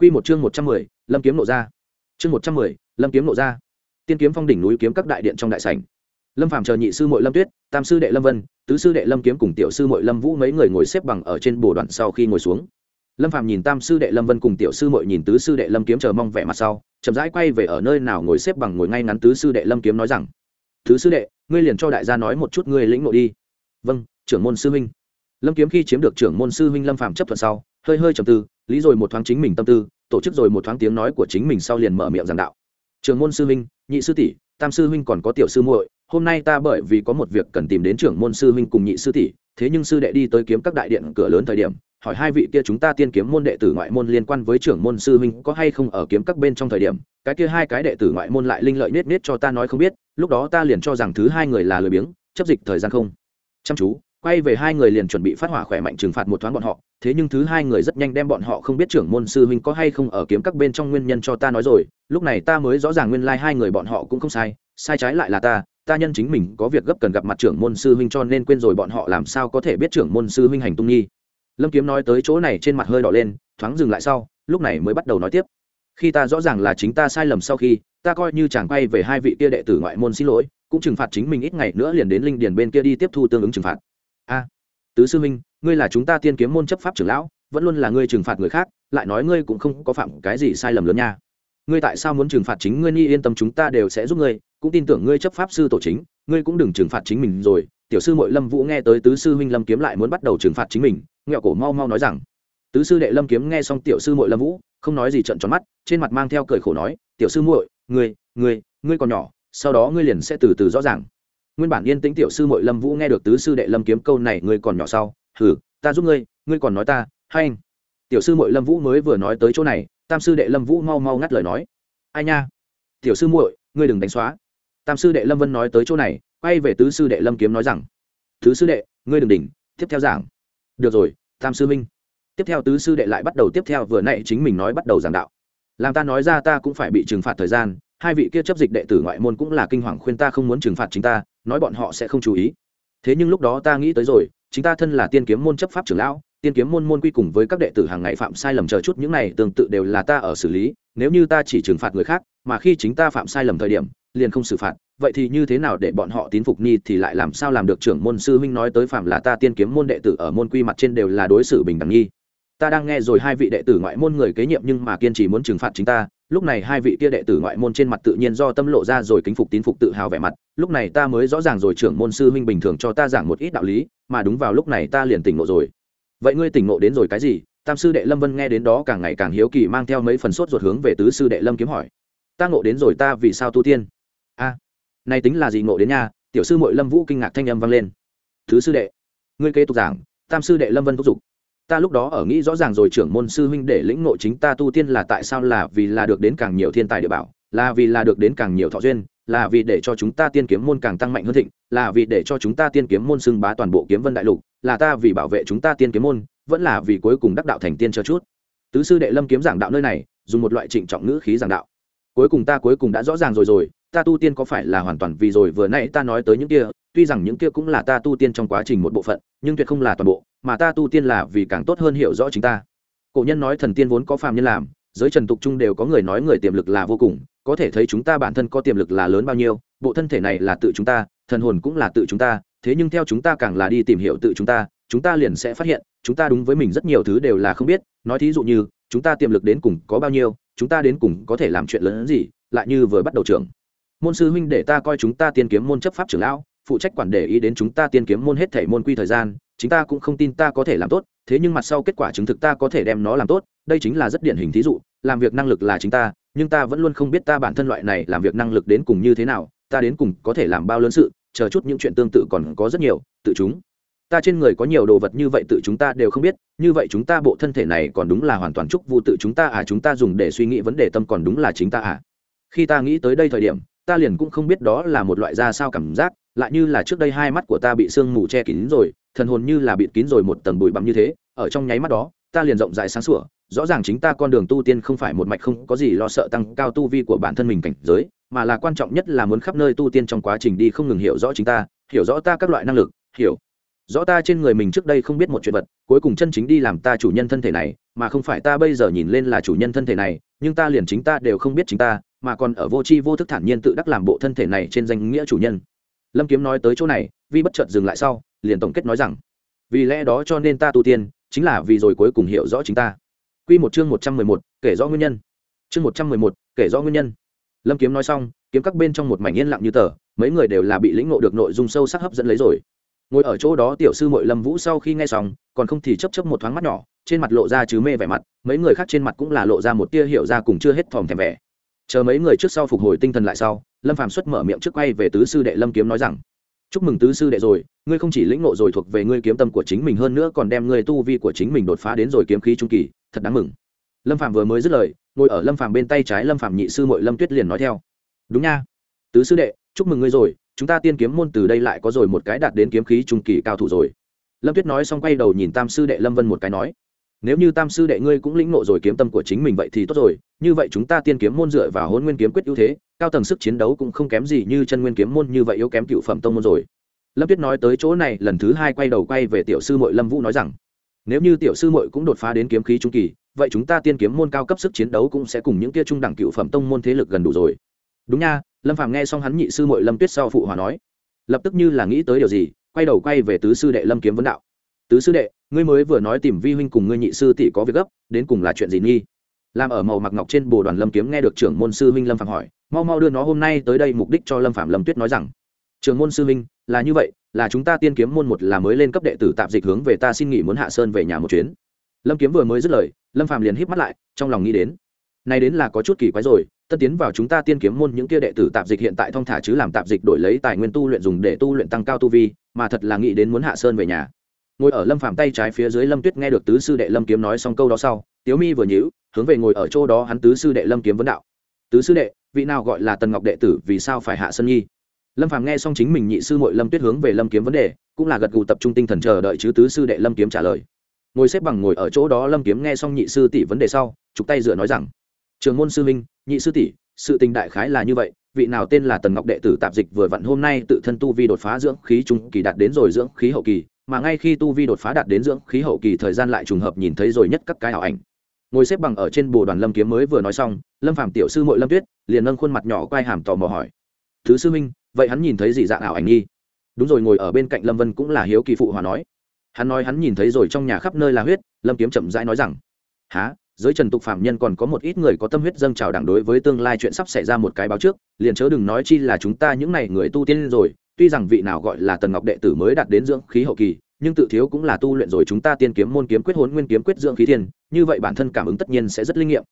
Quy một chương một trăm mười, Lâm kiếm nộ ra. Chương một trăm mười, Lâm kiếm nộ ra. Tiên kiếm phong đỉnh núi kiếm các đại điện trong đại sảnh. Lâm Phàm chờ nhị sư muội Lâm Tuyết, tam sư đệ Lâm Vân, tứ sư đệ Lâm Kiếm cùng tiểu sư muội Lâm Vũ mấy người ngồi xếp bằng ở trên bồ đoàn sau khi ngồi xuống. Lâm Phàm nhìn tam sư đệ Lâm Vân cùng tiểu sư muội nhìn tứ sư đệ Lâm Kiếm chờ mong vẻ mặt sau, chậm rãi quay về ở nơi nào ngồi xếp bằng ngồi ngay ngắn tứ sư đệ Lâm Kiếm nói rằng: "Tứ sư đệ, ngươi liền cho đại gia nói một chút ngươi lĩnh ngộ đi." "Vâng, trưởng môn sư huynh." Lâm Kiếm khi chiếm được trưởng môn sư huynh Lâm Phàm chấp thuận sau, hơi hơi trầm tư, lý rồi một thoáng chính mình tâm tư, tổ chức rồi một thoáng tiếng nói của chính mình sau liền mở miệng giảng đạo. Trưởng môn sư huynh nhị sư tỷ tam sư huynh còn có tiểu sư muội hôm nay ta bởi vì có một việc cần tìm đến trưởng môn sư huynh cùng nhị sư tỷ thế nhưng sư đệ đi tới kiếm các đại điện cửa lớn thời điểm hỏi hai vị kia chúng ta tiên kiếm môn đệ tử ngoại môn liên quan với trưởng môn sư huynh có hay không ở kiếm các bên trong thời điểm cái kia hai cái đệ tử ngoại môn lại linh lợi nết nết cho ta nói không biết lúc đó ta liền cho rằng thứ hai người là lười biếng chấp dịch thời gian không. Chăm chú quay về hai người liền chuẩn bị phát hỏa khỏe mạnh trừng phạt một thoáng bọn họ, thế nhưng thứ hai người rất nhanh đem bọn họ không biết trưởng môn sư huynh có hay không ở kiếm các bên trong nguyên nhân cho ta nói rồi, lúc này ta mới rõ ràng nguyên lai、like、hai người bọn họ cũng không sai sai trái lại là ta ta nhân chính mình có việc gấp cần gặp mặt trưởng môn sư huynh cho nên quên rồi bọn họ làm sao có thể biết trưởng môn sư huynh hành tung nghi. Lâm kiếm nói tới chỗ này trên mặt hơi đỏ lên, thoáng dừng lại sau, lúc này mới bắt đầu nói tiếp. Khi ta rõ ràng là chính ta sai lầm sau khi, ta coi như chàng quay về hai vị kia đệ tử ngoại môn xin lỗi, cũng trừng phạt chính mình ít ngày nữa liền đến linh điền bên kia đi tiếp thu tương ứng trừng phạt a tứ sư minh ngươi là chúng ta tiên kiếm môn chấp pháp trưởng lão, vẫn luôn là ngươi trừng phạt người khác, lại nói ngươi cũng không có phạm cái gì sai lầm lớn nha. Ngươi tại sao muốn trừng phạt chính ngươi, ni, yên tâm chúng ta đều sẽ giúp ngươi, cũng tin tưởng ngươi chấp pháp sư tổ chính, ngươi cũng đừng trừng phạt chính mình rồi. Tiểu sư mội lâm vũ nghe tới tứ sư huynh lâm kiếm lại muốn bắt đầu trừng phạt chính mình, nghẹo cổ mau mau nói rằng, tứ sư đệ lâm kiếm nghe xong tiểu sư mội lâm vũ, không nói gì trận tròn mắt, trên mặt mang theo cười khổ nói, tiểu sư muội, ngươi ngươi ngươi còn nhỏ, sau đó ngươi liền sẽ từ từ rõ ràng nguyên bản yên tĩnh tiểu sư mội lâm vũ nghe được tứ sư đệ lâm kiếm câu này, ngươi còn nhỏ sau hử ta giúp ngươi ngươi còn nói ta, hay. Anh tiểu sư mội lâm vũ mới vừa nói tới chỗ này, tam sư đệ lâm vũ mau mau ngắt lời nói. Ai nha? Tiểu sư muội, ngươi đừng đánh xóa. Tam sư đệ lâm vân nói tới chỗ này, quay về tứ sư đệ lâm kiếm nói rằng thứ sư đệ, ngươi đừng đỉnh, tiếp theo giảng. Được rồi, tam sư minh tiếp theo tứ sư đệ lại bắt đầu tiếp theo, vừa nãy chính mình nói bắt đầu giảng đạo. Làm ta nói ra ta cũng phải bị trừng phạt thời gian hai vị kia chấp dịch đệ tử ngoại môn cũng là kinh hoàng khuyên ta không muốn trừng phạt chính ta, nói bọn họ sẽ không chú ý. Thế nhưng lúc đó ta nghĩ tới rồi, chính ta thân là tiên kiếm môn chấp pháp trưởng lão, tiên kiếm môn môn quy cùng với các đệ tử hàng ngày phạm sai lầm chờ chút, những này tương tự đều là ta ở xử lý, nếu như ta chỉ trừng phạt người khác, mà khi chính ta phạm sai lầm thời điểm, liền không xử phạt, vậy thì như thế nào để bọn họ tín phục nhi thì lại làm sao làm được trưởng môn sư huynh nói tới phạm là ta tiên kiếm môn đệ tử ở môn quy mặt trên đều là đối xử bình đẳng nhi ta đang nghe rồi hai vị đệ tử ngoại môn người kế nhiệm nhưng mà kiên trì muốn trừng phạt chính ta lúc này hai vị kia đệ tử ngoại môn trên mặt tự nhiên do tâm lộ ra rồi kính phục tín phục tự hào vẻ mặt. Lúc này ta mới rõ ràng rồi trưởng môn sư huynh bình thường cho ta giảng một ít đạo lý mà đúng vào lúc này ta liền tỉnh ngộ rồi. Vậy ngươi tỉnh ngộ đến rồi cái gì? Tam sư đệ lâm vân nghe đến đó càng ngày càng hiếu kỳ mang theo mấy phần sốt ruột hướng về tứ sư đệ lâm kiếm hỏi. Ta ngộ đến rồi ta vì sao tu tiên? A à, này tính là gì ngộ đến nha? Tiểu sư mội lâm vũ kinh ngạc thanh âm vang lên. Thứ sư đệ ngươi kế tục giảng tam sư đệ lâm vân thúc giục ta lúc đó ở nghĩ rõ ràng rồi, trưởng môn sư huynh để lĩnh ngộ chính ta tu tiên là tại sao? Là vì là được đến càng nhiều thiên tài địa bảo, là vì là được đến càng nhiều thọ duyên, là vì để cho chúng ta tiên kiếm môn càng tăng mạnh hơn thịnh, là vì để cho chúng ta tiên kiếm môn xưng bá toàn bộ kiếm vân đại lục, là ta vì bảo vệ chúng ta tiên kiếm môn, vẫn là vì cuối cùng đắc đạo thành tiên cho chút. Tứ sư đệ lâm kiếm giảng đạo nơi này, dùng một loại trịnh trọng ngữ khí giảng đạo. Cuối cùng ta cuối cùng đã rõ ràng rồi rồi, ta tu tiên có phải là hoàn toàn vì rồi, vừa nãy ta nói tới những kia tuy rằng những kia cũng là ta tu tiên trong quá trình một bộ phận, nhưng tuyệt không là toàn bộ, mà ta tu tiên là vì càng tốt hơn hiểu rõ chính ta. Cổ nhân nói thần tiên vốn có phàm nhân làm, giới trần tục chung đều có người nói người tiềm lực là vô cùng, có thể thấy chúng ta bản thân có tiềm lực là lớn bao nhiêu, bộ thân thể này là tự chúng ta, thần hồn cũng là tự chúng ta, thế nhưng theo chúng ta càng là đi tìm hiểu tự chúng ta chúng ta liền sẽ phát hiện, chúng ta đúng với mình rất nhiều thứ đều là không biết, nói thí dụ như, chúng ta tiềm lực đến cùng có bao nhiêu, chúng ta đến cùng có thể làm chuyện lớn hơn gì, lại như vừa bắt đầu trưởng. Môn sư huynh để ta coi chúng ta tiên kiếm môn chấp pháp trưởng lão phụ trách quản để ý đến chúng ta tiên kiếm môn hết thể môn quy thời gian chúng ta cũng không tin ta có thể làm tốt, thế nhưng mặt sau kết quả chứng thực ta có thể đem nó làm tốt, đây chính là rất điển hình thí dụ, làm việc năng lực là chính ta, nhưng ta vẫn luôn không biết ta bản thân loại này làm việc năng lực đến cùng như thế nào, ta đến cùng có thể làm bao lớn sự, chờ chút những chuyện tương tự còn có rất nhiều, tự chúng. Ta trên người có nhiều đồ vật như vậy tự chúng ta đều không biết, như vậy chúng ta bộ thân thể này còn đúng là hoàn toàn chúc vụ tự chúng ta à chúng ta dùng để suy nghĩ vấn đề tâm còn đúng là chính ta à. Khi ta nghĩ tới đây thời điểm, ta liền cũng không biết đó là một loại ra sao cảm giác lại như là trước đây hai mắt của ta bị sương mù che kín rồi, thần hồn như là bịt kín rồi một tầng bụi bặm như thế, ở trong nháy mắt đó, ta liền rộng rãi sáng sủa, rõ ràng chính ta con đường tu tiên không phải một mạch không có gì lo sợ tăng cao tu vi của bản thân mình cảnh giới, mà là quan trọng nhất là muốn khắp nơi tu tiên trong quá trình đi không ngừng hiểu rõ chính ta, hiểu rõ ta các loại năng lực, hiểu. Rõ ta trên người mình trước đây không biết một chuyện vật, cuối cùng chân chính đi làm ta chủ nhân thân thể này, mà không phải ta bây giờ nhìn lên là chủ nhân thân thể này, nhưng ta liền chính ta đều không biết chính ta, mà còn ở vô tri vô thức thản nhiên tự đắc làm bộ thân thể này trên danh nghĩa chủ nhân lâm kiếm nói tới chỗ này vi bất chợt dừng lại sau liền tổng kết nói rằng vì lẽ đó cho nên ta tu tiên chính là vì rồi cuối cùng hiểu rõ chính ta Quy một chương một trăm mười một, kể rõ nguyên nhân. Chương một trăm mười một, kể rõ nguyên nhân. Lâm Kiếm nói xong, kiếm các bên trong một mảnh yên lặng như tờ, mấy người đều là bị lĩnh ngộ được nội dung sâu sắc hấp dẫn lấy rồi. Ngồi ở chỗ đó tiểu sư muội Lâm Vũ sau khi nghe xong, còn không thì chớp chớp một thoáng mắt nhỏ, trên mặt lộ ra chứ mê vẻ mặt, mấy người khác trên mặt cũng là lộ ra một tia hiểu ra cùng chưa hết thòm thèm vẻ. Chờ mấy người trước sau phục hồi tinh thần lại sau, Lâm Phàm xuất mở miệng trước quay về tứ sư đệ Lâm Kiếm nói rằng: chúc mừng tứ sư đệ rồi ngươi không chỉ lĩnh ngộ rồi thuộc về ngươi kiếm tâm của chính mình hơn nữa còn đem ngươi tu vi của chính mình đột phá đến rồi kiếm khí trung kỳ thật đáng mừng. Lâm phạm vừa mới dứt lời ngồi ở lâm phạm bên tay trái lâm phạm nhị sư mội lâm tuyết liền nói theo đúng nha tứ sư đệ chúc mừng ngươi rồi chúng ta tiên kiếm môn từ đây lại có rồi một cái đạt đến kiếm khí trung kỳ cao thủ rồi. Lâm tuyết nói xong quay đầu nhìn tam sư đệ lâm vân một cái nói nếu như tam sư đệ ngươi cũng lĩnh ngộ rồi kiếm tâm của chính mình vậy thì tốt rồi, như vậy chúng ta tiên kiếm môn dựa vào hôn nguyên kiếm quyết ưu thế, cao tầng sức chiến đấu cũng không kém gì như chân nguyên kiếm môn như vậy yếu kém cựu phẩm tông môn rồi. Lâm tuyết nói tới chỗ này, lần thứ hai quay đầu quay về tiểu sư mội lâm vũ nói rằng, nếu như tiểu sư mội cũng đột phá đến kiếm khí trung kỳ, vậy chúng ta tiên kiếm môn cao cấp sức chiến đấu cũng sẽ cùng những kia trung đẳng cựu phẩm tông môn thế lực gần đủ rồi. Đúng nha. Lâm phàm nghe xong hắn nhị sư mội lâm tuyết sau phụ hòa nói, lập tức như là nghĩ tới điều gì, quay đầu quay về tứ sư đệ lâm kiếm vấn đạo tứ sư đệ, ngươi mới vừa nói tìm vi huynh cùng ngươi nhị sư tỷ có việc gấp, đến cùng là chuyện gì nghi? Làm ở màu mặc ngọc trên bồ đoàn lâm kiếm nghe được trưởng môn sư huynh lâm phạm hỏi, mau mau đưa nó hôm nay tới đây mục đích cho lâm phạm lâm tuyết nói rằng. Trưởng môn sư huynh, là như vậy, là chúng ta tiên kiếm môn một là mới lên cấp đệ tử tạp dịch hướng về ta xin nghỉ muốn hạ sơn về nhà một chuyến. Lâm kiếm vừa mới dứt lời, lâm phạm liền híp mắt lại, trong lòng nghĩ đến, nay đến là có chút kỳ quái rồi tân tiến vào chúng ta tiên kiếm môn những kia đệ tử tạp dịch hiện tại thong thả chứ làm tạp dịch đổi lấy tài nguyên tu luyện dùng để tu luyện tăng cao tu vi, mà thật là nghĩ đến muốn hạ sơn về nhà ngồi ở lâm phạm tay trái phía dưới lâm tuyết nghe được tứ sư đệ lâm kiếm nói xong câu đó sau, tiếu mi vừa nhíu, hướng về ngồi ở chỗ đó hắn tứ sư đệ lâm kiếm vấn đạo. Tứ sư đệ, vị nào gọi là tần ngọc đệ tử, vì sao phải hạ sân nhi? Lâm phàm nghe xong chính mình nhị sư mội lâm tuyết hướng về lâm kiếm vấn đề, cũng là gật gù tập trung tinh thần chờ đợi chứ tứ sư đệ lâm kiếm trả lời. Ngồi xếp bằng ngồi ở chỗ đó lâm kiếm nghe xong nhị sư tỷ vấn đề sau, chụp tay dựa nói rằng, trường môn sư minh nhị sư tỷ, sự tình đại khái là như vậy, vị nào tên là tần ngọc đệ tử tạp dịch vừa vặn hôm nay tự thân tu vi đột phá dưỡng khí trung kỳ đạt đến rồi dưỡng khí hậu kỳ mà ngay khi tu vi đột phá đạt đến dưỡng khí hậu kỳ thời gian lại trùng hợp nhìn thấy rồi nhất các cái ảo ảnh. Ngồi xếp bằng ở trên bồ đoàn lâm kiếm mới vừa nói xong, lâm phàm tiểu sư mội lâm tuyết liền nâng khuôn mặt nhỏ quay hàm tò mò hỏi, thứ sư minh vậy hắn nhìn thấy gì dạng ảo ảnh nghi? Đúng rồi, ngồi ở bên cạnh lâm vân cũng là hiếu kỳ phụ hòa nói. Hắn nói hắn nhìn thấy rồi trong nhà khắp nơi là huyết, lâm kiếm chậm rãi nói rằng há giới trần tục phạm nhân còn có một ít người có tâm huyết dâng trào đảng đối với tương lai chuyện sắp xảy ra một cái báo trước, liền chớ đừng nói chi là chúng ta những n à y người tu tiên rồi tuy rằng vị nào gọi là tần ngọc đệ tử mới đạt đến dưỡng khí hậu kỳ, nhưng tự thiếu cũng là tu luyện rồi chúng ta tiên kiếm môn kiếm quyết hốn nguyên kiếm quyết dưỡng khí thiên, như vậy bản thân cảm ứng tất nhiên sẽ rất linh nghiệm.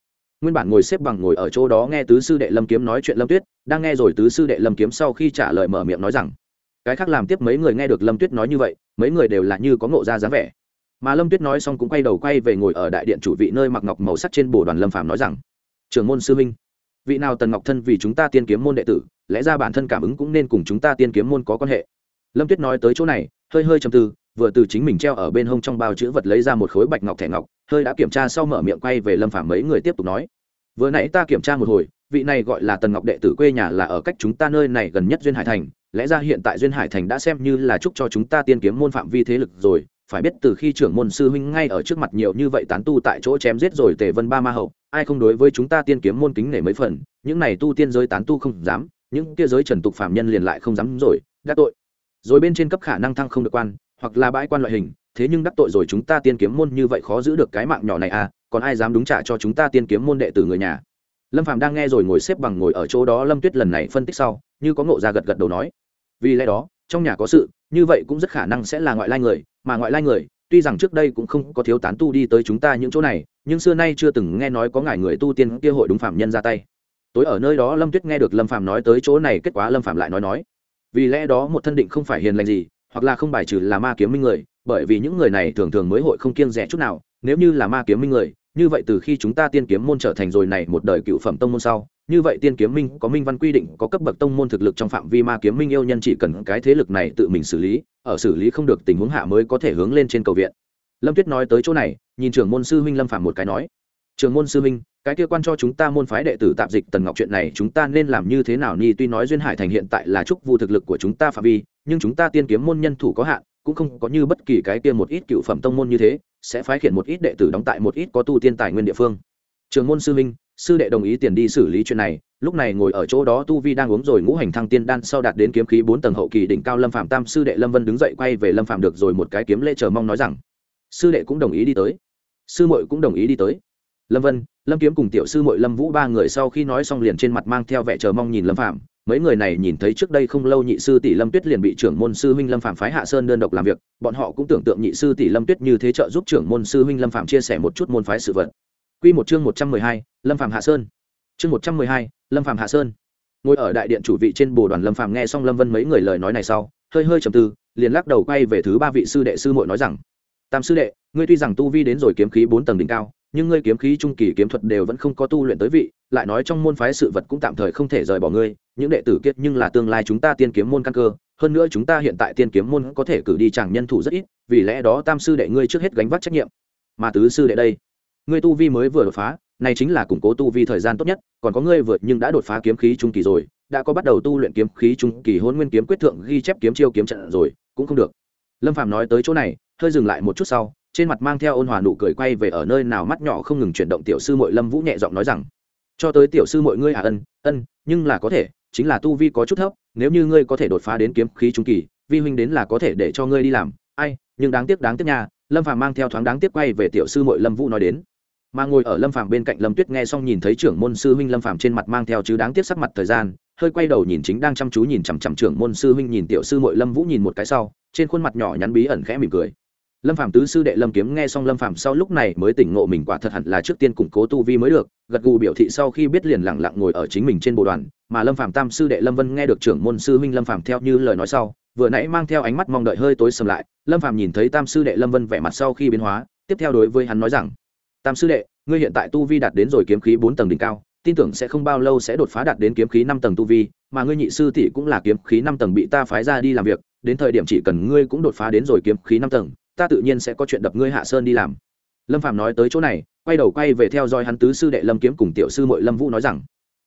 Nguyên bản ngồi xếp bằng ngồi ở chỗ đó nghe tứ sư đệ lâm kiếm nói chuyện lâm tuyết, đang nghe rồi tứ sư đệ lâm kiếm sau khi trả lời mở miệng nói rằng, cái khác làm tiếp mấy người nghe được lâm tuyết nói như vậy, mấy người đều là như có ngộ ra dáng vẻ. Mà lâm tuyết nói xong cũng quay đầu quay về ngồi ở đại điện chủ vị nơi mặc ngọc màu sắc trên bồ đoàn lâm phàm nói rằng, trưởng môn sư minh vị nào tần ngọc thân vì chúng ta tiên kiếm môn đệ tử lẽ ra bản thân cảm ứng cũng nên cùng chúng ta tiên kiếm môn có quan hệ. Lâm tuyết nói tới chỗ này, hơi hơi trầm tư, vừa từ chính mình treo ở bên hông trong bao chữ vật lấy ra một khối bạch ngọc thẻ ngọc, hơi đã kiểm tra sau mở miệng quay về lâm phàm mấy người tiếp tục nói. Vừa nãy ta kiểm tra một hồi, vị này gọi là tần ngọc đệ tử quê nhà là ở cách chúng ta nơi này gần nhất duyên hải thành, lẽ ra hiện tại duyên hải thành đã xem như là chúc cho chúng ta tiên kiếm môn phạm vi thế lực rồi, phải biết từ khi trưởng môn sư huynh ngay ở trước mặt nhiều như vậy tán tu tại chỗ chém giết rồi tề vân ba ma hậu, ai không đối với chúng ta tiên kiếm môn kính nể mấy phần, những này tu tiên giới tán tu không dám những kia giới trần tục phạm nhân liền lại không dám rồi, đắc tội. Rồi bên trên cấp khả năng thăng không được quan, hoặc là bãi quan loại hình, thế nhưng đắc tội rồi chúng ta tiên kiếm môn như vậy khó giữ được cái mạng nhỏ này à còn ai dám đúng trả cho chúng ta tiên kiếm môn đệ tử người nhà? Lâm phạm đang nghe rồi ngồi xếp bằng ngồi ở chỗ đó lâm tuyết lần này phân tích sau, như có ngộ ra gật gật đầu nói. Vì lẽ đó, trong nhà có sự, như vậy cũng rất khả năng sẽ là ngoại lai người, mà ngoại lai người, tuy rằng trước đây cũng không có thiếu tán tu đi tới chúng ta những chỗ này, nhưng xưa nay chưa từng nghe nói có ngài người tu tiên kia hội đúng phạm nhân ra tay tối ở nơi đó lâm tuyết nghe được lâm phạm nói tới chỗ này, kết quả lâm phạm lại nói nói, vì lẽ đó một thân định không phải hiền lành gì, hoặc là không bài trừ là ma kiếm minh người, bởi vì những người này thường thường mới hội không kiêng rẻ chút nào, nếu như là ma kiếm minh người, như vậy từ khi chúng ta tiên kiếm môn trở thành rồi này một đời cựu phẩm tông môn sau, như vậy tiên kiếm minh có minh văn quy định, có cấp bậc tông môn thực lực trong phạm vi ma kiếm minh yêu nhân chỉ cần cái thế lực này tự mình xử lý, ở xử lý không được tình huống hạ mới có thể hướng lên trên cầu viện. Lâm tuyết nói tới chỗ này, nhìn trưởng môn sư huynh lâm phạm một cái nói, trưởng môn sư huynh cái kia quan cho chúng ta môn phái đệ tử tạp dịch tần ngọc chuyện này chúng ta nên làm như thế nào ni tuy nói duyên hải thành hiện tại là trúc vu thực lực của chúng ta phạm vi, nhưng chúng ta tiên kiếm môn nhân thủ có hạn, cũng không có như bất kỳ cái kia một ít cựu phẩm tông môn như thế, sẽ phái khiển một ít đệ tử đóng tại một ít có tu tiên tài nguyên địa phương. Trường môn sư minh sư đệ đồng ý tiền đi xử lý chuyện này, lúc này ngồi ở chỗ đó tu vi đang uống rồi ngũ hành thăng tiên đan sau đạt đến kiếm khí bốn tầng hậu kỳ đỉnh cao lâm phạm tam sư đệ lâm vân đứng dậy quay về lâm phạm được rồi một cái kiếm lễ chờ mong nói rằng, sư đệ cũng đồng ý đi tới. Sư muội cũng đồng ý đi tới lâm vân lâm kiếm cùng tiểu sư muội lâm vũ ba người sau khi nói xong liền trên mặt mang theo vẻ chờ mong nhìn lâm phạm mấy người này nhìn thấy trước đây không lâu nhị sư tỷ lâm tuyết liền bị trưởng môn sư huynh lâm phạm phái hạ sơn đơn độc làm việc bọn họ cũng tưởng tượng nhị sư tỷ lâm tuyết như thế trợ giúp trưởng môn sư huynh lâm phạm chia sẻ một chút môn phái sự vật Quy một chương một trăm mười hai, Lâm Phạm Hạ Sơn. Chương một trăm mười hai, Lâm Phạm Hạ Sơn. Ngồi ở đại điện chủ vị trên bồ đoàn Lâm Phạm nghe xong Lâm Vân mấy người lời nói này sau, hơi hơi trầm tư, liền lắc đầu quay về thứ ba vị sư đệ sư muội nói rằng: "Tam sư đệ, ngươi tuy rằng tu vi đến rồi kiếm khí bốn tầng đỉnh cao, nhưng ngươi kiếm khí trung kỳ kiếm thuật đều vẫn không có tu luyện tới vị, lại nói trong môn phái sự vật cũng tạm thời không thể rời bỏ ngươi, những đệ tử kiệt nhưng là tương lai chúng ta tiên kiếm môn căn cơ, hơn nữa chúng ta hiện tại tiên kiếm môn có thể cử đi chẳng nhân thủ rất ít, vì lẽ đó tam sư đệ ngươi trước hết gánh vác trách nhiệm. Mà tứ sư đệ đây, ngươi tu vi mới vừa đột phá, này chính là củng cố tu vi thời gian tốt nhất, còn có ngươi vượt nhưng đã đột phá kiếm khí trung kỳ rồi, đã có bắt đầu tu luyện kiếm khí trung kỳ hôn nguyên kiếm quyết thượng ghi chép kiếm chiêu kiếm trận rồi, cũng không được. Lâm Phàm nói tới chỗ này, hơi dừng lại một chút sau, trên mặt mang theo ôn hòa nụ cười quay về ở nơi nào mắt nhỏ không ngừng chuyển động tiểu sư muội lâm vũ nhẹ giọng nói rằng, cho tới tiểu sư muội ngươi à ân ân, nhưng là có thể, chính là tu vi có chút thấp, nếu như ngươi có thể đột phá đến kiếm khí trung kỳ, vi huynh đến là có thể để cho ngươi đi làm. Ai, nhưng đáng tiếc đáng tiếc nha. Lâm phàm mang theo thoáng đáng tiếc quay về tiểu sư muội lâm vũ nói đến. Mà ngồi ở lâm phàm bên cạnh lâm tuyết nghe xong nhìn thấy trưởng môn sư huynh lâm phàm trên mặt mang theo chứ đáng tiếc sắc mặt thời gian, hơi quay đầu nhìn chính đang chăm chú nhìn chằm chằm trưởng môn sư huynh nhìn tiểu sư muội lâm vũ nhìn một cái sau, trên khuôn mặt nhỏ nhắn bí ẩn khẽ mỉm cười lâm phạm tứ sư đệ lâm kiếm nghe xong lâm phạm sau lúc này mới tỉnh ngộ mình quả thật hẳn là trước tiên củng cố tu vi mới được, gật gù biểu thị sau khi biết liền lẳng lặng ngồi ở chính mình trên bộ đoàn, mà lâm phạm tam sư đệ lâm vân nghe được trưởng môn sư huynh lâm phạm theo như lời nói sau, vừa nãy mang theo ánh mắt mong đợi hơi tối sầm lại, lâm phạm nhìn thấy tam sư đệ lâm vân vẻ mặt sau khi biến hóa, tiếp theo đối với hắn nói rằng, tam sư đệ, ngươi hiện tại tu vi đạt đến rồi kiếm khí bốn tầng đỉnh cao, tin tưởng sẽ không bao lâu sẽ đột phá đạt đến kiếm khí năm tầng tu vi, mà ngươi nhị sư tỷ cũng là kiếm khí năm tầng bị ta phái ra đi làm việc, đến thời điểm chỉ cần ngươi cũng đột phá đến rồi kiếm khí năm tầng ta tự nhiên sẽ có chuyện đập ngươi hạ sơn đi làm. Lâm phạm nói tới chỗ này, quay đầu quay về theo dõi hắn tứ sư đệ lâm kiếm cùng tiểu sư mội lâm vũ nói rằng,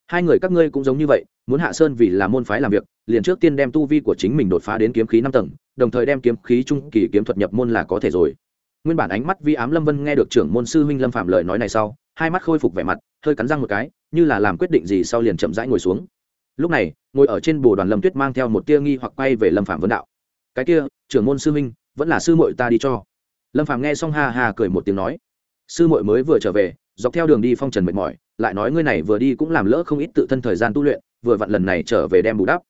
hai người các ngươi cũng giống như vậy, muốn hạ sơn vì là môn phái làm việc, liền trước tiên đem tu vi của chính mình đột phá đến kiếm khí năm tầng, đồng thời đem kiếm khí trung kỳ kiếm thuật nhập môn là có thể rồi. Nguyên bản ánh mắt vi ám lâm vân nghe được trưởng môn sư huynh lâm phạm lời nói này sau, hai mắt khôi phục vẻ mặt, hơi cắn răng một cái, như là làm quyết định gì sau liền chậm rãi ngồi xuống. Lúc này, ngồi ở trên bồ đoàn lâm tuyết mang theo một tia nghi hoặc quay về lâm phạm vấn đạo. Cái kia, trưởng môn sư huynh vẫn là sư muội ta đi cho. Lâm phàm nghe xong ha ha cười một tiếng nói. Sư muội mới vừa trở về dọc theo đường đi phong trần mệt mỏi lại nói ngươi này vừa đi cũng làm lỡ không ít tự thân thời gian tu luyện vừa vặn lần này trở về đem bù đắp.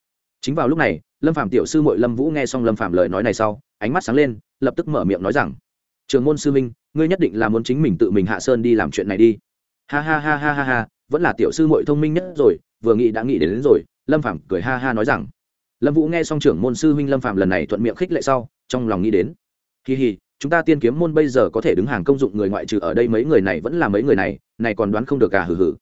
Chính vào lúc này lâm phàm tiểu sư muội lâm vũ nghe xong lâm phàm lời nói này sau ánh mắt sáng lên lập tức mở miệng nói rằng trường môn sư minh ngươi nhất định là muốn chính mình tự mình hạ sơn đi làm chuyện này đi. Ha ha ha ha ha ha vẫn là tiểu sư muội thông minh nhất rồi vừa nghĩ đã nghĩ đến, đến rồi lâm phàm cười ha ha nói rằng lâm vũ nghe xong trưởng môn sư huynh lâm Phạm lần này thuận miệng khích lệ sau trong lòng nghĩ đến kỳ hì chúng ta tiên kiếm môn bây giờ có thể đứng hàng công dụng người ngoại trừ ở đây mấy người này vẫn là mấy người này này còn đoán không được à, cả hử hử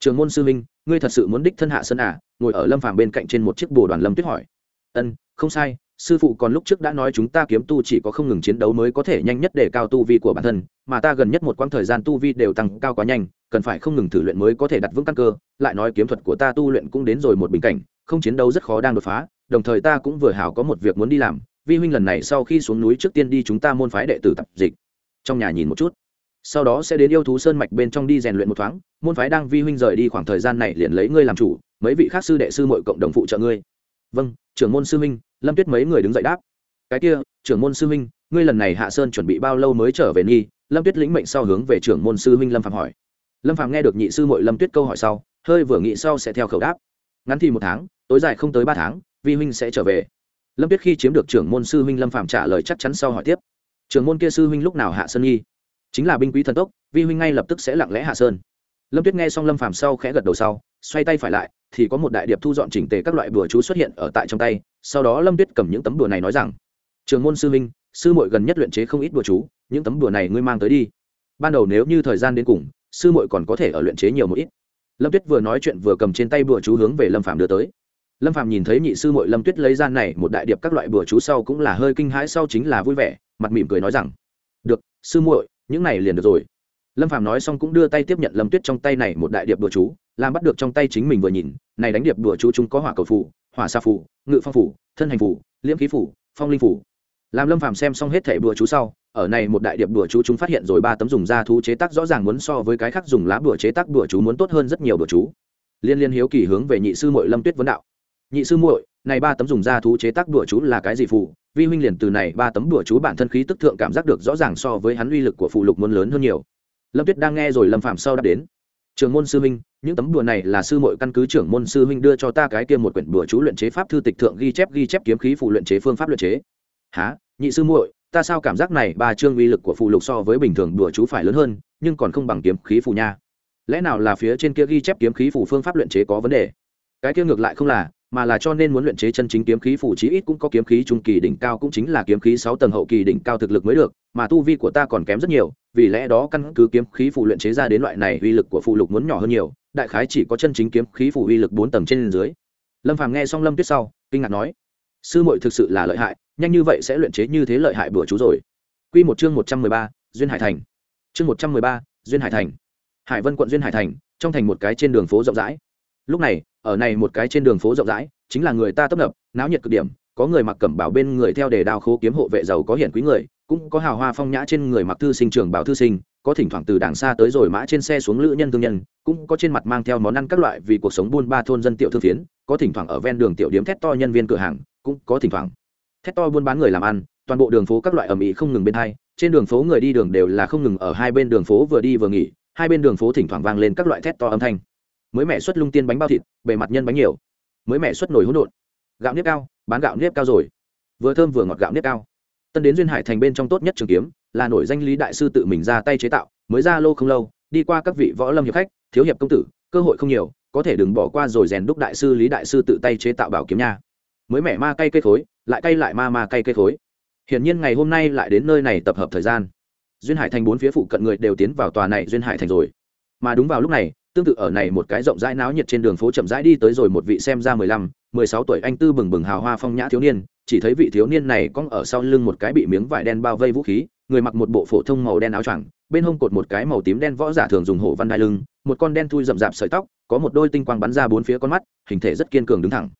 trường môn sư huynh, ngươi thật sự muốn đích thân hạ sân à? Ngồi ở lâm Phạm bên cạnh trên một chiếc bồ đoàn lâm tuyết hỏi. Ân không sai sư phụ còn lúc trước đã nói chúng ta kiếm tu chỉ có không ngừng chiến đấu mới có thể nhanh nhất để cao tu vi của bản thân mà ta gần nhất một quãng thời gian tu vi đều tăng cao quá nhanh cần phải không ngừng thử luyện mới có thể đặt vững căn cơ lại nói kiếm thuật của ta tu luyện cũng đến rồi một bình cảnh không chiến đấu rất khó đang đột phá đồng thời ta cũng vừa hảo có một việc muốn đi làm, vi huynh lần này sau khi xuống núi trước tiên đi chúng ta môn phái đệ tử tập dịch. Trong nhà nhìn một chút. Sau đó sẽ đến yêu thú sơn mạch bên trong đi rèn luyện một thoáng, môn phái đang vi huynh rời đi khoảng thời gian này liền lấy ngươi làm chủ, mấy vị khác sư đệ sư mọi cộng đồng phụ trợ ngươi. Vâng trưởng môn sư huynh, lâm tuyết mấy người đứng dậy đáp. Cái kia, trưởng môn sư huynh, ngươi lần này hạ sơn chuẩn bị bao lâu mới trở về nghi? Lâm tuyết lĩnh mệnh sau hướng về trưởng môn sư huynh lâm phạm hỏi. Lâm phạm nghe được nhị sư mội lâm tuyết câu hỏi sau, hơi vừa nghĩ sau sẽ theo khẩu đáp. Ngắn thì một tháng, tối dài không tới ba tháng vi huynh sẽ trở về. Lâm tuyết khi chiếm được trưởng môn sư huynh lâm phạm trả lời chắc chắn sau hỏi tiếp. Trưởng môn kia sư huynh lúc nào hạ sơn nghi chính là binh quý thần tốc vi huynh ngay lập tức sẽ lặng lẽ hạ sơn. Lâm tuyết nghe xong lâm phạm sau khẽ gật đầu sau xoay tay phải lại thì có một đại điệp thu dọn chỉnh tề các loại bùa chú xuất hiện ở tại trong tay sau đó lâm tuyết cầm những tấm bùa này nói rằng trường môn sư Minh, sư muội gần nhất luyện chế không ít bùa chú những tấm bùa này ngươi mang tới đi. Ban đầu nếu như thời gian đến cùng sư muội còn có thể ở luyện chế nhiều một ít. Lâm tuyết vừa nói chuyện vừa cầm trên tay bùa chú hướng về lâm phạm đưa tới lâm phạm nhìn thấy nhị sư mội lâm tuyết lấy ra này một đại điệp các loại bừa chú sau cũng là hơi kinh hãi, sau chính là vui vẻ, mặt mỉm cười nói rằng, được, sư muội, những này liền được rồi. Lâm phạm nói xong cũng đưa tay tiếp nhận lâm tuyết trong tay này một đại điệp bừa chú, làm bắt được trong tay chính mình vừa nhìn, này đánh điệp bừa chú chúng có hỏa cầu phủ hỏa sa phủ ngự phong phủ thân hành phủ liễm khí phủ phong linh phủ làm lâm phàm xem xong hết thẻ bùa chú sau, ở này một đại điệp bùa chú chúng phát hiện rồi ba tấm dùng da thú chế tác rõ ràng muốn so với cái khác dùng lá bùa chế tác bùa chú muốn tốt hơn rất nhiều bùa chú. Liên liên hiếu kỳ hướng về nhị sư muội lâm tuyết vấn đạo nhị sư muội, này ba tấm dùng da thú chế tác đùa chú là cái gì phù? Vi huynh liền từ này ba tấm đùa chú bản thân khí tức thượng cảm giác được rõ ràng so với hắn uy lực của phù lục muốn lớn hơn nhiều. Lâm tuyết đang nghe rồi lâm phạm sau đã đến. Trường môn sư huynh, những tấm đùa này là sư muội căn cứ trưởng môn sư huynh đưa cho ta cái kia một quyển đùa chú luyện chế pháp thư tịch thượng ghi chép ghi chép kiếm khí phụ luyện chế phương pháp luyện chế. Há nhị sư muội, ta sao cảm giác này ba chương uy lực của phụ lục so với bình thường đùa chú phải lớn hơn, nhưng còn không bằng kiếm khí phù nha. Lẽ nào là phía trên kia ghi chép kiếm khí phù phương pháp luyện chế có vấn đề? Cái kia ngược lại không là mà là cho nên muốn luyện chế chân chính kiếm khí phủ chí ít cũng có kiếm khí trung kỳ đỉnh cao cũng chính là kiếm khí sáu tầng hậu kỳ đỉnh cao thực lực mới được, mà tu vi của ta còn kém rất nhiều, vì lẽ đó căn cứ kiếm khí phủ luyện chế ra đến loại này uy lực của phụ lục muốn nhỏ hơn nhiều, đại khái chỉ có chân chính kiếm khí phủ uy lực bốn tầng trên dưới. Lâm Phàm nghe xong Lâm Tuyết sau, kinh ngạc nói: "Sư muội thực sự là lợi hại, nhanh như vậy sẽ luyện chế như thế lợi hại bữa chú rồi." Quy một chương một trăm mười ba Duyên Hải Thành. Chương một trăm mười ba Duyên Hải Thành. Hải Vân quận Duyên Hải Thành, trong thành một cái trên đường phố rộng rãi. Lúc này, ở này một cái trên đường phố rộng rãi, chính là người ta tấp nập náo nhiệt cực điểm có người mặc cẩm bảo bên người theo đề đao khố kiếm hộ vệ giàu có hiển quý người cũng có hào hoa phong nhã trên người mặc thư sinh trường bảo thư sinh có thỉnh thoảng từ đàng xa tới rồi mã trên xe xuống lữ nhân thương nhân cũng có trên mặt mang theo món ăn các loại vì cuộc sống buôn ba thôn dân tiểu thương phiến có thỉnh thoảng ở ven đường tiểu điếm thét to nhân viên cửa hàng cũng có thỉnh thoảng. Thét to buôn bán người làm ăn toàn bộ đường phố các loại ẩm ĩ không ngừng bên hai trên đường phố người đi đường đều là không ngừng ở hai bên đường phố vừa đi vừa nghỉ hai bên đường phố thỉnh thoảng vang lên các loại thét to âm thanh mới mẹ xuất lung tiên bánh bao thịt, bề mặt nhân bánh nhiều. Mới mẹ xuất nồi hỗn độn. Gạo nếp cao, bán gạo nếp cao rồi. Vừa thơm vừa ngọt gạo nếp cao. Tân đến duyên hải thành bên trong tốt nhất trường kiếm, là nổi danh lý đại sư tự mình ra tay chế tạo, mới ra lô không lâu, đi qua các vị võ lâm hiệp khách, thiếu hiệp công tử, cơ hội không nhiều, có thể đừng bỏ qua rồi rèn đúc đại sư lý đại sư tự tay chế tạo bảo kiếm nha. Mới mẻ ma cây cây khối, lại cây lại ma ma cây cây khối. Hiển nhiên ngày hôm nay lại đến nơi này tập hợp thời gian. Duyên hải thành bốn phía phụ cận người đều tiến vào tòa này duyên hải thành rồi. Mà đúng vào lúc này tương tự ở này một cái rộng rãi náo nhiệt trên đường phố chậm rãi đi tới rồi một vị xem ra mười lăm, mười sáu tuổi anh tư bừng bừng hào hoa phong nhã thiếu niên, chỉ thấy vị thiếu niên này cong ở sau lưng một cái bị miếng vải đen bao vây vũ khí, người mặc một bộ phổ thông màu đen áo choàng, bên hông cột một cái màu tím đen võ giả thường dùng hổ văn đai lưng, một con đen thui rậm rạp sợi tóc, có một đôi tinh quang bắn ra bốn phía con mắt, hình thể rất kiên cường đứng thẳng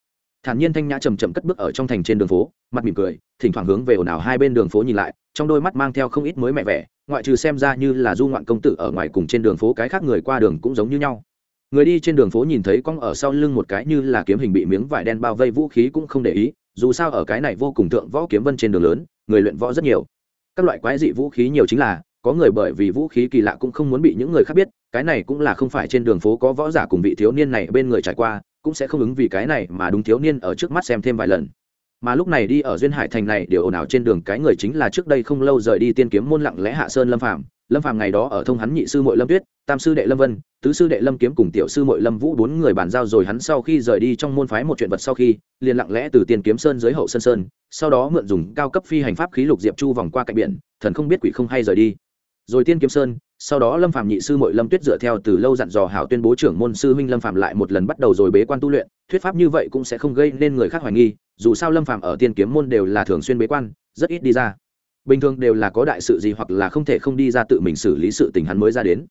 thản nhiên thanh nhã chầm chậm cất bước ở trong thành trên đường phố, mặt mỉm cười, thỉnh thoảng hướng về ồn ào hai bên đường phố nhìn lại, trong đôi mắt mang theo không ít mới mẹ vẻ, ngoại trừ xem ra như là du ngoạn công tử ở ngoài cùng trên đường phố cái khác người qua đường cũng giống như nhau. Người đi trên đường phố nhìn thấy cong ở sau lưng một cái như là kiếm hình bị miếng vải đen bao vây vũ khí cũng không để ý, dù sao ở cái này vô cùng thượng võ kiếm vân trên đường lớn, người luyện võ rất nhiều. Các loại quái dị vũ khí nhiều chính là, có người bởi vì vũ khí kỳ lạ cũng không muốn bị những người khác biết, cái này cũng là không phải trên đường phố có võ giả cùng vị thiếu niên này bên người trải qua cũng sẽ không ứng vì cái này mà đúng thiếu niên ở trước mắt xem thêm vài lần. Mà lúc này đi ở duyên hải thành này, điều ồn ào trên đường cái người chính là trước đây không lâu rời đi tiên kiếm môn lặng lẽ hạ sơn lâm phạm lâm phàm ngày đó ở thông hắn nhị sư mội lâm tuyết, tam sư đệ lâm vân, tứ sư đệ lâm kiếm cùng tiểu sư mội lâm vũ bốn người bàn giao rồi hắn sau khi rời đi trong môn phái một chuyện vật sau khi, liền lặng lẽ từ tiên kiếm sơn dưới hậu sơn sơn, sau đó mượn dùng cao cấp phi hành pháp khí lục diệp chu vòng qua cạnh biển, thần không biết quỷ không hay rời đi. Rồi tiên kiếm sơn sau đó lâm Phạm nhị sư mội lâm tuyết dựa theo từ lâu dặn dò hảo tuyên bố trưởng môn sư huynh lâm Phạm lại một lần bắt đầu rồi bế quan tu luyện, thuyết pháp như vậy cũng sẽ không gây nên người khác hoài nghi, dù sao lâm Phạm ở tiên kiếm môn đều là thường xuyên bế quan, rất ít đi ra. Bình thường đều là có đại sự gì hoặc là không thể không đi ra tự mình xử lý sự tình hắn mới ra đến.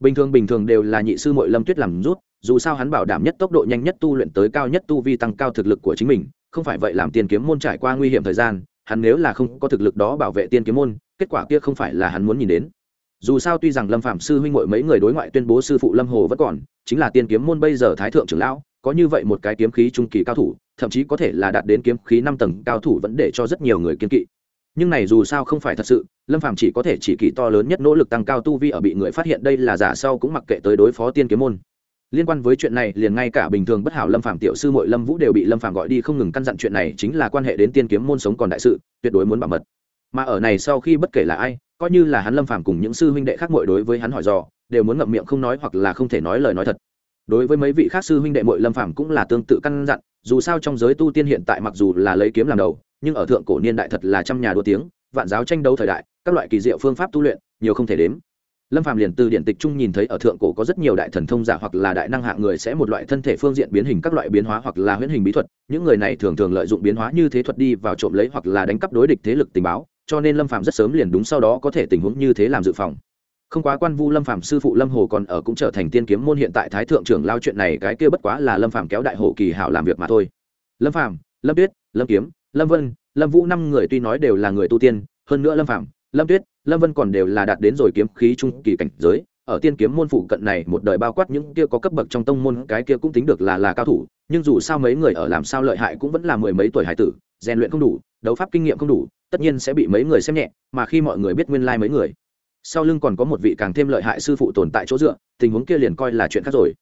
Bình thường bình thường đều là nhị sư mội lâm tuyết làm rút, dù sao hắn bảo đảm nhất tốc độ nhanh nhất tu luyện tới cao nhất tu vi tăng cao thực lực của chính mình, không phải vậy làm Tiên kiếm môn trải qua nguy hiểm thời gian, hắn nếu là không có thực lực đó bảo vệ tiên kiếm môn, kết quả kia không phải là hắn muốn nhìn đến dù sao tuy rằng lâm phạm sư huynh mội mấy người đối ngoại tuyên bố sư phụ lâm hồ vẫn còn, chính là tiên kiếm môn bây giờ thái thượng trưởng lão, có như vậy một cái kiếm khí trung kỳ cao thủ, thậm chí có thể là đạt đến kiếm khí năm tầng cao thủ vẫn để cho rất nhiều người kiên kỵ. Nhưng này dù sao không phải thật sự, lâm Phạm chỉ có thể chỉ kỳ to lớn nhất nỗ lực tăng cao tu vi ở bị người phát hiện đây là giả sau cũng mặc kệ tới đối phó tiên kiếm môn. Liên quan với chuyện này, liền ngay cả bình thường bất hảo lâm Phạm tiểu sư mội lâm vũ đều bị lâm Phạm gọi đi không ngừng căn dặn chuyện này chính là quan hệ đến tiên kiếm môn sống còn đại sự, tuyệt đối muốn bảo mật. Mà ở này sau khi bất kể là ai coi như là hắn lâm phàm cùng những sư huynh đệ khác mội đối với hắn hỏi dò, đều muốn ngậm miệng không nói hoặc là không thể nói lời nói thật. Đối với mấy vị khác sư huynh đệ mội lâm phàm cũng là tương tự căn dặn, dù sao trong giới tu tiên hiện tại mặc dù là lấy kiếm làm đầu, nhưng ở thượng cổ niên đại thật là trăm nhà đua tiếng, vạn giáo tranh đấu thời đại, các loại kỳ diệu phương pháp tu luyện, nhiều không thể đếm. Lâm phàm liền từ điện tịch trung nhìn thấy ở thượng cổ có rất nhiều đại thần thông giả hoặc là đại năng hạng người sẽ một loại thân thể phương diện biến hình các loại biến hóa hoặc là huyễn hình bí thuật, những người này thường thường lợi dụng biến hóa như thế thuật đi vào trộm lấy hoặc là đánh cắp đối địch thế lực tình báo cho nên lâm Phạm rất sớm liền đúng sau đó có thể tình huống như thế làm dự phòng. Không quá quan vu lâm Phạm sư phụ lâm hồ còn ở cũng trở thành tiên kiếm môn hiện tại thái thượng trưởng lao chuyện này cái kia bất quá là lâm Phạm kéo đại hộ kỳ hảo làm việc mà thôi. Lâm Phạm, lâm Tuyết, lâm kiếm lâm vân lâm vũ năm người tuy nói đều là người tu tiên hơn nữa lâm phạm lâm tuyết lâm vân còn đều là đạt đến rồi kiếm khí trung kỳ cảnh giới. Ở tiên kiếm môn phụ cận này một đời bao quát những kia có cấp bậc trong tông môn cái kia cũng tính được là là cao thủ. Nhưng dù sao mấy người ở làm sao lợi hại cũng vẫn là mười mấy tuổi hải tử rèn luyện không đủ đấu pháp kinh nghiệm không đủ tất nhiên sẽ bị mấy người xem nhẹ, mà khi mọi người biết nguyên lai mấy người, sau lưng còn có một vị càng thêm lợi hại sư phụ tồn tại chỗ dựa, tình huống kia liền coi là chuyện khác rồi.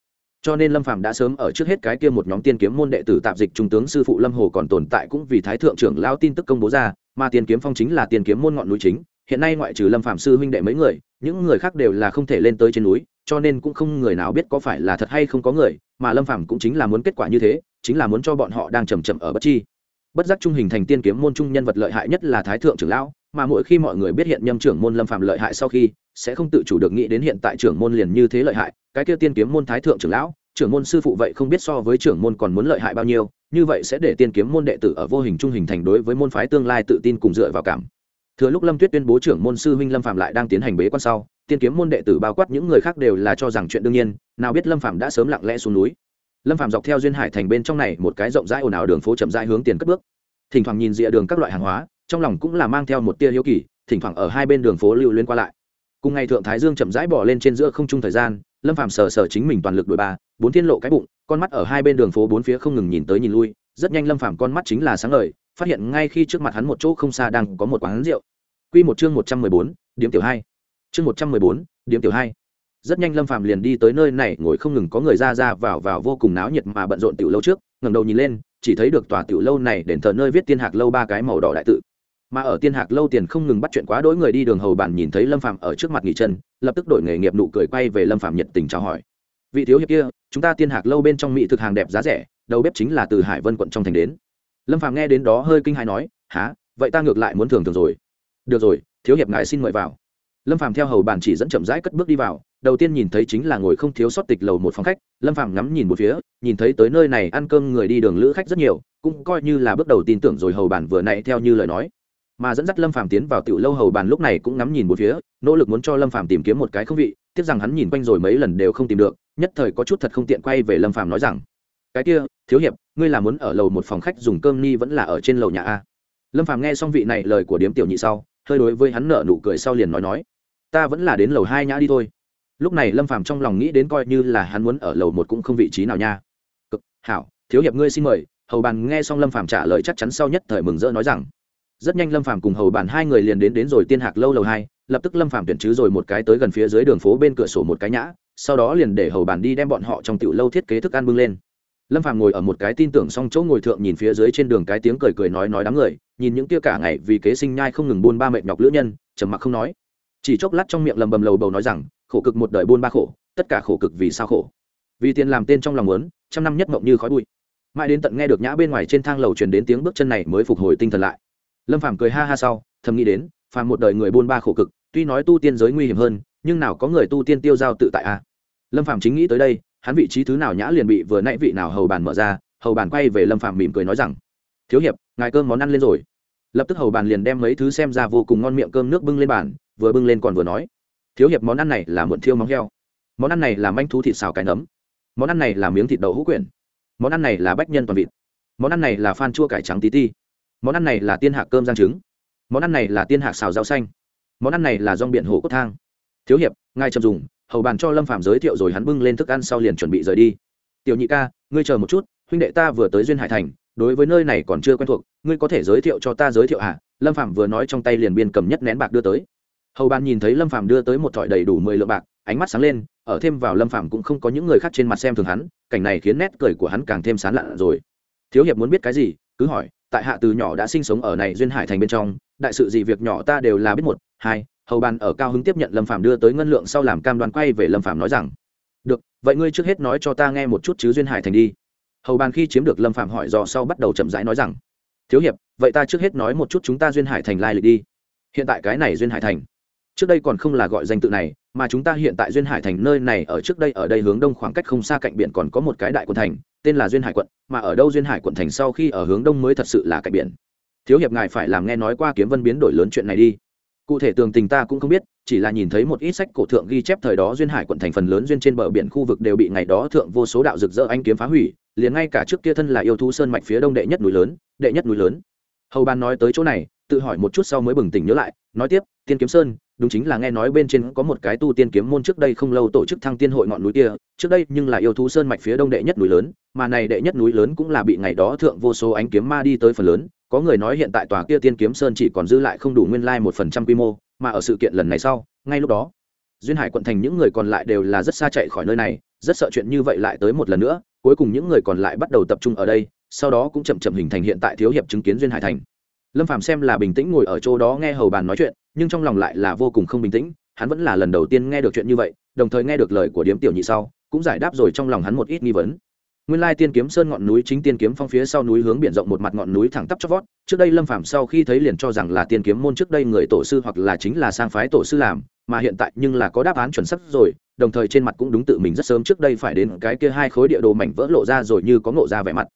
Cho nên lâm phàm đã sớm ở trước hết cái kia một nhóm tiên kiếm môn đệ tử tạp dịch trung tướng sư phụ lâm hồ còn tồn tại cũng vì thái thượng trưởng lao tin tức công bố ra, mà tiên kiếm phong chính là tiên kiếm môn ngọn núi chính, hiện nay ngoại trừ lâm phàm sư huynh đệ mấy người, những người khác đều là không thể lên tới trên núi, cho nên cũng không người nào biết có phải là thật hay không có người, mà lâm phàm cũng chính là muốn kết quả như thế, chính là muốn cho bọn họ đang chầm chậm ở bất chi bất giác trung hình thành tiên kiếm môn trung nhân vật lợi hại nhất là thái thượng trưởng lão, mà mỗi khi mọi người biết hiện nhâm trưởng môn lâm phạm lợi hại sau khi, sẽ không tự chủ được nghĩ đến hiện tại trưởng môn liền như thế lợi hại. Cái kia tiên kiếm môn thái thượng trưởng lão, trưởng môn sư phụ vậy không biết so với trưởng môn còn muốn lợi hại bao nhiêu, như vậy sẽ để tiên kiếm môn đệ tử ở vô hình trung hình thành đối với môn phái tương lai tự tin cùng dựa vào cảm. Thừa lúc lâm tuyết tuyên bố trưởng môn sư huynh lâm phạm lại đang tiến hành bế quan sau, tiên kiếm môn đệ tử bao quát những người khác đều là cho rằng chuyện đương nhiên, nào biết lâm phạm đã sớm lặng lẽ xuống núi lâm phạm dọc theo duyên hải thành bên trong này một cái rộng rãi ồn ào đường phố chậm rãi hướng tiền cất bước. Thỉnh thoảng nhìn rìa đường các loại hàng hóa, trong lòng cũng là mang theo một tia hiếu kỳ, thỉnh thoảng ở hai bên đường phố lưu liên qua lại. Cùng ngày thượng thái dương chậm rãi bỏ lên trên giữa không trung thời gian, lâm phạm sờ sờ chính mình toàn lực đội ba bốn thiên lộ cái bụng, con mắt ở hai bên đường phố bốn phía không ngừng nhìn tới nhìn lui, rất nhanh lâm phạm con mắt chính là sáng ngời, phát hiện ngay khi trước mặt hắn một chỗ không xa đang có một quán rượu. Quy một chương một trăm mười bốn, điểm tiểu hai. Chương một trăm mười bốn, điểm tiểu hai rất nhanh lâm phạm liền đi tới nơi này, ngồi không ngừng có người ra ra vào vào vô cùng náo nhiệt mà bận rộn tiểu lâu trước, ngẩng đầu nhìn lên, chỉ thấy được tòa tiểu lâu này đền thờ nơi viết tiên hạc lâu ba cái màu đỏ đại tự. Mà ở tiên hạc lâu tiền không ngừng bắt chuyện quá đỗi người đi đường hầu bản nhìn thấy lâm phạm ở trước mặt nghỉ chân, lập tức đổi nghề nghiệp nụ cười quay về lâm phạm nhiệt tình chào hỏi. Vị thiếu hiệp kia, chúng ta tiên hạc lâu bên trong mỹ thực hàng đẹp giá rẻ, đầu bếp chính là từ hải vân quận trong thành đến. Lâm phạm nghe đến đó hơi kinh hãi nói há vậy ta ngược lại muốn thường thường rồi. Được rồi, thiếu hiệp ngài xin mời vào. Lâm phạm theo hầu bàn chỉ dẫn chậm rãi cất bước đi vào đầu tiên nhìn thấy chính là ngồi không thiếu sót tịch lầu một phòng khách, lâm phàm ngắm nhìn một phía, nhìn thấy tới nơi này ăn cơm người đi đường lữ khách rất nhiều, cũng coi như là bước đầu tin tưởng rồi hầu bàn vừa nãy theo như lời nói. Mà dẫn dắt lâm phàm tiến vào tiểu lâu hầu bàn lúc này cũng ngắm nhìn một phía, nỗ lực muốn cho lâm phàm tìm kiếm một cái không vị, tiếc rằng hắn nhìn quanh rồi mấy lần đều không tìm được, nhất thời có chút thật không tiện quay về lâm phàm nói rằng, cái kia, thiếu hiệp, ngươi là muốn ở lầu một phòng khách dùng cơm ni vẫn là ở trên lầu nhà a? Lâm phàm nghe xong vị này lời của điếm tiểu nhị sau, hơi đối với hắn nợ nụ cười sau liền nói nói, ta vẫn là đến lầu hai nhã đi thôi lúc này lâm phàm trong lòng nghĩ đến coi như là hắn muốn ở lầu một cũng không vị trí nào nha. Cực, hảo, thiếu hiệp ngươi xin mời. Hầu bàn nghe xong lâm phàm trả lời chắc chắn sau nhất thời mừng rỡ nói rằng, rất nhanh lâm phàm cùng hầu bàn hai người liền đến đến rồi tiên hạc lâu lầu hai, lập tức lâm phàm tuyển chứ rồi một cái tới gần phía dưới đường phố bên cửa sổ một cái nhã, sau đó liền để hầu bàn đi đem bọn họ trong tiểu lâu thiết kế thức ăn bưng lên. Lâm phàm ngồi ở một cái tin tưởng xong chỗ ngồi thượng nhìn phía dưới trên đường cái tiếng cười cười nói nói đám người, nhìn những kia cả ngày vì kế sinh nhai không ngừng buôn ba mệt nhọc lữ nhân, trầm mặc không nói chỉ chốc lát trong miệng lầm bầm lầu bầu nói rằng, khổ cực một đời buôn ba khổ, tất cả khổ cực vì sao khổ? Vì tiền làm tên trong lòng muốn, trăm năm nhất mộng như khói bụi. Mãi đến tận nghe được nhã bên ngoài trên thang lầu truyền đến tiếng bước chân này mới phục hồi tinh thần lại. Lâm phàm cười ha ha sau, thầm nghĩ đến, phàm một đời người buôn ba khổ cực, tuy nói tu tiên giới nguy hiểm hơn, nhưng nào có người tu tiên tiêu giao tự tại a. À? lâm phàm chính nghĩ tới đây, hắn vị trí thứ nào nhã liền bị vừa nãy vị nào hầu bàn mở ra, hầu bàn quay về lâm phàm mỉm cười nói rằng, thiếu hiệp, ngài cơm món ăn lên rồi. Lập tức hầu bàn liền đem mấy thứ xem ra vô cùng ngon miệng cơm nước bưng lên bàn vừa bưng lên còn vừa nói, thiếu hiệp, món ăn này là muộn thiêu móng heo. Món ăn này là manh thú thịt xào cái nấm. Món ăn này là miếng thịt đậu hũ quyển. Món ăn này là bách nhân toàn vịt. Món ăn này là phan chua cải trắng tí ti. Món ăn này là tiên hạc cơm giang trứng. Món ăn này là tiên hạc xào rau xanh. Món ăn này là rong biển hổ cốt thang. Thiếu hiệp, ngài trầm dùng, hầu bàn cho lâm phạm giới thiệu rồi hắn bưng lên thức ăn sau liền chuẩn bị rời đi. Tiểu nhị ca, ngươi chờ một chút, huynh đệ ta vừa tới duyên hải thành, đối với nơi này còn chưa quen thuộc, ngươi có thể giới thiệu cho ta giới thiệu à lâm phạm vừa nói trong tay liền biên cầm nhất nén bạc đưa tới hầu bàn nhìn thấy lâm phạm đưa tới một thỏi đầy đủ mười lượng bạc, ánh mắt sáng lên, ở thêm vào lâm phạm cũng không có những người khác trên mặt xem thường hắn, cảnh này khiến nét cười của hắn càng thêm sán lạ rồi. Thiếu hiệp muốn biết cái gì, cứ hỏi, tại hạ từ nhỏ đã sinh sống ở này duyên hải thành bên trong, đại sự gì việc nhỏ ta đều là biết một, hai, hầu bàn ở cao hứng tiếp nhận lâm phạm đưa tới ngân lượng sau làm cam đoan quay về lâm phạm nói rằng, được, vậy ngươi trước hết nói cho ta nghe một chút chứ duyên hải thành đi. Hầu bàn khi chiếm được lâm phạm hỏi dò sau bắt đầu chậm rãi nói rằng, thiếu hiệp, vậy ta trước hết nói một chút chúng ta duyên hải thành lai lịch đi. Hiện tại cái này duyên hải thành trước đây còn không là gọi danh tự này, mà chúng ta hiện tại duyên hải thành nơi này ở trước đây, ở đây hướng đông khoảng cách không xa cạnh biển còn có một cái đại quận thành, tên là duyên hải quận, mà ở đâu duyên hải quận thành sau khi ở hướng đông mới thật sự là cạnh biển. Thiếu hiệp ngài phải làm nghe nói qua kiếm vân biến đổi lớn chuyện này đi. Cụ thể tường tình ta cũng không biết, chỉ là nhìn thấy một ít sách cổ thượng ghi chép thời đó duyên hải quận thành phần lớn duyên trên bờ biển khu vực đều bị ngày đó thượng vô số đạo rực rỡ anh kiếm phá hủy, liền ngay cả trước kia thân là yêu thú sơn mạch phía đông đệ nhất núi lớn, đệ nhất núi lớn. Hầu ban nói tới chỗ này, tự hỏi một chút sau mới bừng tỉnh nhớ lại, nói tiếp, tiên kiếm sơn đúng chính là nghe nói bên trên có một cái tu tiên kiếm môn trước đây không lâu tổ chức thăng tiên hội ngọn núi kia, trước đây nhưng là yêu thú sơn mạch phía đông đệ nhất núi lớn, mà này đệ nhất núi lớn cũng là bị ngày đó thượng vô số ánh kiếm ma đi tới phần lớn, có người nói hiện tại tòa kia tiên kiếm sơn chỉ còn dư lại không đủ nguyên lai một phần trăm quy mô, mà ở sự kiện lần này sau, ngay lúc đó, duyên hải quận thành những người còn lại đều là rất xa chạy khỏi nơi này, rất sợ chuyện như vậy lại tới một lần nữa, cuối cùng những người còn lại bắt đầu tập trung ở đây, sau đó cũng chậm chậm hình thành hiện tại thiếu hiệp chứng kiến duyên hải thành lâm phàm xem là bình tĩnh ngồi ở chỗ đó nghe hầu bàn nói chuyện, nhưng trong lòng lại là vô cùng không bình tĩnh, hắn vẫn là lần đầu tiên nghe được chuyện như vậy, đồng thời nghe được lời của điếm tiểu nhị sau, cũng giải đáp rồi trong lòng hắn một ít nghi vấn. Nguyên lai tiên kiếm sơn ngọn núi chính tiên kiếm phong phía sau núi hướng biển rộng một mặt ngọn núi thẳng tắp chót vót, trước đây lâm phàm sau khi thấy liền cho rằng là tiên kiếm môn trước đây người tổ sư hoặc là chính là sang phái tổ sư làm, mà hiện tại nhưng là có đáp án chuẩn xác rồi, đồng thời trên mặt cũng đúng tự mình rất sớm trước đây phải đến cái kia hai khối địa đồ mảnh vỡ lộ ra rồi như có ngộ ra vẻ mặt.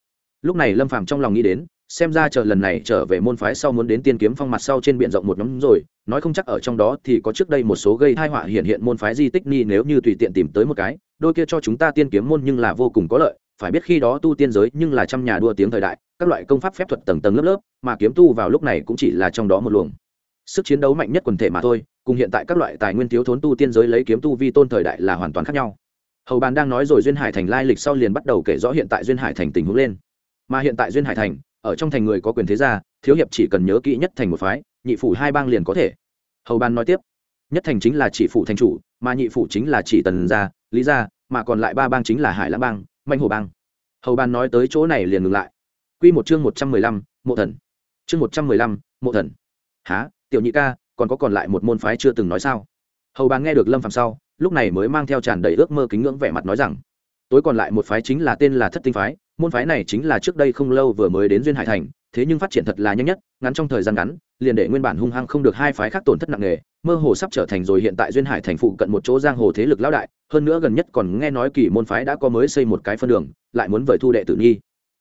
Lúc này lâm phàm trong lòng nghĩ đến xem ra chờ lần này trở về môn phái sau muốn đến tiên kiếm phong mặt sau trên biển rộng một nhóm rồi, nói không chắc ở trong đó thì có trước đây một số gây thai họa hiện hiện môn phái di tích ni nếu như tùy tiện tìm tới một cái, đôi kia cho chúng ta tiên kiếm môn nhưng là vô cùng có lợi, phải biết khi đó tu tiên giới nhưng là trăm nhà đua tiếng thời đại, các loại công pháp phép thuật tầng tầng lớp lớp, mà kiếm tu vào lúc này cũng chỉ là trong đó một luồng. Sức chiến đấu mạnh nhất quần thể mà thôi, cùng hiện tại các loại tài nguyên thiếu thốn tu tiên giới lấy kiếm tu vi tôn thời đại là hoàn toàn khác nhau. Hầu bàn đang nói rồi duyên hải thành lai lịch sau liền bắt đầu kể rõ hiện tại duyên hải thành tình huống lên. Mà hiện tại duyên hải thành ở trong thành người có quyền thế gia, thiếu hiệp chỉ cần nhớ kỹ nhất thành một phái, nhị phủ hai bang liền có thể. Hầu ban nói tiếp, nhất thành chính là chỉ phủ thành chủ, mà nhị phủ chính là chỉ tần gia, lý gia, mà còn lại ba bang chính là hải lãng bang manh hồ bang. Hầu ban nói tới chỗ này liền ngừng lại. Q một chương một trăm mười lăm, mộ thần. Chương một trăm mười lăm, mộ thần. Há, tiểu nhị ca, còn có còn lại một môn phái chưa từng nói sao? Hầu ban nghe được lâm phạm sau, lúc này mới mang theo tràn đầy ước mơ kính ngưỡng vẻ mặt nói rằng tối còn lại một phái chính là tên là thất tinh phái, môn phái này chính là trước đây không lâu vừa mới đến duyên hải thành, thế nhưng phát triển thật là nhanh nhất, ngắn trong thời gian ngắn, liền để nguyên bản hung hăng không được hai phái khác tổn thất nặng nề, mơ hồ sắp trở thành rồi hiện tại duyên hải thành phụ cận một chỗ giang hồ thế lực lão đại, hơn nữa gần nhất còn nghe nói kỳ môn phái đã có mới xây một cái phân đường, lại muốn vời thu đệ tử nhi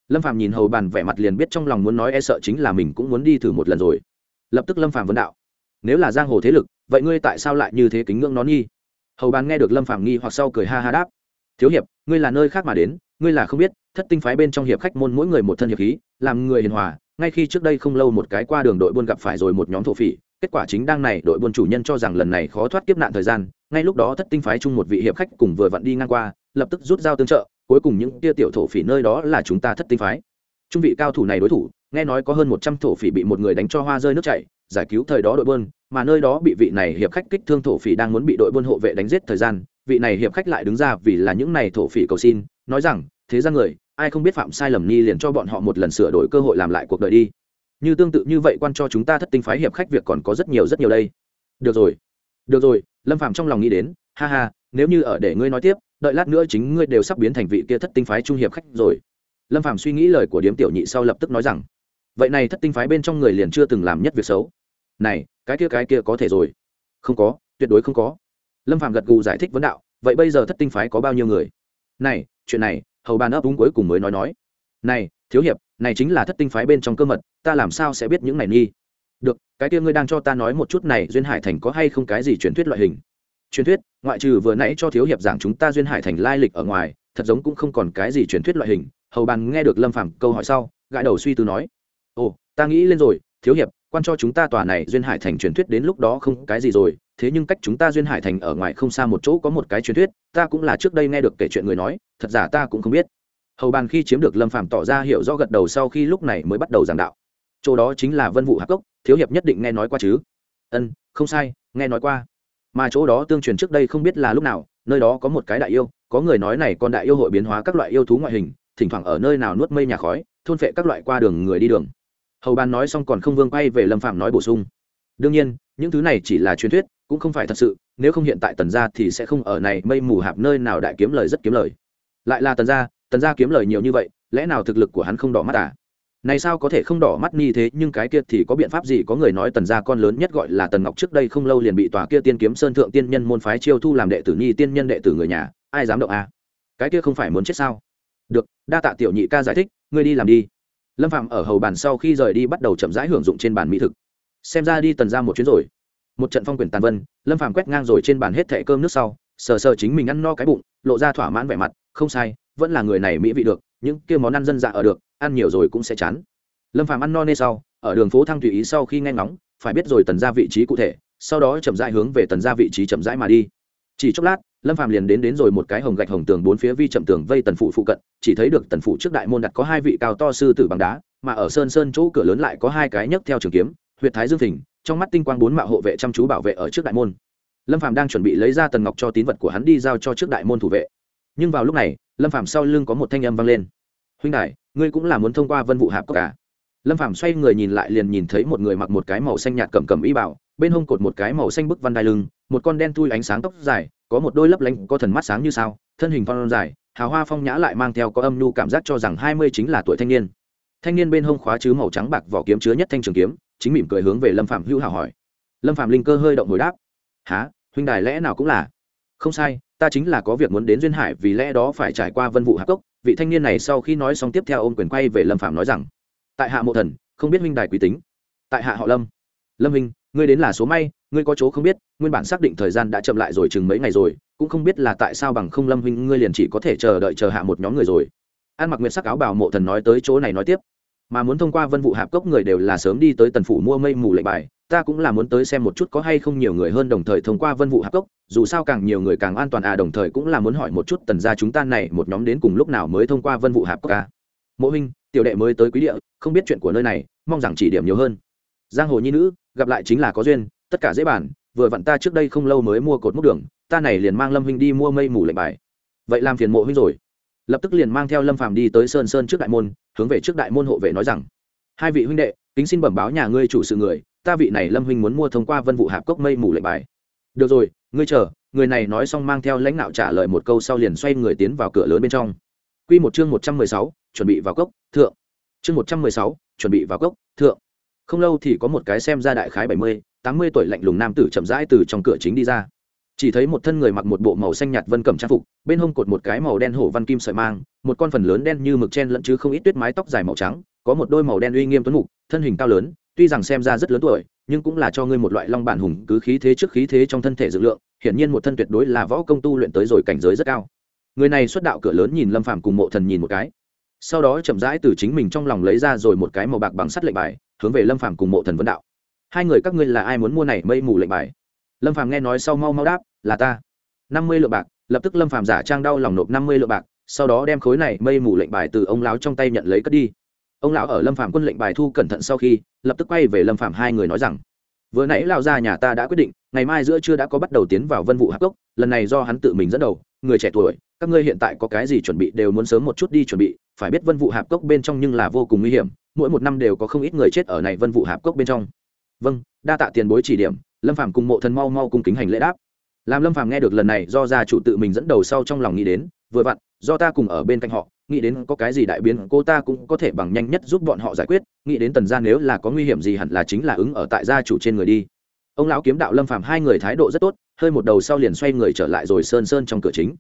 lâm phàm nhìn hầu bàn vẻ mặt liền biết trong lòng muốn nói e sợ chính là mình cũng muốn đi thử một lần rồi. Lập tức lâm phàm vấn đạo, nếu là giang hồ thế lực, vậy ngươi tại sao lại như thế kính ngưỡng nó nghi? Hầu bàn nghe được lâm phàm nghi hoặc sau cười ha ha đáp thiếu hiệp, ngươi là nơi khác mà đến, ngươi là không biết, thất tinh phái bên trong hiệp khách môn mỗi người một thân hiệp khí, làm người hiền hòa, ngay khi trước đây không lâu một cái qua đường đội buôn gặp phải rồi một nhóm thổ phỉ, kết quả chính đang này đội buôn chủ nhân cho rằng lần này khó thoát kiếp nạn thời gian, ngay lúc đó thất tinh phái chung một vị hiệp khách cùng vừa vặn đi ngang qua, lập tức rút dao tương trợ, cuối cùng những tia tiểu thổ phỉ nơi đó là chúng ta thất tinh phái. Trung vị cao thủ này đối thủ, nghe nói có hơn một trăm thổ phỉ bị một người đánh cho hoa rơi nước chảy, giải cứu thời đó đội buôn, mà nơi đó bị vị này hiệp khách kích thương thổ phỉ đang muốn bị đội buôn hộ vệ đánh giết thời gian vị này hiệp khách lại đứng ra vì là những này thổ phỉ cầu xin, nói rằng, thế gian người, ai không biết phạm sai lầm ni liền cho bọn họ một lần sửa đổi cơ hội làm lại cuộc đời đi. Như tương tự như vậy quan cho chúng ta thất tinh phái hiệp khách việc còn có rất nhiều rất nhiều đây. Được rồi được rồi. Lâm phạm trong lòng nghĩ đến, ha ha, nếu như ở để ngươi nói tiếp, đợi lát nữa chính ngươi đều sắp biến thành vị kia thất tinh phái trung hiệp khách rồi. Lâm phạm suy nghĩ lời của điếm tiểu nhị sau lập tức nói rằng, vậy này thất tinh phái bên trong người liền chưa từng làm nhất việc xấu. Này, cái kia cái kia có thể rồi. Không có, tuyệt đối không có lâm phạm gật gù giải thích vấn đạo, vậy bây giờ thất tinh phái có bao nhiêu người? Này, chuyện này, hầu bàn ấp úng cuối cùng mới nói nói. Này, thiếu hiệp, này chính là thất tinh phái bên trong cơ mật, ta làm sao sẽ biết những này nghi? Được, cái kia ngươi đang cho ta nói một chút này, duyên hải thành có hay không cái gì truyền thuyết loại hình? Truyền thuyết, ngoại trừ vừa nãy cho thiếu hiệp giảng chúng ta duyên hải thành lai lịch ở ngoài, thật giống cũng không còn cái gì truyền thuyết loại hình. Hầu bàn nghe được lâm phàm câu hỏi sau, gãi đầu suy tư nói, ồ, ta nghĩ lên rồi, thiếu hiệp, quan cho chúng ta tòa này duyên hải thành truyền thuyết đến lúc đó không cái gì rồi thế nhưng cách chúng ta duyên hải thành ở ngoài không xa một chỗ có một cái truyền thuyết, ta cũng là trước đây nghe được kể chuyện người nói, thật giả ta cũng không biết. Hầu bàn khi chiếm được lâm phàm tỏ ra hiểu rõ gật đầu sau khi lúc này mới bắt đầu giảng đạo. Chỗ đó chính là vân vụ hạc cốc, thiếu hiệp nhất định nghe nói qua chứ? Ân, không sai, nghe nói qua. Mà chỗ đó tương truyền trước đây không biết là lúc nào, nơi đó có một cái đại yêu, có người nói này con đại yêu hội biến hóa các loại yêu thú ngoại hình, thỉnh thoảng ở nơi nào nuốt mây nhà khói, thôn phệ các loại qua đường người đi đường. Hầu bàn nói xong còn không vương quay về lâm phạm nói bổ sung. Đương nhiên, những thứ này chỉ là truyền thuyết cũng không phải thật sự, nếu không hiện tại tần gia thì sẽ không ở này mây mù hạp nơi nào đại kiếm lời rất kiếm lời. Lại là tần gia tần gia kiếm lời nhiều như vậy, lẽ nào thực lực của hắn không đỏ mắt à? Này sao có thể không đỏ mắt ni thế, nhưng cái kia thì có biện pháp gì? Có người nói tần gia con lớn nhất gọi là tần ngọc trước đây không lâu liền bị tòa kia tiên kiếm sơn thượng tiên nhân môn phái chiêu thu làm đệ tử nhi tiên nhân đệ tử người nhà, ai dám động à? Cái kia không phải muốn chết sao? Được, đa tạ tiểu nhị ca giải thích, ngươi đi làm đi. Lâm phạm ở hầu bàn sau khi rời đi bắt đầu chậm rãi hưởng dụng trên bàn mỹ thực. Xem ra đi tần ra một chuyến rồi một trận phong quyền tàn vân, lâm phàm quét ngang rồi trên bàn hết thẻ cơm nước sau, sờ sờ chính mình ăn no cái bụng, lộ ra thỏa mãn vẻ mặt, không sai, vẫn là người này mỹ vị được, những kia món ăn dân dạ ở được, ăn nhiều rồi cũng sẽ chán lâm phàm ăn no nê sau, ở đường phố thăng tùy ý sau khi nghe ngóng, phải biết rồi tần ra vị trí cụ thể, sau đó chậm rãi hướng về tần ra vị trí chậm rãi mà đi chỉ chốc lát, lâm phàm liền đến đến rồi một cái hồng gạch hồng tường bốn phía vi chậm tường vây tần phủ phụ cận, chỉ thấy được tần phủ trước đại môn đặt có hai vị cao to sư tử bằng đá, mà ở sơn sơn chỗ cửa lớn lại có hai cái nhấc theo trường kiếm, huyệt thái dương thình trong mắt tinh quang bốn mạo hộ vệ chăm chú bảo vệ ở trước đại môn. Lâm phàm đang chuẩn bị lấy ra tần ngọc cho tín vật của hắn đi giao cho trước đại môn thủ vệ. Nhưng vào lúc này, lâm phàm sau lưng có một thanh âm vang lên. Huynh đại ngươi cũng là muốn thông qua vân vụ hạp cốc cả lâm phàm xoay người nhìn lại liền nhìn thấy một người mặc một cái màu xanh nhạt cầm cầm y bảo, bên hông cột một cái màu xanh bức văn đai lưng, một con đen thui ánh sáng tóc dài, có một đôi lấp lánh, có thần mắt sáng như sao, thân hình phong dài, hào hoa phong nhã lại mang theo có âm nhu cảm giác cho rằng hai mươi chính là tuổi thanh niên. Thanh niên bên hông khóa chứ màu trắng bạc vỏ kiếm chứa nhất thanh trường kiếm chính mỉm cười hướng về lâm phạm hữu hảo hỏi. Lâm phạm linh cơ hơi động hồi đáp. Há huynh đài lẽ nào cũng là? Không sai, ta chính là có việc muốn đến duyên hải vì lẽ đó phải trải qua vân vụ hạc cốc. Vị thanh niên này sau khi nói xong tiếp theo ôm quyền quay về lâm phạm nói rằng, tại hạ mộ thần, không biết huynh đài quý tính. Tại hạ họ lâm. Lâm huynh, ngươi đến là số may, ngươi có chỗ không biết, nguyên bản xác định thời gian đã chậm lại rồi chừng mấy ngày rồi, cũng không biết là tại sao bằng không lâm huynh ngươi liền chỉ có thể chờ đợi chờ hạ một nhóm người rồi. An mặc nguyệt sắc áo bào mộ thần nói tới chỗ này nói tiếp mà muốn thông qua vân vụ hạp cốc người đều là sớm đi tới tần phủ mua mây mù lệnh bài, ta cũng là muốn tới xem một chút có hay không nhiều người hơn đồng thời thông qua vân vụ hạp cốc, dù sao càng nhiều người càng an toàn à đồng thời cũng là muốn hỏi một chút tần gia chúng ta này một nhóm đến cùng lúc nào mới thông qua vân vụ hạp cốc à. mộ huynh, tiểu đệ mới tới quý địa, không biết chuyện của nơi này, mong rằng chỉ điểm nhiều hơn. Giang hồ nhi nữ, gặp lại chính là có duyên, tất cả dễ bàn, vừa vặn ta trước đây không lâu mới mua cột mốc đường, ta này liền mang lâm huynh đi mua mây mù lệnh bài. Vậy làm phiền mộ huynh rồi lập tức liền mang theo lâm phàm đi tới sơn sơn trước đại môn hướng về trước đại môn hộ vệ nói rằng hai vị huynh đệ kính xin bẩm báo nhà ngươi chủ sự người ta vị này lâm huynh muốn mua thông qua vân vụ hạp cốc mây mù lệnh bài. Được rồi ngươi chờ. Người này nói xong mang theo lãnh đạo trả lời một câu sau liền xoay người tiến vào cửa lớn bên trong. Quy một chương một trăm mười sáu, chuẩn bị vào cốc thượng. Chương một trăm mười sáu, chuẩn bị vào cốc thượng. Không lâu thì có một cái xem ra đại khái bảy mươi tám mươi tuổi lạnh lùng nam tử chậm rãi từ trong cửa chính đi ra chỉ thấy một thân người mặc một bộ màu xanh nhạt vân cẩm trang phục, bên hông cột một cái màu đen hổ văn kim sợi mang, một con phần lớn đen như mực chen lẫn chứ không ít tuyết mái tóc dài màu trắng, có một đôi màu đen uy nghiêm tuấn mục, thân hình cao lớn, tuy rằng xem ra rất lớn tuổi, nhưng cũng là cho ngươi một loại long bản hùng cứ khí thế trước khí thế trong thân thể dự lượng, hiển nhiên một thân tuyệt đối là võ công tu luyện tới rồi cảnh giới rất cao. Người này xuất đạo cửa lớn nhìn lâm phàm cùng mộ thần nhìn một cái. Sau đó chậm rãi từ chính mình trong lòng lấy ra rồi một cái màu bạc bằng sắt lệnh bài, hướng về lâm phàm cùng mộ thần vấn đạo. Hai người các ngươi là ai muốn mua này mây mù lệnh bài? Lâm phàm nghe nói sau mau mau đáp, là ta. Năm mươi lượng bạc. Lập tức lâm phàm giả trang đau lòng nộp năm mươi lượng bạc, sau đó đem khối này mây mù lệnh bài từ ông lão trong tay nhận lấy cất đi. Ông lão ở lâm phàm quân lệnh bài thu cẩn thận sau khi, lập tức quay về lâm phàm hai người nói rằng, vừa nãy lão gia nhà ta đã quyết định, ngày mai giữa trưa đã có bắt đầu tiến vào vân vụ hạc cốc, lần này do hắn tự mình dẫn đầu, người trẻ tuổi, các ngươi hiện tại có cái gì chuẩn bị đều muốn sớm một chút đi chuẩn bị, phải biết vân vụ hạp cốc bên trong nhưng là vô cùng nguy hiểm, mỗi một năm đều có không ít người chết ở này vân vụ hạp cốc bên trong. Vâng đa tạ tiền bối chỉ điểm lâm phàm cùng mộ thần mau mau cùng kính hành lễ đáp làm lâm phàm nghe được lần này do gia chủ tự mình dẫn đầu sau trong lòng nghĩ đến vừa vặn do ta cùng ở bên cạnh họ nghĩ đến có cái gì đại biến cô ta cũng có thể bằng nhanh nhất giúp bọn họ giải quyết nghĩ đến tần gia nếu là có nguy hiểm gì hẳn là chính là ứng ở tại gia chủ trên người đi ông lão kiếm đạo lâm phàm hai người thái độ rất tốt hơi một đầu sau liền xoay người trở lại rồi sơn sơn trong cửa chính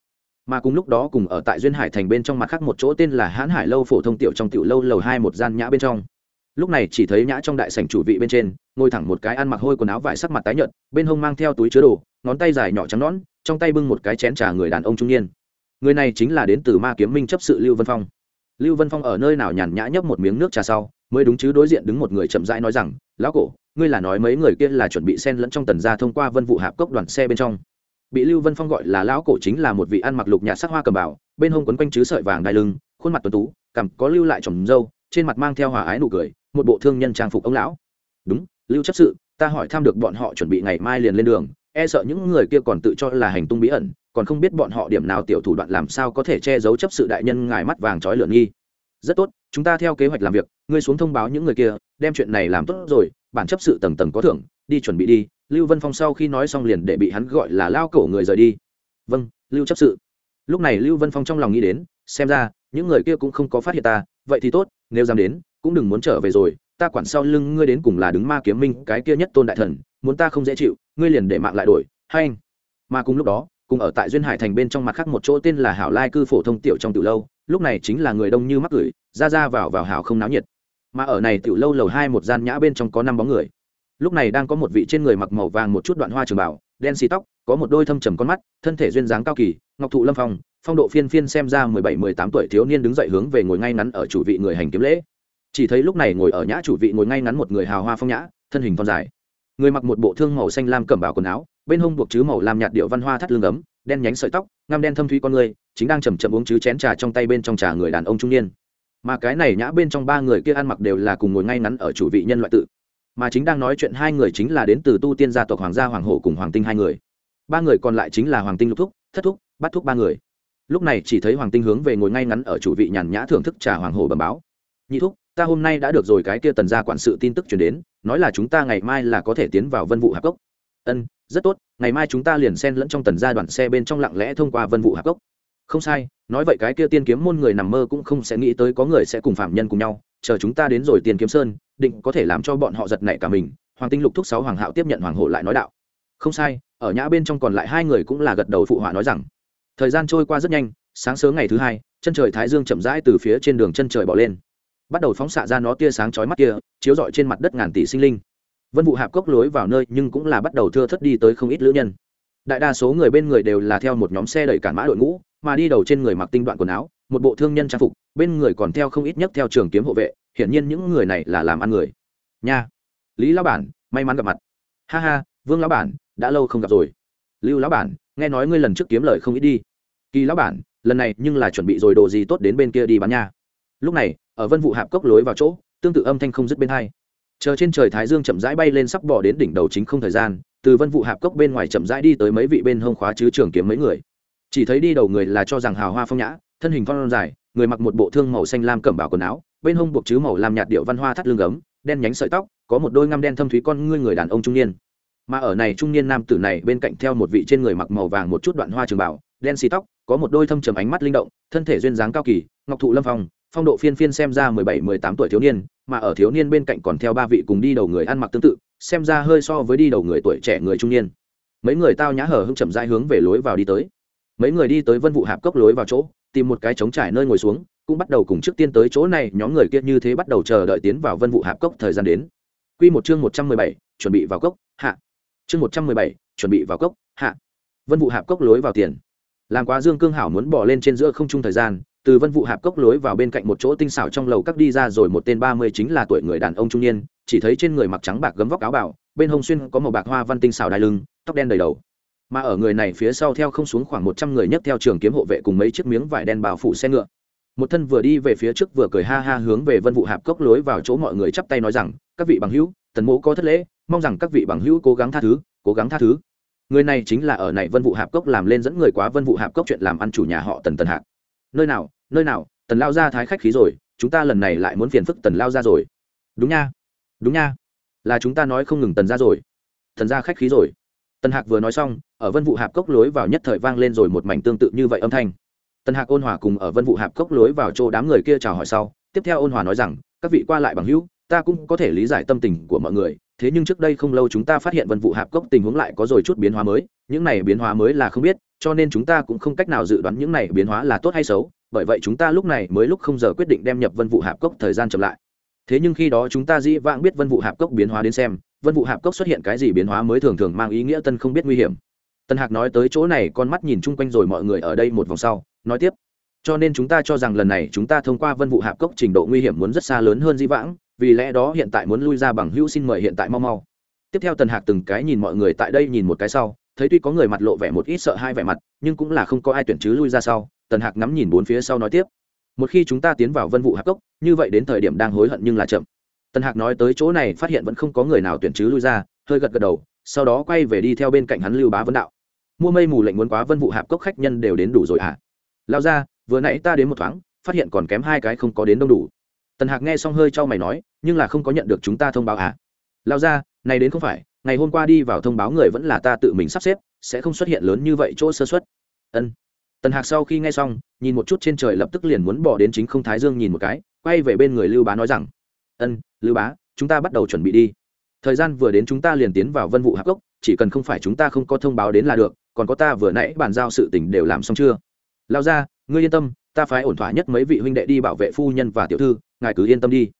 mà cùng lúc đó cùng ở tại duyên hải thành bên trong mặt khác một chỗ tên là hãn hải lâu phổ thông tiểu trong tiểu lâu lầu hai một gian nhã bên trong lúc này chỉ thấy nhã trong đại sảnh chủ vị bên trên, ngồi thẳng một cái ăn mặc hôi quần áo vải sắc mặt tái nhợt, bên hông mang theo túi chứa đồ, ngón tay dài nhỏ trắng nõn, trong tay bưng một cái chén trà người đàn ông trung niên. Người này chính là đến từ ma kiếm minh chấp sự lưu vân phong. Lưu vân phong ở nơi nào nhàn nhã nhấp một miếng nước trà sau, mới đúng chứ đối diện đứng một người chậm rãi nói rằng, lão cổ, ngươi là nói mấy người kia là chuẩn bị xen lẫn trong tần gia thông qua vân vụ hạp cốc đoàn xe bên trong. Bị lưu vân phong gọi là lão cổ chính là một vị ăn mặc lục nhạt sắc hoa cầm bảo bên hông quấn quanh chứ sợi vàng đai lưng, khuôn mặt tuấn tú, cằm có lưu lại trồng râu, trên mặt mang theo hòa ái nụ cười một bộ thương nhân trang phục ông lão. Đúng, lưu chấp sự, ta hỏi thăm được bọn họ chuẩn bị ngày mai liền lên đường e sợ những người kia còn tự cho là hành tung bí ẩn, còn không biết bọn họ điểm nào tiểu thủ đoạn làm sao có thể che giấu chấp sự đại nhân ngài mắt vàng trói lượn nghi. Rất tốt, chúng ta theo kế hoạch làm việc, ngươi xuống thông báo những người kia, đem chuyện này làm tốt rồi, bản chấp sự tầng tầng có thưởng, đi chuẩn bị đi, lưu vân phong sau khi nói xong liền để bị hắn gọi là lao cổ người rời đi. Vâng lưu chấp sự. Lúc này lưu vân phong trong lòng nghĩ đến, xem ra, những người kia cũng không có phát hiện ta, vậy thì tốt, nếu dám đến cũng đừng muốn trở về rồi, ta quản sau lưng ngươi đến cùng là đứng ma kiếm minh cái kia nhất tôn đại thần, muốn ta không dễ chịu, ngươi liền để mạng lại đổi, hay anh. Mà cùng lúc đó, cùng ở tại duyên hải thành bên trong mặt khác một chỗ tên là hảo lai cư phổ thông tiểu trong tiểu lâu, lúc này chính là người đông như mắc gửi ra ra vào vào hảo không náo nhiệt. Mà ở này tiểu lâu lầu hai một gian nhã bên trong có năm bóng người. Lúc này đang có một vị trên người mặc màu vàng một chút đoạn hoa trường bảo, đen xì tóc, có một đôi thâm trầm con mắt, thân thể duyên dáng cao kỳ, ngọc thụ lâm phong phong độ phiên phiên xem ra mười bảy, mười tám tuổi thiếu niên đứng dậy hướng về ngồi ngay ngắn ở chủ vị người hành kiếm lễ chỉ thấy lúc này ngồi ở nhã chủ vị ngồi ngay ngắn một người hào hoa phong nhã, thân hình thon dài. Người mặc một bộ thương màu xanh lam cẩm bào quần áo, bên hông buộc chứ màu lam nhạt điệu văn hoa thắt lưng ấm, đen nhánh sợi tóc, ngăm đen thâm thuy con người, chính đang chầm chậm uống chứ chén trà trong tay bên trong trà người đàn ông trung niên. Mà cái này nhã bên trong ba người kia ăn mặc đều là cùng ngồi ngay ngắn ở chủ vị nhân loại tự. Mà chính đang nói chuyện hai người chính là đến từ tu tiên gia tộc hoàng gia hoàng hổ cùng hoàng tinh hai người. Ba người còn lại chính là hoàng tinh lục thúc, thất thúc bắt thúc ba người. Lúc này chỉ thấy hoàng tinh hướng về ngồi ngay ngắn ở chủ vị nhàn nhã thưởng thức trà hoàng hổ bẩm báo. Nhị thúc ta hôm nay đã được rồi, cái kia tần gia quản sự tin tức chuyển đến, nói là chúng ta ngày mai là có thể tiến vào vân vụ hạp cốc. Ân, rất tốt, ngày mai chúng ta liền xen lẫn trong tần gia đoàn xe bên trong lặng lẽ thông qua vân vụ hạp cốc. Không sai, nói vậy cái kia tiên kiếm môn người nằm mơ cũng không sẽ nghĩ tới có người sẽ cùng phạm nhân cùng nhau, chờ chúng ta đến rồi tiên kiếm sơn, định có thể làm cho bọn họ giật nảy cả mình, hoàng tinh lục thúc sáu hoàng hạo tiếp nhận hoàng hộ lại nói đạo. Không sai, ở nhã bên trong còn lại hai người cũng là gật đầu phụ họa nói rằng, thời gian trôi qua rất nhanh, sáng sớm ngày thứ hai, chân trời thái dương chậm rãi từ phía trên đường chân trời bỏ lên bắt đầu phóng xạ ra nó tia sáng chói mắt kia, chiếu rọi trên mặt đất ngàn tỷ sinh linh. Vân vụ hạp cốc lối vào nơi nhưng cũng là bắt đầu thưa thất đi tới không ít lữ nhân. Đại đa số người bên người đều là theo một nhóm xe đẩy cản mã đội ngũ, mà đi đầu trên người mặc tinh đoạn quần áo, một bộ thương nhân trang phục, bên người còn theo không ít nhất theo trường kiếm hộ vệ, hiển nhiên những người này là làm ăn người. Nha. Lý lão bản, may mắn gặp mặt. Ha ha, vương lão bản, đã lâu không gặp rồi. Lưu lão bản, nghe nói ngươi lần trước kiếm lời không ít đi. Kỳ lão bản, lần này nhưng là chuẩn bị rồi đồ gì tốt đến bên kia đi bán nha lúc này, ở vân vụ hạp cốc lối vào chỗ, tương tự âm thanh không dứt bên hai. Chờ trên trời thái dương chậm rãi bay lên sắp bỏ đến đỉnh đầu chính không thời gian, từ vân vụ hạp cốc bên ngoài chậm rãi đi tới mấy vị bên hông khóa chứ trường kiếm mấy người. Chỉ thấy đi đầu người là cho rằng hào hoa phong nhã, thân hình phong dài, người mặc một bộ thương màu xanh lam cẩm bảo quần áo, bên hông buộc chứ màu làm nhạt điệu văn hoa thắt lưng ấm đen nhánh sợi tóc, có một đôi ngăm đen thâm thúy con ngươi người đàn ông trung niên. Mà ở này trung niên nam tử này bên cạnh theo một vị trên người mặc màu vàng một chút đoạn hoa trường bảo đen xì tóc, có một đôi thâm trầm ánh mắt linh động, thân thể duyên dáng cao kỳ, ngọc thụ lâm phong phong độ phiên phiên xem ra mười bảy, mười tám tuổi thiếu niên, mà ở thiếu niên bên cạnh còn theo ba vị cùng đi đầu người ăn mặc tương tự, xem ra hơi so với đi đầu người tuổi trẻ người trung niên. Mấy người tao nhã hở hưng chậm rãi hướng về lối vào đi tới. Mấy người đi tới vân vụ hạp cốc lối vào chỗ, tìm một cái trống trải nơi ngồi xuống, cũng bắt đầu cùng trước tiên tới chỗ này, nhóm người kia như thế bắt đầu chờ đợi tiến vào vân vụ hạp cốc thời gian đến. Quy một chương một trăm mười bảy, chuẩn bị vào cốc, hạ. Chương một trăm mười bảy, chuẩn bị vào cốc, hạ. Vân vụ hạp cốc lối vào tiền. Làm quá dương cương hảo muốn bỏ lên trên giữa không trung thời gian từ vân vụ hạp cốc lối vào bên cạnh một chỗ tinh xảo trong lầu các đi ra rồi một tên ba mươi chính là tuổi người đàn ông trung niên, chỉ thấy trên người mặc trắng bạc gấm vóc áo bảo bên hông xuyên có màu bạc hoa văn tinh xảo đai lưng, tóc đen đầy đầu. Mà ở người này phía sau theo không xuống khoảng một trăm người nhất theo trường kiếm hộ vệ cùng mấy chiếc miếng vải đen bao phủ xe ngựa. Một thân vừa đi về phía trước vừa cười ha ha hướng về vân vụ hạp cốc lối vào chỗ mọi người chắp tay nói rằng, các vị bằng hữu, tần mỗ có thất lễ, mong rằng các vị bằng hữu cố gắng tha thứ, cố gắng tha thứ. Người này chính là ở này vân vụ hạp cốc làm lên dẫn người quá vân vụ hạp cốc chuyện làm ăn chủ nhà họ tần tần hạc. Nơi nào nơi nào, tần lao ra thái khách khí rồi, chúng ta lần này lại muốn phiền phức tần lao ra rồi. Đúng nha đúng nha, là chúng ta nói không ngừng tần ra rồi. Tần ra khách khí rồi. Tần hạc vừa nói xong, ở vân vụ hạp cốc lối vào nhất thời vang lên rồi một mảnh tương tự như vậy âm thanh. Tần hạc ôn hòa cùng ở vân vụ hạp cốc lối vào chỗ đám người kia chào hỏi sau, tiếp theo ôn hòa nói rằng, các vị qua lại bằng hữu, ta cũng có thể lý giải tâm tình của mọi người, thế nhưng trước đây không lâu chúng ta phát hiện vân vụ hạp cốc tình huống lại có rồi chút biến hóa mới những này biến hóa mới là không biết, cho nên chúng ta cũng không cách nào dự đoán những này biến hóa là tốt hay xấu, bởi vậy chúng ta lúc này mới lúc không giờ quyết định đem nhập vân vụ hạp cốc thời gian chậm lại. Thế nhưng khi đó chúng ta dĩ vãng biết vân vụ hạp cốc biến hóa đến xem, vân vụ hạp cốc xuất hiện cái gì biến hóa mới thường thường mang ý nghĩa tân không biết nguy hiểm. Tân hạc nói tới chỗ này, con mắt nhìn chung quanh rồi mọi người ở đây một vòng sau, nói tiếp. Cho nên chúng ta cho rằng lần này chúng ta thông qua vân vụ hạp cốc trình độ nguy hiểm muốn rất xa lớn hơn dĩ vãng, vì lẽ đó hiện tại muốn lui ra bằng hữu xin mời hiện tại mau mau. Tiếp theo tần hạc từng cái nhìn mọi người tại đây nhìn một cái sau thấy tuy có người mặt lộ vẻ một ít sợ hai vẻ mặt, nhưng cũng là không có ai tuyển chứ lui ra sau, tần hạc ngắm nhìn bốn phía sau nói tiếp. Một khi chúng ta tiến vào vân vụ hạc cốc, như vậy đến thời điểm đang hối hận nhưng là chậm. Tần hạc nói tới chỗ này, phát hiện vẫn không có người nào tuyển chứ lui ra, hơi gật gật đầu, sau đó quay về đi theo bên cạnh hắn lưu bá vân đạo. Mua mây mù lệnh muốn quá vân vụ hạp cốc khách nhân đều đến đủ rồi ạ à? lao ra vừa nãy ta đến một thoáng, phát hiện còn kém hai cái không có đến đông đủ. Tần hạc nghe xong hơi cho mày nói, nhưng là không có nhận được chúng ta thông báo à lao ra này đến không phải ngày hôm qua đi vào thông báo người vẫn là ta tự mình sắp xếp, sẽ không xuất hiện lớn như vậy chỗ sơ xuất ân. Tần hạc sau khi nghe xong, nhìn một chút trên trời lập tức liền muốn bỏ đến chính không thái dương nhìn một cái, quay về bên người lưu bá nói rằng, ân, lưu bá, chúng ta bắt đầu chuẩn bị đi. Thời gian vừa đến chúng ta liền tiến vào vân vụ hạc gốc chỉ cần không phải chúng ta không có thông báo đến là được, còn có ta vừa nãy bàn giao sự tình đều làm xong chưa? Lao ra, ngươi yên tâm, ta phải ổn thỏa nhất mấy vị huynh đệ đi bảo vệ phu nhân và tiểu thư, ngài cứ yên tâm đi.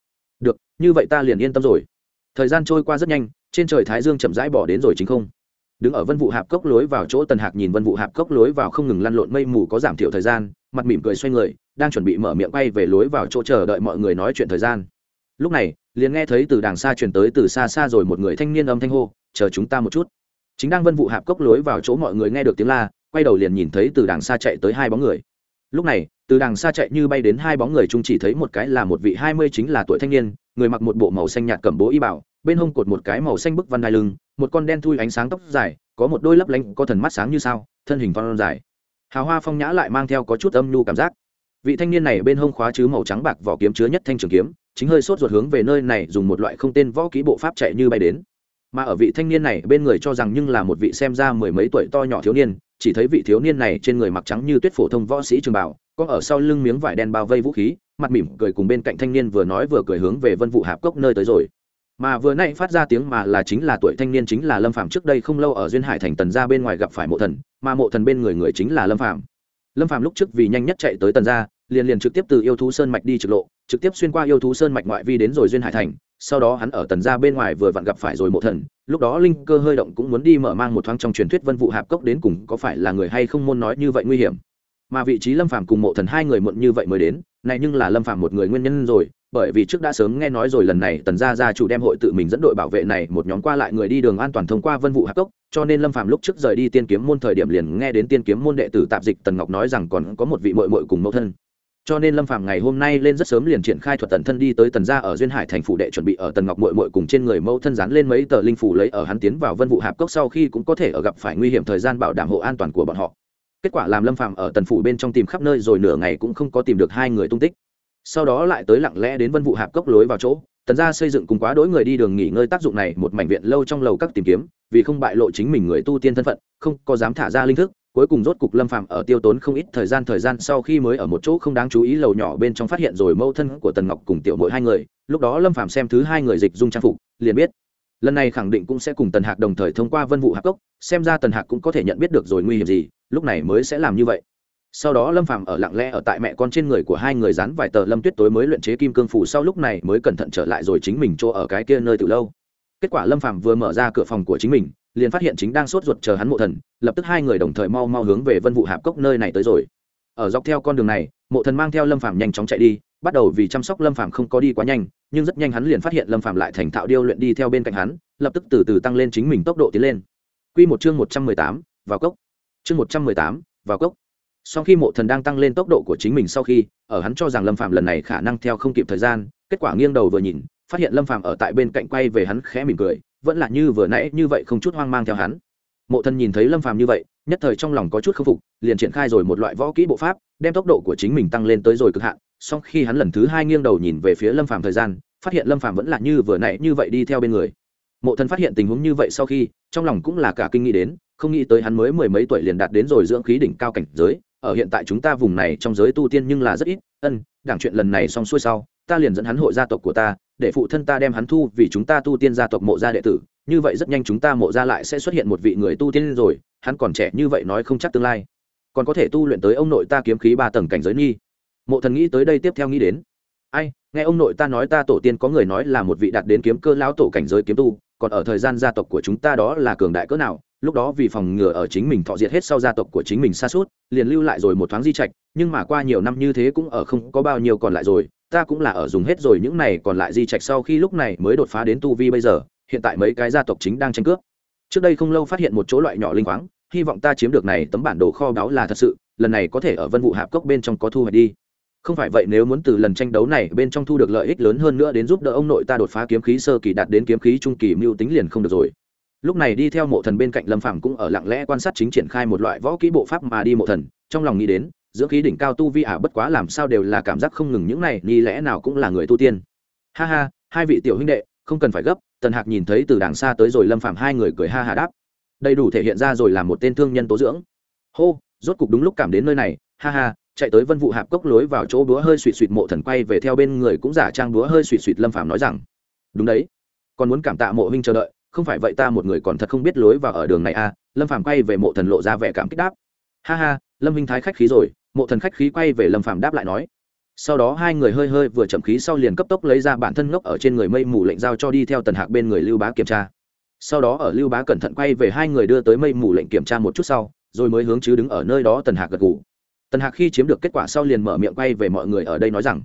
Được, như vậy ta liền yên tâm rồi. Thời gian trôi qua rất nhanh trên trời thái dương chậm rãi bỏ đến rồi chính không. Đứng ở vân vụ hạp cốc lối vào chỗ tần hạc nhìn vân vụ hạp cốc lối vào không ngừng lăn lộn, mây mù có giảm thiểu thời gian, mặt mỉm cười xoay người, đang chuẩn bị mở miệng bay về lối vào chỗ chờ đợi mọi người nói chuyện thời gian. Lúc này, liền nghe thấy từ đàng xa truyền tới từ xa xa rồi một người thanh niên âm thanh hô, chờ chúng ta một chút. Chính đang vân vụ hạp cốc lối vào chỗ mọi người nghe được tiếng la, quay đầu liền nhìn thấy từ đàng xa chạy tới hai bóng người. Lúc này, từ đàng xa chạy như bay đến hai bóng người chung chỉ thấy một cái là một vị hai mươi chính là tuổi thanh niên, người mặc một bộ màu xanh nhạt cầm bố y bảo bên hông cột một cái màu xanh bức văn đai lưng, một con đen thui ánh sáng tóc dài, có một đôi lấp lánh, có thần mắt sáng như sao, thân hình phong dài. Hào hoa phong nhã lại mang theo có chút âm nhu cảm giác. Vị thanh niên này bên hông khóa chứ màu trắng bạc vỏ kiếm chứa nhất thanh trường kiếm, chính hơi sốt ruột hướng về nơi này dùng một loại không tên võ kỹ bộ pháp chạy như bay đến. Mà ở vị thanh niên này bên người cho rằng nhưng là một vị xem ra mười mấy tuổi to nhỏ thiếu niên, chỉ thấy vị thiếu niên này trên người mặc trắng như tuyết phổ thông võ sĩ trường bảo có ở sau lưng miếng vải đen bao vây vũ khí, mặt mỉm cười cùng bên cạnh thanh niên vừa nói vừa cười hướng về vân vụ hạp cốc nơi tới rồi mà vừa nay phát ra tiếng mà là chính là tuổi thanh niên chính là lâm phạm trước đây không lâu ở duyên hải thành tần gia bên ngoài gặp phải mộ thần, mà mộ thần bên người người chính là lâm phạm lâm phạm lúc trước vì nhanh nhất chạy tới tần gia, liền liền trực tiếp từ yêu thú sơn mạch đi trực lộ, trực tiếp xuyên qua yêu thú sơn mạch ngoại vi đến rồi duyên hải thành, sau đó hắn ở tần gia bên ngoài vừa vặn gặp phải rồi mộ thần, lúc đó linh cơ hơi động cũng muốn đi mở mang một thoáng trong truyền thuyết vân vụ hạp cốc đến cùng có phải là người hay không môn nói như vậy nguy hiểm mà vị trí lâm phàm cùng mộ thần hai người muộn như vậy mới đến, này nhưng là lâm phàm một người nguyên nhân rồi, bởi vì trước đã sớm nghe nói rồi lần này tần gia gia chủ đem hội tự mình dẫn đội bảo vệ này một nhóm qua lại người đi đường an toàn thông qua vân vụ hạp cốc, cho nên lâm phàm lúc trước rời đi tiên kiếm môn thời điểm liền nghe đến tiên kiếm môn đệ tử tạp dịch tần ngọc nói rằng còn có một vị mội mội cùng mẫu thân. Cho nên lâm phàm ngày hôm nay lên rất sớm liền triển khai thuật tần thân đi tới tần gia ở duyên hải thành phủ đệ chuẩn bị ở tần ngọc mội mội cùng trên người mẫu thân dán lên mấy tờ linh phủ lấy ở hắn tiến vào vân vụ hạp cốc sau khi cũng có thể ở gặp phải nguy hiểm thời gian bảo đảm hộ an toàn của bọn họ kết quả làm lâm phàm ở tần phủ bên trong tìm khắp nơi rồi nửa ngày cũng không có tìm được hai người tung tích. Sau đó lại tới lặng lẽ đến vân vụ hạp cốc lối vào chỗ. Tần gia xây dựng cùng quá đỗi người đi đường nghỉ ngơi tác dụng này một mảnh viện lâu trong lầu các tìm kiếm, vì không bại lộ chính mình người tu tiên thân phận, không có dám thả ra linh thức, cuối cùng rốt cục lâm phàm ở tiêu tốn không ít thời gian thời gian sau khi mới ở một chỗ không đáng chú ý lầu nhỏ bên trong phát hiện rồi mâu thân của tần ngọc cùng tiểu mỗi hai người, lúc đó lâm phàm xem thứ hai người dịch dung trang phục, liền biết. Lần này khẳng định cũng sẽ cùng tần hạc đồng thời thông qua vân vụ hạc cốc, xem ra tần hạc cũng có thể nhận biết được rồi nguy hiểm gì lúc này mới sẽ làm như vậy. Sau đó lâm phàm ở lặng lẽ ở tại mẹ con trên người của hai người dán vài tờ lâm tuyết tối mới luyện chế kim cương phủ sau lúc này mới cẩn thận trở lại rồi chính mình chỗ ở cái kia nơi từ lâu. Kết quả lâm phàm vừa mở ra cửa phòng của chính mình, liền phát hiện chính đang sốt ruột chờ hắn mộ thần, lập tức hai người đồng thời mau mau hướng về vân vụ hạp cốc nơi này tới rồi. Ở dọc theo con đường này, mộ thần mang theo lâm phàm nhanh chóng chạy đi, bắt đầu vì chăm sóc lâm phàm không có đi quá nhanh, nhưng rất nhanh hắn liền phát hiện lâm phàm lại thành thạo điêu luyện đi theo bên cạnh hắn, lập tức từ từ tăng lên chính mình tốc độ tiến lên. Quy một chương một trăm mười tám, vào cốc chương một trăm mười tám, vào cốc. Sau khi mộ thần đang tăng lên tốc độ của chính mình sau khi, ở hắn cho rằng lâm Phạm lần này khả năng theo không kịp thời gian, kết quả nghiêng đầu vừa nhìn, phát hiện lâm Phạm ở tại bên cạnh quay về hắn khẽ mỉm cười, vẫn là như vừa nãy, như vậy không chút hoang mang theo hắn. Mộ thần nhìn thấy lâm Phạm như vậy, nhất thời trong lòng có chút k phục, liền triển khai rồi một loại võ kỹ bộ pháp, đem tốc độ của chính mình tăng lên tới rồi cực hạn. Song khi hắn lần thứ hai nghiêng đầu nhìn về phía lâm Phạm thời gian, phát hiện lâm Phạm vẫn là như vừa nãy, như vậy đi theo bên người. Mộ thần phát hiện tình huống như vậy sau khi, trong lòng cũng là cả kinh nghĩ đến không nghĩ tới hắn mới mười mấy tuổi liền đạt đến rồi dưỡng khí đỉnh cao cảnh giới, ở hiện tại chúng ta vùng này trong giới tu tiên nhưng là rất ít, ân, đảng chuyện lần này xong xuôi sau, ta liền dẫn hắn hội gia tộc của ta, để phụ thân ta đem hắn thu vì chúng ta tu tiên gia tộc mộ gia đệ tử, như vậy rất nhanh chúng ta mộ gia lại sẽ xuất hiện một vị người tu tiên rồi, hắn còn trẻ như vậy nói không chắc tương lai. Còn có thể tu luyện tới ông nội ta kiếm khí ba tầng cảnh giới nghi. Mộ thần nghĩ tới đây tiếp theo nghĩ đến. Ai, nghe ông nội ta nói ta tổ tiên có người nói là một vị đạt đến kiếm cơ lão tổ cảnh giới kiếm tu, còn ở thời gian gia tộc của chúng ta đó là cường đại cỡ nào lúc đó vì phòng ngừa ở chính mình thọ diệt hết sau gia tộc của chính mình xa suốt, liền lưu lại rồi một thoáng di trạch, nhưng mà qua nhiều năm như thế cũng ở không có bao nhiêu còn lại rồi, ta cũng là ở dùng hết rồi những này còn lại di trạch sau khi lúc này mới đột phá đến tu vi bây giờ, hiện tại mấy cái gia tộc chính đang tranh cướp. Trước đây không lâu phát hiện một chỗ loại nhỏ linh khoáng, hy vọng ta chiếm được này tấm bản đồ kho báu là thật sự, lần này có thể ở vân vụ hạp cốc bên trong có thu hoạch đi. Không phải vậy nếu muốn từ lần tranh đấu này bên trong thu được lợi ích lớn hơn nữa đến giúp đỡ ông nội ta đột phá kiếm khí sơ kỳ đạt đến kiếm khí trung kỳ mưu tính liền không được rồi lúc này đi theo mộ thần bên cạnh lâm phàm cũng ở lặng lẽ quan sát chính triển khai một loại võ kỹ bộ pháp mà đi mộ thần, trong lòng nghĩ đến, dưỡng khí đỉnh cao tu vi ả bất quá làm sao đều là cảm giác không ngừng, những này ni lẽ nào cũng là người tu tiên. Ha ha, hai vị tiểu huynh đệ, không cần phải gấp, tần hạc nhìn thấy từ đàng xa tới rồi lâm phạm hai người cười ha hà đáp. Đầy đủ thể hiện ra rồi là một tên thương nhân tố dưỡng. Hô, rốt cục đúng lúc cảm đến nơi này, ha ha, chạy tới vân vụ hạp cốc lối vào chỗ búa hơi suỵ suỵt mộ thần quay về theo bên người cũng giả trang búa hơi suỵ suỵt lâm phạm nói rằng, đúng đấy, còn muốn cảm tạ mộ huynh chờ đợi không phải vậy ta một người còn thật không biết lối vào ở đường này à lâm phàm quay về mộ thần lộ ra vẻ cảm kích đáp. Ha ha, lâm minh thái khách khí rồi, mộ thần khách khí quay về lâm phàm đáp lại nói. Sau đó hai người hơi hơi vừa chậm khí sau liền cấp tốc lấy ra bản thân ngốc ở trên người mây mù lệnh giao cho đi theo tần hạc bên người lưu bá kiểm tra. Sau đó ở lưu bá cẩn thận quay về hai người đưa tới mây mù lệnh kiểm tra một chút sau, rồi mới hướng chứ đứng ở nơi đó tần hạc gật gù. Tần hạc khi chiếm được kết quả sau liền mở miệng quay về mọi người ở đây nói rằng,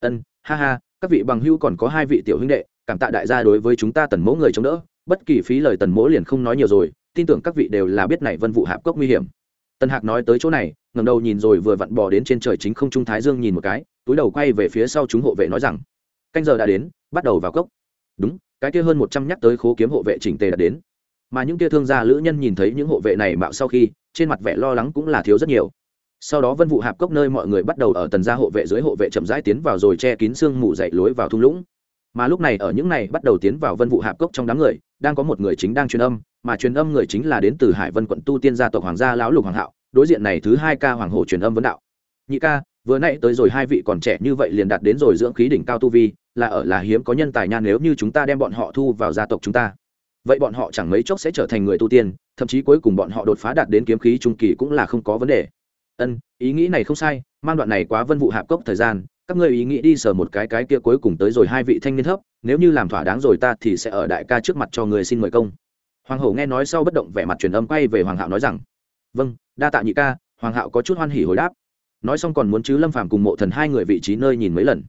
ân, ha ha, các vị bằng hữu còn có hai vị tiểu huynh đệ, cảm tạ đại gia đối với chúng ta tần mỗ người chống đỡ bất kỳ phí lời tần mỗ liền không nói nhiều rồi, tin tưởng các vị đều là biết này vân vụ hạp cốc nguy hiểm. Tần hạc nói tới chỗ này ngầm đầu nhìn rồi vừa vặn bò đến trên trời chính không trung thái dương nhìn một cái, túi đầu quay về phía sau chúng hộ vệ nói rằng, canh giờ đã đến, bắt đầu vào cốc. Đúng, cái kia hơn một trăm nhắc tới khố kiếm hộ vệ chỉnh tề đã đến. Mà những kia thương gia lữ nhân nhìn thấy những hộ vệ này mạo sau khi, trên mặt vẻ lo lắng cũng là thiếu rất nhiều. Sau đó vân vụ hạp cốc nơi mọi người bắt đầu ở tần gia hộ vệ dưới hộ vệ chậm rãi tiến vào rồi che kín xương mù dậy lối vào thung lũng. Mà lúc này ở những này bắt đầu tiến vào vân vụ hạp cốc trong đám người đang có một người chính đang truyền âm, mà truyền âm người chính là đến từ hải vân quận tu tiên gia tộc hoàng gia lão lục hoàng hạo, đối diện này thứ hai ca hoàng hổ truyền âm vấn đạo. Nhị ca, vừa nãy tới rồi hai vị còn trẻ như vậy liền đạt đến rồi dưỡng khí đỉnh cao tu vi, là ở là hiếm có nhân tài nha nếu như chúng ta đem bọn họ thu vào gia tộc chúng ta. Vậy bọn họ chẳng mấy chốc sẽ trở thành người tu tiên, thậm chí cuối cùng bọn họ đột phá đạt đến kiếm khí trung kỳ cũng là không có vấn đề. Ân, ý nghĩ này không sai, mang đoạn này quá vân vụ hạp cốc thời gian các ngươi ý nghĩ đi sờ một cái cái kia cuối cùng tới rồi hai vị thanh niên thấp, nếu như làm thỏa đáng rồi ta thì sẽ ở đại ca trước mặt cho người xin mời công. Hoàng hậu nghe nói sau bất động vẻ mặt truyền âm quay về hoàng hạo nói rằng vâng đa tạ nhị ca. Hoàng hạo có chút hoan hỉ hồi đáp. Nói xong còn muốn chứ lâm phàm cùng mộ thần hai người vị trí nơi nhìn mấy lần.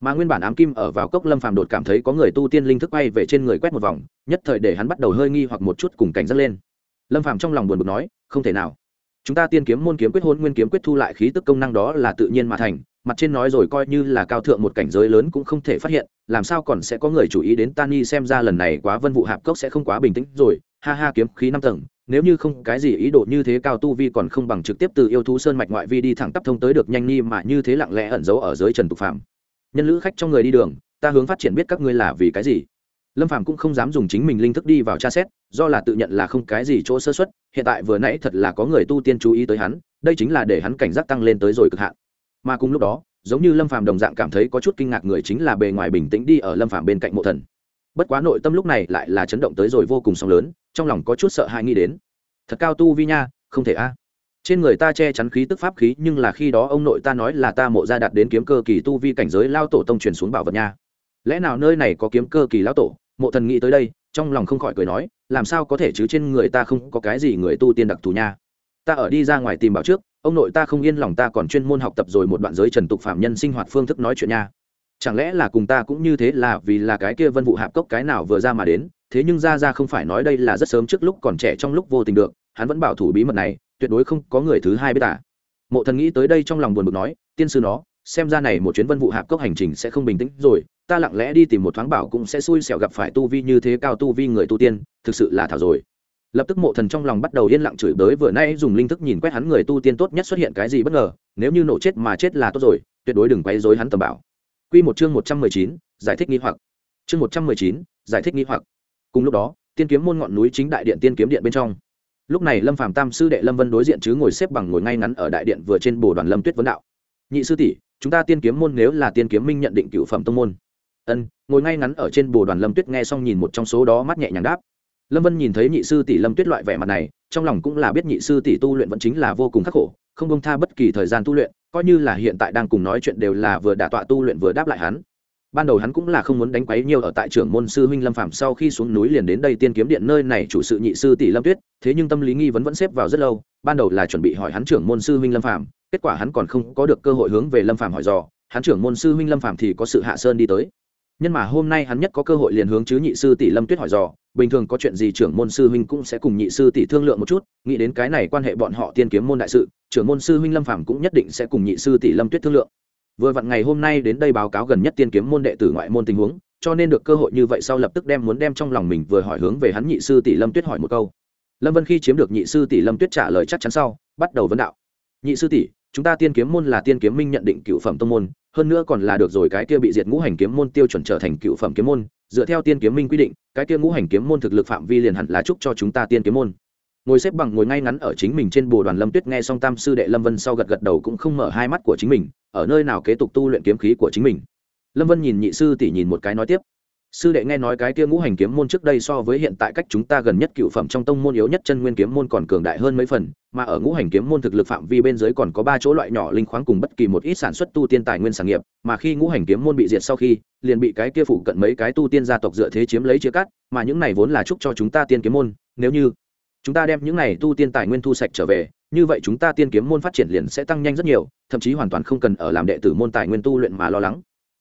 Mà nguyên bản ám kim ở vào cốc lâm phàm đột cảm thấy có người tu tiên linh thức quay về trên người quét một vòng, nhất thời để hắn bắt đầu hơi nghi hoặc một chút cùng cảnh giác lên. Lâm phàm trong lòng buồn bực nói, không thể nào chúng ta tiên kiếm môn kiếm quyết hôn nguyên kiếm quyết thu lại khí tức công năng đó là tự nhiên mà thành, mặt trên nói rồi coi như là cao thượng một cảnh giới lớn cũng không thể phát hiện, làm sao còn sẽ có người chú ý đến tani xem ra lần này quá vân vụ hạp cốc sẽ không quá bình tĩnh rồi, ha ha kiếm khí năm tầng, nếu như không cái gì ý đồ như thế cao tu vi còn không bằng trực tiếp từ yêu thú sơn mạch ngoại vi đi thẳng tắp thông tới được nhanh ni mà như thế lặng lẽ ẩn giấu ở dưới trần tục phạm. Nhân lữ khách trong người đi đường, ta hướng phát triển biết các ngươi là vì cái gì lâm phàm cũng không dám dùng chính mình linh thức đi vào tra xét, do là tự nhận là không cái gì chỗ sơ xuất hiện tại vừa nãy thật là có người tu tiên chú ý tới hắn, đây chính là để hắn cảnh giác tăng lên tới rồi cực hạn. Mà cùng lúc đó, giống như lâm phàm đồng dạng cảm thấy có chút kinh ngạc người chính là bề ngoài bình tĩnh đi ở lâm phàm bên cạnh mộ thần. Bất quá nội tâm lúc này lại là chấn động tới rồi vô cùng sóng lớn, trong lòng có chút sợ hãi nghĩ đến. Thật cao tu vi nha, không thể a. Trên người ta che chắn khí tức pháp khí, nhưng là khi đó ông nội ta nói là ta mộ ra đạt đến kiếm cơ kỳ tu vi cảnh giới lao tổ tông truyền xuống bảo vật nha. Lẽ nào nơi này có kiếm cơ kỳ lao tổ? Mộ thần nghĩ tới đây, trong lòng không khỏi cười nói, làm sao có thể chứ trên người ta không có cái gì người tu tiên đặc thù nha ta ở đi ra ngoài tìm bảo trước, ông nội ta không yên lòng ta còn chuyên môn học tập rồi một đoạn giới trần tục phạm nhân sinh hoạt phương thức nói chuyện nha chẳng lẽ là cùng ta cũng như thế là vì là cái kia vân vụ hạp cốc cái nào vừa ra mà đến, thế nhưng ra ra không phải nói đây là rất sớm trước lúc còn trẻ trong lúc vô tình được, hắn vẫn bảo thủ bí mật này, tuyệt đối không có người thứ hai biết à. mộ thần nghĩ tới đây trong lòng buồn bực nói, tiên sư nó, xem ra này một chuyến vân vụ hạp cốc hành trình sẽ không bình tĩnh rồi ta lặng lẽ đi tìm một thoáng bảo cũng sẽ xui xẻo gặp phải tu vi như thế cao tu vi người tu tiên, thực sự là thảo rồi. Lập tức mộ thần trong lòng bắt đầu yên lặng chửi bới vừa nay dùng linh thức nhìn quét hắn người tu tiên tốt nhất xuất hiện cái gì bất ngờ, nếu như nổ chết mà chết là tốt rồi, tuyệt đối đừng quấy dối hắn tầm bảo. Quy một chương một trăm mười chín, giải thích nghi hoặc. Chương một trăm mười chín, giải thích nghi hoặc. Cùng lúc đó, tiên kiếm môn ngọn núi chính đại điện tiên kiếm điện bên trong. Lúc này lâm phàm tam sư đệ lâm vân đối diện chứ ngồi xếp bằng ngồi ngay ngắn ở đại điện vừa trên bồ đoàn lâm tuyết vấn đạo. Nhị sư tỷ, chúng ta tiên kiếm môn nếu là tiên kiếm minh nhận định cựu phẩm tông môn ân, ngồi ngay ngắn ở trên bồ đoàn lâm tuyết nghe xong nhìn một trong số đó mắt nhẹ nhàng đáp. Lâm vân nhìn thấy nhị sư tỷ lâm tuyết loại vẻ mặt này, trong lòng cũng là biết nhị sư tỷ tu luyện vẫn chính là vô cùng khắc khổ, không công tha bất kỳ thời gian tu luyện, coi như là hiện tại đang cùng nói chuyện đều là vừa đả tọa tu luyện vừa đáp lại hắn. Ban đầu hắn cũng là không muốn đánh quấy nhiều ở tại trưởng môn sư huynh lâm phạm sau khi xuống núi liền đến đây tiên kiếm điện nơi này chủ sự nhị sư tỷ lâm tuyết, thế nhưng tâm lý nghi vấn vẫn xếp vào rất lâu, ban đầu là chuẩn bị hỏi hắn trưởng môn sư huynh lâm phạm kết quả hắn còn không có được cơ hội hướng về lâm phạm hỏi dò, hắn trưởng môn sư huynh lâm phạm thì có sự hạ sơn đi tới nhưng mà hôm nay hắn nhất có cơ hội liền hướng chứ nhị sư tỷ lâm tuyết hỏi dò, bình thường có chuyện gì trưởng môn sư huynh cũng sẽ cùng nhị sư tỷ thương lượng một chút, nghĩ đến cái này quan hệ bọn họ tiên kiếm môn đại sự, trưởng môn sư huynh lâm phạm cũng nhất định sẽ cùng nhị sư tỷ lâm tuyết thương lượng. Vừa vặn ngày hôm nay đến đây báo cáo gần nhất tiên kiếm môn đệ tử ngoại môn tình huống, cho nên được cơ hội như vậy sau lập tức đem muốn đem trong lòng mình vừa hỏi hướng về hắn nhị sư tỷ lâm tuyết hỏi một câu. Lâm vân khi chiếm được nhị sư tỷ lâm tuyết trả lời chắc chắn sau, bắt đầu vấn đạo. Nhị sư tỷ, chúng ta tiên kiếm môn là tiên kiếm minh nhận định cựu phẩm tông môn hơn nữa còn là được rồi cái kia bị diệt ngũ hành kiếm môn tiêu chuẩn trở thành cựu phẩm kiếm môn, dựa theo tiên kiếm minh quy định, cái kia ngũ hành kiếm môn thực lực phạm vi liền hẳn là chúc cho chúng ta tiên kiếm môn. Ngồi xếp bằng ngồi ngay ngắn ở chính mình trên bồ đoàn lâm tuyết nghe xong tam sư đệ lâm vân sau gật gật đầu cũng không mở hai mắt của chính mình, ở nơi nào kế tục tu luyện kiếm khí của chính mình. Lâm vân nhìn nhị sư tỷ nhìn một cái nói tiếp sư đệ nghe nói cái kia ngũ hành kiếm môn trước đây so với hiện tại cách chúng ta gần nhất cựu phẩm trong tông môn yếu nhất chân nguyên kiếm môn còn cường đại hơn mấy phần, mà ở ngũ hành kiếm môn thực lực phạm vi bên dưới còn có ba chỗ loại nhỏ linh khoáng cùng bất kỳ một ít sản xuất tu tiên tài nguyên sản nghiệp, mà khi ngũ hành kiếm môn bị diệt sau khi, liền bị cái kia phụ cận mấy cái tu tiên gia tộc dựa thế chiếm lấy chia cắt, mà những này vốn là chúc cho chúng ta tiên kiếm môn, nếu như chúng ta đem những này tu tiên tài nguyên thu sạch trở về, như vậy chúng ta tiên kiếm môn phát triển liền sẽ tăng nhanh rất nhiều, thậm chí hoàn toàn không cần ở làm đệ tử môn tài nguyên tu luyện mà lo lắng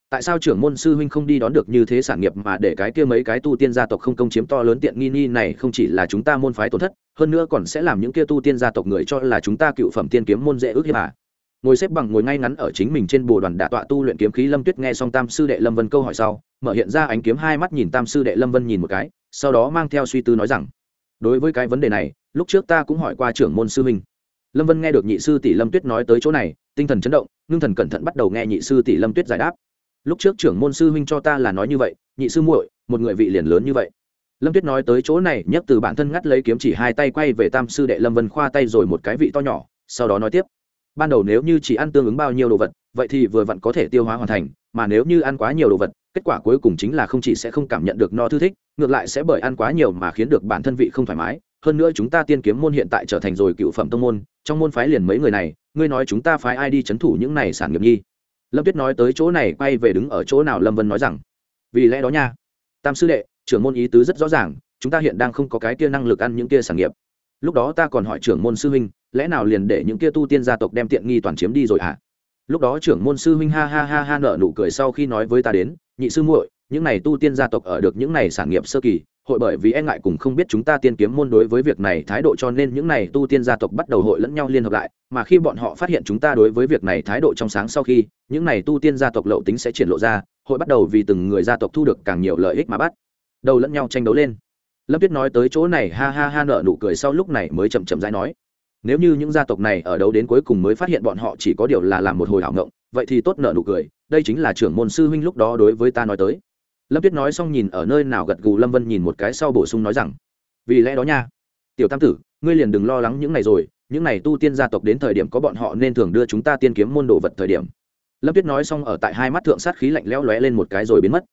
tại sao trưởng môn sư huynh không đi đón được như thế sản nghiệp mà để cái kia mấy cái tu tiên gia tộc không công chiếm to lớn tiện nghi ni này không chỉ là chúng ta môn phái tổn thất, hơn nữa còn sẽ làm những kia tu tiên gia tộc người cho là chúng ta cựu phẩm tiên kiếm môn dễ ước hiếp à. ngồi xếp bằng ngồi ngay ngắn ở chính mình trên bồ đoàn đạ tọa tu luyện kiếm khí, lâm tuyết nghe xong tam sư đệ lâm vân câu hỏi sau, mở hiện ra ánh kiếm hai mắt nhìn tam sư đệ lâm vân nhìn một cái, sau đó mang theo suy tư nói rằng, đối với cái vấn đề này, lúc trước ta cũng hỏi qua trưởng môn sư huynh lâm vân nghe được nhị sư tỷ lâm tuyết nói tới chỗ này, tinh thần chấn động, ngưng thần cẩn thận bắt đầu nghe nhị sư tỷ lâm tuyết giải đáp lúc trước trưởng môn sư huynh cho ta là nói như vậy, nhị sư muội, một người vị liền lớn như vậy. Lâm tuyết nói tới chỗ này, nhấc từ bản thân ngắt lấy kiếm chỉ hai tay quay về tam sư đệ lâm vân khoa tay rồi một cái vị to nhỏ, sau đó nói tiếp. Ban đầu nếu như chỉ ăn tương ứng bao nhiêu đồ vật, vậy thì vừa vặn có thể tiêu hóa hoàn thành, mà nếu như ăn quá nhiều đồ vật, kết quả cuối cùng chính là không chỉ sẽ không cảm nhận được no thư thích, ngược lại sẽ bởi ăn quá nhiều mà khiến được bản thân vị không thoải mái. Hơn nữa chúng ta tiên kiếm môn hiện tại trở thành rồi cựu phẩm tông môn, trong môn phái liền mấy người này, ngươi nói chúng ta phái ai đi c h ấ n thủ những này sản nghiệp nhi? Lâm tuyết nói tới chỗ này quay về đứng ở chỗ nào lâm vân nói rằng, vì lẽ đó nha, tam sư đệ, trưởng môn ý tứ rất rõ ràng, chúng ta hiện đang không có cái kia năng lực ăn những kia sản nghiệp lúc đó ta còn hỏi trưởng môn sư huynh, lẽ nào liền để những kia tu tiên gia tộc đem tiện nghi toàn chiếm đi rồi hả à? lúc đó trưởng môn sư huynh ha ha ha ha nở nụ cười sau khi nói với ta đến, nhị sư muội, những này tu tiên gia tộc ở được những này sản nghiệp sơ kỳ hội bởi vì e ngại cùng không biết chúng ta tiên kiếm môn đối với việc này thái độ cho nên những này tu tiên gia tộc bắt đầu hội lẫn nhau liên hợp lại, mà khi bọn họ phát hiện chúng ta đối với việc này thái độ trong sáng sau khi, những này tu tiên gia tộc lậu tính sẽ triển lộ ra, hội bắt đầu vì từng người gia tộc thu được càng nhiều lợi ích mà bắt đầu lẫn nhau tranh đấu lên. Lâm tuyết nói tới chỗ này, ha ha ha nợ nụ cười sau lúc này mới chậm chậm rãi nói, nếu như những gia tộc này ở đấu đến cuối cùng mới phát hiện bọn họ chỉ có điều là làm một hồi ảo ngộng, vậy thì tốt nợ nụ cười, đây chính là trưởng môn sư huynh lúc đó đối với ta nói tới lâm tuyết nói xong nhìn ở nơi nào gật gù lâm vân nhìn một cái sau bổ sung nói rằng, vì lẽ đó nha, tiểu tam tử, ngươi liền đừng lo lắng những này rồi, những này tu tiên gia tộc đến thời điểm có bọn họ nên thường đưa chúng ta tiên kiếm môn đồ vật thời điểm. Lâm tuyết nói xong ở tại hai mắt thượng sát khí lạnh lẽo lóe lên một cái rồi biến mất.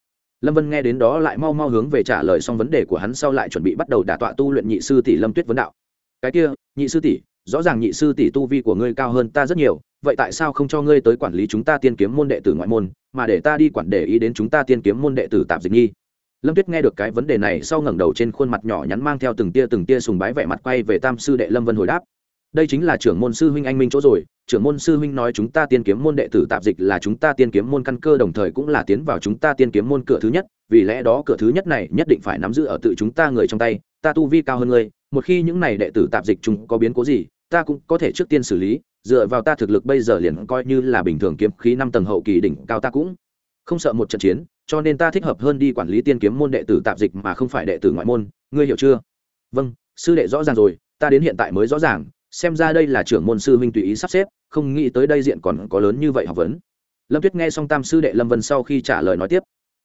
Lâm vân nghe đến đó lại mau mau hướng về trả lời xong vấn đề của hắn sau lại chuẩn bị bắt đầu đả tọa tu luyện nhị sư tỷ lâm tuyết vấn đạo. Cái kia, nhị sư tỷ, rõ ràng nhị sư tỷ tu vi của ngươi cao hơn ta rất nhiều, vậy tại sao không cho ngươi tới quản lý chúng ta tiên kiếm môn đệ tử ngoại môn mà để ta đi quản để ý đến chúng ta tiên kiếm môn đệ tử tạp dịch nhi. Lâm tuyết nghe được cái vấn đề này sau ngẩng đầu trên khuôn mặt nhỏ nhắn mang theo từng tia từng tia sùng bái vẻ mặt quay về tam sư đệ lâm vân hồi đáp. Đây chính là trưởng môn sư huynh anh minh chỗ rồi, trưởng môn sư huynh nói chúng ta tiên kiếm môn đệ tử tạp dịch là chúng ta tiên kiếm môn căn cơ đồng thời cũng là tiến vào chúng ta tiên kiếm môn cửa thứ nhất, vì lẽ đó cửa thứ nhất này nhất định phải nắm giữ ở tự chúng ta người trong tay, ta tu vi cao hơn ngươi, một khi những này đệ tử tạp dịch chúng có biến cố gì, ta cũng có thể trước tiên xử lý dựa vào ta thực lực bây giờ liền coi như là bình thường kiếm khí năm tầng hậu kỳ đỉnh cao ta cũng không sợ một trận chiến, cho nên ta thích hợp hơn đi quản lý tiên kiếm môn đệ tử tạp dịch mà không phải đệ tử ngoại môn. Ngươi hiểu chưa? Vâng sư đệ rõ ràng rồi, ta đến hiện tại mới rõ ràng, xem ra đây là trưởng môn sư huynh tùy ý sắp xếp, không nghĩ tới đây diện còn có lớn như vậy học vấn. Lâm tuyết nghe xong tam sư đệ lâm vân sau khi trả lời nói tiếp.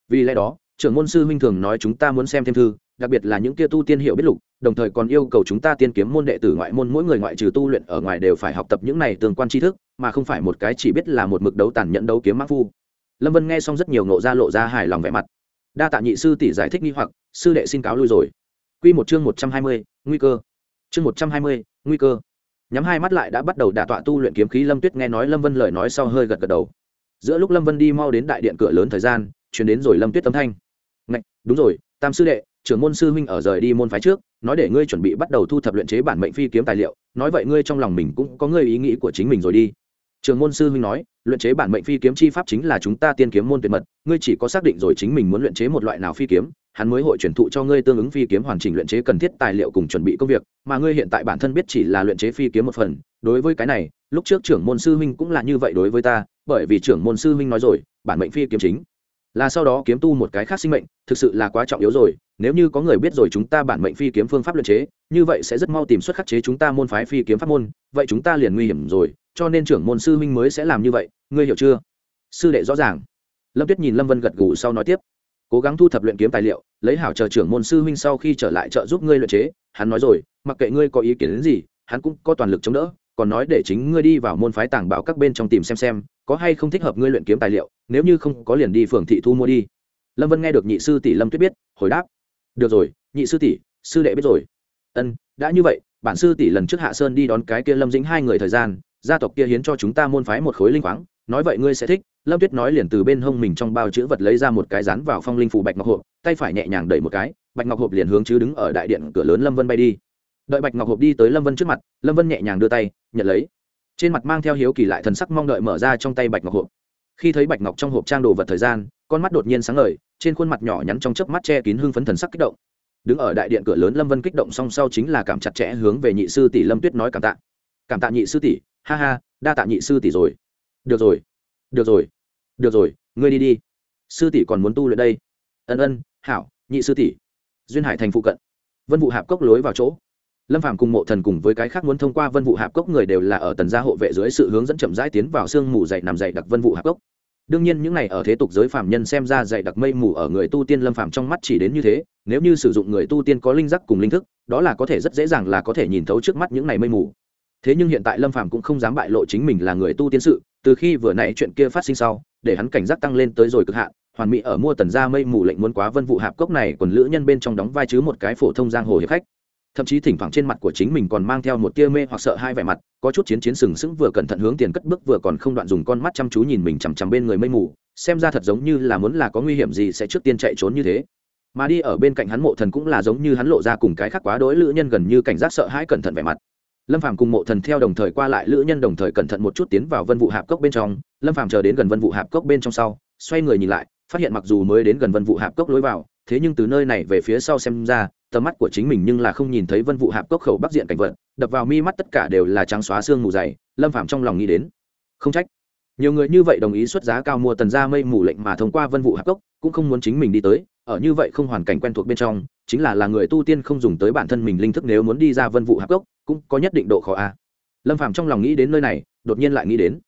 Vì lẽ đó, trưởng môn sư huynh thường nói chúng ta muốn xem thêm thư, đặc biệt là những kia tu tiên hiệu biết lục đồng thời còn yêu cầu chúng ta tiên kiếm môn đệ tử ngoại môn mỗi người ngoại trừ tu luyện ở ngoài đều phải học tập những này tương quan tri thức mà không phải một cái chỉ biết là một mực đấu tàn nhẫn đấu kiếm mắc phu. Lâm vân nghe xong rất nhiều nộ ra lộ ra hài lòng vẻ mặt. Đa tạ nhị sư tỷ giải thích nghi hoặc sư đệ xin cáo lui rồi. Q một chương một trăm hai mươi nguy cơ. Chương một trăm hai mươi nguy cơ. Nhắm hai mắt lại đã bắt đầu đả tọa tu luyện kiếm khí lâm tuyết nghe nói lâm vân lời nói sau hơi gật gật đầu. Giữa lúc lâm vân đi mau đến đại điện cửa lớn thời gian chuyển đến rồi lâm tuyết tấm thanh. Ngạch, đúng rồi tam sư đệ trưởng môn sư huynh ở rời đi môn phái trước, nói để ngươi chuẩn bị bắt đầu thu thập luyện chế bản mệnh phi kiếm tài liệu, nói vậy ngươi trong lòng mình cũng có ngươi ý nghĩ của chính mình rồi đi. Trường môn sư huynh nói, luyện chế bản mệnh phi kiếm chi pháp chính là chúng ta tiên kiếm môn tuyệt mật, ngươi chỉ có xác định rồi chính mình muốn luyện chế một loại nào phi kiếm, hắn mới hội truyền thụ cho ngươi tương ứng phi kiếm hoàn chỉnh luyện chế cần thiết tài liệu cùng chuẩn bị công việc, mà ngươi hiện tại bản thân biết chỉ là luyện chế phi kiếm một phần, đối với cái này, lúc trước trưởng môn sư huynh cũng là như vậy đối với ta, bởi vì trưởng môn sư huynh nói rồi, bản mệnh phi kiếm chính là sau đó kiếm tu một cái khác sinh mệnh, thực sự là quá trọng yếu rồi. Nếu như có người biết rồi chúng ta bản mệnh phi kiếm phương pháp luyện chế, như vậy sẽ rất mau tìm xuất khắc chế chúng ta môn phái phi kiếm pháp môn, vậy chúng ta liền nguy hiểm rồi, cho nên trưởng môn sư huynh mới sẽ làm như vậy. Ngươi hiểu chưa? Sư đệ rõ ràng. Lâm tuyết nhìn lâm vân gật gù sau nói tiếp. Cố gắng thu thập luyện kiếm tài liệu, lấy hảo chờ trưởng môn sư huynh sau khi trở lại trợ giúp ngươi luyện chế. Hắn nói rồi, mặc kệ ngươi có ý kiến đến gì, hắn cũng có toàn lực chống đỡ, còn nói để chính ngươi đi vào môn phái tàng bảo các bên trong tìm xem xem có hay không thích hợp ngươi luyện kiếm tài liệu, nếu như không có liền đi phường thị thu mua đi. Lâm vân nghe được nhị sư tỷ lâm tuyết biết, hồi đáp, được rồi, nhị sư tỷ, sư đệ biết rồi. Ân, đã như vậy, bản sư tỷ lần trước hạ sơn đi đón cái kia lâm dĩnh hai người thời gian, gia tộc kia hiến cho chúng ta môn phái một khối linh khoáng, nói vậy ngươi sẽ thích. Lâm tuyết nói liền từ bên hông mình trong bao chữ vật lấy ra một cái rán vào phong linh phủ bạch ngọc hộp, tay phải nhẹ nhàng đẩy một cái, bạch ngọc hộp liền hướng chứ đứng ở đại điện cửa lớn lâm vân bay đi. Đợi bạch ngọc hộp đi tới lâm vân trước mặt, lâm vân nhẹ nhàng đưa tay, nhận lấy trên mặt mang theo hiếu kỳ lại thần sắc mong đợi mở ra trong tay bạch ngọc hộp. Khi thấy bạch ngọc trong hộp trang đồ vật thời gian, con mắt đột nhiên sáng ngời, trên khuôn mặt nhỏ nhắn trong chớp mắt che kín hưng phấn thần sắc kích động. Đứng ở đại điện cửa lớn lâm vân kích động song sau chính là cảm chặt chẽ hướng về nhị sư tỷ lâm tuyết nói cảm tạ. Cảm tạ nhị sư tỷ, ha ha, đa tạ nhị sư tỷ rồi. Được rồi được rồi được rồi, ngươi đi đi. Sư tỷ còn muốn tu luyện đây. Ân ân, hảo, nhị sư tỷ. Duyên hải thành phụ cận. Vân vụ hạp cốc lối vào chỗ lâm phàm cùng mộ thần cùng với cái khác muốn thông qua vân vụ hạp cốc người đều là ở tần gia hộ vệ dưới sự hướng dẫn chậm rãi tiến vào sương mù dày nằm dày đặc vân vụ hạp cốc. Đương nhiên những này ở thế tục giới phàm nhân xem ra dày đặc mây mù ở người tu tiên lâm phàm trong mắt chỉ đến như thế, nếu như sử dụng người tu tiên có linh giác cùng linh thức, đó là có thể rất dễ dàng là có thể nhìn thấu trước mắt những này mây mù. Thế nhưng hiện tại lâm phàm cũng không dám bại lộ chính mình là người tu tiên sự, từ khi vừa nãy chuyện kia phát sinh sau, để hắn cảnh giác tăng lên tới rồi cực hạn, hoàn mỹ ở mua tần gia mây mù lệnh muốn quá vân vụ hạp cốc này, còn lữ nhân bên trong đóng vai chứ một cái phổ thông giang hồ hiệp khách thậm chí thỉnh thoảng trên mặt của chính mình còn mang theo một tia mê hoặc sợ hai vẻ mặt, có chút chiến chiến sừng sững vừa cẩn thận hướng tiền cất bước vừa còn không đoạn dùng con mắt chăm chú nhìn mình chằm chằm bên người mây mù, xem ra thật giống như là muốn là có nguy hiểm gì sẽ trước tiên chạy trốn như thế. Mà đi ở bên cạnh hắn mộ thần cũng là giống như hắn lộ ra cùng cái khác quá đối lữ nhân gần như cảnh giác sợ hãi cẩn thận vẻ mặt. Lâm phàm cùng mộ thần theo đồng thời qua lại lữ nhân đồng thời cẩn thận một chút tiến vào vân vụ hạp cốc bên trong. Lâm phàm chờ đến gần vân vụ hạp cốc bên trong sau, xoay người nhìn lại, phát hiện mặc dù mới đến gần vân vụ hạp cốc lối vào, thế nhưng từ nơi này về phía sau xem ra tầm mắt của chính mình nhưng là không nhìn thấy vân vụ hạp cốc khẩu bắc diện cảnh vật, đập vào mi mắt tất cả đều là trắng xóa xương mù dày, lâm phạm trong lòng nghĩ đến. Không trách. Nhiều người như vậy đồng ý xuất giá cao mua tần gia mây mù lệnh mà thông qua vân vụ hạp cốc, cũng không muốn chính mình đi tới, ở như vậy không hoàn cảnh quen thuộc bên trong, chính là là người tu tiên không dùng tới bản thân mình linh thức nếu muốn đi ra vân vụ hạp cốc, cũng có nhất định độ khó a. Lâm phạm trong lòng nghĩ đến nơi này, đột nhiên lại nghĩ đến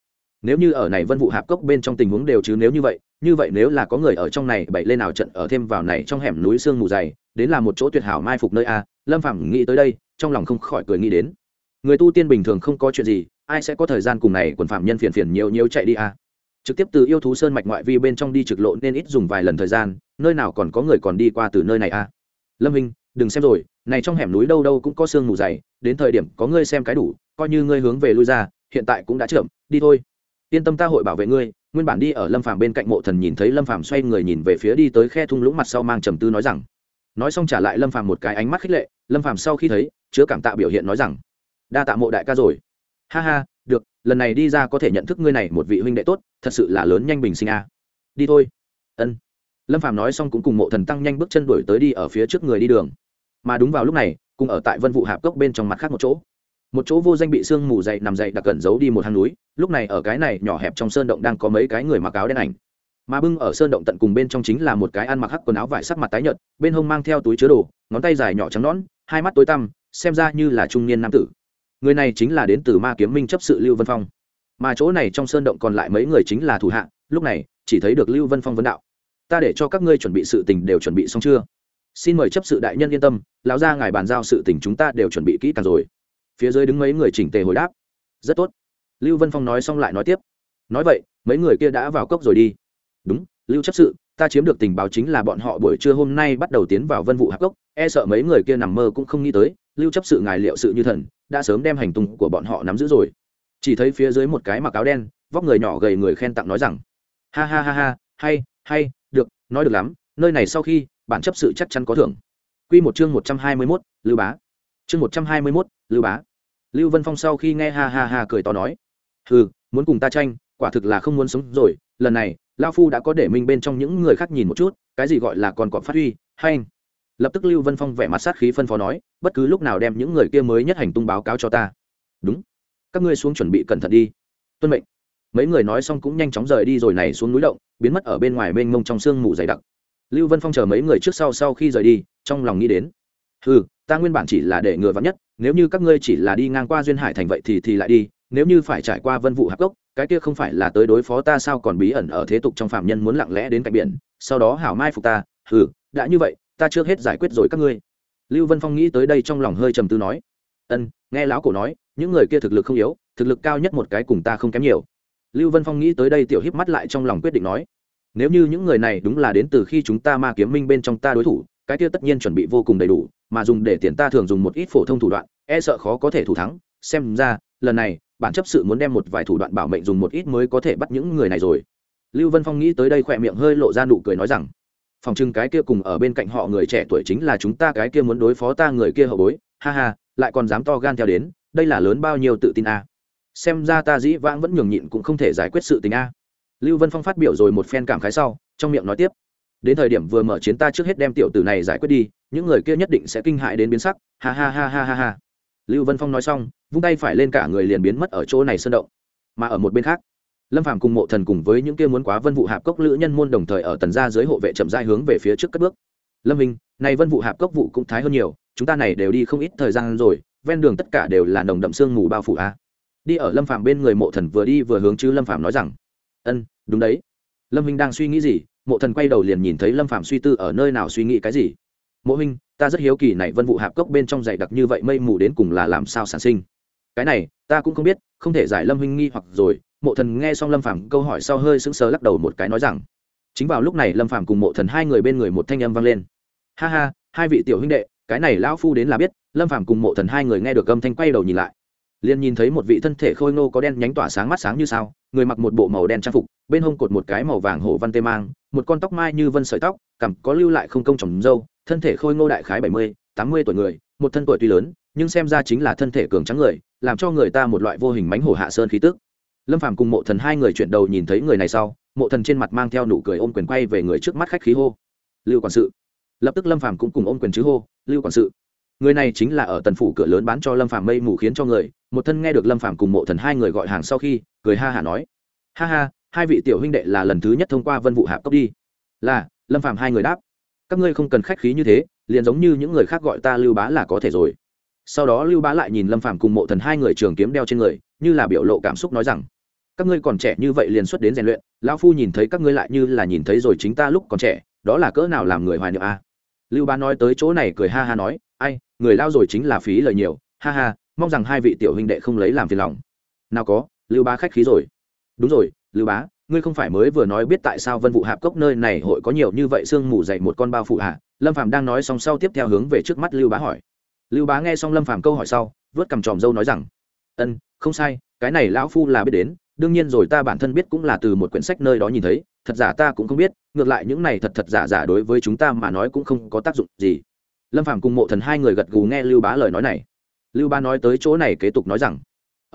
nếu như ở này vân vụ hạp cốc bên trong tình huống đều chứ nếu như vậy như vậy nếu là có người ở trong này bậy lên nào trận ở thêm vào này trong hẻm núi sương mù dày, đến là một chỗ tuyệt hảo mai phục nơi a, lâm phàm nghĩ tới đây, trong lòng không khỏi cười nghĩ đến. Người tu tiên bình thường không có chuyện gì, ai sẽ có thời gian cùng này quần phạm nhân phiền phiền nhiều nhiều chạy đi a? Trực tiếp từ yêu thú sơn mạch ngoại vi bên trong đi trực lộ nên ít dùng vài lần thời gian, nơi nào còn có người còn đi qua từ nơi này a? Lâm hình đừng xem rồi, này trong hẻm núi đâu đâu cũng có sương mù dày, đến thời điểm có ngươi xem cái đủ, coi như ngươi hướng về lui ra, hiện tại cũng đã chậm, đi thôi yên tâm ta hội bảo vệ ngươi, nguyên bản đi ở lâm phàm bên cạnh mộ thần nhìn thấy lâm phàm xoay người nhìn về phía đi tới khe thung lũng mặt sau mang trầm tư nói rằng. Nói xong trả lại lâm phàm một cái ánh mắt khích lệ, lâm phàm sau khi thấy, chứa cảm tạ biểu hiện nói rằng, đa tạ mộ đại ca rồi. Ha ha, được, lần này đi ra có thể nhận thức ngươi này một vị huynh đệ tốt, thật sự là lớn nhanh bình sinh a. Đi thôi. Ân. Lâm phàm nói xong cũng cùng mộ thần tăng nhanh bước chân đuổi tới đi ở phía trước người đi đường. Mà đúng vào lúc này, cùng ở tại vân vụ hạp cốc bên trong mặt khác một chỗ một chỗ vô danh bị sương mù dậy nằm dậy đặc cẩn giấu đi một hang núi, lúc này ở cái này nhỏ hẹp trong sơn động đang có mấy cái người mặc áo đen ảnh. Mà bưng ở sơn động tận cùng bên trong chính là một cái ăn mặc hắc quần áo vải sắc mặt tái nhợt, bên hông mang theo túi chứa đồ, ngón tay dài nhỏ trắng nõn, hai mắt tối tăm, xem ra như là trung niên nam tử. Người này chính là đến từ ma kiếm minh chấp sự lưu vân phong. Mà chỗ này trong sơn động còn lại mấy người chính là thủ hạ, lúc này, chỉ thấy được lưu vân phong vấn đạo. Ta để cho các ngươi chuẩn bị sự tình đều chuẩn bị xong chưa? Xin mời chấp sự đại nhân yên tâm, lão ra ngài bàn giao sự tình chúng ta đều chuẩn bị kỹ càng rồi phía dưới đứng mấy người chỉnh tề hồi đáp. Rất tốt. Lưu vân phong nói xong lại nói tiếp. Nói vậy mấy người kia đã vào cốc rồi đi. Đúng lưu chấp sự ta chiếm được tình báo chính là bọn họ buổi trưa hôm nay bắt đầu tiến vào vân vụ hạc cốc. E sợ mấy người kia nằm mơ cũng không nghĩ tới lưu chấp sự ngài liệu sự như thần đã sớm đem hành tung của bọn họ nắm giữ rồi. Chỉ thấy phía dưới một cái mặc áo đen vóc người nhỏ gầy người khen tặng nói rằng ha ha ha ha hay hay được nói được lắm nơi này sau khi bản chấp sự chắc chắn có thưởng. Quy một chương một trăm hai mươi 121, Lưu Bá. Chương một trăm hai mươi 121, Lưu Bá. Lưu Vân Phong sau khi nghe ha ha ha cười to nói: "Hừ, muốn cùng ta tranh, quả thực là không muốn sống rồi, lần này, lão phu đã có để mình bên trong những người khác nhìn một chút, cái gì gọi là còn cọp phát huy, hay anh." Lập tức Lưu Vân Phong vẻ mặt sát khí phân phó nói: "Bất cứ lúc nào đem những người kia mới nhất hành tung báo cáo cho ta." "Đúng. Các ngươi xuống chuẩn bị cẩn thận đi." Tuân mệnh. Mấy người nói xong cũng nhanh chóng rời đi rồi này xuống núi động, biến mất ở bên ngoài mênh mông trong sương mù dày đặc lưu vân phong chờ mấy người trước sau sau khi rời đi trong lòng nghĩ đến ừ ta nguyên bản chỉ là để ngừa vắn nhất, nếu như các ngươi chỉ là đi ngang qua duyên hải thành vậy thì thì lại đi, nếu như phải trải qua vân vụ hạp cốc, cái kia không phải là tới đối phó ta sao còn bí ẩn ở thế tục trong phạm nhân muốn lặng lẽ đến cạnh biển, sau đó hảo mai phục ta ừ đã như vậy, ta trước hết giải quyết rồi các ngươi. Lưu vân phong nghĩ tới đây trong lòng hơi trầm tư nói, ân, nghe lão cổ nói, những người kia thực lực không yếu, thực lực cao nhất một cái cùng ta không kém nhiều. Lưu vân phong nghĩ tới đây tiểu híp mắt lại trong lòng quyết định nói, nếu như những người này đúng là đến từ khi chúng ta ma kiếm minh bên trong ta đối thủ cái kia tất nhiên chuẩn bị vô cùng đầy đủ, mà dùng để tiền ta thường dùng một ít phổ thông thủ đoạn e sợ khó có thể thủ thắng. Xem ra, lần này, bản chấp sự muốn đem một vài thủ đoạn bảo mệnh dùng một ít mới có thể bắt những người này rồi. Lưu vân phong nghĩ tới đây khỏe miệng hơi lộ ra nụ cười nói rằng, phòng trưng cái kia cùng ở bên cạnh họ người trẻ tuổi chính là chúng ta, cái kia muốn đối phó ta người kia hậu bối. Ha ha, lại còn dám to gan theo đến, đây là lớn bao nhiêu tự tin a. Xem ra ta dĩ vãng vẫn nhường nhịn cũng không thể giải quyết sự tình a. Lưu vân phong phát biểu rồi một phen cảm khái sau, trong miệng nói tiếp đến thời điểm vừa mở chiến ta trước hết đem tiểu tử này giải quyết đi, những người kia nhất định sẽ kinh hại đến biến sắc. Ha ha ha ha ha ha. Lưu vân phong nói xong, vung tay phải lên cả người liền biến mất ở chỗ này sơn động, mà ở một bên khác, lâm phàm cùng mộ thần cùng với những kia muốn quá vân vụ hạp cốc lữ nhân môn đồng thời ở tần gia dưới hộ vệ chậm rãi hướng về phía trước cất bước. Lâm minh, này vân vụ hạp cốc vụ cũng thái hơn nhiều, chúng ta này đều đi không ít thời gian rồi, ven đường tất cả đều là nồng đậm sương mù bao phủ a. Đi ở lâm phàm bên người mộ thần vừa đi vừa hướng chứ lâm phàm nói rằng, ân, đúng đấy. Lâm minh đang suy nghĩ gì mộ thần quay đầu liền nhìn thấy lâm Phạm suy tư ở nơi nào suy nghĩ cái gì. Mộ huynh, ta rất hiếu kỳ này vân vụ hạp cốc bên trong dày đặc như vậy mây mù đến cùng là làm sao sản sinh. Cái này, ta cũng không biết, không thể giải lâm huynh nghi hoặc rồi. Mộ thần nghe xong lâm Phạm câu hỏi sau hơi sững sờ lắc đầu một cái nói rằng, chính vào lúc này lâm Phạm cùng mộ thần hai người bên người một thanh âm vang lên. Ha ha, hai vị tiểu huynh đệ, cái này lão phu đến là biết. Lâm Phạm cùng mộ thần hai người nghe được âm thanh quay đầu nhìn lại, liền nhìn thấy một vị thân thể khôi ngô có đen nhánh tỏa sáng mắt sáng như sao người mặc một bộ màu đen trang phục, bên hông cột một cái màu vàng hổ văn tê mang, một con tóc mai như vân sợi tóc, cằm có lưu lại không công trồng dâu, thân thể khôi ngô đại khái bảy mươi, tám mươi tuổi người, một thân tuổi tuy lớn, nhưng xem ra chính là thân thể cường trắng người, làm cho người ta một loại vô hình mánh hổ hạ sơn khí tức. Lâm phàm cùng mộ thần hai người chuyển đầu nhìn thấy người này sau, mộ thần trên mặt mang theo nụ cười ôm quyền quay về người trước mắt khách khí hô. Lưu quản sự. Lập tức lâm phàm cũng cùng ôm quyền chứ hô, lưu quản sự. Người này chính là ở tần phủ cửa lớn bán cho lâm phàm mây mù khiến cho người. Một thân nghe được lâm phàm cùng mộ thần hai người gọi hàng sau khi cười ha hả nói. Ha ha, hai vị tiểu huynh đệ là lần thứ nhất thông qua vân vụ hạp cốc đi. Là, lâm phàm hai người đáp. Các ngươi không cần khách khí như thế, liền giống như những người khác gọi ta lưu bá là có thể rồi. Sau đó lưu bá lại nhìn lâm phàm cùng mộ thần hai người trường kiếm đeo trên người, như là biểu lộ cảm xúc nói rằng, các ngươi còn trẻ như vậy liền xuất đến rèn luyện, lão phu nhìn thấy các ngươi lại như là nhìn thấy rồi chính ta lúc còn trẻ, đó là cỡ nào làm người hoài niệm a? À? lưu bá nói tới chỗ này cười ha ha nói, ai, người lao rồi chính là phí lời nhiều, ha ha, mong rằng hai vị tiểu huynh đệ không lấy làm phiền lòng. Nào có lưu bá khách khí rồi. Đúng rồi, lưu bá, ngươi không phải mới vừa nói biết tại sao vân vụ hạp cốc nơi này hội có nhiều như vậy sương mù dậy một con bao phụ hạ lâm phạm đang nói xong sau tiếp theo hướng về trước mắt lưu bá hỏi. Lưu bá nghe xong lâm phạm câu hỏi sau, vớt cầm tròm dâu nói rằng, ân, không sai, cái này lão phu là biết đến, đương nhiên rồi ta bản thân biết cũng là từ một quyển sách nơi đó nhìn thấy, thật giả ta cũng không biết, ngược lại những này thật thật giả giả đối với chúng ta mà nói cũng không có tác dụng gì. Lâm phạm cùng mộ thần hai người gật gù nghe lưu bá lời nói này. Lưu bá nói tới chỗ này kế tục nói rằng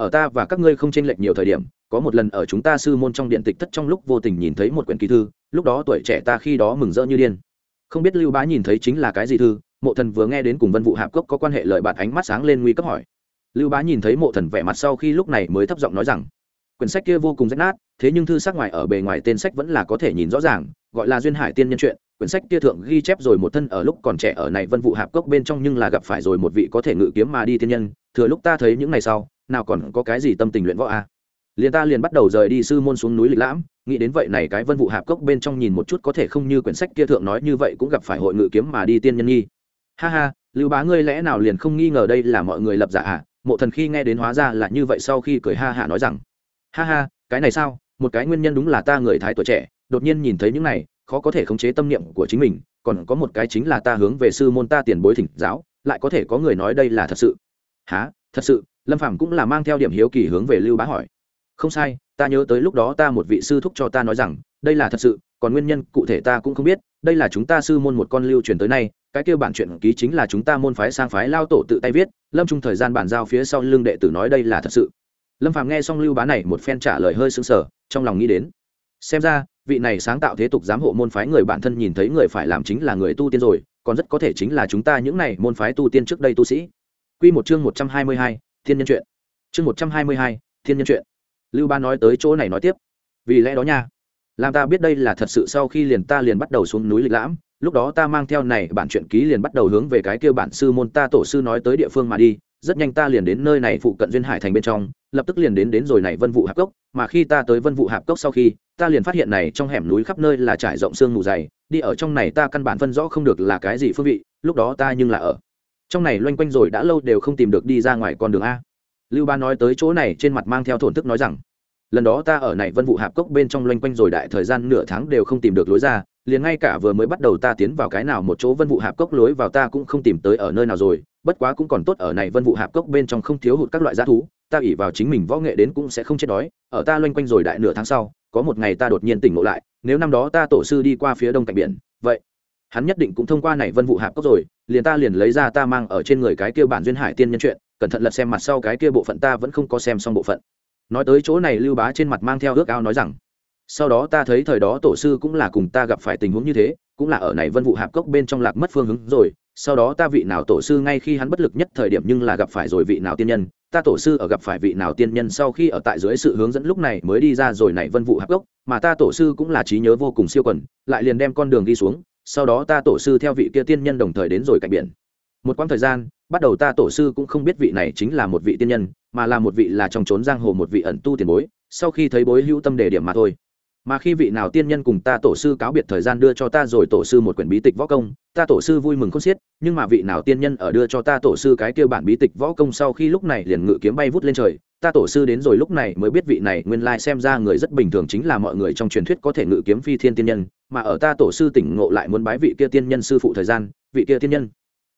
ở ta và các ngươi không chênh lệch nhiều thời điểm, có một lần ở chúng ta sư môn trong điện tịch thất trong lúc vô tình nhìn thấy một quyển ký thư, lúc đó tuổi trẻ ta khi đó mừng rỡ như điên. Không biết lưu bá nhìn thấy chính là cái gì thư, mộ thần vừa nghe đến cùng vân vụ hạp cốc có quan hệ lợi bạt ánh mắt sáng lên nguy cấp hỏi. Lưu bá nhìn thấy mộ thần vẻ mặt sau khi lúc này mới thấp giọng nói rằng, quyển sách kia vô cùng rách nát, thế nhưng thư sắc ngoài ở bề ngoài tên sách vẫn là có thể nhìn rõ ràng, gọi là duyên hải tiên nhân chuyện. Quyển sách kia thượng ghi chép rồi một thân ở lúc còn trẻ ở này vân vụ hạp cốc bên trong nhưng là gặp phải rồi một vị có thể ngự kiếm mà đi tiên nhân, thừa lúc ta thấy những ngày sau nào còn có cái gì tâm tình luyện võ a à? liền ta liền bắt đầu rời đi sư môn xuống núi lịch lãm, nghĩ đến vậy này cái vân vụ hạp cốc bên trong nhìn một chút có thể không như quyển sách kia thượng nói như vậy cũng gặp phải hội ngự kiếm mà đi tiên nhân nghi. Ha ha, lưu bá ngươi lẽ nào liền không nghi ngờ đây là mọi người lập giả à? Mộ thần khi nghe đến hóa ra là như vậy sau khi cười ha hạ nói rằng, ha ha, cái này sao? Một cái nguyên nhân đúng là ta người thái tuổi trẻ, đột nhiên nhìn thấy những này, khó có thể khống chế tâm niệm của chính mình, còn có một cái chính là ta hướng về sư môn ta tiền bối thỉnh giáo, lại có thể có người nói đây là thật sự. Há thật sự? lâm phàm cũng là mang theo điểm hiếu kỳ hướng về lưu bá hỏi. Không sai ta nhớ tới lúc đó ta một vị sư thúc cho ta nói rằng đây là thật sự còn nguyên nhân cụ thể ta cũng không biết đây là chúng ta sư môn một con lưu truyền tới nay cái kêu bản chuyện ký chính là chúng ta môn phái sang phái lao tổ tự tay viết lâm trung thời gian bàn giao phía sau lưng đệ tử nói đây là thật sự. Lâm phàm nghe xong lưu bá này một phen trả lời hơi sững sờ trong lòng nghĩ đến. Xem ra vị này sáng tạo thế tục giám hộ môn phái người bản thân nhìn thấy người phải làm chính là người tu tiên rồi còn rất có thể chính là chúng ta những này môn phái tu tiên trước đây tu sĩ. Quy một chương 122, thiên nhân chuyện. Chương một trăm hai mươi hai, thiên nhân chuyện. Lưu ba nói tới chỗ này nói tiếp. Vì lẽ đó nha làm ta biết đây là thật sự sau khi liền ta liền bắt đầu xuống núi lịch lãm lúc đó ta mang theo này bản truyện ký liền bắt đầu hướng về cái kia bản sư môn ta tổ sư nói tới địa phương mà đi rất nhanh ta liền đến nơi này phụ cận duyên hải thành bên trong lập tức liền đến đến rồi này vân vụ hạp cốc mà khi ta tới vân vụ hạp cốc sau khi ta liền phát hiện này trong hẻm núi khắp nơi là trải rộng sương mù dày đi ở trong này ta căn bản phân rõ không được là cái gì phương vị lúc đó ta nhưng là ở trong này loanh quanh rồi đã lâu đều không tìm được đi ra ngoài con đường a. Lưu ba nói tới chỗ này trên mặt mang theo thổn thức nói rằng, lần đó ta ở này vân vụ hạp cốc bên trong loanh quanh rồi đại thời gian nửa tháng đều không tìm được lối ra, liền ngay cả vừa mới bắt đầu ta tiến vào cái nào một chỗ vân vụ hạp cốc lối vào ta cũng không tìm tới ở nơi nào rồi, bất quá cũng còn tốt ở này vân vụ hạp cốc bên trong không thiếu hụt các loại g thú, ta ỉ vào chính mình võ nghệ đến cũng sẽ không chết đói, ở ta loanh quanh rồi đại nửa tháng sau, có một ngày ta đột nhiên tỉnh ngộ lại, nếu năm đó ta tổ sư đi qua phía đông cạnh biển, vậy hắn nhất định cũng thông qua này vân vụ hạp cốc rồi, liền ta liền lấy ra ta mang ở trên người cái kia bản duyên hải tiên nhân chuyện, cẩn thận lật xem mặt sau cái kia bộ phận ta vẫn không có xem xong bộ phận. Nói tới chỗ này lưu bá trên mặt mang theo ước ao nói rằng, sau đó ta thấy thời đó tổ sư cũng là cùng ta gặp phải tình huống như thế, cũng là ở này vân vụ hạp cốc bên trong lạc mất phương hướng rồi, sau đó ta vị nào tổ sư ngay khi hắn bất lực nhất thời điểm nhưng là gặp phải rồi vị nào tiên nhân, ta tổ sư ở gặp phải vị nào tiên nhân sau khi ở tại dưới sự hướng dẫn lúc này mới đi ra rồi này vân vụ hạp cốc, mà ta tổ sư cũng là trí nhớ vô cùng siêu quần lại liền đem con đường đi xuống sau đó ta tổ sư theo vị kia tiên nhân đồng thời đến rồi cạnh biển. Một quãng thời gian, bắt đầu ta tổ sư cũng không biết vị này chính là một vị tiên nhân, mà là một vị là trong trốn giang hồ một vị ẩn tu tiền bối, sau khi thấy bối hữu tâm đề điểm mà thôi. Mà khi vị nào tiên nhân cùng ta tổ sư cáo biệt thời gian đưa cho ta rồi tổ sư một quyển bí tịch võ công, ta tổ sư vui mừng không xiết, nhưng mà vị nào tiên nhân ở đưa cho ta tổ sư cái kêu bản bí tịch võ công sau khi lúc này liền ngự kiếm bay vút lên trời ta tổ sư đến rồi lúc này mới biết vị này nguyên lai xem ra người rất bình thường chính là mọi người trong truyền thuyết có thể ngự kiếm phi thiên tiên nhân, mà ở ta tổ sư tỉnh ngộ lại muốn bái vị kia tiên nhân sư phụ thời gian, vị kia tiên nhân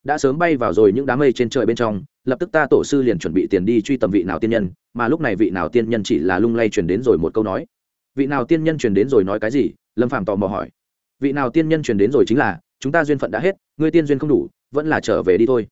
đã sớm bay vào rồi những đám mây trên trời bên trong, lập tức ta tổ sư liền chuẩn bị tiền đi truy tầm vị nào tiên nhân, mà lúc này vị nào tiên nhân chỉ là lung lay truyền đến rồi một câu nói. Vị nào tiên nhân truyền đến rồi nói cái gì? Lâm phàm tò mò hỏi. Vị nào tiên nhân truyền đến rồi chính là, chúng ta duyên phận đã hết, ngươi tiên duyên không đủ, vẫn là trở về đi thôi.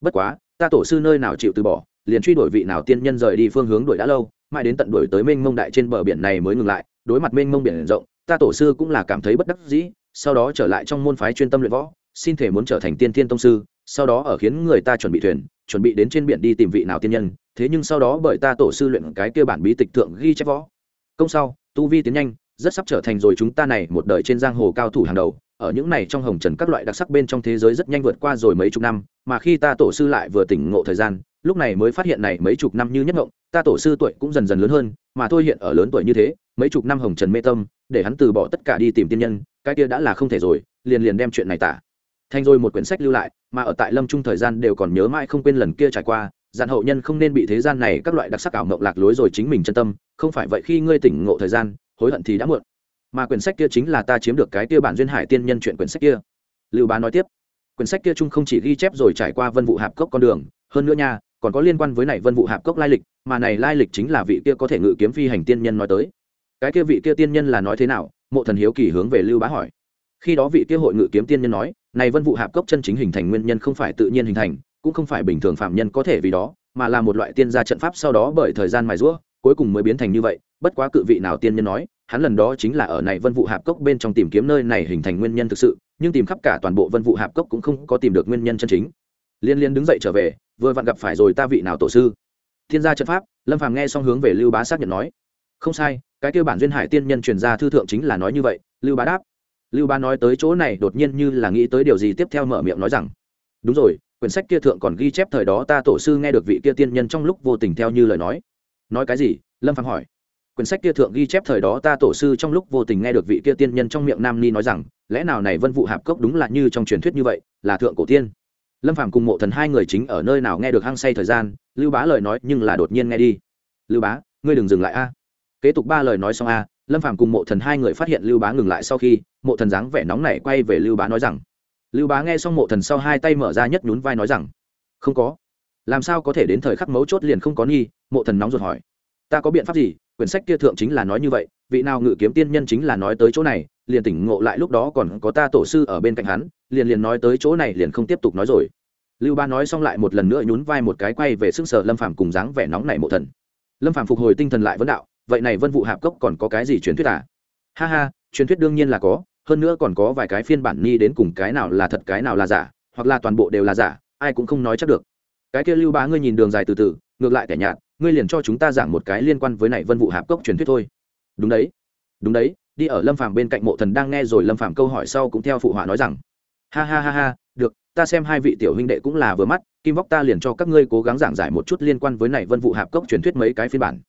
Bất quá, ta tổ sư nơi nào chịu từ bỏ? Liền truy đuổi vị nào tiên nhân rời đi phương hướng đuổi đã lâu, mãi đến tận đuổi tới mênh mông đại trên bờ biển này mới ngừng lại, đối mặt mênh mông biển rộng, ta tổ sư cũng là cảm thấy bất đắc dĩ, sau đó trở lại trong môn phái chuyên tâm luyện võ, xin thể muốn trở thành tiên thiên tông sư, sau đó ở khiến người ta chuẩn bị thuyền, chuẩn bị đến trên biển đi tìm vị nào tiên nhân, thế nhưng sau đó bởi ta tổ sư luyện cái kia bản bí tịch thượng ghi chép võ. Công sau, tu vi tiến nhanh, rất sắp trở thành rồi chúng ta này một đời trên giang hồ cao thủ hàng đầu, ở những này trong hồng trần các loại đặc sắc bên trong thế giới rất nhanh vượt qua rồi mấy chục năm, mà khi ta tổ sư lại vừa tỉnh ngộ thời gian lúc này mới phát hiện này mấy chục năm như nhất ngộng, ta tổ sư tuổi cũng dần dần lớn hơn, mà thôi hiện ở lớn tuổi như thế, mấy chục năm hồng trần mê tâm, để hắn từ bỏ tất cả đi tìm tiên nhân, cái kia đã là không thể rồi, liền liền đem chuyện này tả. Thành rồi một quyển sách lưu lại, mà ở tại lâm trung thời gian đều còn nhớ mãi không quên lần kia trải qua dàn hậu nhân không nên bị thế gian này các loại đặc sắc ảo mộng lạc lối rồi chính mình chân tâm, không phải vậy khi ngươi tỉnh ngộ thời gian, hối hận thì đã muộn. Mà quyển sách kia chính là ta chiếm được cái kia bản duyên hải tiên nhân chuyện quyển sách kia. Lưu bá nói tiếp, quyển sách kia chung không chỉ ghi chép rồi trải qua vân vụ hạp cốc con đường, hơn nữa nha còn có liên quan với này vân vụ hạp cốc lai lịch, mà này lai lịch chính là vị kia có thể ngự kiếm phi hành tiên nhân nói tới. Cái kia vị kia tiên nhân là nói thế nào? Mộ thần hiếu kỳ hướng về lưu bá hỏi. Khi đó vị kia hội ngự kiếm tiên nhân nói, này vân vụ hạp cốc chân chính hình thành nguyên nhân không phải tự nhiên hình thành, cũng không phải bình thường phạm nhân có thể vì đó, mà là một loại tiên gia trận pháp sau đó bởi thời gian mài rũa cuối cùng mới biến thành như vậy. Bất quá cự vị nào tiên nhân nói, hắn lần đó chính là ở này vân vụ hạp cốc bên trong tìm kiếm nơi này hình thành nguyên nhân thực sự, nhưng tìm khắp cả toàn bộ vân vụ hạp cốc cũng không có tìm được nguyên nhân chân chính. Liên liên đứng dậy trở về vừa vặn gặp phải rồi ta vị nào tổ sư. Thiên gia trận pháp, lâm phàm nghe xong hướng về lưu bá xác nhận nói. Không sai, cái kêu bản duyên hải tiên nhân truyền ra thư thượng chính là nói như vậy, lưu bá đáp. Lưu bá nói tới chỗ này đột nhiên như là nghĩ tới điều gì tiếp theo mở miệng nói rằng. Đúng rồi, quyển sách kia thượng còn ghi chép thời đó ta tổ sư nghe được vị kia tiên nhân trong lúc vô tình theo như lời nói. Nói cái gì? Lâm phàm hỏi. Quyển sách kia thượng ghi chép thời đó ta tổ sư trong lúc vô tình nghe được vị kia tiên nhân trong miệng nam ni nói rằng, lẽ nào này vân vụ hạp cốc đúng là như trong truyền thuyết như vậy, là thượng cổ tiên? Lâm phàm cùng mộ thần hai người chính ở nơi nào nghe được hăng say thời gian, lưu bá lời nói nhưng là đột nhiên nghe đi. Lưu bá, ngươi đừng dừng lại a. Kế tục ba lời nói xong a, lâm phàm cùng mộ thần hai người phát hiện lưu bá ngừng lại sau khi, mộ thần dáng vẻ nóng này quay về lưu bá nói rằng, lưu bá nghe xong mộ thần sau hai tay mở ra nhất nhún vai nói rằng, không có. Làm sao có thể đến thời khắc mấu chốt liền không có nghi? Mộ thần nóng ruột hỏi. Ta có biện pháp gì? Quyển sách kia thượng chính là nói như vậy, vị nào ngự kiếm tiên nhân chính là nói tới chỗ này, liền tỉnh ngộ lại lúc đó còn có ta tổ sư ở bên cạnh hắn liền liền nói tới chỗ này liền không tiếp tục nói rồi. Lưu ba nói xong lại một lần nữa nhún vai một cái quay về sức sở lâm phàm cùng dáng vẻ nóng này mộ thần. Lâm phàm phục hồi tinh thần lại vấn đạo, vậy này vân vụ hạp cốc còn có cái gì truyền thuyết à? Ha ha, truyền thuyết đương nhiên là có, hơn nữa còn có vài cái phiên bản ni đến cùng cái nào là thật, cái nào là giả, hoặc là toàn bộ đều là giả, ai cũng không nói chắc được. Cái kia lưu bá ngươi nhìn đường dài từ từ, ngược lại kẻ nhạt, ngươi liền cho chúng ta giảng một cái liên quan với này vân vụ hạp cốc truyền thuyết thôi. Đúng đấy đúng đấy, đi ở lâm phàm bên cạnh mộ thần đang nghe rồi lâm phàm câu hỏi sau cũng theo phụ họa nói rằng ha ha ha ha, được, ta xem hai vị tiểu huynh đệ cũng là vừa mắt, kim vóc ta liền cho các ngươi cố gắng giảng giải một chút liên quan với này vân vụ hạp cốc truyền thuyết mấy cái phiên bản.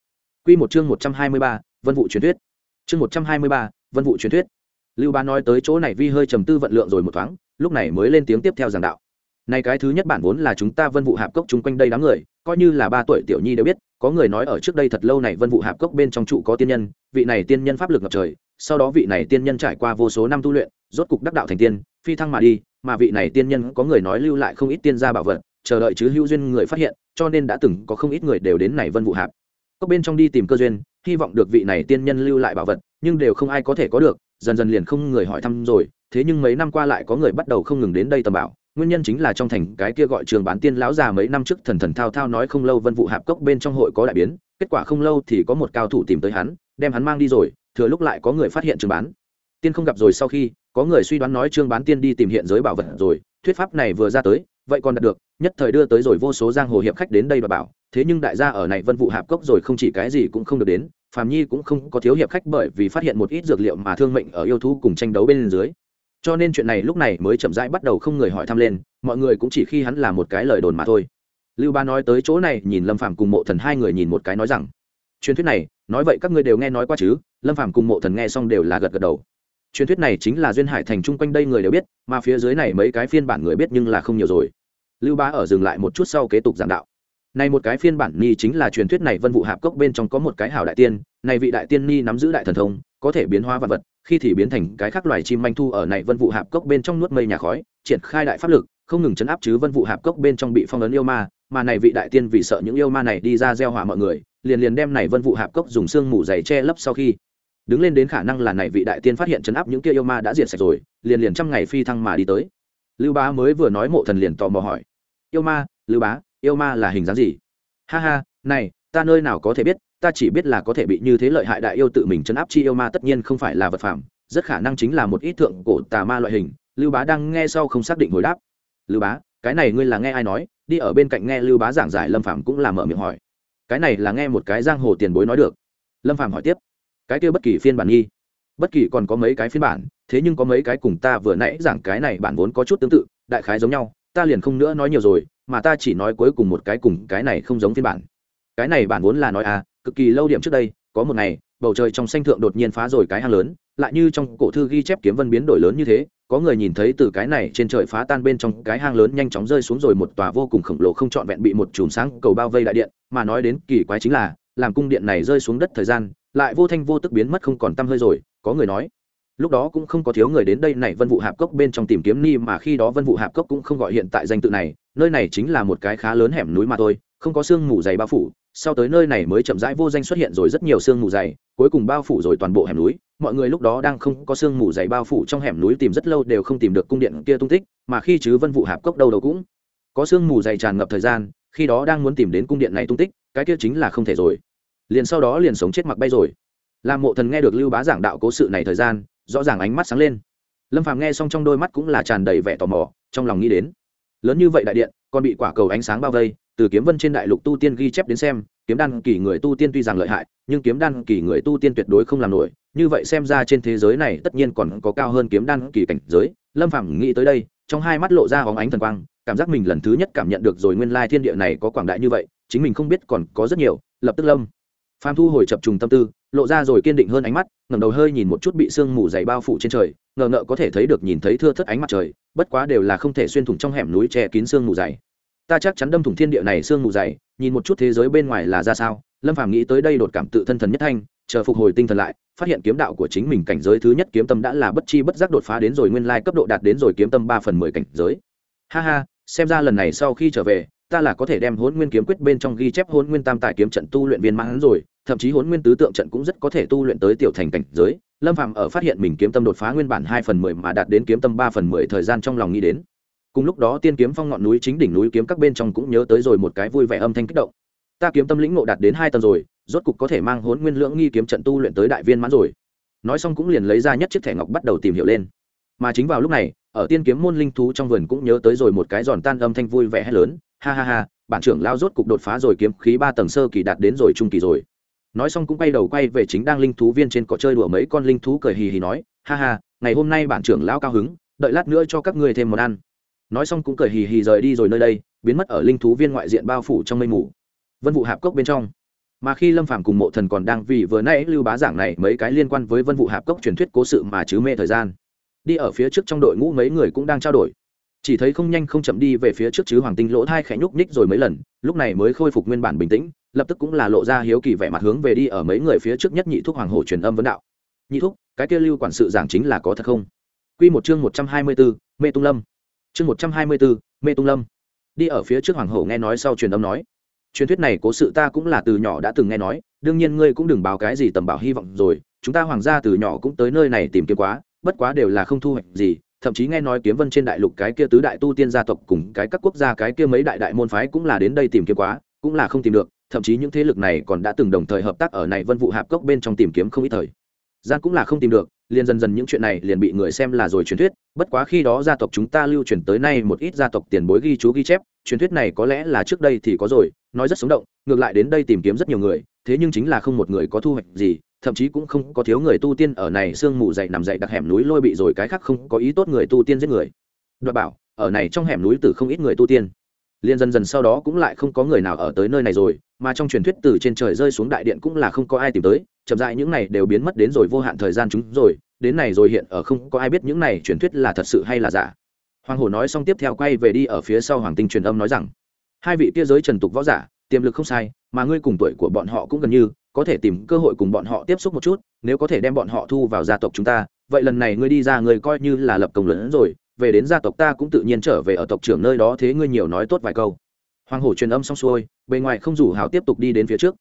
Quy một chương một trăm hai mươi ba, vân vụ truyền thuyết. Chương một trăm hai mươi ba, vân vụ truyền thuyết. Lưu bá nói tới chỗ này vi hơi trầm tư vận lượng rồi một thoáng, lúc này mới lên tiếng tiếp theo giảng đạo. Này cái thứ nhất bản vốn là chúng ta vân vụ hạp cốc chung quanh đây đám người, coi như là ba tuổi tiểu nhi đều biết, có người nói ở trước đây thật lâu này vân vụ hạp cốc bên trong trụ có tiên nhân, vị này tiên nhân pháp lực ngập trời, sau đó vị này tiên nhân trải qua vô số năm tu luyện, rốt cục đắc đạo thành tiên phi thăng mà đi, mà vị này tiên nhân có người nói lưu lại không ít tiên gia bảo vật, chờ đợi chứ hữu duyên người phát hiện, cho nên đã từng có không ít người đều đến này vân vụ hạp. Cốc bên trong đi tìm cơ duyên, hy vọng được vị này tiên nhân lưu lại bảo vật, nhưng đều không ai có thể có được, dần dần liền không người hỏi thăm rồi, thế nhưng mấy năm qua lại có người bắt đầu không ngừng đến đây tầm bảo, nguyên nhân chính là trong thành cái kia gọi trường bán tiên lão già mấy năm trước thần thần thao thao nói không lâu vân vụ hạp cốc bên trong hội có đại biến, kết quả không lâu thì có một cao thủ tìm tới hắn, đem hắn mang đi rồi, thừa lúc lại có người phát hiện trường bán. Tiên không gặp rồi sau khi có người suy đoán nói trương bán tiên đi tìm hiện giới bảo vật rồi, thuyết pháp này vừa ra tới, vậy còn đạt được, nhất thời đưa tới rồi vô số giang hồ hiệp khách đến đây và bảo, thế nhưng đại gia ở này vân vụ hạp cốc rồi không chỉ cái gì cũng không được đến, phàm nhi cũng không có thiếu hiệp khách bởi vì phát hiện một ít dược liệu mà thương mệnh ở yêu thú cùng tranh đấu bên dưới. Cho nên chuyện này lúc này mới chậm rãi bắt đầu không người hỏi thăm lên, mọi người cũng chỉ khi hắn là một cái lời đồn mà thôi. Lưu ba nói tới chỗ này, nhìn lâm phàm cùng mộ thần hai người nhìn một cái nói rằng, truyền thuyết này, nói vậy các ngươi đều nghe nói qua chứ? Lâm phàm cùng mộ thần nghe xong đều là gật gật đầu truyền thuyết này chính là duyên hải thành chung quanh đây người đều biết, mà phía dưới này mấy cái phiên bản người biết nhưng là không nhiều rồi. Lưu bá ở dừng lại một chút sau kế tục giảng đạo. Này một cái phiên bản ni chính là truyền thuyết này vân vụ hạp cốc bên trong có một cái hảo đại tiên, này vị đại tiên ni nắm giữ đại thần thông, có thể biến hóa vật vật, khi thì biến thành cái khác loài chim manh thu ở này vân vụ hạp cốc bên trong nuốt mây nhà khói, triển khai đại pháp lực, không ngừng chấn áp chứ vân vụ hạp cốc bên trong bị phong ấn yêu ma, mà này vị đại tiên vì sợ những yêu ma này đi ra gieo hỏa mọi người, liền liền đem này vân vụ hạp cốc dùng xương mù dày che lấp sau khi đứng lên đến khả năng là này vị đại tiên phát hiện chấn áp những kia yêu ma đã diệt sạch rồi, liền liền trăm ngày phi thăng mà đi tới. Lưu bá mới vừa nói mộ thần liền tò mò hỏi. Yêu ma, lưu bá, yêu ma là hình dáng gì? Ha ha, này, ta nơi nào có thể biết, ta chỉ biết là có thể bị như thế lợi hại đại yêu tự mình chấn áp chi yêu ma tất nhiên không phải là vật phẩm rất khả năng chính là một ít thượng cổ tà ma loại hình. Lưu bá đang nghe sau không xác định hồi đáp. Lưu bá, cái này ngươi là nghe ai nói? Đi ở bên cạnh nghe lưu bá giảng giải, lâm phạm cũng là mở miệng hỏi. Cái này là nghe một cái giang hồ tiền bối nói được. Lâm phạm hỏi tiếp cái kia bất kỳ phiên bản nghi. Bất kỳ còn có mấy cái phiên bản, thế nhưng có mấy cái cùng ta vừa nãy giảng cái này bản vốn có chút tương tự, đại khái giống nhau, ta liền không nữa nói nhiều rồi, mà ta chỉ nói cuối cùng một cái cùng cái này không giống phiên bản. Cái này bản vốn là nói à cực kỳ lâu điểm trước đây, có một ngày, bầu trời trong xanh thượng đột nhiên phá rồi cái hang lớn, lại như trong cổ thư ghi chép kiếm vân biến đổi lớn như thế, có người nhìn thấy từ cái này trên trời phá tan bên trong cái hang lớn nhanh chóng rơi xuống rồi một tòa vô cùng khổng lồ không trọn vẹn bị một chùm sáng cầu bao vây đại điện, mà nói đến kỳ quái chính là, làm cung điện này rơi xuống đất thời gian lại vô thanh vô tức biến mất không còn tăm hơi rồi, có người nói. Lúc đó cũng không có thiếu người đến đây này, vân vụ hạp cốc bên trong tìm kiếm ni mà khi đó vân vụ hạp cốc cũng không gọi hiện tại danh tự này, nơi này chính là một cái khá lớn hẻm núi mà thôi, không có sương mù dày bao phủ. Sau tới nơi này mới chậm rãi vô danh xuất hiện rồi rất nhiều sương mù dày, cuối cùng bao phủ rồi toàn bộ hẻm núi. Mọi người lúc đó đang không có sương mù dày bao phủ trong hẻm núi tìm rất lâu đều không tìm được cung điện kia tung tích, mà khi chứ vân vụ hạp cốc đâu đâu cũng có sương mù dày tràn ngập thời gian, khi đó đang muốn tìm đến cung điện này tung tích, cái kia chính là không thể rồi liền sau đó liền sống chết mặc bay rồi. Làm mộ thần nghe được lưu bá giảng đạo cố sự này thời gian, rõ ràng ánh mắt sáng lên. Lâm phàm nghe xong trong đôi mắt cũng là tràn đầy vẻ tò mò, trong lòng nghĩ đến, lớn như vậy đại điện, còn bị quả cầu ánh sáng bao vây, từ kiếm vân trên đại lục tu tiên ghi chép đến xem, kiếm đan kỳ người tu tiên tuy rằng lợi hại, nhưng kiếm đan kỳ người tu tiên tuyệt đối không làm nổi, như vậy xem ra trên thế giới này tất nhiên còn có cao hơn kiếm đan kỳ cảnh giới. Lâm phàm nghĩ tới đây, trong hai mắt lộ ra hóng ánh thần quang, cảm giác mình lần thứ nhất cảm nhận được rồi nguyên lai thiên địa này có quảng đại như vậy, chính mình không biết còn có rất nhiều, lập tức lâm phàm thu hồi chập trùng tâm tư, lộ ra rồi kiên định hơn ánh mắt, ngẩng đầu hơi nhìn một chút bị sương mù dày bao phủ trên trời, ngờ ngợ có thể thấy được nhìn thấy thưa thất ánh mặt trời, bất quá đều là không thể xuyên thủng trong hẻm núi che kín sương mù dày. Ta chắc chắn đâm thủng thiên địa này sương mù dày, nhìn một chút thế giới bên ngoài là ra sao, lâm phàm nghĩ tới đây đột cảm tự thân thần nhất thanh, chờ phục hồi tinh thần lại, phát hiện kiếm đạo của chính mình cảnh giới thứ nhất kiếm tâm đã là bất chi bất giác đột phá đến rồi nguyên lai cấp độ đạt đến rồi kiếm tâm ba phần mười cảnh giới. Ha ha, xem ra lần này sau khi trở về ta là có thể đem hôn nguyên kiếm quyết bên trong ghi chép hôn nguyên tam tài kiếm trận tu luyện viên mãn rồi, thậm chí hôn nguyên tứ tượng trận cũng rất có thể tu luyện tới tiểu thành cảnh giới. Lâm phạm ở phát hiện mình kiếm tâm đột phá nguyên bản hai phần mười mà đạt đến kiếm tâm ba phần mười thời gian trong lòng nghĩ đến. Cùng lúc đó tiên kiếm phong ngọn núi chính đỉnh núi kiếm các bên trong cũng nhớ tới rồi một cái vui vẻ âm thanh kích động. Ta kiếm tâm lĩnh ngộ đạt đến hai tầng rồi, rốt cục có thể mang hốn nguyên lưỡng nghi kiếm trận tu luyện tới đại viên mãn rồi. Nói xong cũng liền lấy ra nhất chiếc thẻ ngọc bắt đầu tìm hiểu lên. Mà chính vào lúc này, ở tiên kiếm môn linh thú trong vườn cũng nhớ tới rồi một cái giòn tan âm thanh vui vẻ hay lớn ha ha ha, bản trưởng lao rốt cục đột phá rồi, kiếm khí ba tầng sơ kỳ đạt đến rồi trung kỳ rồi. Nói xong cũng quay đầu quay về chính đang linh thú viên trên cỏ chơi đùa mấy con linh thú cười hì hì nói, ha ha, ngày hôm nay bản trưởng lao cao hứng, đợi lát nữa cho các ngươi thêm món ăn. Nói xong cũng cười hì hì rời đi rồi nơi đây, biến mất ở linh thú viên ngoại diện bao phủ trong mây mù. Vân vụ hạp cốc bên trong. Mà khi lâm phàm cùng mộ thần còn đang vì vừa nãy lưu bá giảng này mấy cái liên quan với vân vụ hạp cốc truyền thuyết cố sự mà chứ mê thời gian. Đi ở phía trước trong đội ngũ mấy người cũng đang trao đổi chỉ thấy không nhanh không chậm đi về phía trước chứ hoàng tinh lỗ thai khẽ nhúc nhích rồi mấy lần lúc này mới khôi phục nguyên bản bình tĩnh lập tức cũng là lộ ra hiếu kỳ vẻ mặt hướng về đi ở mấy người phía trước nhất nhị thúc hoàng hổ truyền âm vấn đạo. Nhị thúc cái kia lưu quản sự giảng chính là có thật không? Quy một chương một trăm hai mươi 124, mê tung lâm. Chương một trăm hai mươi bốn mê tung lâm. Đi ở phía trước hoàng hậu nghe nói sau truyền âm nói truyền thuyết này cố sự ta cũng là từ nhỏ đã từng nghe nói đương nhiên ngươi cũng đừng báo cái gì tầm bảo hy vọng rồi chúng ta hoàng gia từ nhỏ cũng tới nơi này tìm kiếm quá bất quá đều là không thu hoạch gì thậm chí nghe nói kiếm vân trên đại lục cái kia tứ đại tu tiên gia tộc cùng cái các quốc gia cái kia mấy đại đại môn phái cũng là đến đây tìm kiếm quá, cũng là không tìm được, thậm chí những thế lực này còn đã từng đồng thời hợp tác ở này vân vụ hạp cốc bên trong tìm kiếm không ít thời. Gian cũng là không tìm được, liền dần dần những chuyện này liền bị người xem là rồi truyền thuyết, bất quá khi đó gia tộc chúng ta lưu truyền tới nay một ít gia tộc tiền bối ghi chú ghi chép, truyền thuyết này có lẽ là trước đây thì có rồi, nói rất sống động, ngược lại đến đây tìm kiếm rất nhiều người, thế nhưng chính là không một người có thu hoạch gì thậm chí cũng không có thiếu người tu tiên ở này sương mù dậy nằm dậy đặc hẻm núi lôi bị rồi cái khác không có ý tốt người tu tiên giết người. Đoạt bảo, ở này trong hẻm núi từ không ít người tu tiên. Liền dần dần sau đó cũng lại không có người nào ở tới nơi này rồi, mà trong truyền thuyết từ trên trời rơi xuống đại điện cũng là không có ai tìm tới, chậm rãi những này đều biến mất đến rồi vô hạn thời gian chúng rồi, đến này rồi hiện ở không có ai biết những này truyền thuyết là thật sự hay là giả. Hoàng hổ nói xong tiếp theo quay về đi ở phía sau hoàng tinh truyền âm nói rằng, hai vị kia giới trần tục võ giả, tiềm lực không sai, mà ngươi cùng tuổi của bọn họ cũng gần như có thể tìm cơ hội cùng bọn họ tiếp xúc một chút, nếu có thể đem bọn họ thu vào gia tộc chúng ta, vậy lần này ngươi đi ra ngươi coi như là lập công lớn rồi, về đến gia tộc ta cũng tự nhiên trở về ở tộc trưởng nơi đó thế ngươi nhiều nói tốt vài câu. Hoàng hổ truyền âm xong xuôi, bề ngoài không rủ hào tiếp tục đi đến phía trước.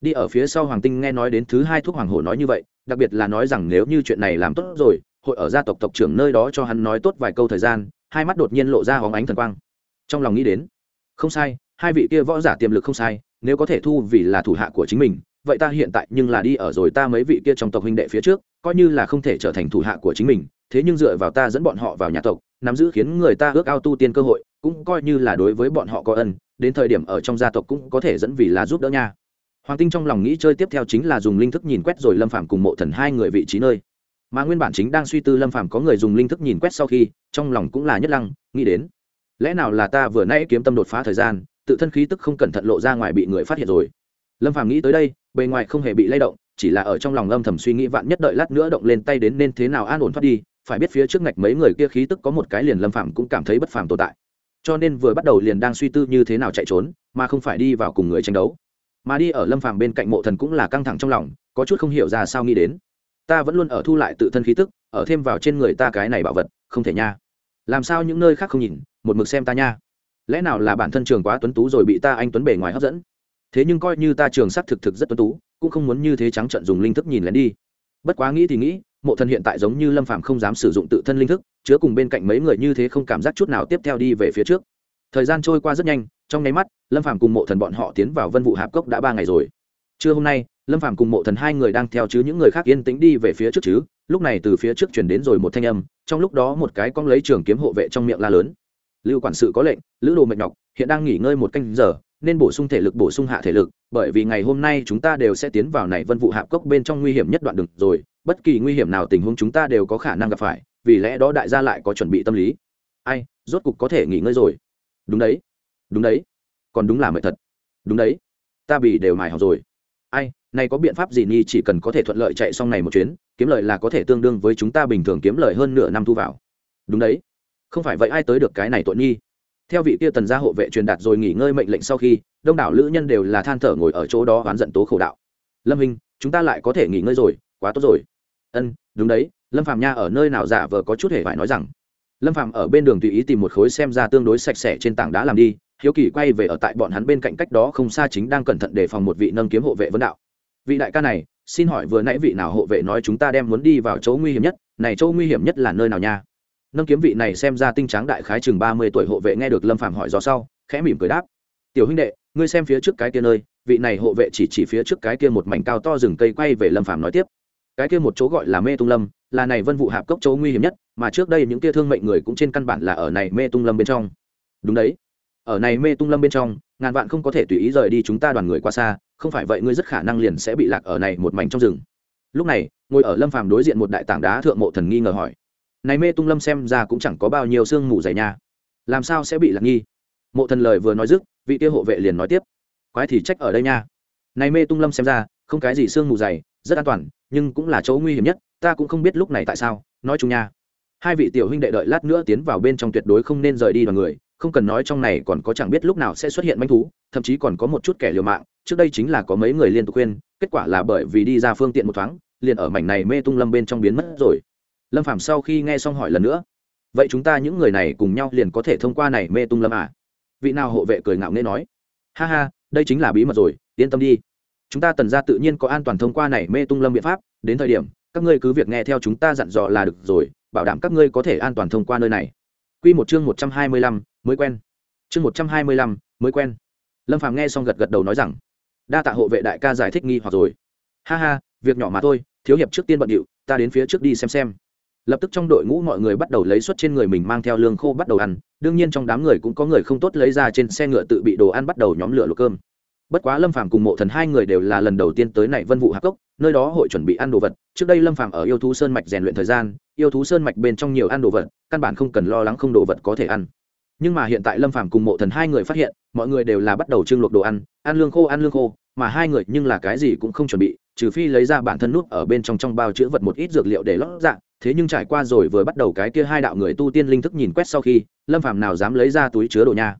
Đi ở phía sau hoàng tinh nghe nói đến thứ hai thuốc hoàng hổ nói như vậy, đặc biệt là nói rằng nếu như chuyện này làm tốt rồi, hội ở gia tộc tộc trưởng nơi đó cho hắn nói tốt vài câu thời gian, hai mắt đột nhiên lộ ra hóng ánh thần quang. Trong lòng nghĩ đến, không sai, hai vị kia võ giả tiềm lực không sai, nếu có thể thu vì là thủ hạ của chính mình vậy ta hiện tại nhưng là đi ở rồi ta mấy vị kia trong tộc huynh đệ phía trước, coi như là không thể trở thành thủ hạ của chính mình, thế nhưng dựa vào ta dẫn bọn họ vào nhà tộc, nắm giữ khiến người ta ước ao tu tiên cơ hội, cũng coi như là đối với bọn họ có ân, đến thời điểm ở trong gia tộc cũng có thể dẫn vì là giúp đỡ nha. Hoàng tinh trong lòng nghĩ chơi tiếp theo chính là dùng linh thức nhìn quét rồi lâm phàm cùng mộ thần hai người vị trí nơi. Mà nguyên bản chính đang suy tư lâm phàm có người dùng linh thức nhìn quét sau khi, trong lòng cũng là nhất lăng, nghĩ đến, lẽ nào là ta vừa nãy kiếm tâm đột phá thời gian, tự thân khí tức không cẩn thận lộ ra ngoài bị người phát hiện rồi? Lâm phàm nghĩ tới đây, bề ngoài không hề bị lay động, chỉ là ở trong lòng âm thầm suy nghĩ vạn nhất đợi lát nữa động lên tay đến nên thế nào an ổn thoát đi, phải biết phía trước ngạch mấy người kia khí tức có một cái liền lâm phàm cũng cảm thấy bất phàm tồn tại. Cho nên vừa bắt đầu liền đang suy tư như thế nào chạy trốn, mà không phải đi vào cùng người tranh đấu. Mà đi ở lâm phàm bên cạnh mộ thần cũng là căng thẳng trong lòng, có chút không hiểu ra sao nghĩ đến. Ta vẫn luôn ở thu lại tự thân khí tức, ở thêm vào trên người ta cái này bảo vật, không thể nha. Làm sao những nơi khác không nhìn, một mực xem ta nha. Lẽ nào là bản thân trường quá tuấn tú rồi bị ta anh tuấn bề ngoài hấp dẫn? Thế nhưng coi như ta trường sắc thực thực rất tuấn tú, cũng không muốn như thế trắng trận dùng linh thức nhìn lén đi. Bất quá nghĩ thì nghĩ, mộ thần hiện tại giống như lâm phàm không dám sử dụng tự thân linh thức, chứa cùng bên cạnh mấy người như thế không cảm giác chút nào tiếp theo đi về phía trước. Thời gian trôi qua rất nhanh, trong nháy mắt, lâm phàm cùng mộ thần bọn họ tiến vào vân vụ hạp cốc đã ba ngày rồi. Trưa hôm nay, lâm phàm cùng mộ thần hai người đang theo chứ những người khác yên tĩnh đi về phía trước chứ, lúc này từ phía trước chuyển đến rồi một thanh âm, trong lúc đó một cái cong lấy trường kiếm hộ vệ trong miệng la lớn. Lưu quản sự có lệnh, lữ đồ mệt nhọc, hiện đang nghỉ ngơi một canh giờ nên bổ sung thể lực, bổ sung hạ thể lực, bởi vì ngày hôm nay chúng ta đều sẽ tiến vào này vân vụ hạp cốc bên trong nguy hiểm nhất đoạn đường rồi, bất kỳ nguy hiểm nào tình huống chúng ta đều có khả năng gặp phải, vì lẽ đó đại gia lại có chuẩn bị tâm lý. Ai, rốt cục có thể nghỉ ngơi rồi. Đúng đấy đúng đấy. Còn đúng là mệt thật. Đúng đấy. Ta bị đều mài học rồi. Ai, này có biện pháp gì nhi, chỉ cần có thể thuận lợi chạy xong này một chuyến, kiếm lợi là có thể tương đương với chúng ta bình thường kiếm lợi hơn nửa năm thu vào. Đúng đấy. Không phải vậy ai tới được cái này tội nhi theo vị kia tần gia hộ vệ truyền đạt rồi nghỉ ngơi mệnh lệnh sau khi, đông đảo lữ nhân đều là than thở ngồi ở chỗ đó oán giận tố khổ đạo. Lâm hình chúng ta lại có thể nghỉ ngơi rồi, quá tốt rồi. Ân, đúng đấy, lâm phạm nha ở nơi nào giả vờ có chút hề phải nói rằng. Lâm phạm ở bên đường tùy ý tìm một khối xem ra tương đối sạch sẽ trên tảng đá làm đi, hiếu kỳ quay về ở tại bọn hắn bên cạnh cách đó không xa chính đang cẩn thận đề phòng một vị nâng kiếm hộ vệ vân đạo. Vị đại ca này, xin hỏi vừa nãy vị nào hộ vệ nói chúng ta đem muốn đi vào chỗ nguy hiểm nhất, này chỗ nguy hiểm nhất là nơi nào nha? Nâng kiếm vị này xem ra tinh tráng đại khái chừng ba mươi tuổi hộ vệ nghe được lâm phạm hỏi do sau, khẽ mỉm cười đáp. Tiểu huynh đệ, ngươi xem phía trước cái kia nơi, vị này hộ vệ chỉ chỉ phía trước cái kia một mảnh cao to rừng cây quay về lâm phạm nói tiếp. Cái kia một chỗ gọi là mê tung lâm, là này vân vụ hạp cốc chỗ nguy hiểm nhất, mà trước đây những kia thương mệnh người cũng trên căn bản là ở này mê tung lâm bên trong. Đúng đấy. Ở này mê tung lâm bên trong, ngàn vạn không có thể tùy ý rời đi chúng ta đoàn người qua xa, không phải vậy ngươi rất khả năng liền sẽ bị lạc ở này một mảnh trong rừng. Lúc này, ngồi ở lâm phàm đối diện một đại tảng đá thượng mộ thần nghi ngờ hỏi này mê tung lâm xem ra cũng chẳng có bao nhiêu sương mù dày nha. Làm sao sẽ bị lạc nghi? Mộ thần lời vừa nói dứt, vị tiêu hộ vệ liền nói tiếp. Quái thì trách ở đây nha. Này mê tung lâm xem ra, không cái gì sương mù dày, rất an toàn, nhưng cũng là chỗ nguy hiểm nhất, ta cũng không biết lúc này tại sao, nói chung nha. Hai vị tiểu huynh đệ đợi lát nữa tiến vào bên trong tuyệt đối không nên rời đi đoàn người, không cần nói trong này còn có chẳng biết lúc nào sẽ xuất hiện manh thú, thậm chí còn có một chút kẻ liều mạng, trước đây chính là có mấy người liên tục khuyên, kết quả là bởi vì đi ra phương tiện một thoáng, liền ở mảnh này mê tung lâm bên trong biến mất rồi lâm phạm sau khi nghe xong hỏi lần nữa, vậy chúng ta những người này cùng nhau liền có thể thông qua này mê tung lâm à? Vị nào hộ vệ cười ngạo nghễ nói, ha ha, đây chính là bí mật rồi, yên tâm đi. Chúng ta tần ra tự nhiên có an toàn thông qua này mê tung lâm biện pháp, đến thời điểm, các ngươi cứ việc nghe theo chúng ta dặn dò là được rồi, bảo đảm các ngươi có thể an toàn thông qua nơi này. Quy một chương một trăm hai mươi lăm, mới quen. Chương một trăm hai mươi lăm, mới quen. Lâm phàm nghe xong gật gật đầu nói rằng, đa tạ hộ vệ đại ca giải thích nghi hoặc rồi. Ha ha, việc nhỏ mà thôi, thiếu hiệp trước tiên bận điệu, ta đến phía trước đi xem xem lập tức trong đội ngũ mọi người bắt đầu lấy suất trên người mình mang theo lương khô bắt đầu ăn. Đương nhiên trong đám người cũng có người không tốt lấy ra trên xe ngựa tự bị đồ ăn bắt đầu nhóm lửa luộc cơm. Bất quá lâm phàm cùng mộ thần hai người đều là lần đầu tiên tới này vân vụ hạc cốc, nơi đó hội chuẩn bị ăn đồ vật. Trước đây lâm phàm ở yêu thú sơn mạch rèn luyện thời gian, yêu thú sơn mạch bên trong nhiều ăn đồ vật, căn bản không cần lo lắng không đồ vật có thể ăn. Nhưng mà hiện tại lâm phàm cùng mộ thần hai người phát hiện, mọi người đều là bắt đầu trưng luộc đồ ăn ăn lương khô, ăn lương khô, mà hai người nhưng là cái gì cũng không chuẩn bị, trừ phi lấy ra bản thân nút ở bên trong trong bao chứa vật một ít dược liệu để lót dạ thế nhưng trải qua rồi vừa bắt đầu cái kia hai đạo người tu tiên linh thức nhìn quét sau khi, lâm phàm nào dám lấy ra túi chứa đồ nha.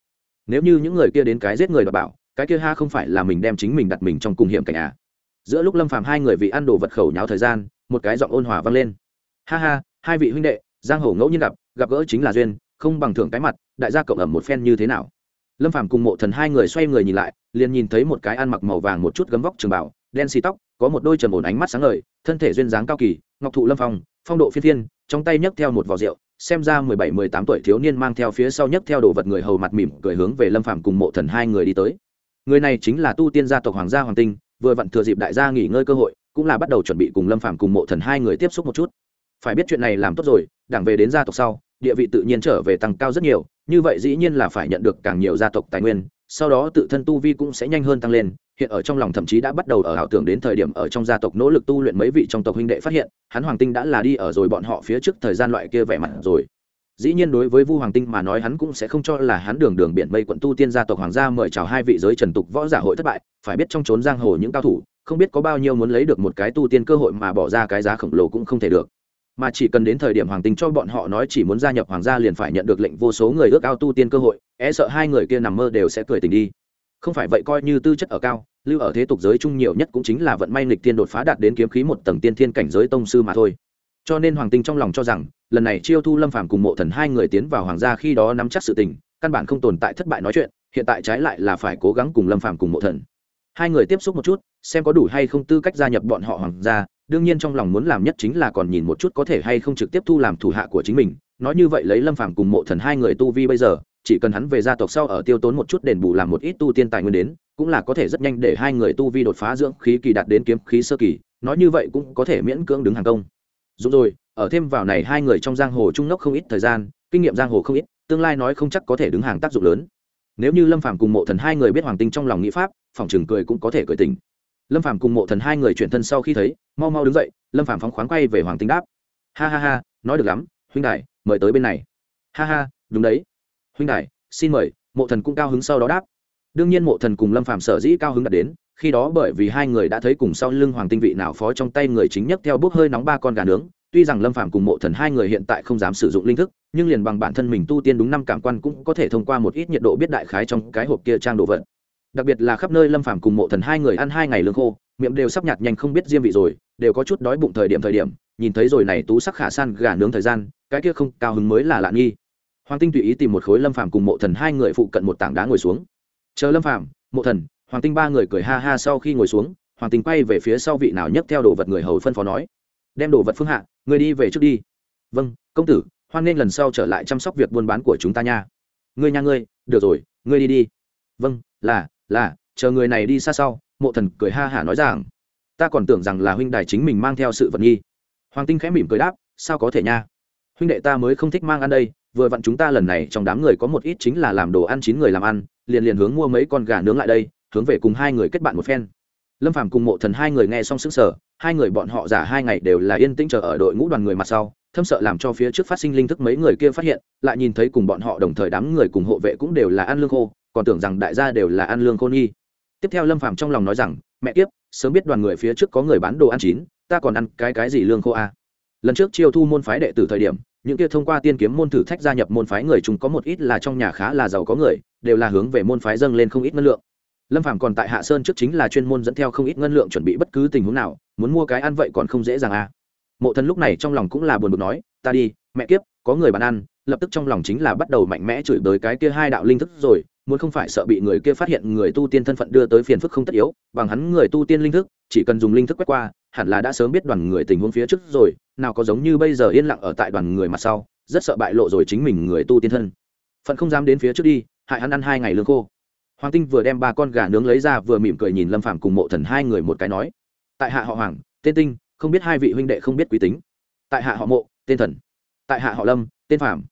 Nếu như những người kia đến cái giết người đọc bảo, cái kia ha không phải là mình đem chính mình đặt mình trong cùng hiểm cảnh à? Giữa lúc lâm phàm hai người vị ăn đồ vật khẩu nháo thời gian, một cái giọng ôn hòa vang lên. Ha ha, hai vị huynh đệ, giang hồ ngẫu nhiên gặp gặp gỡ chính là duyên, không bằng thưởng cái mặt, đại gia cộng ẩm một phen như thế nào? Lâm phàm cùng mộ thần hai người xoay người nhìn lại, liền nhìn thấy một cái ăn mặc màu vàng một chút gấm vóc trường bảo, đen xì tóc, có một đôi trầm ổn ánh mắt sáng ngời, thân thể duyên dáng cao kỳ, ngọc thụ lâm phong phong độ phiên thiên, trong tay nhấc theo một vò rượu, xem ra mười bảy, mười tám tuổi thiếu niên mang theo phía sau nhấc theo đồ vật người hầu mặt mỉm cười hướng về lâm phàm cùng mộ thần hai người đi tới. Người này chính là tu tiên gia tộc hoàng gia hoàng tinh, vừa vặn thừa dịp đại gia nghỉ ngơi cơ hội, cũng là bắt đầu chuẩn bị cùng lâm phàm cùng mộ thần hai người tiếp xúc một chút. Phải biết chuyện này làm tốt rồi, đảng về đến gia tộc sau, địa vị tự nhiên trở về tăng cao rất nhiều, như vậy dĩ nhiên là phải nhận được càng nhiều gia tộc tài nguyên sau đó tự thân tu vi cũng sẽ nhanh hơn tăng lên, hiện ở trong lòng thậm chí đã bắt đầu ở ảo tưởng đến thời điểm ở trong gia tộc nỗ lực tu luyện mấy vị trong tộc huynh đệ phát hiện, hắn hoàng tinh đã là đi ở rồi bọn họ phía trước thời gian loại kia vẻ mặt rồi. Dĩ nhiên đối với vu hoàng tinh mà nói hắn cũng sẽ không cho là hắn đường đường biển mây quận tu tiên gia tộc hoàng gia mời chào hai vị giới trần tục võ giả hội thất bại, phải biết trong trốn giang hồ những cao thủ, không biết có bao nhiêu muốn lấy được một cái tu tiên cơ hội mà bỏ ra cái giá khổng lồ cũng không thể được mà chỉ cần đến thời điểm hoàng tinh cho bọn họ nói chỉ muốn gia nhập hoàng gia liền phải nhận được lệnh vô số người ước ao tu tiên cơ hội e sợ hai người kia nằm mơ đều sẽ cười tình đi. Không phải vậy coi như tư chất ở cao, lưu ở thế tục giới chung nhiều nhất cũng chính là vận may nghịch tiên đột phá đạt đến kiếm khí một tầng tiên thiên cảnh giới tông sư mà thôi. Cho nên hoàng tinh trong lòng cho rằng, lần này chiêu thu lâm phàm cùng mộ thần hai người tiến vào hoàng gia khi đó nắm chắc sự tình, căn bản không tồn tại thất bại nói chuyện, hiện tại trái lại là phải cố gắng cùng lâm phàm cùng mộ thần. Hai người tiếp xúc một chút, xem có đủ hay không tư cách gia nhập bọn họ hoàng gia đương nhiên trong lòng muốn làm nhất chính là còn nhìn một chút có thể hay không trực tiếp thu làm thủ hạ của chính mình, nói như vậy lấy lâm phàm cùng mộ thần hai người tu vi bây giờ, chỉ cần hắn về gia tộc sau ở tiêu tốn một chút đền bù làm một ít tu tiên tài nguyên đến, cũng là có thể rất nhanh để hai người tu vi đột phá dưỡng khí kỳ đạt đến kiếm khí sơ kỳ, nói như vậy cũng có thể miễn cưỡng đứng hàng công. Dù rồi, ở thêm vào này hai người trong giang hồ trung nốc không ít thời gian, kinh nghiệm giang hồ không ít, tương lai nói không chắc có thể đứng hàng tác dụng lớn. Nếu như lâm phàm cùng mộ thần hai người biết hoàng tinh trong lòng nghĩ pháp, phòng trường cười cũng có thể cười tình lâm phàm cùng mộ thần hai người chuyển thân sau khi thấy, mau mau đứng dậy, lâm phàm phóng khoáng quay về hoàng tinh đáp. Ha ha ha, nói được lắm, huynh đại mời tới bên này. Ha ha, đúng đấy. Huynh đại xin mời, mộ thần cũng cao hứng sau đó đáp. Đương nhiên mộ thần cùng lâm phàm sở dĩ cao hứng đạt đến, khi đó bởi vì hai người đã thấy cùng sau lưng hoàng tinh vị nào phó trong tay người chính nhất theo bốc hơi nóng ba con gà nướng. Tuy rằng lâm phàm cùng mộ thần hai người hiện tại không dám sử dụng linh thức, nhưng liền bằng bản thân mình tu tiên đúng năm cảm quan cũng có thể thông qua một ít nhiệt độ biết đại khái trong cái hộp kia trang đồ vật đặc biệt là khắp nơi lâm phàm cùng mộ thần hai người ăn hai ngày lương khô, miệng đều sắp nhạt nhanh không biết diêm vị rồi, đều có chút đói bụng thời điểm thời điểm, nhìn thấy rồi này tú sắc khả san gà nướng thời gian, cái kia không, cao hứng mới là lạ nghi. Hoàng tinh tùy ý tìm một khối lâm phàm cùng mộ thần hai người phụ cận một tảng đá ngồi xuống. Chờ lâm phàm, mộ thần, hoàng tinh ba người cười ha ha sau khi ngồi xuống, hoàng tinh quay về phía sau vị nào nhấc theo đồ vật người hầu phân phó nói, đem đồ vật phương hạ, người đi về trước đi. Vâng công tử, hoan nên lần sau trở lại chăm sóc việc buôn bán của chúng ta nha. Ngươi nha ngươi, được rồi, ngươi đi đi. Vâng là là, chờ người này đi xa sau, mộ thần cười ha hả nói rằng, ta còn tưởng rằng là huynh đài chính mình mang theo sự vật nghi. Hoàng tinh khẽ mỉm cười đáp, sao có thể nha? Huynh đệ ta mới không thích mang ăn đây, vừa vặn chúng ta lần này trong đám người có một ít chính là làm đồ ăn chín người làm ăn, liền liền hướng mua mấy con gà nướng lại đây, hướng về cùng hai người kết bạn một phen. Lâm phàm cùng mộ thần hai người nghe xong sức sở hai người bọn họ giả hai ngày đều là yên tĩnh chờ ở đội ngũ đoàn người mặt sau, thâm sợ làm cho phía trước phát sinh linh thức mấy người kia phát hiện, lại nhìn thấy cùng bọn họ đồng thời đám người cùng hộ vệ cũng đều là ăn lương khô còn tưởng rằng đại gia đều là ăn lương khô nghi. Tiếp theo lâm phàm trong lòng nói rằng, mẹ tiếp sớm biết đoàn người phía trước có người bán đồ ăn chín, ta còn ăn cái cái gì lương khô a à? lần trước chiêu thu môn phái đệ tử thời điểm, những kia thông qua tiên kiếm môn thử thách gia nhập môn phái người chúng có một ít là trong nhà khá là giàu có người, đều là hướng về môn phái dâng lên không ít ngân lượng. Lâm phàm còn tại hạ sơn trước chính là chuyên môn dẫn theo không ít ngân lượng chuẩn bị bất cứ tình huống nào, muốn mua cái ăn vậy còn không dễ dàng à? Mộ thần lúc này trong lòng cũng là buồn bực nói, ta đi, mẹ kiếp, có người bán ăn, lập tức trong lòng chính là bắt đầu mạnh mẽ chửi bới cái kia hai đạo linh thức rồi muốn không phải sợ bị người kia phát hiện người tu tiên thân phận đưa tới phiền phức không tất yếu, bằng hắn người tu tiên linh thức, chỉ cần dùng linh thức quét qua, hẳn là đã sớm biết đoàn người tình huống phía trước rồi, nào có giống như bây giờ yên lặng ở tại đoàn người mặt sau, rất sợ bại lộ rồi chính mình người tu tiên thân. Phận không dám đến phía trước đi, hại hắn ăn hai ngày lương khô. Hoàng tinh vừa đem ba con gà nướng lấy ra vừa mỉm cười nhìn lâm phàm cùng mộ thần hai người một cái nói, tại hạ họ hoàng, tên tinh, không biết hai vị huynh đệ không biết quý tính. Tại hạ họ mộ, tên thần. Tại hạ họ lâm, tên phạm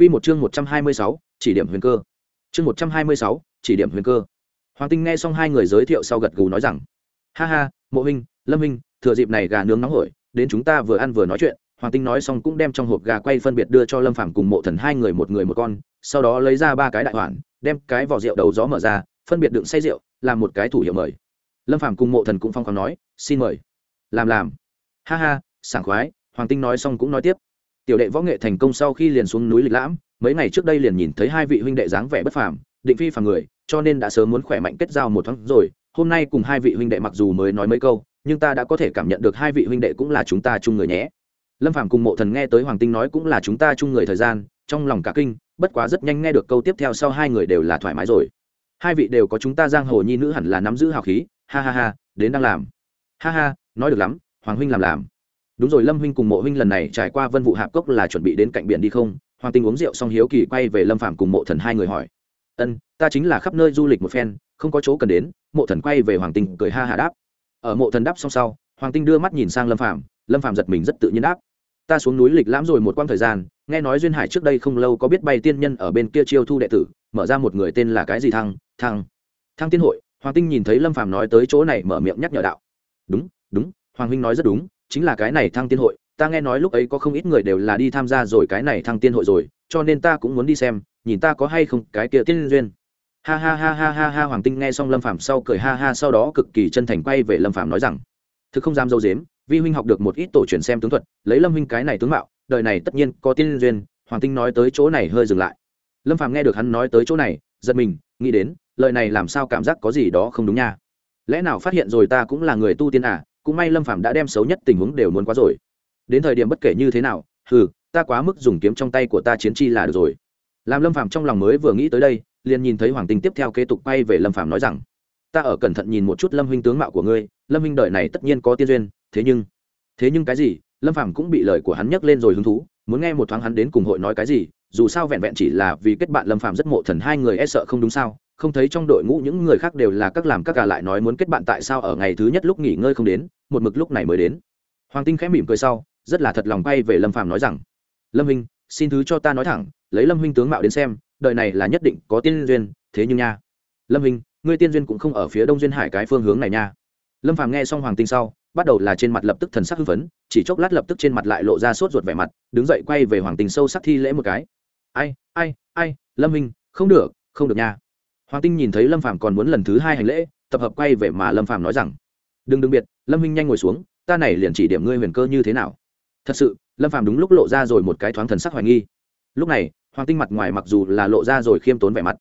quy một chương một trăm hai mươi sáu, chỉ điểm huyền cơ chương một trăm hai mươi sáu, chỉ điểm huyền cơ. Hoàng tinh nghe xong hai người giới thiệu sau gật gù nói rằng, ha ha, mộ huynh, lâm huynh, thừa dịp này gà nướng nóng hổi, đến chúng ta vừa ăn vừa nói chuyện. Hoàng tinh nói xong cũng đem trong hộp gà quay phân biệt đưa cho lâm phàm cùng mộ thần hai người một người một con, sau đó lấy ra ba cái đại hoàn, đem cái vỏ rượu đầu gió mở ra, phân biệt đựng say rượu, làm một cái thủ hiệu mời. Lâm phàm cùng mộ thần cũng phong khoáng nói, xin mời. Làm làm. Ha ha, sảng khoái. Hoàng tinh nói xong cũng nói tiếp, tiểu đệ võ nghệ thành công sau khi liền xuống núi lịch lãm mấy ngày trước đây liền nhìn thấy hai vị huynh đệ dáng vẻ bất phàm, định phi phàm người, cho nên đã sớm muốn khỏe mạnh kết giao một thoáng rồi. Hôm nay cùng hai vị huynh đệ mặc dù mới nói mấy câu, nhưng ta đã có thể cảm nhận được hai vị huynh đệ cũng là chúng ta chung người nhé. Lâm phàm cùng mộ thần nghe tới hoàng tinh nói cũng là chúng ta chung người thời gian, trong lòng cả kinh, bất quá rất nhanh nghe được câu tiếp theo sau hai người đều là thoải mái rồi. Hai vị đều có chúng ta giang hồ nhi nữ hẳn là nắm giữ hào khí, ha ha ha, đến đang làm. Ha ha, nói được lắm, hoàng huynh làm làm. Đúng rồi, lâm huynh cùng mộ huynh lần này trải qua vân vụ hạp cốc là chuẩn bị đến cạnh biển đi không? Hoàng tinh uống rượu xong hiếu kỳ quay về lâm phàm cùng mộ thần hai người hỏi. Ân, ta chính là khắp nơi du lịch một phen, không có chỗ cần đến. Mộ thần quay về hoàng tinh cười ha hà đáp. Ở mộ thần đáp xong sau, hoàng tinh đưa mắt nhìn sang lâm phàm lâm phàm giật mình rất tự nhiên đáp. Ta xuống núi lịch lãm rồi một quãng thời gian, nghe nói duyên hải trước đây không lâu có biết bay tiên nhân ở bên kia chiêu thu đệ tử, mở ra một người tên là cái gì thăng thăng thăng tiên hội. Hoàng tinh nhìn thấy lâm phàm nói tới chỗ này mở miệng nhắc nhở đạo. Đúng đúng, hoàng huynh nói rất đúng, chính là cái này thăng tiên hội ta nghe nói lúc ấy có không ít người đều là đi tham gia rồi cái này thăng tiên hội rồi, cho nên ta cũng muốn đi xem, nhìn ta có hay không cái kia tiên duyên. Ha ha ha ha ha ha, hoàng tinh nghe xong lâm phàm sau cười ha ha, sau đó cực kỳ chân thành quay về lâm phàm nói rằng, thực không dám dâu dếm vi huynh học được một ít tổ truyền xem tướng thuật, lấy lâm huynh cái này tướng mạo, đời này tất nhiên có tiên duyên. Hoàng tinh nói tới chỗ này hơi dừng lại. Lâm phàm nghe được hắn nói tới chỗ này, giật mình, nghĩ đến, lời này làm sao cảm giác có gì đó không đúng nha. Lẽ nào phát hiện rồi ta cũng là người tu tiên à cũng may lâm phàm đã đem xấu nhất tình huống đều muốn quá rồi đến thời điểm bất kể như thế nào, hừ, ta quá mức dùng kiếm trong tay của ta chiến chi là được rồi. Làm lâm phàm trong lòng mới vừa nghĩ tới đây, liền nhìn thấy hoàng tinh tiếp theo kế tục quay về lâm phàm nói rằng, ta ở cẩn thận nhìn một chút lâm huynh tướng mạo của ngươi, lâm huynh đời này tất nhiên có tiên duyên, thế nhưng thế nhưng cái gì? Lâm phàm cũng bị lời của hắn nhắc lên rồi hứng thú, muốn nghe một thoáng hắn đến cùng hội nói cái gì, dù sao vẹn vẹn chỉ là vì kết bạn lâm phàm rất mộ thần hai người e sợ không đúng sao, không thấy trong đội ngũ những người khác đều là các làm các cả lại nói muốn kết bạn tại sao ở ngày thứ nhất lúc nghỉ ngơi không đến, một mực lúc này mới đến. Hoàng tinh khẽ mỉm cười sau rất là thật lòng bay về lâm phàm nói rằng, lâm huynh, xin thứ cho ta nói thẳng, lấy lâm huynh tướng mạo đến xem, đời này là nhất định có tiên duyên, thế nhưng nha, lâm huynh, ngươi tiên duyên cũng không ở phía đông duyên hải cái phương hướng này nha. Lâm phàm nghe xong hoàng tinh sau, bắt đầu là trên mặt lập tức thần sắc hưng phấn, chỉ chốc lát lập tức trên mặt lại lộ ra sốt ruột vẻ mặt, đứng dậy quay về hoàng tinh sâu sắc thi lễ một cái. Ai ai ai, lâm huynh, không được không được nha. Hoàng tinh nhìn thấy lâm phàm còn muốn lần thứ hai hành lễ, tập hợp quay về mà lâm phàm nói rằng, đừng đừng biệt, lâm huynh nhanh ngồi xuống, ta này liền chỉ điểm ngươi huyền cơ như thế nào thật sự, lâm phàm đúng lúc lộ ra rồi một cái thoáng thần sắc hoài nghi. Lúc này, hoàng tinh mặt ngoài mặc dù là lộ ra rồi khiêm tốn vẻ mặt,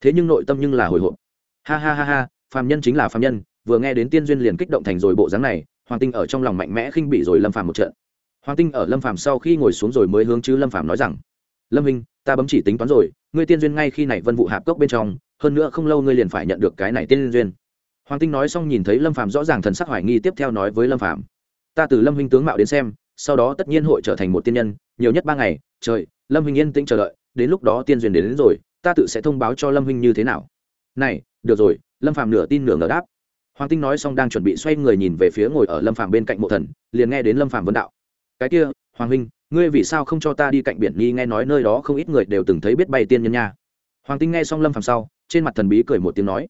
thế nhưng nội tâm nhưng là hồi hộp. Ha ha ha ha, phàm nhân chính là phàm nhân, vừa nghe đến tiên duyên liền kích động thành rồi bộ dáng này, hoàng tinh ở trong lòng mạnh mẽ khinh bị rồi lâm phàm một trận. Hoàng tinh ở lâm phàm sau khi ngồi xuống rồi mới hướng chứ lâm phàm nói rằng, lâm minh ta bấm chỉ tính toán rồi, ngươi tiên duyên ngay khi này vân vụ hạp cốc bên trong, hơn nữa không lâu ngươi liền phải nhận được cái này tiên duyên. Hoàng tinh nói xong nhìn thấy lâm phàm rõ ràng thần sắc hoài nghi tiếp theo nói với lâm phàm, ta từ lâm minh tướng mạo đến xem sau đó tất nhiên hội trở thành một tiên nhân nhiều nhất ba ngày trời lâm huynh yên tĩnh chờ đợi đến lúc đó tiên duyên đến, đến rồi ta tự sẽ thông báo cho lâm huynh như thế nào. Này được rồi lâm phàm nửa tin nửa ngờ đáp. Hoàng tinh nói xong đang chuẩn bị xoay người nhìn về phía ngồi ở lâm phàm bên cạnh mộ thần liền nghe đến lâm phàm vấn đạo. Cái kia hoàng huynh ngươi vì sao không cho ta đi cạnh biển nghi nghe nói nơi đó không ít người đều từng thấy biết bay tiên nhân nha. Hoàng tinh nghe xong lâm phàm sau trên mặt thần bí cười một tiếng nói.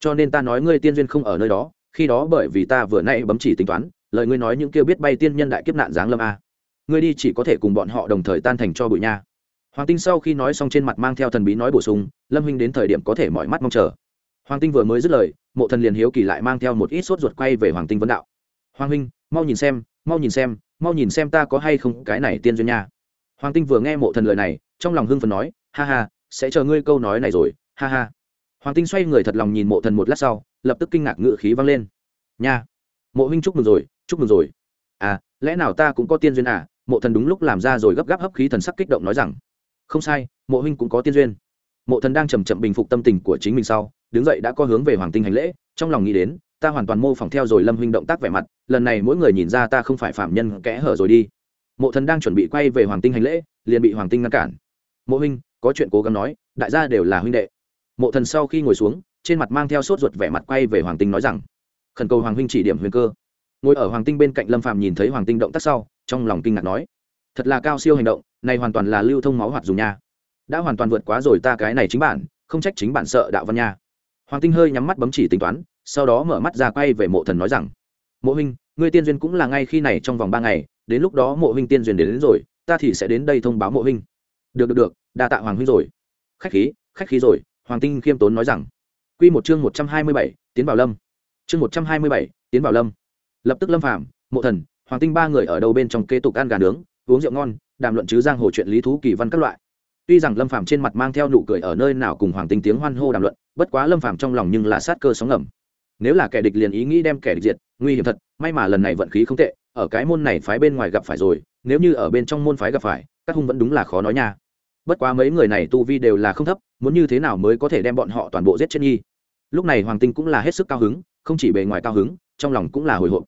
Cho nên ta nói ngươi tiên duyên không ở nơi đó khi đó bởi vì ta vừa nay bấm chỉ tính toán lời ngươi nói những kia biết bay tiên nhân đại kiếp nạn giáng lâm a. Ngươi đi chỉ có thể cùng bọn họ đồng thời tan thành cho bụi nha. Hoàng tinh sau khi nói xong trên mặt mang theo thần bí nói bổ sung, lâm huynh đến thời điểm có thể mọi mắt mong chờ. Hoàng tinh vừa mới dứt lời, mộ thần liền hiếu kỳ lại mang theo một ít sốt ruột quay về hoàng tinh vấn đạo. Hoàng huynh, mau nhìn xem, mau nhìn xem, mau nhìn xem ta có hay không cái này tiên duyên nha. Hoàng tinh vừa nghe mộ thần lời này, trong lòng hưng phần nói, ha ha, sẽ chờ ngươi câu nói này rồi, ha ha. Hoàng tinh xoay người thật lòng nhìn mộ thần một lát sau, lập tức kinh ngạc ngự khí vang lên. Nha. Mộ huynh chúc mừng rồi chúc mừng rồi. À lẽ nào ta cũng có tiên duyên à? Mộ thần đúng lúc làm ra rồi gấp gáp hấp khí thần sắc kích động nói rằng, không sai, mộ huynh cũng có tiên duyên. Mộ thần đang chầm chậm bình phục tâm tình của chính mình sau, đứng dậy đã có hướng về hoàng tinh hành lễ, trong lòng nghĩ đến, ta hoàn toàn mô phỏng theo rồi lâm huynh động tác vẻ mặt, lần này mỗi người nhìn ra ta không phải phạm nhân kẽ hở rồi đi. Mộ thần đang chuẩn bị quay về hoàng tinh hành lễ, liền bị hoàng tinh ngăn cản. Mộ huynh, có chuyện cố gắng nói, đại gia đều là huynh đệ. Mộ thần sau khi ngồi xuống, trên mặt mang theo sốt ruột vẻ mặt quay về hoàng tinh nói rằng, khẩn cầu hoàng huynh chỉ điểm huyền cơ ngồi ở hoàng tinh bên cạnh lâm phàm nhìn thấy hoàng tinh động tác sau trong lòng kinh ngạc nói thật là cao siêu hành động này hoàn toàn là lưu thông máu hoạt dùng nha. Đã hoàn toàn vượt quá rồi ta cái này chính bản không trách chính bản sợ đạo văn nha. Hoàng tinh hơi nhắm mắt bấm chỉ tính toán sau đó mở mắt ra quay về mộ thần nói rằng mộ huynh ngươi tiên duyên cũng là ngay khi này trong vòng ba ngày đến lúc đó mộ huynh tiên duyên đến, đến rồi ta thì sẽ đến đây thông báo mộ huynh. Được được được đa tạ hoàng huynh rồi. Khách khí khách khí rồi hoàng tinh khiêm tốn nói rằng. Q một chương một trăm hai mươi bảy tiến bảo lâm. Chương một trăm hai mươi bảy tiến bảo lâm lập tức lâm phạm mộ thần, hoàng tinh ba người ở đầu bên trong kế tục ăn gà nướng, uống rượu ngon, đàm luận chứ giang hồ chuyện lý thú kỳ văn các loại. Tuy rằng lâm phạm trên mặt mang theo nụ cười ở nơi nào cùng hoàng tinh tiếng hoan hô đàm luận, bất quá lâm phạm trong lòng nhưng là sát cơ sóng ngầm. Nếu là kẻ địch liền ý nghĩ đem kẻ địch diệt, nguy hiểm thật, may mà lần này vận khí không tệ, ở cái môn này phái bên ngoài gặp phải rồi, nếu như ở bên trong môn phái gặp phải, các hung vẫn đúng là khó nói nha. Bất quá mấy người này tu vi đều là không thấp, muốn như thế nào mới có thể đem bọn họ toàn bộ giết chết nhi lúc này hoàng tinh cũng là hết sức cao hứng, không chỉ bề ngoài cao hứng trong lòng cũng là hồi hộp.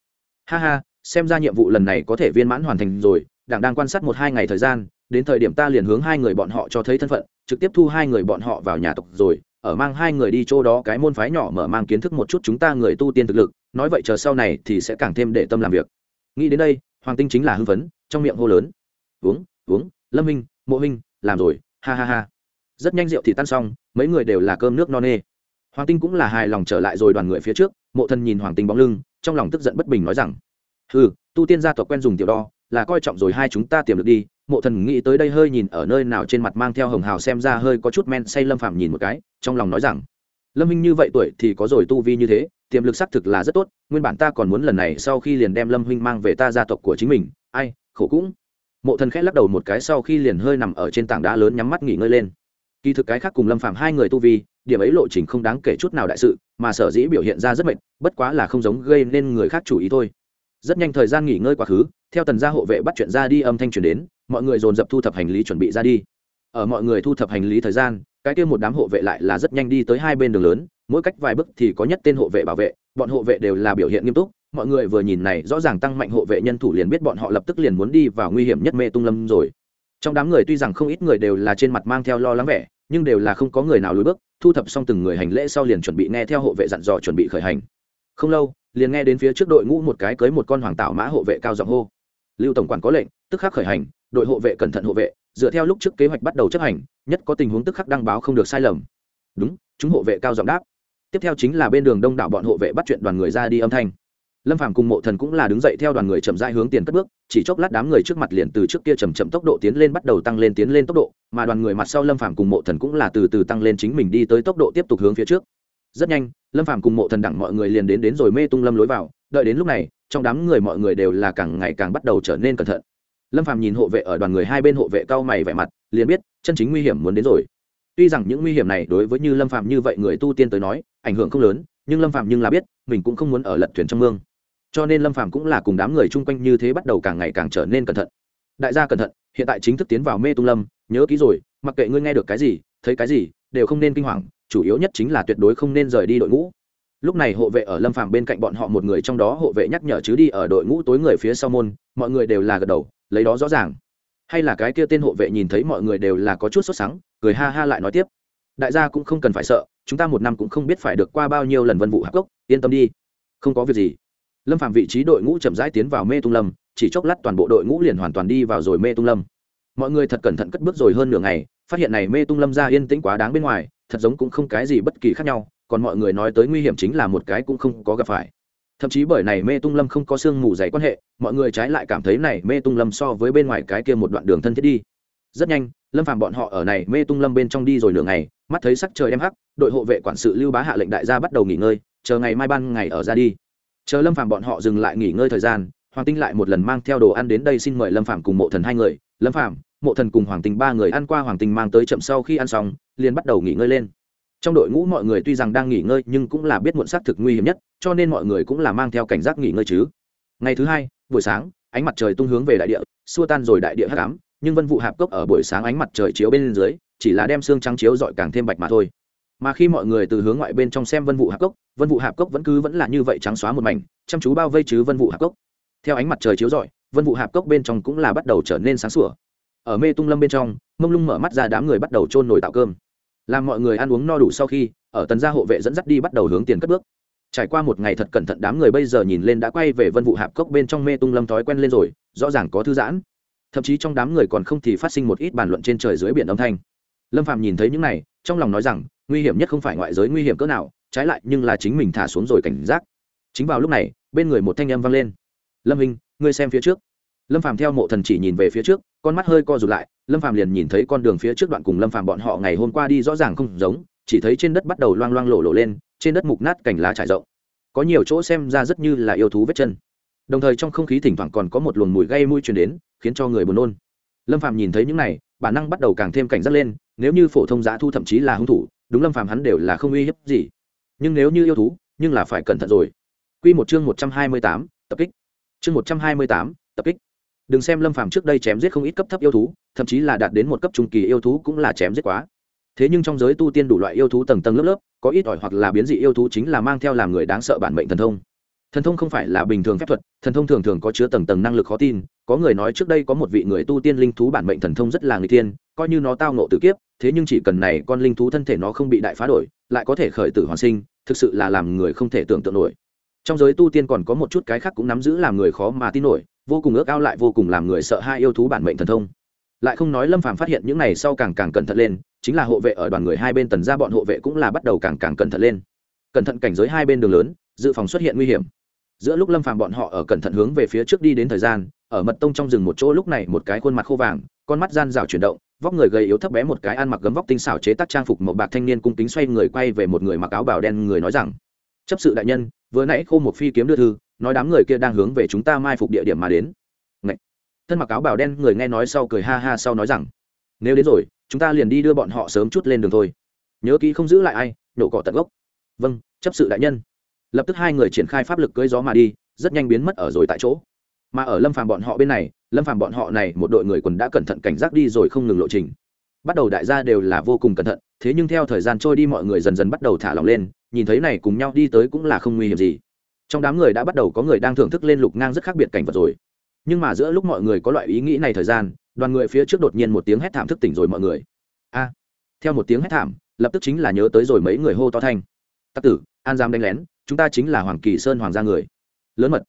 Ha ha, xem ra nhiệm vụ lần này có thể viên mãn hoàn thành rồi, đảng đang quan sát một hai ngày thời gian, đến thời điểm ta liền hướng hai người bọn họ cho thấy thân phận, trực tiếp thu hai người bọn họ vào nhà tộc rồi, ở mang hai người đi chỗ đó cái môn phái nhỏ mở mang kiến thức một chút chúng ta người tu tiên thực lực, nói vậy chờ sau này thì sẽ càng thêm để tâm làm việc. Nghĩ đến đây, hoàng tinh chính là hưng phấn, trong miệng hô lớn. Uống uống, lâm minh, mộ minh, làm rồi, ha ha ha. Rất nhanh rượu thì tan xong, mấy người đều là cơm nước no nê. Hoàng tinh cũng là hài lòng trở lại rồi đoàn người phía trước mộ thần nhìn hoàng tinh bóng lưng, trong lòng tức giận bất bình nói rằng ừ tu tiên gia tộc quen dùng tiểu đo, là coi trọng rồi hai chúng ta tiềm được đi. Mộ thần nghĩ tới đây hơi nhìn ở nơi nào trên mặt mang theo hồng hào xem ra hơi có chút men say lâm phạm nhìn một cái, trong lòng nói rằng, lâm minh như vậy tuổi thì có rồi tu vi như thế, tiềm lực xác thực là rất tốt, nguyên bản ta còn muốn lần này sau khi liền đem lâm huynh mang về ta gia tộc của chính mình. Ai, khổ cũng. Mộ thần khẽ lắc đầu một cái sau khi liền hơi nằm ở trên tảng đá lớn nhắm mắt nghỉ ngơi lên kỳ thực cái khác cùng lâm phạm hai người tu vi, điểm ấy lộ trình không đáng kể chút nào đại sự, mà sở dĩ biểu hiện ra rất mệt, bất quá là không giống gây nên người khác chủ ý thôi. Rất nhanh thời gian nghỉ ngơi quá khứ, theo tần gia hộ vệ bắt chuyện ra đi âm thanh truyền đến, mọi người dồn dập thu thập hành lý chuẩn bị ra đi. Ở mọi người thu thập hành lý thời gian, cái kia một đám hộ vệ lại là rất nhanh đi tới hai bên đường lớn, mỗi cách vài bước thì có nhất tên hộ vệ bảo vệ, bọn hộ vệ đều là biểu hiện nghiêm túc, mọi người vừa nhìn này rõ ràng tăng mạnh hộ vệ nhân thủ liền biết bọn họ lập tức liền muốn đi vào nguy hiểm nhất mê tung lâm rồi trong đám người tuy rằng không ít người đều là trên mặt mang theo lo lắng vẻ, nhưng đều là không có người nào lùi bước, thu thập xong từng người hành lễ sau liền chuẩn bị nghe theo hộ vệ dặn dò chuẩn bị khởi hành. Không lâu, liền nghe đến phía trước đội ngũ một cái cưới một con hoàng tạo mã hộ vệ cao giọng hô. Lưu tổng quản có lệnh, tức khắc khởi hành, đội hộ vệ cẩn thận hộ vệ, dựa theo lúc trước kế hoạch bắt đầu chấp hành, nhất có tình huống tức khắc đăng báo không được sai lầm. Đúng, chúng hộ vệ cao giọng đáp. Tiếp theo chính là bên đường đông đảo bọn hộ vệ bắt chuyện đoàn người ra đi âm thanh lâm phàm cùng mộ thần cũng là đứng dậy theo đoàn người chậm rãi hướng tiền cất bước, chỉ chốc lát đám người trước mặt liền từ trước kia chậm chậm tốc độ tiến lên bắt đầu tăng lên tiến lên tốc độ, mà đoàn người mặt sau lâm phàm cùng mộ thần cũng là từ từ tăng lên chính mình đi tới tốc độ tiếp tục hướng phía trước. Rất nhanh, lâm phàm cùng mộ thần đẳng mọi người liền đến đến rồi mê tung lâm lối vào, đợi đến lúc này, trong đám người mọi người đều là càng ngày càng bắt đầu trở nên cẩn thận. Lâm phàm nhìn hộ vệ ở đoàn người hai bên hộ vệ cao mày vẻ mặt, liền biết chân chính nguy hiểm muốn đến rồi. Tuy rằng những nguy hiểm này đối với như lâm phàm như vậy người tu tiên tới nói, ảnh hưởng không lớn, nhưng lâm phàm nhưng là biết, mình cũng không muốn ở lật thuyền trong mương cho nên lâm phàm cũng là cùng đám người chung quanh như thế bắt đầu càng ngày càng trở nên cẩn thận. Đại gia cẩn thận, hiện tại chính thức tiến vào mê tung lâm, nhớ kỹ rồi, mặc kệ ngươi nghe được cái gì, thấy cái gì, đều không nên kinh hoàng, chủ yếu nhất chính là tuyệt đối không nên rời đi đội ngũ. Lúc này hộ vệ ở lâm phàm bên cạnh bọn họ một người trong đó hộ vệ nhắc nhở chứ đi ở đội ngũ tối người phía sau môn, mọi người đều là gật đầu, lấy đó rõ ràng. Hay là cái kia tên hộ vệ nhìn thấy mọi người đều là có chút sốt sắng, cười ha ha lại nói tiếp. Đại gia cũng không cần phải sợ, chúng ta một năm cũng không biết phải được qua bao nhiêu lần vân vụ hạc gốc yên tâm đi, không có việc gì lâm phạm vị trí đội ngũ chậm rãi tiến vào mê tung lâm, chỉ chốc lát toàn bộ đội ngũ liền hoàn toàn đi vào rồi mê tung lâm. Mọi người thật cẩn thận cất bước rồi hơn nửa ngày, phát hiện này mê tung lâm ra yên tĩnh quá đáng bên ngoài, thật giống cũng không cái gì bất kỳ khác nhau, còn mọi người nói tới nguy hiểm chính là một cái cũng không có gặp phải. Thậm chí bởi này mê tung lâm không có sương mù dày quan hệ, mọi người trái lại cảm thấy này mê tung lâm so với bên ngoài cái kia một đoạn đường thân thiết đi. Rất nhanh, lâm phàm bọn họ ở này mê tung lâm bên trong đi rồi nửa ngày, mắt thấy sắc trời em hắc, đội hộ vệ quản sự lưu bá hạ lệnh đại gia bắt đầu nghỉ ngơi, chờ ngày mai ban ngày ở ra đi chờ lâm phàm bọn họ dừng lại nghỉ ngơi thời gian, hoàng tinh lại một lần mang theo đồ ăn đến đây xin mời lâm phàm cùng mộ thần hai người. Lâm phàm, mộ thần cùng hoàng tinh ba người ăn qua, hoàng tinh mang tới chậm sau khi ăn xong, liền bắt đầu nghỉ ngơi lên. Trong đội ngũ mọi người tuy rằng đang nghỉ ngơi nhưng cũng là biết muộn xác thực nguy hiểm nhất, cho nên mọi người cũng là mang theo cảnh giác nghỉ ngơi chứ. Ngày thứ hai, buổi sáng, ánh mặt trời tung hướng về đại địa, xua tan rồi đại địa hắc ám, nhưng vân vụ hạp cốc ở buổi sáng ánh mặt trời chiếu bên dưới, chỉ là đem xương trắng chiếu dọi càng thêm bạch mà thôi mà khi mọi người từ hướng ngoại bên trong xem vân vụ hạp cốc, vân vụ hạp cốc vẫn cứ vẫn là như vậy trắng xóa một mảnh, chăm chú bao vây chứ vân vụ hạp cốc. Theo ánh mặt trời chiếu rọi, vân vụ hạp cốc bên trong cũng là bắt đầu trở nên sáng sủa. Ở mê tung lâm bên trong, mông lung mở mắt ra đám người bắt đầu trôn nổi tạo cơm. Làm mọi người ăn uống no đủ sau khi, ở tần gia hộ vệ dẫn dắt đi bắt đầu hướng tiền cất bước. Trải qua một ngày thật cẩn thận, đám người bây giờ nhìn lên đã quay về vân vụ hạp cốc bên trong mê tung lâm thói quen lên rồi, rõ ràng có thư giãn. Thậm chí trong đám người còn không thì phát sinh một ít bàn luận trên trời dưới biển âm thanh lâm phạm nhìn thấy những này, trong lòng nói rằng, nguy hiểm nhất không phải ngoại giới nguy hiểm cỡ nào, trái lại nhưng là chính mình thả xuống rồi cảnh giác. Chính vào lúc này, bên người một thanh âm vang lên. Lâm hình ngươi xem phía trước. Lâm phàm theo mộ thần chỉ nhìn về phía trước, con mắt hơi co rụt lại, lâm phàm liền nhìn thấy con đường phía trước đoạn cùng lâm phàm bọn họ ngày hôm qua đi rõ ràng không giống, chỉ thấy trên đất bắt đầu loang loang lộ lộ lên, trên đất mục nát cành lá trải rộng. Có nhiều chỗ xem ra rất như là yêu thú vết chân. Đồng thời trong không khí thỉnh thoảng còn có một luồng mùi gây mũi truyền đến, khiến cho người buồn nôn. Lâm phàm nhìn thấy những này, bản năng bắt đầu càng thêm cảnh giác lên nếu như phổ thông giá thu thậm chí là hung thủ đúng lâm phàm hắn đều là không uy hiếp gì nhưng nếu như yêu thú nhưng là phải cẩn thận rồi Quy một chương một trăm hai mươi tám, tập kích. Chương một trăm hai mươi tám, tập kích. Đừng xem Lâm Phàm trước đây chém giết không ít cấp thấp yêu thú, thậm chí là đạt đến một cấp trung kỳ yêu thú cũng là chém giết quá. Thế nhưng trong giới tu tiên đủ loại yêu thú tầng tầng lớp lớp, có ít ỏi hoặc là biến dị yêu thú chính là mang theo làm người đáng sợ bản mệnh thần thông. Thần thông không phải là bình thường phép thuật, thần thông thường thường có chứa tầng tầng năng lực khó tin, có người nói trước đây có một vị người tu tiên linh thú bản mệnh thần thông rất là người tiên, coi như nó tao ngộ tử kiếp, thế nhưng chỉ cần này con linh thú thân thể nó không bị đại phá đổi, lại có thể khởi tử hoàn sinh, thực sự là làm người không thể tưởng tượng nổi. Trong giới tu tiên còn có một chút cái khác cũng nắm giữ làm người khó mà tin nổi vô cùng ước ao lại vô cùng làm người sợ hai yêu thú bản mệnh thần thông. Lại không nói lâm phàm phát hiện những này sau càng càng cẩn thận lên chính là hộ vệ ở đoàn người hai bên tần ra bọn hộ vệ cũng là bắt đầu càng càng cẩn thận lên. Cẩn thận cảnh giới hai bên đường lớn dự phòng xuất hiện nguy hiểm. Giữa lúc lâm phàm bọn họ ở cẩn thận hướng về phía trước đi đến thời gian ở mật tông trong rừng một chỗ lúc này một cái khuôn mặt khô vàng con mắt gian rào chuyển động vóc người gầy yếu thấp bé một cái ăn mặc gấm vóc tinh xảo chế tác trang phục một bạc thanh niên cung kính xoay người quay về một người mặc áo bào đen người nói rằng, chấp sự đại nhân, vừa nãy khô một phi kiếm đưa thư, nói đám người kia đang hướng về chúng ta mai phục địa điểm mà đến. Ngậy! thân mặc áo bào đen người nghe nói sau cười ha ha sau nói rằng, nếu đến rồi, chúng ta liền đi đưa bọn họ sớm chút lên đường thôi. Nhớ kỹ không giữ lại ai nổ cỏ tận gốc. Vâng chấp sự đại nhân. Lập tức hai người triển khai pháp lực cưới gió mà đi, rất nhanh biến mất ở rồi tại chỗ. Mà ở lâm phàm bọn họ bên này lâm phàm bọn họ này, một đội người quần đã cẩn thận cảnh giác đi rồi không ngừng lộ trình. Bắt đầu đại gia đều là vô cùng cẩn thận, thế nhưng theo thời gian trôi đi mọi người dần dần bắt đầu thả lỏng lên, nhìn thấy này cùng nhau đi tới cũng là không nguy hiểm gì. Trong đám người đã bắt đầu có người đang thưởng thức lên lục ngang rất khác biệt cảnh vật rồi. Nhưng mà giữa lúc mọi người có loại ý nghĩ này thời gian, đoàn người phía trước đột nhiên một tiếng hét thảm thức tỉnh rồi mọi người. A! Theo một tiếng hét thảm, lập tức chính là nhớ tới rồi mấy người hô to thanh. Tắc tử, an giam đánh lén, chúng ta chính là hoàng kỳ sơn hoàng gia người. Lớn mật.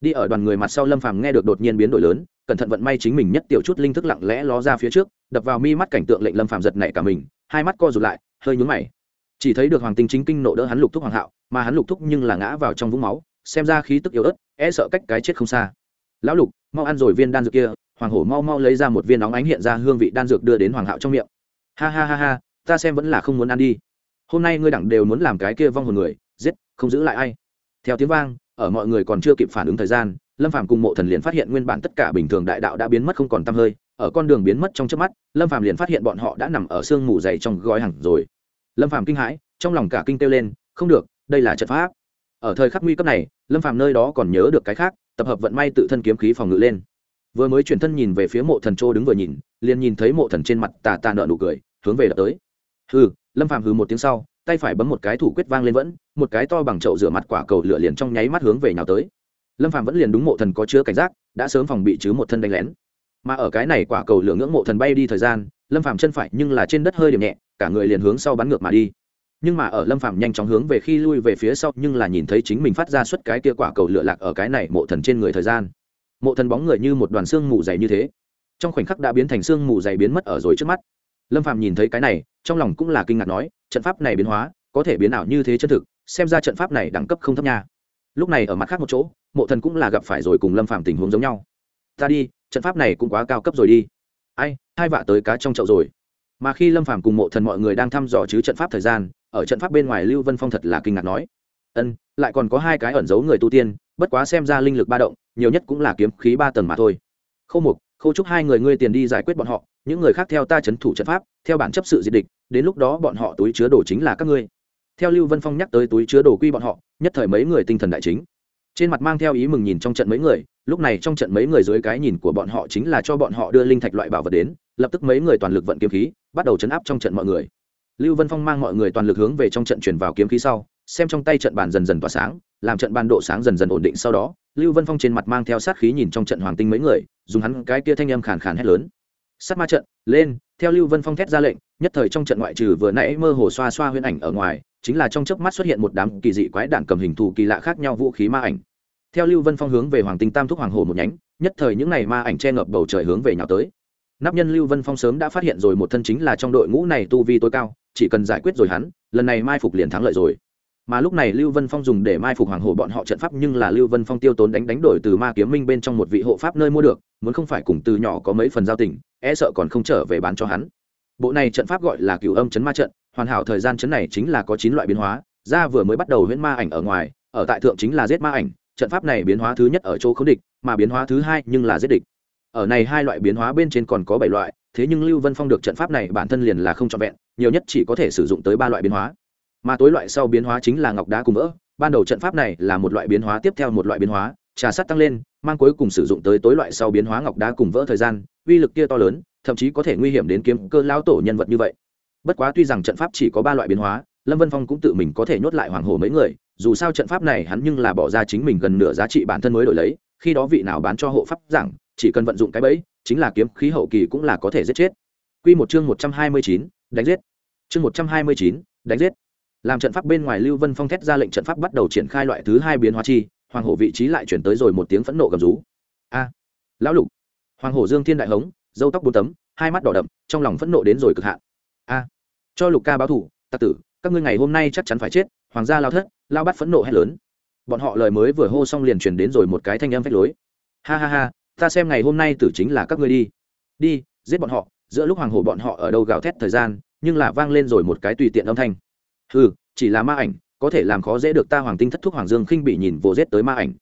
Đi ở đoàn người mặt sau lâm phàm nghe được đột nhiên biến đổi lớn cẩn thận vận may chính mình nhất tiểu chút linh thức lặng lẽ ló ra phía trước, đập vào mi mắt cảnh tượng lệnh lâm phàm giật nảy cả mình, hai mắt co rụt lại, hơi nhún mày. Chỉ thấy được hoàng tinh chính kinh nộ đỡ hắn lục thúc hoàng hạo, mà hắn lục thúc nhưng là ngã vào trong vũng máu, xem ra khí tức yếu ớt e sợ cách cái chết không xa. Lão lục, mau ăn rồi viên đan dược kia. Hoàng hổ mau mau lấy ra một viên nóng ánh hiện ra hương vị đan dược đưa đến hoàng hạo trong miệng. Ha ha ha ha, ta xem vẫn là không muốn ăn đi. Hôm nay ngươi đẳng đều muốn làm cái kia vong hồn người, giết, không giữ lại ai. Theo tiếng vang, ở mọi người còn chưa kịp phản ứng thời gian lâm phàm cùng mộ thần liền phát hiện nguyên bản tất cả bình thường đại đạo đã biến mất không còn t hơi, ở con đường biến mất trong trước mắt, lâm phàm liền phát hiện bọn họ đã nằm ở sương mù dày trong gói hàng rồi. Lâm phàm kinh hãi, trong lòng cả kinh kêu lên, không được, đây là trận pháp. Ở thời khắc nguy cấp này, lâm phàm nơi đó còn nhớ được cái khác, tập hợp vận may tự thân kiếm khí phòng ngự lên. Vừa mới chuyển thân nhìn về phía mộ thần châu đứng vừa nhìn, liền nhìn thấy mộ thần trên mặt tà tà nợ nụ cười, hướng về đập tới. Hừ, lâm phàm hừ một tiếng sau, tay phải bấm một cái thủ quyết vang lên vẫn, một cái to bằng chậu rửa mặt quả cầu lửa liền trong nháy mắt hướng về nhào tới lâm Phạm vẫn liền đúng mộ thần có chứa cảnh giác, đã sớm phòng bị chứ một thân đánh lén. Mà ở cái này quả cầu lửa ngưỡng mộ thần bay đi thời gian, lâm Phạm chân phải nhưng là trên đất hơi điểm nhẹ, cả người liền hướng sau bắn ngược mà đi. Nhưng mà ở lâm Phạm nhanh chóng hướng về khi lui về phía sau, nhưng là nhìn thấy chính mình phát ra suất cái kia quả cầu lửa lạc ở cái này mộ thần trên người thời gian. Mộ thần bóng người như một đoàn xương mù dày như thế. Trong khoảnh khắc đã biến thành xương mù dày biến mất ở rồi trước mắt. Lâm Phạm nhìn thấy cái này, trong lòng cũng là kinh ngạc nói, trận pháp này biến hóa, có thể biến ảo như thế chân thực, xem ra trận pháp này đẳng cấp không thấp nha lúc này ở mặt khác một chỗ, mộ thần cũng là gặp phải rồi cùng lâm phàm tình huống giống nhau. Ta đi, trận pháp này cũng quá cao cấp rồi đi. Ai hai vạ tới cá trong chậu rồi. Mà khi lâm phàm cùng mộ thần mọi người đang thăm dò chứ trận pháp thời gian, ở trận pháp bên ngoài lưu vân phong thật là kinh ngạc nói, ân, lại còn có hai cái ẩn giấu người tu tiên, bất quá xem ra linh lực ba động, nhiều nhất cũng là kiếm khí ba tầng mà thôi. Khâu mục, khâu chúc hai người ngươi tiền đi giải quyết bọn họ, những người khác theo ta c thủ trận pháp, theo bản chấp sự diệt địch, đến lúc đó bọn họ túi chứa đồ chính là các ngươi theo lưu vân phong nhắc tới túi chứa đồ quy bọn họ, nhất thời mấy người tinh thần đại chính. Trên mặt mang theo ý mừng nhìn trong trận mấy người, lúc này trong trận mấy người dưới cái nhìn của bọn họ chính là cho bọn họ đưa linh thạch loại bảo vật đến, lập tức mấy người toàn lực vận kiếm khí, bắt đầu chấn áp trong trận mọi người. Lưu vân phong mang mọi người toàn lực hướng về trong trận chuyển vào kiếm khí sau, xem trong tay trận bàn dần dần tỏa sáng, làm trận bàn độ sáng dần dần ổn định sau đó, lưu vân phong trên mặt mang theo sát khí nhìn trong trận hoàng tinh mấy người, dùng hắn cái kia thanh âm khàn khàn hét lớn. Sát ma trận, lên, theo lưu vân phong thét ra lệnh nhất thời trong trận ngoại trừ vừa nãy mơ hồ xoa xoa huyễn ảnh ở ngoài, chính là trong chớp mắt xuất hiện một đám kỳ dị quái đạn cầm hình thù kỳ lạ khác nhau vũ khí ma ảnh. Theo lưu vân phong hướng về hoàng tinh tam thúc hoàng hồ một nhánh, nhất thời những ngày ma ảnh che ngập bầu trời hướng về nhào tới. Nắp nhân lưu vân phong sớm đã phát hiện rồi một thân chính là trong đội ngũ này tu vi tối cao, chỉ cần giải quyết rồi hắn, lần này mai phục liền thắng lợi rồi. Mà lúc này lưu vân phong dùng để mai phục hoàng hồ bọn họ trận pháp nhưng là lưu vân phong tiêu tốn đánh đánh đổi từ ma kiếm minh bên trong một vị hộ pháp nơi mua được, muốn không phải cùng từ nhỏ có mấy phần giao tình e sợ còn không trở về bán cho hắn bộ này trận pháp gọi là cửu âm chấn ma trận, hoàn hảo thời gian chấn này chính là có chín loại biến hóa, ra vừa mới bắt đầu huyễn ma ảnh ở ngoài, ở tại thượng chính là giết ma ảnh, trận pháp này biến hóa thứ nhất ở chỗ khống địch, mà biến hóa thứ hai nhưng là giết địch. Ở này hai loại biến hóa bên trên còn có bảy loại, thế nhưng lưu vân phong được trận pháp này bản thân liền là không trọn vẹn, nhiều nhất chỉ có thể sử dụng tới ba loại biến hóa. Mà tối loại sau biến hóa chính là ngọc đá cùng vỡ, ban đầu trận pháp này là một loại biến hóa, tiếp theo một loại biến hóa, trà sắt tăng lên, mang cuối cùng sử dụng tới tối loại sau biến hóa ngọc đá cùng vỡ thời gian, uy lực kia to lớn thậm chí có thể nguy hiểm đến kiếm cơ lao tổ nhân vật như vậy. Bất quá tuy rằng trận pháp chỉ có ba loại biến hóa, lâm vân phong cũng tự mình có thể nhốt lại hoàng hồ mấy người, dù sao trận pháp này hắn nhưng là bỏ ra chính mình gần nửa giá trị bản thân mới đổi lấy, khi đó vị nào bán cho hộ pháp rằng chỉ cần vận dụng cái bẫy, chính là kiếm khí hậu kỳ cũng là có thể giết chết. Quy một chương một trăm hai mươi chín, đánh giết. Chương một trăm hai mươi chín, đánh giết. Làm trận pháp bên ngoài lưu vân phong thét ra lệnh trận pháp bắt đầu triển khai loại thứ hai biến hóa chi, hoàng hổ vị trí lại chuyển tới rồi một tiếng phẫn nộ gầm rú. A, lão lục. Hoàng hổ dương thiên đại hống dâu tóc bốn tấm, hai mắt đỏ đậm, trong lòng phẫn nộ đến rồi cực hạn. A, cho lục ca báo thủ tặc tử, các ngươi ngày hôm nay chắc chắn phải chết, hoàng gia lao thất, lao bắt phẫn nộ hét lớn. Bọn họ lời mới vừa hô xong liền truyền đến rồi một cái thanh âm phách lối. Ha ha ha, ta xem ngày hôm nay tử chính là các ngươi đi. Đi, giết bọn họ, giữa lúc hoàng hổ bọn họ ở đâu gào thét thời gian, nhưng là vang lên rồi một cái tùy tiện âm thanh. Ừ chỉ là ma ảnh, có thể làm khó dễ được ta hoàng tinh thất thúc hoàng dương khinh bị nhìn vồ rết tới ma ảnh.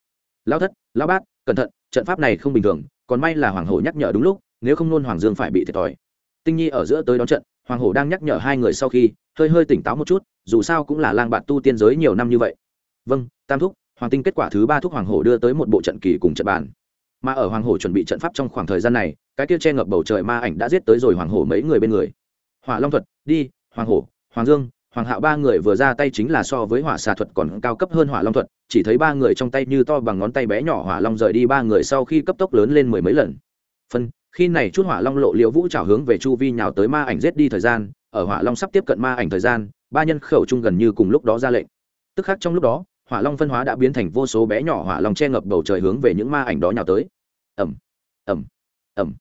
Lao thất, lao bát, cẩn thận, trận pháp này không bình thường, còn may là hoàng hổ nhắc nhở đúng lúc nếu không nôn hoàng dương phải bị thiệt thòi. Tinh nhi ở giữa tới đón trận, hoàng hổ đang nhắc nhở hai người sau khi, hơi hơi tỉnh táo một chút, dù sao cũng là lang bạn tu tiên giới nhiều năm như vậy. Vâng tam thúc, hoàng tinh kết quả thứ ba thúc hoàng hổ đưa tới một bộ trận kỳ cùng trận bàn. Mà ở hoàng hổ chuẩn bị trận pháp trong khoảng thời gian này, cái kia che ngập bầu trời ma ảnh đã giết tới rồi hoàng hổ mấy người bên người. Hỏa long thuật, đi, hoàng hổ, hoàng dương, hoàng hạo ba người vừa ra tay chính là so với hỏa xà thuật còn cao cấp hơn hỏa long thuật, chỉ thấy ba người trong tay như to bằng ngón tay bé nhỏ hỏa long rời đi ba người sau khi cấp tốc lớn lên mười mấy lần. Phân khi này chút hỏa long lộ liễu vũ trào hướng về chu vi nhào tới ma ảnh giết đi thời gian, ở hỏa long sắp tiếp cận ma ảnh thời gian, ba nhân khẩu chung gần như cùng lúc đó ra lệnh. Tức khác trong lúc đó, hỏa long phân hóa đã biến thành vô số bé nhỏ hỏa long che ngập bầu trời hướng về những ma ảnh đó nhào tới. Ẩm ẩm ẩm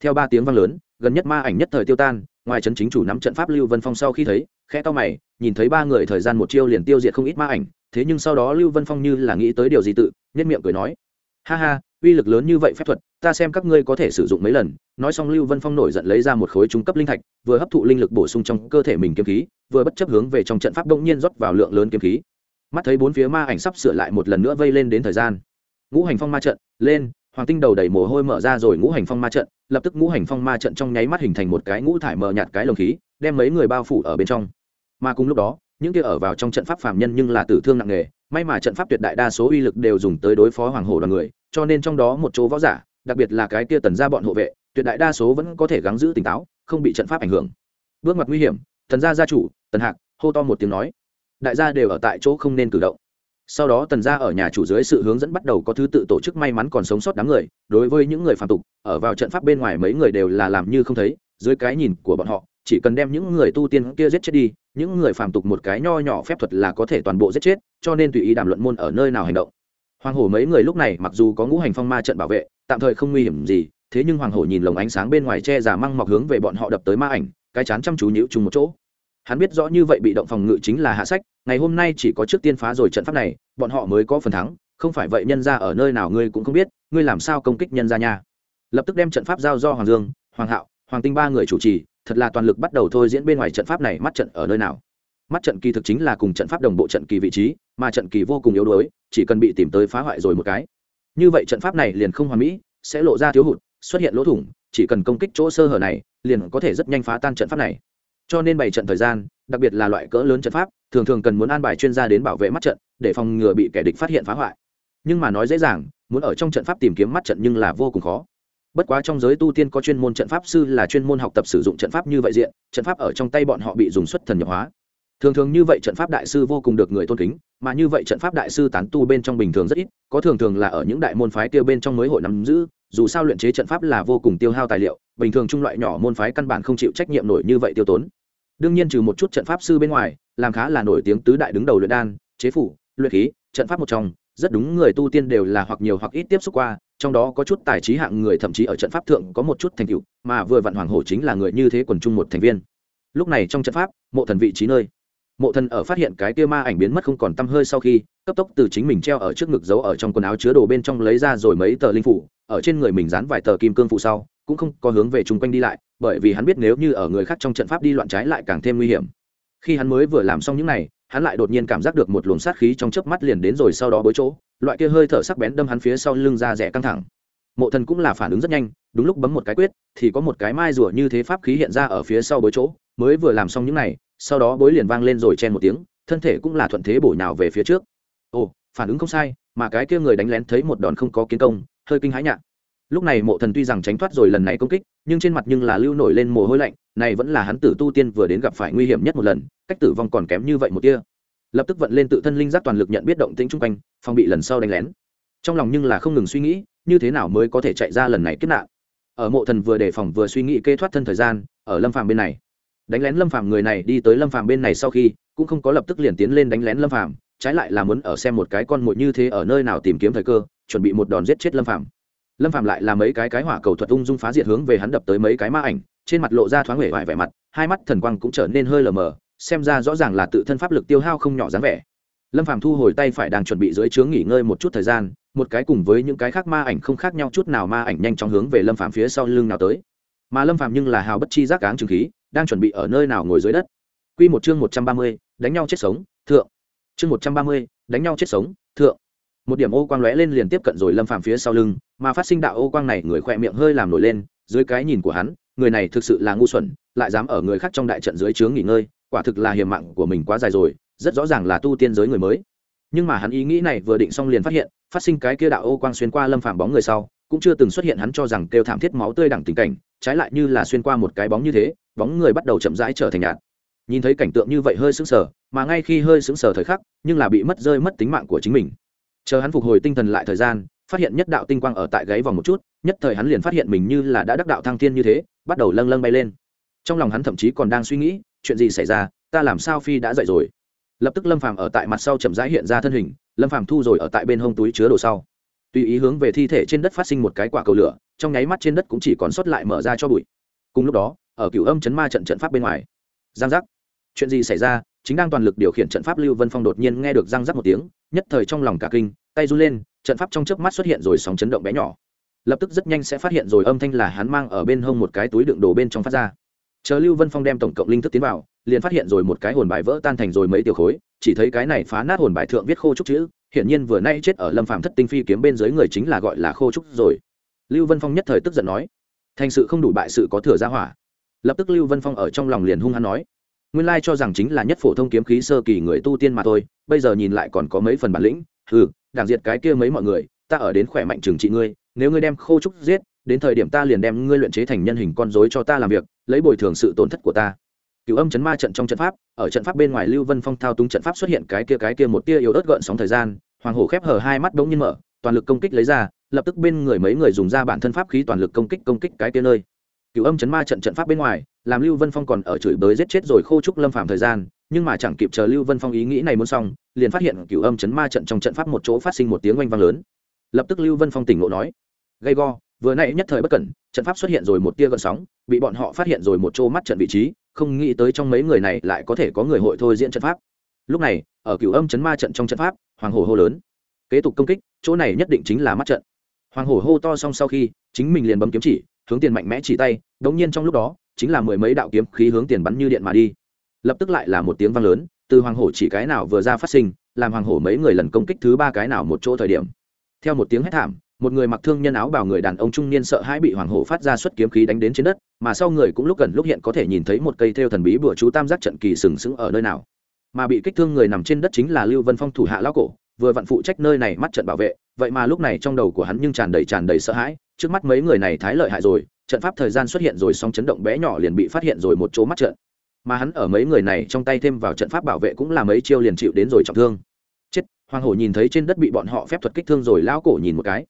theo ba tiếng vang lớn, gần nhất ma ảnh nhất thời tiêu tan, ngoài trấn chính chủ nắm trận pháp lưu vân phong sau khi thấy, khẽ to mày, nhìn thấy ba người thời gian một chiêu liền tiêu diệt không ít ma ảnh, thế nhưng sau đó lưu vân phong như là nghĩ tới điều gì tự nhất miệng cười nói, ha ha uy lực lớn như vậy phép thuật, ta xem các ngươi có thể sử dụng mấy lần. Nói xong lưu vân phong nổi giận lấy ra một khối trung cấp linh thạch, vừa hấp thụ linh lực bổ sung trong cơ thể mình kiếm khí, vừa bất chấp hướng về trong trận pháp đông nhiên rót vào lượng lớn kiếm khí. Mắt thấy bốn phía ma ảnh sắp sửa lại một lần nữa vây lên đến thời gian. Ngũ hành phong ma trận, lên, hoàng tinh đầu đầy mồ hôi mở ra rồi, ngũ hành phong ma trận, lập tức ngũ hành phong ma trận trong nháy mắt hình thành một cái ngũ thải mờ nhạt cái lồng khí, đem mấy người bao phủ ở bên trong. Mà cùng lúc đó, những kia ở vào trong trận pháp phạm nhân nhưng là tử thương nặng nề, may mà trận pháp tuyệt đại đa số uy lực đều dùng tới đối phó hoàng hổ đoàn người cho nên trong đó một chỗ võ giả, đặc biệt là cái kia tần gia bọn hộ vệ, tuyệt đại đa số vẫn có thể gắng giữ tỉnh táo, không bị trận pháp ảnh hưởng. Bước ngoặt nguy hiểm, tần gia gia chủ, tần hạc, hô to một tiếng nói. Đại gia đều ở tại chỗ không nên cử động. Sau đó tần gia ở nhà chủ dưới sự hướng dẫn bắt đầu có thứ tự tổ chức may mắn còn sống sót đám người, đối với những người phạm tục, ở vào trận pháp bên ngoài mấy người đều là làm như không thấy, dưới cái nhìn của bọn họ, chỉ cần đem những người tu tiên kia giết chết đi, những người phạm tục một cái nho nhỏ phép thuật là có thể toàn bộ giết chết, cho nên tùy ý đàm luận môn ở nơi nào hành động hoàng hổ mấy người lúc này mặc dù có ngũ hành phong ma trận bảo vệ, tạm thời không nguy hiểm gì, thế nhưng hoàng hổ nhìn lồng ánh sáng bên ngoài che giả măng mọc hướng về bọn họ đập tới ma ảnh, cái chán chăm chú nhữ chung một chỗ. Hắn biết rõ như vậy bị động phòng ngự chính là hạ sách, ngày hôm nay chỉ có trước tiên phá rồi trận pháp này, bọn họ mới có phần thắng, không phải vậy nhân ra ở nơi nào ngươi cũng không biết, ngươi làm sao công kích nhân ra nha. Lập tức đem trận pháp giao do hoàng dương, hoàng hạo, hoàng tinh ba người chủ trì, thật là toàn lực bắt đầu thôi diễn bên ngoài trận pháp này, mắt trận ở nơi nào. Mắt trận kỳ thực chính là cùng trận pháp đồng bộ trận kỳ vị trí mà trận kỳ vô cùng yếu đuối, chỉ cần bị tìm tới phá hoại rồi một cái. Như vậy trận pháp này liền không hoàn mỹ, sẽ lộ ra thiếu hụt, xuất hiện lỗ thủng, chỉ cần công kích chỗ sơ hở này, liền có thể rất nhanh phá tan trận pháp này. Cho nên bày trận thời gian, đặc biệt là loại cỡ lớn trận pháp, thường thường cần muốn an bài chuyên gia đến bảo vệ mắt trận, để phòng ngừa bị kẻ địch phát hiện phá hoại. Nhưng mà nói dễ dàng, muốn ở trong trận pháp tìm kiếm mắt trận nhưng là vô cùng khó. Bất quá trong giới tu tiên có chuyên môn trận pháp sư là chuyên môn học tập sử dụng trận pháp như vậy diện, trận pháp ở trong tay bọn họ bị dùng xuất thần nhập hóa thường thường như vậy trận pháp đại sư vô cùng được người tôn kính, mà như vậy trận pháp đại sư tán tu bên trong bình thường rất ít, có thường thường là ở những đại môn phái tiêu bên trong mới hội nắm giữ, dù sao luyện chế trận pháp là vô cùng tiêu hao tài liệu, bình thường trung loại nhỏ môn phái căn bản không chịu trách nhiệm nổi như vậy tiêu tốn. Đương nhiên trừ một chút trận pháp sư bên ngoài, làm khá là nổi tiếng tứ đại đứng đầu luyện đan, chế phủ, luyện khí, trận pháp một trong, rất đúng người tu tiên đều là hoặc nhiều hoặc ít tiếp xúc qua, trong đó có chút tài trí hạng người thậm chí ở trận pháp thượng có một chút thành tựu, mà vừa vạn hoàng hổ chính là người như thế quần chung một thành viên. Lúc này trong trận pháp, mộ thần vị trí nơi mộ thần ở phát hiện cái kia ma ảnh biến mất không còn tăm hơi sau khi, cấp tốc từ chính mình treo ở trước ngực giấu ở trong quần áo chứa đồ bên trong lấy ra rồi mấy tờ linh phủ, ở trên người mình dán vài tờ kim cương phụ sau, cũng không có hướng về chung quanh đi lại, bởi vì hắn biết nếu như ở người khác trong trận pháp đi loạn trái lại càng thêm nguy hiểm. Khi hắn mới vừa làm xong những này, hắn lại đột nhiên cảm giác được một luồng sát khí trong chớp mắt liền đến rồi sau đó bối chỗ, loại kia hơi thở sắc bén đâm hắn phía sau lưng ra rẻ căng thẳng. Mộ thần cũng là phản ứng rất nhanh, đúng lúc bấm một cái quyết, thì có một cái mai rùa như thế pháp khí hiện ra ở phía sau bối chỗ mới vừa làm xong những này, sau đó bối liền vang lên rồi chen một tiếng, thân thể cũng là thuận thế bổ nhào về phía trước. Ồ, phản ứng không sai, mà cái kia người đánh lén thấy một đòn không có kiến công, hơi kinh hãi nhạ. Lúc này mộ thần tuy rằng tránh thoát rồi lần này công kích, nhưng trên mặt nhưng là lưu nổi lên mồ hôi lạnh, này vẫn là hắn tử tu tiên vừa đến gặp phải nguy hiểm nhất một lần, cách tử vong còn kém như vậy một kia lập tức vận lên tự thân linh giác toàn lực nhận biết động tĩnh chung quanh, phòng bị lần sau đánh lén. Trong lòng nhưng là không ngừng suy nghĩ, như thế nào mới có thể chạy ra lần này kết nạn. Ở mộ thần vừa đề phòng vừa suy nghĩ kê thoát thân thời gian, ở lâm phàm bên này đánh lén lâm phàm người này đi tới lâm phàm bên này sau khi, cũng không có lập tức liền tiến lên đánh lén lâm phàm, trái lại là muốn ở xem một cái con muội như thế ở nơi nào tìm kiếm thời cơ, chuẩn bị một đòn giết chết lâm phàm. Lâm phàm lại là mấy cái cái hỏa cầu thuật ung dung phá diệt hướng về hắn đập tới mấy cái ma ảnh, trên mặt lộ ra thoáng huệ vải vẻ mặt, hai mắt thần quang cũng trở nên hơi lờ mờ, xem ra rõ ràng là tự thân pháp lực tiêu hao không nhỏ dáng vẻ. Lâm phàm thu hồi tay phải đang chuẩn bị dưới trướng nghỉ ngơi một chút thời gian, một cái cùng với những cái khác ma ảnh không khác nhau chút nào ma ảnh nhanh chóng hướng về lâm phàm phía sau lưng nào tới. Mà lâm phàm nhưng là hào bất chi giác cáng trừng khí đang chuẩn bị ở nơi nào ngồi dưới đất. Quy một chương một trăm ba mươi, đánh nhau chết sống thượng. Chương một trăm ba mươi, đánh nhau chết sống thượng. Một điểm ô quang lóe lên liền tiếp cận rồi lâm phàm phía sau lưng mà phát sinh đạo ô quang này người khỏe miệng hơi làm nổi lên dưới cái nhìn của hắn người này thực sự là ngu xuẩn lại dám ở người khác trong đại trận dưới trướng nghỉ ngơi quả thực là hiểm mạng của mình quá dài rồi rất rõ ràng là tu tiên giới người mới. Nhưng mà hắn ý nghĩ này vừa định xong liền phát hiện phát sinh cái kia đạo ô quang xuyên qua lâm phàm bóng người sau cũng chưa từng xuất hiện hắn cho rằng kêu thảm thiết máu tươi đẳng tình cảnh, trái lại như là xuyên qua một cái bóng như thế, bóng người bắt đầu chậm rãi trở thành nhạt. Nhìn thấy cảnh tượng như vậy hơi sững sờ, mà ngay khi hơi sững sờ thời khắc, nhưng là bị mất rơi mất tính mạng của chính mình. Chờ hắn phục hồi tinh thần lại thời gian, phát hiện nhất đạo tinh quang ở tại gáy vòng một chút, nhất thời hắn liền phát hiện mình như là đã đắc đạo thăng thiên như thế, bắt đầu lâng lâng bay lên. Trong lòng hắn thậm chí còn đang suy nghĩ, chuyện gì xảy ra, ta làm sao phi đã dậy rồi? Lập tức lâm phàm ở tại mặt sau chậm rãi hiện ra thân hình, lâm phàm thu rồi ở tại bên hông túi chứa đồ sau tùy ý hướng về thi thể trên đất phát sinh một cái quả cầu lửa, trong nháy mắt trên đất cũng chỉ còn sót lại mở ra cho bụi. Cùng lúc đó, ở cửu âm chấn ma trận trận pháp bên ngoài, giang giác. Chuyện gì xảy ra? Chính đang toàn lực điều khiển trận pháp lưu vân phong đột nhiên nghe được giang giác một tiếng, nhất thời trong lòng cả kinh, tay run lên, trận pháp trong chớp mắt xuất hiện rồi sóng chấn động bé nhỏ. Lập tức rất nhanh sẽ phát hiện rồi âm thanh là hắn mang ở bên hông một cái túi đựng đồ bên trong phát ra. Chờ lưu vân phong đem tổng cộng linh thức tiến vào, liền phát hiện rồi một cái hồn bài vỡ tan thành rồi mấy tiểu khối, chỉ thấy cái này phá nát hồn bài thượng viết khô trúc chữ hiển nhiên vừa nay chết ở lâm phạm thất tinh phi kiếm bên dưới người chính là gọi là khô trúc rồi. Lưu vân phong nhất thời tức giận nói, thành sự không đủ bại sự có thừa ra hỏa. Lập tức lưu vân phong ở trong lòng liền hung hăng nói, nguyên lai cho rằng chính là nhất phổ thông kiếm khí sơ kỳ người tu tiên mà thôi, bây giờ nhìn lại còn có mấy phần bản lĩnh ừ đảng diệt cái kia mấy mọi người, ta ở đến khỏe mạnh trừng trị ngươi, nếu ngươi đem khô trúc giết, đến thời điểm ta liền đem ngươi luyện chế thành nhân hình con dối cho ta làm việc, lấy bồi thường sự tổn thất của ta cựu âm chấn ma trận trong trận pháp, ở trận pháp bên ngoài lưu vân phong thao túng trận pháp xuất hiện cái kia cái kia một tia yếu ớt gợn sóng thời gian, hoàng hổ khép hở hai mắt bỗng nhiên mở, toàn lực công kích lấy ra, lập tức bên người mấy người dùng ra bản thân pháp khí toàn lực công kích công kích cái kia nơi. Cựu âm chấn ma trận trận pháp bên ngoài, làm lưu vân phong còn ở chửi bới giết chết rồi khô trúc lâm phạm thời gian, nhưng mà chẳng kịp chờ lưu vân phong ý nghĩ này muốn xong, liền phát hiện cựu âm chấn ma trận trong trận pháp một chỗ phát sinh một tiếng oanh vang lớn. Lập tức lưu vân phong tỉnh ngộ nói, gay go, vừa nãy nhất thời bất cẩn, trận pháp xuất hiện rồi một tia gợn sóng, bị bọn họ phát hiện rồi một chỗ mắt trận vị trí không nghĩ tới trong mấy người này lại có thể có người hội thôi diễn trận pháp. Lúc này, ở cựu âm chấn ma trận trong trận pháp, hoàng hổ hô lớn. Kế tục công kích, chỗ này nhất định chính là mắt trận. Hoàng hổ hô to xong sau khi, chính mình liền bấm kiếm chỉ, hướng tiền mạnh mẽ chỉ tay, đống nhiên trong lúc đó, chính là mười mấy đạo kiếm khí hướng tiền bắn như điện mà đi. Lập tức lại là một tiếng vang lớn, từ hoàng hổ chỉ cái nào vừa ra phát sinh, làm hoàng hổ mấy người lần công kích thứ ba cái nào một chỗ thời điểm. Theo một tiếng hét thảm một người mặc thương nhân áo bảo người đàn ông trung niên sợ hãi bị hoàng hổ phát ra xuất kiếm khí đánh đến trên đất, mà sau người cũng lúc gần lúc hiện có thể nhìn thấy một cây theo thần bí bữa chú tam giác trận kỳ sừng sững ở nơi nào. Mà bị kích thương người nằm trên đất chính là lưu vân phong thủ hạ lão cổ, vừa vặn phụ trách nơi này mắt trận bảo vệ, vậy mà lúc này trong đầu của hắn nhưng tràn đầy tràn đầy sợ hãi, trước mắt mấy người này thái lợi hại rồi, trận pháp thời gian xuất hiện rồi song chấn động bé nhỏ liền bị phát hiện rồi một chỗ mắt trận. Mà hắn ở mấy người này trong tay thêm vào trận pháp bảo vệ cũng là mấy chiêu liền chịu đến rồi trọng thương. Chết, hoàng hổ nhìn thấy trên đất bị bọn họ phép thuật kích thương rồi lao cổ nhìn một cái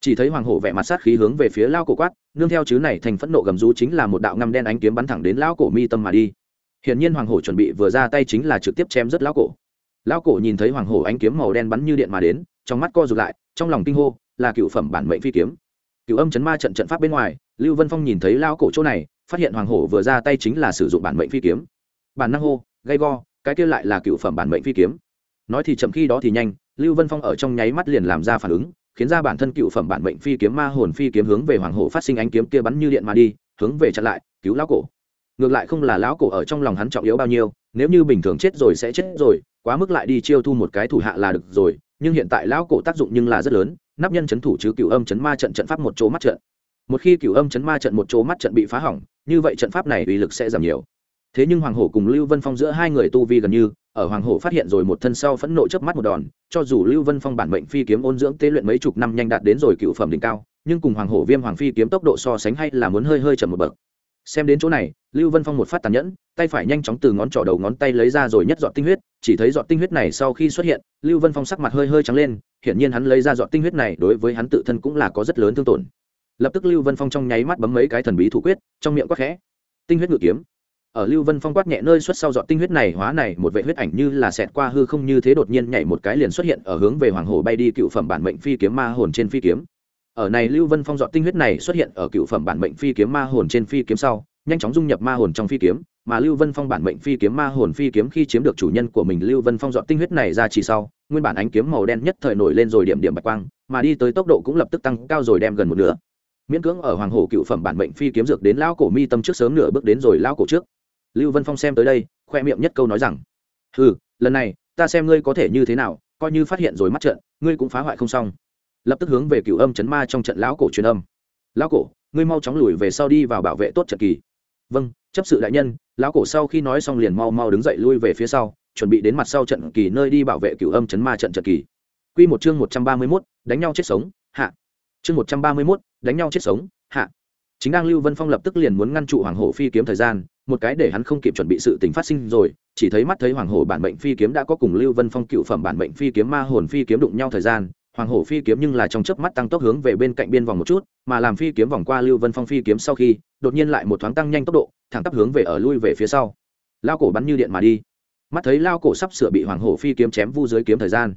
chỉ thấy hoàng hổ vẻ mặt sát khí hướng về phía lao cổ quát, nương theo chứ này thành phẫn nộ gầm rú chính là một đạo ngăm đen ánh kiếm bắn thẳng đến lao cổ mi tâm mà đi. Hiển nhiên hoàng hổ chuẩn bị vừa ra tay chính là trực tiếp chém rất lao cổ. Lao cổ nhìn thấy hoàng hổ ánh kiếm màu đen bắn như điện mà đến, trong mắt co rụt lại, trong lòng kinh hô, là cựu phẩm bản mệnh phi kiếm. Cựu âm chấn ma trận trận pháp bên ngoài, lưu vân phong nhìn thấy lao cổ chỗ này, phát hiện hoàng hổ vừa ra tay chính là sử dụng bản mệnh phi kiếm. Bản năng hô, gay go, cái kia lại là cựu phẩm bản mệnh phi kiếm. Nói thì chậm, khi đó thì nhanh, lưu vân phong ở trong nháy mắt liền làm ra phản ứng khiến ra bản thân cựu phẩm bản mệnh phi kiếm ma hồn phi kiếm hướng về hoàng hổ phát sinh ánh kiếm kia bắn như điện mà đi, hướng về chặn lại, cứu lão cổ. Ngược lại không là lão cổ ở trong lòng hắn trọng yếu bao nhiêu, nếu như bình thường chết rồi sẽ chết rồi, quá mức lại đi chiêu thu một cái thủ hạ là được rồi, nhưng hiện tại lão cổ tác dụng nhưng là rất lớn, nắp nhân chấn thủ chứ cựu âm chấn ma trận trận pháp một chỗ mắt trận. Một khi cựu âm chấn ma trận một chỗ mắt trận bị phá hỏng, như vậy trận pháp này uy lực sẽ giảm nhiều. Thế nhưng hoàng hổ cùng lưu vân phong giữa hai người tu vi gần như, ở hoàng hổ phát hiện rồi một thân sau phẫn nộ chớp mắt một đòn cho dù lưu vân phong bản mệnh phi kiếm ôn dưỡng tế luyện mấy chục năm nhanh đạt đến rồi cựu phẩm đỉnh cao, nhưng cùng hoàng hổ viêm hoàng phi kiếm tốc độ so sánh hay là muốn hơi hơi chậm một bậc. Xem đến chỗ này, lưu vân phong một phát tàn nhẫn, tay phải nhanh chóng từ ngón trỏ đầu ngón tay lấy ra rồi nhất dọn tinh huyết, chỉ thấy dọn tinh huyết này sau khi xuất hiện, lưu vân phong sắc mặt hơi hơi trắng lên, hiển nhiên hắn lấy ra dọn tinh huyết này đối với hắn tự thân cũng là có rất lớn thương tổn. Lập tức lưu vân phong trong nháy mắt bấm mấy cái thần bí thủ quyết, trong miệng quát khẽ, tinh huyết ngự kiếm ở lưu vân phong quát nhẹ nơi xuất sau dọn tinh huyết này, hóa này, một vệ huyết ảnh như là xẹt qua hư không như thế đột nhiên nhảy một cái liền xuất hiện ở hướng về hoàng hồ bay đi cựu phẩm bản mệnh phi kiếm ma hồn trên phi kiếm. Ở này lưu vân phong dọn tinh huyết này xuất hiện ở cựu phẩm bản mệnh phi kiếm ma hồn trên phi kiếm sau, nhanh chóng dung nhập ma hồn trong phi kiếm, mà lưu vân phong bản mệnh phi kiếm ma hồn phi kiếm khi chiếm được chủ nhân của mình, lưu vân phong dọn tinh huyết này ra chỉ sau, nguyên bản ánh kiếm màu đen nhất thời nổi lên rồi điểm điểm bạch quang, mà đi tới tốc độ cũng lập tức tăng cao rồi đem gần một nửa. Miễn cưỡng ở hoàng hồ cựu phẩm bản mệnh phi kiếm dược đến lao cổ mi tâm trước sớm nửa bước đến rồi lao cổ trước lưu vân phong xem tới đây, khoe miệng nhất câu nói rằng ừ lần này, ta xem ngươi có thể như thế nào, coi như phát hiện rồi mắt trận ngươi cũng phá hoại không xong. Lập tức hướng về cựu âm chấn ma trong trận lão cổ truyền âm. Lão cổ, ngươi mau chóng lùi về sau đi vào bảo vệ tốt trận kỳ. Vâng chấp sự đại nhân. Lão cổ sau khi nói xong liền mau mau đứng dậy lui về phía sau, chuẩn bị đến mặt sau trận kỳ nơi đi bảo vệ cựu âm chấn ma trận trận kỳ. Q một chương một trăm ba mươi mốt, đánh nhau chết sống, hạ. Chương một trăm ba mươi mốt, đánh nhau chết sống, hạ chính đang lưu vân phong lập tức liền muốn ngăn trụ hoàng hổ phi kiếm thời gian, một cái để hắn không kịp chuẩn bị sự tình phát sinh rồi, chỉ thấy mắt thấy hoàng hổ bản mệnh phi kiếm đã có cùng lưu vân phong cựu phẩm bản mệnh phi kiếm ma hồn phi kiếm đụng nhau thời gian, hoàng hổ phi kiếm nhưng là trong chớp mắt tăng tốc hướng về bên cạnh biên vòng một chút, mà làm phi kiếm vòng qua lưu vân phong phi kiếm sau khi, đột nhiên lại một thoáng tăng nhanh tốc độ, thẳng tắp hướng về ở lui về phía sau. Lao cổ bắn như điện mà đi. Mắt thấy lao cổ sắp sửa bị hoàng hổ phi kiếm chém vu dưới kiếm thời gian.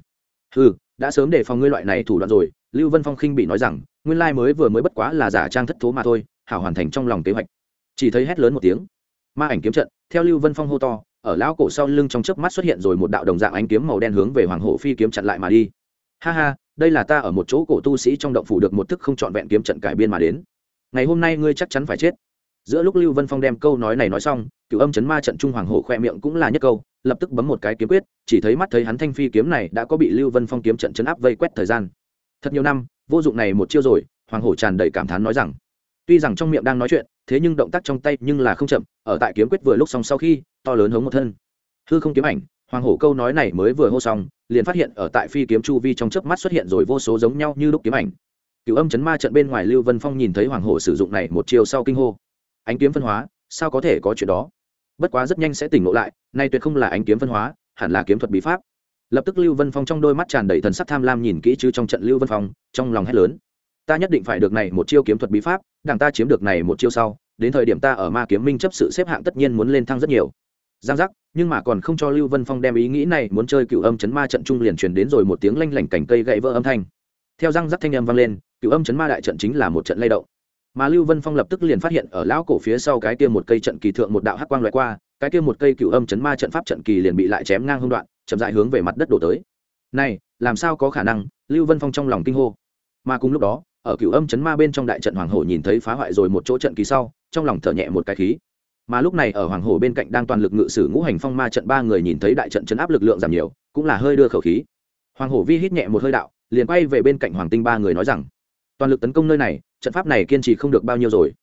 Ừ đã sớm để phòng ngươi loại này thủ đoạn rồi, lưu vân phong khinh bị nói rằng nguyên lai mới vừa mới bất quá là giả trang thất thố mà thôi, hảo hoàn thành trong lòng kế hoạch. Chỉ thấy hét lớn một tiếng. Ma ảnh kiếm trận, theo lưu vân phong hô to, ở lão cổ sau lưng trong chớp mắt xuất hiện rồi một đạo đồng dạng ánh kiếm màu đen hướng về hoàng hổ phi kiếm chặn lại mà đi. Ha ha, đây là ta ở một chỗ cổ tu sĩ trong động phủ được một thức không trọn vẹn kiếm trận cải biên mà đến. Ngày hôm nay ngươi chắc chắn phải chết. Giữa lúc lưu vân phong đem câu nói này nói xong, cựu âm chấn ma trận trung hoàng hổ khoe miệng cũng là nhất câu, lập tức bấm một cái kiếm quyết, chỉ thấy mắt thấy hắn thanh phi kiếm này đã có bị lưu vân phong kiếm trận chấn áp vây quét thời gian. Thật nhiều năm vô dụng này một chiêu rồi, hoàng hổ tràn đầy cảm thán nói rằng, tuy rằng trong miệng đang nói chuyện, thế nhưng động tác trong tay nhưng là không chậm, ở tại kiếm quyết vừa lúc xong sau khi, to lớn hống một thân. Hư không kiếm ảnh, hoàng hổ câu nói này mới vừa hô xong, liền phát hiện ở tại phi kiếm chu vi trong chớp mắt xuất hiện rồi vô số giống nhau như lúc kiếm ảnh. Cựu âm chấn ma trận bên ngoài lưu vân phong nhìn thấy hoàng hổ sử dụng này một chiêu sau kinh hô. Ánh kiếm phân hóa, sao có thể có chuyện đó? Bất quá rất nhanh sẽ tỉnh ngộ lại, nay tuyệt không là ánh kiếm phân hóa, hẳn là kiếm thuật bí pháp lập tức lưu vân phong trong đôi mắt tràn đầy thần sắc tham lam nhìn kỹ chứ trong trận lưu vân phong, trong lòng hét lớn. Ta nhất định phải được này một chiêu kiếm thuật bí pháp đảng ta chiếm được này một chiêu sau, đến thời điểm ta ở ma kiếm minh chấp sự xếp hạng tất nhiên muốn lên thăng rất nhiều. Giang giác, nhưng mà còn không cho lưu vân phong đem ý nghĩ này muốn chơi cựu âm chấn ma trận trung liền truyền đến rồi một tiếng lanh lảnh cành cây gãy vỡ âm thanh. Theo răng rắc thanh âm vang lên, cựu âm chấn ma đại trận chính là một trận lay động. Mà lưu vân phong lập tức liền phát hiện ở lão cổ phía sau cái kia một cây trận kỳ thượng một đạo hắc quang loại qua, cái kia một cây cựu âm chấn ma trận pháp trận kỳ liền bị lại chém ngang hông đoạn chậm dại hướng về mặt đất đổ tới. Này, làm sao có khả năng? Lưu vân phong trong lòng kinh hô. Mà cùng lúc đó, ở cựu âm chấn ma bên trong đại trận hoàng hổ nhìn thấy phá hoại rồi một chỗ trận kỳ sau, trong lòng thở nhẹ một cái khí. Mà lúc này ở hoàng hổ bên cạnh đang toàn lực ngự sử ngũ hành phong ma trận ba người nhìn thấy đại trận chấn áp lực lượng giảm nhiều, cũng là hơi đưa khẩu khí. Hoàng hổ vi hít nhẹ một hơi đạo, liền quay về bên cạnh hoàng tinh ba người nói rằng, toàn lực tấn công nơi này, trận pháp này kiên trì không được bao nhiêu rồi.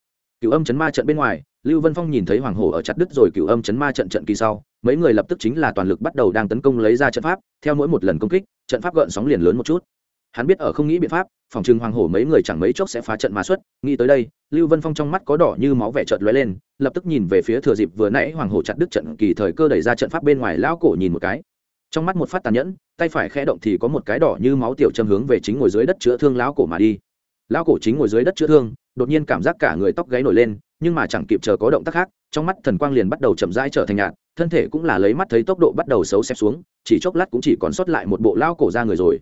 Cựu âm chấn ma trận bên ngoài, lưu vân phong nhìn thấy hoàng hổ ở chặt đứt rồi cựu âm chấn ma trận trận kỳ sau mấy người lập tức chính là toàn lực bắt đầu đang tấn công lấy ra trận pháp, theo mỗi một lần công kích, trận pháp gợn sóng liền lớn một chút. Hắn biết ở không nghĩ biện pháp, phòng trừng hoàng hổ mấy người chẳng mấy chốc sẽ phá trận mà xuất, nghĩ tới đây, lưu vân phong trong mắt có đỏ như máu vẻ trợt lóe lên, lập tức nhìn về phía thừa dịp vừa nãy hoàng hổ chặt đứt trận kỳ thời cơ đẩy ra trận pháp bên ngoài lão cổ nhìn một cái. Trong mắt một phát tàn nhẫn, tay phải khẽ động thì có một cái đỏ như máu tiểu châm hướng về chính ngồi dưới đất chữa thương lão cổ mà đi. Lão cổ chính ngồi dưới đất chữa thương, đột nhiên cảm giác cả người tóc gáy nổi lên, nhưng mà chẳng kịp chờ có động tác khác, trong mắt thần quang liền bắt đầu chậm rãi trở thành nhạt thân thể cũng là lấy mắt thấy tốc độ bắt đầu xấu xẹp xuống, chỉ chốc lát cũng chỉ còn sót lại một bộ lao cổ ra người rồi.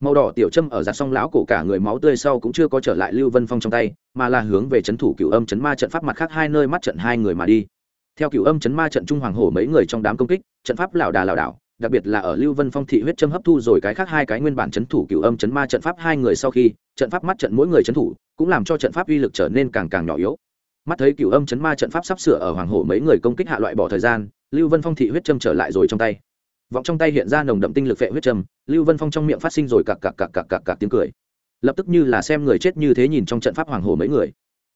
Màu đỏ tiểu châm ở giặt xong lão cổ cả người máu tươi sau cũng chưa có trở lại lưu vân phong trong tay, mà là hướng về c h ấ n thủ cựu âm chấn ma trận pháp mặt khác hai nơi mắt trận hai người mà đi. Theo cựu âm chấn ma trận trung hoàng hổ mấy người trong đám công kích, trận pháp lảo đà lảo đảo, đặc biệt là ở lưu vân phong thị huyết châm hấp thu rồi cái khác hai cái nguyên bản c h ấ n thủ cựu âm chấn ma trận pháp hai người sau khi, trận pháp mắt trận mỗi người c h ấ n thủ, cũng làm cho trận pháp uy lực trở nên càng càng nhỏ yếu. Mắt thấy cựu âm chấn ma trận pháp sắp sửa ở hoàng hổ mấy người công kích hạ loại bỏ thời gian lưu vân phong thị huyết châm trở lại rồi trong tay. Vọng trong tay hiện ra nồng đậm tinh lực phệ huyết trâm. lưu vân phong trong miệng phát sinh rồi cặc cặc cặc cặc cặc cặc tiếng cười. Lập tức như là xem người chết như thế nhìn trong trận pháp hoàng hồ mấy người.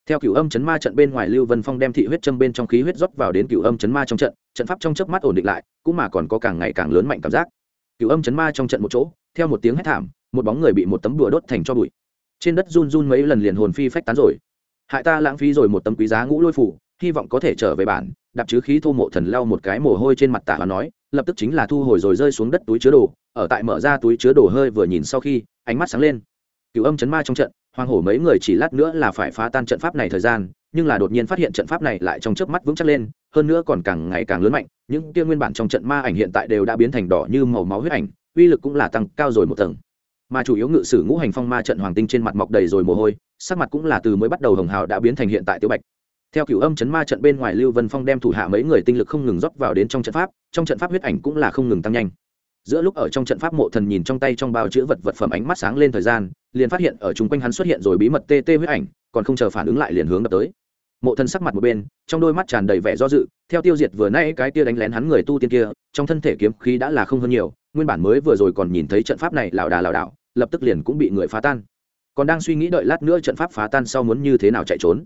Theo cửu âm chấn ma trận bên ngoài lưu vân phong đem thị huyết châm bên trong khí huyết rót vào đến cửu âm chấn ma trong trận trận pháp trong chớp mắt ổn định lại, cũng mà còn có càng ngày càng lớn mạnh cảm giác. Cửu âm chấn ma trong trận một chỗ, theo một tiếng hét thảm, một bóng người bị một tấm đùa đốt thành cho bụi. Trên đất run run mấy lần liền hồn phi phách tán rồi. Hại ta lãng phí rồi một tấm quý giá ngũ lôi phủ, hy vọng có thể trở về bản đạp chứ khí thô mộ thần lau một cái mồ hôi trên mặt tả và nói, lập tức chính là thu hồi rồi rơi xuống đất túi chứa đồ, ở tại mở ra túi chứa đồ hơi vừa nhìn sau khi, ánh mắt sáng lên. Cựu âm chấn ma trong trận, hoàng hổ mấy người chỉ lát nữa là phải phá tan trận pháp này thời gian, nhưng là đột nhiên phát hiện trận pháp này lại trong chớp mắt vững chắc lên, hơn nữa còn càng ngày càng lớn mạnh, những kia nguyên bản trong trận ma ảnh hiện tại đều đã biến thành đỏ như màu máu huyết ảnh, uy lực cũng là tăng cao rồi một tầng. Mà chủ yếu ngự sử ngũ hành phong ma trận hoàng tinh trên mặt mọc đầy rồi mồ hôi, sắc mặt cũng là từ mới bắt đầu hồng hào đã biến thành hiện tại tiêu bạch theo cựu âm chấn ma trận bên ngoài lưu vân phong đem thủ hạ mấy người tinh lực không ngừng rót vào đến trong trận pháp, trong trận pháp huyết ảnh cũng là không ngừng tăng nhanh. Giữa lúc ở trong trận pháp mộ thần nhìn trong tay trong bao chữ vật vật phẩm ánh mắt sáng lên thời gian, liền phát hiện ở chung quanh hắn xuất hiện rồi bí mật tê tê huyết ảnh, còn không chờ phản ứng lại liền hướng đập tới. Mộ thần sắc mặt một bên, trong đôi mắt tràn đầy vẻ do dự, theo tiêu diệt vừa nay cái tia đánh lén hắn người tu tiên kia, trong thân thể kiếm khí đã là không hơn nhiều, nguyên bản mới vừa rồi còn nhìn thấy trận pháp này lảo đà lảo đảo, lập tức liền cũng bị người phá tan. Còn đang suy nghĩ đợi lát nữa trận pháp phá tan sau muốn như thế nào chạy trốn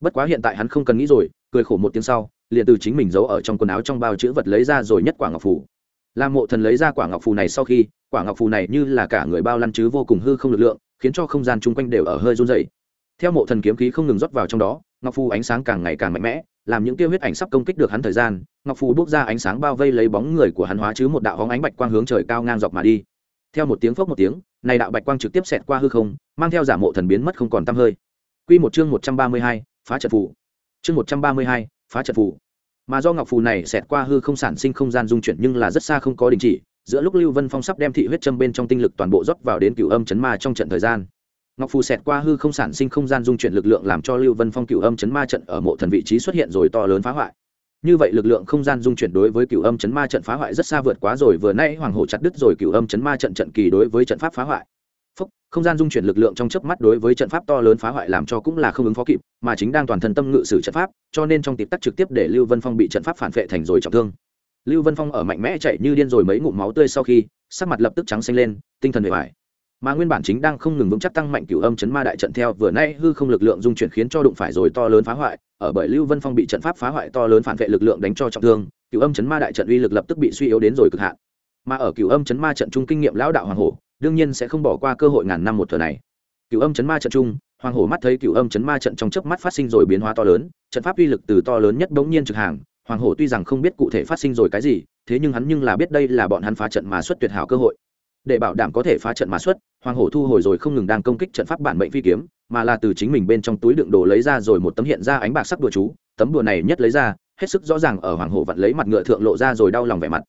bất quá hiện tại hắn không cần nghĩ rồi cười khổ một tiếng sau liền từ chính mình giấu ở trong quần áo trong bao chữ vật lấy ra rồi nhất quả ngọc phù. Làm mộ thần lấy ra quả ngọc phù này sau khi quả ngọc phù này như là cả người bao lăn chứ vô cùng hư không lực lượng khiến cho không gian chung quanh đều ở hơi run dày theo mộ thần kiếm khí không ngừng rót vào trong đó ngọc phù ánh sáng càng ngày càng mạnh mẽ làm những tiêu huyết ảnh sắp công kích được hắn thời gian ngọc phù bước ra ánh sáng bao vây lấy bóng người của hắn hóa chứ một đạo hóng ánh bạch quang hướng trời cao ngang dọc mà đi. Theo một tiếng phốc một tiếng này đạo bạch quang trực tiếp xẹt qua hư không mang theo giả mộ thần biến mất không còn tăm hơi. Quy một chương 132, phá trận phù. Chương một trăm ba mươi hai, phá trận phù. Mà do ngọc phù này xẹt qua hư không sản sinh không gian dung chuyển nhưng là rất xa không có đình chỉ, giữa lúc lưu vân phong sắp đem thị huyết châm bên trong tinh lực toàn bộ rót vào đến cựu âm chấn ma trong trận thời gian. Ngọc phù xẹt qua hư không sản sinh không gian dung chuyển lực lượng làm cho lưu vân phong cựu âm chấn ma trận ở mộ thần vị trí xuất hiện rồi to lớn phá hoại. Như vậy lực lượng không gian dung chuyển đối với cựu âm chấn ma trận phá hoại rất xa vượt quá rồi, vừa nay hoàng hổ chặt đứt rồi cựu âm chấn ma trận trận kỳ đối với trận pháp phá hoại. Phúc, không gian dung chuyển lực lượng trong chớp mắt đối với trận pháp to lớn phá hoại làm cho cũng là không ứng phó kịp, mà chính đang toàn thân tâm ngự sử trận pháp, cho nên trong tiệp tắc trực tiếp để Lưu Vân Phong bị trận pháp phản vệ thành rồi trọng thương. Lưu Vân Phong ở mạnh mẽ chạy như điên rồi mấy ngụm máu tươi sau khi, sắc mặt lập tức trắng xanh lên, tinh thần bề bại. Mà nguyên bản chính đang không ngừng vững chắc tăng mạnh cửu âm chấn ma đại trận theo vừa nay hư không lực lượng dung chuyển khiến cho đụng phải rồi to lớn phá hoại, ở bởi Lưu Vân Phong bị trận pháp phá hoại to lớn phản vệ lực lượng đánh cho trọng thương, cửu âm chấn ma đại trận uy lực lập tức bị suy yếu đến rồi cực hạn. Mà ở cửu âm chấn ma trận trung kinh nghiệm lão đạo hoàng hổ, đương nhiên sẽ không bỏ qua cơ hội ngàn năm một thừa này. Cựu âm chấn ma trận trung hoàng hổ mắt thấy cựu âm chấn ma trận trong chớp mắt phát sinh rồi biến hóa to lớn, trận pháp uy lực từ to lớn nhất bỗng nhiên trực hàng, hoàng hổ tuy rằng không biết cụ thể phát sinh rồi cái gì, thế nhưng hắn nhưng là biết đây là bọn hắn phá trận mà xuất tuyệt hảo cơ hội. Để bảo đảm có thể phá trận mà xuất, hoàng hổ thu hồi rồi không ngừng đang công kích trận pháp bản mệnh phi kiếm, mà là từ chính mình bên trong túi đựng đồ lấy ra rồi một tấm hiện ra ánh bạc sắc đùa chú, tấm đùa này nhất lấy ra, hết sức rõ ràng ở hoàng hổ vặn lấy mặt ngựa thượng lộ ra rồi đau lòng vẻ mặt.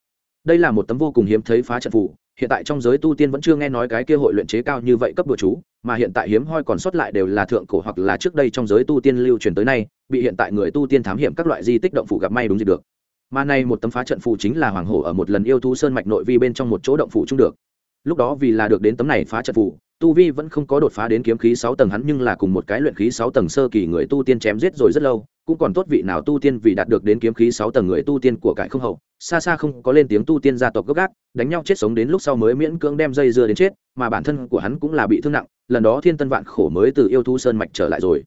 Đây là một tấm vô cùng hiếm thấy phá trận phù hiện tại trong giới tu tiên vẫn chưa nghe nói cái kia hội luyện chế cao như vậy cấp bùa chú, mà hiện tại hiếm hoi còn sót lại đều là thượng cổ hoặc là trước đây trong giới tu tiên lưu truyền tới nay, bị hiện tại người tu tiên thám hiểm các loại di tích động phủ gặp may đúng gì được. Mà này một tấm phá trận phù chính là hoàng hổ ở một lần yêu thú sơn mạch nội vi bên trong một chỗ động phủ chung được lúc đó vì là được đến tấm này phá trận phù, tu vi vẫn không có đột phá đến kiếm khí sáu tầng, hắn nhưng là cùng một cái luyện khí sáu tầng sơ kỳ người tu tiên chém giết rồi rất lâu, cũng còn tốt vị nào tu tiên vì đạt được đến kiếm khí sáu tầng người tu tiên của cải không hậu, xa xa không có lên tiếng tu tiên gia tộc gấp gác, đánh nhau chết sống đến lúc sau mới miễn cưỡng đem dây dưa đến chết, mà bản thân của hắn cũng là bị thương nặng, lần đó thiên tân vạn khổ mới từ yêu thu sơn mạch trở lại rồi.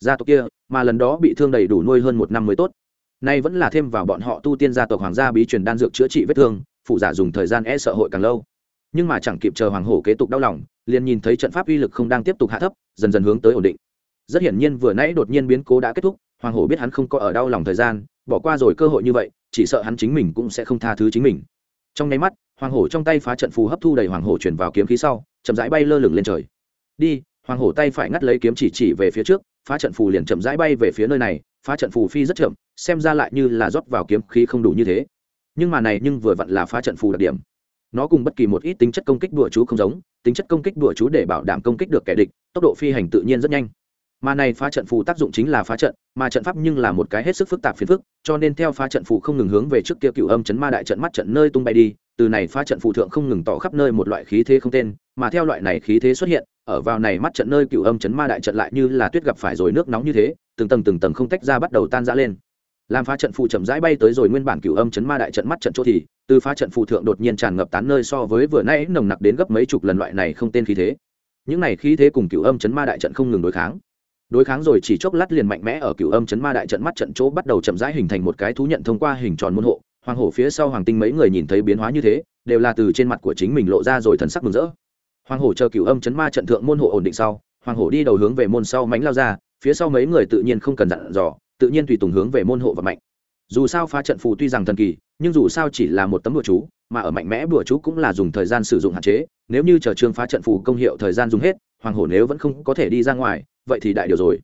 Gia tộc kia, mà lần đó bị thương đầy đủ nuôi hơn một năm mới tốt. Nay vẫn là thêm vào bọn họ tu tiên gia tộc hoàng gia bí truyền đan dược chữa trị vết thương, phụ giả dùng thời gian e sợ hội càng lâu nhưng mà chẳng kịp chờ hoàng hổ kế tục đau lòng, liền nhìn thấy trận pháp uy lực không đang tiếp tục hạ thấp, dần dần hướng tới ổn định. Rất hiển nhiên vừa nãy đột nhiên biến cố đã kết thúc, hoàng hổ biết hắn không có ở đau lòng thời gian, bỏ qua rồi cơ hội như vậy, chỉ sợ hắn chính mình cũng sẽ không tha thứ chính mình. Trong nháy mắt, hoàng hổ trong tay phá trận phù hấp thu đầy hoàng hổ chuyển vào kiếm khí sau, chậm rãi bay lơ lửng lên trời. Đi, hoàng hổ tay phải ngắt lấy kiếm chỉ chỉ về phía trước, phá trận phù liền chậm rãi bay về phía nơi này, phá trận phù phi rất chậm, xem ra lại như là rót vào kiếm khí không đủ như thế. Nhưng mà này nhưng vừa vặn là phá trận phù đặc điểm nó cùng bất kỳ một ít tính chất công kích đùa chú không giống, tính chất công kích đùa chú để bảo đảm công kích được kẻ địch, tốc độ phi hành tự nhiên rất nhanh. Mà này phá trận phù tác dụng chính là phá trận, mà trận pháp nhưng là một cái hết sức phức tạp phiền phức, cho nên theo phá trận phù không ngừng hướng về trước kia cựu âm chấn ma đại trận mắt trận nơi tung bay đi, từ này phá trận phù thượng không ngừng tỏ khắp nơi một loại khí thế không tên, mà theo loại này khí thế xuất hiện, ở vào này mắt trận nơi cựu âm chấn ma đại trận lại như là tuyết gặp phải rồi nước nóng như thế, từng tầng từng tầng không tách ra bắt đầu tan ra lên làm phá trận phù chậm rãi bay tới rồi nguyên bản cửu âm chấn ma đại trận mắt trận chỗ thì, từ phá trận phù thượng đột nhiên tràn ngập tán nơi so với vừa nãy nồng nặc đến gấp mấy chục lần loại này không tên khí thế. Những này khí thế cùng cửu âm chấn ma đại trận không ngừng đối kháng. Đối kháng rồi chỉ chốc lát liền mạnh mẽ ở cửu âm chấn ma đại trận mắt trận chỗ bắt đầu chậm rãi hình thành một cái thú nhận thông qua hình tròn môn hộ. Hoàng hổ phía sau hoàng tinh mấy người nhìn thấy biến hóa như thế, đều là từ trên mặt của chính mình lộ ra rồi thần sắc mừng rỡ. Hoàng hổ chờ cửu âm chấn ma trận thượng môn hộ ổn định sau, hoàng hổ đi đầu hướng về môn sau mánh lao ra, phía sau mấy người tự nhiên không cần dặn dò tự nhiên tùy tùng hướng về môn hộ và mạnh. Dù sao phá trận phù tuy rằng thần kỳ, nhưng dù sao chỉ là một tấm bùa chú, mà ở mạnh mẽ bùa chú cũng là dùng thời gian sử dụng hạn chế. Nếu như chờ trương phá trận phù công hiệu thời gian dùng hết, hoàng hổ nếu vẫn không có thể đi ra ngoài, vậy thì đại điều rồi.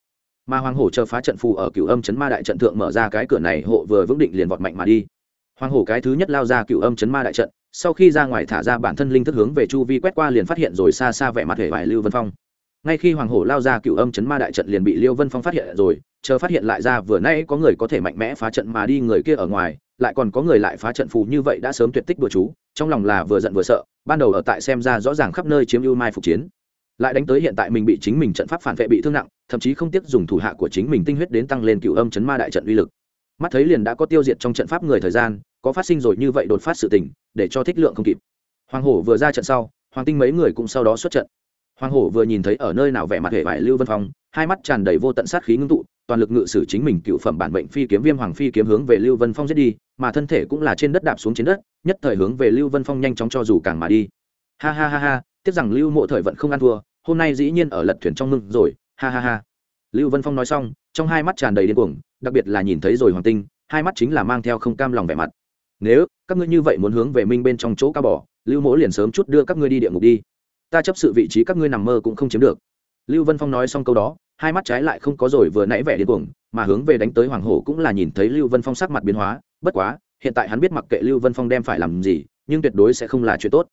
Mà hoàng hổ chờ phá trận phù ở cửu âm chấn ma đại trận thượng mở ra cái cửa này, hộ vừa vững định liền vọt mạnh mà đi. Hoàng hổ cái thứ nhất lao ra cửu âm chấn ma đại trận, sau khi ra ngoài thả ra bản thân linh thức hướng về chu vi quét qua liền phát hiện rồi xa xa vẻ mặt hề vải lưu vân phong ngay khi hoàng hổ lao ra cựu âm chấn ma đại trận liền bị liêu vân phong phát hiện rồi, chờ phát hiện lại ra vừa nay có người có thể mạnh mẽ phá trận mà đi người kia ở ngoài, lại còn có người lại phá trận phù như vậy đã sớm tuyệt tích bừa chú, trong lòng là vừa giận vừa sợ, ban đầu ở tại xem ra rõ ràng khắp nơi chiếm ưu mai phục chiến. Lại đánh tới hiện tại mình bị chính mình trận pháp phản vệ bị thương nặng, thậm chí không tiếc dùng thủ hạ của chính mình tinh huyết đến tăng lên cựu âm chấn ma đại trận uy lực. Mắt thấy liền đã có tiêu diệt trong trận pháp người thời gian, có phát sinh rồi như vậy đột phát sự tình, để cho thích lượng không kịp. Hoàng hổ vừa ra trận sau, hoàng tinh mấy người cũng sau đó xuất trận hoàng hổ vừa nhìn thấy ở nơi nào vẻ mặt hệ vải lưu vân phong, hai mắt tràn đầy vô tận sát khí ngưng tụ, toàn lực ngự sử chính mình cựu phẩm bản bệnh phi kiếm viêm hoàng phi kiếm hướng về lưu vân phong giết đi, mà thân thể cũng là trên đất đạp xuống trên đất, nhất thời hướng về lưu vân phong nhanh chóng cho dù càng mà đi. Ha ha ha ha, tiếc rằng lưu mộ thời vẫn không ăn thua, hôm nay dĩ nhiên ở lật thuyền trong mưng rồi, ha ha ha. Lưu vân phong nói xong, trong hai mắt tràn đầy điên cuồng, đặc biệt là nhìn thấy rồi hoàng tinh, hai mắt chính là mang theo không cam lòng vẻ mặt. Nếu các ngươi như vậy muốn hướng về minh bên trong chỗ cao bỏ, lưu mỗ liền sớm chút đưa các ngươi đi địa ngục đi ta chấp sự vị trí các ngươi nằm mơ cũng không chiếm được lưu vân phong nói xong câu đó hai mắt trái lại không có rồi vừa nãy vẻ điên cuồng mà hướng về đánh tới hoàng hổ cũng là nhìn thấy lưu vân phong sắc mặt biến hóa bất quá hiện tại hắn biết mặc kệ lưu vân phong đem phải làm gì nhưng tuyệt đối sẽ không là chuyện tốt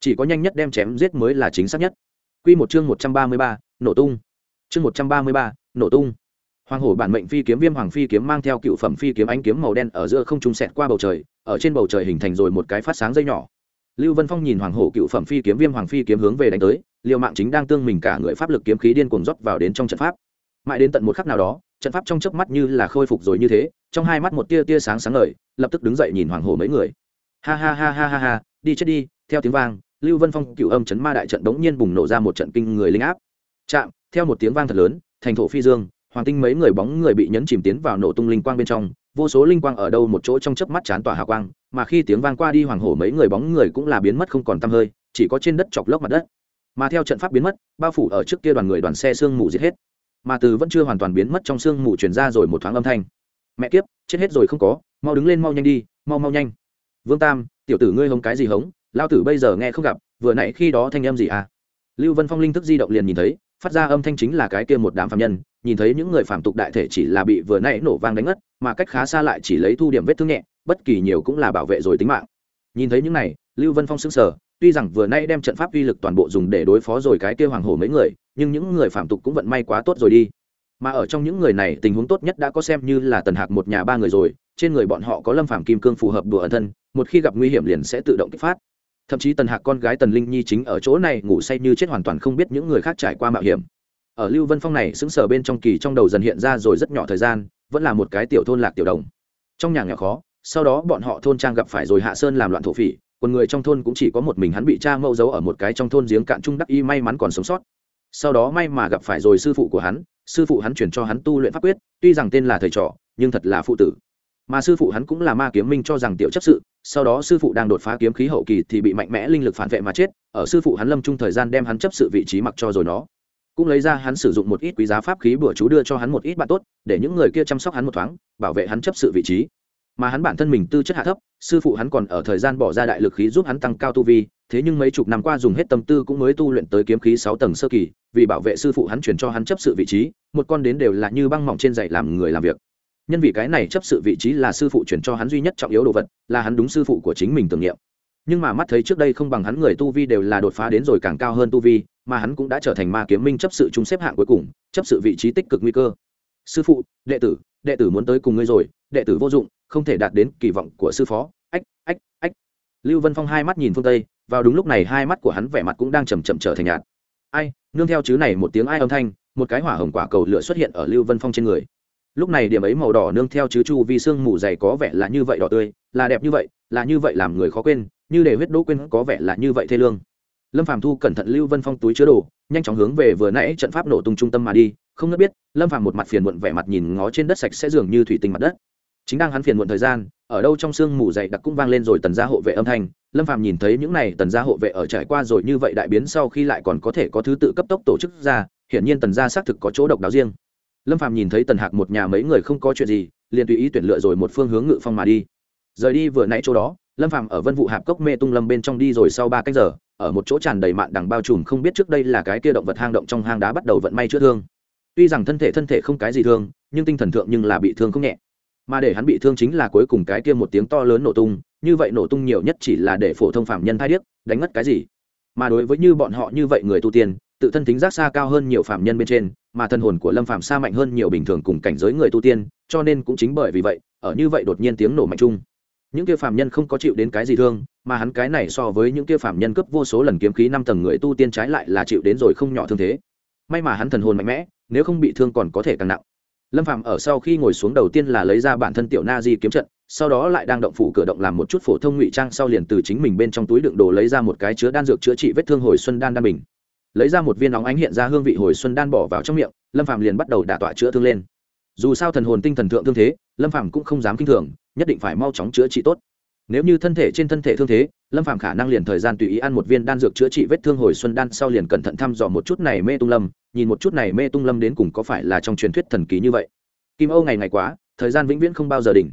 chỉ có nhanh nhất đem chém giết mới là chính xác nhất Quy một chương 133, nổ tung. Chương 133, nổ tung. Hoàng hổ bản mệnh phi kiếm viêm hoàng phi kiếm mang theo cựu phẩm phi kiếm ánh kiếm màu đen ở giữa không trung xẹt qua bầu trời, ở trên bầu trời hình thành rồi một cái phát sáng dây nhỏ. Lưu Vân Phong nhìn hoàng hổ cựu phẩm phi kiếm viêm hoàng phi kiếm hướng về đánh tới, Liêu Mạng chính đang tương mình cả người pháp lực kiếm khí điên cuồng rót vào đến trong trận pháp. Mãi đến tận một khắc nào đó, trận pháp trong chớp mắt như là khôi phục rồi như thế, trong hai mắt một tia tia sáng sáng ngời, lập tức đứng dậy nhìn hoàng hổ mấy người. Ha ha ha ha ha ha, đi chết đi, theo tiếng vang, lưu vân phong cựu âm chấn ma đại trận đống nhiên bùng nổ ra một trận kinh người linh áp chạm theo một tiếng vang thật lớn thành thổ phi dương hoàng tinh mấy người bóng người bị nhấn chìm tiến vào nổ tung linh quang bên trong vô số linh quang ở đâu một chỗ trong chớp mắt chán tỏa hào quang, mà khi tiếng vang qua đi hoàng hổ mấy người bóng người cũng là biến mất không còn tăm hơi, chỉ có trên đất chọc lốc mặt đất. Mà theo trận pháp biến mất, bao phủ ở trước kia đoàn người đoàn xe sương mù giết hết. Mà từ vẫn chưa hoàn toàn biến mất trong sương mù truyền ra rồi một thoáng âm thanh. Mẹ kiếp, chết hết rồi không có, mau đứng lên mau nhanh đi, mau mau nhanh. Vương tam, tiểu tử ngươi hống cái gì hống? Lao tử bây giờ nghe không gặp, vừa nãy khi đó thanh âm gì à? Lưu vân phong linh thức di động liền nhìn thấy phát ra âm thanh chính là cái kia một đám phạm nhân, nhìn thấy những người phạm tục đại thể chỉ là bị vừa nãy nổ vang đánh ngất, mà cách khá xa lại chỉ lấy thu điểm vết thương nhẹ, bất kỳ nhiều cũng là bảo vệ rồi tính mạng. Nhìn thấy những này, lưu vân phong sững sờ, tuy rằng vừa nay đem trận pháp uy lực toàn bộ dùng để đối phó rồi cái kia hoàng hổ mấy người, nhưng những người phạm tục cũng vận may quá tốt rồi đi. Mà ở trong những người này, tình huống tốt nhất đã có xem như là tần hạc một nhà ba người rồi, trên người bọn họ có lâm phạm kim cương phù hợp đùa ẩn thân, một khi gặp nguy hiểm liền sẽ tự động kích phát thậm chí tần hạc con gái tần linh nhi chính ở chỗ này ngủ say như chết hoàn toàn không biết những người khác trải qua mạo hiểm. Ở lưu vân phong này xứng sở bên trong kỳ trong đầu dần hiện ra rồi rất nhỏ thời gian, vẫn là một cái tiểu thôn lạc tiểu đồng. Trong nhà nghèo khó, sau đó bọn họ thôn trang gặp phải rồi hạ sơn làm loạn thổ phỉ, còn người trong thôn cũng chỉ có một mình hắn bị cha mẫu giấu ở một cái trong thôn giếng cạn trung đắc y may mắn còn sống sót. Sau đó may mà gặp phải rồi sư phụ của hắn, sư phụ hắn chuyển cho hắn tu luyện pháp quyết, tuy rằng tên là thầy trò, nhưng thật là phụ tử mà sư phụ hắn cũng là ma kiếm minh cho rằng tiểu chấp sự, sau đó sư phụ đang đột phá kiếm khí hậu kỳ thì bị mạnh mẽ linh lực phản vệ mà chết, ở sư phụ hắn lâm chung thời gian đem hắn chấp sự vị trí mặc cho rồi nó. Cũng lấy ra hắn sử dụng một ít quý giá pháp khí bữa chú đưa cho hắn một ít bạn tốt, để những người kia chăm sóc hắn một thoáng, bảo vệ hắn chấp sự vị trí. Mà hắn bản thân mình tư chất hạ thấp, sư phụ hắn còn ở thời gian bỏ ra đại lực khí giúp hắn tăng cao tu vi, thế nhưng mấy chục năm qua dùng hết tâm tư cũng mới tu luyện tới kiếm khí sáu tầng sơ kỳ, vì bảo vệ sư phụ hắn chuyển cho hắn chấp sự vị trí, một con đến đều là như băng mỏng trên dạy làm người làm việc nhân vì cái này chấp sự vị trí là sư phụ chuyển cho hắn duy nhất trọng yếu đồ vật, là hắn đúng sư phụ của chính mình tưởng niệm. Nhưng mà mắt thấy trước đây không bằng hắn người tu vi đều là đột phá đến rồi càng cao hơn tu vi, mà hắn cũng đã trở thành ma kiếm minh chấp sự chúng xếp hạng cuối cùng, chấp sự vị trí tích cực nguy cơ. Sư phụ, đệ tử đệ tử muốn tới cùng ngươi rồi, đệ tử vô dụng, không thể đạt đến kỳ vọng của sư phó. Ách ách ách. Lưu vân phong hai mắt nhìn phương tây, vào đúng lúc này hai mắt của hắn vẻ mặt cũng đang chầm chậm trở thành nhạt. Ai, nương theo chứ này một tiếng ai âm thanh, một cái hỏa hồng quả cầu lửa xuất hiện ở lưu vân phong trên người lúc này điểm ấy màu đỏ nương theo chứ chu vi xương mù dày có vẻ là như vậy đỏ tươi, là đẹp như vậy, là như vậy làm người khó quên, như để huyết đỗ quên có vẻ là như vậy thê lương. Lâm phàm thu cẩn thận lưu vân phong túi chứa đồ, nhanh chóng hướng về vừa nãy trận pháp nổ tung trung tâm mà đi, không ngớt biết, lâm phàm một mặt phiền muộn vẻ mặt nhìn ngó trên đất sạch sẽ dường như thủy tinh mặt đất. Chính đang hắn phiền muộn thời gian, ở đâu trong sương mù dày đặc cũng vang lên rồi tần gia hộ vệ âm thanh. Lâm phàm nhìn thấy những này tần gia hộ vệ ở trải qua rồi như vậy đại biến sau khi lại còn có thể có thứ tự cấp tốc tổ chức ra, hiển nhiên tần gia xác thực có chỗ độc đáo riêng lâm phàm nhìn thấy tần hạc một nhà mấy người không có chuyện gì, liền tùy ý tuyển lựa rồi một phương hướng ngự phong mà đi. Rời đi vừa nãy chỗ đó, lâm phàm ở vân vụ hạp cốc mê tung lâm bên trong đi rồi sau ba cách giờ, ở một chỗ tràn đầy mạn đằng bao trùm không biết trước đây là cái kia động vật hang động trong hang đá bắt đầu vận may chữa thương. Tuy rằng thân thể thân thể không cái gì thương, nhưng tinh thần thượng nhưng là bị thương không nhẹ. Mà để hắn bị thương chính là cuối cùng cái kia một tiếng to lớn nổ tung, như vậy nổ tung nhiều nhất chỉ là để phổ thông phạm nhân thai điếc, đánh ngất cái gì. Mà đối với như bọn họ như vậy người tu tiên tự thân tính giác xa cao hơn nhiều phạm nhân bên trên, mà thân hồn của lâm phạm xa mạnh hơn nhiều bình thường cùng cảnh giới người tu tiên, cho nên cũng chính bởi vì vậy, ở như vậy đột nhiên tiếng nổ mạnh chung. Những kia phạm nhân không có chịu đến cái gì thương, mà hắn cái này so với những kia phạm nhân cấp vô số lần kiếm khí năm tầng người tu tiên trái lại là chịu đến rồi không nhỏ thương thế. May mà hắn thần hồn mạnh mẽ, nếu không bị thương còn có thể càng nặng. Lâm phạm ở sau khi ngồi xuống đầu tiên là lấy ra bản thân tiểu na di kiếm trận, sau đó lại đang động phủ cửa động làm một chút phổ thông ngụy trang sau liền từ chính mình bên trong túi đựng đồ lấy ra một cái chứa đan dược chữa trị vết thương hồi xuân đan đan bình lấy ra một viên nóng ánh hiện ra hương vị hồi xuân đan bỏ vào trong miệng, lâm phạm liền bắt đầu đả tọa chữa thương lên. Dù sao thần hồn tinh thần thượng thương thế, lâm phạm cũng không dám k i n h thường, nhất định phải mau chóng chữa trị tốt. Nếu như thân thể trên thân thể thương thế, lâm phạm khả năng liền thời gian tùy ý ăn một viên đan dược chữa trị vết thương hồi xuân đan sau liền cẩn thận thăm dò một chút này mê tung lâm, nhìn một chút này mê tung lâm đến cùng có phải là trong truyền thuyết thần ký như vậy. Kim âu ngày ngày quá, thời gian vĩnh viễn không bao giờ đỉnh.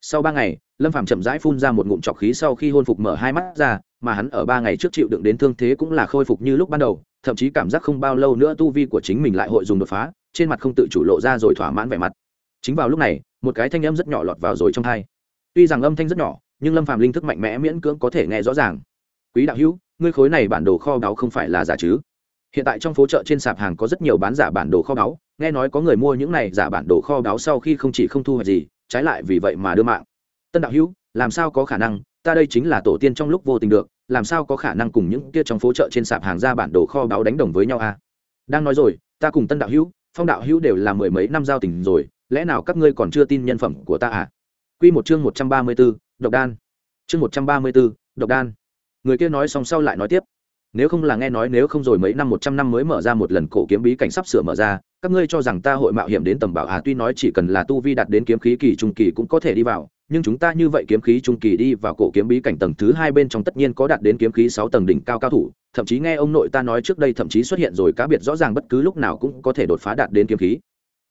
Sau ba ngày, lâm phạm chậm rãi phun ra một ngụm trọc khí sau khi hôn phục mở hai mắt ra, mà hắn ở ba ngày trước chịu đựng đến thương thế cũng là khôi phục như lúc ban đầu thậm chí cảm giác không bao lâu nữa tu vi của chính mình lại hội dùng đột phá, trên mặt không tự chủ lộ ra rồi thỏa mãn vẻ mặt. Chính vào lúc này, một cái thanh âm rất nhỏ lọt vào rồi trong thai tuy rằng âm thanh rất nhỏ, nhưng lâm phàm linh thức mạnh mẽ miễn cưỡng có thể nghe rõ ràng. Quý đạo hữu, ngươi khối này bản đồ kho báu không phải là giả chứ? Hiện tại trong phố chợ trên sạp hàng có rất nhiều bán giả bản đồ kho báu, nghe nói có người mua những này giả bản đồ kho báu sau khi không chỉ không thu hoạch gì, trái lại vì vậy mà đưa mạng. Tân đạo hữu, làm sao có khả năng? Ta đây chính là tổ tiên trong lúc vô tình được làm sao có khả năng cùng những kia trong phố chợ trên sạp hàng ra bản đồ kho báo đánh đồng với nhau à? đang nói rồi ta cùng tân đạo hữu phong đạo hữu đều là mười mấy năm giao tình rồi lẽ nào các ngươi còn chưa tin nhân phẩm của ta à Quy một chương một trăm ba mươi 134, độc đan. Chương một trăm ba mươi 134, độc đan. Người kia nói xong sau lại nói tiếp, nếu không là nghe nói nếu không rồi mấy năm một trăm năm mới mở ra một lần cổ kiếm bí cảnh sắp sửa mở ra, các ngươi cho rằng ta hội mạo hiểm đến tầm bảo à tuy nói chỉ cần là tu vi đạt đến kiếm khí kỳ trung kỳ cũng có thể đi vào, nhưng chúng ta như vậy kiếm khí trung kỳ đi vào cổ kiếm bí cảnh tầng thứ hai bên trong tất nhiên có đạt đến kiếm khí sáu tầng đỉnh cao cao thủ, thậm chí nghe ông nội ta nói trước đây thậm chí xuất hiện rồi cá biệt rõ ràng bất cứ lúc nào cũng có thể đột phá đạt đến kiếm khí.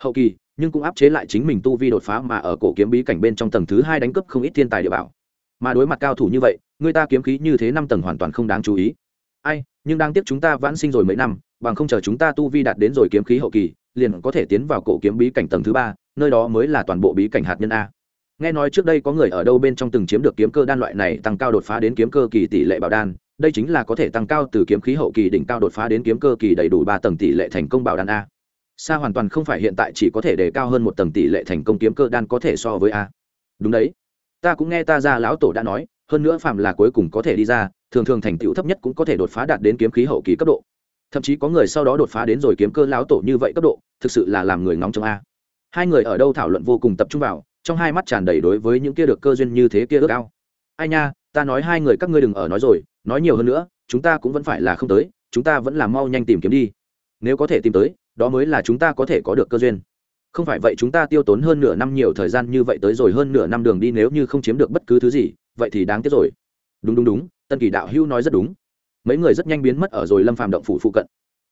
Hậu kỳ, nhưng cũng áp chế lại chính mình tu vi đột phá mà ở cổ kiếm bí cảnh bên trong tầng thứ hai đánh cướp không ít thiên tài địa bảo. Mà đối mặt cao thủ như vậy, người ta kiếm khí như thế năm tầng hoàn toàn không đáng chú ý. Ai, nhưng đang tiếc chúng ta vãn sinh rồi mấy năm, bằng không chờ chúng ta tu vi đạt đến rồi kiếm khí hậu kỳ, liền có thể tiến vào cổ kiếm bí cảnh tầng thứ ba, nơi đó mới là toàn bộ bí cảnh hạt nhân a nghe nói trước đây có người ở đâu bên trong từng chiếm được kiếm cơ đan loại này tăng cao đột phá đến kiếm cơ kỳ tỷ lệ bảo đan, đây chính là có thể tăng cao từ kiếm khí hậu kỳ đỉnh cao đột phá đến kiếm cơ kỳ đầy đủ ba tầng tỷ lệ thành công bảo đan a. Xa hoàn toàn không phải hiện tại chỉ có thể đề cao hơn một tầng tỷ lệ thành công kiếm cơ đan có thể so với a. Đúng đấy. Ta cũng nghe ta ra lão tổ đã nói, hơn nữa phạm là cuối cùng có thể đi ra, thường thường thành tựu thấp nhất cũng có thể đột phá đạt đến kiếm khí hậu kỳ cấp độ. Thậm chí có người sau đó đột phá đến rồi kiếm cơ lão tổ như vậy cấp độ, thực sự là làm người ngóng trong a. Hai người ở đâu thảo luận vô cùng tập trung vào trong hai mắt tràn đầy đối với những kia được cơ duyên như thế kia ước ao. Ai nha, ta nói hai người các ngươi đừng ở nói rồi, nói nhiều hơn nữa, chúng ta cũng vẫn phải là không tới, chúng ta vẫn là mau nhanh tìm kiếm đi. Nếu có thể tìm tới, đó mới là chúng ta có thể có được cơ duyên. Không phải vậy chúng ta tiêu tốn hơn nửa năm nhiều thời gian như vậy tới rồi hơn nửa năm đường đi nếu như không chiếm được bất cứ thứ gì, vậy thì đáng tiếc rồi. Đúng đúng đúng, tân kỳ đạo hữu nói rất đúng. Mấy người rất nhanh biến mất ở rồi lâm phàm động phủ phụ cận.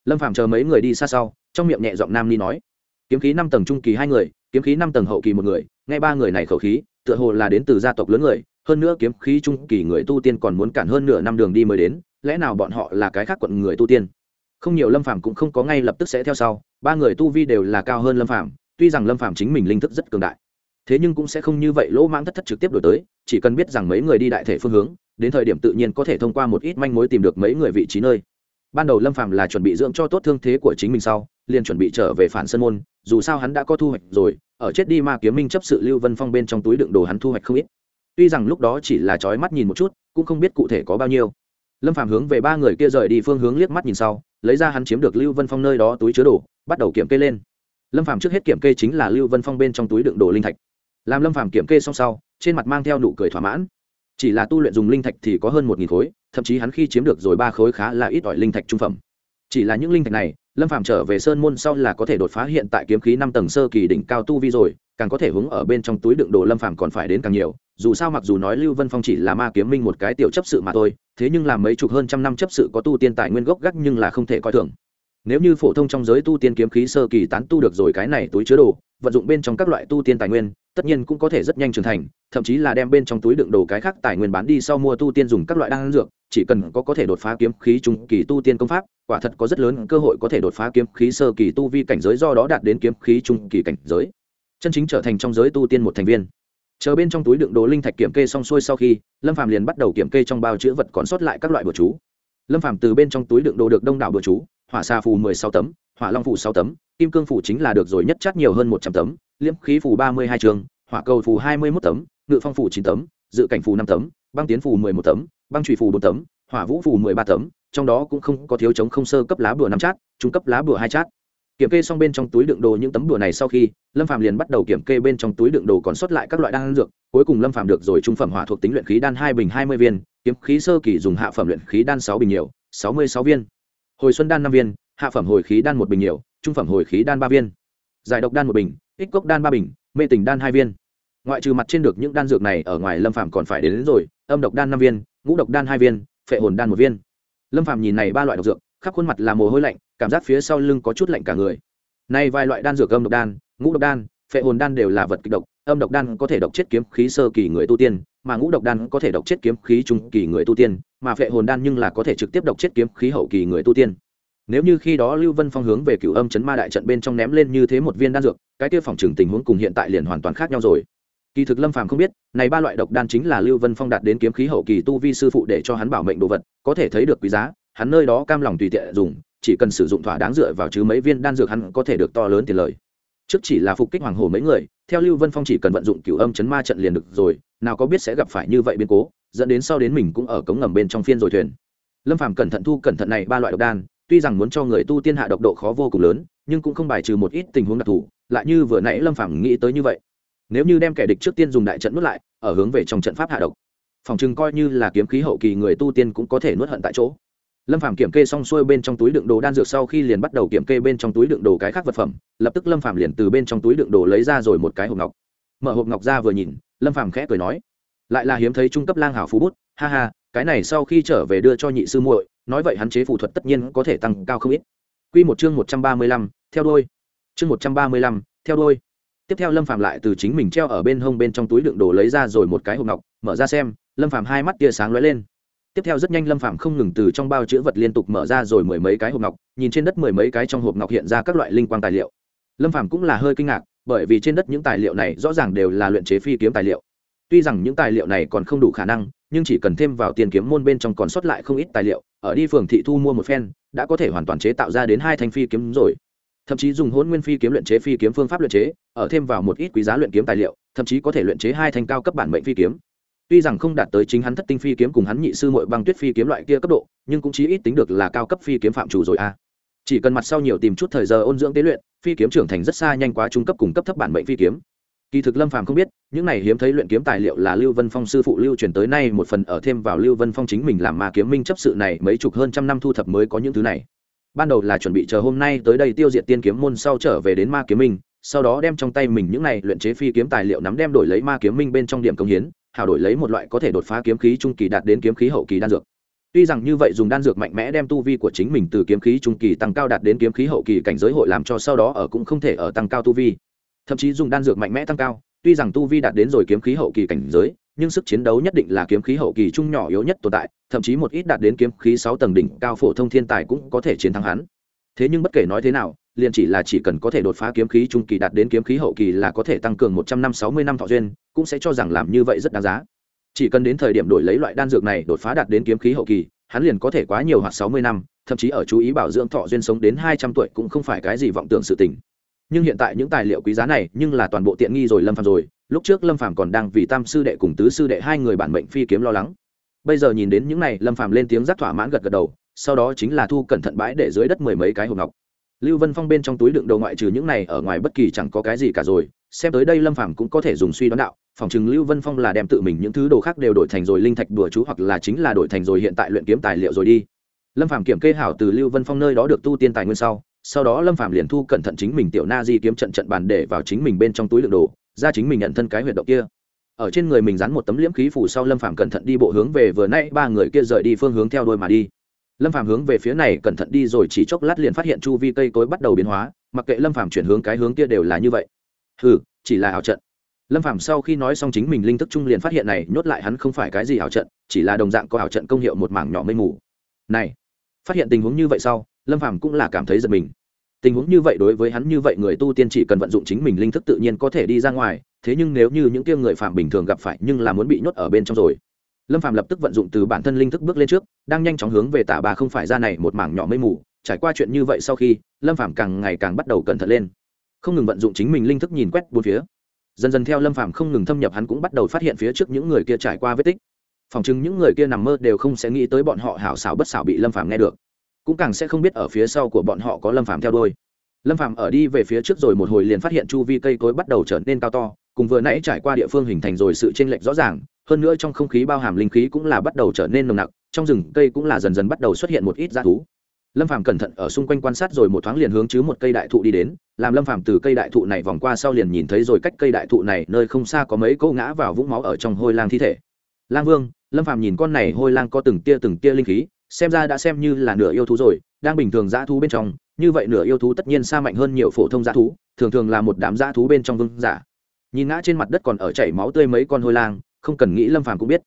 Lâm phàm chờ mấy người đi xa sau, trong miệng nhẹ giọng nam ni nói. Kiếm khí năm tầng trung kỳ hai người kiếm khí năm tầng hậu kỳ một người ngay ba người này khẩu khí, tựa hồ là đến từ gia tộc lớn người, hơn nữa kiếm khí trung kỳ người tu tiên còn muốn cản hơn nửa năm đường đi mới đến, lẽ nào bọn họ là cái khác quận người tu tiên? Không nhiều lâm phàm cũng không có ngay lập tức sẽ theo sau, ba người tu vi đều là cao hơn lâm phàm, tuy rằng lâm phàm chính mình linh thức rất cường đại, thế nhưng cũng sẽ không như vậy lỗ mãng thất thất trực tiếp đổi tới, chỉ cần biết rằng mấy người đi đại thể phương hướng, đến thời điểm tự nhiên có thể thông qua một ít manh mối tìm được mấy người vị trí nơi ban đầu lâm phàm là chuẩn bị dưỡng cho tốt thương thế của chính mình sau, liền chuẩn bị trở về phản sân môn, dù sao hắn đã có thu hoạch rồi, ở chết đi ma kiếm minh chấp sự lưu vân phong bên trong túi đựng đồ hắn thu hoạch không ít. Tuy rằng lúc đó chỉ là trói mắt nhìn một chút, cũng không biết cụ thể có bao nhiêu. Lâm phàm hướng về ba người kia rời đi phương hướng liếc mắt nhìn sau, lấy ra hắn chiếm được lưu vân phong nơi đó túi chứa đồ, bắt đầu kiểm kê lên. Lâm phàm trước hết kiểm kê chính là lưu vân phong bên trong túi đựng đồ linh thạch. Làm lâm phàm kiểm kê xong sau, trên mặt mang theo nụ cười thỏa mãn. Chỉ là tu luyện dùng linh thạch thì có hơn một nghìn khối thậm chí hắn khi chiếm được rồi ba khối khá là ít ỏi linh thạch trung phẩm. Chỉ là những linh thạch này, lâm phàm trở về sơn môn sau là có thể đột phá hiện tại kiếm khí năm tầng sơ kỳ đỉnh cao tu vi rồi, càng có thể hướng ở bên trong túi đựng đồ lâm phàm còn phải đến càng nhiều. Dù sao mặc dù nói lưu vân phong chỉ là ma kiếm minh một cái tiểu chấp sự mà thôi, thế nhưng làm mấy chục hơn trăm năm chấp sự có tu tiên tài nguyên gốc gác nhưng là không thể coi thường nếu như phổ thông trong giới tu tiên kiếm khí sơ kỳ tán tu được rồi cái này túi chứa đồ, vận dụng bên trong các loại tu tiên tài nguyên, tất nhiên cũng có thể rất nhanh trưởng thành, thậm chí là đem bên trong túi đựng đồ cái khác tài nguyên bán đi sau mua tu tiên dùng các loại đan dược, chỉ cần có có thể đột phá kiếm khí trung kỳ tu tiên công pháp, quả thật có rất lớn cơ hội có thể đột phá kiếm khí sơ kỳ tu vi cảnh giới do đó đạt đến kiếm khí trung kỳ cảnh giới. Chân chính trở thành trong giới tu tiên một thành viên. Chờ bên trong túi đựng đồ linh thạch kiểm kê xong xuôi sau khi, lâm phàm liền bắt đầu kiểm kê trong bao chữ vật còn sót lại các loại bừa chú. Lâm phàm từ bên trong túi đựng đồ được đông đảo bừa chú hỏa xa phù mười sáu tấm, hỏa long phù sáu tấm, kim cương phù chính là được rồi nhất chắc nhiều hơn một trăm tấm, liễm khí phù ba mươi hai trường, hỏa cầu phù hai mươi mốt tấm, ngự phong phù chín tấm, dự cảnh phù năm tấm, băng tiến phù mười một tấm, băng trùy phù bốn tấm, hỏa vũ phù mười ba tấm, trong đó cũng không có thiếu chống không sơ cấp lá bùa năm chát, trung cấp lá bùa hai chát. Kiểm kê xong bên trong túi đựng đồ những tấm đùa này sau khi, lâm phạm liền bắt đầu kiểm kê bên trong túi đựng đồ còn sót lại các loại đan dược, cuối cùng lâm phạm được rồi trung phẩm hỏa thuộc tính luyện khí đan hai bình hai mươi viên, kiếm khí sơ kỳ dùng hạ phẩm luyện khí đan sáu bình nhiều, sáu mươi sáu viên hồi xuân đan năm viên hạ phẩm hồi khí đan một bình nhiều trung phẩm hồi khí đan ba viên. Giải độc đan một bình ích cốc đan ba bình mê tình đan hai viên. Ngoại trừ mặt trên được những đan dược này ở ngoài lâm phạm còn phải đến, đến rồi âm độc đan năm viên ngũ độc đan hai viên phệ hồn đan một viên. Lâm phạm nhìn này ba loại độc dược khắp khuôn mặt là mồ hôi lạnh cảm giác phía sau lưng có chút lạnh cả người. Nay vài loại đan dược âm độc đan ngũ độc đan phệ hồn đan đều là vật kịch độc âm độc đan có thể độc chết kiếm khí sơ kỳ người tu tiên mà ngũ độc đan có thể độc chết kiếm khí trung kỳ người tu tiên, mà phệ hồn đan nhưng là có thể trực tiếp độc chết kiếm khí hậu kỳ người tu tiên. Nếu như khi đó lưu vân phong hướng về cựu âm chấn ma đại trận bên trong ném lên như thế một viên đan dược, cái kia phòng trừng tình huống cùng hiện tại liền hoàn toàn khác nhau rồi. Kỳ thực lâm phàm không biết, này ba loại độc đan chính là lưu vân phong đạt đến kiếm khí hậu kỳ tu vi sư phụ để cho hắn bảo mệnh đồ vật, có thể thấy được quý giá, hắn nơi đó cam lòng tùy tiện dùng, chỉ cần sử dụng thỏa đáng dựa vào chứ mấy viên đan dược hắn có thể được to lớn tiền lời trước chỉ là phục kích hoàng hổ mấy người, theo lưu vân phong chỉ cần vận dụng cửu âm chấn ma trận liền được rồi, nào có biết sẽ gặp phải như vậy biến cố, dẫn đến sau đến mình cũng ở cống ngầm bên trong phiên rồi thuyền. Lâm phàm cẩn thận thu cẩn thận này ba loại độc đan, tuy rằng muốn cho người tu tiên hạ độc độ khó vô cùng lớn, nhưng cũng không bài trừ một ít tình huống đặc thù, lại như vừa nãy lâm phàm nghĩ tới như vậy. Nếu như đem kẻ địch trước tiên dùng đại trận nuốt lại, ở hướng về trong trận pháp hạ độc, phòng chừng coi như là kiếm khí hậu kỳ người tu tiên cũng có thể nuốt hận tại chỗ lâm phàm kiểm kê xong xuôi bên trong túi đựng đồ đan dược sau khi liền bắt đầu kiểm kê bên trong túi đựng đồ cái khác vật phẩm lập tức lâm phàm liền từ bên trong túi đựng đồ lấy ra rồi một cái hộp ngọc. Mở hộp ngọc ra vừa nhìn lâm phàm khẽ cười nói lại là hiếm thấy trung cấp lang hảo phú bút ha ha cái này sau khi trở về đưa cho nhị sư muội nói vậy hắn chế phù thuật tất nhiên có thể tăng cao không ít. Quy một chương một trăm ba mươi lăm, theo đuôi. Chương một trăm ba mươi lăm, theo đuôi. Tiếp theo lâm phàm lại từ chính mình treo ở bên hông bên trong túi đựng đồ lấy ra rồi một cái hộp ngọc mở ra xem lâm phàm hai mắt tia sáng lóe lên tiếp theo rất nhanh lâm phạm không ngừng từ trong bao chữ vật liên tục mở ra rồi mười mấy cái hộp ngọc, nhìn trên đất mười mấy cái trong hộp ngọc hiện ra các loại linh quang tài liệu. Lâm phạm cũng là hơi kinh ngạc, bởi vì trên đất những tài liệu này rõ ràng đều là luyện chế phi kiếm tài liệu. Tuy rằng những tài liệu này còn không đủ khả năng, nhưng chỉ cần thêm vào tiền kiếm môn bên trong còn sót lại không ít tài liệu, ở đi phường thị thu mua một phen, đã có thể hoàn toàn chế tạo ra đến hai thanh phi kiếm rồi. Thậm chí dùng hôn nguyên phi kiếm luyện chế phi kiếm phương pháp luyện chế, ở thêm vào một ít quý giá luyện kiếm tài liệu, thậm chí có thể luyện chế hai thanh cao cấp bản mệnh phi kiếm tuy rằng không đạt tới chính hắn thất tinh phi kiếm cùng hắn nhị sư mội băng tuyết phi kiếm loại kia cấp độ, nhưng cũng chí ít tính được là cao cấp phi kiếm phạm chủ rồi a à. chỉ cần mặt sau nhiều tìm chút thời giờ ôn dưỡng tế luyện, phi kiếm trưởng thành rất xa nhanh quá trung cấp cùng cấp thấp bản mệnh phi kiếm kỳ thực lâm phàm không biết, những này hiếm thấy luyện kiếm tài liệu là lưu vân phong sư phụ lưu truyền tới nay một phần ở thêm vào lưu vân phong chính mình làm mà kiếm minh chấp sự này mấy chục hơn trăm năm thu thập mới có những thứ này ban đầu là chuẩn bị chờ hôm nay tới đây tiêu diệt tiên kiếm môn sau trở về đến ma kiếm minh, sau đó đem trong tay mình những này luyện chế phi kiếm tài liệu nắm đem đổi lấy ma kiếm minh bên trong điểm công hiến hào đổi lấy một loại có thể đột phá kiếm khí trung kỳ đạt đến kiếm khí hậu kỳ đan dược. Tuy rằng như vậy dùng đan dược mạnh mẽ đem tu vi của chính mình từ kiếm khí trung kỳ tăng cao đạt đến kiếm khí hậu kỳ cảnh giới hội làm cho sau đó ở cũng không thể ở tăng cao tu vi. Thậm chí dùng đan dược mạnh mẽ tăng cao, tuy rằng tu vi đạt đến rồi kiếm khí hậu kỳ cảnh giới, nhưng sức chiến đấu nhất định là kiếm khí hậu kỳ trung nhỏ yếu nhất tồn tại, thậm chí một ít đạt đến kiếm khí sáu tầng đỉnh cao phổ thông thiên tài cũng có thể chiến thắng hắn. Thế nhưng bất kể nói thế nào liền chỉ là chỉ cần có thể đột phá kiếm khí trung kỳ đạt đến kiếm khí hậu kỳ là có thể tăng cường một trăm năm sáu mươi năm thọ duyên, cũng sẽ cho rằng làm như vậy rất đáng giá. Chỉ cần đến thời điểm đổi lấy loại đan dược này đột phá đạt đến kiếm khí hậu kỳ, hắn liền có thể quá nhiều hoặc sáu mươi năm, thậm chí ở chú ý bảo dưỡng thọ duyên sống đến hai trăm tuổi cũng không phải cái gì vọng tưởng sự tình. Nhưng hiện tại những tài liệu quý giá này, nhưng là toàn bộ tiện nghi rồi lâm phàm rồi, lúc trước lâm phàm còn đang vì tam sư đệ cùng tứ sư đệ hai người bản mệnh phi kiếm lo lắng. Bây giờ nhìn đến những này, lâm phàm lên tiếng rất thỏa mãn gật gật đầu, sau đó chính là thu cẩn thận bãi để dưới đất mười mấy cái hộp ngọc lưu vân phong bên trong túi đựng đầu ngoại trừ những này, ở ngoài bất kỳ chẳng có cái gì cả rồi. Xem tới đây lâm phàm cũng có thể dùng suy đoán đạo, phòng chừng lưu vân phong là đem tự mình những thứ đồ khác đều đổi thành rồi linh thạch đùa chú hoặc là chính là đổi thành rồi hiện tại luyện kiếm tài liệu rồi đi. Lâm phàm kiểm kê hảo từ lưu vân phong nơi đó được tu tiên tài nguyên sau sau đó lâm phàm liền thu cẩn thận chính mình tiểu na di kiếm trận trận bàn để vào chính mình bên trong túi đựng đồ, ra chính mình nhận thân cái huyệt động kia. Ở trên người mình dán một tấm liễm khí phủ sau lâm phàm cẩn thận đi bộ hướng về vừa nay ba người kia rời đi phương hướng theo đôi mà đi lâm phàm hướng về phía này cẩn thận đi rồi chỉ chốc lát liền phát hiện chu vi cây cối bắt đầu biến hóa, mặc kệ lâm phàm chuyển hướng cái hướng kia đều là như vậy. Hừ, chỉ là ảo trận. Lâm phàm sau khi nói xong chính mình linh thức trung liền phát hiện này, nhốt lại hắn không phải cái gì ảo trận, chỉ là đồng dạng có ảo trận công hiệu một mảng nhỏ mây mù. Này, phát hiện tình huống như vậy sau, lâm phàm cũng là cảm thấy giật mình. Tình huống như vậy đối với hắn như vậy người tu tiên chỉ cần vận dụng chính mình linh thức tự nhiên có thể đi ra ngoài, thế nhưng nếu như những kia người phạm bình thường gặp phải nhưng là muốn bị nhốt ở bên trong rồi lâm phạm lập tức vận dụng từ bản thân linh thức bước lên trước, đang nhanh chóng hướng về tả bà không phải ra này một mảng nhỏ mây mù. Trải qua chuyện như vậy sau khi, lâm phạm càng ngày càng bắt đầu cẩn thận lên. Không ngừng vận dụng chính mình linh thức nhìn quét bốn phía. Dần dần theo lâm phạm không ngừng thâm nhập, hắn cũng bắt đầu phát hiện phía trước những người kia trải qua vết tích. Phòng chứng những người kia nằm mơ đều không sẽ nghĩ tới bọn họ hảo xảo bất xảo bị lâm phạm nghe được. Cũng càng sẽ không biết ở phía sau của bọn họ có lâm phạm theo đôi lâm phạm ở đi về phía trước rồi một hồi liền phát hiện chu vi cây cối bắt đầu trở nên cao to, cùng vừa nãy trải qua địa phương hình thành rồi sự chênh lệch rõ ràng hơn nữa trong không khí bao hàm linh khí cũng là bắt đầu trở nên nồng nặc, trong rừng cây cũng là dần dần bắt đầu xuất hiện một ít g thú. Lâm phàm cẩn thận ở xung quanh quan sát rồi một thoáng liền hướng chứ một cây đại thụ đi đến, làm lâm phàm từ cây đại thụ này vòng qua sau liền nhìn thấy rồi cách cây đại thụ này nơi không xa có mấy cỗ ngã vào vũng máu ở trong hôi lang thi thể. Lang vương, lâm phàm nhìn con này hôi lang có từng tia từng tia linh khí, xem ra đã xem như là nửa yêu thú rồi, đang bình thường dã thú bên trong, như vậy nửa yêu thú tất nhiên xa mạnh hơn nhiều phổ thông dã thú, thường thường là một đám dã thú bên trong vương giả. Nhìn ngã trên mặt đất còn ở chảy máu tươi mấy con hôi lang không cần nghĩ lâm phàm cũng biết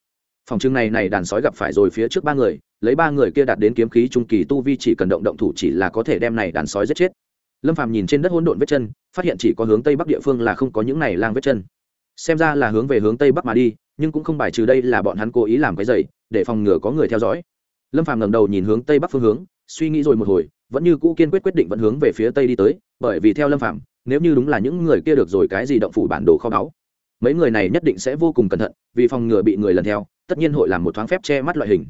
phòng trưng này này đàn sói gặp phải rồi phía trước ba người lấy ba người kia đạt đến kiếm khí trung kỳ tu vi chỉ cần động động thủ chỉ là có thể đem này đàn sói giết chết lâm phàm nhìn trên đất hỗn độn vết chân phát hiện chỉ có hướng tây bắc địa phương là không có những này lang vết chân xem ra là hướng về hướng tây bắc mà đi nhưng cũng không bài trừ đây là bọn hắn cố ý làm cái dày để phòng ngừa có người theo dõi lâm phàm ngẩng đầu nhìn hướng tây bắc phương hướng suy nghĩ rồi một hồi vẫn như cũ kiên quyết quyết định vẫn hướng về phía tây đi tới bởi vì theo lâm phàm nếu như đúng là những người kia được rồi cái gì động phủ bản đồ kho báu mấy người này nhất định sẽ vô cùng cẩn thận, vì phòng ngừa bị người lần theo, tất nhiên hội làm một thoáng phép che mắt loại hình.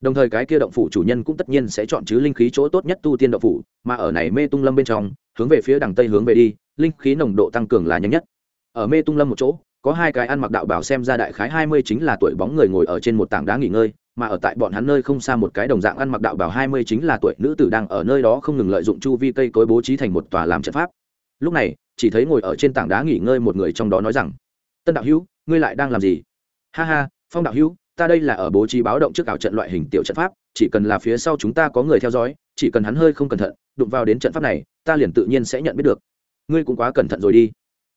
Đồng thời cái kia động phủ chủ nhân cũng tất nhiên sẽ chọn chứ linh khí chỗ tốt nhất tu tiên động phủ, mà ở này mê tung lâm bên trong, hướng về phía đằng tây hướng về đi, linh khí nồng độ tăng cường là nhanh nhất. Ở mê tung lâm một chỗ, có hai cái ăn mặc đạo bảo xem ra đại khái hai mươi chính là tuổi bóng người ngồi ở trên một tảng đá nghỉ ngơi, mà ở tại bọn hắn nơi không xa một cái đồng dạng ăn mặc đạo bảo hai mươi chính là tuổi nữ tử đang ở nơi đó không ngừng lợi dụng chu vi cây cối bố trí thành một tòa làm trận pháp. Lúc này, chỉ thấy ngồi ở trên tảng đá nghỉ ngơi một người trong đó nói rằng tân đạo hữu, ngươi lại đang làm gì? Ha ha, phong đạo hữu, ta đây là ở bố trí báo động trước ảo trận loại hình tiểu trận pháp, chỉ cần là phía sau chúng ta có người theo dõi, chỉ cần hắn hơi không cẩn thận, đụng vào đến trận pháp này, ta liền tự nhiên sẽ nhận biết được. Ngươi cũng quá cẩn thận rồi đi.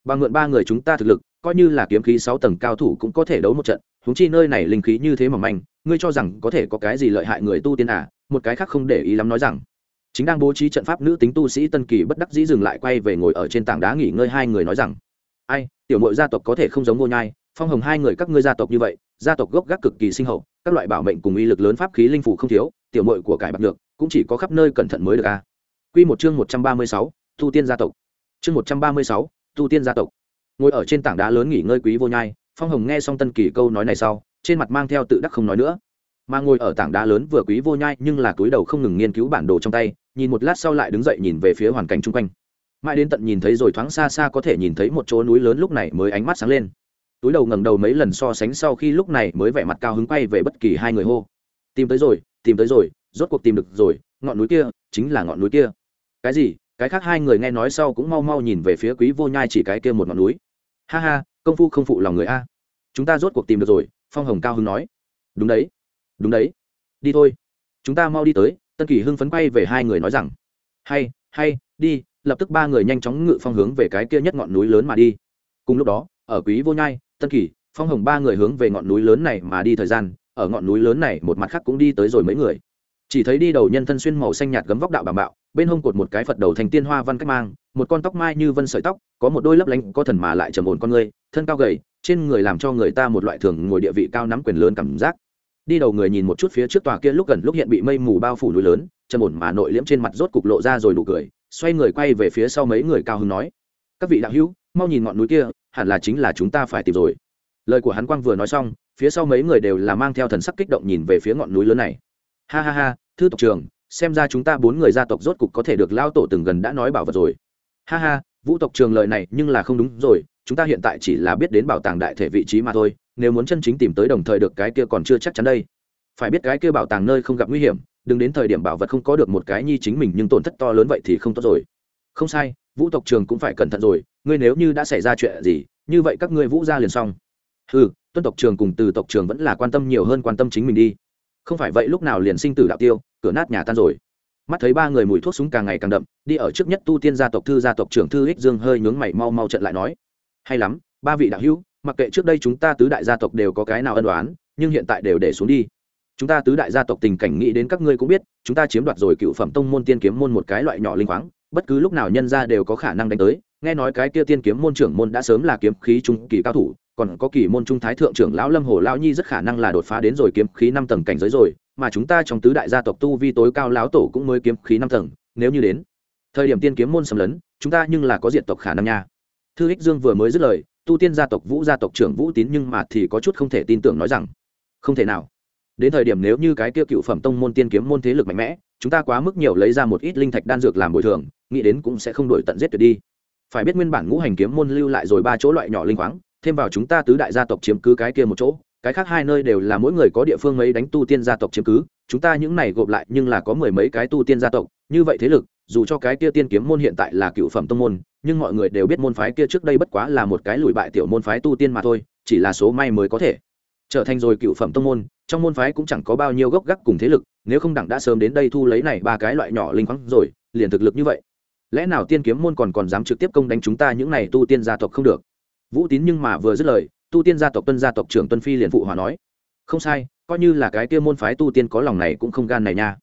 Bằng mượn ba người chúng ta thực lực, coi như là kiếm khí sáu tầng cao thủ cũng có thể đấu một trận húng chi nơi này linh khí như thế mà manh, ngươi cho rằng có thể có cái gì lợi hại người tu tiên à? Một cái khác không để ý lắm nói rằng. Chính đang bố trí trận pháp nữ tính tu sĩ tân kỳ bất đắc dĩ dừng lại quay về ngồi ở trên tảng đá nghỉ ngơi hai người nói rằng ai, tiểu mội gia tộc có thể không giống vô nhai, phong hồng hai người các ngươi gia tộc như vậy, gia tộc gốc gác cực kỳ sinh hậu, các loại bảo mệnh cùng uy lực lớn pháp khí linh phủ không thiếu, tiểu mội của cải bạc được, cũng chỉ có khắp nơi cẩn thận mới được a. À. q một chương một trăm ba mươi sáu, tu tiên gia tộc. Chương một trăm ba mươi sáu, tu tiên gia tộc. Ngồi ở trên tảng đá lớn nghỉ ngơi quý vô nhai, phong hồng nghe xong tân kỳ câu nói này sau, trên mặt mang theo tự đắc không nói nữa. Mà ngồi ở tảng đá lớn vừa quý vô nhai nhưng là túi đầu không ngừng nghiên cứu bản đồ trong tay, nhìn một lát sau lại đứng dậy nhìn về phía hoàn cảnh chung quanh mãi đến tận nhìn thấy rồi thoáng xa xa có thể nhìn thấy một chỗ núi lớn lúc này mới ánh mắt sáng lên. Túi đầu ngẩng đầu mấy lần so sánh sau khi lúc này mới vẻ mặt cao hứng quay về bất kỳ hai người hô. Tìm tới rồi, tìm tới rồi, rốt cuộc tìm được rồi, ngọn núi kia chính là ngọn núi kia. Cái gì? Cái khác hai người nghe nói sau cũng mau mau nhìn về phía quý vô nhai chỉ cái kia một ngọn núi. Ha ha, công phu không phụ lòng người a. Chúng ta rốt cuộc tìm được rồi, phong hồng cao hứng nói. Đúng đấy đúng đấy. Đi thôi. Chúng ta mau đi tới, tân kỳ hưng phấn quay về hai người nói rằng. Hay hay, đi lập tức ba người nhanh chóng ngự phong hướng về cái kia nhất ngọn núi lớn mà đi. Cùng lúc đó, ở quý vô nhai, tân kỳ, phong hồng ba người hướng về ngọn núi lớn này mà đi thời gian, ở ngọn núi lớn này một mặt khác cũng đi tới rồi mấy người. Chỉ thấy đi đầu nhân thân xuyên màu xanh nhạt gấm vóc đạo bàng bạo, bên hông cột một cái phật đầu thành tiên hoa văn cách mang, một con tóc mai như vân sợi tóc, có một đôi lấp lánh có thần mà lại trầm ổn con người, thân cao gầy, trên người làm cho người ta một loại thường ngồi địa vị cao nắm quyền lớn cảm giác. Đi đầu người nhìn một chút phía trước tòa kia lúc gần lúc hiện bị mây mù bao phủ núi lớn, trầm ổn mà nội liễm trên mặt rốt cục lộ ra rồi nụ cười xoay người quay về phía sau mấy người cao hứng nói, các vị đạo hữu, mau nhìn ngọn núi kia, hẳn là chính là chúng ta phải tìm rồi. Lời của hắn quang vừa nói xong, phía sau mấy người đều là mang theo thần sắc kích động nhìn về phía ngọn núi lớn này. Ha ha ha, thư tộc trường xem ra chúng ta bốn người gia tộc rốt cục có thể được lao tổ từng gần đã nói bảo vật rồi. Ha ha, vũ tộc trường lời này nhưng là không đúng rồi, chúng ta hiện tại chỉ là biết đến bảo tàng đại thể vị trí mà thôi, nếu muốn chân chính tìm tới đồng thời được cái kia còn chưa chắc chắn đây phải biết cái kia bảo tàng nơi không gặp nguy hiểm, đừng đến thời điểm bảo vật không có được một cái nhi chính mình nhưng tổn thất to lớn vậy thì không tốt rồi. Không sai, vũ tộc trường cũng phải cẩn thận rồi, ngươi nếu như đã xảy ra chuyện gì, như vậy các ngươi vũ ra liền xong. Ừ tuân tộc trường cùng từ tộc trường vẫn là quan tâm nhiều hơn quan tâm chính mình đi. Không phải vậy lúc nào liền sinh tử đạo tiêu, cửa nát nhà tan rồi. Mắt thấy ba người mùi thuốc súng càng ngày càng đậm, đi ở trước nhất tu tiên gia tộc thư gia tộc trưởng thư ích dương hơi nhướng mày mau mau trận lại nói. Hay lắm, ba vị đạo hữu, mặc kệ trước đây chúng ta tứ đại gia tộc đều có cái nào ân đoán nhưng hiện tại đều để xuống đi chúng ta tứ đại gia tộc tình cảnh nghĩ đến các ngươi cũng biết, chúng ta chiếm đoạt rồi cựu phẩm tông môn tiên kiếm môn một cái loại nhỏ linh khoáng, bất cứ lúc nào nhân ra đều có khả năng đánh tới. Nghe nói cái kia tiên kiếm môn trưởng môn đã sớm là kiếm khí trung kỳ cao thủ, còn có kỳ môn trung thái thượng trưởng lão lâm hồ lão nhi rất khả năng là đột phá đến rồi kiếm khí năm tầng cảnh giới rồi, mà chúng ta trong tứ đại gia tộc tu vi tối cao lão tổ cũng mới kiếm khí năm tầng, nếu như đến thời điểm tiên kiếm môn xâm lấn, chúng ta nhưng là có diện tộc khả năng nha. Thư ích dương vừa mới dứt lời, tu tiên gia tộc, vũ gia tộc trưởng vũ tín nhưng mà thì có chút không thể tin tưởng nói rằng, không thể nào đến thời điểm nếu như cái kia cựu phẩm tông môn tiên kiếm môn thế lực mạnh mẽ, chúng ta quá mức nhiều lấy ra một ít linh thạch đan dược làm bồi thường, nghĩ đến cũng sẽ không đổi tận giết tuyệt đi. Phải biết nguyên bản ngũ hành kiếm môn lưu lại rồi ba chỗ loại nhỏ linh khoáng, thêm vào chúng ta tứ đại gia tộc chiếm cứ cái kia một chỗ, cái khác hai nơi đều là mỗi người có địa phương mấy đánh tu tiên gia tộc chiếm cứ, chúng ta những này gộp lại nhưng là có mười mấy cái tu tiên gia tộc, như vậy thế lực, dù cho cái kia tiên kiếm môn hiện tại là cựu phẩm tông môn, nhưng mọi người đều biết môn phái kia trước đây bất quá là một cái lùi bại tiểu môn phái tu tiên mà thôi, chỉ là số may mới có thể trở thành rồi cựu phẩm tông môn, trong môn phái cũng chẳng có bao nhiêu gốc gác cùng thế lực, nếu không đặng đã sớm đến đây thu lấy này ba cái loại nhỏ linh khoáng rồi, liền thực lực như vậy. Lẽ nào tiên kiếm môn còn còn dám trực tiếp công đánh chúng ta những này tu tiên gia tộc không được? Vũ tín nhưng mà vừa dứt lời, tu tiên gia tộc tuân gia tộc trưởng tuân phi liền phụ hòa nói, không sai, coi như là cái kia môn phái tu tiên có lòng này cũng không gan này nha.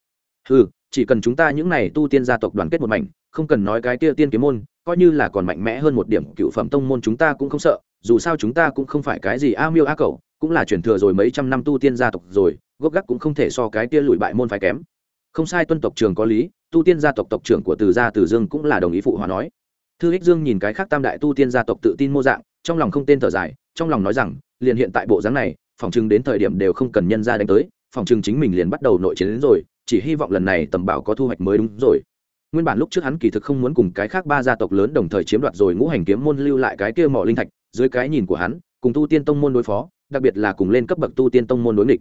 Ừ chỉ cần chúng ta những này tu tiên gia tộc đoàn kết một mảnh, không cần nói cái kia tiên kiếm môn, coi như là còn mạnh mẽ hơn một điểm cựu phẩm tông môn chúng ta cũng không sợ, dù sao chúng ta cũng không phải cái gì a miêu a cầu cũng là chuyển thừa rồi mấy trăm năm tu tiên gia tộc rồi, gốc gác cũng không thể so cái kia lùi bại môn phái kém. Không sai, tuân tộc trường có lý, tu tiên gia tộc tộc trưởng của từ gia từ dương cũng là đồng ý phụ hòa nói. Thư ích dương nhìn cái khác tam đại tu tiên gia tộc tự tin mô dạng, trong lòng không tên thở dài, trong lòng nói rằng, liền hiện tại bộ dáng này, phòng chừng đến thời điểm đều không cần nhân ra đánh tới, phòng chừng chính mình liền bắt đầu nội chiến đến rồi, chỉ hy vọng lần này tầm bảo có thu hoạch mới đúng rồi. Nguyên bản lúc trước hắn kỳ thực không muốn cùng cái khác ba gia tộc lớn đồng thời chiếm đoạt rồi ngũ hành kiếm môn lưu lại cái kia mỏ linh thạch, dưới cái nhìn của hắn, cùng tu tiên tông môn đối phó đặc biệt là cùng lên cấp bậc tu tiên tông môn đối nghịch.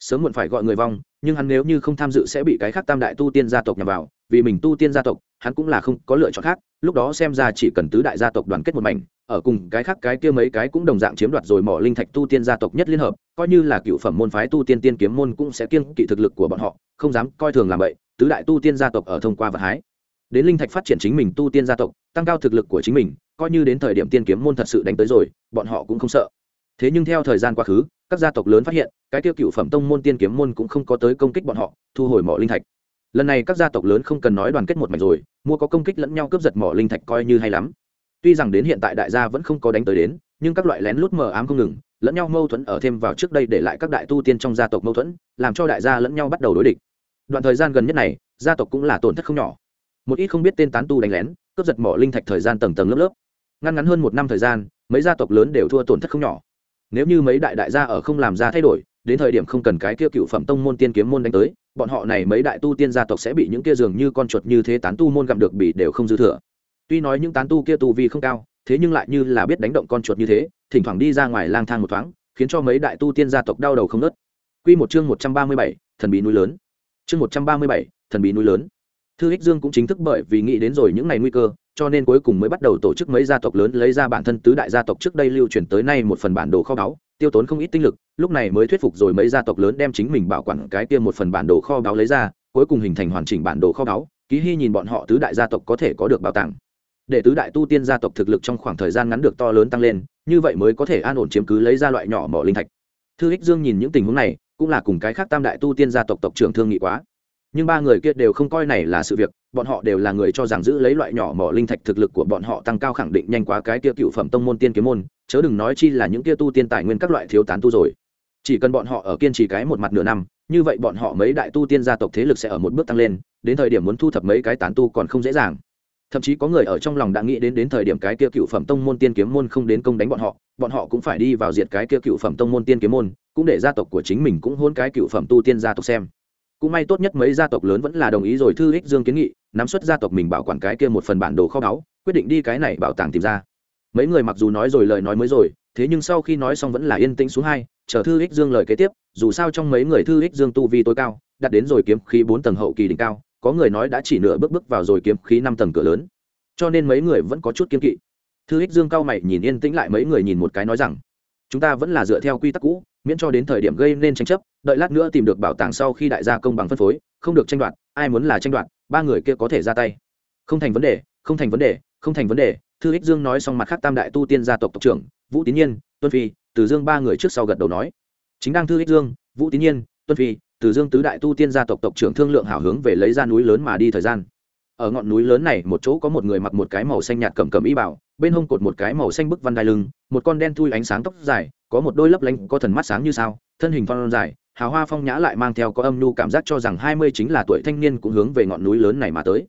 Sớm muộn phải gọi người vong, nhưng hắn nếu như không tham dự sẽ bị cái khác tam đại tu tiên gia tộc nhằm vào, vì mình tu tiên gia tộc, hắn cũng là không có lựa chọn khác, lúc đó xem ra chỉ cần tứ đại gia tộc đoàn kết một mảnh, ở cùng cái khác cái kia mấy cái cũng đồng dạng chiếm đoạt rồi mỏ linh thạch tu tiên gia tộc nhất liên hợp, coi như là cựu phẩm môn phái tu tiên tiên kiếm môn cũng sẽ kiêng kỵ thực lực của bọn họ, không dám coi thường làm vậy, tứ đại tu tiên gia tộc ở thông qua vật hái. Đến linh thạch phát triển chính mình tu tiên gia tộc, tăng cao thực lực của chính mình, coi như đến thời điểm tiên kiếm môn thật sự đánh tới rồi, bọn họ cũng không sợ thế nhưng theo thời gian quá khứ, các gia tộc lớn phát hiện, cái tiêu cựu phẩm tông môn tiên kiếm môn cũng không có tới công kích bọn họ, thu hồi mỏ linh thạch. Lần này các gia tộc lớn không cần nói đoàn kết một mạch rồi, mua có công kích lẫn nhau cướp giật mỏ linh thạch coi như hay lắm. Tuy rằng đến hiện tại đại gia vẫn không có đánh tới đến, nhưng các loại lén lút mờ ám không ngừng, lẫn nhau mâu thuẫn ở thêm vào trước đây để lại các đại tu tiên trong gia tộc mâu thuẫn, làm cho đại gia lẫn nhau bắt đầu đối địch. Đoạn thời gian gần nhất này, gia tộc cũng là tổn thất không nhỏ. Một ít không biết tên tán tu đánh lén, cướp giật mỏ linh thạch thời gian tầng tầng lớp lớp. Ngăn ngắn hơn một năm thời gian, mấy gia tộc lớn đều thua tổn thất không nhỏ nếu như mấy đại đại gia ở không làm ra thay đổi đến thời điểm không cần cái kia cựu phẩm tông môn tiên kiếm môn đánh tới bọn họ này mấy đại tu tiên gia tộc sẽ bị những kia dường như con chuột như thế tán tu môn gặm được bị đều không dư thừa tuy nói những tán tu kia tu vi không cao thế nhưng lại như là biết đánh động con chuột như thế thỉnh thoảng đi ra ngoài lang thang một thoáng khiến cho mấy đại tu tiên gia tộc đau đầu không nớt Quy một chương một trăm ba mươi bảy, thần bí núi lớn. Chương một trăm ba mươi bảy, thần bí núi lớn. Thư Hích Dương cũng chính thức bởi vì nghĩ đến rồi những ngày nguy cơ, cho nên cuối cùng mới bắt đầu tổ chức mấy gia tộc lớn lấy ra bản thân tứ đại gia tộc trước đây lưu truyền tới nay một phần bản đồ kho báu, tiêu tốn không ít tinh lực, lúc này mới thuyết phục rồi mấy gia tộc lớn đem chính mình bảo quản cái kia một phần bản đồ kho báu lấy ra, cuối cùng hình thành hoàn chỉnh bản đồ kho báu, ký hy nhìn bọn họ tứ đại gia tộc có thể có được bảo tàng. Để tứ đại tu tiên gia tộc thực lực trong khoảng thời gian ngắn được to lớn tăng lên như vậy mới có thể an ổn chiếm cứ lấy ra loại nhỏ mỏ linh thạch. Thư ích dương nhìn những tình huống này cũng là cùng cái khác tam đại tu tiên gia tộc tộc trưởng thương nghị quá nhưng ba người kia đều không coi này là sự việc, bọn họ đều là người cho rằng giữ lấy loại nhỏ mỏ linh thạch thực lực của bọn họ tăng cao khẳng định nhanh quá cái kia cựu phẩm tông môn tiên kiếm môn, chớ đừng nói chi là những kia tu tiên tài nguyên các loại thiếu tán tu rồi. Chỉ cần bọn họ ở kiên trì cái một mặt nửa năm, như vậy bọn họ mấy đại tu tiên gia tộc thế lực sẽ ở một bước tăng lên, đến thời điểm muốn thu thập mấy cái tán tu còn không dễ dàng. Thậm chí có người ở trong lòng đã nghĩ đến đến thời điểm cái kia cựu phẩm tông môn tiên kiếm môn không đến công đánh bọn họ bọn họ cũng phải đi vào diệt cái kia cựu phẩm tông môn tiên kiếm môn, cũng để gia tộc của chính mình cũng hôn cái cựu phẩm tu tiên gia tộc xem cũng may tốt nhất mấy gia tộc lớn vẫn là đồng ý rồi thư ích dương kiến nghị, nắm xuất gia tộc mình bảo quản cái kia một phần bản đồ kho báu, quyết định đi cái này bảo tàng tìm ra. Mấy người mặc dù nói rồi lời nói mới rồi, thế nhưng sau khi nói xong vẫn là yên tĩnh xuống hai, chờ thư ích dương lời kế tiếp, dù sao trong mấy người thư ích dương tu vi tối cao, đặt đến rồi kiếm khí bốn tầng hậu kỳ đỉnh cao, có người nói đã chỉ nửa bước bước vào rồi kiếm khí năm tầng cửa lớn. Cho nên mấy người vẫn có chút kiên kỵ. Thư ích dương cao mày nhìn yên tĩnh lại mấy người nhìn một cái nói rằng, chúng ta vẫn là dựa theo quy tắc cũ miễn cho đến thời điểm gây nên tranh chấp, đợi lát nữa tìm được bảo tàng sau khi đại gia công bằng phân phối, không được tranh đoạt, ai muốn là tranh đoạt, ba người kia có thể ra tay. Không thành vấn đề, không thành vấn đề, không thành vấn đề, thư ích dương nói xong mặt khác tam đại tu tiên gia tộc tộc trưởng, vũ tín nhiên, tuân phi, từ dương ba người trước sau gật đầu nói. Chính đang thư ích dương, vũ tín nhiên, tuân phi, từ dương tứ đại tu tiên gia tộc tộc trưởng thương lượng hảo hướng về lấy ra núi lớn mà đi thời gian. Ở ngọn núi lớn này, một chỗ có một người mặc một cái màu xanh nhạt cầm cầm y bảo bên hông cột một cái màu xanh bức văn đai lưng, một con đen thui ánh sáng tóc dài có một đôi lấp lánh có thần mắt sáng như sao, thân hình phong dài, hào hoa phong nhã lại mang theo có âm nhu cảm giác cho rằng hai mươi chính là tuổi thanh niên cũng hướng về ngọn núi lớn này mà tới.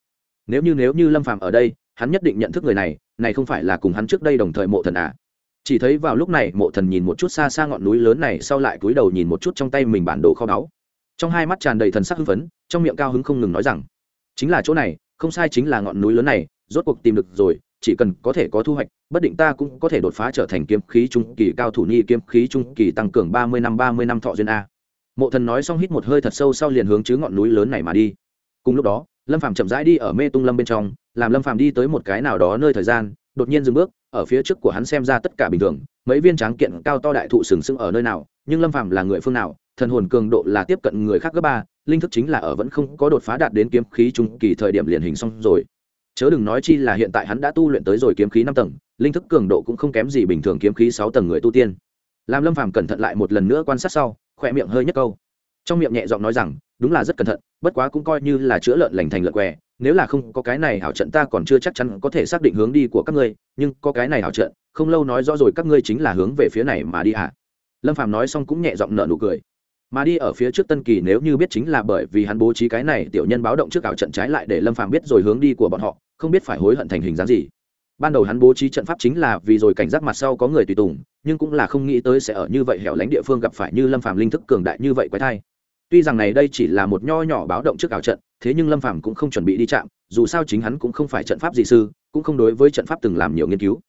Nếu như nếu như lâm phàm ở đây, hắn nhất định nhận thức người này này không phải là cùng hắn trước đây đồng thời mộ thần à? Chỉ thấy vào lúc này, mộ thần nhìn một chút xa xa ngọn núi lớn này, sau lại cúi đầu nhìn một chút trong tay mình bản đồ kho báu. Trong hai mắt tràn đầy thần sắc hưng phấn, trong miệng cao hứng không ngừng nói rằng, chính là chỗ này, không sai chính là ngọn núi lớn này, rốt cuộc tìm được rồi chỉ cần có thể có thu hoạch, bất định ta cũng có thể đột phá trở thành kiếm khí trung kỳ cao thủ nhi kiếm khí trung kỳ tăng cường ba mươi năm, ba mươi năm thọ duyên a. Mộ thần nói xong hít một hơi thật sâu sau liền hướng chứ ngọn núi lớn này mà đi. Cùng lúc đó, lâm phàm chậm rãi đi ở mê tung lâm bên trong, làm lâm phàm đi tới một cái nào đó nơi thời gian, đột nhiên dừng bước, ở phía trước của hắn xem ra tất cả bình thường, mấy viên tráng kiện cao to đại thụ sừng sững ở nơi nào, nhưng lâm phàm là người phương nào, thần hồn cường độ là tiếp cận người khác gấp ba, linh thức chính là ở vẫn không có đột phá đạt đến kiếm khí trung kỳ thời điểm liền hình xong rồi chớ đừng nói chi là hiện tại hắn đã tu luyện tới rồi kiếm khí năm tầng, linh thức cường độ cũng không kém gì bình thường kiếm khí sáu tầng người tu tiên. Làm lâm phàm cẩn thận lại một lần nữa quan sát sau, khỏe miệng hơi nhất câu. Trong miệng nhẹ giọng nói rằng, đúng là rất cẩn thận, bất quá cũng coi như là chữa lợn lành thành lợn què, nếu là không có cái này hảo trận ta còn chưa chắc chắn có thể xác định hướng đi của các ngươi, nhưng có cái này hảo trận, không lâu nói rõ rồi các ngươi chính là hướng về phía này mà đi ạ à. lâm phàm nói xong cũng nhẹ giọng nở nụ cười mà đi ở phía trước tân kỳ nếu như biết chính là bởi vì hắn bố trí cái này, tiểu nhân báo động trước ảo trận trái lại để lâm phàm biết rồi hướng đi của bọn họ, không biết phải hối hận thành hình dáng gì. Ban đầu hắn bố trí trận pháp chính là vì rồi cảnh giác mặt sau có người tùy tùng, nhưng cũng là không nghĩ tới sẽ ở như vậy hẻo lánh địa phương gặp phải như lâm phàm linh thức cường đại như vậy quái thai. Tuy rằng này đây chỉ là một nho nhỏ báo động trước ảo trận, thế nhưng lâm phàm cũng không chuẩn bị đi chạm, dù sao chính hắn cũng không phải trận pháp gì sư, cũng không đối với trận pháp từng làm nhiều nghiên cứu.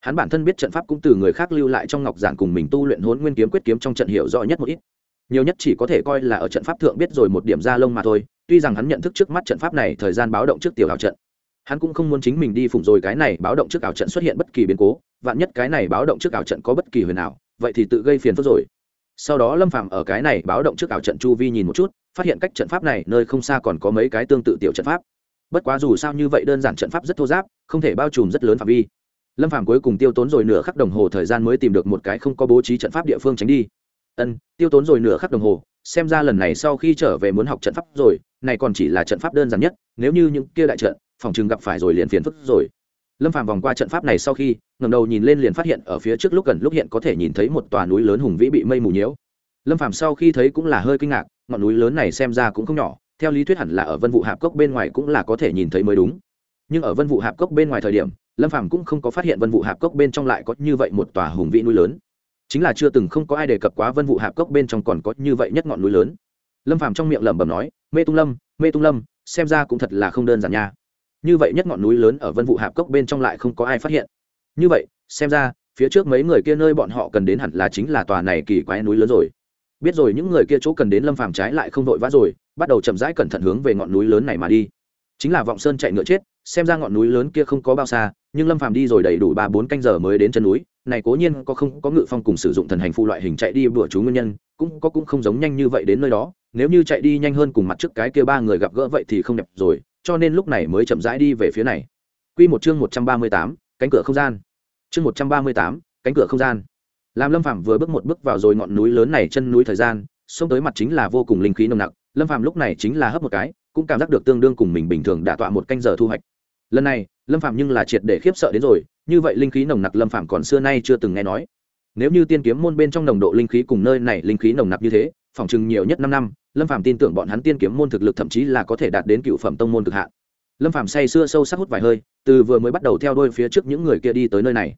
Hắn bản thân biết trận pháp cũng từ người khác lưu lại trong ngọc giản cùng mình tu luyện hốn nguyên kiếm quyết kiếm trong trận hiểu rõ nhất một ít nhiều nhất chỉ có thể coi là ở trận pháp thượng biết rồi một điểm ra lông mà thôi, tuy rằng hắn nhận thức trước mắt trận pháp này thời gian báo động trước tiểu ảo trận. Hắn cũng không muốn chính mình đi phụng rồi cái này báo động trước ảo trận xuất hiện bất kỳ biến cố, vạn nhất cái này báo động trước ảo trận có bất kỳ huyền nào vậy thì tự gây phiền phức rồi. Sau đó lâm phạm ở cái này báo động trước ảo trận chu vi nhìn một chút, phát hiện cách trận pháp này nơi không xa còn có mấy cái tương tự tiểu trận pháp. Bất quá dù sao như vậy đơn giản trận pháp rất thô giáp, không thể bao trùm rất lớn phạm vi. Lâm phạm cuối cùng tiêu tốn rồi nửa khắc đồng hồ thời gian mới tìm được một cái không có bố trí trận pháp địa phương tránh đi ân, tiêu tốn rồi nửa khắc đồng hồ, xem ra lần này sau khi trở về muốn học trận pháp rồi, này còn chỉ là trận pháp đơn giản nhất, nếu như những kia đại trận, phòng chừng gặp phải rồi liền phiền phức rồi. Lâm phàm vòng qua trận pháp này sau khi, ngẩng đầu nhìn lên liền phát hiện ở phía trước lúc gần lúc hiện có thể nhìn thấy một tòa núi lớn hùng vĩ bị mây mù nhiễu. Lâm phàm sau khi thấy cũng là hơi kinh ngạc, ngọn núi lớn này xem ra cũng không nhỏ, theo lý thuyết hẳn là ở vân vụ hạp cốc bên ngoài cũng là có thể nhìn thấy mới đúng. Nhưng ở vân vụ hạp cốc bên ngoài thời điểm, lâm phàm cũng không có phát hiện vân vụ hạp cốc bên trong lại có như vậy một tòa hùng vĩ núi lớn chính là chưa từng không có ai đề cập quá vân vụ hạp cốc bên trong còn có như vậy nhất ngọn núi lớn. Lâm phàm trong miệng lẩm bẩm nói, mê tung lâm, mê tung lâm, xem ra cũng thật là không đơn giản nha. Như vậy nhất ngọn núi lớn ở vân vụ hạp cốc bên trong lại không có ai phát hiện. Như vậy, xem ra, phía trước mấy người kia nơi bọn họ cần đến hẳn là chính là tòa này kỳ quái núi lớn rồi. Biết rồi những người kia chỗ cần đến lâm phàm trái lại không vội vã rồi, bắt đầu chậm rãi cẩn thận hướng về ngọn núi lớn này mà đi. Chính là vọng sơn chạy ngựa chết, xem ra ngọn núi lớn kia không có bao xa nhưng lâm phàm đi rồi đầy đủ ba bốn canh giờ mới đến chân núi này cố nhiên có không có ngự phong cùng sử dụng thần hành phụ loại hình chạy đi bữa chú nguyên nhân cũng có cũng không giống nhanh như vậy đến nơi đó nếu như chạy đi nhanh hơn cùng mặt trước cái kia ba người gặp gỡ vậy thì không đẹp rồi cho nên lúc này mới chậm rãi đi về phía này. Quy một chương một trăm ba mươi tám, cánh cửa không gian. Chương một trăm ba mươi tám, cánh cửa không gian. Làm lâm phàm vừa bước một bước vào rồi ngọn núi lớn này chân núi thời gian xông tới mặt chính là vô cùng linh khí nồng nặc lâm phàm lúc này chính là hấp một cái cũng cảm giác được tương đương cùng mình bình thường đả tọa một canh giờ thu hoạch. Lần này lâm phạm nhưng là triệt để khiếp sợ đến rồi, như vậy linh khí nồng nặc lâm phạm còn xưa nay chưa từng nghe nói. Nếu như tiên kiếm môn bên trong nồng độ linh khí cùng nơi này linh khí nồng nặc như thế, phỏng chừng nhiều nhất năm năm, lâm phạm tin tưởng bọn hắn tiên kiếm môn thực lực thậm chí là có thể đạt đến cựu phẩm tông môn cực hạn. Lâm phạm say sưa sâu sắc hút vài hơi, từ vừa mới bắt đầu theo đôi phía trước những người kia đi tới nơi này.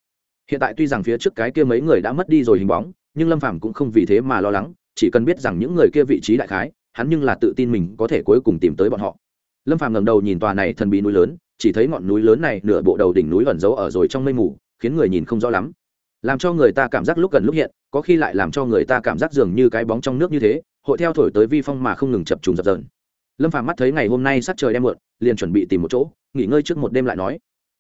Hiện tại tuy rằng phía trước cái kia mấy người đã mất đi rồi hình bóng, nhưng lâm phạm cũng không vì thế mà lo lắng, chỉ cần biết rằng những người kia vị trí đại khái, hắn nhưng là tự tin mình có thể cuối cùng tìm tới bọn họ. Lâm phạm ngầm đầu nhìn tòa này thần bí núi lớn chỉ thấy ngọn núi lớn này nửa bộ đầu đỉnh núi ẩn giấu ở rồi trong mây mù, khiến người nhìn không rõ lắm. Làm cho người ta cảm giác lúc gần lúc hiện, có khi lại làm cho người ta cảm giác dường như cái bóng trong nước như thế, hội theo thổi tới vi phong mà không ngừng chập trùng dập dờn. Lâm phàm mắt thấy ngày hôm nay sắc trời đem mượn liền chuẩn bị tìm một chỗ, nghỉ ngơi trước một đêm lại nói.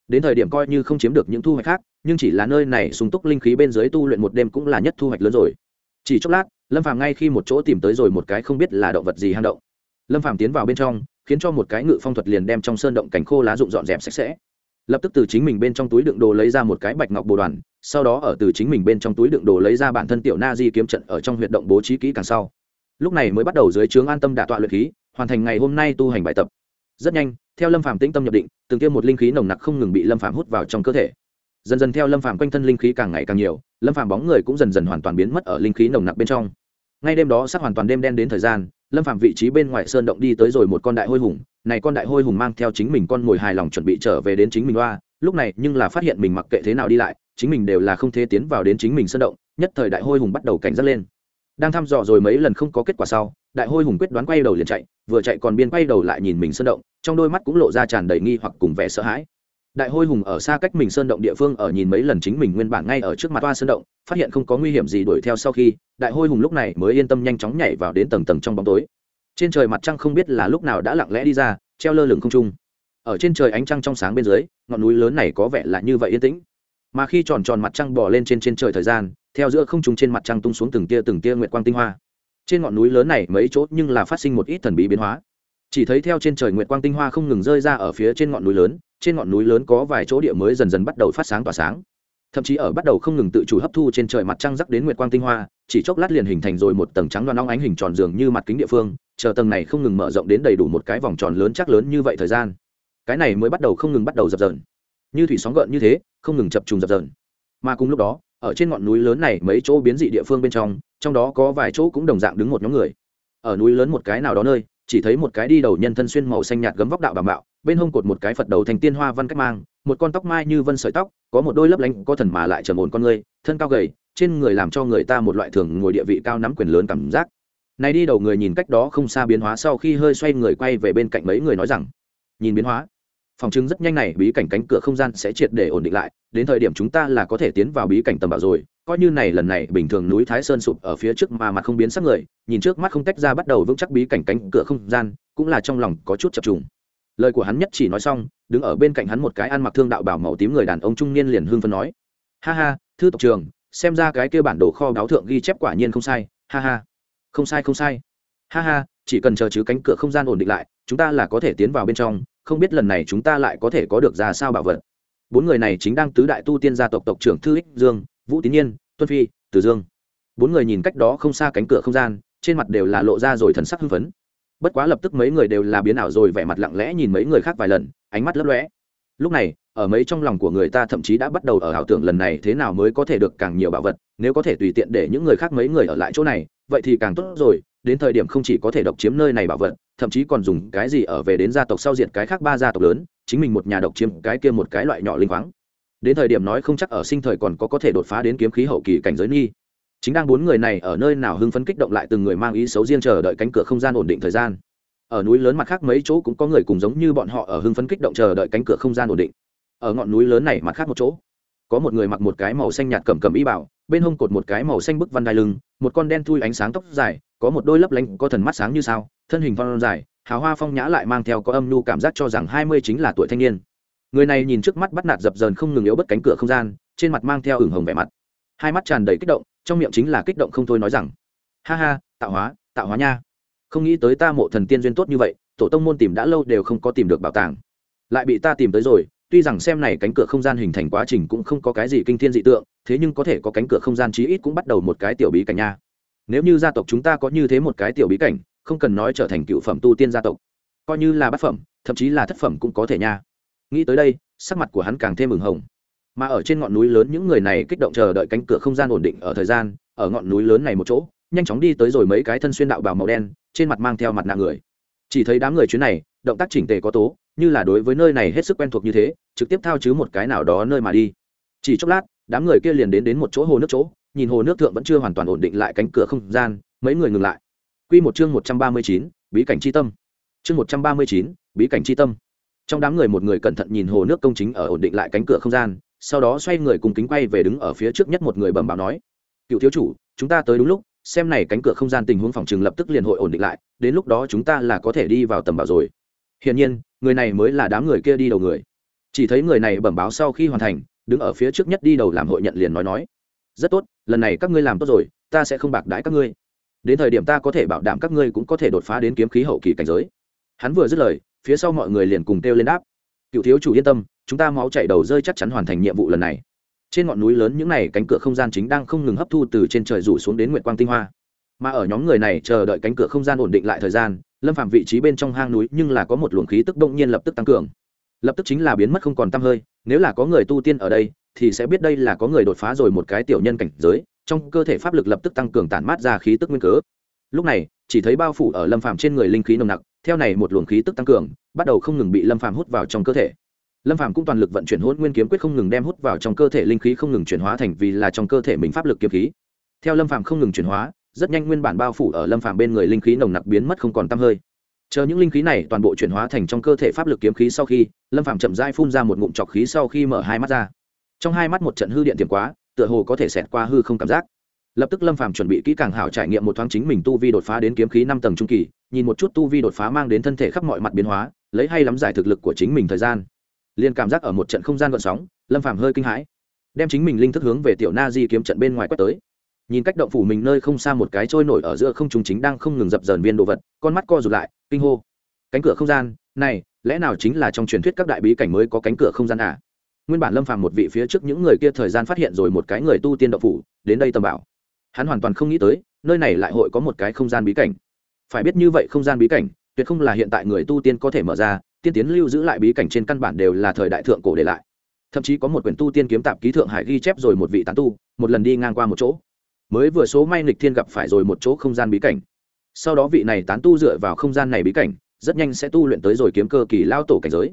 Đến thời điểm coi như không chiếm được những thu hoạch khác, nhưng chỉ là nơi này sung túc linh khí bên dưới tu luyện một đêm cũng là nhất thu hoạch lớn rồi. Chỉ chốc lát, lâm phàm ngay khi một chỗ tìm tới rồi một cái không biết là động vật gì hang động. Lâm phàm tiến vào bên trong khiến cho một cái ngự phong thuật liền đem trong sơn động cảnh khô lá rụng dọn dẹp sạch sẽ. Lập tức từ chính mình bên trong túi đựng đồ lấy ra một cái bạch ngọc bồ đoàn, sau đó ở từ chính mình bên trong túi đựng đồ lấy ra bản thân tiểu na di kiếm trận ở trong huyệt động bố trí kỹ càng sau. Lúc này mới bắt đầu dưới trướng an tâm đả tọa luyện khí, hoàn thành ngày hôm nay tu hành bài tập. Rất nhanh, theo lâm phàm tĩnh tâm nhập định, từng tiêm một linh khí nồng nặc không ngừng bị lâm phàm hút vào trong cơ thể. Dần dần theo lâm phàm quanh thân linh khí càng ngày càng nhiều, lâm phàm bóng người cũng dần dần hoàn toàn biến mất ở linh khí nồng nặc bên trong. Ngay đêm đó sắp hoàn toàn đêm đen đến thời gian lâm phạm vị trí bên ngoài sơn động đi tới rồi một con đại hôi hùng, này con đại hôi hùng mang theo chính mình con ngồi hài lòng chuẩn bị trở về đến chính mình loa lúc này nhưng là phát hiện mình mặc kệ thế nào đi lại, chính mình đều là không thể tiến vào đến chính mình sơn động, nhất thời đại hôi hùng bắt đầu cảnh giác lên. Đang thăm dò rồi mấy lần không có kết quả sau, đại hôi hùng quyết đoán quay đầu liền chạy, vừa chạy còn biên quay đầu lại nhìn mình sơn động, trong đôi mắt cũng lộ ra tràn đầy nghi hoặc cùng vẻ sợ hãi đại hôi hùng ở xa cách mình sơn động địa phương ở nhìn mấy lần chính mình nguyên bản ngay ở trước mặt toa sơn động, phát hiện không có nguy hiểm gì đuổi theo sau khi, đại hôi hùng lúc này mới yên tâm nhanh chóng nhảy vào đến tầng tầng trong bóng tối. Trên trời mặt trăng không biết là lúc nào đã lặng lẽ đi ra, treo lơ lửng không trung. Ở trên trời ánh trăng trong sáng bên dưới, ngọn núi lớn này có vẻ là như vậy yên tĩnh. Mà khi tròn tròn mặt trăng bỏ lên trên trên trời thời gian, theo giữa không trung trên mặt trăng tung xuống từng tia từng tia nguyệt quang tinh hoa. Trên ngọn núi lớn này mấy chỗ nhưng là phát sinh một ít thần bí biến hóa chỉ thấy theo trên trời nguyệt quang tinh hoa không ngừng rơi ra ở phía trên ngọn núi lớn, trên ngọn núi lớn có vài chỗ địa mới dần dần bắt đầu phát sáng tỏa sáng. Thậm chí ở bắt đầu không ngừng tự chủ hấp thu trên trời mặt trăng rắc đến nguyệt quang tinh hoa, chỉ chốc lát liền hình thành rồi một tầng trắng đoan óng ánh hình tròn dường như mặt kính địa phương, chờ tầng này không ngừng mở rộng đến đầy đủ một cái vòng tròn lớn chắc lớn như vậy thời gian. Cái này mới bắt đầu không ngừng bắt đầu dập dờn. Như thủy sóng gợn như thế, không ngừng chập trùng dập dờn. Mà cùng lúc đó, ở trên ngọn núi lớn này mấy chỗ biến dị địa phương bên trong trong đó có vài chỗ cũng đồng dạng đứng một nhóm người. Ở núi lớn một cái nào đó nơi chỉ thấy một cái đi đầu nhân thân xuyên màu xanh nhạt gấm vóc đạo bà mạo, bên hông cột một cái phật đầu thành tiên hoa văn cách mang, một con tóc mai như vân sợi tóc, có một đôi lấp lánh có thần mà lại trầm ổn con người, thân cao gầy, trên người làm cho người ta một loại thường ngồi địa vị cao nắm quyền lớn cảm giác. Này đi đầu người nhìn cách đó không xa biến hóa sau khi hơi xoay người quay về bên cạnh mấy người nói rằng, nhìn biến hóa phòng chứng rất nhanh này, bí cảnh cánh cửa không gian sẽ triệt để ổn định lại, đến thời điểm chúng ta là có thể tiến vào bí cảnh tầm bảo rồi. Coi như này lần này, bình thường núi thái sơn sụp ở phía trước mà mặt không biến sắc người, nhìn trước mắt không tách ra bắt đầu vững chắc bí cảnh cánh cửa không gian, cũng là trong lòng có chút chập trùng. Lời của hắn nhất chỉ nói xong, đứng ở bên cạnh hắn một cái ăn mặc thương đạo bảo màu tím người đàn ông trung niên liền hưng phấn nói, ha ha, thư tộc trường, xem ra cái kia bản đồ kho báo thượng ghi chép quả nhiên không sai, ha ha. Không sai không sai. Ha ha, chỉ cần chờ chứ cánh cửa không gian ổn định lại, chúng ta là có thể tiến vào bên trong không biết lần này chúng ta lại có thể có được ra sao bảo vật. Bốn người này chính đang tứ đại tu tiên gia tộc tộc trưởng thư ích dương, vũ tín nhiên, tuân phi từ dương. Bốn người nhìn cách đó không xa cánh cửa không gian, trên mặt đều là lộ ra rồi thần sắc hưng phấn. Bất quá lập tức mấy người đều là biến ảo rồi vẻ mặt lặng lẽ nhìn mấy người khác vài lần, ánh mắt lấp lóe. Lúc này, ở mấy trong lòng của người ta thậm chí đã bắt đầu ở ảo tưởng lần này thế nào mới có thể được càng nhiều bảo vật, nếu có thể tùy tiện để những người khác mấy người ở lại chỗ này, vậy thì càng tốt rồi đến thời điểm không chỉ có thể độc chiếm nơi này bảo vật, thậm chí còn dùng cái gì ở về đến gia tộc sau diệt cái khác ba gia tộc lớn, chính mình một nhà độc chiếm cái kia một cái loại nhỏ linh khoáng. Đến thời điểm nói không chắc ở sinh thời còn có có thể đột phá đến kiếm khí hậu kỳ cảnh giới nghi. Chính đang bốn người này ở nơi nào hưng phấn kích động lại từng người mang ý xấu riêng chờ đợi cánh cửa không gian ổn định thời gian. Ở núi lớn mặt khác mấy chỗ cũng có người cùng giống như bọn họ ở hưng phấn kích động chờ đợi cánh cửa không gian ổn định. Ở ngọn núi lớn này mặt khác một chỗ, có một người mặc một cái màu xanh nhạt cầm cầm y bảo, bên hông cột một cái màu xanh bức văn đai lưng, một con đen thui ánh sáng tóc dài có một đôi lấp lánh có thần mắt sáng như sao, thân hình phong dài, hào hoa phong nhã lại mang theo có âm nhu cảm giác cho rằng hai mươi chính là tuổi thanh niên. Người này nhìn trước mắt bắt nạt dập dờn không ngừng yếu bất cánh cửa không gian, trên mặt mang theo ửng hồng vẻ mặt. Hai mắt tràn đầy kích động, trong miệng chính là kích động không thôi nói rằng, ha ha, tạo hóa tạo hóa nha. Không nghĩ tới ta mộ thần tiên duyên tốt như vậy, tổ tông môn tìm đã lâu đều không có tìm được bảo tàng. Lại bị ta tìm tới rồi, tuy rằng xem này cánh cửa không gian hình thành quá trình cũng không có cái gì kinh thiên dị tượng, thế nhưng có thể có cánh cửa không gian chí ít cũng bắt đầu một cái tiểu bí cảnh nha nếu như gia tộc chúng ta có như thế một cái tiểu bí cảnh, không cần nói trở thành cựu phẩm tu tiên gia tộc. Coi như là bát phẩm, thậm chí là thất phẩm cũng có thể nha. Nghĩ tới đây, sắc mặt của hắn càng thêm mừng hồng. Mà ở trên ngọn núi lớn những người này kích động chờ đợi cánh cửa không gian ổn định ở thời gian, ở ngọn núi lớn này một chỗ, nhanh chóng đi tới rồi mấy cái thân xuyên đạo bào màu đen, trên mặt mang theo mặt nạ người. Chỉ thấy đám người chuyến này, động tác chỉnh tề có tố, như là đối với nơi này hết sức quen thuộc như thế, trực tiếp thao chứ một cái nào đó nơi mà đi. Chỉ chốc lát, đám người kia liền đến đến một chỗ hồ nước chỗ nhìn hồ nước thượng vẫn chưa hoàn toàn ổn định lại cánh cửa không gian mấy người ngừng lại Quy một chương một trăm ba mươi chín, bí cảnh chi tâm. Chương một trăm ba mươi chín, bí cảnh chi tâm. Trong đám người một người cẩn thận nhìn hồ nước công chính ở ổn định lại cánh cửa không gian, sau đó xoay người cùng kính quay về đứng ở phía trước nhất một người bẩm báo nói: "Cựu thiếu chủ, chúng ta tới đúng lúc, xem này cánh cửa không gian tình huống phòng trường lập tức liền hội ổn định lại, đến lúc đó chúng ta là có thể đi vào tầm bảo rồi." Hiển nhiên, người này mới là đám người kia đi đầu người. Chỉ thấy người này bẩm báo sau khi hoàn thành, đứng ở phía trước nhất đi đầu làm hội nhận liền nói nói: "Rất tốt, lần này các ngươi làm tốt rồi, ta sẽ không bạc đãi các ngươi." đến thời điểm ta có thể bảo đảm các ngươi cũng có thể đột phá đến kiếm khí hậu kỳ cảnh giới. Hắn vừa dứt lời phía sau mọi người liền cùng kêu lên đáp. Cựu thiếu chủ yên tâm chúng ta máu chạy đầu rơi chắc chắn hoàn thành nhiệm vụ lần này. Trên ngọn núi lớn những n à y cánh cửa không gian chính đang không ngừng hấp thu từ trên trời rủ xuống đến nguyện quang tinh hoa. Mà ở nhóm người này chờ đợi cánh cửa không gian ổn định lại thời gian lâm phạm vị trí bên trong hang núi nhưng là có một luồng khí tức động nhiên lập tức tăng cường. Lập tức chính là biến mất không còn t hơi nếu là có người tu tiên ở đây thì sẽ biết đây là có người đột phá rồi một cái tiểu nhân cảnh giới, trong cơ thể pháp lực lập tức tăng cường tản mát ra khí tức nguyên cớ. Lúc này, chỉ thấy bao phủ ở lâm phàm trên người linh khí nồng nặc, theo này một luồng khí tức tăng cường, bắt đầu không ngừng bị lâm phàm hút vào trong cơ thể. Lâm phàm cũng toàn lực vận chuyển hôn nguyên kiếm quyết không ngừng đem hút vào trong cơ thể linh khí không ngừng chuyển hóa thành vì là trong cơ thể mình pháp lực kiếm khí. Theo lâm phàm không ngừng chuyển hóa, rất nhanh nguyên bản bao phủ ở lâm phàm bên người linh khí nồng nặc biến mất không còn tăm hơi. Chờ những linh khí này toàn bộ chuyển hóa thành trong cơ thể pháp lực kiếm khí sau khi, lâm phàm chậm rãi phun ra một ngụm trọc khí sau khi mở hai mắt ra trong hai mắt một trận hư điện tiềm quá, tựa hồ có thể xẹt qua hư không cảm giác. Lập tức lâm phàm chuẩn bị kỹ càng hảo trải nghiệm một thoáng chính mình tu vi đột phá đến kiếm khí năm tầng trung kỳ, nhìn một chút tu vi đột phá mang đến thân thể khắp mọi mặt biến hóa, lấy hay lắm giải thực lực của chính mình thời gian. Liền cảm giác ở một trận không gian gợn sóng, lâm phàm hơi kinh hãi, đem chính mình linh thức hướng về tiểu na di kiếm trận bên ngoài quét tới. Nhìn cách động phủ mình nơi không xa một cái trôi nổi ở giữa không trung chính đang không ngừng dập dờn viên đồ vật, con mắt co rụt lại, kinh hô. Cánh cửa không gian, này, lẽ nào chính là trong truyền thuyết các đại bí cảnh mới có cánh cửa không gian à? Nguyên bản lâm phàm một vị phía trước những người kia thời gian phát hiện rồi một cái người tu tiên đậu phủ, đến đây tầm bảo. Hắn hoàn toàn không nghĩ tới, nơi này lại hội có một cái không gian bí cảnh. Phải biết như vậy không gian bí cảnh, tuyệt không là hiện tại người tu tiên có thể mở ra, tiên tiến lưu giữ lại bí cảnh trên căn bản đều là thời đại thượng cổ để lại. Thậm chí có một quyển tu tiên kiếm tạp ký thượng hải ghi chép rồi một vị tán tu, một lần đi ngang qua một chỗ. Mới vừa số may nghịch thiên gặp phải rồi một chỗ không gian bí cảnh. Sau đó vị này tán tu dựa vào không gian này bí cảnh, rất nhanh sẽ tu luyện tới rồi kiếm cơ kỳ lao tổ cảnh giới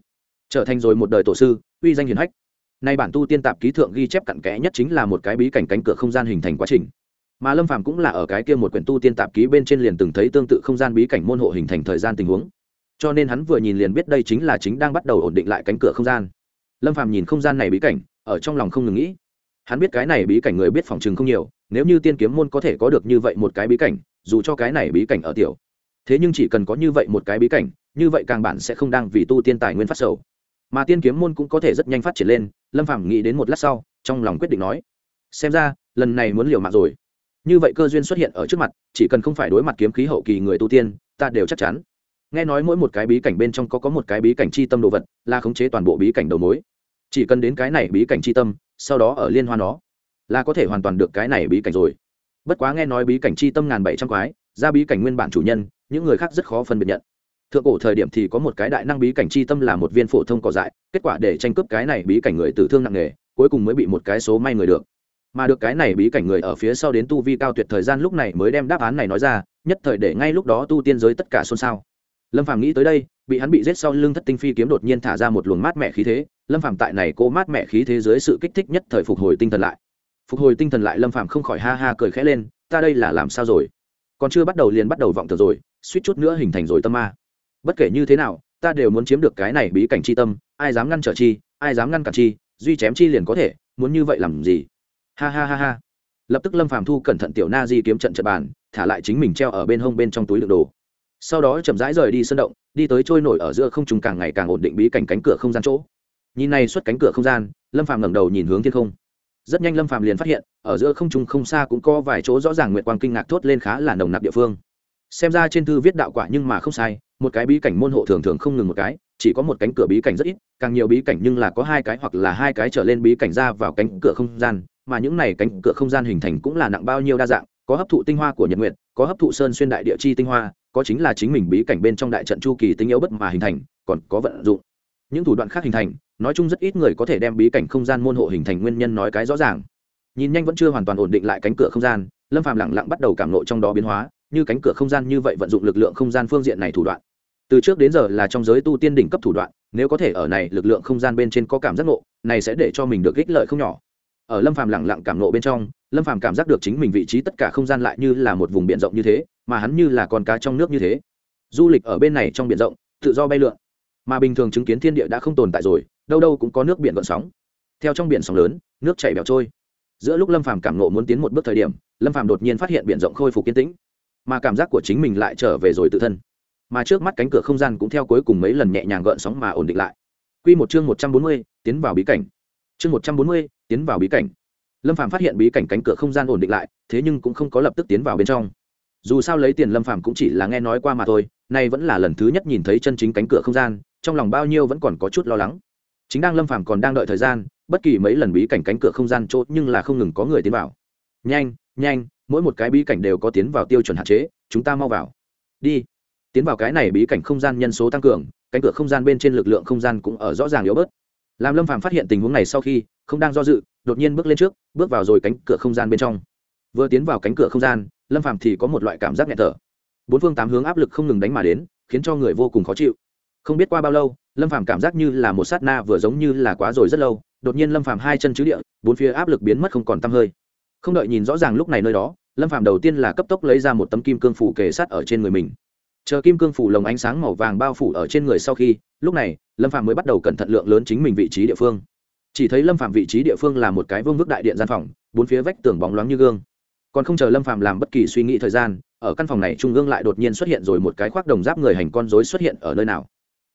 trở thành rồi một đời tổ sư, uy danh hiền hách. Nay bản tu tiên tạp ký thượng ghi chép cặn kẽ nhất chính là một cái bí cảnh cánh cửa không gian hình thành quá trình. Mà lâm phàm cũng là ở cái kia một quyển tu tiên tạp ký bên trên liền từng thấy tương tự không gian bí cảnh môn hộ hình thành thời gian tình huống. Cho nên hắn vừa nhìn liền biết đây chính là chính đang bắt đầu ổn định lại cánh cửa không gian. Lâm phàm nhìn không gian này bí cảnh, ở trong lòng không ngừng nghĩ. Hắn biết cái này bí cảnh người biết phòng chừng không nhiều, nếu như tiên kiếm môn có thể có được như vậy một cái bí cảnh, dù cho cái này bí cảnh ở tiểu. Thế nhưng chỉ cần có như vậy một cái bí cảnh, như vậy càng bản sẽ không đang vì tu tiên tài nguyên phát sầu mà tiên kiếm môn cũng có thể rất nhanh phát triển lên, lâm phàm nghĩ đến một lát sau, trong lòng quyết định nói, xem ra, lần này muốn liều mạng rồi. Như vậy cơ duyên xuất hiện ở trước mặt, chỉ cần không phải đối mặt kiếm khí hậu kỳ người tu tiên, ta đều chắc chắn. Nghe nói mỗi một cái bí cảnh bên trong có có một cái bí cảnh chi tâm đồ vật, là khống chế toàn bộ bí cảnh đầu mối. Chỉ cần đến cái này bí cảnh chi tâm, sau đó ở liên hoa nó, là có thể hoàn toàn được cái này bí cảnh rồi. Bất quá nghe nói bí cảnh chi tâm ngàn bảy trăm quái, ra bí cảnh nguyên bản chủ nhân, những người khác rất khó phân biệt nhận thượng cổ thời điểm thì có một cái đại năng bí cảnh chi tâm là một viên phổ thông cỏ dại, kết quả để tranh cướp cái này bí cảnh người tử thương nặng nề, cuối cùng mới bị một cái số may người được. Mà được cái này bí cảnh người ở phía sau đến tu vi cao tuyệt thời gian lúc này mới đem đáp án này nói ra, nhất thời để ngay lúc đó tu tiên giới tất cả xôn xao. Lâm phàm nghĩ tới đây, bị hắn bị giết sau lưng thất tinh phi kiếm đột nhiên thả ra một luồng mát mẻ khí thế, lâm phàm tại này cô mát mẻ khí thế dưới sự kích thích nhất thời phục hồi tinh thần lại. Phục hồi tinh thần lại, lâm phàm không khỏi ha ha cười khẽ lên, ta đây là làm sao rồi? Còn chưa bắt đầu liền bắt đầu vọng tưởng rồi, suýt chút nữa hình thành rồi tâm ma bất kể như thế nào, ta đều muốn chiếm được cái này bí cảnh chi tâm, ai dám ngăn trở chi, ai dám ngăn cản chi, duy chém chi liền có thể, muốn như vậy làm gì? Ha ha ha ha. Lập tức lâm phàm thu cẩn thận tiểu na di kiếm trận trận bàn, thả lại chính mình treo ở bên hông bên trong túi đựng đồ. Sau đó chậm rãi rời đi sân động, đi tới trôi nổi ở giữa không trùng càng ngày càng ổn định bí cảnh cánh cửa không gian chỗ. Nhìn này xuất cánh cửa không gian, lâm phàm ngẩng đầu nhìn hướng thiên không. Rất nhanh lâm phàm liền phát hiện, ở giữa không trung không xa cũng có vài chỗ rõ ràng nguyệt quang kinh ngạc thốt lên khá là nồng nặc địa phương xem ra trên thư viết đạo quả nhưng mà không sai, một cái bí cảnh môn hộ thường thường không ngừng một cái, chỉ có một cánh cửa bí cảnh rất ít, càng nhiều bí cảnh nhưng là có hai cái hoặc là hai cái trở lên bí cảnh ra vào cánh cửa không gian, mà những này cánh cửa không gian hình thành cũng là nặng bao nhiêu đa dạng, có hấp thụ tinh hoa của nhật nguyện có hấp thụ sơn xuyên đại địa chi tinh hoa, có chính là chính mình bí cảnh bên trong đại trận chu kỳ tinh yếu bất mà hình thành, còn có vận dụng. Những thủ đoạn khác hình thành, nói chung rất ít người có thể đem bí cảnh không gian môn hộ hình thành nguyên nhân nói cái rõ ràng. Nhìn nhanh vẫn chưa hoàn toàn ổn định lại cánh cửa không gian, lâm phàm lặng lặng bắt đầu cảm nộ trong đó biến hóa như cánh cửa không gian như vậy vận dụng lực lượng không gian phương diện này thủ đoạn. Từ trước đến giờ là trong giới tu tiên đỉnh cấp thủ đoạn, nếu có thể ở này lực lượng không gian bên trên có cảm giác nộ này sẽ để cho mình được ích lợi không nhỏ. Ở lâm phàm lặng lặng cảm nộ bên trong, lâm phàm cảm giác được chính mình vị trí tất cả không gian lại như là một vùng biển rộng như thế, mà hắn như là con cá trong nước như thế. Du lịch ở bên này trong biển rộng, tự do bay lượn. Mà bình thường chứng kiến thiên địa đã không tồn tại rồi, đâu đâu cũng có nước biển gợn sóng. Theo trong biển sóng lớn, nước chảy bẹo trôi. Giữa lúc lâm phàm cảm nộ muốn tiến một bước thời điểm, lâm phàm đột nhiên phát hiện biển rộng khôi phục kiên tĩnh mà cảm giác của chính mình lại trở về rồi tự thân mà trước mắt cánh cửa không gian cũng theo cuối cùng mấy lần nhẹ nhàng gợn sóng mà ổn định lại Quy một chương một trăm bốn mươi, tiến vào bí cảnh. Chương một trăm bốn mươi, tiến vào bí cảnh. Lâm Phàm phát hiện bí cảnh cánh cửa không gian ổn định lại, thế nhưng cũng không có lập tức tiến vào bên trong. Dù sao lấy tiền Lâm Phàm cũng chỉ là nghe nói qua mà thôi, nay vẫn là lần thứ nhất nhìn thấy chân chính cánh cửa không gian, trong lòng bao nhiêu vẫn còn có chút lo lắng. Chính đang Lâm Phàm còn đang đợi thời gian, bất kỳ mấy lần bí cảnh cánh cửa không gian chốt nhưng là không ngừng có người tiến vào. Nhanh, nhanh, mỗi một cái bí cảnh đều có tiến vào tiêu chuẩn hạn chế, chúng ta mau vào. Đi. Tiến vào cái này bí cảnh không gian nhân số tăng cường cánh cửa không gian bên trên lực lượng không gian cũng ở rõ ràng yếu bớt. Làm lâm phàm phát hiện tình huống này sau khi không đang do dự đột nhiên bước lên trước bước vào rồi cánh cửa không gian bên trong. Vừa tiến vào cánh cửa không gian lâm phàm thì có một loại cảm giác nhẹ thở. Bốn phương tám hướng áp lực không ngừng đánh mà đến khiến cho người vô cùng khó chịu. Không biết qua bao lâu lâm phàm cảm giác như là một sát na vừa giống như là quá rồi rất lâu đột nhiên lâm phàm hai chân chứ địa bốn phía áp lực biến mất không còn tăm hơi không đợi nhìn rõ ràng lúc này nơi đó, lâm Phạm đầu tiên là cấp tốc lấy ra một tấm kim cương phủ kề sát ở trên người mình. Chờ kim cương phủ lồng ánh sáng màu vàng bao phủ ở trên người sau khi, lúc này, lâm phạm mới bắt đầu cẩn thận lượng lớn chính mình vị trí địa phương. Chỉ thấy lâm phạm vị trí địa phương là một cái vương vức đại điện gian phòng, bốn phía vách tường bóng loáng như gương. Còn không chờ lâm phạm làm bất kỳ suy nghĩ thời gian, ở căn phòng này trung ương lại đột nhiên xuất hiện rồi một cái khoác đồng giáp người hành con dối xuất hiện ở nơi nào.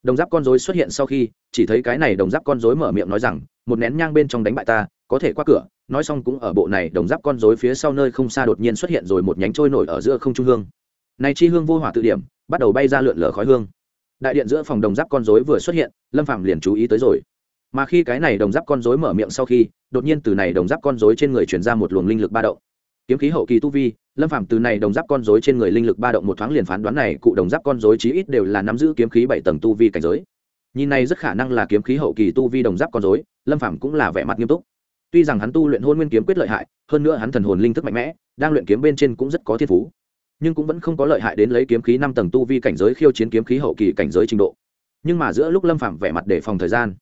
Đồng giáp con dối xuất hiện sau khi, chỉ thấy cái này đồng giáp con dối mở miệng nói rằng, một nén nhang bên trong đánh bại ta, có thể qua cửa nói xong cũng ở bộ này đồng giáp con rối phía sau nơi không xa đột nhiên xuất hiện rồi một nhánh trôi nổi ở giữa không trung hương. Này chi hương vô hỏa tự điểm, bắt đầu bay ra lượn lờ khói hương. Đại điện giữa phòng đồng giáp con rối vừa xuất hiện, lâm phạm liền chú ý tới rồi. Mà khi cái này đồng giáp con rối mở miệng sau khi, đột nhiên từ này đồng giáp con rối trên người chuyển ra một luồng linh lực ba động. Kiếm khí hậu kỳ tu vi, lâm phạm từ này đồng giáp con rối trên người linh lực ba động một thoáng liền phán đoán này cụ đồng giáp con rối chí ít đều là nắm giữ kiếm khí bảy tầng tu vi cảnh giới. Nhìn này rất khả năng là kiếm khí hậu kỳ tu vi đồng giáp con rối, lâm phạm cũng là vẻ mặt nghiêm túc tuy rằng hắn tu luyện hôn nguyên kiếm quyết lợi hại, hơn nữa hắn thần hồn linh thức mạnh mẽ, đang luyện kiếm bên trên cũng rất có thiên phú. Nhưng cũng vẫn không có lợi hại đến lấy kiếm khí năm tầng tu vi cảnh giới khiêu chiến kiếm khí hậu kỳ cảnh giới trình độ. Nhưng mà giữa lúc lâm phạm vẻ mặt để phòng thời gian,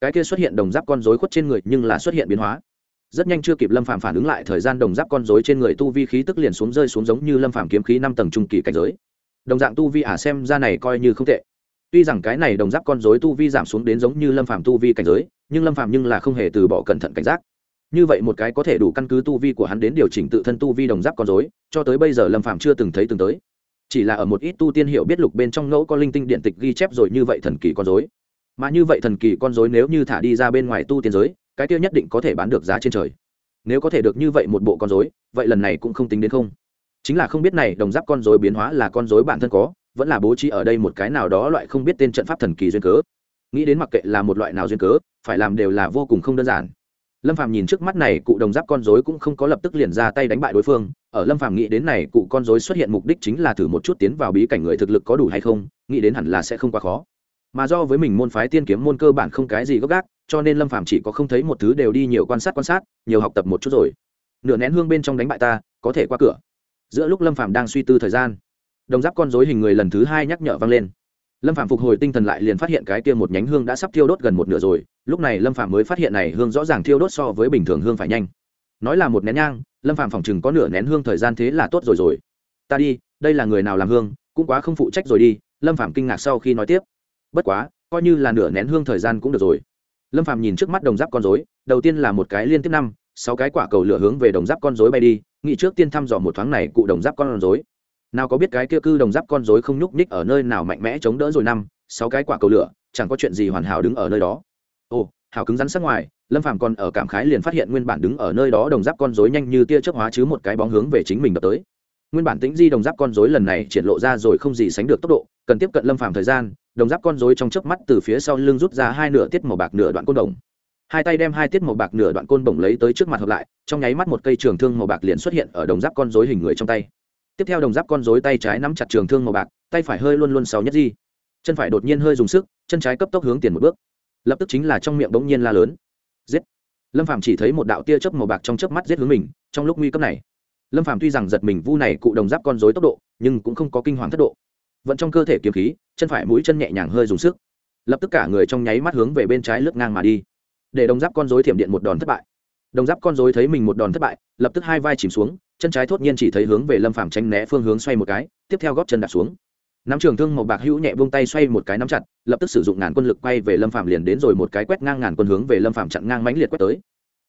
cái kia xuất hiện đồng giáp con dối khuất trên người nhưng là xuất hiện biến hóa. Rất nhanh chưa kịp lâm phạm phản ứng lại, thời gian đồng giáp con dối trên người tu vi khí tức liền xuống rơi xuống giống như lâm phạm kiếm khí năm tầng trung kỳ cảnh giới. Đồng dạng tu vi ả à xem ra này coi như không tệ tuy rằng cái này đồng giáp con dối tu vi giảm xuống đến giống như lâm Phàm tu vi cảnh giới, nhưng lâm Phàm nhưng là không hề từ bỏ cẩn thận cảnh giác. Như vậy một cái có thể đủ căn cứ tu vi của hắn đến điều chỉnh tự thân tu vi đồng giáp con dối cho tới bây giờ lâm Phàm chưa từng thấy từng tới. Chỉ là ở một ít tu tiên hiệu biết lục bên trong ngẫu có linh tinh điện tịch ghi chép rồi như vậy thần kỳ con dối mà như vậy thần kỳ con dối nếu như thả đi ra bên ngoài tu tiên giới, cái tiêu nhất định có thể bán được giá trên trời. Nếu có thể được như vậy một bộ con dối vậy lần này cũng không tính đến không. Chính là không biết này đồng giáp con dối biến hóa là con dối bản thân có vẫn là bố trí ở đây một cái nào đó loại không biết tên trận pháp thần kỳ duyên cớ. Nghĩ đến mặc kệ là một loại nào duyên cớ, phải làm đều là vô cùng không đơn giản. Lâm phàm nhìn trước mắt này, cụ đồng giáp con dối cũng không có lập tức liền ra tay đánh bại đối phương. Ở lâm phàm nghĩ đến này, cụ con dối xuất hiện mục đích chính là thử một chút tiến vào bí cảnh người thực lực có đủ hay không, nghĩ đến hẳn là sẽ không quá khó. Mà do với mình môn phái tiên kiếm môn cơ bản không cái gì gốc gác cho nên lâm phàm chỉ có không thấy một thứ đều đi nhiều quan sát quan sát, nhiều học tập một chút rồi. Nửa nén hương bên trong đánh bại ta, có thể qua cửa. Giữa lúc lâm phàm đang suy tư thời gian đồng giáp con dối hình người lần thứ hai nhắc nhở vang lên. Lâm phạm phục hồi tinh thần lại liền phát hiện cái kia một nhánh hương đã sắp thiêu đốt gần một nửa rồi, lúc này lâm phạm mới phát hiện này hương rõ ràng thiêu đốt so với bình thường hương phải nhanh. Nói là một nén nhang, lâm phạm phòng chừng có nửa nén hương thời gian thế là tốt rồi rồi. Ta đi, đây là người nào làm hương, cũng quá không phụ trách rồi đi, lâm phạm kinh ngạc sau khi nói tiếp. Bất quá, coi như là nửa nén hương thời gian cũng được rồi. Lâm phạm nhìn trước mắt đồng giáp con dối đầu tiên là một cái liên tiếp năm, sáu cái quả cầu lửa hướng về đồng giáp con dối bay đi, nghĩ trước tiên thăm dò một thoáng này cụ đồng giáp con dối nào có biết cái kia cư đồng giáp con rối không nhúc nhích ở nơi nào mạnh mẽ chống đỡ rồi năm, sáu cái quả cầu lửa, chẳng có chuyện gì hoàn hảo đứng ở nơi đó. Ồ, hảo cứng rắn sắc ngoài, lâm phàm còn ở cảm khái liền phát hiện nguyên bản đứng ở nơi đó đồng giáp con rối nhanh như tia chớp hóa chứ một cái bóng hướng về chính mình đập tới. Nguyên bản tĩnh di đồng giáp con rối lần này triển lộ ra rồi không gì sánh được tốc độ, cần tiếp cận lâm phàm thời gian, đồng giáp con rối trong chớp mắt từ phía sau lưng rút ra hai nửa tiết màu bạc nửa đoạn côn đồng. Hai tay đem hai tiết màu bạc nửa đoạn côn bổng lấy tới trước mặt hợp lại, trong nháy mắt một cây trường thương màu bạc liền xuất hiện ở đồng giáp con rối hình người trong tay tiếp theo đồng giáp con rối tay trái nắm chặt trường thương màu bạc, tay phải hơi luôn luôn sau nhất di. Chân phải đột nhiên hơi dùng sức, chân trái cấp tốc hướng tiền một bước. Lập tức chính là trong miệng bỗng nhiên la lớn. Giết! Lâm phàm chỉ thấy một đạo tia chớp màu bạc trong chớp mắt giết hướng mình, trong lúc nguy cấp này. Lâm phàm tuy rằng giật mình vu này cụ đồng giáp con rối tốc độ, nhưng cũng không có kinh hoàng thất độ. Vẫn trong cơ thể kiếm khí, chân phải mũi chân nhẹ nhàng hơi dùng sức. Lập tức cả người trong nháy mắt hướng về bên trái lướt ngang mà đi. Để đồng giáp con rối thiểm điện một đòn thất bại đồng giáp con rối thấy mình một đòn thất bại, lập tức hai vai chìm xuống, chân trái thốt nhiên chỉ thấy hướng về lâm phàm tránh né phương hướng xoay một cái, tiếp theo góp chân đạp xuống. Nắm trường thương màu bạc hữu nhẹ buông tay xoay một cái nắm chặt, lập tức sử dụng ngàn quân lực quay về lâm phàm liền đến rồi một cái quét ngang ngàn quân hướng về lâm phàm chặn ngang mãnh liệt quét tới.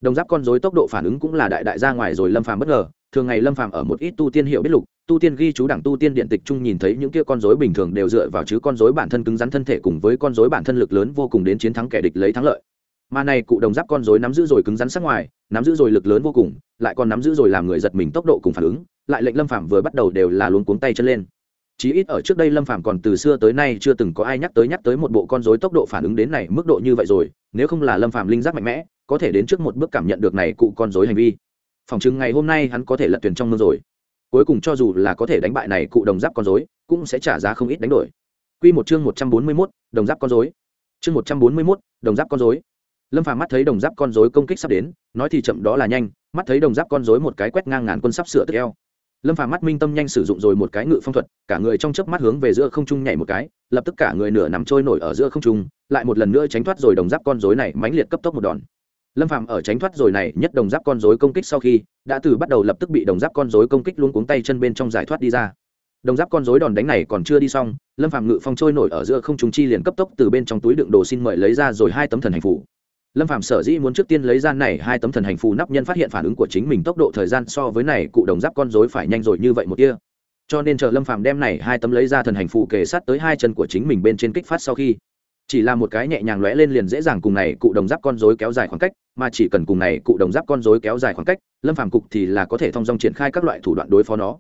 Đồng giáp con rối tốc độ phản ứng cũng là đại đại ra ngoài rồi, lâm phàm bất ngờ, thường ngày lâm phàm ở một ít tu tiên hiệu biết lục, tu tiên ghi chú đẳng tu tiên điện tịch chung nhìn thấy những kia con rối bình thường đều dựa vào chứ con rối bản thân cứng rắn thân thể cùng với con rối bản thân lực lớn vô cùng đến chiến thắng kẻ địch lấy thắng lợi mà này cụ đồng giáp con rối nắm giữ rồi cứng rắn sắc ngoài nắm giữ rồi lực lớn vô cùng lại còn nắm giữ rồi làm người giật mình tốc độ cùng phản ứng lại lệnh lâm phàm vừa bắt đầu đều là luống cuống tay chân lên. Chí ít ở trước đây lâm phàm còn từ xưa tới nay chưa từng có ai nhắc tới nhắc tới một bộ con rối tốc độ phản ứng đến này mức độ như vậy rồi nếu không là lâm phàm linh giác mạnh mẽ có thể đến trước một bước cảm nhận được này cụ con rối hành vi. Phòng chứng ngày hôm nay hắn có thể lật tuyển trong mưa rồi. Cuối cùng cho dù là có thể đánh bại này cụ đồng giáp con rối cũng sẽ trả giá không ít đánh đổi. Quy một chương một trăm bốn mươi 141, đồng giáp con rối. Chương một trăm bốn mươi 141, đồng giáp con rối lâm phàm mắt thấy đồng giáp con rối công kích sắp đến, nói thì chậm đó là nhanh, mắt thấy đồng giáp con rối một cái quét ngang ngàn quân sắp sửa tức eo. Lâm phàm mắt minh tâm nhanh sử dụng rồi một cái ngự phong thuật, cả người trong chớp mắt hướng về giữa không trung nhảy một cái, lập tức cả người nửa nằm trôi nổi ở giữa không trung, lại một lần nữa tránh thoát rồi đồng giáp con rối này mãnh liệt cấp tốc một đòn. Lâm phàm ở tránh thoát rồi này nhất đồng giáp con rối công kích sau khi, đã từ bắt đầu lập tức bị đồng giáp con rối công kích luôn cuống tay chân bên trong giải thoát đi ra. Đồng giáp con rối đòn đánh này còn chưa đi xong, lâm phàm ngự phong trôi nổi ở giữa không trung chi liền cấp tốc từ bên trong túi đựng đồ xin mời lấy ra rồi hai tấm thần hành phủ lâm phạm sở dĩ muốn trước tiên lấy ra này hai tấm thần hành phù nắp nhân phát hiện phản ứng của chính mình tốc độ thời gian so với này cụ đồng giáp con dối phải nhanh rồi như vậy một kia cho nên chờ lâm phạm đem này hai tấm lấy ra thần hành phù kề sát tới hai chân của chính mình bên trên kích phát sau khi, chỉ là một cái nhẹ nhàng lóe lên liền dễ dàng cùng này cụ đồng giáp con dối kéo dài khoảng cách, mà chỉ cần cùng này cụ đồng giáp con dối kéo dài khoảng cách, lâm phạm cục thì là có thể thông dong triển khai các loại thủ đoạn đối phó nó.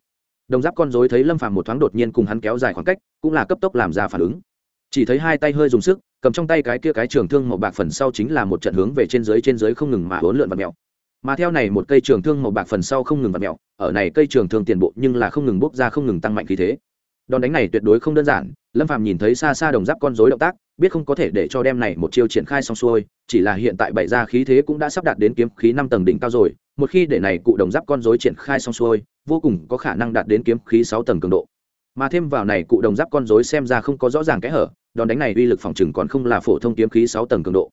Đồng giáp con dối thấy lâm phạm một thoáng đột nhiên cùng hắn kéo dài khoảng cách, cũng là cấp tốc làm ra phản ứng chỉ thấy hai tay hơi dùng sức, cầm trong tay cái kia cái trường thương màu bạc phần sau chính là một trận hướng về trên dưới trên dưới không ngừng mà hỗn lượn và mèo. Mà theo này một cây trường thương màu bạc phần sau không ngừng và mèo, ở này cây trường thương tiền bộ nhưng là không ngừng bốc ra không ngừng tăng mạnh khí thế. Đòn đánh này tuyệt đối không đơn giản, lâm phàm nhìn thấy xa xa đồng giáp con rối động tác, biết không có thể để cho đem này một chiêu triển khai xong xuôi, chỉ là hiện tại bảy ra khí thế cũng đã sắp đạt đến kiếm khí năm tầng đỉnh cao rồi, một khi để này cụ đồng giáp con rối triển khai xong xuôi, vô cùng có khả năng đạt đến kiếm khí sáu tầng cường độ. Mà thêm vào này cụ đồng giáp con rối xem ra không có rõ ràng kẽ hở đòn đánh này uy lực phòng chừng còn không là phổ thông kiếm khí sáu tầng cường độ.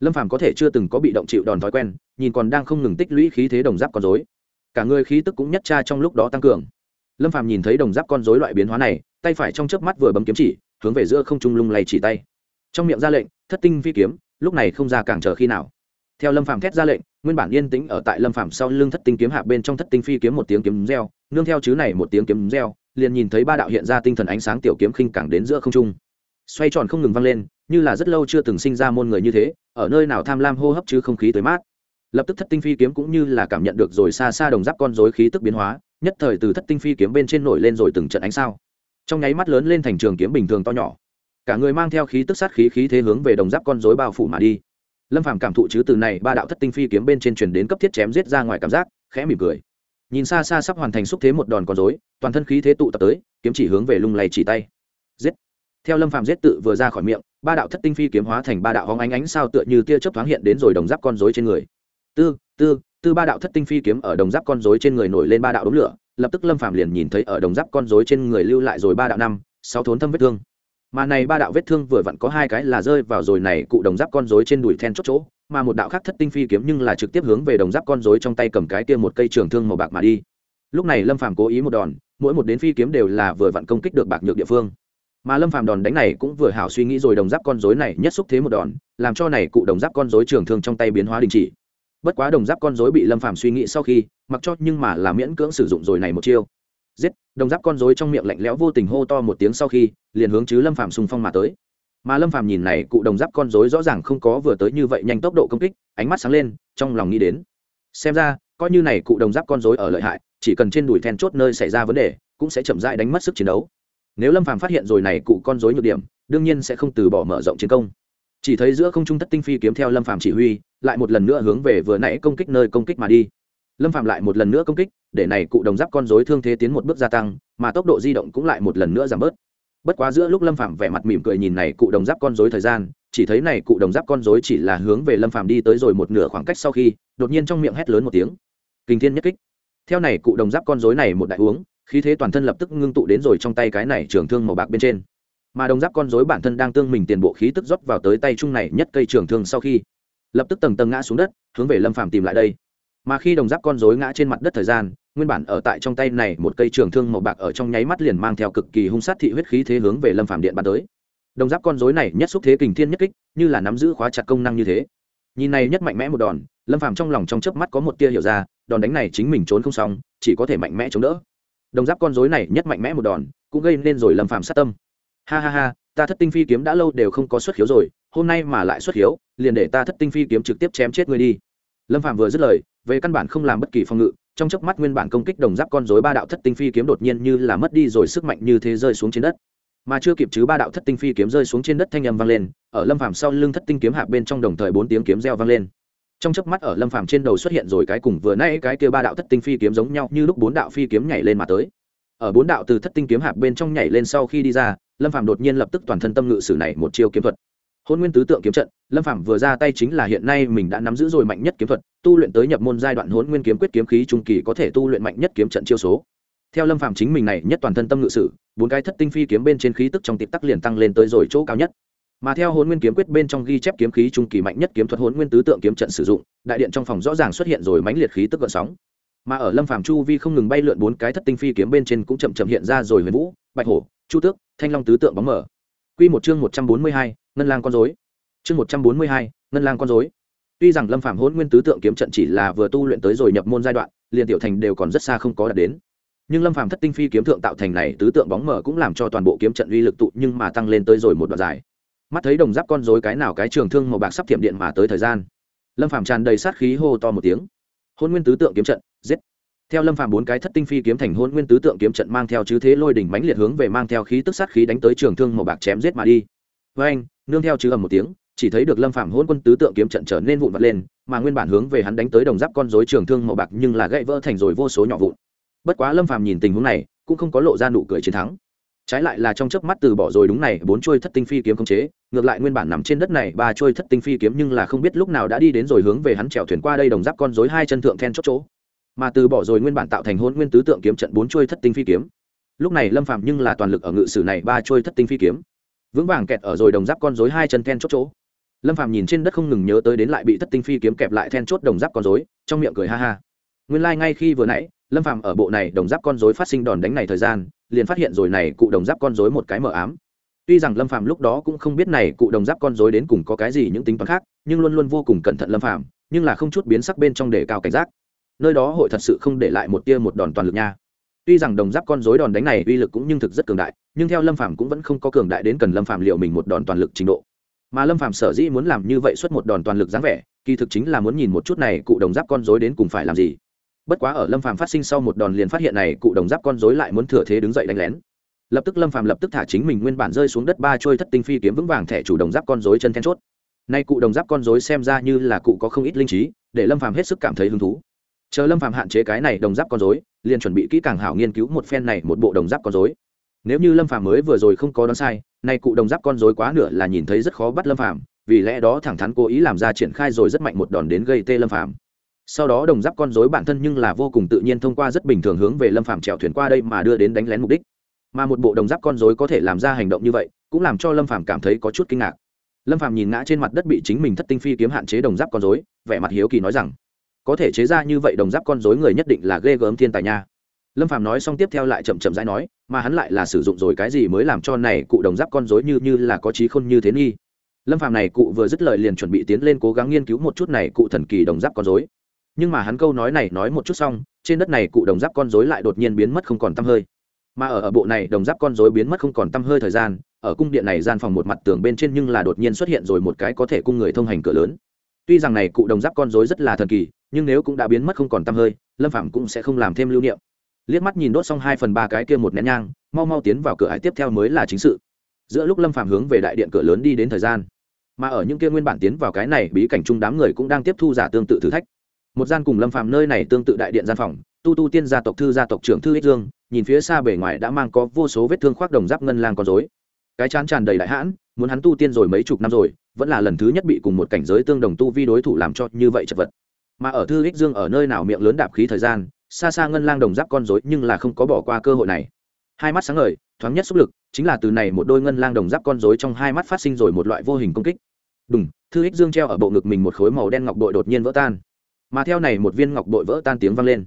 Lâm phàm có thể chưa từng có bị động chịu đòn thói quen, nhìn còn đang không ngừng tích lũy khí thế đồng giáp con rối. Cả người khí tức cũng nhất tra trong lúc đó tăng cường. Lâm phàm nhìn thấy đồng giáp con rối loại biến hóa này, tay phải trong chớp mắt vừa bấm kiếm chỉ, hướng về giữa không trung lung lay chỉ tay. Trong miệng ra lệnh, thất tinh phi kiếm, lúc này không ra càng chờ khi nào? Theo lâm phàm thét ra lệnh, nguyên bản yên tĩnh ở tại lâm phàm sau lưng thất tinh kiếm hạ bên trong thất tinh phi kiếm một tiếng kiếm reo, nương theo chứ này một tiếng kiếm reo, liền nhìn thấy ba đạo hiện ra tinh thần ánh sáng tiểu kiếm khinh cảng đến giữa không trung xoay tròn không ngừng vang lên, như là rất lâu chưa từng sinh ra môn người như thế, ở nơi nào tham lam hô hấp chứ không khí tới mát. Lập tức thất tinh phi kiếm cũng như là cảm nhận được rồi xa xa đồng giáp con rối khí tức biến hóa, nhất thời từ thất tinh phi kiếm bên trên nổi lên rồi từng trận ánh sao. Trong nháy mắt lớn lên thành trường kiếm bình thường to nhỏ. Cả người mang theo khí tức sát khí khí thế hướng về đồng giáp con rối bao phủ mà đi. Lâm phàm cảm thụ chứ từ này, ba đạo thất tinh phi kiếm bên trên truyền đến cấp thiết chém giết ra ngoài cảm giác, khẽ mỉm cười. Nhìn xa xa sắp hoàn thành xúc thế một đòn con rối, toàn thân khí thế tụ tập tới, kiếm chỉ hướng về lung lay chỉ tay. Giết! Theo lâm phàm giết tự vừa ra khỏi miệng, ba đạo thất tinh phi kiếm hóa thành ba đạo hóng ánh ánh sao tựa như tia chớp thoáng hiện đến rồi đồng giáp con rối trên người. Tư tư tư ba đạo thất tinh phi kiếm ở đồng giáp con rối trên người nổi lên ba đạo đống lửa, lập tức lâm phàm liền nhìn thấy ở đồng giáp con rối trên người lưu lại rồi ba đạo năm, sáu thốn thâm vết thương. Mà này ba đạo vết thương vừa vặn có hai cái là rơi vào rồi này cụ đồng giáp con rối trên đùi then chốt chỗ, mà một đạo khác thất tinh phi kiếm nhưng là trực tiếp hướng về đồng giáp con rối trong tay cầm cái kia một cây trường thương màu bạc mà đi. Lúc này lâm phàm cố ý một đòn, mỗi một đến phi kiếm đều là vừa vặn công kích được bạc nhược địa phương mà lâm phàm đòn đánh này cũng vừa hảo suy nghĩ rồi đồng giáp con rối này nhất xúc thế một đòn, làm cho này cụ đồng giáp con rối trường thương trong tay biến hóa đình chỉ. Bất quá đồng giáp con rối bị lâm phàm suy nghĩ sau khi, mặc cho nhưng mà là miễn cưỡng sử dụng rồi này một chiêu. Giết, đồng giáp con rối trong miệng lạnh lẽo vô tình hô to một tiếng sau khi, liền hướng chứ lâm phàm xung phong mà tới. Mà lâm phàm nhìn này cụ đồng giáp con rối rõ ràng không có vừa tới như vậy nhanh tốc độ công kích, ánh mắt sáng lên, trong lòng nghĩ đến. Xem ra, coi như này cụ đồng giáp con rối ở lợi hại, chỉ cần trên đùi then chốt nơi xảy ra vấn đề, cũng sẽ chậm rãi đánh mất sức chiến đấu nếu lâm phàm phát hiện rồi này cụ con rối nhược điểm, đương nhiên sẽ không từ bỏ mở rộng chiến công. Chỉ thấy giữa không trung thất tinh phi kiếm theo lâm phàm chỉ huy, lại một lần nữa hướng về vừa nãy công kích nơi công kích mà đi. Lâm phàm lại một lần nữa công kích, để này cụ đồng giáp con rối thương thế tiến một bước gia tăng, mà tốc độ di động cũng lại một lần nữa giảm bớt. Bất quá giữa lúc lâm phạm vẻ mặt mỉm cười nhìn này cụ đồng giáp con rối thời gian, chỉ thấy này cụ đồng giáp con rối chỉ là hướng về lâm phạm đi tới rồi một nửa khoảng cách sau khi, đột nhiên trong miệng hét lớn một tiếng. Kinh thiên nhất kích. Theo này cụ đồng giáp con rối này một đại uống khí thế toàn thân lập tức ngưng tụ đến rồi trong tay cái này trường thương màu bạc bên trên. Mà đồng giáp con rối bản thân đang tương mình tiền bộ khí tức rót vào tới tay chung này nhất cây trường thương sau khi, lập tức tầng tầng ngã xuống đất, hướng về lâm phàm tìm lại đây. Mà khi đồng giáp con rối ngã trên mặt đất thời gian, nguyên bản ở tại trong tay này một cây trường thương màu bạc ở trong nháy mắt liền mang theo cực kỳ hung sát thị huyết khí thế hướng về lâm phàm điện bắn tới. Đồng giáp con rối này nhất xúc thế kình thiên nhất kích, như là nắm giữ khóa chặt công năng như thế. Nhìn này nhất mạnh mẽ một đòn, lâm phàm trong lòng trong chớp mắt có một tia hiểu ra, đòn đánh này chính mình trốn không xong, chỉ có thể mạnh mẽ chống đỡ đồng giáp con rối này nhất mạnh mẽ một đòn, cũng gây nên rồi lâm phàm sát tâm. Ha ha ha, ta thất tinh phi kiếm đã lâu đều không có xuất khiếu rồi, hôm nay mà lại xuất khiếu, liền để ta thất tinh phi kiếm trực tiếp chém chết ngươi đi. Lâm phạm vừa dứt lời, về căn bản không làm bất kỳ phòng ngự, trong chớp mắt nguyên bản công kích đồng giáp con rối ba đạo thất tinh phi kiếm đột nhiên như là mất đi rồi sức mạnh như thế rơi xuống trên đất. Mà chưa kịp chứ ba đạo thất tinh phi kiếm rơi xuống trên đất thanh âm vang lên, ở lâm phàm sau lưng thất tinh kiếm hạ bên trong đồng thời bốn tiếng kiếm reo vang lên trong chớp mắt ở lâm phàm trên đầu xuất hiện rồi cái cùng vừa nãy cái kia ba đạo thất tinh phi kiếm giống nhau như lúc bốn đạo phi kiếm nhảy lên mà tới. Ở bốn đạo từ thất tinh kiếm hạp bên trong nhảy lên sau khi đi ra, lâm phàm đột nhiên lập tức toàn thân tâm ngự sử này một chiêu kiếm thuật. Hôn nguyên tứ tượng kiếm trận, lâm phàm vừa ra tay chính là hiện nay mình đã nắm giữ rồi mạnh nhất kiếm thuật, tu luyện tới nhập môn giai đoạn hôn nguyên kiếm quyết kiếm khí trung kỳ có thể tu luyện mạnh nhất kiếm trận chiêu số. Theo lâm phàm chính mình này nhất toàn thân tâm ngự sử, bốn cái thất tinh phi kiếm bên trên khí tức trong tịp tắc liền tăng lên tới rồi chỗ cao nhất mà theo hôn nguyên kiếm quyết bên trong ghi chép kiếm khí trung kỳ mạnh nhất kiếm thuật hôn nguyên tứ tượng kiếm trận sử dụng đại điện trong phòng rõ ràng xuất hiện rồi mãnh liệt khí tức gợn sóng. Mà ở lâm phàm chu vi không ngừng bay lượn bốn cái thất tinh phi kiếm bên trên cũng chậm chậm hiện ra rồi huyền vũ bạch hổ chu tước thanh long tứ tượng bóng mở. Quy một chương một trăm bốn mươi hai, ngân lang con rối. Chương một trăm bốn mươi hai, ngân lang con rối. Tuy rằng lâm phàm hôn nguyên tứ tượng kiếm trận chỉ là vừa tu luyện tới rồi nhập môn giai đoạn liền tiểu thành đều còn rất xa không có đạt đến. Nhưng lâm phàm thất tinh phi kiếm thượng tạo thành này tứ tượng bóng mở cũng làm cho toàn bộ kiếm trận uy lực tụ nhưng mà tăng lên tới rồi một đoạn dài mắt thấy đồng giáp con rối cái nào cái trường thương màu bạc sắp thiểm điện mà tới thời gian. Lâm phàm tràn đầy sát khí hô to một tiếng. Hôn nguyên tứ tượng kiếm trận, giết. Theo lâm phàm bốn cái thất tinh phi kiếm thành hôn nguyên tứ tượng kiếm trận mang theo chứ thế lôi đỉnh mãnh liệt hướng về mang theo khí tức sát khí đánh tới trường thương màu bạc chém giết mà đi. Với anh, nương theo chứ ầm một tiếng, chỉ thấy được lâm phàm hôn quân tứ tượng kiếm trận trở nên vụn vặt lên, mà nguyên bản hướng về hắn đánh tới đồng giáp con rối trường thương màu bạc nhưng là gãy vỡ thành rồi vô số nhỏ vụn. Bất quá lâm phàm nhìn tình huống này, cũng không có lộ ra nụ cười chiến thắng. Trái lại là trong chớp mắt từ bỏ rồi đúng này, bốn chuôi thất tinh phi kiếm không chế ngược lại nguyên bản nằm trên đất này, ba trôi thất tinh phi kiếm nhưng là không biết lúc nào đã đi đến rồi hướng về hắn trèo thuyền qua đây đồng giáp con rối hai chân thượng then chốt chỗ. Mà từ bỏ rồi nguyên bản tạo thành hôn nguyên tứ tượng kiếm trận bốn trôi thất tinh phi kiếm. Lúc này lâm phạm nhưng là toàn lực ở ngự sử này ba trôi thất tinh phi kiếm. Vững vàng kẹt ở rồi đồng giáp con rối hai chân then chốt chỗ. Lâm phạm nhìn trên đất không ngừng nhớ tới đến lại bị thất tinh phi kiếm kẹp lại then chốt đồng giáp con rối, trong miệng cười ha ha. Nguyên lai、like、ngay khi vừa nãy, lâm phạm ở bộ này đồng giáp con rối phát sinh đòn đánh này thời gian, liền phát hiện rồi này cụ đồng giáp con rối một cái mờ ám tuy rằng lâm phạm lúc đó cũng không biết này cụ đồng giáp con rối đến cùng có cái gì những tính toán khác, nhưng luôn luôn vô cùng cẩn thận lâm phạm nhưng là không chút biến sắc bên trong để cao cảnh giác. Nơi đó hội thật sự không để lại một tia một đòn toàn lực nha. Tuy rằng đồng giáp con rối đòn đánh này uy lực cũng nhưng thực rất cường đại, nhưng theo lâm phạm cũng vẫn không có cường đại đến cần lâm phạm liệu mình một đòn toàn lực trình độ. Mà lâm phạm sở dĩ muốn làm như vậy xuất một đòn toàn lực dáng vẻ, kỳ thực chính là muốn nhìn một chút này cụ đồng giáp con rối đến cùng phải làm gì. Bất quá ở lâm phạm phát sinh sau một đòn liền phát hiện này cụ đồng giáp con rối lại muốn thừa thế đứng dậy đánh lén lập tức lâm phàm lập tức thả chính mình nguyên bản rơi xuống đất ba trôi thất tinh phi kiếm vững vàng thẻ chủ đồng giáp con rối chân then chốt. Nay cụ đồng giáp con rối xem ra như là cụ có không ít linh trí, để lâm phàm hết sức cảm thấy hứng thú. Chờ lâm phàm hạn chế cái này đồng giáp con dối liền chuẩn bị kỹ càng hảo nghiên cứu một phen này một bộ đồng giáp con dối nếu như lâm phàm mới vừa rồi không có đoán sai, nay cụ đồng giáp con dối quá nửa là nhìn thấy rất khó bắt lâm phàm, vì lẽ đó thẳng thắn cố ý làm ra triển khai rồi rất mạnh một đòn đến gây tê lâm phàm. Sau đó đồng giáp con dối bản thân nhưng là vô cùng tự nhiên thông qua rất bình thường hướng về lâm phàm trèo thuyền qua đây mà đưa đến đánh lén mục đích mà một bộ đồng giáp con rối có thể làm ra hành động như vậy cũng làm cho lâm phạm cảm thấy có chút kinh ngạc. Lâm phạm nhìn ngã trên mặt đất bị chính mình thất tinh phi kiếm hạn chế đồng giáp con rối, vẻ mặt hiếu kỳ nói rằng có thể chế ra như vậy đồng giáp con rối người nhất định là ghê gớm thiên tài nha. Lâm phàm nói xong tiếp theo lại chậm chậm rãi nói mà hắn lại là sử dụng rồi cái gì mới làm cho này cụ đồng giáp con rối như như là có trí khôn như thế nghi? Lâm phàm này cụ vừa dứt lời liền chuẩn bị tiến lên cố gắng nghiên cứu một chút này cụ thần kỳ đồng giáp con rối, nhưng mà hắn câu nói này nói một chút xong trên đất này cụ đồng giáp con rối lại đột nhiên biến mất không còn tăm hơi mà ở ở bộ này đồng giáp con rối biến mất không còn tăm hơi thời gian, ở cung điện này gian phòng một mặt tường bên trên nhưng là đột nhiên xuất hiện rồi một cái có thể cung người thông hành cửa lớn. Tuy rằng này cụ đồng giáp con rối rất là thần kỳ, nhưng nếu cũng đã biến mất không còn tăm hơi, lâm phạm cũng sẽ không làm thêm lưu niệm. Liếc mắt nhìn đốt xong hai phần ba cái kia một nén nhang, mau mau tiến vào cửa hải tiếp theo mới là chính sự. Giữa lúc lâm phạm hướng về đại điện cửa lớn đi đến thời gian, mà ở những kia nguyên bản tiến vào cái này bí cảnh chung đám người cũng đang tiếp thu giả tương tự thử thách. Một gian cùng lâm phạm nơi này tương tự đại điện gian phòng, tu tu tiên gia tộc, thư gia tộc trưởng thư ích dương nhìn phía xa bề ngoài đã mang có vô số vết thương khoác đồng giáp ngân lang con dối cái chán tràn đầy đại hãn, muốn hắn tu tiên rồi mấy chục năm rồi, vẫn là lần thứ nhất bị cùng một cảnh giới tương đồng tu vi đối thủ làm cho như vậy chật vật. Mà ở thư ích dương ở nơi nào miệng lớn đạp khí thời gian, xa xa ngân lang đồng giáp con dối nhưng là không có bỏ qua cơ hội này. Hai mắt sáng ngời, thoáng nhất xúc lực, chính là từ này một đôi ngân lang đồng giáp con dối trong hai mắt phát sinh rồi một loại vô hình công kích. Đúng thư ích dương treo ở bộ ngực mình một khối màu đen ngọc bội đột nhiên vỡ tan. Mà theo này một viên ngọc bội vỡ tan tiếng vang lên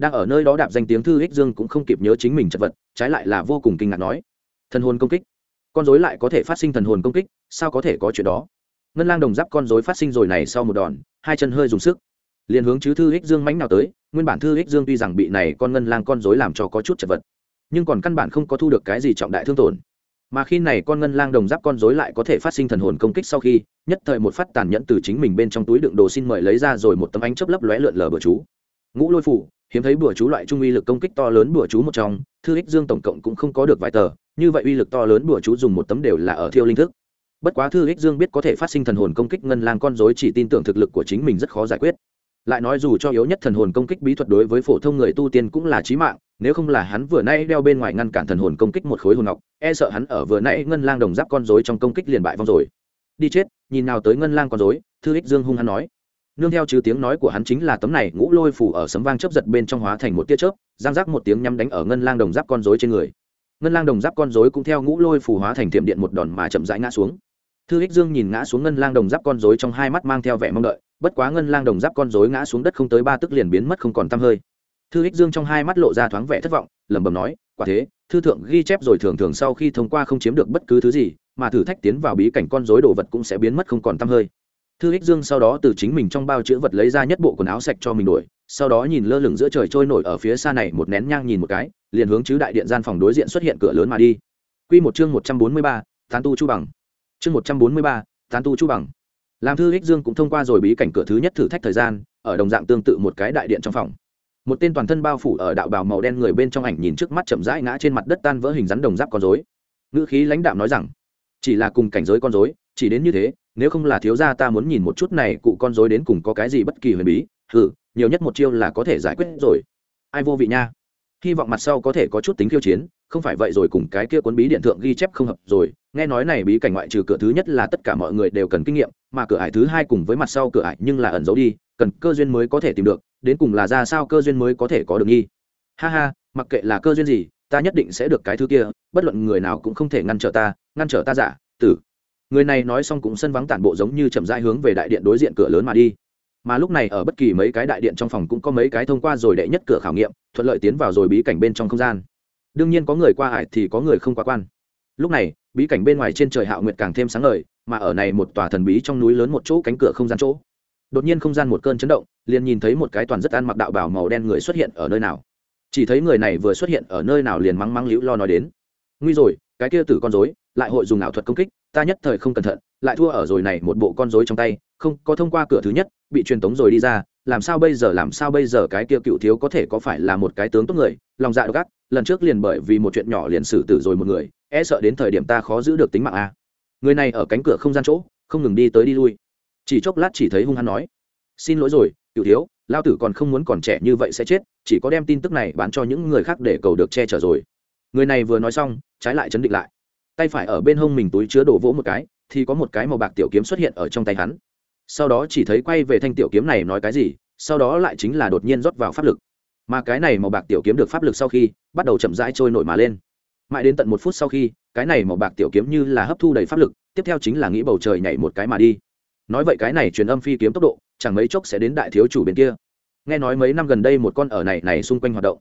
đang ở nơi đó đạp danh tiếng thư ích dương cũng không kịp nhớ chính mình chật vật, trái lại là vô cùng kinh ngạc nói, thần hồn công kích, con dối lại có thể phát sinh thần hồn công kích, sao có thể có chuyện đó? Ngân lang đồng giáp con dối phát sinh rồi này sau một đòn, hai chân hơi dùng sức. Liền hướng chứ thư ích dương mánh nào tới, nguyên bản thư ích dương tuy rằng bị này con ngân lang con dối làm cho có chút chật vật, nhưng còn căn bản không có thu được cái gì trọng đại thương tổn. Mà khi này con ngân lang đồng giáp con dối lại có thể phát sinh thần hồn công kích sau khi, nhất thời một phát tàn nhẫn từ chính mình bên trong túi đựng đồ xin mời lấy ra rồi một tấm ánh chớp lấp lóe lượn lờ bừa chú. Ngũ lôi phủ hiếm thấy bùa chú loại trung uy lực công kích to lớn bùa chú một trong, thư ích dương tổng cộng cũng không có được vài tờ, như vậy uy lực to lớn bùa chú dùng một tấm đều là ở thiêu linh thức. Bất quá thư ích dương biết có thể phát sinh thần hồn công kích ngân lang con dối chỉ tin tưởng thực lực của chính mình rất khó giải quyết. Lại nói dù cho yếu nhất thần hồn công kích bí thuật đối với phổ thông người tu tiên cũng là chí mạng, nếu không là hắn vừa nay đeo bên ngoài ngăn cản thần hồn công kích một khối hồn ngọc e sợ hắn ở vừa nay ngân lang đồng giáp con rối trong công kích liền bại vong rồi. Đi chết, nhìn nào tới ngân lang con rối, thư ích dương hung hắn nói nương theo chứ tiếng nói của hắn chính là tấm này ngũ lôi phủ ở sấm vang chớp giật bên trong hóa thành một tia chớp, giang rác một tiếng nhắm đánh ở ngân lang đồng giáp con rối trên người. Ngân lang đồng giáp con rối cũng theo ngũ lôi phủ hóa thành tiệm điện một đòn mà chậm rãi ngã xuống. Thư ích dương nhìn ngã xuống ngân lang đồng giáp con rối trong hai mắt mang theo vẻ mong đợi, bất quá ngân lang đồng giáp con rối ngã xuống đất không tới ba tức liền biến mất không còn tăm hơi. Thư ích dương trong hai mắt lộ ra thoáng vẻ thất vọng, lẩm bẩm nói, quả thế, thư thượng ghi chép rồi thường thường sau khi thông qua không chiếm được bất cứ thứ gì, mà thử thách tiến vào bí cảnh con rối đồ vật cũng sẽ biến mất không còn tăm hơi thư ích dương sau đó từ chính mình trong bao chữ vật lấy ra nhất bộ quần áo sạch cho mình đổi sau đó nhìn lơ lửng giữa trời trôi nổi ở phía xa này một nén nhang nhìn một cái liền hướng chứ đại điện gian phòng đối diện xuất hiện cửa lớn mà đi. Quy một chương một trăm bốn mươi ba, tán tu chu bằng. Chương một trăm bốn mươi ba, tán tu chu bằng. Làm thư ích dương cũng thông qua rồi bí cảnh cửa thứ nhất thử thách thời gian ở đồng dạng tương tự một cái đại điện trong phòng. Một tên toàn thân bao phủ ở đạo bào màu đen người bên trong ảnh nhìn trước mắt chậm rãi ngã trên mặt đất tan vỡ hình rắn đồng giáp con dối ngữ khí lãnh đạm nói rằng chỉ là cùng cảnh giới con dối chỉ đến như thế nếu không là thiếu gia ta muốn nhìn một chút này cụ con rối đến cùng có cái gì bất kỳ huyền bí ừ nhiều nhất một chiêu là có thể giải quyết rồi. Ai vô vị nha. Hy vọng mặt sau có thể có chút tính khiêu chiến, không phải vậy rồi cùng cái kia cuốn bí điện thượng ghi chép không hợp rồi. Nghe nói này bí cảnh ngoại trừ cửa thứ nhất là tất cả mọi người đều cần kinh nghiệm, mà cửa ải thứ hai cùng với mặt sau cửa ải nhưng là ẩn giấu đi, cần cơ duyên mới có thể tìm được, đến cùng là ra sao cơ duyên mới có thể có được nghi. Ha ha, mặc kệ là cơ duyên gì, ta nhất định sẽ được cái thứ kia, bất luận người nào cũng không thể ngăn trở ta, ngăn trở ta giả, tử người này nói xong cũng sân vắng tản bộ giống như chậm rãi hướng về đại điện đối diện cửa lớn mà đi. Mà lúc này ở bất kỳ mấy cái đại điện trong phòng cũng có mấy cái thông qua rồi đệ nhất cửa khảo nghiệm, thuận lợi tiến vào rồi bí cảnh bên trong không gian. Đương nhiên có người qua ải thì có người không qua quan. Lúc này, bí cảnh bên ngoài trên trời hạo nguyệt càng thêm sáng ngời, mà ở này một tòa thần bí trong núi lớn một chỗ cánh cửa không gian chỗ. Đột nhiên không gian một cơn chấn động, liền nhìn thấy một cái toàn rất ăn mặc đạo bảo màu đen người xuất hiện ở nơi nào. Chỉ thấy người này vừa xuất hiện ở nơi nào liền mắng mắng liễu lo nói đến. Nguy rồi, cái kia tử con dối lại hội dùng ảo thuật công kích, ta nhất thời không cẩn thận, lại thua ở rồi này một bộ con rối trong tay, không, có thông qua cửa thứ nhất, bị truyền tống rồi đi ra, làm sao bây giờ, làm sao bây giờ cái kia cựu thiếu có thể có phải là một cái tướng tốt người? Lòng dạ độc ác, lần trước liền bởi vì một chuyện nhỏ liền xử tử rồi một người e sợ đến thời điểm ta khó giữ được tính mạng a. Người này ở cánh cửa không gian chỗ, không ngừng đi tới đi lui. Chỉ chốc lát chỉ thấy hung hăng nói, xin lỗi rồi, cựu thiếu, lao tử còn không muốn còn trẻ như vậy sẽ chết, chỉ có đem tin tức này bán cho những người khác để cầu được che chở rồi. Người này vừa nói xong, trái lại chấn định lại tay phải ở bên hông mình túi chứa đổ vỗ một cái, thì có một cái màu bạc tiểu kiếm xuất hiện ở trong tay hắn. Sau đó chỉ thấy quay về thanh tiểu kiếm này nói cái gì, sau đó lại chính là đột nhiên rót vào pháp lực. Mà cái này màu bạc tiểu kiếm được pháp lực sau khi, bắt đầu chậm rãi trôi nổi mà lên. Mãi đến tận một phút sau khi, cái này màu bạc tiểu kiếm như là hấp thu đầy pháp lực, tiếp theo chính là nghĩ bầu trời nhảy một cái mà đi. Nói vậy cái này truyền âm phi kiếm tốc độ, chẳng mấy chốc sẽ đến đại thiếu chủ bên kia. Nghe nói mấy năm gần đây một con ở này này xung quanh hoạt động.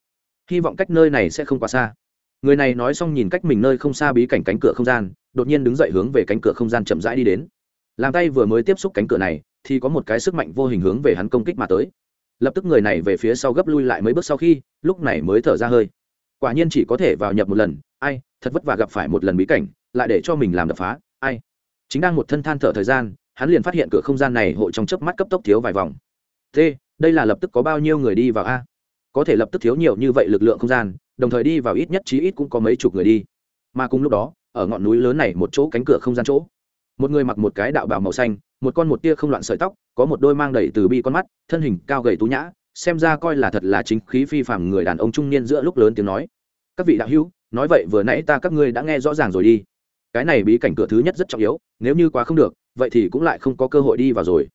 Hy vọng cách nơi này sẽ không quá xa người này nói xong nhìn cách mình nơi không xa bí cảnh cánh cửa không gian, đột nhiên đứng dậy hướng về cánh cửa không gian chậm rãi đi đến. Làm tay vừa mới tiếp xúc cánh cửa này, thì có một cái sức mạnh vô hình hướng về hắn công kích mà tới. Lập tức người này về phía sau gấp lui lại mấy bước sau khi, lúc này mới thở ra hơi. Quả nhiên chỉ có thể vào nhập một lần, ai, thật vất vả gặp phải một lần bí cảnh, lại để cho mình làm đập phá, ai. Chính đang một thân than thở thời gian, hắn liền phát hiện cửa không gian này hộ trong chớp mắt cấp tốc thiếu vài vòng. T đây là lập tức có bao nhiêu người đi vào a? Có thể lập tức thiếu nhiều như vậy lực lượng không gian đồng thời đi vào ít nhất chí ít cũng có mấy chục người đi. Mà cùng lúc đó, ở ngọn núi lớn này một chỗ cánh cửa không gian chỗ, một người mặc một cái đạo bào màu xanh, một con một tia không loạn sợi tóc, có một đôi mang đầy từ bi con mắt, thân hình cao gầy tú nhã, xem ra coi là thật là chính khí phi phàm người đàn ông trung niên giữa lúc lớn tiếng nói. Các vị đạo hữu, nói vậy vừa nãy ta các ngươi đã nghe rõ ràng rồi đi. Cái này bí cảnh cửa thứ nhất rất trọng yếu, nếu như quá không được, vậy thì cũng lại không có cơ hội đi vào rồi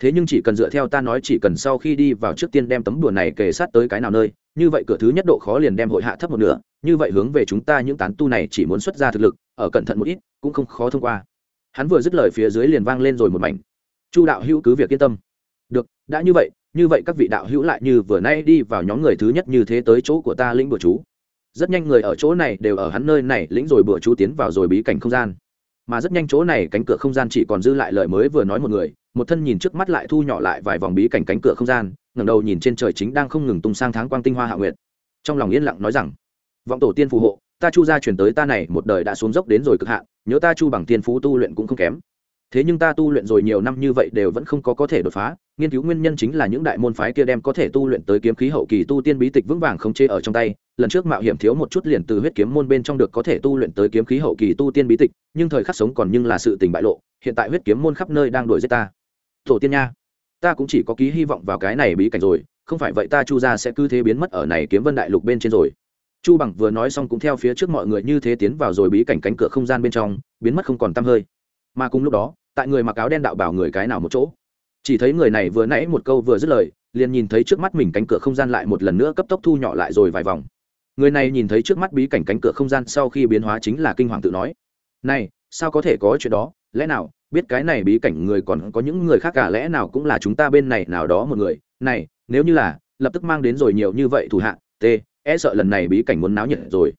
thế nhưng chỉ cần dựa theo ta nói chỉ cần sau khi đi vào trước tiên đem tấm đùa này kề sát tới cái nào nơi, như vậy cửa thứ nhất độ khó liền đem hội hạ thấp một nửa, như vậy hướng về chúng ta những tán tu này chỉ muốn xuất ra thực lực, ở cẩn thận một ít, cũng không khó thông qua. Hắn vừa dứt lời phía dưới liền vang lên rồi một mảnh. Chu đạo hữu cứ việc yên tâm. Được, đã như vậy như vậy các vị đạo hữu lại như vừa nay đi vào nhóm người thứ nhất như thế tới chỗ của ta lĩnh bữa chú. Rất nhanh người ở chỗ này đều ở hắn nơi này lĩnh rồi bữa chú tiến vào rồi bí cảnh không gian. Mà rất nhanh chỗ này cánh cửa không gian chỉ còn dư lại lời mới vừa nói một người một thân nhìn trước mắt lại thu nhỏ lại vài vòng bí cảnh cánh cửa không gian, ngẩng đầu nhìn trên trời chính đang không ngừng tung sang tháng quang tinh hoa hạ nguyệt. Trong lòng yên lặng nói rằng, vọng tổ tiên phù hộ, ta chu gia chuyển tới ta này một đời đã xuống dốc đến rồi cực hạn, nhớ ta chu bằng tiên phú tu luyện cũng không kém. Thế nhưng ta tu luyện rồi nhiều năm như vậy đều vẫn không có có thể đột phá, nghiên cứu nguyên nhân chính là những đại môn phái kia đem có thể tu luyện tới kiếm khí hậu kỳ tu tiên bí tịch vững vàng không chê ở trong tay. Lần trước mạo hiểm thiếu một chút liền từ huyết kiếm môn bên trong được có thể tu luyện tới kiếm khí hậu kỳ tu tiên bí tịch, nhưng thời khắc sống còn nhưng là sự tình bại lộ, hiện tại huyết kiếm môn khắp nơi đang đuổi giết ta tổ tiên nha. Ta cũng chỉ có ký hy vọng vào cái này bí cảnh rồi, không phải vậy ta chu ra sẽ cứ thế biến mất ở này kiếm vân đại lục bên trên rồi. Chu bằng vừa nói xong cũng theo phía trước mọi người như thế tiến vào rồi bí cảnh cánh cửa không gian bên trong, biến mất không còn tăm hơi. Mà cùng lúc đó, tại người mặc áo đen đạo bảo người cái nào một chỗ. Chỉ thấy người này vừa nãy một câu vừa dứt lời, liền nhìn thấy trước mắt mình cánh cửa không gian lại một lần nữa cấp tốc thu nhỏ lại rồi vài vòng. Người này nhìn thấy trước mắt bí cảnh cánh cửa không gian sau khi biến hóa chính là kinh hoàng tự nói, này, sao có thể có chuyện đó? Lẽ nào biết cái này bí cảnh người còn có những người khác cả lẽ nào cũng là chúng ta bên này, nào đó một người. Này, nếu như là, lập tức mang đến rồi nhiều như vậy thủ hạ. T e sợ lần này bí cảnh muốn náo nhiệt rồi.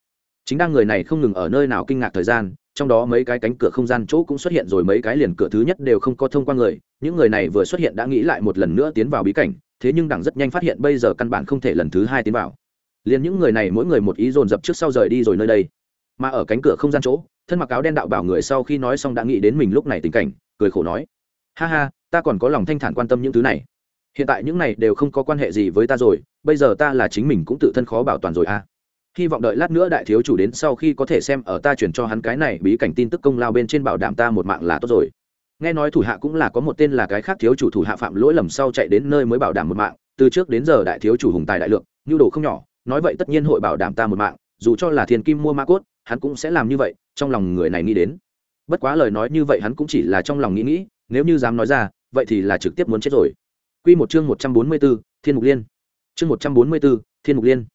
Chính đang người này không ngừng ở nơi nào kinh ngạc thời gian, trong đó mấy cái cánh cửa không gian chỗ cũng xuất hiện rồi mấy cái liền cửa thứ nhất đều không có thông qua người. Những người này vừa xuất hiện đã nghĩ lại một lần nữa tiến vào bí cảnh, thế nhưng đẳng rất nhanh phát hiện bây giờ căn bản không thể lần thứ hai tiến vào. Liền những người này mỗi người một ý dồn dập trước sau rời đi rồi nơi đây. Mà ở cánh cửa không gian chỗ thân mặc áo đen đạo bảo người sau khi nói xong đã nghĩ đến mình lúc này tình cảnh, cười khổ nói, ha ha, ta còn có lòng thanh thản quan tâm những thứ này. Hiện tại những này đều không có quan hệ gì với ta rồi, bây giờ ta là chính mình cũng tự thân khó bảo toàn rồi à. Hy vọng đợi lát nữa đại thiếu chủ đến sau khi có thể xem ở ta chuyển cho hắn cái này bí cảnh tin tức công lao bên trên bảo đảm ta một mạng là tốt rồi. Nghe nói thủ hạ cũng là có một tên là cái khác thiếu chủ thủ hạ phạm lỗi lầm sau chạy đến nơi mới bảo đảm một mạng. Từ trước đến giờ đại thiếu chủ hùng tài đại lượng, nhu đồ không nhỏ, nói vậy tất nhiên hội bảo đảm ta một mạng, dù cho là thiên kim mua ma cốt hắn cũng sẽ làm như vậy trong lòng người này nghĩ đến. Bất quá lời nói như vậy hắn cũng chỉ là trong lòng nghĩ nghĩ nếu như dám nói ra vậy thì là trực tiếp muốn chết rồi. Quy một chương một trăm bốn mươi 144, Thiên Mục Liên. Chương một trăm bốn mươi 144, Thiên Mục Liên.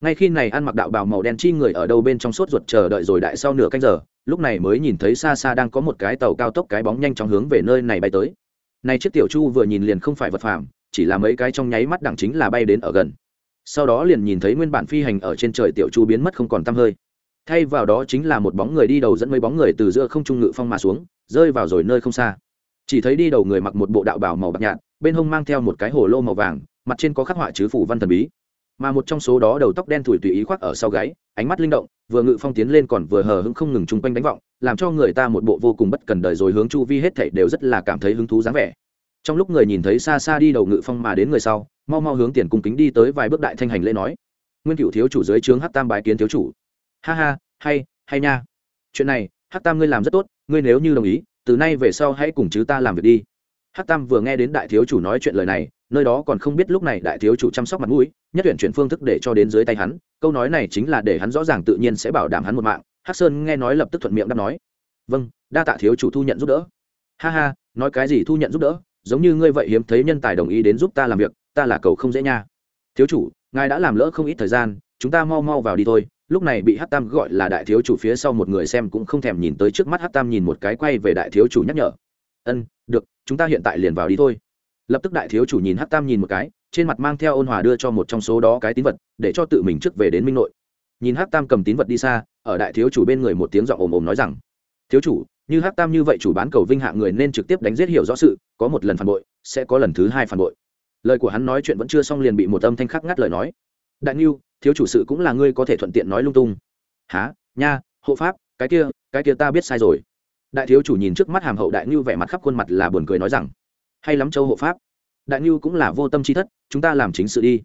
Ngay khi này ăn mặc đạo bào màu đen chi người ở đâu bên trong sốt ruột chờ đợi rồi đại sau nửa canh giờ lúc này mới nhìn thấy xa xa đang có một cái tàu cao tốc cái bóng nhanh chóng hướng về nơi này bay tới. Nay chiếc tiểu chu vừa nhìn liền không phải vật phàm chỉ là mấy cái trong nháy mắt đẳng chính là bay đến ở gần. Sau đó liền nhìn thấy nguyên bản phi hành ở trên trời tiểu chu biến mất không còn tăm hơi thay vào đó chính là một bóng người đi đầu dẫn mấy bóng người từ giữa không trung ngự phong mà xuống, rơi vào rồi nơi không xa. Chỉ thấy đi đầu người mặc một bộ đạo bào màu bạc nhạt, bên hông mang theo một cái hồ lô màu vàng, mặt trên có khắc họa chứ phủ văn thần bí. Mà một trong số đó đầu tóc đen thủi tùy ý khoác ở sau gáy, ánh mắt linh động, vừa ngự phong tiến lên còn vừa hờ hững không ngừng chung quanh đánh vọng, làm cho người ta một bộ vô cùng bất cần đời rồi hướng chu vi hết thảy đều rất là cảm thấy hứng thú dáng vẻ. Trong lúc người nhìn thấy xa xa đi đầu ngự phong mà đến người sau, mau mau hướng tiền cung kính đi tới vài bước đại thanh hành lễ nói, nguyên cựu thiếu chủ dưới trướng hát tam bái kiến thiếu chủ ha ha, hay hay nha. Chuyện này hát tam ngươi làm rất tốt, ngươi nếu như đồng ý, từ nay về sau hãy cùng chứ ta làm việc đi. Hát tam vừa nghe đến đại thiếu chủ nói chuyện lời này, nơi đó còn không biết lúc này đại thiếu chủ chăm sóc mặt mũi, nhất tuyển chuyển phương thức để cho đến dưới tay hắn, câu nói này chính là để hắn rõ ràng tự nhiên sẽ bảo đảm hắn một mạng. Hắc sơn nghe nói lập tức thuận miệng đáp nói. Vâng đa tạ thiếu chủ thu nhận giúp đỡ. Ha ha, nói cái gì thu nhận giúp đỡ, giống như ngươi vậy hiếm thấy nhân tài đồng ý đến giúp ta làm việc, ta là cầu không dễ nha. Thiếu chủ, ngài đã làm lỡ không ít thời gian, chúng ta mau mau vào đi thôi lúc này bị hát tam gọi là đại thiếu chủ phía sau một người xem cũng không thèm nhìn tới trước mắt hát tam nhìn một cái quay về đại thiếu chủ nhắc nhở. Ân, được, chúng ta hiện tại liền vào đi thôi. Lập tức đại thiếu chủ nhìn hát tam nhìn một cái, trên mặt mang theo ôn hòa đưa cho một trong số đó cái tín vật, để cho tự mình trước về đến minh nội. Nhìn hát tam cầm tín vật đi xa, ở đại thiếu chủ bên người một tiếng giọng ồm ồm nói rằng, thiếu chủ, như hát tam như vậy chủ bán cầu vinh hạ người nên trực tiếp đánh giết hiểu rõ sự, có một lần phản bội, sẽ có lần thứ hai phản bội. Lời của hắn nói chuyện vẫn chưa xong liền bị một âm thanh khắc ngắt lời nói đại niu thiếu chủ sự cũng là ngươi có thể thuận tiện nói lung tung. Há nha, hộ pháp, cái kia cái kia ta biết sai rồi. Đại thiếu chủ nhìn trước mắt hàm hậu đại niu vẻ mặt khắp khuôn mặt là buồn cười nói rằng, hay lắm châu hộ pháp. Đại niu cũng là vô tâm chi thất, chúng ta làm chính sự đi.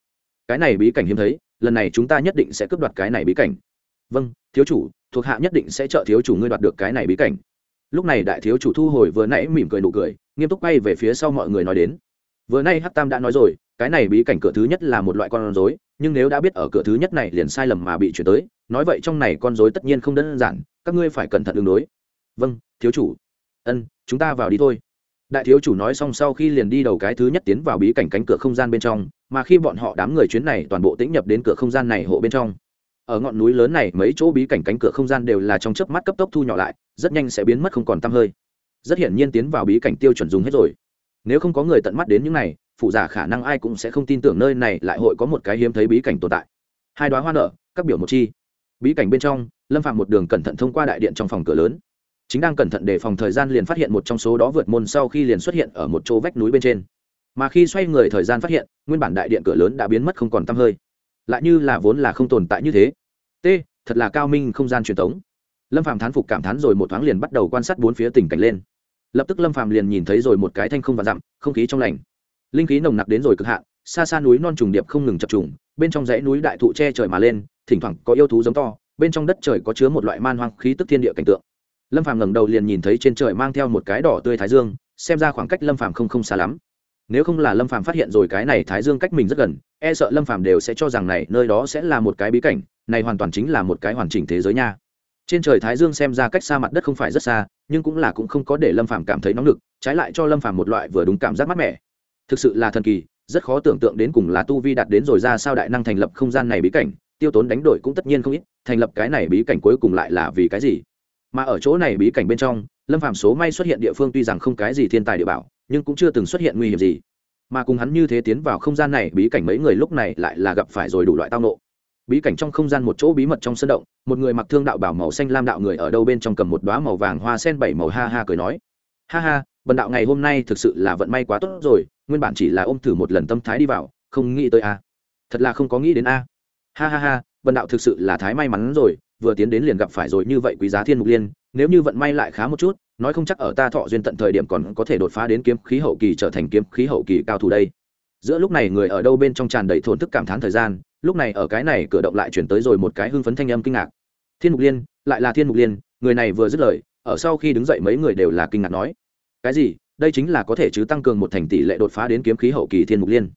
Cái này bí cảnh hiếm thấy, lần này chúng ta nhất định sẽ cướp đoạt cái này bí cảnh. Vâng thiếu chủ, thuộc hạ nhất định sẽ trợ thiếu chủ ngươi đoạt được cái này bí cảnh. Lúc này đại thiếu chủ thu hồi vừa nãy mỉm cười nụ cười, nghiêm túc bay về phía sau mọi người nói đến vừa nay hắc tam đã nói rồi, cái này bí cảnh cửa thứ nhất là một loại con rối, nhưng nếu đã biết ở cửa thứ nhất này liền sai lầm mà bị chuyển tới, nói vậy trong này con rối tất nhiên không đơn giản, các ngươi phải cẩn thận ứng đối. Vâng thiếu chủ. Ân, chúng ta vào đi thôi. Đại thiếu chủ nói xong sau khi liền đi đầu cái thứ nhất tiến vào bí cảnh cánh cửa không gian bên trong, mà khi bọn họ đám người chuyến này toàn bộ tĩnh nhập đến cửa không gian này hộ bên trong. Ở ngọn núi lớn này, mấy chỗ bí cảnh cánh cửa không gian đều là trong chớp mắt cấp tốc thu nhỏ lại, rất nhanh sẽ biến mất không còn t hơi. Rất hiển nhiên tiến vào bí cảnh tiêu chuẩn dùng hết rồi nếu không có người tận mắt đến những này, phụ giả khả năng ai cũng sẽ không tin tưởng nơi này lại hội có một cái hiếm thấy bí cảnh tồn tại. Hai đoá hoa nở, các biểu một chi. Bí cảnh bên trong, lâm phạm một đường cẩn thận thông qua đại điện trong phòng cửa lớn. Chính đang cẩn thận đề phòng thời gian liền phát hiện một trong số đó vượt môn sau khi liền xuất hiện ở một chỗ vách núi bên trên. Mà khi xoay người thời gian phát hiện, nguyên bản đại điện cửa lớn đã biến mất không còn t hơi. Lại như là vốn là không tồn tại như thế. T, thật là cao minh không gian truyền thống. Lâm phạm thán phục cảm thán rồi một thoáng liền bắt đầu quan sát bốn phía tình cảnh lên lập tức lâm phàm liền nhìn thấy rồi một cái thanh không và dặm, không khí trong lành. Linh khí nồng nặc đến rồi cực hạn, xa xa núi non trùng điệp không ngừng chập trùng, bên trong dãy núi đại thụ che trời mà lên, thỉnh thoảng có yêu thú giống to, bên trong đất trời có chứa một loại man hoang khí tức thiên địa cảnh tượng. Lâm phàm ngẩng đầu liền nhìn thấy trên trời mang theo một cái đỏ tươi thái dương, xem ra khoảng cách lâm phàm không không xa lắm. Nếu không là lâm phàm phát hiện rồi cái này thái dương cách mình rất gần e sợ lâm phàm đều sẽ cho rằng này nơi đó sẽ là một cái bí cảnh, này hoàn toàn chính là một cái hoàn chỉnh thế giới nha trên trời thái dương xem ra cách xa mặt đất không phải rất xa, nhưng cũng là cũng không có để lâm phàm cảm thấy nóng lực trái lại cho lâm phàm một loại vừa đúng cảm giác mát mẻ. Thực sự là thần kỳ, rất khó tưởng tượng đến cùng là tu vi đạt đến rồi ra sao đại năng thành lập không gian này bí cảnh, tiêu tốn đánh đổi cũng tất nhiên không ít, thành lập cái này bí cảnh cuối cùng lại là vì cái gì? Mà ở chỗ này bí cảnh bên trong, lâm phạm số may xuất hiện địa phương tuy rằng không cái gì thiên tài địa bảo, nhưng cũng chưa từng xuất hiện nguy hiểm gì. Mà cùng hắn như thế tiến vào không gian này bí cảnh mấy người lúc này lại là gặp phải rồi đủ loại tao nộ bí cảnh trong không gian một chỗ bí mật trong sân động, một người mặc thương đạo bảo màu xanh lam đạo người ở đâu bên trong cầm một đoá màu vàng hoa sen bảy màu ha ha cười nói. Ha ha, bần đạo ngày hôm nay thực sự là vận may quá tốt rồi, nguyên bản chỉ là ôm thử một lần tâm thái đi vào, không nghĩ tới a. À. Thật là không có nghĩ đến a. À. Ha ha ha, bần đạo thực sự là thái may mắn rồi, vừa tiến đến liền gặp phải rồi như vậy quý giá thiên mục liên, nếu như vận may lại khá một chút, nói không chắc ở ta thọ duyên tận thời điểm còn có thể đột phá đến kiếm khí hậu kỳ trở thành kiếm khí hậu kỳ cao thủ đây giữa lúc này người ở đâu bên trong tràn đầy thổn thức cảm thán thời gian, lúc này ở cái này cửa động lại chuyển tới rồi một cái hưng phấn thanh âm kinh ngạc. Thiên mục liên, lại là thiên mục liên, người này vừa dứt lời, ở sau khi đứng dậy mấy người đều là kinh ngạc nói, cái gì? Đây chính là có thể chứ tăng cường một thành tỷ lệ đột phá đến kiếm khí hậu kỳ thiên mục liên.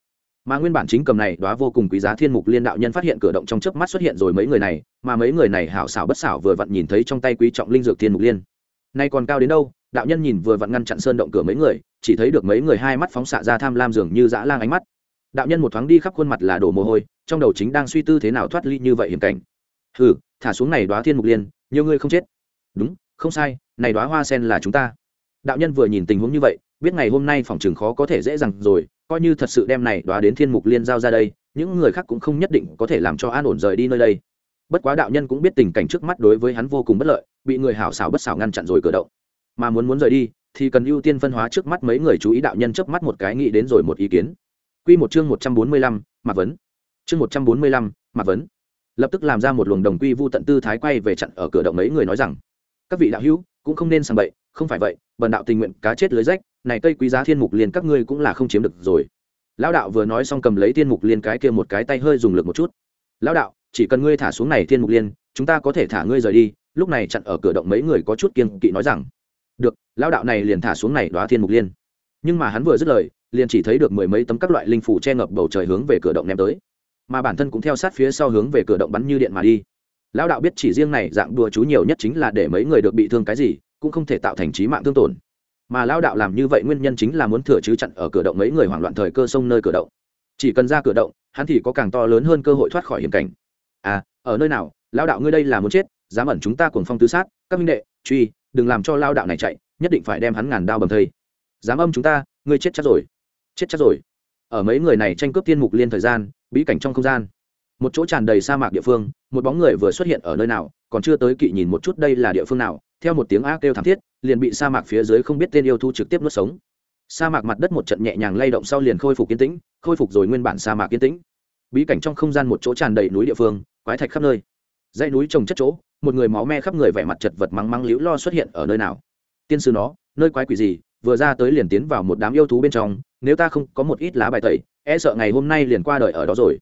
Mà nguyên bản chính cầm này đóa vô cùng quý giá thiên mục liên đạo nhân phát hiện cửa động trong chớp mắt xuất hiện rồi mấy người này, mà mấy người này hảo xảo bất xảo vừa vặn nhìn thấy trong tay quý trọng linh dược thiên mục liên. Nay còn cao đến đâu? Đạo nhân nhìn vừa vặn ngăn chặn sơn động cửa mấy người chỉ thấy được mấy người hai mắt phóng xạ ra tham lam dường như dã lang ánh mắt. Đạo nhân một thoáng đi khắp khuôn mặt là đổ mồ hôi, trong đầu chính đang suy tư thế nào thoát ly như vậy hiểm cảnh. Hừ, thả xuống này đoá thiên mục liên, nhiều người không chết. Đúng, không sai, này đoá hoa sen là chúng ta. Đạo nhân vừa nhìn tình huống như vậy, biết ngày hôm nay phòng trường khó có thể dễ dàng rồi, coi như thật sự đem này đoá đến thiên mục liên giao ra đây, những người khác cũng không nhất định có thể làm cho an ổn rời đi nơi đây. Bất quá đạo nhân cũng biết tình cảnh trước mắt đối với hắn vô cùng bất lợi, bị người hảo xảo bất xảo ngăn chặn rồi cử động. Mà muốn muốn rời đi thì cần ưu tiên phân hóa trước mắt mấy người chú ý đạo nhân chớp mắt một cái nghĩ đến rồi một ý kiến Quy một chương một trăm bốn mươi lăm, Mạc Vấn. Chương một trăm bốn mươi lăm, Mạc Vấn. Lập tức làm ra một luồng đồng quy vu tận tư thái quay về chặn ở cửa động mấy người nói rằng: "Các vị đạo hữu, cũng không nên sang bậy, không phải vậy, bần đạo tình nguyện cá chết lưới rách, này cây quý giá thiên mục liền các ngươi cũng là không chiếm được rồi." Lão đạo vừa nói xong cầm lấy thiên mục liên cái kia một cái tay hơi dùng lực một chút. "Lão đạo, chỉ cần ngươi thả xuống này thiên mục liên, chúng ta có thể thả ngươi rời đi." Lúc này chặn ở cửa động mấy người có chút kiêng kỵ nói rằng: "Được, lão đạo này liền thả xuống này đóa thiên mục liên." Nhưng mà hắn vừa dứt lời, liền chỉ thấy được mười mấy tấm các loại linh phủ che ngập bầu trời hướng về cửa động ném tới. Mà bản thân cũng theo sát phía sau hướng về cửa động bắn như điện mà đi. Lão đạo biết chỉ riêng này dạng đùa chú nhiều nhất chính là để mấy người được bị thương cái gì cũng không thể tạo thành trí mạng thương tổn. Mà lão đạo làm như vậy nguyên nhân chính là muốn thừa chứ chặn ở cửa động mấy người hoảng loạn thời cơ sông nơi cửa động. Chỉ cần ra cửa động hắn thì có càng to lớn hơn cơ hội thoát khỏi hiểm cảnh. À ở nơi nào lão đạo ngươi đây là muốn chết dám ẩn chúng ta cùng phong tứ sát các minh đệ truy đừng làm cho lao đạo này chạy, nhất định phải đem hắn ngàn đao bầm thây. Dám âm chúng ta, ngươi chết chắc rồi. Chết chắc rồi. Ở mấy người này tranh cướp thiên mục liên thời gian, bí cảnh trong không gian. Một chỗ tràn đầy sa mạc địa phương, một bóng người vừa xuất hiện ở nơi nào, còn chưa tới kỵ nhìn một chút đây là địa phương nào, theo một tiếng a kêu thảm thiết, liền bị sa mạc phía dưới không biết tên yêu thu trực tiếp nuốt sống. Sa mạc mặt đất một trận nhẹ nhàng lay động sau liền khôi phục yên tĩnh, khôi phục rồi nguyên bản sa mạc yên tĩnh. Bí cảnh trong không gian một chỗ tràn đầy núi địa phương, quái thạch khắp nơi. Dãy núi trồng chất chỗ một người máu me khắp người vẻ mặt chật vật mắng mắng liễu lo xuất hiện ở nơi nào. Tiên sư nó, nơi quái quỷ gì, vừa ra tới liền tiến vào một đám yêu thú bên trong, nếu ta không có một ít lá bài tẩy e sợ ngày hôm nay liền qua đời ở đó rồi.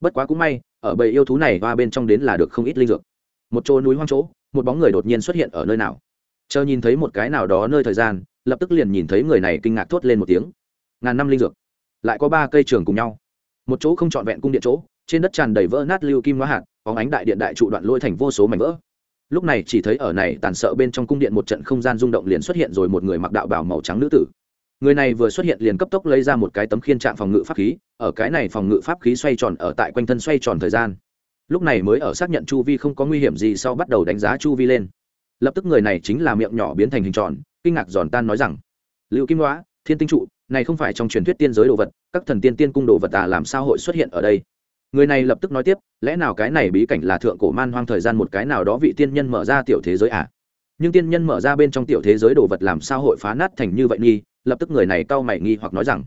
Bất quá cũng may, ở bầy yêu thú này hoa bên trong đến là được không ít linh dược. Một chỗ núi hoang chỗ, một bóng người đột nhiên xuất hiện ở nơi nào. Chờ nhìn thấy một cái nào đó nơi thời gian, lập tức liền nhìn thấy người này kinh ngạc thốt lên một tiếng. Ngàn năm linh dược. Lại có ba cây trường cùng nhau. Một chỗ không trọn vẹn cung điện chỗ, trên đất tràn đầy vỡ nát lưu kim hóa hạt có ánh đại điện đại trụ đoạn lôi thành vô số mảnh vỡ lúc này chỉ thấy ở này tàn sợ bên trong cung điện một trận không gian rung động liền xuất hiện rồi một người mặc đạo bảo màu trắng nữ tử. Người này vừa xuất hiện liền cấp tốc lấy ra một cái tấm khiên trạng phòng ngự pháp khí, ở cái này phòng ngự pháp khí xoay tròn ở tại quanh thân xoay tròn thời gian. Lúc này mới ở xác nhận chu vi không có nguy hiểm gì sau bắt đầu đánh giá chu vi lên. Lập tức người này chính là miệng nhỏ biến thành hình tròn, kinh ngạc giòn tan nói rằng liệu kim đoá thiên tinh trụ, này không phải trong truyền thuyết tiên giới đồ vật, các thần tiên tiên cung đồ vật à làm sao hội xuất hiện ở đây? Người này lập tức nói tiếp, lẽ nào cái này bí cảnh là thượng cổ man hoang thời gian một cái nào đó vị tiên nhân mở ra tiểu thế giới à? Nhưng tiên nhân mở ra bên trong tiểu thế giới đồ vật làm sao hội phá nát thành như vậy nghi? Lập tức người này cau mày nghi hoặc nói rằng,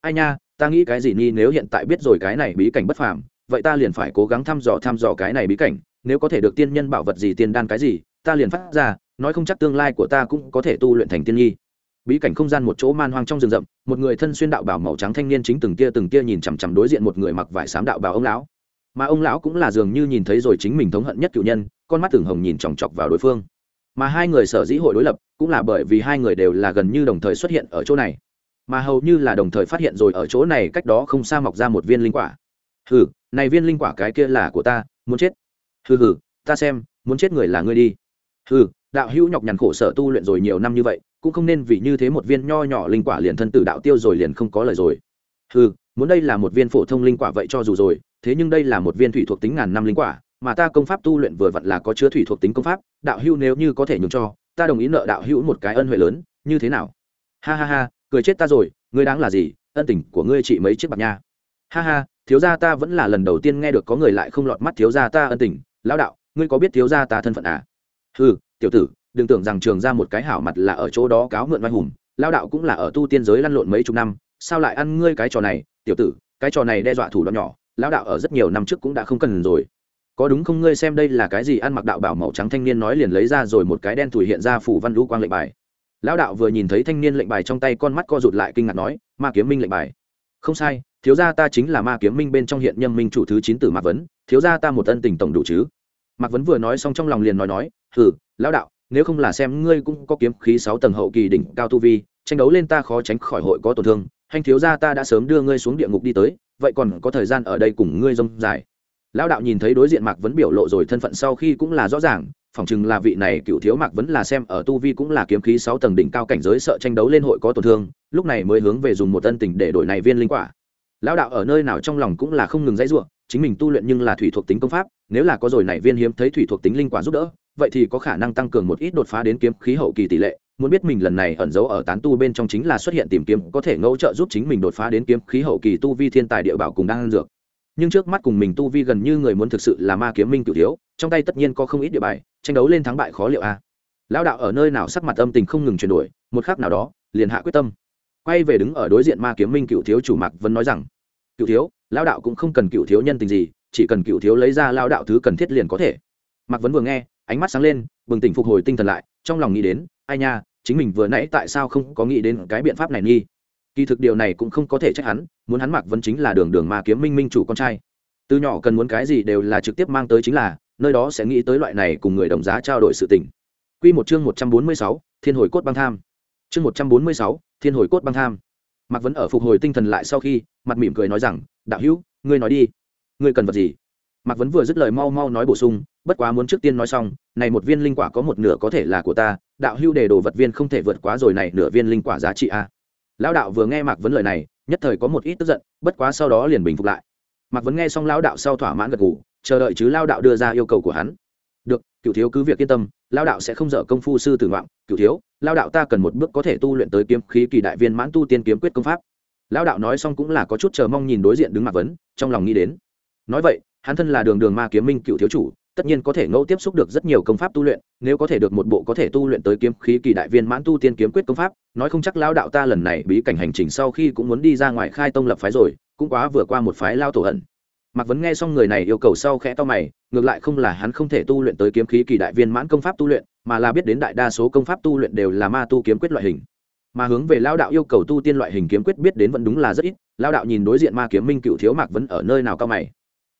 ai nha, ta nghĩ cái gì nghi nếu hiện tại biết rồi cái này bí cảnh bất phàm, vậy ta liền phải cố gắng thăm dò thăm dò cái này bí cảnh, nếu có thể được tiên nhân bảo vật gì tiên đan cái gì, ta liền phát ra, nói không chắc tương lai của ta cũng có thể tu luyện thành tiên nhi bí cảnh không gian một chỗ man hoang trong rừng rậm, một người thân xuyên đạo bảo màu trắng thanh niên chính từng kia từng kia nhìn chằm chằm đối diện một người mặc vải xám đạo bảo ông lão. Mà ông lão cũng là dường như nhìn thấy rồi chính mình thống hận nhất cựu nhân, con mắt tưởng hồng nhìn chòng chọc vào đối phương. Mà hai người sở dĩ hội đối lập, cũng là bởi vì hai người đều là gần như đồng thời xuất hiện ở chỗ này. Mà hầu như là đồng thời phát hiện rồi ở chỗ này cách đó không xa mọc ra một viên linh quả. Hừ, này viên linh quả cái kia là của ta, muốn chết. Hừ hừ, ta xem, muốn chết người là ngươi đi. Hừ, đạo hữu nhọc nhằn khổ sở tu luyện rồi nhiều năm như vậy cũng không nên vì như thế một viên nho nhỏ linh quả liền thân tử đạo tiêu rồi liền không có lời rồi. Hừ, muốn đây là một viên phổ thông linh quả vậy cho dù rồi, thế nhưng đây là một viên thủy thuộc tính ngàn năm linh quả, mà ta công pháp tu luyện vừa vặn là có chứa thủy thuộc tính công pháp, đạo hữu nếu như có thể nhường cho, ta đồng ý nợ đạo hữu một cái ân huệ lớn, như thế nào? Ha ha ha, cười chết ta rồi, ngươi đáng là gì? Ân tình của ngươi trị mấy chiếc bạc nha. Ha ha, thiếu gia ta vẫn là lần đầu tiên nghe được có người lại không lọt mắt thiếu gia ta ân tình. Lão đạo, ngươi có biết thiếu gia ta thân phận à? Ừ tiểu tử đừng tưởng rằng trường ra một cái hảo mặt là ở chỗ đó cáo mượn oai hùng lao đạo cũng là ở tu tiên giới lăn lộn mấy chục năm, sao lại ăn ngươi cái trò này? Tiểu tử, cái trò này đe dọa thủ đoạn nhỏ lao đạo ở rất nhiều năm trước cũng đã không cần rồi. Có đúng không ngươi xem đây là cái gì ăn mặc đạo bảo màu trắng thanh niên nói liền lấy ra rồi một cái đen thủi hiện ra phủ văn lũ quang lệnh bài. Lão đạo vừa nhìn thấy thanh niên lệnh bài trong tay con mắt co rụt lại kinh ngạc nói, ma kiếm minh lệnh bài. Không sai, thiếu gia ta chính là ma kiếm minh bên trong hiện nhâm minh chủ thứ chín tử mạc vấn, thiếu gia ta một ân tình tổng đủ chứ. Mạc vấn vừa nói xong trong lòng liền nói nói, hừ, lão đạo nếu không là xem ngươi cũng có kiếm khí sáu tầng hậu kỳ đỉnh cao tu vi, tranh đấu lên ta khó tránh khỏi hội có tổn thương, hành thiếu gia ta đã sớm đưa ngươi xuống địa ngục đi tới, vậy còn có thời gian ở đây cùng ngươi rông dài. Lão đạo nhìn thấy đối diện mạc vấn biểu lộ rồi thân phận sau khi cũng là rõ ràng, phỏng chừng là vị này cựu thiếu mạc vẫn là xem ở tu vi cũng là kiếm khí sáu tầng đỉnh cao cảnh giới sợ tranh đấu lên hội có tổn thương, lúc này mới hướng về dùng một ân tình để đổi này viên linh quả. Lão đạo ở nơi nào trong lòng cũng là không ngừng dãy ruộng chính mình tu luyện nhưng là thủy thuộc tính công pháp, nếu là có rồi này viên hiếm thấy thủy thuộc tính linh quả giúp đỡ vậy thì có khả năng tăng cường một ít đột phá đến kiếm khí hậu kỳ tỷ lệ. Muốn biết mình lần này ẩn giấu ở tán tu bên trong chính là xuất hiện tìm kiếm, có thể ngẫu trợ giúp chính mình đột phá đến kiếm khí hậu kỳ tu vi thiên tài địa bảo cùng đang ăn dược. Nhưng trước mắt cùng mình tu vi gần như người muốn thực sự là ma kiếm minh cửu thiếu, trong tay tất nhiên có không ít địa bài, tranh đấu lên thắng bại khó liệu a. Lão đạo ở nơi nào sắc mặt âm tình không ngừng chuyển đổi, một khắc nào đó, liền hạ quyết tâm. Quay về đứng ở đối diện ma kiếm minh cựu thiếu chủ mạc vẫn nói rằng cựu thiếu, lão đạo cũng không cần cựu thiếu nhân tình gì, chỉ cần cựu thiếu lấy ra lão đạo thứ cần thiết liền có thể mạc vấn vừa nghe ánh mắt sáng lên bừng tỉnh phục hồi tinh thần lại trong lòng nghĩ đến ai nha chính mình vừa nãy tại sao không có nghĩ đến cái biện pháp này nghi kỳ thực điều này cũng không có thể trách hắn muốn hắn mạc vấn chính là đường đường mà kiếm minh minh chủ con trai từ nhỏ cần muốn cái gì đều là trực tiếp mang tới chính là nơi đó sẽ nghĩ tới loại này cùng người đồng giá trao đổi sự tình Quy một chương một trăm bốn mươi sáu, Thiên hồi cốt băng tham. Chương một trăm bốn mươi sáu, Thiên hồi cốt băng tham. Mạc Vấn ở phục hồi tinh thần lại sau khi, mặt mỉm cười nói rằng, "Đạo hữu, ngươi nói đi, ngươi cần vật gì?" Mạc Vấn vừa dứt lời mau mau nói bổ sung, bất quá muốn trước tiên nói xong, này một viên linh quả có một nửa có thể là của ta, đạo hưu để đồ vật viên không thể vượt quá rồi này nửa viên linh quả giá trị a. Lão đạo vừa nghe Mạc Vấn lời này, nhất thời có một ít tức giận, bất quá sau đó liền bình phục lại. Mạc Vấn nghe xong lão đạo sau thỏa mãn gật gù, chờ đợi chứ lao đạo đưa ra yêu cầu của hắn được cựu thiếu cứ việc yên tâm lao đạo sẽ không dở công phu sư tử ngoạn cựu thiếu lao đạo ta cần một bước có thể tu luyện tới kiếm khí kỳ đại viên mãn tu tiên kiếm quyết công pháp lao đạo nói xong cũng là có chút chờ mong nhìn đối diện đứng mạc vấn trong lòng nghĩ đến nói vậy hắn thân là đường đường ma kiếm minh cựu thiếu chủ tất nhiên có thể ngẫu tiếp xúc được rất nhiều công pháp tu luyện, nếu có thể được một bộ có thể tu luyện tới kiếm khí kỳ đại viên mãn tu tiên kiếm quyết công pháp, nói không chắc lao đạo ta lần này bí cảnh hành trình sau khi cũng muốn đi ra ngoài khai tông lập phái rồi, cũng quá vừa qua một phái lao tổ hận mạc vấn nghe xong người này yêu cầu sau khẽ to mày, ngược lại không là hắn không thể tu luyện tới kiếm khí kỳ đại viên mãn công pháp tu luyện, mà là biết đến đại đa số công pháp tu luyện đều là ma tu kiếm quyết loại hình. Mà hướng về lao đạo yêu cầu tu tiên loại hình kiếm quyết biết đến vẫn đúng là rất ít lao đạo nhìn đối diện ma kiếm minh cựu thiếu mạc vấn ở nơi nào cao mày.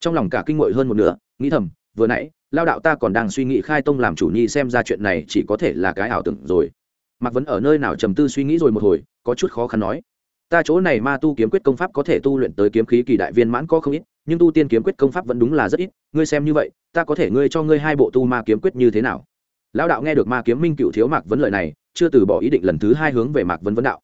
Trong lòng cả kinh ngội hơn một nửa, nghĩ thầm vừa nãy, lao đạo ta còn đang suy nghĩ khai tông làm chủ nhi xem ra chuyện này chỉ có thể là cái ảo tưởng rồi. Mạc vấn ở nơi nào trầm tư suy nghĩ rồi một hồi, có chút khó khăn nói. Ta chỗ này ma tu kiếm quyết công pháp có thể tu luyện tới kiếm khí kỳ đại viên mãn có không ít, nhưng tu tiên kiếm quyết công pháp vẫn đúng là rất ít. Ngươi xem như vậy, ta có thể ngươi cho ngươi hai bộ tu ma kiếm quyết như thế nào? Lão đạo nghe được ma kiếm minh cựu thiếu mạc vấn lợi này, chưa từ bỏ ý định lần thứ hai hướng về mạc vấn vấn đạo.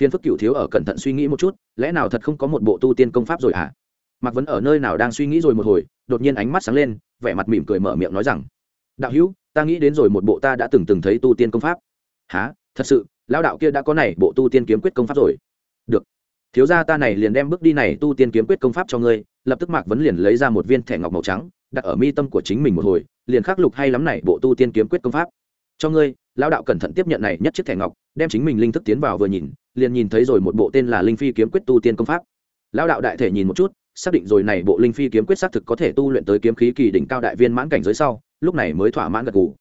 Phiên phức cựu thiếu ở cẩn thận suy nghĩ một chút, lẽ nào thật không có một bộ tu tiên công pháp rồi hả? À? mạc vấn ở nơi nào đang suy nghĩ rồi một hồi, đột nhiên ánh mắt sáng lên vẻ mặt mỉm cười mở miệng nói rằng, đạo hữu, ta nghĩ đến rồi một bộ ta đã từng từng thấy tu tiên công pháp. Há thật sự, lão đạo kia đã có này bộ tu tiên kiếm quyết công pháp rồi? Được. Thiếu gia ta này liền đem bước đi này tu tiên kiếm quyết công pháp cho ngươi. Lập tức mạc vấn liền lấy ra một viên thẻ ngọc màu trắng, đặt ở mi tâm của chính mình một hồi, liền khắc lục hay lắm này bộ tu tiên kiếm quyết công pháp. Cho ngươi. Lão đạo cẩn thận tiếp nhận này nhất chiếc thẻ ngọc, đem chính mình linh thức tiến vào vừa nhìn, liền nhìn thấy rồi một bộ tên là linh phi kiếm quyết tu tiên công pháp. Lão đạo đại thể nhìn một chút xác định rồi này bộ linh phi kiếm quyết xác thực có thể tu luyện tới kiếm khí kỳ đỉnh cao đại viên mãn cảnh giới sau, lúc này mới thỏa mãn gật gù.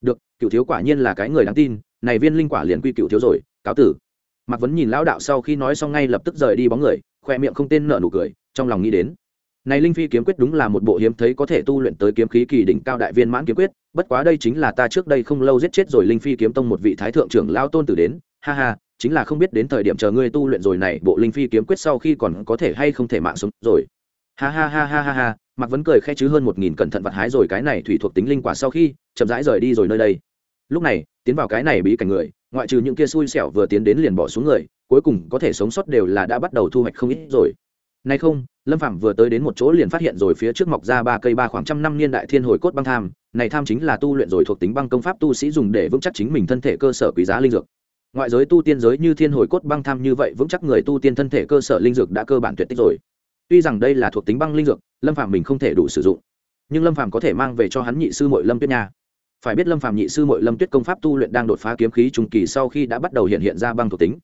Được, cựu thiếu quả nhiên là cái người đáng tin, này viên linh quả liền quy cựu thiếu rồi, cáo tử. Mạc vấn nhìn lão đạo sau khi nói xong ngay lập tức rời đi bóng người, khoe miệng không tên nợ nụ cười, trong lòng nghĩ đến. Này linh phi kiếm quyết đúng là một bộ hiếm thấy có thể tu luyện tới kiếm khí kỳ đỉnh cao đại viên mãn kiếm quyết, bất quá đây chính là ta trước đây không lâu giết chết rồi linh phi kiếm tông một vị thái thượng trưởng lao tôn tử đến, ha ha chính là không biết đến thời điểm chờ ngươi tu luyện rồi này, bộ linh phi kiếm quyết sau khi còn có thể hay không thể mạng sống rồi. Ha ha ha ha ha ha mặc vấn cười khe chứ hơn một nghìn cẩn thận vặt hái rồi cái này thủy thuộc tính linh quả sau khi, chậm rãi rời đi rồi nơi đây. Lúc này, tiến vào cái này bí cảnh người, ngoại trừ những kia xui xẻo vừa tiến đến liền bỏ xuống người, cuối cùng có thể sống sót đều là đã bắt đầu thu hoạch không ít rồi. Nay không, lâm phạm vừa tới đến một chỗ liền phát hiện rồi phía trước mọc ra ba cây ba khoảng trăm năm niên đại thiên hồi cốt băng tham, này tham chính là tu luyện rồi thuộc tính băng công pháp tu sĩ dùng để vững chắc chính mình thân thể cơ sở quý giá linh dược ngoại giới tu tiên giới như thiên hồi cốt băng tham như vậy vững chắc người tu tiên thân thể cơ sở linh dược đã cơ bản tuyệt tích rồi. Tuy rằng đây là thuộc tính băng linh dược, lâm phàm mình không thể đủ sử dụng. Nhưng lâm phàm có thể mang về cho hắn nhị sư mội lâm tuyết nha. Phải biết lâm phàm nhị sư mội lâm tuyết công pháp tu luyện đang đột phá kiếm khí trung kỳ sau khi đã bắt đầu hiện hiện ra băng thuộc tính.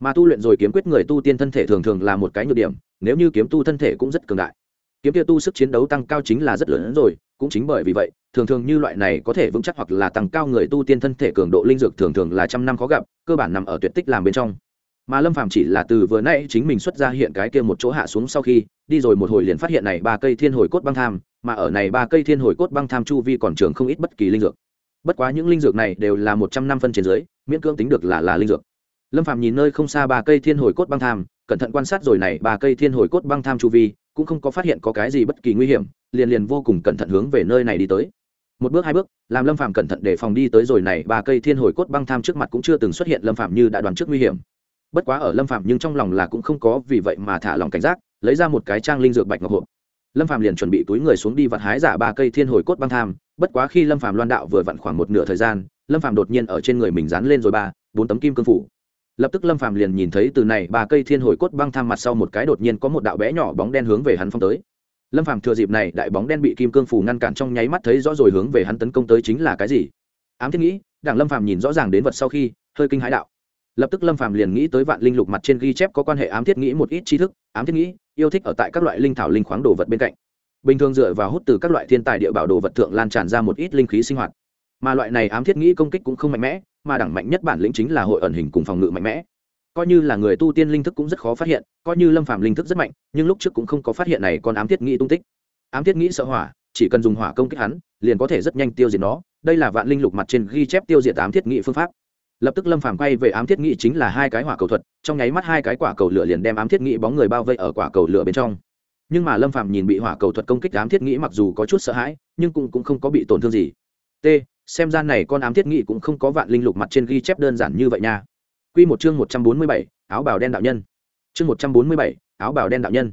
Mà tu luyện rồi kiếm quyết người tu tiên thân thể thường thường là một cái nhược điểm, nếu như kiếm tu thân thể cũng rất cường đại kiếm kia tu sức chiến đấu tăng cao chính là rất lớn hơn rồi, cũng chính bởi vì vậy, thường thường như loại này có thể vững chắc hoặc là tăng cao người tu tiên thân thể cường độ linh dược thường thường là trăm năm khó gặp, cơ bản nằm ở tuyệt tích làm bên trong. Mà lâm phàm chỉ là từ vừa nãy chính mình xuất ra hiện cái kia một chỗ hạ xuống sau khi, đi rồi một hồi liền phát hiện này ba cây thiên hồi cốt băng tham, mà ở này ba cây thiên hồi cốt băng tham chu vi còn trường không ít bất kỳ linh dược. Bất quá những linh dược này đều là một trăm năm phân trên dưới, miễn cưỡng tính được là là linh dược. Lâm phàm nhìn nơi không xa ba cây thiên hồi cốt băng tham, cẩn thận quan sát rồi này ba cây thiên hồi cốt băng tham chu vi cũng không có phát hiện có cái gì bất kỳ nguy hiểm, liền liền vô cùng cẩn thận hướng về nơi này đi tới. Một bước hai bước, làm lâm phàm cẩn thận để phòng đi tới rồi này, ba cây thiên hồi cốt băng tham trước mặt cũng chưa từng xuất hiện lâm phàm như đã đoán trước nguy hiểm. Bất quá ở lâm phàm nhưng trong lòng là cũng không có, vì vậy mà thả lòng cảnh giác, lấy ra một cái trang linh dược bạch ngọc hộp. Lâm phàm liền chuẩn bị túi người xuống đi vặt hái giả ba cây thiên hồi cốt băng tham, bất quá khi lâm phàm loan đạo vừa vặn khoảng một nửa thời gian, lâm phàm đột nhiên ở trên người mình dán lên rồi ba, bốn tấm kim cương phủ lập tức lâm phàm liền nhìn thấy từ này ba cây thiên hồi cốt băng tham mặt sau một cái đột nhiên có một đạo bé nhỏ bóng đen hướng về hắn phong tới. Lâm phàm thừa dịp này, đại bóng đen bị kim cương phủ ngăn cản trong nháy mắt thấy rõ rồi hướng về hắn tấn công tới chính là cái gì. Ám thiết nghĩ, đảng lâm phàm nhìn rõ ràng đến vật sau khi, hơi kinh hãi đạo. Lập tức lâm phàm liền nghĩ tới vạn linh lục mặt trên ghi chép có quan hệ ám thiết nghĩ một ít tri thức. Ám thiết nghĩ, yêu thích ở tại các loại linh thảo linh khoáng đồ vật bên cạnh. Bình thường dựa vào hút từ các loại thiên tài địa bảo đồ vật thượng lan tràn ra một ít linh khí sinh hoạt. Mà loại này ám thiết nghĩ công kích cũng không mạnh mẽ mà đẳng mạnh nhất bản lĩnh chính là hội ẩn hình cùng phòng ngự mạnh mẽ. Coi như là người tu tiên linh thức cũng rất khó phát hiện, coi như lâm phàm linh thức rất mạnh, nhưng lúc trước cũng không có phát hiện này còn ám thiết nghĩ tung tích. Ám thiết nghĩ sợ hỏa, chỉ cần dùng hỏa công kích hắn, liền có thể rất nhanh tiêu diệt nó. Đây là vạn linh lục mặt trên ghi chép tiêu diệt ám thiết nghĩ phương pháp. Lập tức lâm phàm quay về ám thiết nghĩ chính là hai cái hỏa cầu thuật, trong nháy mắt hai cái quả cầu lửa liền đem ám thiết nghĩ bóng người bao vây ở quả cầu lửa bên trong. Nhưng mà lâm phàm nhìn bị hỏa cầu thuật công kích ám thiết nghĩ mặc dù có chút sợ hãi, nhưng cũng cũng không có bị tổn thương gì. T xem ra này con ám thiết nghị cũng không có vạn linh lục mặt trên ghi chép đơn giản như vậy nha. Quy một chương một trăm bốn mươi bảy, áo bào đen đạo nhân. Chương một trăm bốn mươi bảy, áo bào đen đạo nhân.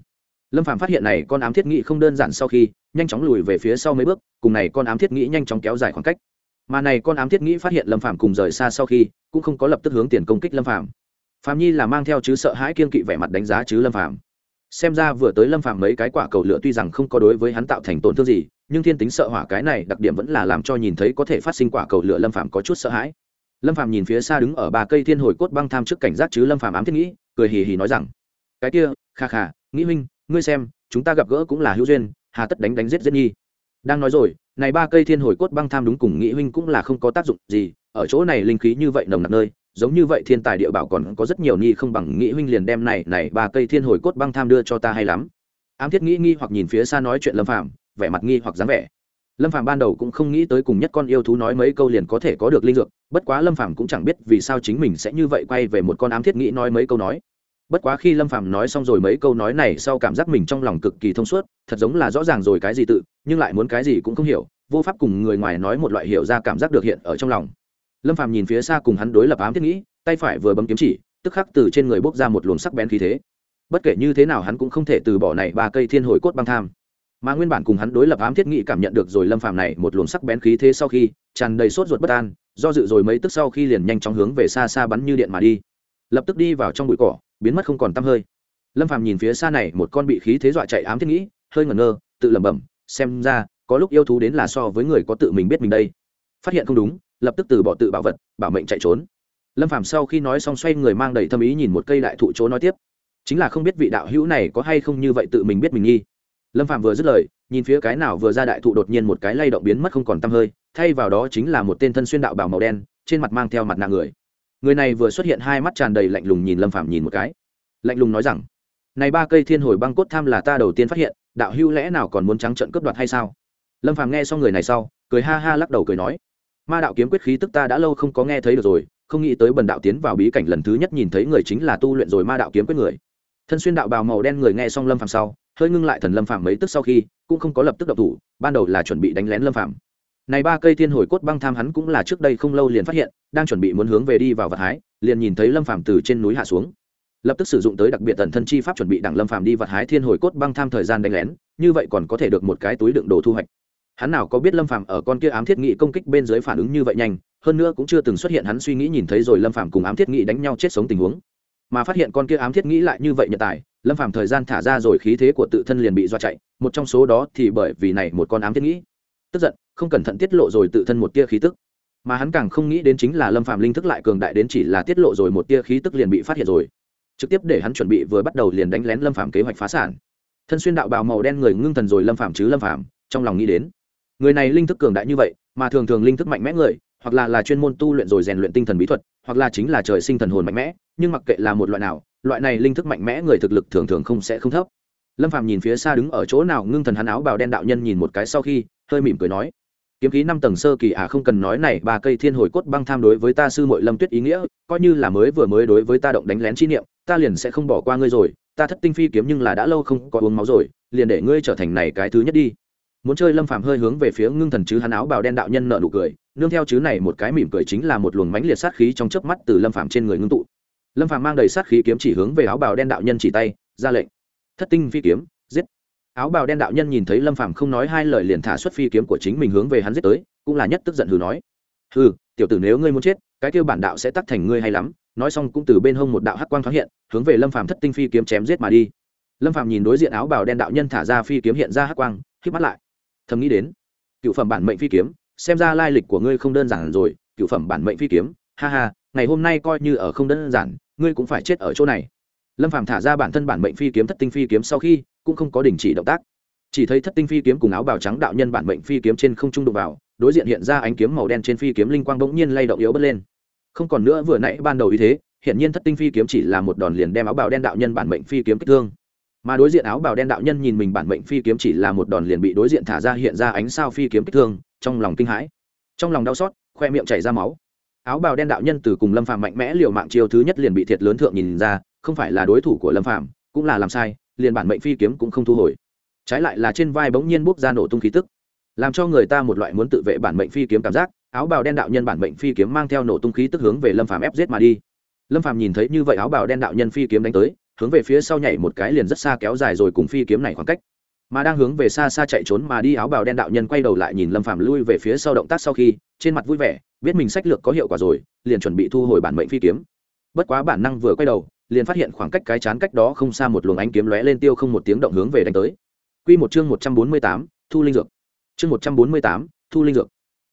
Lâm phàm phát hiện này con ám thiết nghị không đơn giản sau khi nhanh chóng lùi về phía sau mấy bước cùng này con ám thiết nghị nhanh chóng kéo dài khoảng cách. Mà này con ám thiết nghị phát hiện lâm phàm cùng rời xa sau khi cũng không có lập tức hướng tiền công kích lâm phàm. Phàm nhi là mang theo chứ sợ hãi kiên kỵ vẻ mặt đánh giá chứ lâm phàm. Xem ra vừa tới lâm phàm mấy cái quả cầu lửa tuy rằng không có đối với hắn tạo thành tổn thương gì nhưng thiên tính sợ hỏa cái này đặc điểm vẫn là làm cho nhìn thấy có thể phát sinh quả cầu lửa lâm phàm có chút sợ hãi. Lâm phàm nhìn phía xa đứng ở ba cây thiên hồi cốt băng tham trước cảnh giác chứ lâm phàm ám thiết nghĩ, cười hì hì nói rằng, cái kia, kha kha, nghĩ huynh ngươi xem, chúng ta gặp gỡ cũng là hữu duyên, hà tất đánh đánh giết giết nhi. Đang nói rồi, này ba cây thiên hồi cốt băng tham đúng cùng nghĩ huynh cũng là không có tác dụng gì, ở chỗ này linh khí như vậy nồng nặc nơi, giống như vậy thiên tài địa bảo còn có rất nhiều nhi không bằng nghĩ huynh liền đem này này ba cây thiên hồi cốt băng tham đưa cho ta hay lắm. Ám thiết nghĩ nghi hoặc nhìn phía xa nói chuyện lâm phàm vẻ mặt nghi hoặc dáng vẻ. Lâm phàm ban đầu cũng không nghĩ tới cùng nhất con yêu thú nói mấy câu liền có thể có được linh dược, bất quá lâm phàm cũng chẳng biết vì sao chính mình sẽ như vậy quay về một con ám thiết nghĩ nói mấy câu nói. Bất quá khi lâm phàm nói xong rồi mấy câu nói này sau cảm giác mình trong lòng cực kỳ thông suốt, thật giống là rõ ràng rồi cái gì tự, nhưng lại muốn cái gì cũng không hiểu, vô pháp cùng người ngoài nói một loại hiểu ra cảm giác được hiện ở trong lòng. Lâm phàm nhìn phía xa cùng hắn đối lập ám thiết nghĩ, tay phải vừa bấm kiếm chỉ, tức khắc từ trên người bốc ra một luồng sắc bén khí thế. Bất kể như thế nào hắn cũng không thể từ bỏ này ba cây thiên hồi cốt băng tham mà nguyên bản cùng hắn đối lập ám thiết nghị cảm nhận được rồi lâm phàm này một luồng sắc bén khí thế sau khi tràn đầy sốt ruột bất an, do dự rồi mấy tức sau khi liền nhanh chóng hướng về xa xa bắn như điện mà đi. Lập tức đi vào trong bụi cỏ, biến mất không còn tăm hơi. Lâm phàm nhìn phía xa này, một con bị khí thế dọa chạy ám thiết nghĩ, hơi ngẩn ngơ, tự lẩm bẩm, xem ra, có lúc yêu thú đến là so với người có tự mình biết mình đây. Phát hiện không đúng, lập tức từ bỏ tự bảo vật, bảo mệnh chạy trốn. Lâm phàm sau khi nói xong xoay người mang đầy thâm ý nhìn một cây đại thụ chỗ nói tiếp. Chính là không biết vị đạo hữu này có hay không như vậy tự mình biết mình nghi lâm phạm vừa dứt lời, nhìn phía cái nào vừa ra đại thụ đột nhiên một cái lay động biến mất không còn t hơi, thay vào đó chính là một tên thân xuyên đạo bào màu đen, trên mặt mang theo mặt nạ người. Người này vừa xuất hiện hai mắt tràn đầy lạnh lùng nhìn lâm phạm nhìn một cái. Lạnh lùng nói rằng, này ba cây thiên hồi băng cốt tham là ta đầu tiên phát hiện, đạo hữu lẽ nào còn muốn trắng trận cướp đoạt hay sao? Lâm phạm nghe xong người này sau, cười ha ha lắc đầu cười nói, ma đạo kiếm quyết khí tức ta đã lâu không có nghe thấy được rồi, không nghĩ tới bần đạo tiến vào bí cảnh lần thứ nhất nhìn thấy người chính là tu luyện rồi ma đạo kiếm quyết người. Thân xuyên đạo bào màu đen người nghe xong lâm phàm sau hơi ngưng lại thần lâm phàm mấy tức sau khi, cũng không có lập tức độc thủ, ban đầu là chuẩn bị đánh lén lâm phàm. Này ba cây thiên hồi cốt băng tham hắn cũng là trước đây không lâu liền phát hiện, đang chuẩn bị muốn hướng về đi vào vật hái, liền nhìn thấy lâm phàm từ trên núi hạ xuống. Lập tức sử dụng tới đặc biệt tần thân chi pháp chuẩn bị đặng lâm phàm đi vật hái thiên hồi cốt băng tham thời gian đánh lén, như vậy còn có thể được một cái túi đựng đồ thu hoạch. Hắn nào có biết lâm phàm ở con kia ám thiết nghị công kích bên dưới phản ứng như vậy nhanh, hơn nữa cũng chưa từng xuất hiện hắn suy nghĩ nhìn thấy rồi lâm phàm cùng ám thiết nghị đánh nhau chết sống tình huống. Mà phát hiện con kia ám thiết nghĩ lại như vậy nhận tài lâm phàm thời gian thả ra rồi khí thế của tự thân liền bị dọa chạy, một trong số đó thì bởi vì này một con ám thiết nghĩ. Tức giận, không cẩn thận tiết lộ rồi tự thân một tia khí tức. Mà hắn càng không nghĩ đến chính là lâm phàm linh thức lại cường đại đến chỉ là tiết lộ rồi một tia khí tức liền bị phát hiện rồi. Trực tiếp để hắn chuẩn bị vừa bắt đầu liền đánh lén lâm phàm kế hoạch phá sản. Thân xuyên đạo bào màu đen người ngưng thần rồi lâm phàm chứ lâm phàm, trong lòng nghĩ đến. Người này linh thức cường đại như vậy, mà thường thường linh thức mạnh mẽ người, hoặc là là chuyên môn tu luyện rồi rèn luyện tinh thần bí thuật, hoặc là chính là trời sinh thần hồn mạnh mẽ, nhưng mặc kệ là một loại nào loại này linh thức mạnh mẽ người thực lực thường thường không sẽ không thấp. Lâm phàm nhìn phía xa đứng ở chỗ nào ngưng thần hắn áo bào đen đạo nhân nhìn một cái sau khi, hơi mỉm cười nói, kiếm khí năm tầng sơ kỳ à không cần nói này, ba cây thiên hồi cốt băng tham đối với ta sư muội lâm tuyết ý nghĩa, coi như là mới vừa mới đối với ta động đánh lén chi niệm, ta liền sẽ không bỏ qua ngươi rồi, ta thất tinh phi kiếm nhưng là đã lâu không có uống máu rồi, liền để ngươi trở thành này cái thứ nhất đi. Muốn chơi lâm phàm hơi hướng về phía ngưng thần chứ hắn áo bào đen đạo nhân nợ nụ cười, nương theo chứ này một cái mỉm cười chính là một luồng mãnh liệt sát khí trong chớp mắt từ lâm phàm trên người ngưng tụ lâm phàm mang đầy sát khí kiếm chỉ hướng về áo bào đen đạo nhân chỉ tay, ra lệnh. Thất tinh phi kiếm, giết. Áo bào đen đạo nhân nhìn thấy lâm phàm không nói hai lời liền thả xuất phi kiếm của chính mình hướng về hắn giết tới, cũng là nhất tức giận hừ nói. Hừ, tiểu tử nếu ngươi muốn chết, cái kêu bản đạo sẽ tắt thành ngươi hay lắm. Nói xong cũng từ bên hông một đạo hắc quang thoáng hiện, hướng về lâm phàm thất tinh phi kiếm chém giết mà đi. Lâm phàm nhìn đối diện áo bào đen đạo nhân thả ra phi kiếm hiện ra hắc quang hít mắt lại. Thầm nghĩ đến, cựu phẩm bản mệnh phi kiếm, xem ra lai lịch của ngươi không đơn giản rồi, cựu phẩm bản mệnh phi kiếm, ha ha ngày hôm nay coi như ở không đơn giản, ngươi cũng phải chết ở chỗ này. Lâm phàm thả ra bản thân bản mệnh phi kiếm thất tinh phi kiếm sau khi, cũng không có đình chỉ động tác. Chỉ thấy thất tinh phi kiếm cùng áo bào trắng đạo nhân bản mệnh phi kiếm trên không trung đụng vào, đối diện hiện ra ánh kiếm màu đen trên phi kiếm linh quang bỗng nhiên lay động yếu bớt lên. Không còn nữa vừa nãy ban đầu ý thế hiện nhiên thất tinh phi kiếm chỉ là một đòn liền đem áo bào đen đạo nhân bản mệnh phi kiếm kích thương. Mà đối diện áo bào đen đạo nhân nhìn mình bản mệnh phi kiếm chỉ là một đòn liền bị đối diện thả ra hiện ra ánh sao phi kiếm kích thương, trong lòng kinh hãi. Trong lòng đau xót, khoe miệng chảy ra máu áo bào đen đạo nhân từ cùng lâm phạm mạnh mẽ liều mạng chiêu thứ nhất liền bị thiệt lớn thượng nhìn ra, không phải là đối thủ của lâm phạm cũng là làm sai, liền bản mệnh phi kiếm cũng không thu hồi. Trái lại là trên vai bỗng nhiên bốc ra nổ tung khí tức, làm cho người ta một loại muốn tự vệ bản mệnh phi kiếm cảm giác, áo bào đen đạo nhân bản mệnh phi kiếm mang theo nổ tung khí tức hướng về lâm Phạm ép giết mà đi. Lâm Phạm nhìn thấy như vậy áo bào đen đạo nhân phi kiếm đánh tới, hướng về phía sau nhảy một cái liền rất xa kéo dài rồi cùng phi kiếm này khoảng cách. Mà đang hướng về xa xa chạy trốn mà đi, áo bào đen đạo nhân quay đầu lại nhìn lâm phàm lui về phía sau động tác sau khi, trên mặt vui vẻ biết mình sách lược có hiệu quả rồi liền chuẩn bị thu hồi bản mệnh phi kiếm. Bất quá bản năng vừa quay đầu liền phát hiện khoảng cách cái chán cách đó không xa một luồng ánh kiếm lóe lên tiêu không một tiếng động hướng về đánh tới. Quy một chương một trăm bốn mươi tám, thu linh dược. Chương một trăm bốn mươi tám, thu linh dược.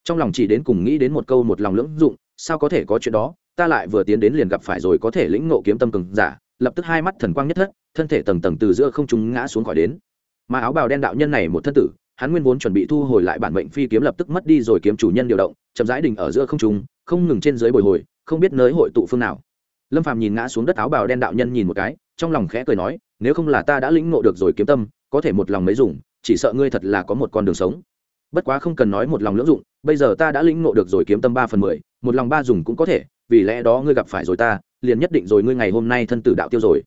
Trong lòng chỉ đến cùng nghĩ đến một câu một lòng lưỡng dụng sao có thể có chuyện đó ta lại vừa tiến đến liền gặp phải rồi có thể lĩnh ngộ kiếm tâm cường giả lập tức hai mắt thần quang nhất thất thân thể tầng tầng từ giữa không trung ngã xuống khỏi đến. Mà áo bào đen đạo nhân này một thân tử hắn nguyên vốn chuẩn bị thu hồi lại bản mệnh phi kiếm lập tức mất đi rồi kiếm chủ nhân điều động, chậm rãi đình ở giữa không trung, không ngừng trên dưới bồi hồi, không biết nới hội tụ phương nào. Lâm phàm nhìn ngã xuống đất áo bào đen đạo nhân nhìn một cái, trong lòng khẽ cười nói, nếu không là ta đã lĩnh ngộ được rồi kiếm tâm, có thể một lòng mấy dùng, chỉ sợ ngươi thật là có một con đường sống. Bất quá không cần nói một lòng lưỡng dụng, bây giờ ta đã lĩnh ngộ được rồi kiếm tâm ba phần mười, một lòng ba dùng cũng có thể, vì lẽ đó ngươi gặp phải rồi ta, liền nhất định rồi ngươi ngày hôm nay thân tử đạo tiêu rồi.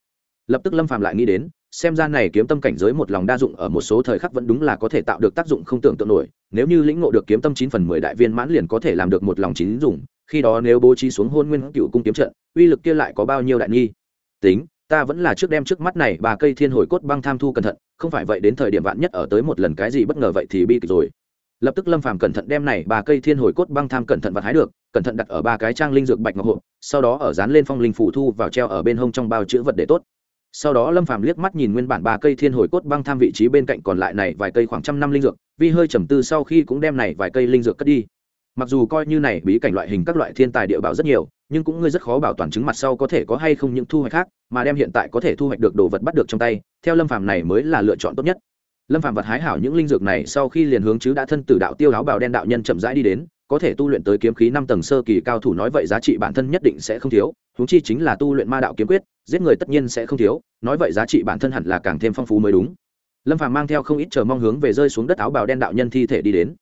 Lập tức lâm phàm lại nghĩ đến xem ra này kiếm tâm cảnh giới một lòng đa dụng ở một số thời khắc vẫn đúng là có thể tạo được tác dụng không tưởng tượng nổi, nếu như lĩnh ngộ được kiếm tâm chín phần mười đại viên mãn liền có thể làm được một lòng chín dùng, khi đó nếu bố trí xuống hôn nguyên cựu cung kiếm trận, uy lực kia lại có bao nhiêu đại nghi? Tính, ta vẫn là trước đem trước mắt này ba cây thiên hồi cốt băng tham thu cẩn thận, không phải vậy đến thời điểm vạn nhất ở tới một lần cái gì bất ngờ vậy thì bi kịch rồi. Lập tức lâm phàm cẩn thận đem này ba cây thiên hồi cốt băng tham cẩn thận và hái được, cẩn thận đặt ở ba cái trang linh dược bạch ngọc hộ sau đó ở dán lên phong linh phủ thu vào treo ở bên hông trong bao chữ vật để tốt sau đó lâm phàm liếc mắt nhìn nguyên bản ba cây thiên hồi cốt băng tham vị trí bên cạnh còn lại này vài cây khoảng trăm năm linh dược, vi hơi trầm tư sau khi cũng đem này vài cây linh dược cất đi. Mặc dù coi như này bí cảnh loại hình các loại thiên tài địa bảo rất nhiều, nhưng cũng ngươi rất khó bảo toàn chứng mặt sau có thể có hay không những thu hoạch khác, mà đem hiện tại có thể thu hoạch được đồ vật bắt được trong tay, theo lâm phàm này mới là lựa chọn tốt nhất. Lâm phàm vật hái hảo những linh dược này sau khi liền hướng chứ đã thân tử đạo tiêu áo bào đen đạo nhân chậm rãi đi đến có thể tu luyện tới kiếm khí năm tầng sơ kỳ cao thủ nói vậy giá trị bản thân nhất định sẽ không thiếu, huống chi chính là tu luyện ma đạo kiếm quyết, giết người tất nhiên sẽ không thiếu, nói vậy giá trị bản thân hẳn là càng thêm phong phú mới đúng. Lâm phàm mang theo không ít chờ mong hướng về rơi xuống đất áo bào đen đạo nhân thi thể đi đến.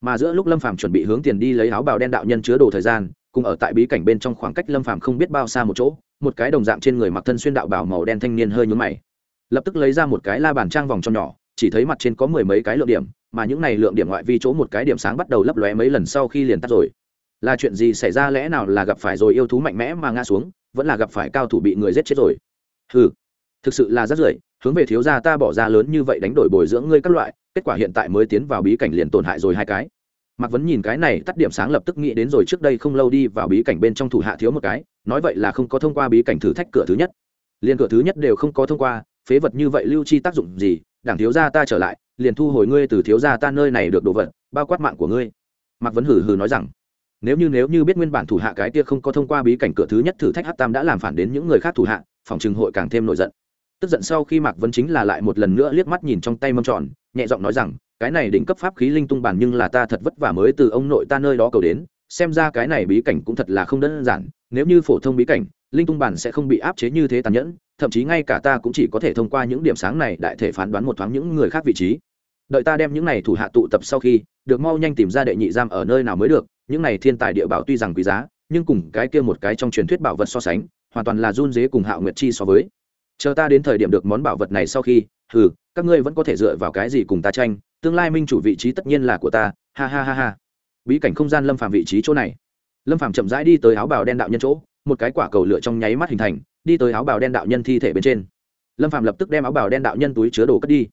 Mà giữa lúc lâm phàm chuẩn bị hướng tiền đi lấy áo bào đen đạo nhân chứa đồ thời gian, cùng ở tại bí cảnh bên trong khoảng cách lâm phàm không biết bao xa một chỗ, một cái đồng dạng trên người mặc thân xuyên đạo bảo màu đen thanh niên hơi nhướng mày. Lập tức lấy ra một cái la bàn trang vòng tròn nhỏ, chỉ thấy mặt trên có mười mấy cái lượng điểm mà những này lượng điểm ngoại vi chỗ một cái điểm sáng bắt đầu lấp lóe mấy lần sau khi liền tắt rồi. Là chuyện gì xảy ra lẽ nào là gặp phải rồi yêu thú mạnh mẽ mà ngã xuống, vẫn là gặp phải cao thủ bị người giết chết rồi? Hừ, thực sự là rất rưởi hướng về thiếu gia ta bỏ ra lớn như vậy đánh đổi bồi dưỡng ngươi các loại, kết quả hiện tại mới tiến vào bí cảnh liền tổn hại rồi hai cái. Mạc vấn nhìn cái này, tắt điểm sáng lập tức nghĩ đến rồi trước đây không lâu đi vào bí cảnh bên trong thủ hạ thiếu một cái, nói vậy là không có thông qua bí cảnh thử thách cửa thứ nhất. Liền cửa thứ nhất đều không có thông qua, phế vật như vậy lưu chi tác dụng gì, đảng thiếu gia ta trở lại liền thu hồi ngươi từ thiếu gia ta nơi này được đồ vật, bao quát mạng của ngươi. Mạc vấn hử hử nói rằng, nếu như nếu như biết nguyên bản thủ hạ cái kia không có thông qua bí cảnh cửa thứ nhất thử thách hát tam đã làm phản đến những người khác thủ hạ, phòng trừng hội càng thêm nổi giận. Tức giận sau khi mạc vấn chính là lại một lần nữa liếc mắt nhìn trong tay mâm tròn, nhẹ giọng nói rằng, cái này đỉnh cấp pháp khí linh tung bản nhưng là ta thật vất vả mới từ ông nội ta nơi đó cầu đến, xem ra cái này bí cảnh cũng thật là không đơn giản, nếu như phổ thông bí cảnh, linh tung bản sẽ không bị áp chế như thế tàn nhẫn, thậm chí ngay cả ta cũng chỉ có thể thông qua những điểm sáng này đại thể phán đoán một thoáng những người khác vị trí đợi ta đem những này thủ hạ tụ tập sau khi, được mau nhanh tìm ra đệ nhị giam ở nơi nào mới được, những này thiên tài địa bảo tuy rằng quý giá, nhưng cùng cái kia một cái trong truyền thuyết bảo vật so sánh, hoàn toàn là run dế cùng hạo nguyệt chi so với. Chờ ta đến thời điểm được món bảo vật này sau khi, hừ, các ngươi vẫn có thể dựa vào cái gì cùng ta tranh, tương lai minh chủ vị trí tất nhiên là của ta, ha ha ha ha. Bí cảnh không gian lâm phàm vị trí chỗ này. Lâm phàm chậm rãi đi tới áo bào đen đạo nhân chỗ, một cái quả cầu lửa trong nháy mắt hình thành, đi tới áo bào đen đạo nhân thi thể bên trên. Lâm phàm lập tức đem áo bào đen đạo nhân túi chứa đồ cất đi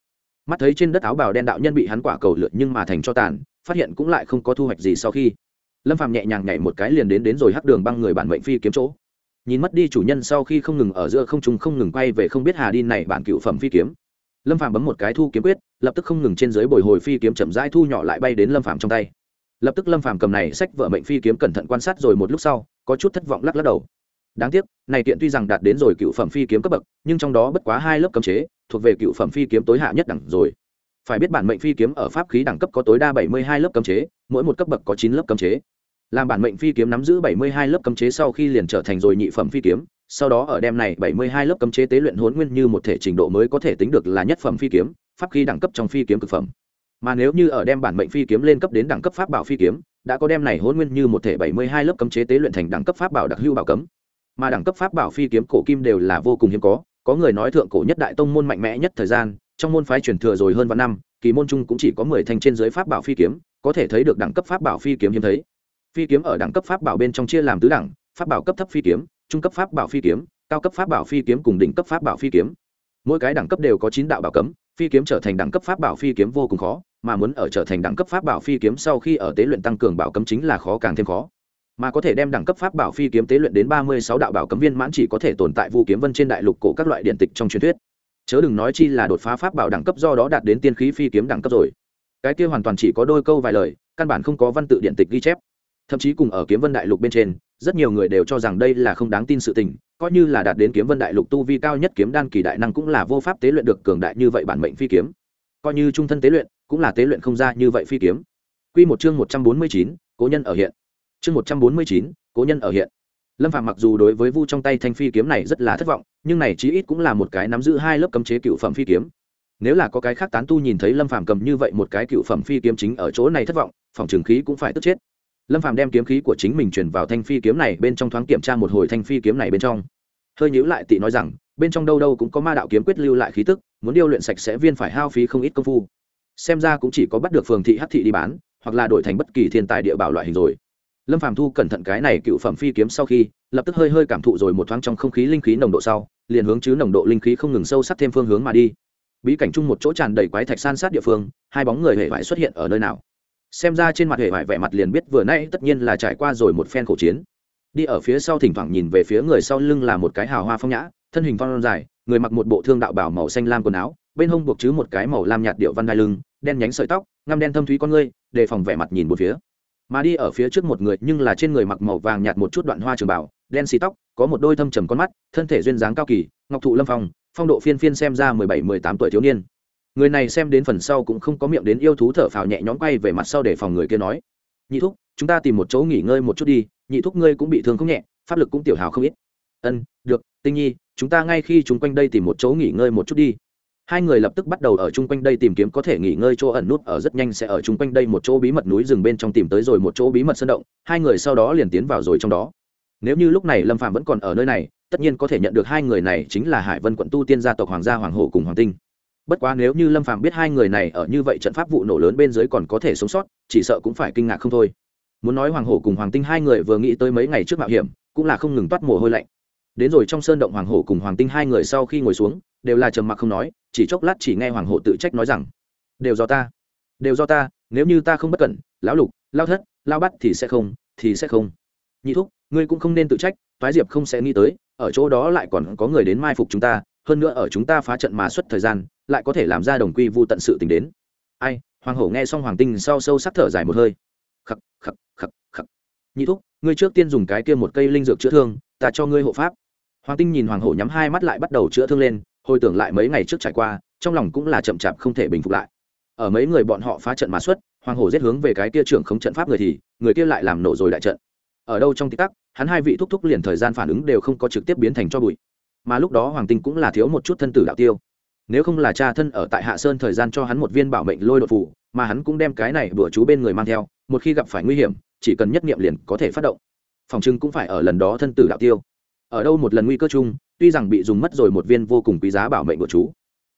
mắt thấy trên đất áo bào đen đạo nhân bị hắn quả cầu lượn nhưng mà thành cho tàn, phát hiện cũng lại không có thu hoạch gì sau khi. Lâm phàm nhẹ nhàng nhảy một cái liền đến đến rồi hắc đường băng người bản mệnh phi kiếm chỗ. Nhìn mất đi chủ nhân sau khi không ngừng ở giữa không trung không ngừng quay về không biết hà đi này bản cựu phẩm phi kiếm. Lâm phàm bấm một cái thu kiếm quyết, lập tức không ngừng trên dưới bồi hồi phi kiếm chậm rãi thu nhỏ lại bay đến lâm phàm trong tay. Lập tức lâm phàm cầm này sách vợ mệnh phi kiếm cẩn thận quan sát rồi một lúc sau, có chút thất vọng lắc lắc đầu đáng tiếc, này kiện tuy rằng đạt đến rồi cựu phẩm phi kiếm cấp bậc, nhưng trong đó bất quá hai lớp cấm chế, thuộc về cựu phẩm phi kiếm tối hạ nhất đẳng rồi. Phải biết bản mệnh phi kiếm ở pháp khí đẳng cấp có tối đa bảy mươi hai lớp cấm chế, mỗi một cấp bậc có chín lớp cấm chế. Làm bản mệnh phi kiếm nắm giữ bảy mươi hai lớp cấm chế sau khi liền trở thành rồi nhị phẩm phi kiếm, sau đó ở đem này bảy mươi hai lớp cấm chế tế luyện hỗn nguyên như một thể trình độ mới có thể tính được là nhất phẩm phi kiếm, pháp khí đẳng cấp trong phi kiếm cực phẩm. Mà nếu như ở đem bản mệnh phi kiếm lên cấp đến đẳng cấp pháp bảo phi kiếm, đã có đem này hỗn nguyên như một thể bảy mươi hai lớp cấm chế tế luyện thành đẳng cấp pháp bảo đặc hưu bảo cấm mà đẳng cấp pháp bảo phi kiếm cổ kim đều là vô cùng hiếm có có người nói thượng cổ nhất đại tông môn mạnh mẽ nhất thời gian trong môn phái truyền thừa rồi hơn vạn năm kỳ môn trung cũng chỉ có mười thanh trên dưới pháp bảo phi kiếm có thể thấy được đẳng cấp pháp bảo phi kiếm hiếm thấy phi kiếm ở đẳng cấp pháp bảo bên trong chia làm tứ đẳng pháp bảo cấp thấp phi kiếm trung cấp pháp bảo phi kiếm cao cấp pháp bảo phi kiếm cùng đỉnh cấp pháp bảo phi kiếm mỗi cái đẳng cấp đều có chín đạo bảo cấm phi kiếm trở thành đẳng cấp pháp bảo phi kiếm vô cùng khó mà muốn ở trở thành đẳng cấp pháp bảo phi kiếm sau khi ở tế luyện tăng cường bảo cấm chính là khó càng thêm khó mà có thể đem đẳng cấp pháp bảo phi kiếm tế luyện đến ba mươi sáu đạo bảo cấm viên mãn chỉ có thể tồn tại vu kiếm vân trên đại lục cổ các loại điện tịch trong truyền thuyết. Chớ đừng nói chi là đột phá pháp bảo đẳng cấp do đó đạt đến tiên khí phi kiếm đẳng cấp rồi. Cái kia hoàn toàn chỉ có đôi câu vài lời căn bản không có văn tự điện tịch ghi chép. Thậm chí cùng ở kiếm vân đại lục bên trên rất nhiều người đều cho rằng đây là không đáng tin sự tình coi như là đạt đến kiếm vân đại lục tu vi cao nhất kiếm đan kỳ đại năng cũng là vô pháp tế luyện được cường đại như vậy bản mệnh phi kiếm. Coi như trung thân tế luyện cũng là tế luyện không ra như vậy phi kiếm. Quy một chương một trăm bốn mươi chín, cố nhân ở hiện. Chương một trăm bốn mươi chín, cố nhân ở hiện. Lâm Phàm mặc dù đối với Vu trong tay thanh phi kiếm này rất là thất vọng, nhưng này chí ít cũng là một cái nắm giữ hai lớp cấm chế cựu phẩm phi kiếm. Nếu là có cái khác tán tu nhìn thấy Lâm Phàm cầm như vậy một cái cựu phẩm phi kiếm chính ở chỗ này thất vọng, phòng trường khí cũng phải tức chết lâm phàm đem kiếm khí của chính mình truyền vào thanh phi kiếm này bên trong thoáng kiểm tra một hồi thanh phi kiếm này bên trong hơi nhíu lại tị nói rằng bên trong đâu đâu cũng có ma đạo kiếm quyết lưu lại khí tức muốn điêu luyện sạch sẽ viên phải hao phí không ít công phu xem ra cũng chỉ có bắt được phường thị hắc thị đi bán hoặc là đổi thành bất kỳ thiên tài địa bảo loại hình rồi lâm phàm thu cẩn thận cái này cựu phẩm phi kiếm sau khi, lập tức hơi hơi cảm thụ rồi một thoáng trong không khí linh khí nồng độ sau, liền hướng chứ nồng độ linh khí không ngừng sâu sắc thêm phương hướng mà đi. Bí cảnh chung một chỗ tràn đầy quái thạch san sát địa phương, hai bóng người hề vải xuất hiện ở nơi nào? Xem ra trên mặt hề vải vẻ mặt liền biết vừa nay tất nhiên là trải qua rồi một phen khổ chiến. Đi ở phía sau thỉnh thoảng nhìn về phía người sau lưng là một cái hào hoa phong nhã, thân hình phong dài, người mặc một bộ thương đạo bảo màu xanh lam quần áo, bên hông buộc chứ một cái màu lam nhạt điệu văn đai lưng, đen nhánh sợi tóc, ngăm đen thâm thúy con ngươi, đề phòng vẻ mặt nhìn một phía mà đi ở phía trước một người nhưng là trên người mặc màu vàng nhạt một chút đoạn hoa trường bảo, đen xì tóc, có một đôi thâm trầm con mắt, thân thể duyên dáng cao kỳ, ngọc thụ lâm phong phong độ phiên phiên xem ra mười bảy, mười tám tuổi thiếu niên. Người này xem đến phần sau cũng không có miệng đến yêu thú thở phào nhẹ nhõm quay về mặt sau để phòng người kia nói, nhị thúc, chúng ta tìm một chỗ nghỉ ngơi một chút đi, nhị thúc ngươi cũng bị thương không nhẹ, pháp lực cũng tiểu hào không ít. Ân, được, tinh nhi, chúng ta ngay khi chúng quanh đây tìm một chỗ nghỉ ngơi một chút đi hai người lập tức bắt đầu ở chung quanh đây tìm kiếm có thể nghỉ ngơi chỗ ẩn nút ở rất nhanh sẽ ở chung quanh đây một chỗ bí mật núi rừng bên trong tìm tới rồi một chỗ bí mật sơn động, hai người sau đó liền tiến vào rồi trong đó. Nếu như lúc này lâm phạm vẫn còn ở nơi này, tất nhiên có thể nhận được hai người này chính là hải vân quận tu tiên gia tộc hoàng gia hoàng hổ cùng hoàng tinh. Bất quá nếu như lâm phạm biết hai người này ở như vậy trận pháp vụ nổ lớn bên dưới còn có thể sống sót, chỉ sợ cũng phải kinh ngạc không thôi. Muốn nói hoàng hổ cùng hoàng tinh hai người vừa nghĩ tới mấy ngày trước mạo hiểm, cũng là không ngừng toát mồ hôi lạnh. Đến rồi trong sơn động hoàng hổ cùng hoàng tinh hai người sau khi ngồi xuống, đều là trầm mặc không nói chỉ chốc lát chỉ nghe hoàng hộ tự trách nói rằng, đều do ta, đều do ta, nếu như ta không bất cẩn, lão lục lao thất lao bắt thì sẽ không, thì sẽ không. Nhị thúc, ngươi cũng không nên tự trách phái diệp không sẽ nghĩ tới, ở chỗ đó lại còn có người đến mai phục chúng ta, hơn nữa ở chúng ta phá trận mà suốt thời gian, lại có thể làm ra đồng quy vu tận sự tình đến. Ai, hoàng hổ nghe xong hoàng tinh sau sâu sắc thở dài một hơi. Khắc khắc khắc khắc. Nhị thúc, ngươi trước tiên dùng cái kia một cây linh dược chữa thương, ta cho ngươi hộ pháp. Hoàng tinh nhìn hoàng hổ nhắm hai mắt lại bắt đầu chữa thương lên hồi tưởng lại mấy ngày trước trải qua, trong lòng cũng là chậm chạp không thể bình phục lại. Ở mấy người bọn họ phá trận mã xuất, hoàng hổ giết hướng về cái kia trưởng không trận pháp người thì, người kia lại làm nổ rồi đại trận. Ở đâu trong tích tắc, hắn hai vị thúc thúc liền thời gian phản ứng đều không có trực tiếp biến thành cho bụi. Mà lúc đó hoàng tinh cũng là thiếu một chút thân tử đạo tiêu. Nếu không là cha thân ở tại hạ sơn thời gian cho hắn một viên bảo mệnh lôi đột phủ mà hắn cũng đem cái này bữa chú bên người mang theo, một khi gặp phải nguy hiểm, chỉ cần nhất nghiệm liền có thể phát động. Phòng trưng cũng phải ở lần đó thân tử đạo tiêu ở đâu một lần nguy cơ chung, tuy rằng bị dùng mất rồi một viên vô cùng quý giá bảo mệnh của chú,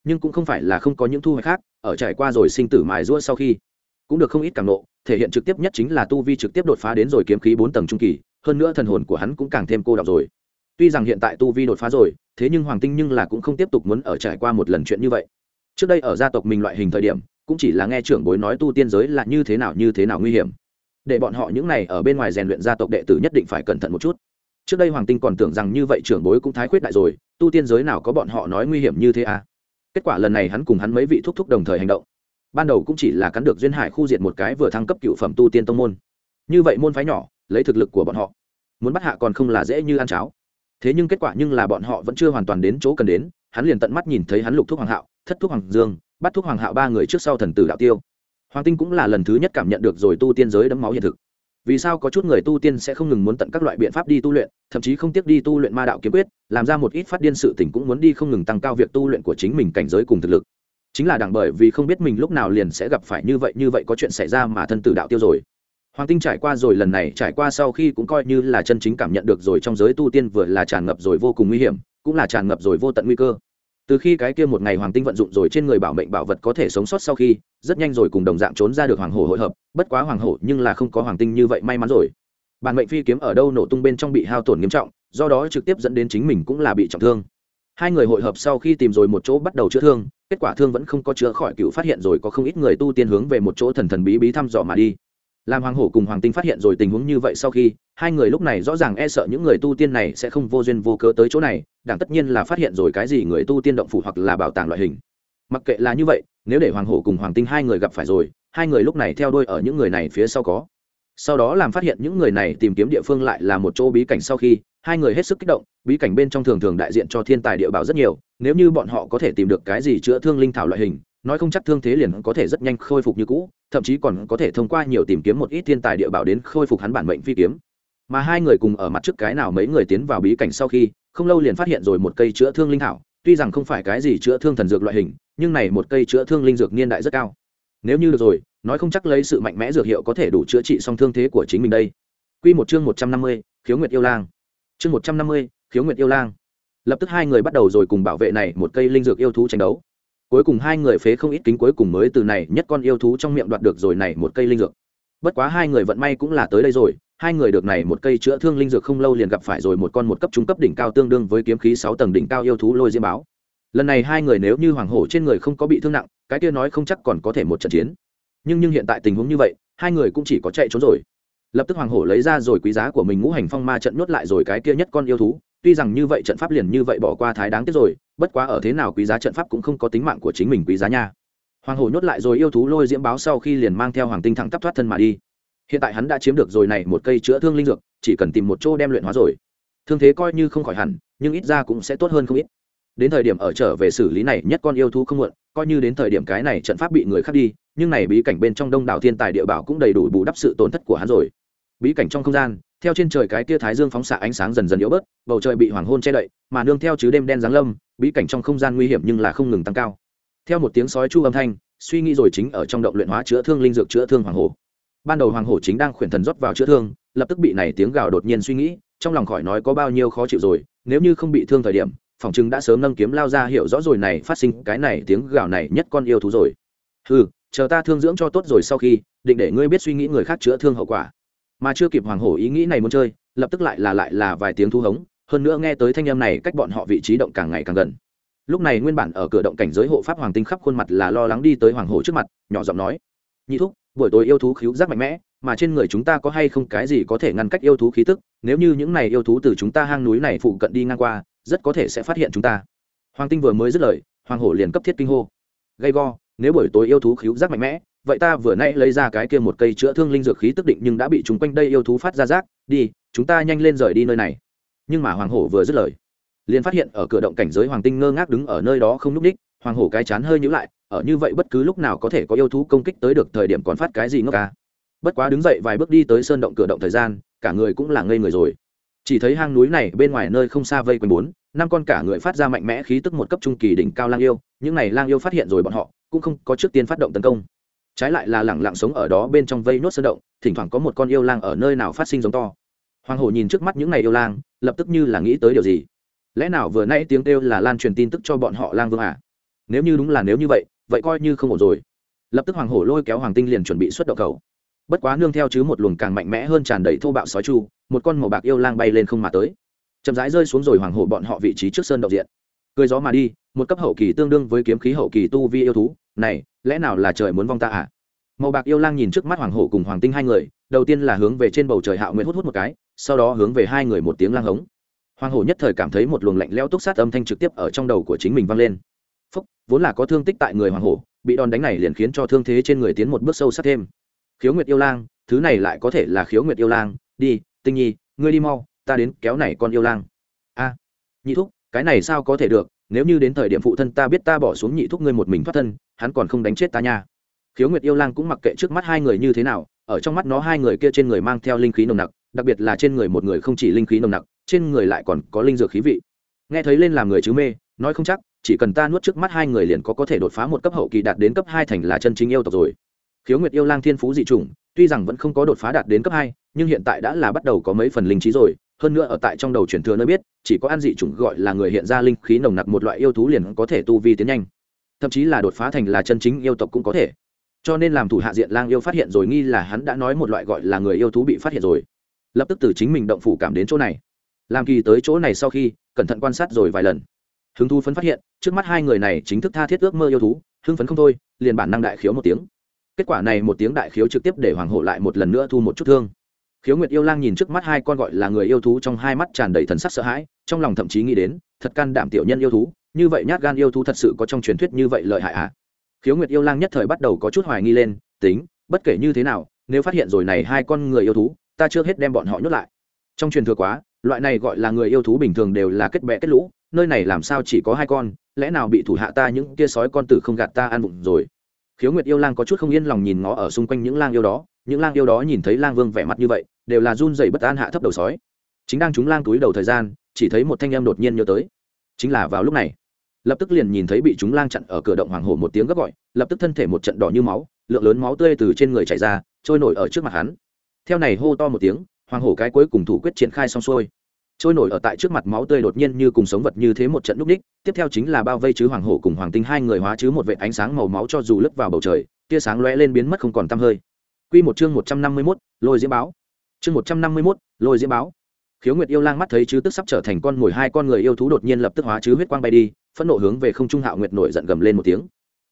nhưng cũng không phải là không có những thu hoạch khác, ở trải qua rồi sinh tử mài rũa sau khi, cũng được không ít cảm nộ, thể hiện trực tiếp nhất chính là tu vi trực tiếp đột phá đến rồi kiếm khí bốn tầng trung kỳ, hơn nữa thần hồn của hắn cũng càng thêm cô đọc rồi. Tuy rằng hiện tại tu vi đột phá rồi, thế nhưng hoàng tinh nhưng là cũng không tiếp tục muốn ở trải qua một lần chuyện như vậy. Trước đây ở gia tộc mình loại hình thời điểm, cũng chỉ là nghe trưởng bối nói tu tiên giới là như thế nào như thế nào nguy hiểm. Để bọn họ những này ở bên ngoài rèn luyện gia tộc đệ tử nhất định phải cẩn thận một chút trước đây hoàng tinh còn tưởng rằng như vậy trưởng bối cũng thái khuyết đại rồi, tu tiên giới nào có bọn họ nói nguy hiểm như thế à? Kết quả lần này hắn cùng hắn mấy vị thúc thúc đồng thời hành động. Ban đầu cũng chỉ là cắn được duyên hải khu diệt một cái vừa thăng cấp cựu phẩm tu tiên tông môn. Như vậy môn phái nhỏ, lấy thực lực của bọn họ, muốn bắt hạ còn không là dễ như ăn cháo. Thế nhưng kết quả nhưng là bọn họ vẫn chưa hoàn toàn đến chỗ cần đến, hắn liền tận mắt nhìn thấy hắn lục thúc hoàng hạo, thất thúc hoàng dương, bắt thúc hoàng hạo ba người trước sau thần tử đạo tiêu. Hoàng tinh cũng là lần thứ nhất cảm nhận được rồi tu tiên giới đấm máu hiện thực vì sao có chút người tu tiên sẽ không ngừng muốn tận các loại biện pháp đi tu luyện, thậm chí không tiếc đi tu luyện ma đạo kiếm quyết, làm ra một ít phát điên sự tỉnh cũng muốn đi không ngừng tăng cao việc tu luyện của chính mình cảnh giới cùng thực lực. Chính là đảng bởi vì không biết mình lúc nào liền sẽ gặp phải như vậy như vậy có chuyện xảy ra mà thân tử đạo tiêu rồi. Hoàng tinh trải qua rồi lần này, trải qua sau khi cũng coi như là chân chính cảm nhận được rồi trong giới tu tiên vừa là tràn ngập rồi vô cùng nguy hiểm, cũng là tràn ngập rồi vô tận nguy cơ từ khi cái kia một ngày hoàng tinh vận dụng rồi trên người bảo mệnh bảo vật có thể sống sót sau khi, rất nhanh rồi cùng đồng dạng trốn ra được hoàng hổ hội hợp, bất quá hoàng hổ nhưng là không có hoàng tinh như vậy may mắn rồi. Bản mệnh phi kiếm ở đâu nổ tung bên trong bị hao tổn nghiêm trọng, do đó trực tiếp dẫn đến chính mình cũng là bị trọng thương. Hai người hội hợp sau khi tìm rồi một chỗ bắt đầu chữa thương, kết quả thương vẫn không có chữa khỏi, cựu phát hiện rồi có không ít người tu tiên hướng về một chỗ thần thần bí bí thăm dò mà đi làm hoàng hổ cùng hoàng tinh phát hiện rồi tình huống như vậy sau khi, hai người lúc này rõ ràng e sợ những người tu tiên này sẽ không vô duyên vô cớ tới chỗ này, đảng tất nhiên là phát hiện rồi cái gì người tu tiên động phủ hoặc là bảo tàng loại hình. Mặc kệ là như vậy, nếu để hoàng hổ cùng hoàng tinh hai người gặp phải rồi, hai người lúc này theo đuôi ở những người này phía sau có. Sau đó làm phát hiện những người này tìm kiếm địa phương lại là một chỗ bí cảnh sau khi, hai người hết sức kích động, bí cảnh bên trong thường thường đại diện cho thiên tài địa bảo rất nhiều, nếu như bọn họ có thể tìm được cái gì chữa thương linh thảo loại hình nói không chắc thương thế liền có thể rất nhanh khôi phục như cũ thậm chí còn có thể thông qua nhiều tìm kiếm một ít thiên tài địa bảo đến khôi phục hắn bản mệnh phi kiếm. Mà hai người cùng ở mặt trước cái nào mấy người tiến vào bí cảnh sau khi không lâu liền phát hiện rồi một cây chữa thương linh thảo tuy rằng không phải cái gì chữa thương thần dược loại hình nhưng này một cây chữa thương linh dược niên đại rất cao. Nếu như được rồi nói không chắc lấy sự mạnh mẽ dược hiệu có thể đủ chữa trị xong thương thế của chính mình đây. Quy một chương một trăm năm mươi, khiếu nguyệt yêu lang. Chương một trăm năm mươi, khiếu nguyệt yêu lang. Lập tức hai người bắt đầu rồi cùng bảo vệ này một cây linh dược yêu thú tranh đấu cuối cùng hai người phế không ít kính cuối cùng mới từ này nhất con yêu thú trong miệng đoạt được rồi này một cây linh dược. Bất quá hai người vận may cũng là tới đây rồi, hai người được này một cây chữa thương linh dược không lâu liền gặp phải rồi một con một cấp trung cấp đỉnh cao tương đương với kiếm khí sáu tầng đỉnh cao yêu thú lôi diêm báo. Lần này hai người nếu như hoàng hổ trên người không có bị thương nặng, cái kia nói không chắc còn có thể một trận chiến. Nhưng nhưng hiện tại tình huống như vậy, hai người cũng chỉ có chạy trốn rồi. Lập tức hoàng hổ lấy ra rồi quý giá của mình ngũ hành phong ma trận nuốt lại rồi cái kia nhất con yêu thú, tuy rằng như vậy trận pháp liền như vậy bỏ qua thái đáng tiếc rồi bất quá ở thế nào quý giá trận pháp cũng không có tính mạng của chính mình quý giá nha. Hoàng hổ nhốt lại rồi yêu thú lôi diễm báo sau khi liền mang theo hoàng tinh thẳng tắp thoát thân mà đi. Hiện tại hắn đã chiếm được rồi này một cây chữa thương linh dược, chỉ cần tìm một chỗ đem luyện hóa rồi. Thương thế coi như không khỏi hẳn, nhưng ít ra cũng sẽ tốt hơn không ít. Đến thời điểm ở trở về xử lý này, nhất con yêu thú không muộn, coi như đến thời điểm cái này trận pháp bị người khác đi, nhưng này bí cảnh bên trong đông đảo thiên tài địa bảo cũng đầy đủ bù đắp sự tổn thất của hắn rồi. Bí cảnh trong không gian, theo trên trời cái tia thái dương phóng xạ ánh sáng dần dần yếu bớt, bầu trời bị hoàng hôn che đậy, mà nương theo chứ đêm đen giáng lâm bí cảnh trong không gian nguy hiểm nhưng là không ngừng tăng cao. Theo một tiếng sói chu âm thanh, suy nghĩ rồi chính ở trong động luyện hóa chữa thương linh dược chữa thương hoàng hổ. Ban đầu hoàng hổ chính đang khuyển thần rót vào chữa thương, lập tức bị này tiếng gào đột nhiên suy nghĩ, trong lòng khỏi nói có bao nhiêu khó chịu rồi, nếu như không bị thương thời điểm, phòng chứng đã sớm nâng kiếm lao ra hiểu rõ rồi này phát sinh cái này tiếng gào này nhất con yêu thú rồi. Ừ chờ ta thương dưỡng cho tốt rồi sau khi, định để ngươi biết suy nghĩ người khác chữa thương hậu quả. Mà chưa kịp hoàng hổ ý nghĩ này muốn chơi, lập tức lại là lại là vài tiếng thu hống hơn nữa nghe tới thanh âm này, cách bọn họ vị trí động càng ngày càng gần. Lúc này nguyên bản ở cửa động cảnh giới hộ pháp hoàng tinh khắp khuôn mặt là lo lắng đi tới hoàng hổ trước mặt, nhỏ giọng nói, nhị thúc, buổi tối yêu thú khíu giác mạnh mẽ, mà trên người chúng ta có hay không cái gì có thể ngăn cách yêu thú khí tức? Nếu như những này yêu thú từ chúng ta hang núi này phụ cận đi ngang qua, rất có thể sẽ phát hiện chúng ta. Hoàng tinh vừa mới dứt lời, hoàng hổ liền cấp thiết kinh hô, gay go, nếu buổi tối yêu thú khíu giác mạnh mẽ, vậy ta vừa nãy lấy ra cái kia một cây chữa thương linh dược khí tức định nhưng đã bị chúng quanh đây yêu thú phát ra rác. Đi, chúng ta nhanh lên rời đi nơi này nhưng mà hoàng hổ vừa dứt lời, liền phát hiện ở cửa động cảnh giới hoàng tinh ngơ ngác đứng ở nơi đó không n ú c ních. Hoàng hổ cái chán hơi nhữ lại, ở như vậy bất cứ lúc nào có thể có yêu thú công kích tới được thời điểm còn phát cái gì ngốc ca. Bất quá đứng dậy vài bước đi tới sơn động cửa động thời gian, cả người cũng là ngây người rồi. Chỉ thấy hang núi này bên ngoài nơi không xa vây quanh bốn, năm con cả người phát ra mạnh mẽ khí tức một cấp trung kỳ đỉnh cao lang yêu, những này lang yêu phát hiện rồi bọn họ, cũng không có trước tiên phát động tấn công. Trái lại là lẳng lặng sống ở đó bên trong vây nốt sơn động, thỉnh thoảng có một con yêu lang ở nơi nào phát sinh giống to hoàng hổ nhìn trước mắt những này yêu lang, lập tức như là nghĩ tới điều gì. Lẽ nào vừa nãy tiếng kêu là lan truyền tin tức cho bọn họ lang vương à? Nếu như đúng là nếu như vậy vậy coi như không ổn rồi. Lập tức hoàng hổ lôi kéo hoàng tinh liền chuẩn bị xuất động cầu. Bất quá nương theo chứ một luồng càng mạnh mẽ hơn tràn đầy thô bạo sói chu, một con màu bạc yêu lang bay lên không mà tới. Chậm rãi rơi xuống rồi hoàng hổ bọn họ vị trí trước sơn động diện. Cười gió mà đi, một cấp hậu kỳ tương đương với kiếm khí hậu kỳ tu vi yêu thú. Này, lẽ nào là trời muốn vong ta à? Màu bạc yêu lang nhìn trước mắt hoàng hổ cùng hoàng tinh hai người, đầu tiên là hướng về trên bầu trời hạo nguyện hút hút một cái sau đó hướng về hai người một tiếng lang hống. Hoàng hổ nhất thời cảm thấy một luồng lạnh lẽo túc sát âm thanh trực tiếp ở trong đầu của chính mình vang lên. Phúc, vốn là có thương tích tại người hoàng hổ, bị đòn đánh này liền khiến cho thương thế trên người tiến một bước sâu sắc thêm. Khiếu nguyệt yêu lang, thứ này lại có thể là khiếu nguyệt yêu lang. Đi, tinh nhi, ngươi đi mau, ta đến kéo này con yêu lang. A, nhị thúc, cái này sao có thể được? Nếu như đến thời điểm phụ thân ta biết ta bỏ xuống nhị thúc ngươi một mình thoát thân, hắn còn không đánh chết ta nha. Khiếu nguyệt yêu lang cũng mặc kệ trước mắt hai người như thế nào, ở trong mắt nó hai người kia trên người mang theo linh khí nồng nặc đặc biệt là trên người một người không chỉ linh khí nồng nặc, trên người lại còn có linh dược khí vị. Nghe thấy lên làm người chứ mê, nói không chắc, chỉ cần ta nuốt trước mắt hai người liền có có thể đột phá một cấp hậu kỳ đạt đến cấp hai thành là chân chính yêu tộc rồi. Khiếu nguyệt yêu lang thiên phú dị chủng, tuy rằng vẫn không có đột phá đạt đến cấp hai, nhưng hiện tại đã là bắt đầu có mấy phần linh trí rồi, hơn nữa ở tại trong đầu truyền thừa nơi biết, chỉ có ăn dị chủng gọi là người hiện ra linh khí nồng nặc một loại yêu thú liền có thể tu vi tiến nhanh. Thậm chí là đột phá thành là chân chính yêu tộc cũng có thể. Cho nên làm thủ hạ diện lang yêu phát hiện rồi, nghi là hắn đã nói một loại gọi là người yêu thú bị phát hiện rồi lập tức từ chính mình động phủ cảm đến chỗ này. Làm kỳ tới chỗ này sau khi, cẩn thận quan sát rồi vài lần. Hứng thú phấn phát hiện, trước mắt hai người này chính thức tha thiết ước mơ yêu thú, hưng phấn không thôi, liền bản năng đại khiếu một tiếng. Kết quả này một tiếng đại khiếu trực tiếp để hoàng hộ lại một lần nữa thu một chút thương. Khiếu nguyệt yêu lang nhìn trước mắt hai con gọi là người yêu thú trong hai mắt tràn đầy thần sắc sợ hãi, trong lòng thậm chí nghĩ đến, thật can đảm tiểu nhân yêu thú, như vậy nhát gan yêu thú thật sự có trong truyền thuyết như vậy lợi hại ạ à? khiếu nguyệt yêu lang nhất thời bắt đầu có chút hoài nghi lên, tính, bất kể như thế nào, nếu phát hiện rồi này hai con người yêu thú ta chưa hết đem bọn họ nhốt lại. Trong truyền thừa quá, loại này gọi là người yêu thú bình thường đều là kết bẹ kết lũ, nơi này làm sao chỉ có hai con, lẽ nào bị thủ hạ ta những kia sói con tử không gạt ta ăn bụng rồi? Khiếu nguyệt yêu lang có chút không yên lòng nhìn ngó ở xung quanh những lang yêu đó, những lang yêu đó nhìn thấy lang vương vẻ mặt như vậy, đều là run dày bất an hạ thấp đầu sói. Chính đang chúng lang túi đầu thời gian, chỉ thấy một thanh em đột nhiên nhớ tới. Chính là vào lúc này, lập tức liền nhìn thấy bị chúng lang chặn ở cửa động hoàng hổ một tiếng gấp gọi, lập tức thân thể một trận đỏ như máu, lượng lớn máu tươi từ trên người chảy ra, trôi nổi ở trước mặt hắn theo này hô to một tiếng hoàng hổ cái cuối cùng thủ quyết triển khai xong xuôi trôi nổi ở tại trước mặt máu tươi đột nhiên như cùng sống vật như thế một trận núp ních tiếp theo chính là bao vây chứ hoàng hổ cùng hoàng tinh hai người hóa chứ một vệ ánh sáng màu máu cho dù lướt vào bầu trời tia sáng lóe lên biến mất không còn tăm hơi Quy một chương một trăm năm mươi 151, lôi diễm báo. Chương một trăm năm mươi 151, lôi diễm báo. Khiếu Nguyệt yêu lang mắt thấy chứ tức sắp trở thành con ngồi hai con người yêu thú đột nhiên lập tức hóa chứ huyết quang bay đi, phẫn nộ hướng về không trung Hạo Nguyệt nổi giận gầm lên một tiếng.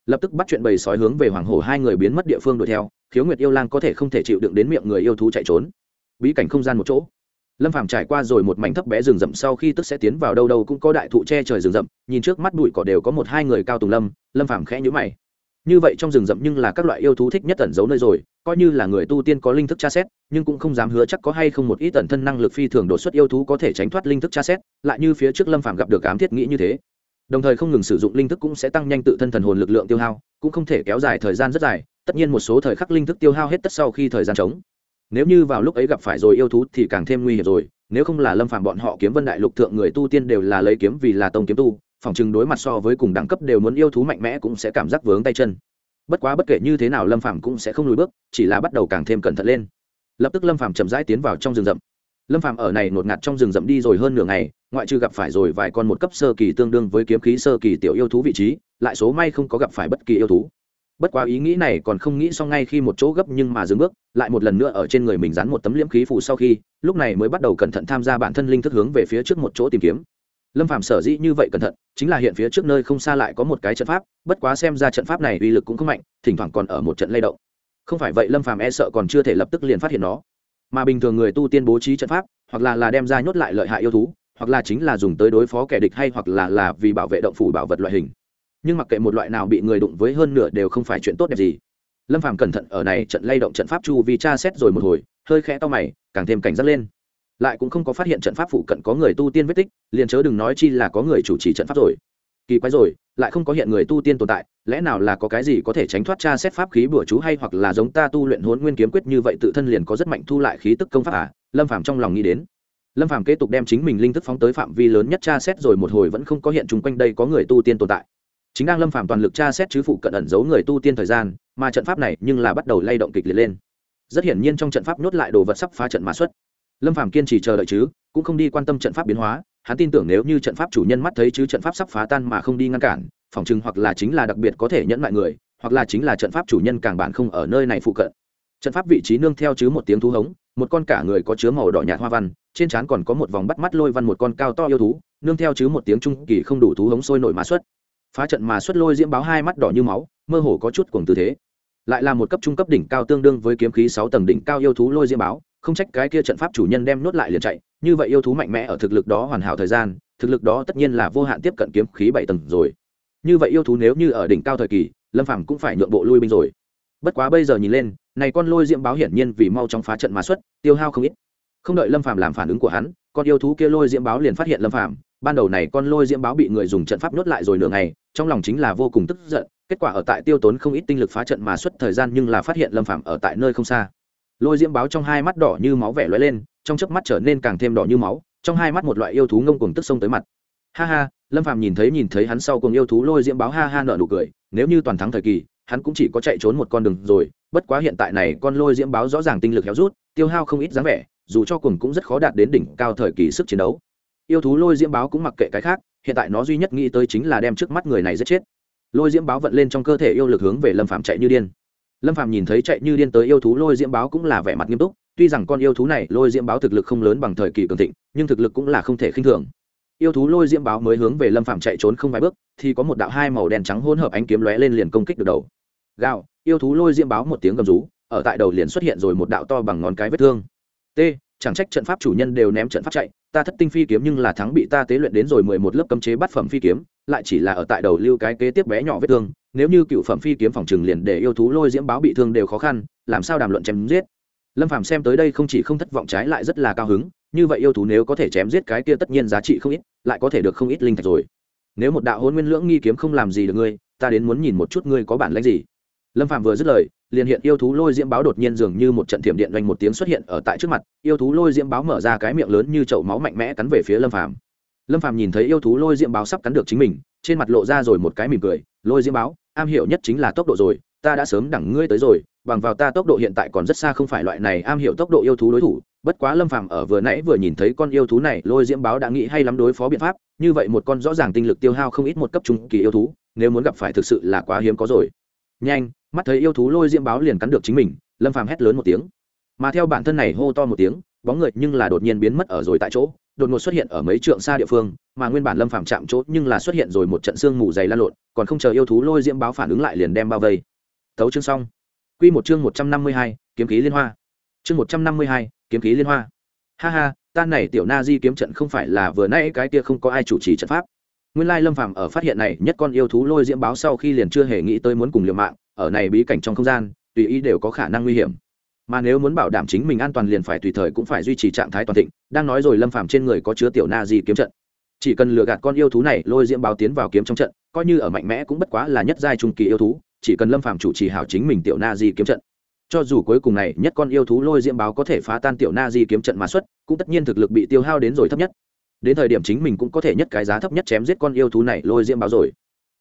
Lập tức bắt chuyện bầy sói hướng về hoàng hổ hai người biến mất địa phương đuổi theo, Khiếu Nguyệt yêu lang có thể không thể chịu đựng đến miệng người yêu thú chạy trốn. Bí cảnh không gian một chỗ. Lâm phàm trải qua rồi một mảnh thấp bé rừng rậm sau khi tức sẽ tiến vào đâu đâu cũng có đại thụ che trời rừng rậm nhìn trước mắt bụi cỏ đều có một hai người cao tùng lâm lâm phàm khẽ nhíu mày. Như vậy trong rừng rậm nhưng là các loại yêu thú thích nhất ẩn giấu nơi rồi coi như là người tu tiên có linh thức tra xét nhưng cũng không dám hứa chắc có hay không một ít ẩn thân năng lực phi thường đột xuất yêu thú có thể tránh thoát linh thức tra xét lại như phía trước lâm phàm gặp được ám thiết nghĩ như thế đồng thời không ngừng sử dụng linh thức cũng sẽ tăng nhanh tự thân thần hồn lực lượng tiêu hao, cũng không thể kéo dài thời gian rất dài, tất nhiên một số thời khắc linh thức tiêu hao hết tất sau khi thời gian trống. Nếu như vào lúc ấy gặp phải rồi yêu thú thì càng thêm nguy hiểm rồi, nếu không là lâm phạm bọn họ kiếm vân đại lục thượng người tu tiên đều là lấy kiếm vì là tông kiếm tu, phòng chừng đối mặt so với cùng đẳng cấp đều muốn yêu thú mạnh mẽ cũng sẽ cảm giác vướng tay chân. Bất quá bất kể như thế nào lâm phạm cũng sẽ không lùi bước, chỉ là bắt đầu càng thêm cẩn thận lên. Lập tức lâm phạm chậm rãi tiến vào trong rừng rậm. Lâm phạm ở này ngột ngạt trong rừng rậm đi rồi hơn nửa ngày ngoại trừ gặp phải rồi vài con một cấp sơ kỳ tương đương với kiếm khí sơ kỳ tiểu yêu thú vị trí, lại số may không có gặp phải bất kỳ yêu thú. Bất quá ý nghĩ này còn không nghĩ xong ngay khi một chỗ gấp nhưng mà dừng bước, lại một lần nữa ở trên người mình dán một tấm liễm khí phủ sau khi, lúc này mới bắt đầu cẩn thận tham gia bản thân linh thức hướng về phía trước một chỗ tìm kiếm. Lâm phạm sở dĩ như vậy cẩn thận, chính là hiện phía trước nơi không xa lại có một cái trận pháp, bất quá xem ra trận pháp này uy lực cũng không mạnh, thỉnh thoảng còn ở một trận lay động. Không phải vậy lâm phạm e sợ còn chưa thể lập tức liền phát hiện nó. Mà bình thường người tu tiên bố trí trận pháp, hoặc là là đem ra nhốt lại lợi hại yêu thú hoặc là chính là dùng tới đối phó kẻ địch hay hoặc là là vì bảo vệ động phủ bảo vật loại hình. Nhưng mặc kệ một loại nào bị người đụng với hơn nửa đều không phải chuyện tốt đẹp gì. Lâm phàm cẩn thận ở này trận lay động trận pháp chu vì tra xét rồi một hồi, hơi khẽ to mày, càng thêm cảnh giác lên. Lại cũng không có phát hiện trận pháp phụ cận có người tu tiên vết tích, liền chớ đừng nói chi là có người chủ trì trận pháp rồi. Kỳ quái rồi, lại không có hiện người tu tiên tồn tại, lẽ nào là có cái gì có thể tránh thoát tra xét pháp khí bừa chú hay hoặc là giống ta tu luyện hôn nguyên kiếm quyết như vậy tự thân liền có rất mạnh thu lại khí tức công pháp à? Lâm phàm trong lòng nghĩ đến lâm phàm kế tục đem chính mình linh thức phóng tới phạm vi lớn nhất tra xét rồi một hồi vẫn không có hiện chung quanh đây có người tu tiên tồn tại. Chính đang lâm phàm toàn lực tra xét chứ phụ cận ẩn giấu người tu tiên thời gian, mà trận pháp này nhưng là bắt đầu lay động kịch liệt lên. Rất hiển nhiên trong trận pháp nhốt lại đồ vật sắp phá trận mã xuất. Lâm phàm kiên trì chờ đợi chứ, cũng không đi quan tâm trận pháp biến hóa, hắn tin tưởng nếu như trận pháp chủ nhân mắt thấy chứ trận pháp sắp phá tan mà không đi ngăn cản, phòng chừng hoặc là chính là đặc biệt có thể nhẫn lại người, hoặc là chính là trận pháp chủ nhân càng bản không ở nơi này phụ cận. Trận pháp vị trí nương theo chứ một tiếng thú hống, một con cả người có chứa màu đỏ nhạt hoa văn trên trán còn có một vòng bắt mắt lôi văn một con cao to yêu thú, nương theo chứ một tiếng trung kỳ không đủ thú hống sôi nổi mã xuất. Phá trận mà xuất lôi diễm báo hai mắt đỏ như máu, mơ hồ có chút cuồng tư thế. Lại là một cấp trung cấp đỉnh cao tương đương với kiếm khí sáu tầng đỉnh cao yêu thú lôi diễm báo, không trách cái kia trận pháp chủ nhân đem nuốt lại liền chạy, như vậy yêu thú mạnh mẽ ở thực lực đó hoàn hảo thời gian, thực lực đó tất nhiên là vô hạn tiếp cận kiếm khí bảy tầng rồi. Như vậy yêu thú nếu như ở đỉnh cao thời kỳ, lâm phàm cũng phải nhượng bộ lui binh rồi. Bất quá bây giờ nhìn lên, này con lôi diễm báo hiển nhiên vì mau trong phá trận mà xuất, tiêu hao không ít không đợi lâm phàm làm phản ứng của hắn, con yêu thú kia lôi diễm báo liền phát hiện lâm phàm. Ban đầu này con lôi diễm báo bị người dùng trận pháp nhốt lại rồi nửa ngày, trong lòng chính là vô cùng tức giận, kết quả ở tại tiêu tốn không ít tinh lực phá trận mà suốt thời gian nhưng là phát hiện lâm phạm ở tại nơi không xa. Lôi diễm báo trong hai mắt đỏ như máu vẻ lóe lên, trong chớp mắt trở nên càng thêm đỏ như máu, trong hai mắt một loại yêu thú ngông cuồng tức xông tới mặt. Ha ha, lâm phạm nhìn thấy nhìn thấy hắn sau cùng yêu thú lôi diễm báo ha ha nở nụ cười, nếu như toàn thắng thời kỳ, hắn cũng chỉ có chạy trốn một con đường rồi, bất quá hiện tại này con lôi diễm báo rõ ràng tinh lực héo rút, tiêu hao không ít dáng vẻ dù cho cùng cũng rất khó đạt đến đỉnh cao thời kỳ sức chiến đấu. Yêu thú lôi diễm báo cũng mặc kệ cái khác, hiện tại nó duy nhất nghĩ tới chính là đem trước mắt người này giết chết. Lôi diễm báo vận lên trong cơ thể yêu lực hướng về lâm phạm chạy như điên. Lâm phạm nhìn thấy chạy như điên tới yêu thú lôi diễm báo cũng là vẻ mặt nghiêm túc, tuy rằng con yêu thú này lôi diễm báo thực lực không lớn bằng thời kỳ cường thịnh, nhưng thực lực cũng là không thể khinh thường. Yêu thú lôi diễm báo mới hướng về lâm phạm chạy trốn không vài bước, thì có một đạo hai màu đen trắng hỗn hợp ánh kiếm lóe lên liền công kích được đầu. Gạo yêu thú lôi diễm báo một tiếng gầm rú, ở tại đầu liền xuất hiện rồi một đạo to bằng ngón cái vết thương t, chẳng trách trận pháp chủ nhân đều ném trận pháp chạy, ta thất tinh phi kiếm nhưng là thắng bị ta tế luyện đến rồi mười một lớp cấm chế bát phẩm phi kiếm, lại chỉ là ở tại đầu lưu cái kế tiếp bé nhỏ vết thương, nếu như cựu phẩm phi kiếm phòng trừng liền để yêu thú lôi diễm báo bị thương đều khó khăn, làm sao đàm luận chém giết. Lâm phàm xem tới đây không chỉ không thất vọng trái lại rất là cao hứng, như vậy yêu thú nếu có thể chém giết cái kia tất nhiên giá trị không ít, lại có thể được không ít linh thạch rồi. Nếu một đạo hôn nguyên lưỡng nghi kiếm không làm gì được ngươi, ta đến muốn nhìn một chút ngươi có bản lãnh gì. Lâm phạm vừa dứt lời liền hiện yêu thú lôi diễm báo đột nhiên dường như một trận thiểm điện doanh một tiếng xuất hiện ở tại trước mặt, yêu thú lôi diễm báo mở ra cái miệng lớn như chậu máu mạnh mẽ cắn về phía lâm phàm. Lâm phàm nhìn thấy yêu thú lôi diễm báo sắp cắn được chính mình, trên mặt lộ ra rồi một cái mỉm cười, lôi diễm báo, am hiểu nhất chính là tốc độ rồi, ta đã sớm đẳng ngươi tới rồi, bằng vào ta tốc độ hiện tại còn rất xa không phải loại này am hiểu tốc độ yêu thú đối thủ, bất quá lâm phàm ở vừa nãy vừa nhìn thấy con yêu thú này, lôi diễm báo đã nghĩ hay lắm đối phó biện pháp, như vậy một con rõ ràng tinh lực tiêu hao không ít một cấp trung kỳ yêu thú, nếu muốn gặp phải thực sự là quá hiếm có rồi. Nhanh mắt thấy yêu thú lôi diễm báo liền cắn được chính mình, lâm phàm hét lớn một tiếng. Mà theo bản thân này hô to một tiếng, bóng người nhưng là đột nhiên biến mất ở rồi tại chỗ, đột ngột xuất hiện ở mấy trượng xa địa phương, mà nguyên bản lâm phàm chạm chỗ nhưng là xuất hiện rồi một trận xương mù dày lan lộn, còn không chờ yêu thú lôi diễm báo phản ứng lại liền đem bao vây. Thấu chương xong. Quy một chương một trăm năm mươi hai, kiếm khí liên hoa. Chương một trăm năm mươi hai, kiếm khí liên hoa. Ha ha, ta này tiểu na di kiếm trận không phải là vừa nãy cái kia không có ai chủ trì trận pháp. Nguyên lai lâm phàm ở phát hiện này, nhất con yêu thú lôi diễm báo sau khi liền chưa hề nghĩ tới muốn cùng liều mạng ở này bí cảnh trong không gian, tùy ý đều có khả năng nguy hiểm. Mà nếu muốn bảo đảm chính mình an toàn liền phải tùy thời cũng phải duy trì trạng thái toàn thịnh, đang nói rồi lâm phàm trên người có chứa tiểu na di kiếm trận. Chỉ cần lừa gạt con yêu thú này, lôi diễm báo tiến vào kiếm trong trận, coi như ở mạnh mẽ cũng bất quá là nhất giai trung kỳ yêu thú, chỉ cần lâm phàm chủ trì hảo chính mình tiểu na di kiếm trận. Cho dù cuối cùng này, nhất con yêu thú lôi diễm báo có thể phá tan tiểu na di kiếm trận mà xuất, cũng tất nhiên thực lực bị tiêu hao đến rồi thấp nhất. Đến thời điểm chính mình cũng có thể nhất cái giá thấp nhất chém giết con yêu thú này lôi diễm báo rồi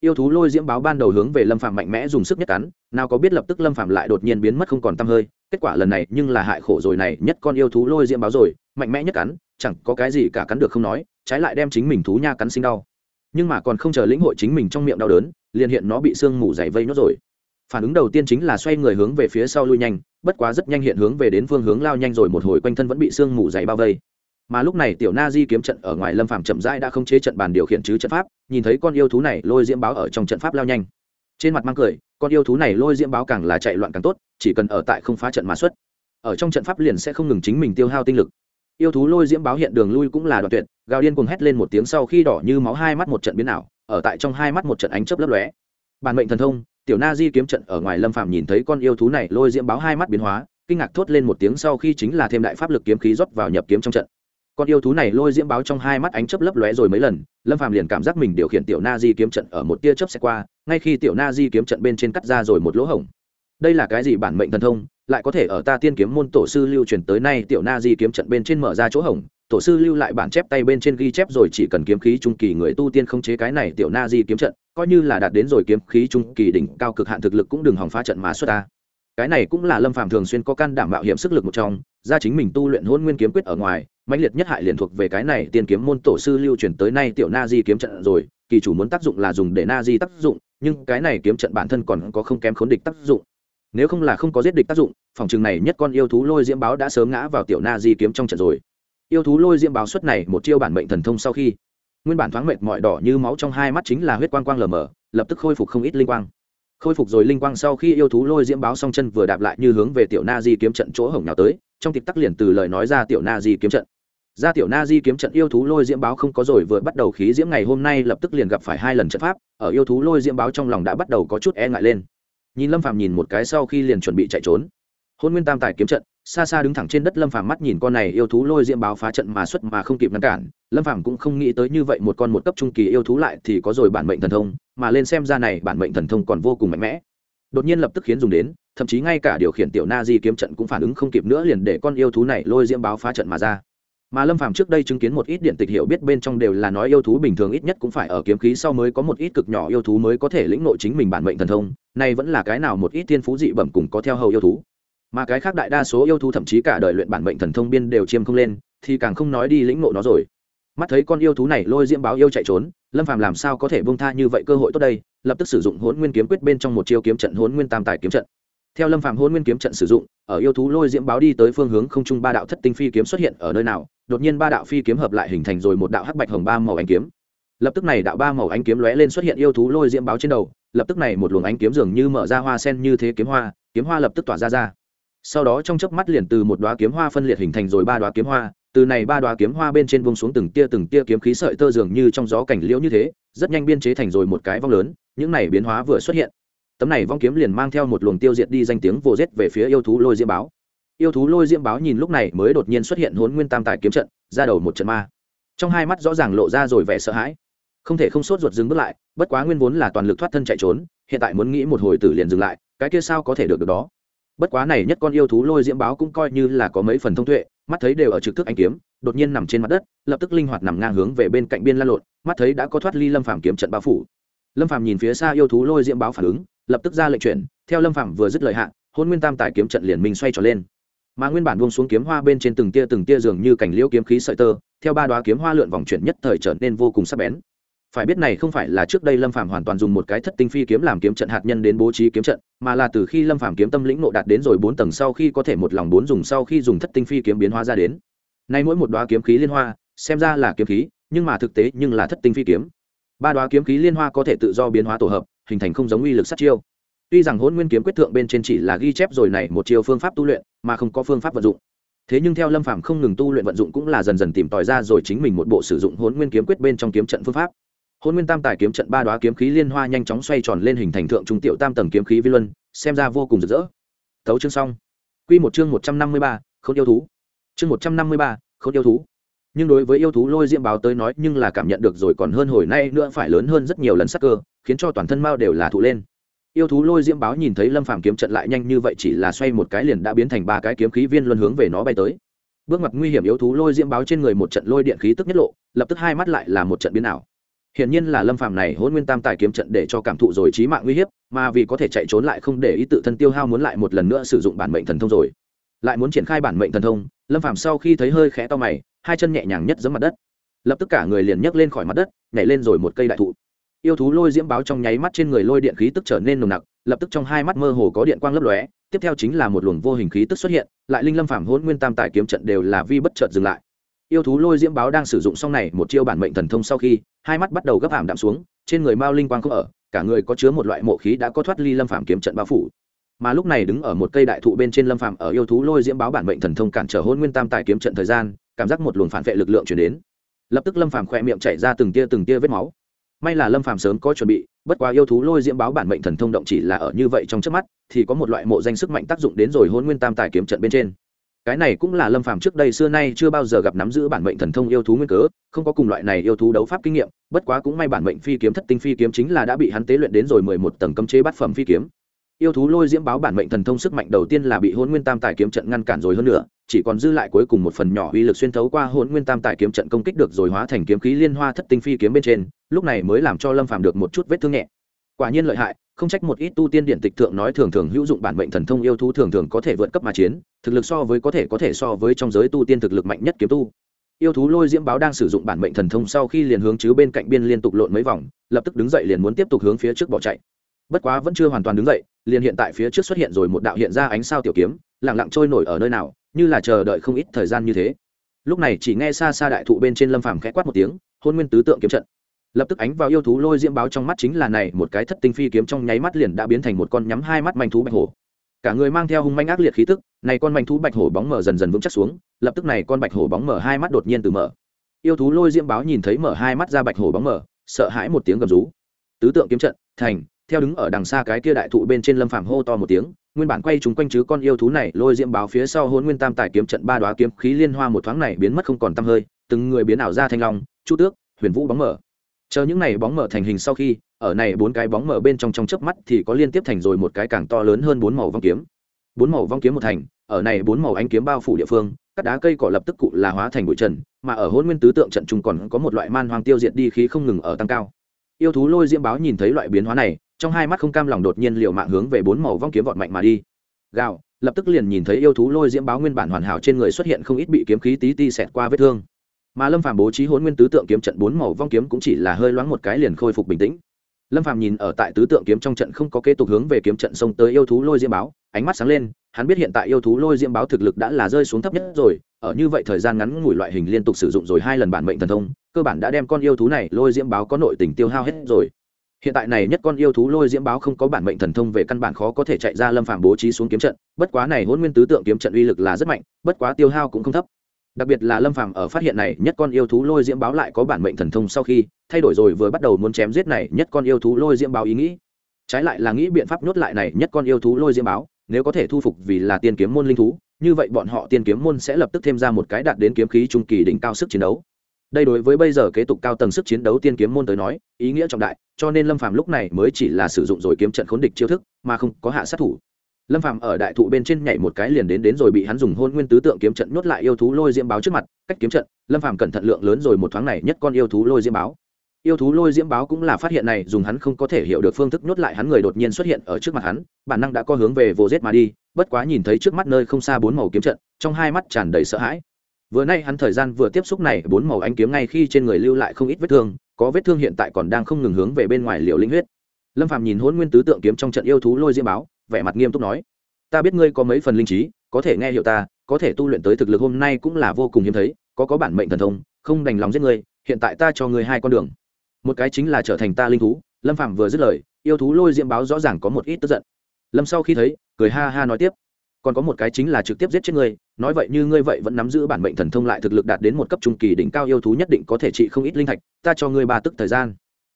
yêu thú lôi diễm báo ban đầu hướng về lâm phạm mạnh mẽ dùng sức nhất cắn, nào có biết lập tức lâm phạm lại đột nhiên biến mất không còn t hơi, kết quả lần này nhưng là hại khổ rồi này, nhất con yêu thú lôi diễm báo rồi, mạnh mẽ nhất cắn, chẳng có cái gì cả cắn được không nói, trái lại đem chính mình thú nha cắn sinh đau. Nhưng mà còn không chờ lĩnh hội chính mình trong miệng đau đớn, liền hiện nó bị sương mù dày vây nốt rồi. Phản ứng đầu tiên chính là xoay người hướng về phía sau lui nhanh, bất quá rất nhanh hiện hướng về đến phương hướng lao nhanh rồi một hồi quanh thân vẫn bị sương mù dày bao vây mà lúc này tiểu na di kiếm trận ở ngoài lâm phàm chậm rãi đã không chế trận bàn điều khiển chứ trận pháp, nhìn thấy con yêu thú này lôi diễm báo ở trong trận pháp lao nhanh. Trên mặt mang cười, con yêu thú này lôi diễm báo càng là chạy loạn càng tốt, chỉ cần ở tại không phá trận mà xuất. Ở trong trận pháp liền sẽ không ngừng chính mình tiêu hao tinh lực. Yêu thú lôi diễm báo hiện đường lui cũng là đoạn tuyệt, gào điên cuồng hét lên một tiếng sau khi đỏ như máu hai mắt một trận biến ảo, ở tại trong hai mắt một trận ánh chớp lấp lóe. Bản mệnh thần thông, tiểu na di kiếm trận ở ngoài lâm phàm nhìn thấy con yêu thú này lôi diễm báo hai mắt biến hóa, kinh ngạc thốt lên một tiếng sau khi chính là thêm đại pháp lực kiếm khí rót vào nhập kiếm trong trận con yêu thú này lôi diễm báo trong hai mắt ánh chớp lấp lóe rồi mấy lần, lâm phàm liền cảm giác mình điều khiển tiểu na di kiếm trận ở một tia chớp xe qua, ngay khi tiểu na di kiếm trận bên trên cắt ra rồi một lỗ hổng. Đây là cái gì bản mệnh thần thông, lại có thể ở ta tiên kiếm môn tổ sư lưu truyền tới nay tiểu na di kiếm trận bên trên mở ra chỗ hổng, tổ sư lưu lại bản chép tay bên trên ghi chép rồi chỉ cần kiếm khí trung kỳ người tu tiên không chế cái này tiểu na di kiếm trận, coi như là đạt đến rồi kiếm khí trung kỳ đỉnh cao cực hạn thực lực cũng đừng hòng phá trận mà xuất ta. Cái này cũng là lâm phàm thường xuyên có can đảm mạo hiểm sức lực một trong ra chính mình tu luyện hôn nguyên kiếm quyết ở ngoài, mãnh liệt nhất hại liền thuộc về cái này tiên kiếm môn tổ sư lưu truyền tới nay tiểu na di kiếm trận rồi, kỳ chủ muốn tác dụng là dùng để na di tác dụng, nhưng cái này kiếm trận bản thân còn có không kém khốn địch tác dụng. Nếu không là không có giết địch tác dụng, phòng trường này nhất con yêu thú lôi diễm báo đã sớm ngã vào tiểu na di kiếm trong trận rồi. Yêu thú lôi diễm báo xuất này một chiêu bản mệnh thần thông sau khi, nguyên bản thoáng mệt mỏi đỏ như máu trong hai mắt chính là huyết quang quang lờ mờ, lập tức khôi phục không ít linh quang. Khôi phục rồi linh quang sau khi yêu thú lôi diễm báo song chân vừa đạp lại như hướng về tiểu na di kiếm trận chỗ hổng nào tới trong tịp tắc liền từ lời nói ra tiểu na di kiếm trận. Ra tiểu na di kiếm trận yêu thú lôi diễm báo không có rồi vừa bắt đầu khí diễm ngày hôm nay lập tức liền gặp phải hai lần trận pháp, ở yêu thú lôi diễm báo trong lòng đã bắt đầu có chút e ngại lên. Nhìn lâm phàm nhìn một cái sau khi liền chuẩn bị chạy trốn. Hôn nguyên tam tài kiếm trận, xa xa đứng thẳng trên đất lâm phàm mắt nhìn con này yêu thú lôi diễm báo phá trận mà xuất mà không kịp ngăn cản, lâm phàm cũng không nghĩ tới như vậy một con một cấp trung kỳ yêu thú lại thì có rồi bản mệnh thần thông, mà lên xem ra này bản mệnh thần thông còn vô cùng mạnh mẽ đột nhiên lập tức khiến dùng đến, thậm chí ngay cả điều khiển tiểu na di kiếm trận cũng phản ứng không kịp nữa liền để con yêu thú này lôi diễm báo phá trận mà ra. Mà lâm phàm trước đây chứng kiến một ít điện tịch hiểu biết bên trong đều là nói yêu thú bình thường ít nhất cũng phải ở kiếm khí sau mới có một ít cực nhỏ yêu thú mới có thể lĩnh nội chính mình bản mệnh thần thông này vẫn là cái nào một ít thiên phú dị bẩm cùng có theo hầu yêu thú. Mà cái khác đại đa số yêu thú thậm chí cả đời luyện bản mệnh thần thông biên đều chiêm không lên, thì càng không nói đi lĩnh ngộ nó rồi. Mắt thấy con yêu thú này lôi diễm báo yêu chạy trốn lâm phàm làm sao có thể bông tha như vậy cơ hội tốt đây, lập tức sử dụng hỗn nguyên kiếm quyết bên trong một chiêu kiếm trận hỗn nguyên tam tài kiếm trận. Theo lâm phàm hỗn nguyên kiếm trận sử dụng, ở yêu thú lôi diễm báo đi tới phương hướng không trung ba đạo thất tinh phi kiếm xuất hiện ở nơi nào, đột nhiên ba đạo phi kiếm hợp lại hình thành rồi một đạo hắc bạch hồng ba màu ánh kiếm. Lập tức này đạo ba màu ánh kiếm lóe lên xuất hiện yêu thú lôi diễm báo trên đầu, lập tức này một luồng ánh kiếm dường như mở ra hoa sen như thế kiếm hoa kiếm hoa lập tức tỏa ra ra. Sau đó trong chớp mắt liền từ một đóa kiếm hoa phân liệt hình thành rồi ba đóa kiếm hoa từ này ba đóa kiếm hoa bên trên vung xuống từng tia từng tia kiếm khí sợi tơ dường như trong gió cảnh liễu như thế, rất nhanh biên chế thành rồi một cái vong lớn, những này biến hóa vừa xuất hiện. Tấm này vong kiếm liền mang theo một luồng tiêu diệt đi danh tiếng vô giết về phía yêu thú lôi diễm báo. Yêu thú lôi diễm báo nhìn lúc này mới đột nhiên xuất hiện hốn nguyên tam tài kiếm trận, ra đầu một trận ma. Trong hai mắt rõ ràng lộ ra rồi vẻ sợ hãi. Không thể không sốt ruột dừng bước lại, bất quá nguyên vốn là toàn lực thoát thân chạy trốn, hiện tại muốn nghĩ một hồi tử liền dừng lại, cái kia sao có thể được được đó? Bất quá này nhất con yêu thú lôi diễm báo cũng coi như là có mấy phần thông tuệ mắt thấy đều ở trực thức anh kiếm đột nhiên nằm trên mặt đất lập tức linh hoạt nằm ngang hướng về bên cạnh biên lan lộn mắt thấy đã có thoát ly lâm phàm kiếm trận bao phủ. Lâm phàm nhìn phía xa yêu thú lôi diễm báo phản ứng lập tức ra lệnh chuyển theo lâm phạm vừa dứt lời hạn, hôn nguyên tam tài kiếm trận liền mình xoay trở lên. Mà nguyên bản buông xuống kiếm hoa bên trên từng tia từng tia dường như cảnh liễu kiếm khí sợi tơ theo ba đoá kiếm hoa lượn vòng chuyển nhất thời trở nên vô cùng sắc bén phải biết này không phải là trước đây lâm phàm hoàn toàn dùng một cái thất tinh phi kiếm làm kiếm trận hạt nhân đến bố trí kiếm trận, mà là từ khi lâm phàm kiếm tâm lĩnh nộ đạt đến rồi bốn tầng sau khi có thể một lòng bốn dùng sau khi dùng thất tinh phi kiếm biến hóa ra đến. Nay mỗi một đoá kiếm khí liên hoa, xem ra là kiếm khí, nhưng mà thực tế nhưng là thất tinh phi kiếm. Ba đoá kiếm khí liên hoa có thể tự do biến hóa tổ hợp, hình thành không giống uy lực sát chiêu. Tuy rằng hôn nguyên kiếm quyết thượng bên trên chỉ là ghi chép rồi này một chiêu phương pháp tu luyện, mà không có phương pháp vận dụng. Thế nhưng theo lâm phàm không ngừng tu luyện vận dụng cũng là dần dần tìm tòi ra rồi chính mình một bộ sử dụng hôn nguyên kiếm quyết bên trong kiếm trận phương pháp hôn nguyên tam tài kiếm trận ba đoá kiếm khí liên hoa nhanh chóng xoay tròn lên hình thành thượng trung tiểu tam tầng kiếm khí vi luân, xem ra vô cùng rực rỡ. Thấu chương xong. Q một chương một trăm năm mươi ba không yêu thú. Chương một trăm năm mươi ba không yêu thú. Nhưng đối với yêu thú lôi diễm báo tới nói, nhưng là cảm nhận được rồi còn hơn hồi nay nữa phải lớn hơn rất nhiều lần sắc cơ, khiến cho toàn thân mao đều là thụ lên. Yêu thú lôi diễm báo nhìn thấy lâm phàm kiếm trận lại nhanh như vậy chỉ là xoay một cái liền đã biến thành ba cái kiếm khí viên luân hướng về nó bay tới. Bước mặt nguy hiểm yếu thú lôi diễm báo trên người một trận lôi điện khí tức nhất lộ, lập tức hai mắt lại là một trận biến ảo. Hiển nhiên là Lâm Phàm này Hỗn Nguyên Tam Tài kiếm trận để cho cảm thụ rồi chí mạng nguy hiểm, mà vì có thể chạy trốn lại không để ý tự thân tiêu hao muốn lại một lần nữa sử dụng bản mệnh thần thông rồi. Lại muốn triển khai bản mệnh thần thông, Lâm Phàm sau khi thấy hơi khẽ to mày, hai chân nhẹ nhàng nhất giẫm mặt đất. Lập tức cả người liền nhấc lên khỏi mặt đất, nhảy lên rồi một cây đại thụ. Yêu thú lôi diễm báo trong nháy mắt trên người lôi điện khí tức trở nên nồng nặc, lập tức trong hai mắt mơ hồ có điện quang lấp lóe, tiếp theo chính là một luồng vô hình khí tức xuất hiện, lại linh lâm phàm hỗn nguyên tam tài kiếm trận đều là vi bất chợt dừng lại yêu thú lôi diễm báo đang sử dụng xong này, một chiêu bản mệnh thần thông sau khi, hai mắt bắt đầu gấp hàm đạm xuống, trên người mao linh quang không ở, cả người có chứa một loại mộ khí đã có thoát ly lâm phàm kiếm trận bao phủ. Mà lúc này đứng ở một cây đại thụ bên trên lâm phàm ở yêu thú lôi diễm báo bản mệnh thần thông cản trở hôn nguyên tam tài kiếm trận thời gian, cảm giác một luồng phản vệ lực lượng chuyển đến. Lập tức lâm phàm khỏe miệng chảy ra từng tia từng tia vết máu. May là lâm phàm sớm có chuẩn bị, bất quá yêu thú lôi diễm báo bản mệnh thần thông động chỉ là ở như vậy trong trước mắt, thì có một loại mộ danh sức mạnh tác dụng đến rồi hôn nguyên tam tài kiếm trận bên trên cái này cũng là lâm phàm trước đây xưa nay chưa bao giờ gặp nắm giữ bản mệnh thần thông yêu thú nguyên cớ, không có cùng loại này yêu thú đấu pháp kinh nghiệm, bất quá cũng may bản mệnh phi kiếm thất tinh phi kiếm chính là đã bị hắn tế luyện đến rồi mười một tầng cấm chế bát phẩm phi kiếm. Yêu thú lôi diễm báo bản mệnh thần thông sức mạnh đầu tiên là bị hôn nguyên tam tài kiếm trận ngăn cản rồi hơn nữa, chỉ còn dư lại cuối cùng một phần nhỏ uy lực xuyên thấu qua hôn nguyên tam tài kiếm trận công kích được rồi hóa thành kiếm khí liên hoa thất tinh phi kiếm bên trên, lúc này mới làm cho lâm phàm được một chút vết thương nhẹ. Quả nhiên lợi hại không trách một ít tu tiên điện tịch thượng nói thường thường hữu dụng bản mệnh thần thông yêu thú thường thường có thể vượt cấp mà chiến, thực lực so với có thể có thể so với trong giới tu tiên thực lực mạnh nhất kiếm tu. Yêu thú lôi diễm báo đang sử dụng bản mệnh thần thông sau khi liền hướng chứ bên cạnh biên liên tục lộn mấy vòng, lập tức đứng dậy liền muốn tiếp tục hướng phía trước bỏ chạy. Bất quá vẫn chưa hoàn toàn đứng dậy, liền hiện tại phía trước xuất hiện rồi một đạo hiện ra ánh sao tiểu kiếm, lặng lặng trôi nổi ở nơi nào, như là chờ đợi không ít thời gian như thế. Lúc này chỉ nghe xa xa đại thụ bên trên lâm phàm khẽ quát một tiếng, hôn nguyên tứ tượng kiếm trận lập tức ánh vào yêu thú lôi diễm báo trong mắt chính là này, một cái thất tinh phi kiếm trong nháy mắt liền đã biến thành một con nhắm hai mắt manh thú bạch hổ. Cả người mang theo hung manh ác liệt khí tức, này con manh thú bạch hổ bóng mở dần dần vững chắc xuống, lập tức này con bạch hổ bóng mở hai mắt đột nhiên từ mở. Yêu thú lôi diễm báo nhìn thấy mở hai mắt ra bạch hổ bóng mở, sợ hãi một tiếng gầm rú. Tứ tượng kiếm trận, thành, theo đứng ở đằng xa cái kia đại thụ bên trên lâm phàm hô to một tiếng, nguyên bản quay chúng quanh chứ con yêu thú này, lôi diễm báo phía sau hôn nguyên tam tài kiếm trận ba đoá kiếm khí liên hoa một thoáng này biến mất không còn tăm hơi, từng người biến ảo ra thanh long, chu tước, huyền vũ bóng mở chờ những này bóng mở thành hình sau khi, ở này bốn cái bóng mở bên trong trong chớp mắt thì có liên tiếp thành rồi một cái càng to lớn hơn bốn màu vong kiếm. Bốn màu vong kiếm một thành, ở này bốn màu ánh kiếm bao phủ địa phương các đá cây cỏ lập tức cụ là hóa thành bụi trần, mà ở hôn nguyên tứ tượng trận trung còn có một loại man hoang tiêu diệt đi khí không ngừng ở tăng cao. Yêu thú lôi diễm báo nhìn thấy loại biến hóa này, trong hai mắt không cam lòng đột nhiên liều mạng hướng về bốn màu vong kiếm vọt mạnh mà đi. Gạo, lập tức liền nhìn thấy yêu thú lôi diễm báo nguyên bản hoàn hảo trên người xuất hiện không ít bị kiếm khí tí ti xẹt qua vết thương mà lâm phàm bố trí hôn nguyên tứ tượng kiếm trận bốn màu vong kiếm cũng chỉ là hơi loáng một cái liền khôi phục bình tĩnh. Lâm phàm nhìn ở tại tứ tượng kiếm trong trận không có kế tục hướng về kiếm trận xông tới yêu thú lôi diễm báo, ánh mắt sáng lên, hắn biết hiện tại yêu thú lôi diễm báo thực lực đã là rơi xuống thấp nhất rồi, ở như vậy thời gian ngắn ngủi loại hình liên tục sử dụng rồi hai lần bản mệnh thần thông, cơ bản đã đem con yêu thú này lôi diễm báo có nội tình tiêu hao hết rồi. Hiện tại này nhất con yêu thú lôi diễm báo không có bản mệnh thần thông về căn bản khó có thể chạy ra lâm phàm bố trí xuống kiếm trận, bất quá này hôn nguyên tứ tượng kiếm trận uy lực là rất mạnh, bất quá tiêu hao cũng không thấp đặc biệt là lâm phàm ở phát hiện này, nhất con yêu thú lôi diễm báo lại có bản mệnh thần thông sau khi thay đổi rồi vừa bắt đầu muốn chém giết này, nhất con yêu thú lôi diễm báo ý nghĩ. Trái lại là nghĩ biện pháp nhốt lại này, nhất con yêu thú lôi diễm báo, nếu có thể thu phục vì là tiên kiếm môn linh thú, như vậy bọn họ tiên kiếm môn sẽ lập tức thêm ra một cái đạt đến kiếm khí trung kỳ đỉnh cao sức chiến đấu. Đây đối với bây giờ kế tục cao tầng sức chiến đấu tiên kiếm môn tới nói, ý nghĩa trọng đại, cho nên lâm phàm lúc này mới chỉ là sử dụng rồi kiếm trận khốn địch chiêu thức, mà không có hạ sát thủ lâm phạm ở đại thụ bên trên nhảy một cái liền đến đến rồi bị hắn dùng hôn nguyên tứ tượng kiếm trận nhốt lại yêu thú lôi diễm báo trước mặt, cách kiếm trận, lâm phạm cẩn thận lượng lớn rồi một thoáng này nhất con yêu thú lôi diễm báo. Yêu thú lôi diễm báo cũng là phát hiện này, dùng hắn không có thể hiểu được phương thức nhốt lại hắn người đột nhiên xuất hiện ở trước mặt hắn, bản năng đã có hướng về vô giết mà đi, bất quá nhìn thấy trước mắt nơi không xa bốn màu kiếm trận, trong hai mắt tràn đầy sợ hãi. Vừa nay hắn thời gian vừa tiếp xúc này, bốn màu ánh kiếm ngay khi trên người lưu lại không ít vết thương, có vết thương hiện tại còn đang không ngừng hướng về bên ngoài liệu linh huyết. Lâm phạm nhìn hôn nguyên tứ tượng kiếm trong trận yêu thú lôi diễm báo vẻ mặt nghiêm túc nói, ta biết ngươi có mấy phần linh trí, có thể nghe hiểu ta, có thể tu luyện tới thực lực hôm nay cũng là vô cùng hiếm thấy, có có bản mệnh thần thông, không đành lòng giết ngươi, hiện tại ta cho ngươi hai con đường. Một cái chính là trở thành ta linh thú. Lâm phạm vừa dứt lời, yêu thú lôi diễm báo rõ ràng có một ít tức giận. Lâm sau khi thấy, cười ha ha nói tiếp, còn có một cái chính là trực tiếp giết chết ngươi, nói vậy như ngươi vậy vẫn nắm giữ bản mệnh thần thông lại thực lực đạt đến một cấp trung kỳ đỉnh cao yêu thú nhất định có thể trị không ít linh thạch, ta cho ngươi ba tức thời gian.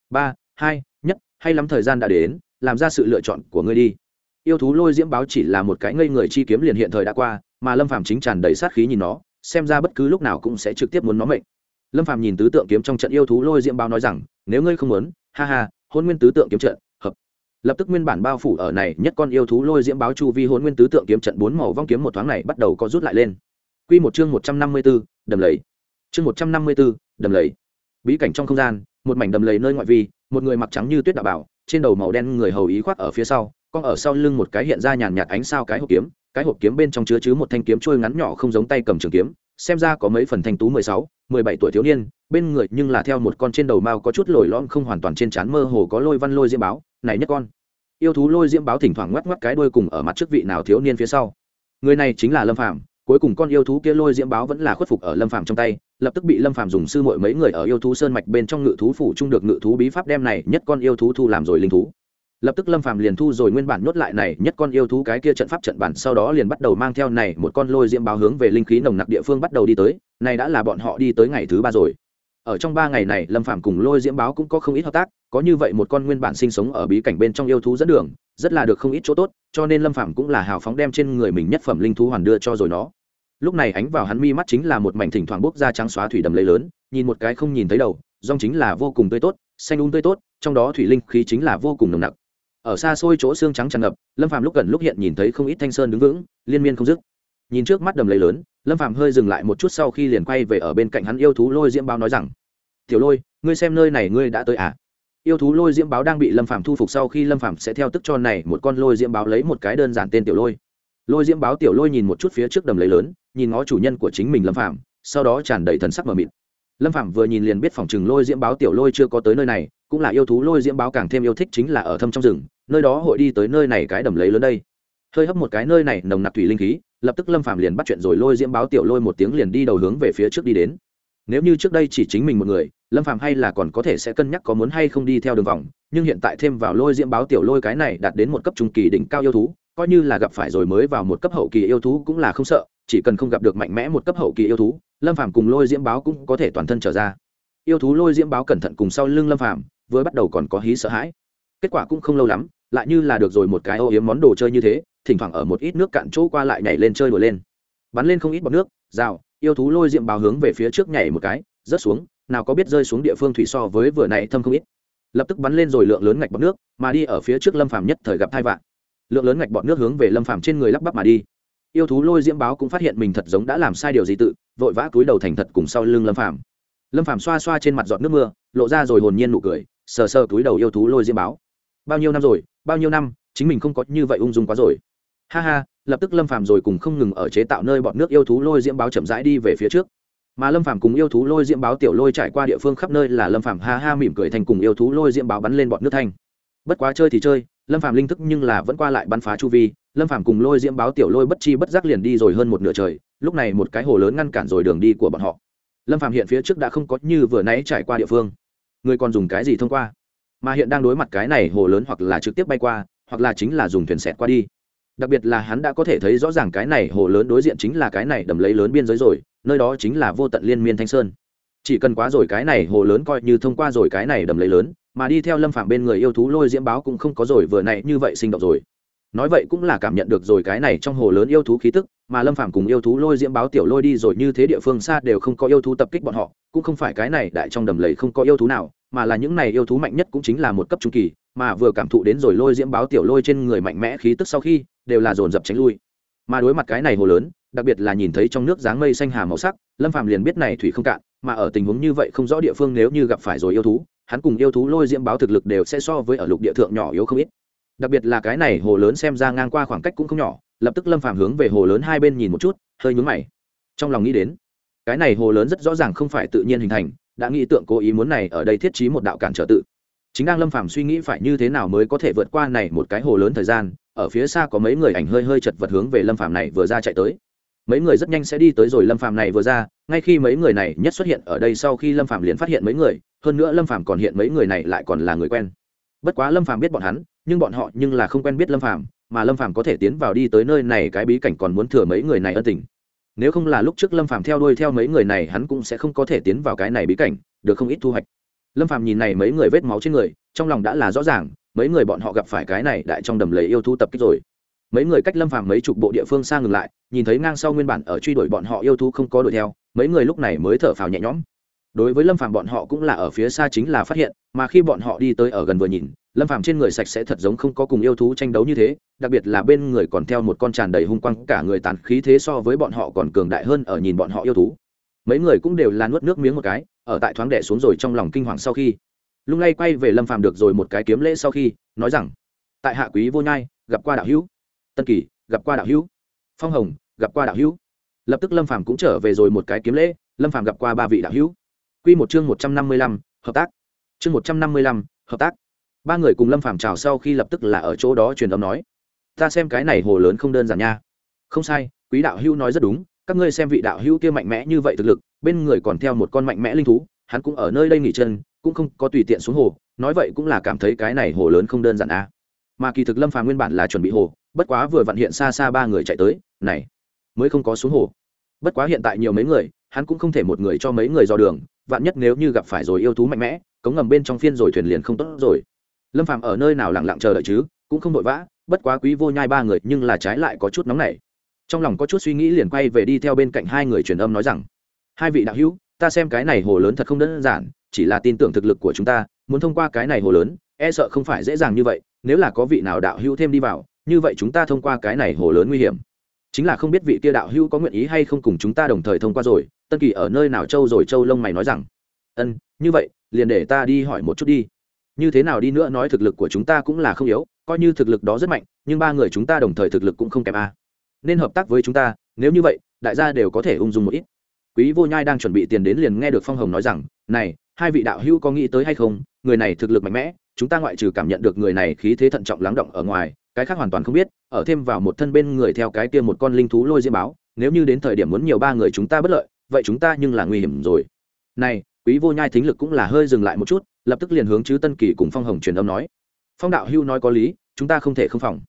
Ba, hai, nhất, hay lắm thời gian đã đến, làm ra sự lựa chọn của ngươi đi yêu thú lôi diễm báo chỉ là một cái ngây người chi kiếm liền hiện thời đã qua mà lâm phàm chính tràn đầy sát khí nhìn nó xem ra bất cứ lúc nào cũng sẽ trực tiếp muốn nó mệnh. Lâm phàm nhìn tứ tượng kiếm trong trận yêu thú lôi diễm báo nói rằng nếu ngươi không muốn ha ha hôn nguyên tứ tượng kiếm trận hợp. Lập tức nguyên bản bao phủ ở này nhất con yêu thú lôi diễm báo chu vi hôn nguyên tứ tượng kiếm trận bốn màu vong kiếm một thoáng này bắt đầu có rút lại lên. Quy một chương một trăm năm mươi 154, đầm lầy. Chương một trăm năm mươi 154, đầm lầy. Bí cảnh trong không gian một mảnh đầm lầy nơi ngoại vi một người mặc trắng như tuyết đạo bảo trên đầu màu đen người hầu ý khoác ở phía sau con ở sau lưng một cái hiện ra nhàn nhạt ánh sao cái hộp kiếm, cái hộp kiếm bên trong chứa chứa một thanh kiếm trôi ngắn nhỏ không giống tay cầm trường kiếm, xem ra có mấy phần thanh tú mười sáu, mười bảy tuổi thiếu niên, bên người nhưng là theo một con trên đầu mao có chút lồi lõm không hoàn toàn trên trán mơ hồ có lôi văn lôi diễm báo, này nhất con. Yêu thú lôi diễm báo thỉnh thoảng ngoắc ngoắc cái đuôi cùng ở mặt trước vị nào thiếu niên phía sau. Người này chính là lâm phạm cuối cùng con yêu thú kia lôi diễm báo vẫn là khuất phục ở lâm phạm trong tay, lập tức bị lâm phạm dùng sư muội mấy người ở yêu thú sơn mạch bên trong ngự thú phủ chung được ngự thú bí pháp đem này nhất con yêu thú thu làm rồi linh thú lập tức lâm phàm liền thu rồi nguyên bản nhốt lại này nhất con yêu thú cái kia trận pháp trận bản, sau đó liền bắt đầu mang theo này một con lôi diễm báo hướng về linh khí nồng nặc địa phương bắt đầu đi tới, này đã là bọn họ đi tới ngày thứ ba rồi. Ở trong ba ngày này, lâm phàm cùng lôi diễm báo cũng có không ít hợp tác, có như vậy một con nguyên bản sinh sống ở bí cảnh bên trong yêu thú dẫn đường, rất là được không ít chỗ tốt, cho nên lâm phàm cũng là hào phóng đem trên người mình nhất phẩm linh thú hoàn đưa cho rồi nó. Lúc này ánh vào hắn mi mắt chính là một mảnh thỉnh thoảng bốc ra trắng xóa thủy đầm lấy lớn, nhìn một cái không nhìn thấy đầu dòng chính là vô cùng tươi tốt, xanh un tươi tốt, trong đó thủy linh khí chính là vô cùng nồng nặc ở xa xôi chỗ xương trắng tràn ngập, lâm phàm lúc gần lúc hiện nhìn thấy không ít thanh sơn đứng vững, liên miên không dứt. Nhìn trước mắt đầm lầy lớn, lâm phàm hơi dừng lại một chút sau khi liền quay về ở bên cạnh hắn yêu thú lôi diễm báo nói rằng, tiểu lôi, ngươi xem nơi này ngươi đã tới à? Yêu thú lôi diễm báo đang bị lâm phàm thu phục sau khi lâm phàm sẽ theo tức cho này một con lôi diễm báo lấy một cái đơn giản tên tiểu lôi. Lôi diễm báo tiểu lôi nhìn một chút phía trước đầm lầy lớn, nhìn ngó chủ nhân của chính mình lâm phàm, sau đó tràn đầy thần sắc mờ mịt lâm phạm vừa nhìn liền biết phòng chừng lôi diễm báo tiểu lôi chưa có tới nơi này, cũng là yêu thú lôi diễm báo càng thêm yêu thích chính là ở thâm trong rừng, nơi đó hội đi tới nơi này cái đầm lấy lớn đây. Hơi hấp một cái nơi này, nồng nặc thủy linh khí, lập tức lâm phạm liền bắt chuyện rồi lôi diễm báo tiểu lôi một tiếng liền đi đầu hướng về phía trước đi đến. Nếu như trước đây chỉ chính mình một người, lâm phạm hay là còn có thể sẽ cân nhắc có muốn hay không đi theo đường vòng, nhưng hiện tại thêm vào lôi diễm báo tiểu lôi cái này đạt đến một cấp trung kỳ đỉnh cao yêu thú, coi như là gặp phải rồi mới vào một cấp hậu kỳ yêu thú cũng là không sợ chỉ cần không gặp được mạnh mẽ một cấp hậu kỳ yêu thú, lâm phàm cùng lôi diễm báo cũng có thể toàn thân trở ra. Yêu thú lôi diễm báo cẩn thận cùng sau lưng lâm phàm, vừa bắt đầu còn có hí sợ hãi. Kết quả cũng không lâu lắm, lại như là được rồi một cái ô yếm món đồ chơi như thế, thỉnh thoảng ở một ít nước cạn chỗ qua lại nhảy lên chơi đùa lên. Bắn lên không ít bọt nước, rào, yêu thú lôi diễm báo hướng về phía trước nhảy một cái, rớt xuống, nào có biết rơi xuống địa phương thủy so với vừa nãy thâm không ít. Lập tức bắn lên rồi lượng lớn ngạch bọt nước, mà đi ở phía trước lâm phàm nhất thời gặp thai vạn lượng lớn ngạch bọt nước hướng về lâm phàm trên người lắp bắp mà đi yêu thú lôi diễm báo cũng phát hiện mình thật giống đã làm sai điều gì tự, vội vã túi đầu thành thật cùng sau lưng lâm phàm. Lâm phàm xoa xoa trên mặt giọt nước mưa, lộ ra rồi hồn nhiên nụ cười, sờ sờ túi đầu yêu thú lôi diễm báo. Bao nhiêu năm rồi, bao nhiêu năm, chính mình không có như vậy ung dung quá rồi. Ha ha, lập tức lâm phàm rồi cùng không ngừng ở chế tạo nơi bọn nước yêu thú lôi diễm báo chậm rãi đi về phía trước. Mà lâm phàm cùng yêu thú lôi diễm báo tiểu lôi trải qua địa phương khắp nơi là lâm phàm ha ha mỉm cười thành cùng yêu thú lôi diễm báo bắn lên bọn nước thanh bất quá chơi thì chơi, lâm phàm linh thức nhưng là vẫn qua lại bắn phá chu vi, lâm phàm cùng lôi diễm báo tiểu lôi bất chi bất giác liền đi rồi hơn một nửa trời, lúc này một cái hồ lớn ngăn cản rồi đường đi của bọn họ. Lâm phàm hiện phía trước đã không có như vừa nãy trải qua địa phương. Người còn dùng cái gì thông qua? Mà hiện đang đối mặt cái này hồ lớn hoặc là trực tiếp bay qua, hoặc là chính là dùng thuyền xẹt qua đi. Đặc biệt là hắn đã có thể thấy rõ ràng cái này hồ lớn đối diện chính là cái này đầm lấy lớn biên giới rồi, nơi đó chính là vô tận liên miên thanh sơn. Chỉ cần quá rồi cái này hồ lớn coi như thông qua rồi cái này đầm lấy lớn mà đi theo lâm phạm bên người yêu thú lôi diễm báo cũng không có rồi, vừa này như vậy sinh động rồi. Nói vậy cũng là cảm nhận được rồi cái này trong hồ lớn yêu thú khí tức, mà lâm phạm cùng yêu thú lôi diễm báo tiểu lôi đi rồi như thế địa phương xa đều không có yêu thú tập kích bọn họ, cũng không phải cái này đại trong đầm lầy không có yêu thú nào, mà là những này yêu thú mạnh nhất cũng chính là một cấp trung kỳ, mà vừa cảm thụ đến rồi lôi diễm báo tiểu lôi trên người mạnh mẽ khí tức sau khi, đều là dồn dập tránh lui. Mà đối mặt cái này hồ lớn, đặc biệt là nhìn thấy trong nước dáng mây xanh hà màu sắc, lâm phạm liền biết này thủy không cạn, mà ở tình huống như vậy không rõ địa phương nếu như gặp phải rồi yêu thú hắn cùng yêu thú lôi diễm báo thực lực đều sẽ so với ở lục địa thượng nhỏ yếu không ít. Đặc biệt là cái này hồ lớn xem ra ngang qua khoảng cách cũng không nhỏ, lập tức lâm phàm hướng về hồ lớn hai bên nhìn một chút, hơi nhún mày. Trong lòng nghĩ đến, cái này hồ lớn rất rõ ràng không phải tự nhiên hình thành, đã nghĩ tượng cố ý muốn này ở đây thiết trí một đạo cản trở tự. Chính đang lâm phàm suy nghĩ phải như thế nào mới có thể vượt qua này một cái hồ lớn thời gian, ở phía xa có mấy người ảnh hơi hơi chật vật hướng về lâm phàm này vừa ra chạy tới mấy người rất nhanh sẽ đi tới rồi lâm phàm này vừa ra, ngay khi mấy người này nhất xuất hiện ở đây sau khi lâm phàm liền phát hiện mấy người, hơn nữa lâm phàm còn hiện mấy người này lại còn là người quen. Bất quá lâm phàm biết bọn hắn, nhưng bọn họ nhưng là không quen biết lâm phàm, mà lâm phàm có thể tiến vào đi tới nơi này cái bí cảnh còn muốn thừa mấy người này ân tình. Nếu không là lúc trước lâm phàm theo đuôi theo mấy người này hắn cũng sẽ không có thể tiến vào cái này bí cảnh, được không ít thu hoạch. Lâm phàm nhìn này mấy người vết máu trên người, trong lòng đã là rõ ràng, mấy người bọn họ gặp phải cái này đại trong đầm lầy yêu thú tập kích rồi mấy người cách lâm phàm mấy chục bộ địa phương xa ngừng lại, nhìn thấy ngang sau nguyên bản ở truy đuổi bọn họ yêu thú không có đuổi theo, mấy người lúc này mới thở phào nhẹ nhõm. Đối với lâm phàm bọn họ cũng là ở phía xa chính là phát hiện, mà khi bọn họ đi tới ở gần vừa nhìn, lâm phàm trên người sạch sẽ thật giống không có cùng yêu thú tranh đấu như thế, đặc biệt là bên người còn theo một con tràn đầy hung quang, cả người tàn khí thế so với bọn họ còn cường đại hơn ở nhìn bọn họ yêu thú. Mấy người cũng đều là nuốt nước miếng một cái, ở tại thoáng đẻ xuống rồi trong lòng kinh hoàng sau khi. Lung lay quay về lâm phàm được rồi một cái kiếm lễ sau khi, nói rằng, tại hạ quý vô nhai, gặp qua đạo hữu tân kỳ, gặp qua đạo hữu. Phong hồng, gặp qua đạo hữu. Lập tức lâm phàm cũng trở về rồi một cái kiếm lễ, lâm phàm gặp qua ba vị đạo hữu. Q một chương một trăm năm mươi lăm, hợp tác. Chương một trăm năm mươi lăm, hợp tác. Ba người cùng lâm phàm chào sau khi lập tức là ở chỗ đó truyền âm nói, ta xem cái này hồ lớn không đơn giản nha. Không sai, quý đạo hữu nói rất đúng, các ngươi xem vị đạo hữu kia mạnh mẽ như vậy thực lực, bên người còn theo một con mạnh mẽ linh thú, hắn cũng ở nơi đây nghỉ chân, cũng không có tùy tiện xuống hồ, nói vậy cũng là cảm thấy cái này hồ lớn không đơn giản à. Mà kỳ thực lâm phàm nguyên bản là chuẩn bị hồ bất quá vừa vặn hiện xa xa ba người chạy tới, này, mới không có xuống hồ. Bất quá hiện tại nhiều mấy người, hắn cũng không thể một người cho mấy người dò đường, vạn nhất nếu như gặp phải rồi yêu thú mạnh mẽ, cống ngầm bên trong phiên rồi thuyền liền không tốt rồi. Lâm phàm ở nơi nào lặng lặng chờ đợi chứ, cũng không vội vã, bất quá quý vô nhai ba người nhưng là trái lại có chút nóng nảy. Trong lòng có chút suy nghĩ liền quay về đi theo bên cạnh hai người truyền âm nói rằng, hai vị đạo hữu, ta xem cái này hồ lớn thật không đơn giản, chỉ là tin tưởng thực lực của chúng ta, muốn thông qua cái này hồ lớn e sợ không phải dễ dàng như vậy, nếu là có vị nào đạo hữu thêm đi vào như vậy chúng ta thông qua cái này hồ lớn nguy hiểm. Chính là không biết vị kia đạo hữu có nguyện ý hay không cùng chúng ta đồng thời thông qua rồi, tân kỳ ở nơi nào châu rồi châu lông mày nói rằng, ân, như vậy, liền để ta đi hỏi một chút đi. Như thế nào đi nữa nói thực lực của chúng ta cũng là không yếu, coi như thực lực đó rất mạnh, nhưng ba người chúng ta đồng thời thực lực cũng không kém a. Nên hợp tác với chúng ta, nếu như vậy, đại gia đều có thể ung dung một ít. Quý vô nhai đang chuẩn bị tiền đến liền nghe được phong hồng nói rằng, này, hai vị đạo hữu có nghĩ tới hay không? Người này thực lực mạnh mẽ, chúng ta ngoại trừ cảm nhận được người này khí thế thận trọng lắng động ở ngoài cái khác hoàn toàn không biết, ở thêm vào một thân bên người theo cái kia một con linh thú lôi diễm báo, nếu như đến thời điểm muốn nhiều ba người chúng ta bất lợi, vậy chúng ta nhưng là nguy hiểm rồi. Này, quý vô nhai thính lực cũng là hơi dừng lại một chút, lập tức liền hướng chứ tân kỳ cùng phong hồng truyền âm nói. Phong đạo hưu nói có lý, chúng ta không thể không phòng.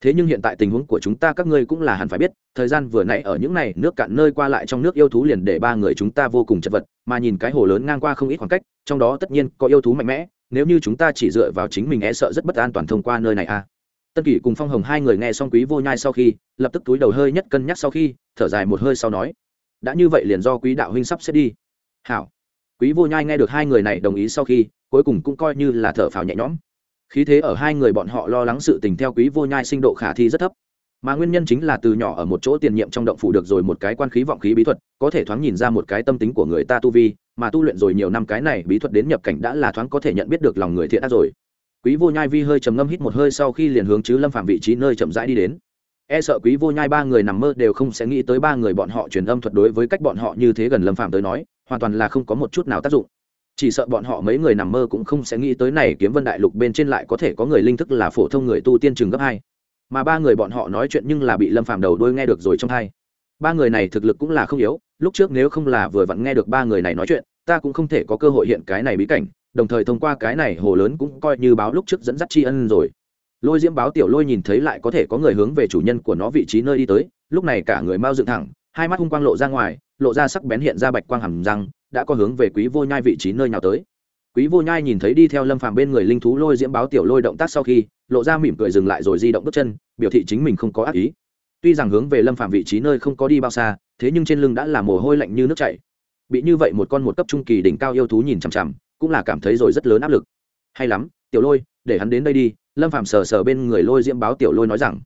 Thế nhưng hiện tại tình huống của chúng ta các ngươi cũng là hẳn phải biết, thời gian vừa nãy ở những này nước cạn nơi qua lại trong nước yêu thú liền để ba người chúng ta vô cùng chật vật, mà nhìn cái hồ lớn ngang qua không ít khoảng cách, trong đó tất nhiên có yêu thú mạnh mẽ, nếu như chúng ta chỉ dựa vào chính mình e sợ rất bất an toàn thông qua nơi này a à tân kỷ cùng phong hồng hai người nghe xong quý vô nhai sau khi, lập tức túi đầu hơi nhất cân nhắc sau khi, thở dài một hơi sau nói, đã như vậy liền do quý đạo huynh sắp xếp đi. Hảo. Quý vô nhai nghe được hai người này đồng ý sau khi, cuối cùng cũng coi như là thở phào nhẹ nhõm. Khí thế ở hai người bọn họ lo lắng sự tình theo quý vô nhai sinh độ khả thi rất thấp. Mà nguyên nhân chính là từ nhỏ ở một chỗ tiền nhiệm trong động phủ được rồi một cái quan khí vọng khí bí thuật, có thể thoáng nhìn ra một cái tâm tính của người ta tu vi, mà tu luyện rồi nhiều năm cái này bí thuật đến nhập cảnh đã là thoáng có thể nhận biết được lòng người thiện ác rồi quý vô nhai vi hơi trầm ngâm hít một hơi sau khi liền hướng chứ lâm phạm vị trí nơi chậm rãi đi đến. E sợ quý vô nhai ba người nằm mơ đều không sẽ nghĩ tới ba người bọn họ truyền âm thuật đối với cách bọn họ như thế gần lâm phạm tới nói, hoàn toàn là không có một chút nào tác dụng. Chỉ sợ bọn họ mấy người nằm mơ cũng không sẽ nghĩ tới này kiếm vân đại lục bên trên lại có thể có người linh thức là phổ thông người tu tiên trường gấp hai. Mà ba người bọn họ nói chuyện nhưng là bị lâm phàm đầu đôi nghe được rồi trong hai. Ba người này thực lực cũng là không yếu, lúc trước nếu không là vừa vặn nghe được ba người này nói chuyện, ta cũng không thể có cơ hội hiện cái này bí cảnh đồng thời thông qua cái này hồ lớn cũng coi như báo lúc trước dẫn dắt tri ân rồi. Lôi diễm báo tiểu lôi nhìn thấy lại có thể có người hướng về chủ nhân của nó vị trí nơi đi tới, lúc này cả người mau dựng thẳng, hai mắt hung quang lộ ra ngoài, lộ ra sắc bén hiện ra bạch quang hầm răng, đã có hướng về quý vô nhai vị trí nơi nào tới. Quý vô nhai nhìn thấy đi theo lâm phàm bên người linh thú lôi diễm báo tiểu lôi động tác sau khi, lộ ra mỉm cười dừng lại rồi di động bước chân, biểu thị chính mình không có ác ý. Tuy rằng hướng về lâm phàm vị trí nơi không có đi bao xa, thế nhưng trên lưng đã là mồ hôi lạnh như nước chảy. Bị như vậy một con một cấp trung kỳ đỉnh cao yêu thú nhìn chằm chằm cũng là cảm thấy rồi rất lớn áp lực. Hay lắm, tiểu lôi, để hắn đến đây đi, lâm phàm sờ sờ bên người lôi diễm báo tiểu lôi nói rằng.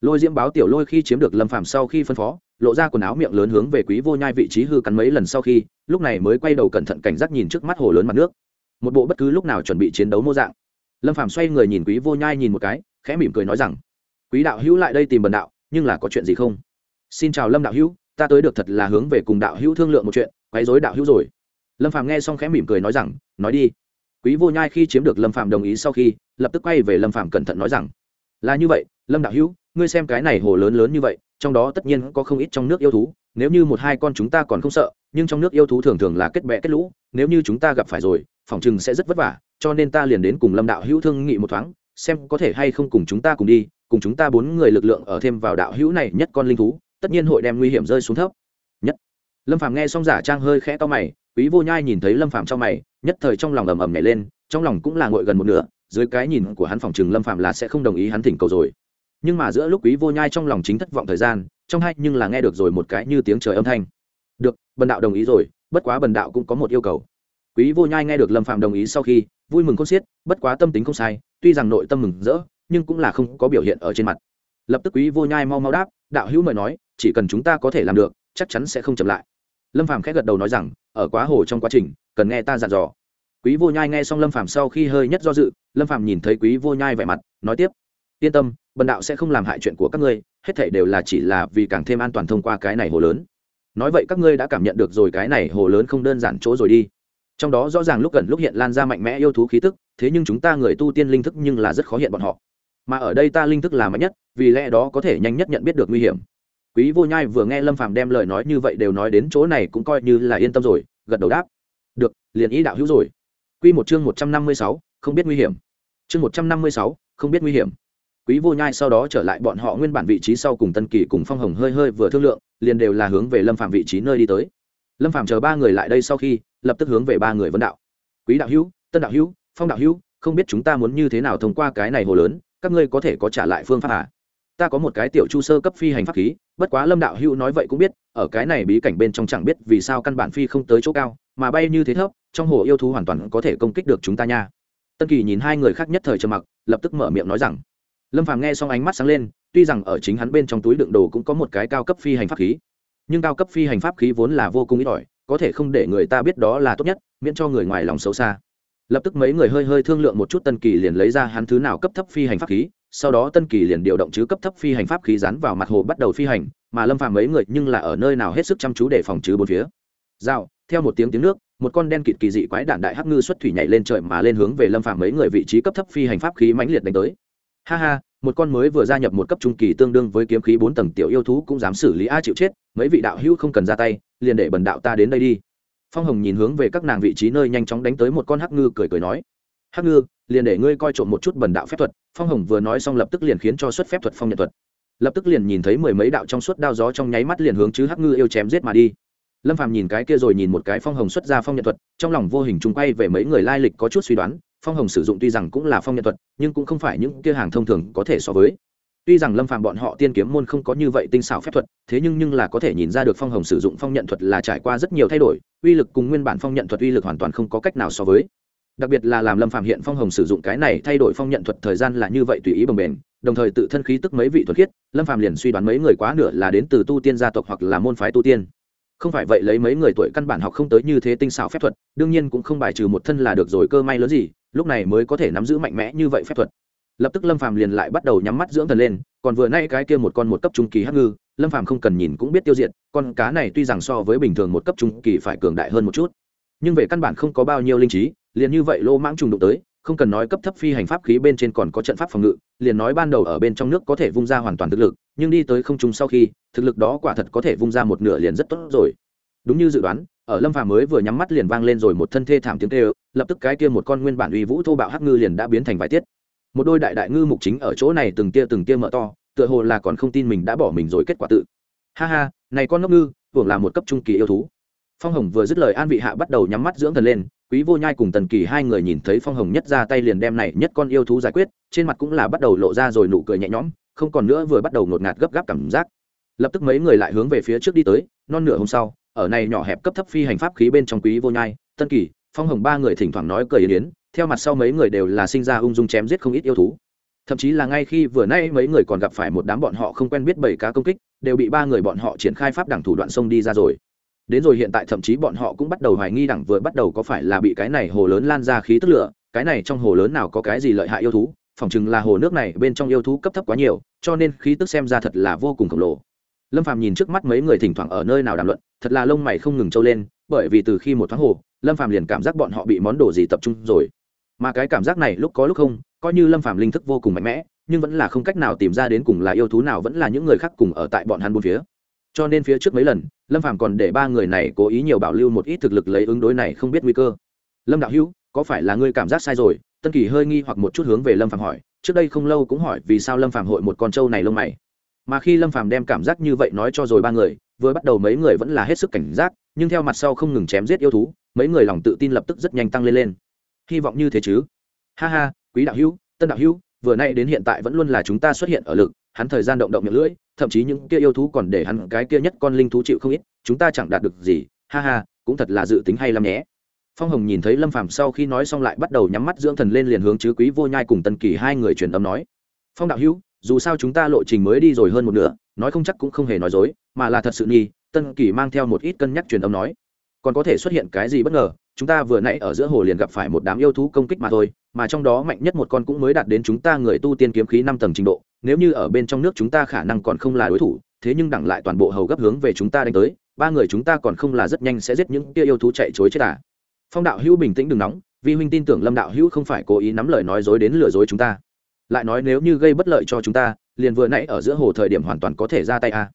Lôi diễm báo tiểu lôi khi chiếm được lâm phàm sau khi phân phó, lộ ra quần áo miệng lớn hướng về quý vô nhai vị trí hư cắn mấy lần sau khi, lúc này mới quay đầu cẩn thận cảnh giác nhìn trước mắt hồ lớn mặt nước. Một bộ bất cứ lúc nào chuẩn bị chiến đấu mô dạng. Lâm phàm xoay người nhìn quý vô nhai nhìn một cái, khẽ mỉm cười nói rằng, quý đạo hữu lại đây tìm bần đạo, nhưng là có chuyện gì không? Xin chào lâm đạo hữu, ta tới được thật là hướng về cùng đạo hữu thương lượng một chuyện, quấy rối đạo hữu rồi lâm Phạm nghe xong khẽ mỉm cười nói rằng, nói đi. Quý vô nhai khi chiếm được lâm Phạm đồng ý sau khi, lập tức quay về lâm Phạm cẩn thận nói rằng, là như vậy, lâm đạo hữu, ngươi xem cái này hồ lớn lớn như vậy, trong đó tất nhiên có không ít trong nước yêu thú, nếu như một hai con chúng ta còn không sợ, nhưng trong nước yêu thú thường thường là kết bè kết lũ, nếu như chúng ta gặp phải rồi, phòng chừng sẽ rất vất vả, cho nên ta liền đến cùng lâm đạo hữu thương nghị một thoáng, xem có thể hay không cùng chúng ta cùng đi, cùng chúng ta bốn người lực lượng ở thêm vào đạo hữu này nhất con linh thú, tất nhiên hội đem nguy hiểm rơi xuống thấp. Nhất. Lâm phàm nghe xong giả trang hơi khẽ to mày quý vô nhai nhìn thấy lâm phàm trong mày, nhất thời trong lòng ầm ầm nhảy lên, trong lòng cũng là ngội gần một nửa, dưới cái nhìn của hắn phòng chừng lâm phàm là sẽ không đồng ý hắn thỉnh cầu rồi. Nhưng mà giữa lúc quý vô nhai trong lòng chính thất vọng thời gian, trong hai nhưng là nghe được rồi một cái như tiếng trời âm thanh. Được, bần đạo đồng ý rồi, bất quá bần đạo cũng có một yêu cầu. Quý vô nhai nghe được lâm phạm đồng ý sau khi, vui mừng con xiết, bất quá tâm tính không sai, tuy rằng nội tâm mừng rỡ, nhưng cũng là không có biểu hiện ở trên mặt. Lập tức quý vô nhai mau mau đáp, đạo hữu mời nói, chỉ cần chúng ta có thể làm được, chắc chắn sẽ không chậm lại. Lâm phạm khẽ gật đầu nói rằng ở quá hồ trong quá trình, cần nghe ta dặn dò. Quý vô nhai nghe xong lâm phạm sau khi hơi nhất do dự, lâm phạm nhìn thấy quý vô nhai vẻ mặt, nói tiếp, yên tâm, bần đạo sẽ không làm hại chuyện của các ngươi, hết thảy đều là chỉ là vì càng thêm an toàn thông qua cái này hồ lớn. Nói vậy các ngươi đã cảm nhận được rồi cái này hồ lớn không đơn giản chỗ rồi đi. Trong đó rõ ràng lúc gần lúc hiện lan ra mạnh mẽ yêu thú khí tức, thế nhưng chúng ta người tu tiên linh thức nhưng là rất khó hiện bọn họ. Mà ở đây ta linh thức là mạnh nhất, vì lẽ đó có thể nhanh nhất nhận biết được nguy hiểm quý vô nhai vừa nghe lâm phàm đem lời nói như vậy đều nói đến chỗ này cũng coi như là yên tâm rồi gật đầu đáp. Được liền ý đạo hữu rồi. Quy một chương một trăm năm mươi sáu, không biết nguy hiểm. Chương một trăm năm mươi sáu, không biết nguy hiểm. Quý vô nhai sau đó trở lại bọn họ nguyên bản vị trí sau cùng tân kỳ cùng phong hồng hơi hơi vừa thương lượng liền đều là hướng về lâm phạm vị trí nơi đi tới. Lâm phạm chờ ba người lại đây sau khi lập tức hướng về ba người vấn đạo. Quý đạo hữu tân đạo hữu phong đạo hữu không biết chúng ta muốn như thế nào thông qua cái này hồ lớn các ngươi có thể có trả lại phương pháp à? Ta có một cái tiểu chu sơ cấp phi hành pháp khí, bất quá lâm đạo hữu nói vậy cũng biết, ở cái này bí cảnh bên trong chẳng biết vì sao căn bản phi không tới chỗ cao, mà bay như thế thấp, trong hồ yêu thú hoàn toàn có thể công kích được chúng ta nha. Tân kỳ nhìn hai người khác nhất thời trầm mặc, lập tức mở miệng nói rằng, lâm phàm nghe xong ánh mắt sáng lên, tuy rằng ở chính hắn bên trong túi đựng đồ cũng có một cái cao cấp phi hành pháp khí, nhưng cao cấp phi hành pháp khí vốn là vô cùng ít ỏi, có thể không để người ta biết đó là tốt nhất, miễn cho người ngoài lòng xấu xa. Lập tức mấy người hơi hơi thương lượng một chút tân kỳ liền lấy ra hắn thứ nào cấp thấp phi hành pháp khí sau đó tân kỳ liền điều động chứ cấp thấp phi hành pháp khí rán vào mặt hồ bắt đầu phi hành, mà lâm phàm mấy người nhưng là ở nơi nào hết sức chăm chú để phòng chứ bốn phía. Dao theo một tiếng tiếng nước, một con đen kịt kỳ dị quái đản đại hắc ngư xuất thủy nhảy lên trời mà lên hướng về lâm phàm mấy người vị trí cấp thấp phi hành pháp khí mãnh liệt đánh tới. Ha ha, một con mới vừa gia nhập một cấp trung kỳ tương đương với kiếm khí bốn tầng tiểu yêu thú cũng dám xử lý a chịu chết, mấy vị đạo hữu không cần ra tay, liền để bần đạo ta đến đây đi. Phong hồng nhìn hướng về các nàng vị trí nơi nhanh chóng đánh tới một con hắc ngư cười cười nói, hắc ngư, liền để ngươi coi trộm một chút bần đạo phép thuật phong hồng vừa nói xong lập tức liền khiến cho xuất phép thuật phong nhận thuật. Lập tức liền nhìn thấy mười mấy đạo trong suốt đao gió trong nháy mắt liền hướng chứ hắc ngư yêu chém giết mà đi. Lâm phàm nhìn cái kia rồi nhìn một cái phong hồng xuất ra phong nhận thuật, trong lòng vô hình chung quay về mấy người lai lịch có chút suy đoán, phong hồng sử dụng tuy rằng cũng là phong nhận thuật, nhưng cũng không phải những kia hàng thông thường có thể so với. Tuy rằng lâm phàm bọn họ tiên kiếm môn không có như vậy tinh xảo phép thuật, thế nhưng nhưng là có thể nhìn ra được phong hồng sử dụng phong nhận thuật là trải qua rất nhiều thay đổi, uy lực cùng nguyên bản phong nhận thuật uy lực hoàn toàn không có cách nào so với đặc biệt là làm lâm phàm hiện phong hồng sử dụng cái này thay đổi phong nhận thuật thời gian là như vậy tùy ý bồng bền đồng thời tự thân khí tức mấy vị thuật khiết, lâm phàm liền suy đoán mấy người quá nửa là đến từ tu tiên gia tộc hoặc là môn phái tu tiên. Không phải vậy lấy mấy người tuổi căn bản học không tới như thế tinh xảo phép thuật, đương nhiên cũng không bài trừ một thân là được rồi cơ may lớn gì, lúc này mới có thể nắm giữ mạnh mẽ như vậy phép thuật. Lập tức lâm phàm liền lại bắt đầu nhắm mắt dưỡng thần lên, còn vừa nay cái kia một con một cấp trung kỳ hắc ngư, lâm phàm không cần nhìn cũng biết tiêu diệt, con cá này tuy rằng so với bình thường một cấp trung kỳ phải cường đại hơn một chút, nhưng về căn bản không có bao nhiêu linh trí liền như vậy lô mãng trùng đụng tới, không cần nói cấp thấp phi hành pháp khí bên trên còn có trận pháp phòng ngự, liền nói ban đầu ở bên trong nước có thể vung ra hoàn toàn thực lực, nhưng đi tới không trung sau khi, thực lực đó quả thật có thể vung ra một nửa liền rất tốt rồi. Đúng như dự đoán, ở lâm phà mới vừa nhắm mắt liền vang lên rồi một thân thê thảm tiếng kêu, lập tức cái kia một con nguyên bản uy vũ thô bạo hắc ngư liền đã biến thành vài tiết. Một đôi đại đại ngư mục chính ở chỗ này từng tia từng tia mở to, tựa hồ là còn không tin mình đã bỏ mình rồi kết quả tự. Ha ha, này con ngốc ngư hưởng là một cấp trung kỳ yêu thú. Phong hồng vừa dứt lời an vị hạ bắt đầu nhắm mắt dưỡng thần lên quý vô nhai cùng tần kỳ hai người nhìn thấy phong hồng nhất ra tay liền đem này nhất con yêu thú giải quyết, trên mặt cũng là bắt đầu lộ ra rồi nụ cười nhẹ nhõm, không còn nữa vừa bắt đầu ngột ngạt gấp gáp cảm giác. Lập tức mấy người lại hướng về phía trước đi tới, non nửa hôm sau, ở này nhỏ hẹp cấp thấp phi hành pháp khí bên trong quý vô nhai tân kỳ, phong hồng ba người thỉnh thoảng nói cười yến, theo mặt sau mấy người đều là sinh ra ung dung chém giết không ít yêu thú. Thậm chí là ngay khi vừa nay mấy người còn gặp phải một đám bọn họ không quen biết bảy cá công kích, đều bị ba người bọn họ triển khai pháp đẳng thủ đoạn xông đi ra rồi đến rồi hiện tại thậm chí bọn họ cũng bắt đầu hoài nghi đẳng vừa bắt đầu có phải là bị cái này hồ lớn lan ra khí tức lửa, cái này trong hồ lớn nào có cái gì lợi hại yêu thú, phỏng chừng là hồ nước này bên trong yêu thú cấp thấp quá nhiều, cho nên khí tức xem ra thật là vô cùng khổng lồ. Lâm phàm nhìn trước mắt mấy người thỉnh thoảng ở nơi nào đàm luận, thật là lông mày không ngừng trâu lên, bởi vì từ khi một thoáng hồ, lâm phàm liền cảm giác bọn họ bị món đồ gì tập trung rồi. Mà cái cảm giác này lúc có lúc không, coi như lâm phàm linh thức vô cùng mạnh mẽ, nhưng vẫn là không cách nào tìm ra đến cùng là yêu thú nào vẫn là những người khác cùng ở tại bọn hắn bốn phía cho nên phía trước mấy lần, lâm phàm còn để ba người này cố ý nhiều bảo lưu một ít thực lực lấy ứng đối này không biết nguy cơ. Lâm đạo hữu, có phải là ngươi cảm giác sai rồi? Tân kỳ hơi nghi hoặc một chút hướng về lâm phàm hỏi, trước đây không lâu cũng hỏi vì sao lâm phàm hội một con trâu này lông mày. Mà khi lâm phàm đem cảm giác như vậy nói cho rồi ba người, vừa bắt đầu mấy người vẫn là hết sức cảnh giác, nhưng theo mặt sau không ngừng chém giết yêu thú, mấy người lòng tự tin lập tức rất nhanh tăng lên lên. Hy vọng như thế chứ? Ha ha, quý đạo hữu, tân đạo hữu, vừa nay đến hiện tại vẫn luôn là chúng ta xuất hiện ở lực, hắn thời gian động động miệng lưỡi thậm chí những kia yêu thú còn để hắn cái kia nhất con linh thú chịu không ít, chúng ta chẳng đạt được gì, ha ha, cũng thật là dự tính hay lắm nhé. Phong hồng nhìn thấy lâm phàm sau khi nói xong lại bắt đầu nhắm mắt dưỡng thần lên liền hướng chứ quý vô nhai cùng tân kỳ hai người truyền âm nói. Phong đạo hữu, dù sao chúng ta lộ trình mới đi rồi hơn một nửa, nói không chắc cũng không hề nói dối, mà là thật sự nghi tân kỳ mang theo một ít cân nhắc truyền âm nói còn có thể xuất hiện cái gì bất ngờ, chúng ta vừa nãy ở giữa hồ liền gặp phải một đám yêu thú công kích mà thôi, mà trong đó mạnh nhất một con cũng mới đạt đến chúng ta người tu tiên kiếm khí năm tầng trình độ, nếu như ở bên trong nước chúng ta khả năng còn không là đối thủ, thế nhưng đẳng lại toàn bộ hầu gấp hướng về chúng ta đánh tới, ba người chúng ta còn không là rất nhanh sẽ giết những kia yêu thú chạy chối chết à. phong đạo hữu bình tĩnh đừng nóng, vi huynh tin tưởng lâm đạo hữu không phải cố ý nắm lời nói dối đến lừa dối chúng ta lại nói nếu như gây bất lợi cho chúng ta, liền vừa nãy ở giữa hồ thời điểm hoàn toàn có thể ra tay à.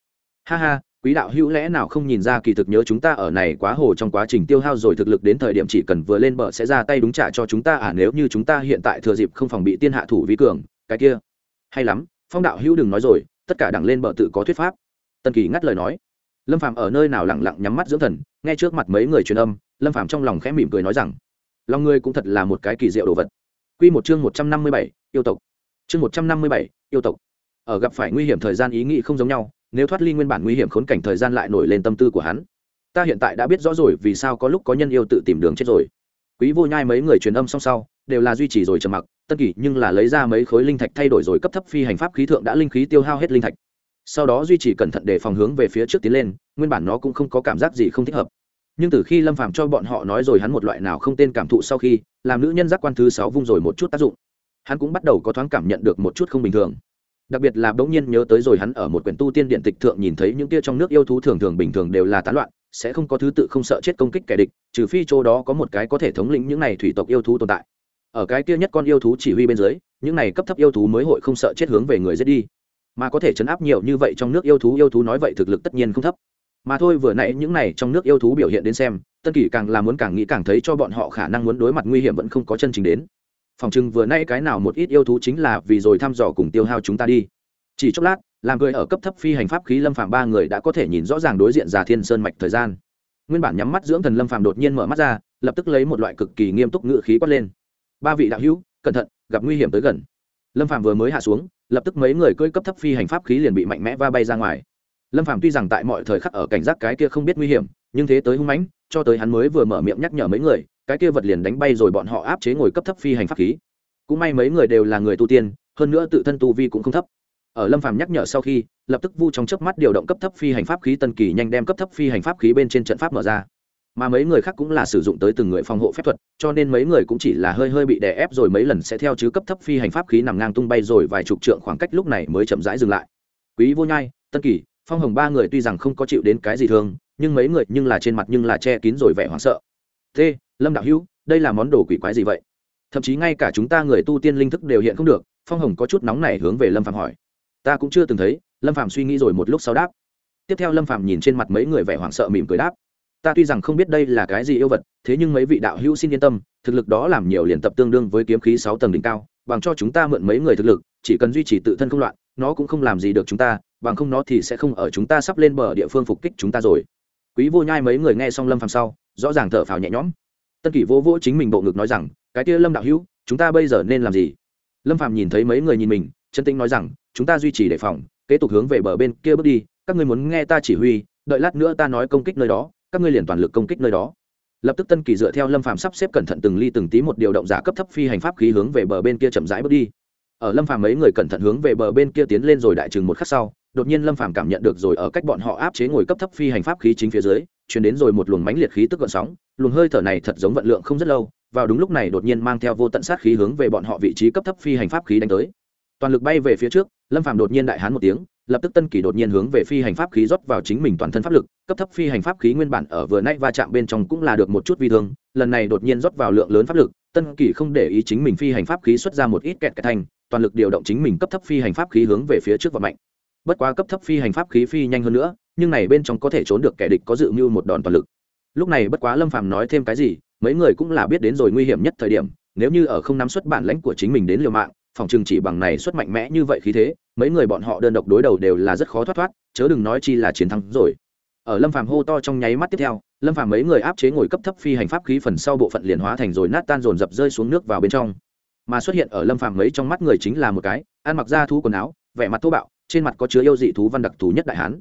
ha ha quý đạo hữu lẽ nào không nhìn ra kỳ thực nhớ chúng ta ở này quá hồ trong quá trình tiêu hao rồi thực lực đến thời điểm chỉ cần vừa lên bờ sẽ ra tay đúng trả cho chúng ta à? Nếu như chúng ta hiện tại thừa dịp không phòng bị tiên hạ thủ vi cường cái kia. Hay lắm phong đạo hữu đừng nói rồi tất cả đẳng lên bờ tự có thuyết pháp. Tân kỳ ngắt lời nói. Lâm phàm ở nơi nào lặng lặng nhắm mắt dưỡng thần nghe trước mặt mấy người truyền âm lâm phàm trong lòng khẽ mỉm cười nói rằng lòng ngươi cũng thật là một cái kỳ diệu đồ vật. Quy một chương một trăm năm mươi bảy, yêu tộc. Chương một trăm năm mươi bảy, yêu tộc. Ở gặp phải nguy hiểm thời gian ý nghĩ không giống nhau nếu thoát ly nguyên bản nguy hiểm khốn cảnh thời gian lại nổi lên tâm tư của hắn, ta hiện tại đã biết rõ rồi vì sao có lúc có nhân yêu tự tìm đường chết rồi. Quý vô nhai mấy người truyền âm song sau, đều là duy trì rồi trầm mặc tân kỳ nhưng là lấy ra mấy khối linh thạch thay đổi rồi cấp thấp phi hành pháp khí thượng đã linh khí tiêu hao hết linh thạch. Sau đó duy trì cẩn thận để phòng hướng về phía trước tiến lên, nguyên bản nó cũng không có cảm giác gì không thích hợp. Nhưng từ khi lâm phàm cho bọn họ nói rồi hắn một loại nào không tên cảm thụ sau khi, làm nữ nhân giác quan thứ sáu vung rồi một chút tác dụng. Hắn cũng bắt đầu có thoáng cảm nhận được một chút không bình thường đặc biệt là bỗng nhiên nhớ tới rồi hắn ở một quyển tu tiên điện tịch thượng nhìn thấy những tia trong nước yêu thú thường thường bình thường đều là tán loạn, sẽ không có thứ tự không sợ chết công kích kẻ địch, trừ phi chỗ đó có một cái có thể thống lĩnh những này thủy tộc yêu thú tồn tại. Ở cái kia nhất con yêu thú chỉ huy bên dưới, những này cấp thấp yêu thú mới hội không sợ chết hướng về người giết đi. Mà có thể chấn áp nhiều như vậy trong nước yêu thú yêu thú nói vậy thực lực tất nhiên không thấp. Mà thôi vừa nãy những này trong nước yêu thú biểu hiện đến xem, tân kỷ càng là muốn càng nghĩ càng thấy cho bọn họ khả năng muốn đối mặt nguy hiểm vẫn không có chân trình đến phòng chừng vừa nay cái nào một ít yêu thú chính là vì rồi thăm dò cùng tiêu hao chúng ta đi. Chỉ chốc lát, làm người ở cấp thấp phi hành pháp khí lâm phàm ba người đã có thể nhìn rõ ràng đối diện già thiên sơn mạch thời gian. Nguyên bản nhắm mắt dưỡng thần lâm phàm đột nhiên mở mắt ra, lập tức lấy một loại cực kỳ nghiêm túc ngự khí quát lên. Ba vị đạo hữu, cẩn thận, gặp nguy hiểm tới gần. Lâm phàm vừa mới hạ xuống, lập tức mấy người cưỡi cấp thấp phi hành pháp khí liền bị mạnh mẽ va bay ra ngoài. Lâm phàm tuy rằng tại mọi thời khắc ở cảnh giác cái kia không biết nguy hiểm, nhưng thế tới hung mãnh, cho tới hắn mới vừa mở miệng nhắc nhở mấy người cái kia vật liền đánh bay rồi bọn họ áp chế ngồi cấp thấp phi hành pháp khí. Cũng may mấy người đều là người tu tiên, hơn nữa tự thân tu vi cũng không thấp. Ở lâm phàm nhắc nhở sau khi, lập tức vu trong chớp mắt điều động cấp thấp phi hành pháp khí tân kỳ nhanh đem cấp thấp phi hành pháp khí bên trên trận pháp mở ra. Mà mấy người khác cũng là sử dụng tới từng người phòng hộ phép thuật, cho nên mấy người cũng chỉ là hơi hơi bị đè ép rồi mấy lần sẽ theo chứ cấp thấp phi hành pháp khí nằm ngang tung bay rồi vài chục trượng khoảng cách lúc này mới chậm rãi dừng lại. Quý vô nhai, tân kỳ, phong hồng ba người tuy rằng không có chịu đến cái gì thương nhưng mấy người nhưng là trên mặt nhưng là che kín rồi vẻ hoảng sợ. T lâm đạo hữu, đây là món đồ quỷ quái gì vậy? Thậm chí ngay cả chúng ta người tu tiên linh thức đều hiện không được, phong hồng có chút nóng này hướng về lâm phạm hỏi. Ta cũng chưa từng thấy, lâm phạm suy nghĩ rồi một lúc sau đáp. Tiếp theo lâm phạm nhìn trên mặt mấy người vẻ hoảng sợ mỉm cười đáp. Ta tuy rằng không biết đây là cái gì yêu vật, thế nhưng mấy vị đạo hữu xin yên tâm, thực lực đó làm nhiều liền tập tương đương với kiếm khí sáu tầng đỉnh cao, bằng cho chúng ta mượn mấy người thực lực, chỉ cần duy trì tự thân không loạn, nó cũng không làm gì được chúng ta, bằng không nó thì sẽ không ở chúng ta sắp lên bờ địa phương phục kích chúng ta rồi. Quý vô nhai mấy người nghe xong lâm phàm sau, rõ ràng thở phào nhẹ nhõm tân kỷ vô vỗ chính mình bộ ngực nói rằng, cái kia lâm đạo hữu, chúng ta bây giờ nên làm gì? Lâm Phạm nhìn thấy mấy người nhìn mình, chân tĩnh nói rằng, chúng ta duy trì đề phòng, kế tục hướng về bờ bên kia bước đi, các ngươi muốn nghe ta chỉ huy, đợi lát nữa ta nói công kích nơi đó, các ngươi liền toàn lực công kích nơi đó. Lập tức tân kỳ dựa theo lâm phàm sắp xếp cẩn thận từng ly từng tí một điều động giả cấp thấp phi hành pháp khí hướng về bờ bên kia chậm rãi bước đi. Ở lâm phàm mấy người cẩn thận hướng về bờ bên kia tiến lên rồi đại chừng một khắc sau, đột nhiên lâm phàm cảm nhận được rồi ở cách bọn họ áp chế ngồi cấp thấp phi hành pháp khí chính phía dưới chuyển đến rồi một luồng mãnh liệt khí tức gợn sóng, luồng hơi thở này thật giống vận lượng không rất lâu, vào đúng lúc này đột nhiên mang theo vô tận sát khí hướng về bọn họ vị trí cấp thấp phi hành pháp khí đánh tới. Toàn lực bay về phía trước, lâm phàm đột nhiên đại hán một tiếng, lập tức tân kỳ đột nhiên hướng về phi hành pháp khí rót vào chính mình toàn thân pháp lực, cấp thấp phi hành pháp khí nguyên bản ở vừa nay va chạm bên trong cũng là được một chút vi thương, lần này đột nhiên rót vào lượng lớn pháp lực, tân kỳ không để ý chính mình phi hành pháp khí xuất ra một ít kẹt kẹt thành toàn lực điều động chính mình cấp thấp phi hành pháp khí hướng về phía trước và mạnh bất quá cấp thấp phi hành pháp khí phi nhanh hơn nữa, nhưng này bên trong có thể trốn được kẻ địch có dự mưu một đòn toàn lực. Lúc này bất quá lâm phàm nói thêm cái gì, mấy người cũng là biết đến rồi nguy hiểm nhất thời điểm, nếu như ở không nắm xuất bản lãnh của chính mình đến liều mạng, phòng trường chỉ bằng này xuất mạnh mẽ như vậy khí thế, mấy người bọn họ đơn độc đối đầu đều là rất khó thoát thoát, chớ đừng nói chi là chiến thắng rồi. Ở lâm phàm hô to trong nháy mắt tiếp theo, lâm phàm mấy người áp chế ngồi cấp thấp phi hành pháp khí phần sau bộ phận liền hóa thành rồi nát tan dồn dập rơi xuống nước vào bên trong. Mà xuất hiện ở lâm phàm mấy trong mắt người chính là một cái, ăn mặc da thú quần áo, vẻ mặt thô bạo trên mặt có chứa yêu dị thú văn đặc thù nhất đại hán.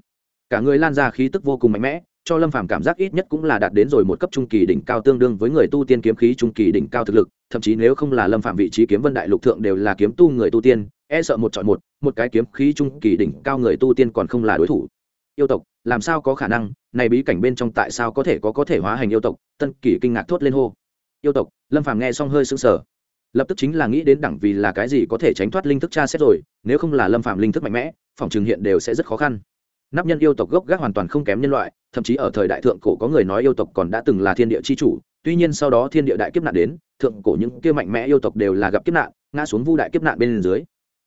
Cả người lan ra khí tức vô cùng mạnh mẽ, cho lâm phàm cảm giác ít nhất cũng là đạt đến rồi một cấp trung kỳ đỉnh cao tương đương với người tu tiên kiếm khí trung kỳ đỉnh cao thực lực, thậm chí nếu không là lâm phàm vị trí kiếm vân đại lục thượng đều là kiếm tu người tu tiên e sợ một chọn một một cái kiếm khí trung kỳ đỉnh cao người tu tiên còn không là đối thủ. Yêu tộc, làm sao có khả năng? Này bí cảnh bên trong tại sao có thể có có thể hóa hành yêu tộc? Tân kỳ kinh ngạc thốt lên hô. Yêu tộc, lâm phàm nghe xong hơi sững sờ lập tức chính là nghĩ đến đẳng vì là cái gì có thể tránh thoát linh thức tra xét rồi, nếu không là lâm phạm linh thức mạnh mẽ, phòng trường hiện đều sẽ rất khó khăn. Nắp nhân yêu tộc gốc gác hoàn toàn không kém nhân loại, thậm chí ở thời đại thượng cổ có người nói yêu tộc còn đã từng là thiên địa chi chủ, tuy nhiên sau đó thiên địa đại kiếp nạn đến, thượng cổ những kia mạnh mẽ yêu tộc đều là gặp kiếp nạn, ngã xuống vu đại kiếp nạn bên dưới.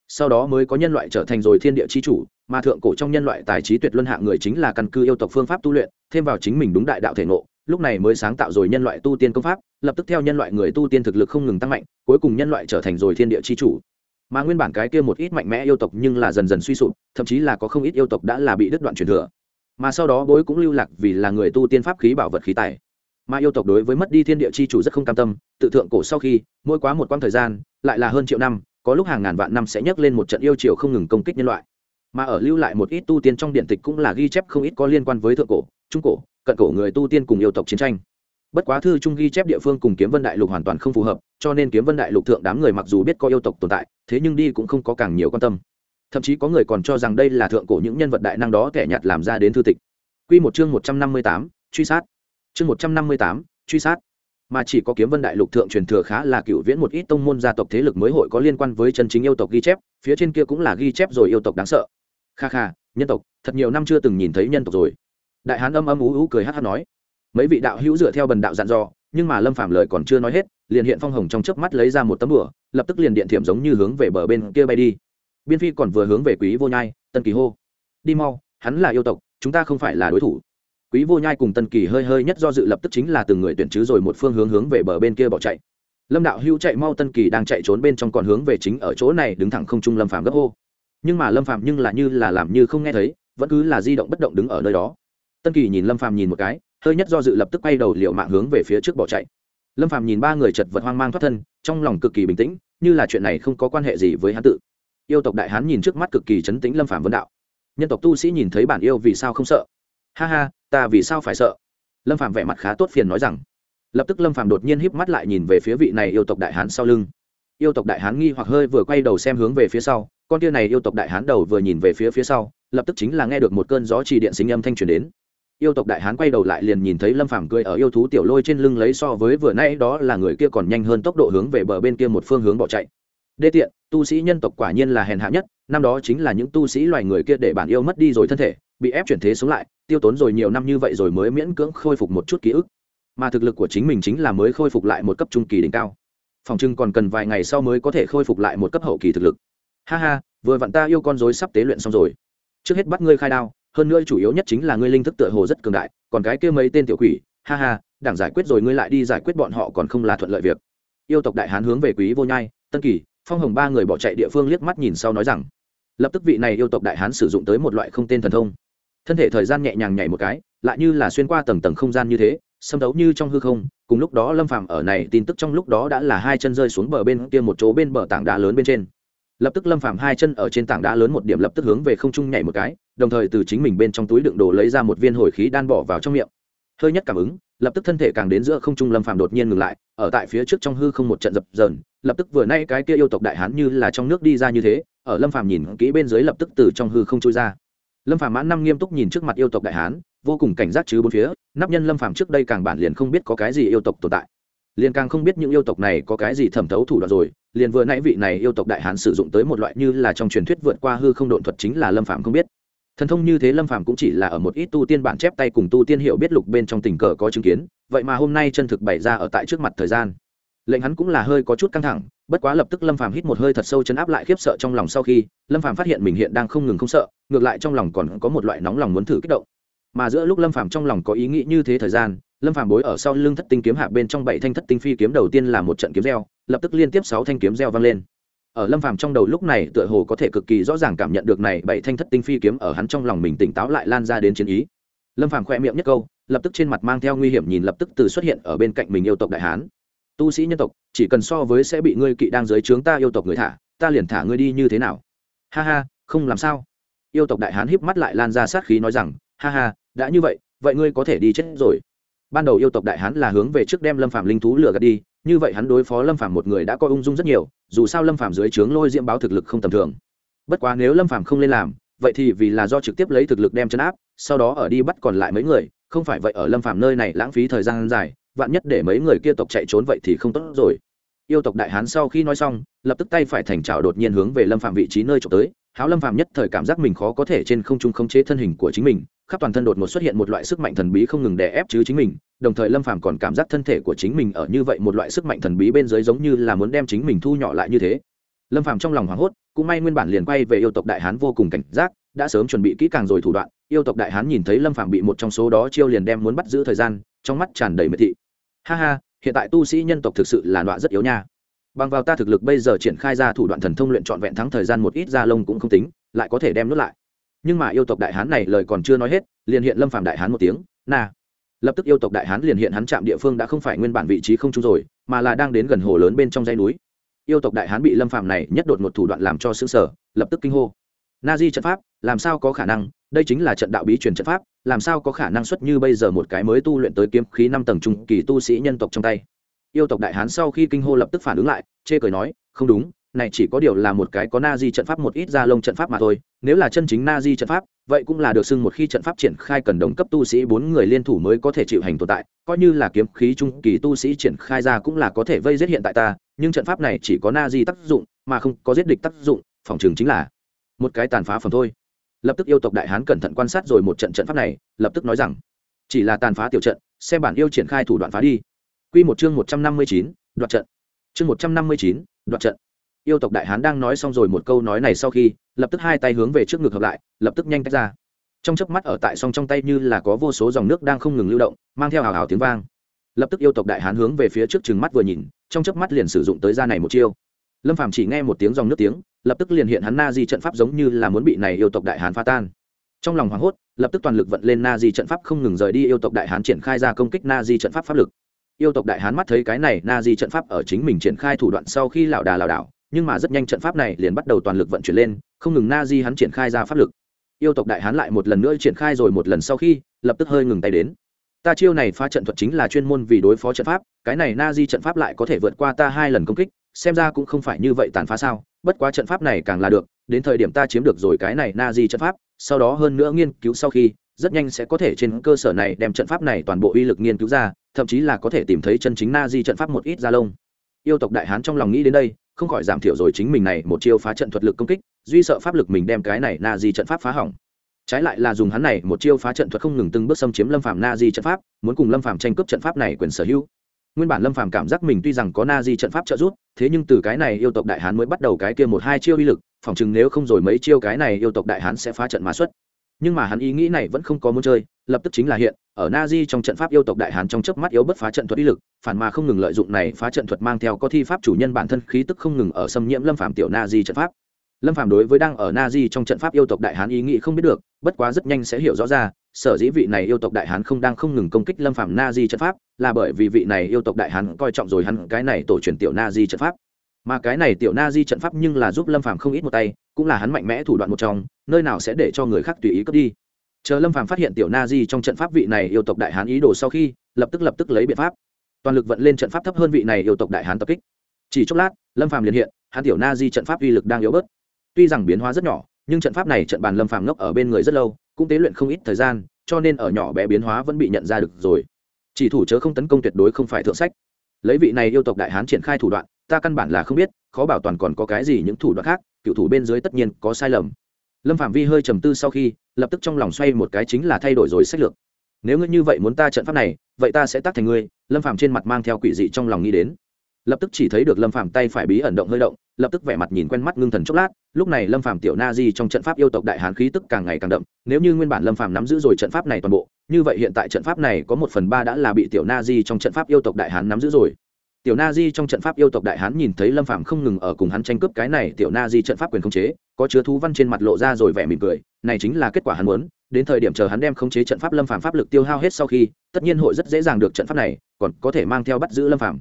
Sau đó mới có nhân loại trở thành rồi thiên địa chi chủ, mà thượng cổ trong nhân loại tài trí tuyệt luân hạng người chính là căn cứ yêu tộc phương pháp tu luyện, thêm vào chính mình đúng đại đạo thể ngộ lúc này mới sáng tạo rồi nhân loại tu tiên công pháp, lập tức theo nhân loại người tu tiên thực lực không ngừng tăng mạnh, cuối cùng nhân loại trở thành rồi thiên địa chi chủ. Mà nguyên bản cái kia một ít mạnh mẽ yêu tộc nhưng là dần dần suy sụp, thậm chí là có không ít yêu tộc đã là bị đứt đoạn truyền thừa. Mà sau đó bối cũng lưu lạc vì là người tu tiên pháp khí bảo vật khí tài. Mà yêu tộc đối với mất đi thiên địa chi chủ rất không cam tâm, tự thượng cổ sau khi, mỗi quá một quãng thời gian, lại là hơn triệu năm, có lúc hàng ngàn vạn năm sẽ nhấc lên một trận yêu triều không ngừng công kích nhân loại. Mà ở lưu lại một ít tu tiên trong điện tịch cũng là ghi chép không ít có liên quan với thượng cổ, trung cổ cận cổ người tu tiên cùng yêu tộc chiến tranh. Bất quá thư trung ghi chép địa phương cùng kiếm vân đại lục hoàn toàn không phù hợp, cho nên kiếm vân đại lục thượng đám người mặc dù biết có yêu tộc tồn tại, thế nhưng đi cũng không có càng nhiều quan tâm. Thậm chí có người còn cho rằng đây là thượng cổ những nhân vật đại năng đó kẻ nhạt làm ra đến thư tịch. Quy một chương một trăm năm mươi tám, truy sát. Chương một trăm năm mươi tám, truy sát. Mà chỉ có kiếm vân đại lục thượng truyền thừa khá là cựu viễn một ít tông môn gia tộc thế lực mới hội có liên quan với chân chính yêu tộc ghi chép, phía trên kia cũng là ghi chép rồi yêu tộc đáng sợ. Kha kha, nhân tộc, thật nhiều năm chưa từng nhìn thấy nhân tộc rồi đại hán âm âm ú ú cười hát hát nói, mấy vị đạo hữu dựa theo bần đạo dặn dò, nhưng mà lâm phạm lời còn chưa nói hết, liền hiện phong hồng trong chớp mắt lấy ra một tấm bửa lập tức liền điện thiểm giống như hướng về bờ bên kia bay đi. Biên phi còn vừa hướng về quý vô nhai, tân kỳ hô, đi mau, hắn là yêu tộc, chúng ta không phải là đối thủ. Quý vô nhai cùng tân kỳ hơi hơi nhất do dự lập tức chính là từng người tuyển chứ rồi một phương hướng hướng về bờ bên kia bỏ chạy. Lâm đạo hữu chạy mau, tân kỳ đang chạy trốn bên trong còn hướng về chính ở chỗ này đứng thẳng không trung lâm phạm gấp hô. Nhưng mà lâm phạm nhưng là như là làm như không nghe thấy, vẫn cứ là di động bất động đứng ở nơi đó tân kỳ nhìn lâm Phàm nhìn một cái, hơi nhất do dự lập tức quay đầu liệu mạng hướng về phía trước bỏ chạy. Lâm Phàm nhìn ba người chật vật hoang mang thoát thân, trong lòng cực kỳ bình tĩnh, như là chuyện này không có quan hệ gì với hắn tự. Yêu tộc đại hán nhìn trước mắt cực kỳ chấn tĩnh lâm Phàm vân đạo. Nhân tộc tu sĩ nhìn thấy bản yêu vì sao không sợ? Ha ha, ta vì sao phải sợ? Lâm Phàm vẻ mặt khá tốt phiền nói rằng. Lập tức lâm Phàm đột nhiên híp mắt lại nhìn về phía vị này yêu tộc đại hán sau lưng. Yêu tộc đại hán nghi hoặc hơi vừa quay đầu xem hướng về phía sau, con tia này yêu tộc đại hán đầu vừa nhìn về phía phía sau, lập tức chính là nghe được một cơn gió trì điện sinh âm thanh truyền đến yêu tộc đại hán quay đầu lại liền nhìn thấy lâm phàm cười ở yêu thú tiểu lôi trên lưng lấy so với vừa nay đó là người kia còn nhanh hơn tốc độ hướng về bờ bên kia một phương hướng bỏ chạy. Đê tiện, tu sĩ nhân tộc quả nhiên là hèn hạ nhất, năm đó chính là những tu sĩ loài người kia để bản yêu mất đi rồi thân thể, bị ép chuyển thế sống lại, tiêu tốn rồi nhiều năm như vậy rồi mới miễn cưỡng khôi phục một chút ký ức. Mà thực lực của chính mình chính là mới khôi phục lại một cấp trung kỳ đỉnh cao. Phòng trưng còn cần vài ngày sau mới có thể khôi phục lại một cấp hậu kỳ thực lực. Ha ha, vừa vặn ta yêu con dối sắp tế luyện xong rồi. Trước hết bắt ngươi khai đao hơn nữa chủ yếu nhất chính là ngươi linh thức tựa hồ rất cường đại, còn cái kia mấy tên tiểu quỷ, ha ha, đảng giải quyết rồi ngươi lại đi giải quyết bọn họ còn không là thuận lợi việc. Yêu tộc đại hán hướng về quý vô nhai, tân kỳ, phong hồng ba người bỏ chạy địa phương liếc mắt nhìn sau nói rằng, lập tức vị này yêu tộc đại hán sử dụng tới một loại không tên thần thông. Thân thể thời gian nhẹ nhàng nhảy một cái, lại như là xuyên qua tầng tầng không gian như thế, xâm đấu như trong hư không, cùng lúc đó lâm phàm ở này tin tức trong lúc đó đã là hai chân rơi xuống bờ bên kia một chỗ bên bờ tảng đá lớn bên trên lập tức lâm phàm hai chân ở trên tảng đá lớn một điểm lập tức hướng về không trung nhảy một cái, đồng thời từ chính mình bên trong túi đựng đồ lấy ra một viên hồi khí đan bỏ vào trong miệng. Hơi nhất cảm ứng, lập tức thân thể càng đến giữa không trung lâm phàm đột nhiên ngừng lại, ở tại phía trước trong hư không một trận dập dờn, lập tức vừa nay cái kia yêu tộc đại hán như là trong nước đi ra như thế, ở lâm phàm nhìn kỹ bên dưới lập tức từ trong hư không trôi ra. Lâm phàm mãn năm nghiêm túc nhìn trước mặt yêu tộc đại hán, vô cùng cảnh giác chứ bốn phía, nắp nhân lâm phàm trước đây càng bản liền không biết có cái gì yêu tộc tồn tại. Liền càng không biết những yêu tộc này có cái gì thẩm thấu thủ đoạn rồi liền vừa nãy vị này yêu tộc đại hán sử dụng tới một loại như là trong truyền thuyết vượt qua hư không độn thuật chính là lâm phàm không biết. Thần thông như thế lâm phàm cũng chỉ là ở một ít tu tiên bản chép tay cùng tu tiên hiệu biết lục bên trong tình cờ có chứng kiến, vậy mà hôm nay chân thực bày ra ở tại trước mặt thời gian. Lệnh hắn cũng là hơi có chút căng thẳng, bất quá lập tức lâm phàm hít một hơi thật sâu chấn áp lại khiếp sợ trong lòng sau khi, lâm phàm phát hiện mình hiện đang không ngừng không sợ, ngược lại trong lòng còn có một loại nóng lòng muốn thử kích động mà giữa lúc lâm phàm trong lòng có ý nghĩ như thế thời gian, lâm phàm bối ở sau lưng thất tinh kiếm hạ bên trong bảy thanh thất tinh phi kiếm đầu tiên là một trận kiếm reo, lập tức liên tiếp sáu thanh kiếm reo vang lên. Ở lâm phàm trong đầu lúc này tựa hồ có thể cực kỳ rõ ràng cảm nhận được này bảy thanh thất tinh phi kiếm ở hắn trong lòng mình tỉnh táo lại lan ra đến chiến ý. Lâm phàm khoe miệng nhất câu, lập tức trên mặt mang theo nguy hiểm nhìn lập tức từ xuất hiện ở bên cạnh mình yêu tộc đại hán. Tu sĩ nhân tộc, chỉ cần so với sẽ bị ngươi kỵ đang dưới trướng ta yêu tộc người thả, ta liền thả ngươi đi như thế nào? Ha ha, không làm sao. Yêu tộc đại hán híp mắt lại lan ra sát khí nói rằng, ha ha đã như vậy vậy ngươi có thể đi chết rồi. Ban đầu yêu tộc đại hán là hướng về trước đem lâm phạm linh thú lừa gạt đi, như vậy hắn đối phó lâm phạm một người đã coi ung dung rất nhiều, dù sao lâm phạm dưới trướng lôi diễm báo thực lực không tầm thường. Bất quá nếu lâm phạm không lên làm, vậy thì vì là do trực tiếp lấy thực lực đem chấn áp, sau đó ở đi bắt còn lại mấy người, không phải vậy ở lâm phạm nơi này lãng phí thời gian dài, vạn nhất để mấy người kia tộc chạy trốn vậy thì không tốt rồi. Yêu tộc đại hán sau khi nói xong, lập tức tay phải thành trào đột nhiên hướng về lâm phạm vị trí nơi trộm tới háo lâm phạm nhất thời cảm giác mình khó có thể trên không trung khống chế thân hình của chính mình, khắp toàn thân đột ngột xuất hiện một loại sức mạnh thần bí không ngừng đè ép chứ chính mình, đồng thời lâm phàm còn cảm giác thân thể của chính mình ở như vậy một loại sức mạnh thần bí bên dưới giống như là muốn đem chính mình thu nhỏ lại như thế. Lâm phàm trong lòng hoảng hốt, cũng may nguyên bản liền quay về yêu tộc đại hán vô cùng cảnh giác, đã sớm chuẩn bị kỹ càng rồi thủ đoạn, yêu tộc đại hán nhìn thấy lâm phàm bị một trong số đó chiêu liền đem muốn bắt giữ thời gian, trong mắt tràn đầy mệt thị. Ha ha, hiện tại tu sĩ nhân tộc thực sự là loại rất yếu nha bằng vào ta thực lực bây giờ triển khai ra thủ đoạn thần thông luyện trọn vẹn thắng thời gian một ít da lông cũng không tính, lại có thể đem nuốt lại. Nhưng mà yêu tộc đại hán này lời còn chưa nói hết, liền hiện lâm phàm đại hán một tiếng, na. Lập tức yêu tộc đại hán liền hiện hắn chạm địa phương đã không phải nguyên bản vị trí không trung rồi, mà là đang đến gần hồ lớn bên trong dãy núi. Yêu tộc đại hán bị lâm phàm này nhất đột một thủ đoạn làm cho xứng sở lập tức kinh hô. Na di trận pháp, làm sao có khả năng? Đây chính là trận đạo bí truyền trận pháp, làm sao có khả năng xuất như bây giờ một cái mới tu luyện tới kiếm khí năm tầng trung kỳ tu sĩ nhân tộc trong tay? Yêu tộc đại hán sau khi kinh hô lập tức phản ứng lại, chê cười nói, không đúng, này chỉ có điều là một cái có na di trận pháp một ít ra lông trận pháp mà thôi, nếu là chân chính na di trận pháp, vậy cũng là được xưng một khi trận pháp triển khai cần đồng cấp tu sĩ bốn người liên thủ mới có thể chịu hành tồn tại, coi như là kiếm khí trung kỳ tu sĩ triển khai ra cũng là có thể vây giết hiện tại ta, nhưng trận pháp này chỉ có na di tác dụng, mà không có giết địch tác dụng, phòng trường chính là một cái tàn phá phần thôi. Lập tức yêu tộc đại hán cẩn thận quan sát rồi một trận trận pháp này, lập tức nói rằng, chỉ là tàn phá tiểu trận, xem bản yêu triển khai thủ đoạn phá đi. Quy một chương một trăm năm mươi chín, đoạt trận. Chương một trăm năm mươi chín, đoạt trận. Yêu tộc đại hán đang nói xong rồi một câu nói này sau khi, lập tức hai tay hướng về trước ngực hợp lại, lập tức nhanh tách ra. Trong chớp mắt ở tại song trong tay như là có vô số dòng nước đang không ngừng lưu động, mang theo hào hào tiếng vang. Lập tức yêu tộc đại hán hướng về phía trước trừng mắt vừa nhìn, trong chớp mắt liền sử dụng tới ra này một chiêu. Lâm phàm chỉ nghe một tiếng dòng nước tiếng, lập tức liền hiện hắn na di trận pháp giống như là muốn bị này yêu tộc đại hán phá tan. Trong lòng hoảng hốt, lập tức toàn lực vận lên na di trận pháp không ngừng rời đi yêu tộc đại hán triển khai ra công kích na di trận pháp pháp lực yêu tộc đại hán mắt thấy cái này na di trận pháp ở chính mình triển khai thủ đoạn sau khi lảo đà lảo đảo, nhưng mà rất nhanh trận pháp này liền bắt đầu toàn lực vận chuyển lên, không ngừng na di hắn triển khai ra pháp lực. Yêu tộc đại hán lại một lần nữa triển khai rồi một lần sau khi, lập tức hơi ngừng tay đến. Ta chiêu này phá trận thuật chính là chuyên môn vì đối phó trận pháp, cái này na di trận pháp lại có thể vượt qua ta hai lần công kích, xem ra cũng không phải như vậy tàn phá sao, bất quá trận pháp này càng là được, đến thời điểm ta chiếm được rồi cái này na di trận pháp, sau đó hơn nữa nghiên cứu sau khi, rất nhanh sẽ có thể trên cơ sở này đem trận pháp này toàn bộ uy lực nghiên cứu ra thậm chí là có thể tìm thấy chân chính na di trận pháp một ít da lông. Yêu tộc đại hán trong lòng nghĩ đến đây, không khỏi giảm thiểu rồi chính mình này một chiêu phá trận thuật lực công kích, duy sợ pháp lực mình đem cái này na di trận pháp phá hỏng. Trái lại là dùng hắn này một chiêu phá trận thuật không ngừng từng bước xâm chiếm lâm phạm na di trận pháp, muốn cùng lâm phạm tranh cướp trận pháp này quyền sở hữu. Nguyên bản lâm phạm cảm giác mình tuy rằng có na di trận pháp trợ giúp, thế nhưng từ cái này yêu tộc đại hán mới bắt đầu cái kia một hai chiêu uy lực, phỏng chừng nếu không rồi mấy chiêu cái này yêu tộc đại hán sẽ phá trận mã xuất nhưng mà hắn ý nghĩ này vẫn không có muốn chơi, lập tức chính là hiện, ở na di trong trận pháp yêu tộc đại hán trong chớp mắt yếu bất phá trận thuật uy lực, phản mà không ngừng lợi dụng này phá trận thuật mang theo có thi pháp chủ nhân bản thân khí tức không ngừng ở xâm nhiễm lâm phạm tiểu na di trận pháp. Lâm phạm đối với đang ở na di trong trận pháp yêu tộc đại hán ý nghĩ không biết được, bất quá rất nhanh sẽ hiểu rõ ra, sở dĩ vị này yêu tộc đại hán không đang không ngừng công kích lâm phạm na di trận pháp, là bởi vì vị này yêu tộc đại hán coi trọng rồi hắn cái này tổ truyền tiểu na di trận pháp mà cái này tiểu na di trận pháp nhưng là giúp lâm phàm không ít một tay, cũng là hắn mạnh mẽ thủ đoạn một trong, nơi nào sẽ để cho người khác tùy ý cướp đi. Chờ lâm phàm phát hiện tiểu na di trong trận pháp vị này yêu tộc đại hán ý đồ sau khi, lập tức lập tức lấy biện pháp. Toàn lực vận lên trận pháp thấp hơn vị này yêu tộc đại hán tập kích. Chỉ chốc lát, lâm phàm liền hiện, hắn tiểu na di trận pháp uy lực đang yếu bớt. Tuy rằng biến hóa rất nhỏ, nhưng trận pháp này trận bàn lâm phàm ngốc ở bên người rất lâu, cũng tế luyện không ít thời gian, cho nên ở nhỏ bé biến hóa vẫn bị nhận ra được rồi. Chỉ thủ chớ không tấn công tuyệt đối không phải thượng sách. Lấy vị này yêu tộc đại hán triển khai thủ đoạn ta căn bản là không biết, khó bảo toàn còn có cái gì những thủ đoạn khác, cựu thủ bên dưới tất nhiên có sai lầm. Lâm phạm vi hơi trầm tư sau khi, lập tức trong lòng xoay một cái chính là thay đổi rồi sách lược. Nếu ngươi như vậy muốn ta trận pháp này, vậy ta sẽ tác thành ngươi, lâm phạm trên mặt mang theo quỷ dị trong lòng nghĩ đến. Lập tức chỉ thấy được lâm phạm tay phải bí ẩn động hơi động, lập tức vẻ mặt nhìn quen mắt ngưng thần chốc lát, lúc này lâm phạm tiểu na di trong trận pháp yêu tộc đại hán khí tức càng ngày càng đậm, nếu như nguyên bản lâm phạm nắm giữ rồi trận pháp này toàn bộ, như vậy hiện tại trận pháp này có một phần ba đã là bị tiểu na di trong trận pháp yêu tộc đại hán nắm giữ rồi tiểu na di trong trận pháp yêu tộc đại hán nhìn thấy lâm phạm không ngừng ở cùng hắn tranh cướp cái này tiểu na di trận pháp quyền khống chế, có chứa thú văn trên mặt lộ ra rồi vẻ mỉm cười, này chính là kết quả hắn muốn, đến thời điểm chờ hắn đem khống chế trận pháp lâm phạm pháp lực tiêu hao hết sau khi, tất nhiên hội rất dễ dàng được trận pháp này, còn có thể mang theo bắt giữ lâm phạm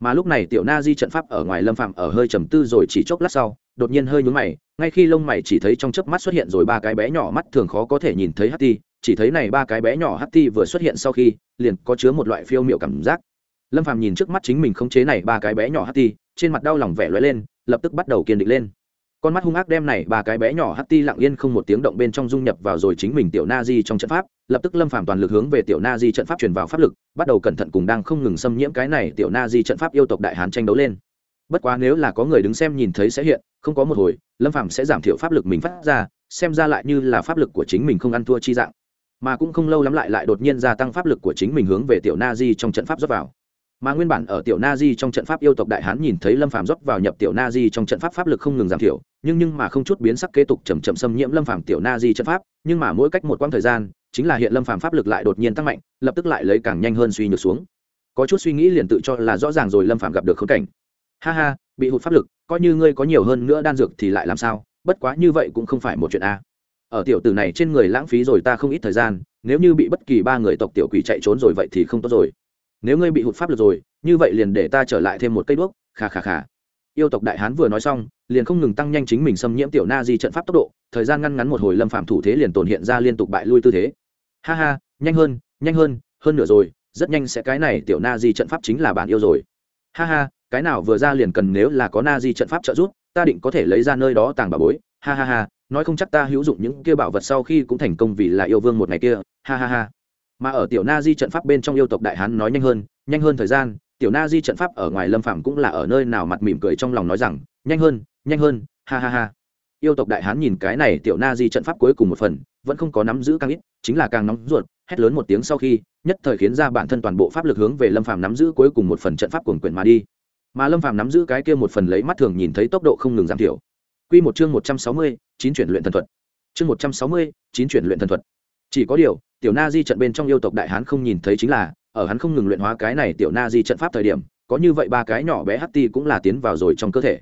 mà lúc này tiểu na di trận pháp ở ngoài lâm phạm ở hơi trầm tư rồi chỉ chốc lát sau, đột nhiên hơi nhún mày, ngay khi lông mày chỉ thấy trong chớp mắt xuất hiện rồi ba cái bé nhỏ mắt thường khó có thể nhìn thấy hắt ti, chỉ thấy này ba cái bé nhỏ hắt ti vừa xuất hiện sau khi, liền có chứa một loại phiêu miệu cảm giác lâm phàm nhìn trước mắt chính mình khống chế này ba cái bé nhỏ hát ti, trên mặt đau lòng vẻ lóe lên, lập tức bắt đầu kiên định lên. Con mắt hung ác đem này ba cái bé nhỏ hát ti lặng yên không một tiếng động bên trong dung nhập vào rồi chính mình tiểu na di trong trận pháp, lập tức lâm phàm toàn lực hướng về tiểu na di trận pháp truyền vào pháp lực, bắt đầu cẩn thận cùng đang không ngừng xâm nhiễm cái này tiểu na di trận pháp yêu tộc đại hán tranh đấu lên. Bất quá nếu là có người đứng xem nhìn thấy sẽ hiện, không có một hồi, lâm phàm sẽ giảm thiểu pháp lực mình phát ra, xem ra lại như là pháp lực của chính mình không ăn thua chi dạng. Mà cũng không lâu lắm lại lại đột nhiên gia tăng pháp lực của chính mình hướng về tiểu na di trong trận pháp rót vào mà nguyên bản ở tiểu na di trong trận pháp yêu tộc đại hán nhìn thấy lâm phàm rót vào nhập tiểu na di trong trận pháp pháp lực không ngừng giảm thiểu, nhưng nhưng mà không chút biến sắc kế tục chầm chậm xâm nhiễm lâm phàm tiểu na di trận pháp, nhưng mà mỗi cách một quãng thời gian, chính là hiện lâm phàm pháp lực lại đột nhiên tăng mạnh, lập tức lại lấy càng nhanh hơn suy nhược xuống. Có chút suy nghĩ liền tự cho là rõ ràng rồi lâm phàm gặp được khốn cảnh. Ha ha, bị hụt pháp lực, coi như ngươi có nhiều hơn nữa đan dược thì lại làm sao, bất quá như vậy cũng không phải một chuyện a. Ở tiểu tử này trên người lãng phí rồi ta không ít thời gian, nếu như bị bất kỳ ba người tộc tiểu quỷ chạy trốn rồi vậy thì không tốt rồi nếu ngươi bị hụt pháp lực rồi, như vậy liền để ta trở lại thêm một cây đuốc khà khà khà yêu tộc đại hán vừa nói xong, liền không ngừng tăng nhanh chính mình xâm nhiễm tiểu na di trận pháp tốc độ, thời gian ngăn ngắn một hồi lâm phạm thủ thế liền tồn hiện ra liên tục bại lui tư thế. Ha ha, nhanh hơn nhanh hơn hơn nửa rồi, rất nhanh sẽ cái này tiểu na di trận pháp chính là bản yêu rồi. Ha ha, cái nào vừa ra liền cần nếu là có na di trận pháp trợ giúp, ta định có thể lấy ra nơi đó tàng bà bối. Ha ha ha, nói không chắc ta hữu dụng những kia bảo vật sau khi cũng thành công vì là yêu vương một ngày kia. Ha ha ha mà ở tiểu na di trận pháp bên trong yêu tộc đại hán nói nhanh hơn nhanh hơn thời gian, tiểu na di trận pháp ở ngoài lâm phạm cũng là ở nơi nào mặt mỉm cười trong lòng nói rằng, nhanh hơn nhanh hơn, ha ha ha. Yêu tộc đại hán nhìn cái này tiểu na di trận pháp cuối cùng một phần, vẫn không có nắm giữ càng ít, chính là càng nóng ruột, hét lớn một tiếng sau khi, nhất thời khiến ra bản thân toàn bộ pháp lực hướng về lâm phàm nắm giữ cuối cùng một phần trận pháp cuồng quyền mà đi. Mà lâm phàm nắm giữ cái kia một phần lấy mắt thường nhìn thấy tốc độ không ngừng giảm thiểu. Quy một chương một trăm sáu mươi, chín chuyển luyện thần thuật. Chương một trăm sáu mươi, chín chuyển luyện thần thuật. Chỉ có điều tiểu na di trận bên trong yêu tộc đại hán không nhìn thấy chính là, ở hắn không ngừng luyện hóa cái này tiểu na di trận pháp thời điểm, có như vậy ba cái nhỏ bé hắt ti cũng là tiến vào rồi trong cơ thể.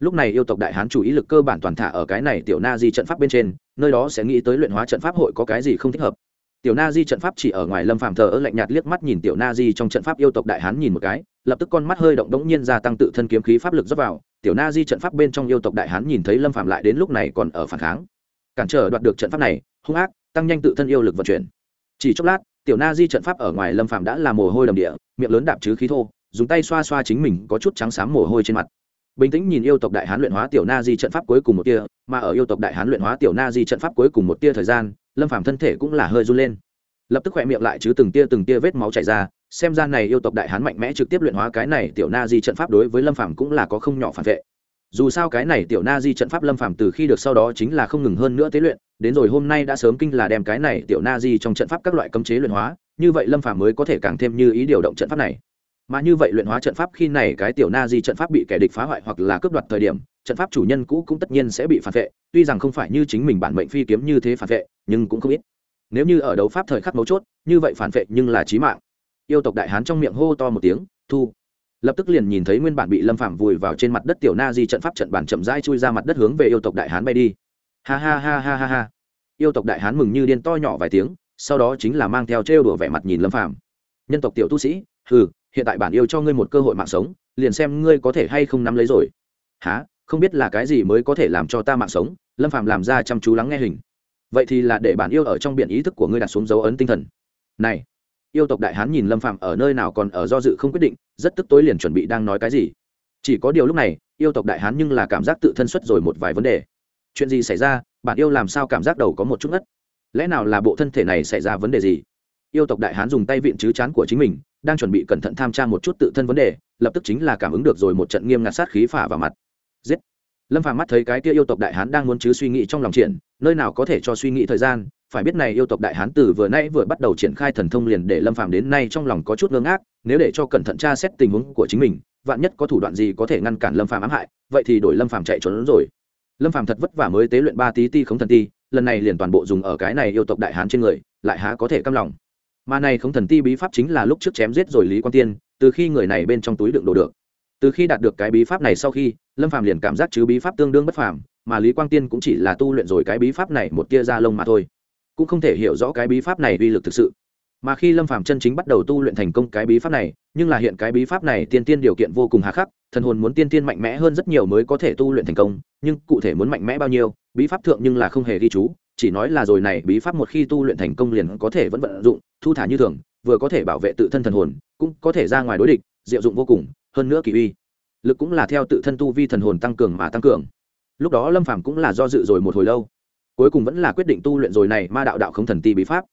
Lúc này yêu tộc đại hán chủ ý lực cơ bản toàn thả ở cái này tiểu na di trận pháp bên trên, nơi đó sẽ nghĩ tới luyện hóa trận pháp hội có cái gì không thích hợp. Tiểu na di trận pháp chỉ ở ngoài lâm phàm thờ ơ lạnh nhạt liếc mắt nhìn tiểu na di trong trận pháp yêu tộc đại hán nhìn một cái, lập tức con mắt hơi động đống nhiên gia tăng tự thân kiếm khí pháp lực dốc vào, tiểu na di trận pháp bên trong yêu tộc đại hán nhìn thấy lâm phàm lại đến lúc này còn ở phản kháng. Cản trở đoạt được trận pháp này, hung ác, tăng nhanh tự thân yêu lực vận chuyển chỉ chốc lát, tiểu na di trận pháp ở ngoài lâm phạm đã là mồ hôi đầm địa, miệng lớn đạp chứ khí thô, dùng tay xoa xoa chính mình có chút trắng xám mồ hôi trên mặt. Bình tĩnh nhìn yêu tộc đại hán luyện hóa tiểu na di trận pháp cuối cùng một tia, mà ở yêu tộc đại hán luyện hóa tiểu na di trận pháp cuối cùng một tia thời gian, lâm phạm thân thể cũng là hơi run lên. Lập tức khỏe miệng lại chứ từng tia từng tia vết máu chảy ra, xem ra này yêu tộc đại hán mạnh mẽ trực tiếp luyện hóa cái này tiểu na di trận pháp đối với lâm phạm cũng là có không nhỏ phản vệ. Dù sao cái này tiểu na di trận pháp lâm phàm từ khi được sau đó chính là không ngừng hơn nữa tế luyện đến rồi hôm nay đã sớm kinh là đem cái này tiểu na di trong trận pháp các loại cấm chế luyện hóa, như vậy lâm phàm mới có thể càng thêm như ý điều động trận pháp này. Mà như vậy luyện hóa trận pháp khi này cái tiểu na di trận pháp bị kẻ địch phá hoại hoặc là cướp đoạt thời điểm, trận pháp chủ nhân cũ cũng tất nhiên sẽ bị phản vệ, tuy rằng không phải như chính mình bản mệnh phi kiếm như thế phản vệ, nhưng cũng không ít. Nếu như ở đấu pháp thời khắc mấu chốt, như vậy phản vệ nhưng là chí mạng. Yêu tộc đại hán trong miệng hô to một tiếng, thu! Lập tức liền nhìn thấy nguyên bản bị lâm phạm vùi vào trên mặt đất tiểu na di trận pháp trận bản chậm rãi chui ra mặt đất hướng về yêu tộc đại hán bay đi ha ha ha ha ha ha. Yêu tộc đại hán mừng như điên to nhỏ vài tiếng, sau đó chính là mang theo trêu đùa vẻ mặt nhìn lâm phạm nhân tộc tiểu tu sĩ, hừ, hiện tại bản yêu cho ngươi một cơ hội mạng sống, liền xem ngươi có thể hay không nắm lấy rồi. Há không biết là cái gì mới có thể làm cho ta mạng sống? Lâm phạm làm ra chăm chú lắng nghe hình. Vậy thì là để bản yêu ở trong biển ý thức của ngươi đặt xuống dấu ấn tinh thần. Này! Yêu tộc đại hán nhìn lâm phạm ở nơi nào còn ở do dự không quyết định, rất tức tối liền chuẩn bị đang nói cái gì. Chỉ có điều lúc này, yêu tộc đại hán nhưng là cảm giác tự thân xuất rồi một vài vấn đề chuyện gì xảy ra, bạn yêu làm sao cảm giác đầu có một chút ngất? Lẽ nào là bộ thân thể này xảy ra vấn đề gì? Yêu tộc đại hán dùng tay vịn chứ chán của chính mình, đang chuẩn bị cẩn thận tham tra một chút tự thân vấn đề, lập tức chính là cảm ứng được rồi một trận nghiêm ngặt sát khí phả vào mặt. Giết! Lâm phàm mắt thấy cái kia yêu tộc đại hán đang muốn chứ suy nghĩ trong lòng triển, nơi nào có thể cho suy nghĩ thời gian, phải biết này yêu tộc đại hán từ vừa nay vừa bắt đầu triển khai thần thông liền để lâm phàm đến nay trong lòng có chút ngơ ngác, nếu để cho cẩn thận tra xét tình huống của chính mình, vạn nhất có thủ đoạn gì có thể ngăn cản lâm phàm ám hại, vậy thì đổi lâm phàm chạy trốn rồi lâm phàm thật vất vả mới tế luyện ba tí ti khống thần ti, lần này liền toàn bộ dùng ở cái này yêu tộc đại hán trên người, lại há có thể căm lòng. Mà này khống thần ti bí pháp chính là lúc trước chém giết rồi lý quan tiên, từ khi người này bên trong túi đựng đồ được. Từ khi đạt được cái bí pháp này sau khi, lâm phàm liền cảm giác chứ bí pháp tương đương bất phàm, mà lý quang tiên cũng chỉ là tu luyện rồi cái bí pháp này một tia ra lông mà thôi. Cũng không thể hiểu rõ cái bí pháp này uy lực thực sự. Mà khi lâm phàm chân chính bắt đầu tu luyện thành công cái bí pháp này, nhưng là hiện cái bí pháp này tiên tiên điều kiện vô cùng hà khắc thần hồn muốn tiên tiên mạnh mẽ hơn rất nhiều mới có thể tu luyện thành công, nhưng cụ thể muốn mạnh mẽ bao nhiêu, bí pháp thượng nhưng là không hề ghi chú, chỉ nói là rồi này bí pháp một khi tu luyện thành công liền có thể vẫn vận dụng, thu thả như thường, vừa có thể bảo vệ tự thân thần hồn, cũng có thể ra ngoài đối địch, diệu dụng vô cùng, hơn nữa kỳ uy. Lực cũng là theo tự thân tu vi thần hồn tăng cường mà tăng cường. Lúc đó lâm phàm cũng là do dự rồi một hồi lâu. Cuối cùng vẫn là quyết định tu luyện rồi này ma đạo đạo không thần ti bí pháp.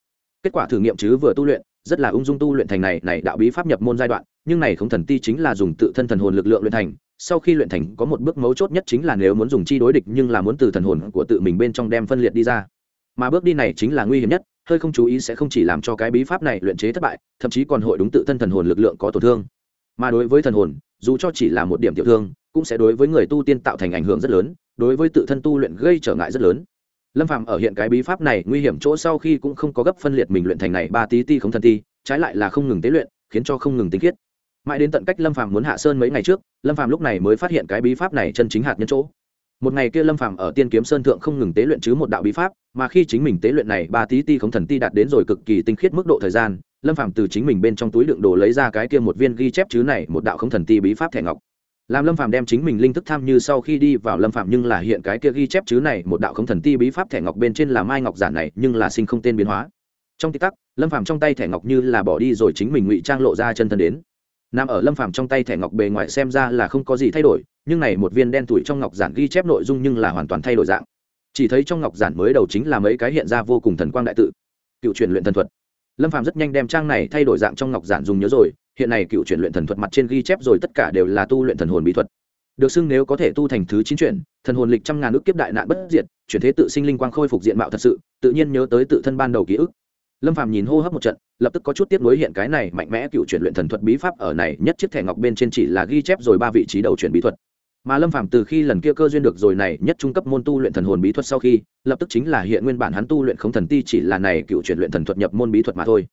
Kết quả thử nghiệm chứ vừa tu luyện rất là ung dung tu luyện thành này này đạo bí pháp nhập môn giai đoạn, nhưng này không thần ti chính là dùng tự thân thần hồn lực lượng luyện thành, sau khi luyện thành có một bước mấu chốt nhất chính là nếu muốn dùng chi đối địch nhưng là muốn từ thần hồn của tự mình bên trong đem phân liệt đi ra. Mà bước đi này chính là nguy hiểm nhất, hơi không chú ý sẽ không chỉ làm cho cái bí pháp này luyện chế thất bại, thậm chí còn hội đúng tự thân thần hồn lực lượng có tổn thương. Mà đối với thần hồn, dù cho chỉ là một điểm tiểu thương, cũng sẽ đối với người tu tiên tạo thành ảnh hưởng rất lớn, đối với tự thân tu luyện gây trở ngại rất lớn lâm phạm ở hiện cái bí pháp này nguy hiểm chỗ sau khi cũng không có gấp phân liệt mình luyện thành này ba tí ti không thần ti trái lại là không ngừng tế luyện, khiến cho không ngừng tinh khiết. Mãi đến tận cách lâm phạm muốn hạ sơn mấy ngày trước, lâm phạm lúc này mới phát hiện cái bí pháp này chân chính hạt nhân chỗ. Một ngày kia lâm phạm ở tiên kiếm sơn thượng không ngừng tế luyện chứ một đạo bí pháp, mà khi chính mình tế luyện này ba tí ti không thần ti đạt đến rồi cực kỳ tinh khiết mức độ thời gian, lâm phạm từ chính mình bên trong túi đựng đồ lấy ra cái kia một viên ghi chép chứ này, một đạo không thần ti bí pháp thẻ ngọc làm lâm phạm đem chính mình linh thức tham như sau khi đi vào lâm phạm nhưng là hiện cái kia ghi chép chứ này, một đạo không thần ti bí pháp thẻ ngọc bên trên là mai ngọc giản này, nhưng là sinh không tên biến hóa. Trong tích tắc, lâm phạm trong tay thẻ ngọc như là bỏ đi rồi chính mình ngụy trang lộ ra chân thân đến. Nằm ở lâm phạm trong tay thẻ ngọc bề ngoài xem ra là không có gì thay đổi, nhưng này một viên đen tuổi trong ngọc giản ghi chép nội dung nhưng là hoàn toàn thay đổi dạng. Chỉ thấy trong ngọc giản mới đầu chính là mấy cái hiện ra vô cùng thần quang đại tự. Cựu truyền luyện thần thuật. Lâm phạm rất nhanh đem trang này thay đổi dạng trong ngọc giản dùng nhớ rồi hiện này cựu chuyển luyện thần thuật mặt trên ghi chép rồi tất cả đều là tu luyện thần hồn bí thuật. Được xưng nếu có thể tu thành thứ chín chuyển, thần hồn lịch trăm ngàn ước kiếp đại nạn bất diệt, chuyển thế tự sinh linh quang khôi phục diện mạo thật sự, tự nhiên nhớ tới tự thân ban đầu ký ức. Lâm phàm nhìn hô hấp một trận, lập tức có chút tiếp nối hiện cái này mạnh mẽ cựu chuyển luyện thần thuật bí pháp ở này nhất chiếc thẻ ngọc bên trên chỉ là ghi chép rồi ba vị trí đầu chuyển bí thuật. Mà lâm phàm từ khi lần kia cơ duyên được rồi này nhất trung cấp môn tu luyện thần hồn bí thuật sau khi, lập tức chính là hiện nguyên bản hắn tu luyện không thần ti chỉ là này cựu chuyển luyện thần thuật nhập môn bí thuật mà thôi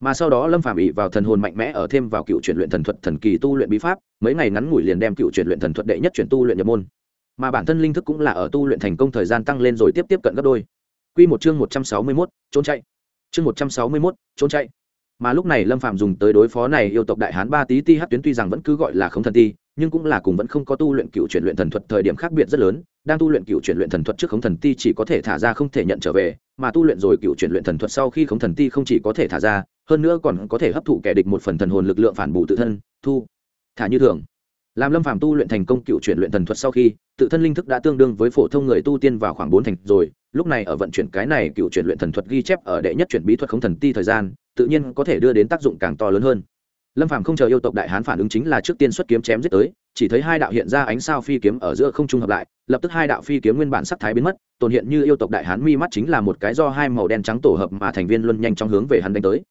mà sau đó lâm phạm ỉ vào thần hồn mạnh mẽ ở thêm vào cựu chuyển luyện thần thuật thần kỳ tu luyện bí pháp mấy ngày ngắn ngủi liền đem cựu chuyển luyện thần thuật đệ nhất chuyển tu luyện nhập môn mà bản thân linh thức cũng là ở tu luyện thành công thời gian tăng lên rồi tiếp tiếp cận gấp đôi Quy một chương một trăm sáu mươi 161, trốn chạy. Chương một trăm sáu mươi 161, trốn chạy. Mà lúc này Lâm Phạm dùng tới đối phó này yêu tộc đại hán ba tí ti hắc tuyến tuy rằng vẫn cứ gọi là không thần ti, nhưng cũng là cùng vẫn không có tu luyện cựu chuyển luyện thần thuật thời điểm khác biệt rất lớn, đang tu luyện cựu chuyển luyện thần thuật trước khống thần ti chỉ có thể thả ra không thể nhận trở về, mà tu luyện rồi cựu chuyển luyện thần thuật sau khi khống thần ti không chỉ có thể thả ra, hơn nữa còn có thể hấp thụ kẻ địch một phần thần hồn lực lượng phản bù tự thân thu thả như thường làm lâm phàm tu luyện thành công cựu chuyển luyện thần thuật sau khi, tự thân linh thức đã tương đương với phổ thông người tu tiên vào khoảng bốn thành rồi, lúc này ở vận chuyển cái này cựu chuyển luyện thần thuật ghi chép ở đệ nhất chuyển bí thuật không thần ti thời gian, tự nhiên có thể đưa đến tác dụng càng to lớn hơn. Lâm phàm không chờ yêu tộc đại hán phản ứng chính là trước tiên xuất kiếm chém giết tới, chỉ thấy hai đạo hiện ra ánh sao phi kiếm ở giữa không trung hợp lại, lập tức hai đạo phi kiếm nguyên bản sắc thái biến mất, tồn hiện như yêu tộc đại hán mi mắt chính là một cái do hai màu đen trắng tổ hợp mà thành viên luân nhanh trong hướng về hắn đánh tới.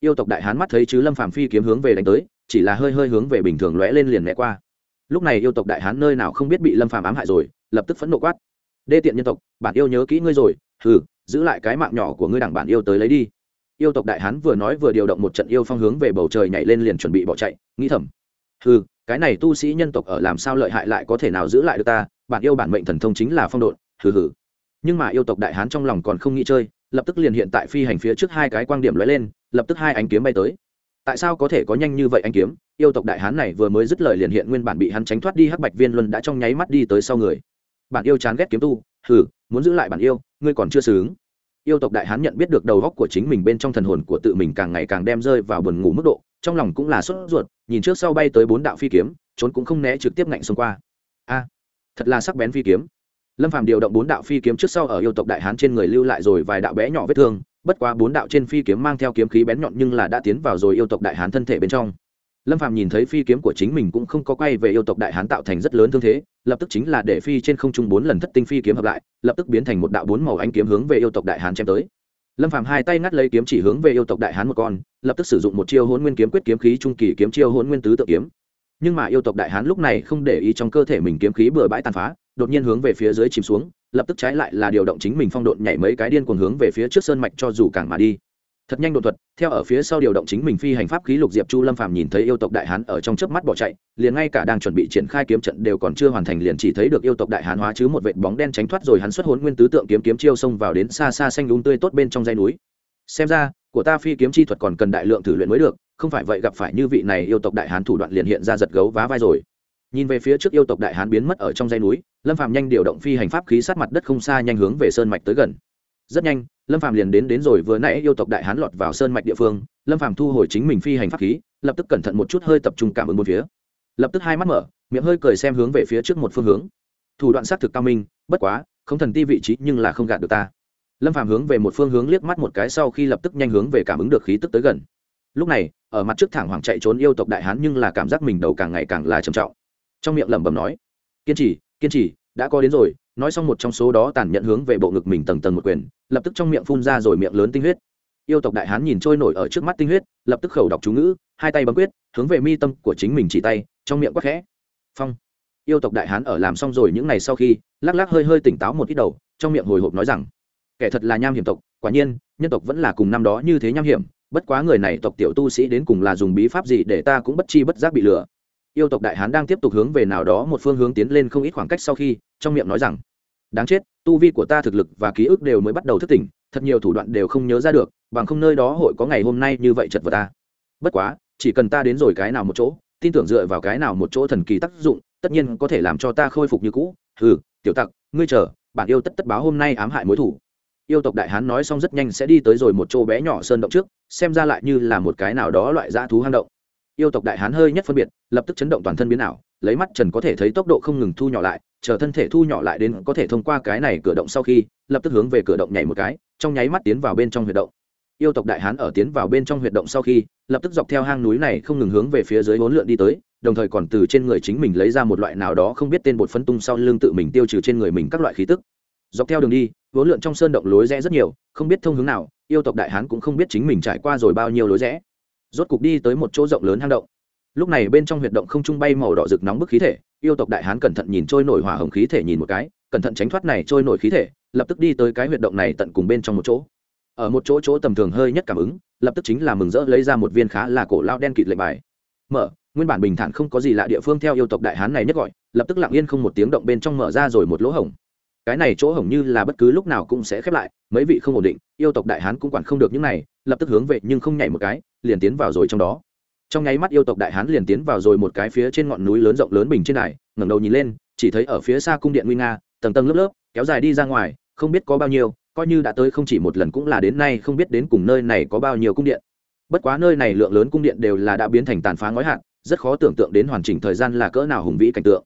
Yêu tộc đại hán mắt thấy chứ lâm phàm phi kiếm hướng về đánh tới, chỉ là hơi hơi hướng về bình thường lóe lên liền lẽ qua lúc này yêu tộc đại hán nơi nào không biết bị lâm phàm ám hại rồi, lập tức phẫn nộ quát. Đê tiện nhân tộc, bản yêu nhớ kỹ ngươi rồi. Hừ, giữ lại cái mạng nhỏ của ngươi đảng bản yêu tới lấy đi. Yêu tộc đại hán vừa nói vừa điều động một trận yêu phong hướng về bầu trời nhảy lên liền chuẩn bị bỏ chạy, nghĩ thầm. Hừ, cái này tu sĩ nhân tộc ở làm sao lợi hại lại có thể nào giữ lại được ta? Bản yêu bản mệnh thần thông chính là phong độn. Hừ hừ. Nhưng mà yêu tộc đại hán trong lòng còn không nghĩ chơi, lập tức liền hiện tại phi hành phía trước hai cái quang điểm lóe lên, lập tức hai ánh kiếm bay tới tại sao có thể có nhanh như vậy anh kiếm? Yêu tộc đại hán này vừa mới dứt lời liền hiện nguyên bản bị hắn tránh thoát đi hắc bạch viên luân đã trong nháy mắt đi tới sau người. Bản yêu chán ghét kiếm tu, hừ, muốn giữ lại bản yêu, ngươi còn chưa xứng. Yêu tộc đại hán nhận biết được đầu góc của chính mình bên trong thần hồn của tự mình càng ngày càng đem rơi vào buồn ngủ mức độ, trong lòng cũng là sốt ruột, nhìn trước sau bay tới bốn đạo phi kiếm, trốn cũng không né trực tiếp ngạnh xông qua. A, thật là sắc bén phi kiếm. Lâm phàm điều động bốn đạo phi kiếm trước sau ở yêu tộc đại hán trên người lưu lại rồi vài đạo bé nhỏ vết thương bất quá bốn đạo trên phi kiếm mang theo kiếm khí bén nhọn nhưng là đã tiến vào rồi yêu tộc đại hán thân thể bên trong. Lâm phàm nhìn thấy phi kiếm của chính mình cũng không có quay về yêu tộc đại hán tạo thành rất lớn thương thế, lập tức chính là để phi trên không trung bốn lần thất tinh phi kiếm hợp lại, lập tức biến thành một đạo bốn màu ánh kiếm hướng về yêu tộc đại hán chém tới. Lâm phàm hai tay ngắt lấy kiếm chỉ hướng về yêu tộc đại hán một con, lập tức sử dụng một chiêu hỗn nguyên kiếm quyết kiếm khí trung kỳ kiếm chiêu hỗn nguyên tứ tự kiếm. Nhưng mà yêu tộc đại hán lúc này không để ý trong cơ thể mình kiếm khí bừa bãi tàn phá, đột nhiên hướng về phía dưới chìm xuống lập tức trái lại là điều động chính mình phong độn nhảy mấy cái điên cuồng hướng về phía trước sơn mạch cho dù càng mà đi. Thật nhanh đột thuật, theo ở phía sau điều động chính mình phi hành pháp khí lục diệp chu lâm phàm nhìn thấy yêu tộc đại hán ở trong chớp mắt bỏ chạy, liền ngay cả đang chuẩn bị triển khai kiếm trận đều còn chưa hoàn thành liền chỉ thấy được yêu tộc đại hán hóa chứ một vệt bóng đen tránh thoát rồi hắn xuất hồn nguyên tứ tượng kiếm kiếm chiêu xông vào đến xa xa xanh đúng tươi tốt bên trong dãy núi. Xem ra, của ta phi kiếm chi thuật còn cần đại lượng thử luyện mới được, không phải vậy gặp phải như vị này yêu tộc đại hán thủ đoạn liền hiện ra giật gấu vá vai rồi nhìn về phía trước yêu tộc đại hán biến mất ở trong dãy núi, lâm phàm nhanh điều động phi hành pháp khí sát mặt đất không xa nhanh hướng về sơn mạch tới gần. Rất nhanh, lâm phàm liền đến đến rồi vừa nãy yêu tộc đại hán lọt vào sơn mạch địa phương, lâm phàm thu hồi chính mình phi hành pháp khí, lập tức cẩn thận một chút hơi tập trung cảm ứng một phía. Lập tức hai mắt mở, miệng hơi cười xem hướng về phía trước một phương hướng. Thủ đoạn xác thực cao minh, bất quá, không thần ti vị trí nhưng là không gạt được ta. Lâm phàm hướng về một phương hướng liếc mắt một cái sau khi lập tức nhanh hướng về cảm ứng được khí tức tới gần. Lúc này, ở mặt trước thẳng hoàng chạy trốn yêu tộc đại hán nhưng là cảm giác mình đầu càng ngày càng là trầm trọng trong miệng lẩm bẩm nói, kiên trì kiên trì, đã có đến rồi. Nói xong một trong số đó tàn nhận hướng về bộ ngực mình tầng tầng một quyền, lập tức trong miệng phun ra rồi miệng lớn tinh huyết. Yêu tộc đại hán nhìn trôi nổi ở trước mắt tinh huyết, lập tức khẩu đọc chú ngữ, hai tay bấm quyết, hướng về mi tâm của chính mình chỉ tay, trong miệng quắc khẽ, phong. Yêu tộc đại hán ở làm xong rồi những ngày sau khi, lắc lắc hơi hơi tỉnh táo một ít đầu, trong miệng hồi hộp nói rằng, kẻ thật là nham hiểm tộc, quả nhiên, nhân tộc vẫn là cùng năm đó như thế nham hiểm, bất quá người này tộc tiểu tu sĩ đến cùng là dùng bí pháp gì để ta cũng bất chi bất giác bị lừa yêu tộc đại hán đang tiếp tục hướng về nào đó một phương hướng tiến lên không ít khoảng cách sau khi, trong miệng nói rằng, đáng chết, tu vi của ta thực lực và ký ức đều mới bắt đầu thức tỉnh, thật nhiều thủ đoạn đều không nhớ ra được, bằng không nơi đó hội có ngày hôm nay như vậy chật vật ta. Bất quá, chỉ cần ta đến rồi cái nào một chỗ, tin tưởng dựa vào cái nào một chỗ thần kỳ tác dụng, tất nhiên có thể làm cho ta khôi phục như cũ. Hừ, tiểu tặc, ngươi chờ, bản yêu tất tất báo hôm nay ám hại mối thủ. Yêu tộc đại hán nói xong rất nhanh sẽ đi tới rồi một chỗ bé nhỏ sơn động trước, xem ra lại như là một cái nào đó loại dã thú hang động yêu tộc đại hán hơi nhất phân biệt, lập tức chấn động toàn thân biến ảo, lấy mắt trần có thể thấy tốc độ không ngừng thu nhỏ lại, chờ thân thể thu nhỏ lại đến có thể thông qua cái này cửa động sau khi, lập tức hướng về cửa động nhảy một cái, trong nháy mắt tiến vào bên trong huyệt động. Yêu tộc đại hán ở tiến vào bên trong huyệt động sau khi, lập tức dọc theo hang núi này không ngừng hướng về phía dưới bốn lượn đi tới, đồng thời còn từ trên người chính mình lấy ra một loại nào đó không biết tên bột phân tung sau lưng tự mình tiêu trừ trên người mình các loại khí tức. Dọc theo đường đi, bốn lượn trong sơn động lối rẽ rất nhiều, không biết thông hướng nào, yêu tộc đại hán cũng không biết chính mình trải qua rồi bao nhiêu lối rẽ rốt cục đi tới một chỗ rộng lớn hang động. Lúc này bên trong huyệt động không trung bay màu đỏ rực nóng bức khí thể, yêu tộc đại hán cẩn thận nhìn trôi nổi hỏa hồng khí thể nhìn một cái, cẩn thận tránh thoát này trôi nổi khí thể, lập tức đi tới cái huyệt động này tận cùng bên trong một chỗ. Ở một chỗ chỗ tầm thường hơi nhất cảm ứng, lập tức chính là mừng rỡ lấy ra một viên khá là cổ lao đen kịt lệnh bài. Mở, nguyên bản bình thản không có gì lạ địa phương theo yêu tộc đại hán này nhất gọi, lập tức lặng yên không một tiếng động bên trong mở ra rồi một lỗ hổng. Cái này chỗ hổng như là bất cứ lúc nào cũng sẽ khép lại, mấy vị không ổn định, yêu tộc đại hán cũng quản không được những này lập tức hướng về nhưng không nhảy một cái liền tiến vào rồi trong đó trong nháy mắt yêu tộc đại hán liền tiến vào rồi một cái phía trên ngọn núi lớn rộng lớn bình trên này ngẩng đầu nhìn lên chỉ thấy ở phía xa cung điện nguy nga tầng tầng lớp lớp kéo dài đi ra ngoài không biết có bao nhiêu coi như đã tới không chỉ một lần cũng là đến nay không biết đến cùng nơi này có bao nhiêu cung điện bất quá nơi này lượng lớn cung điện đều là đã biến thành tàn phá ngói hạn rất khó tưởng tượng đến hoàn chỉnh thời gian là cỡ nào hùng vĩ cảnh tượng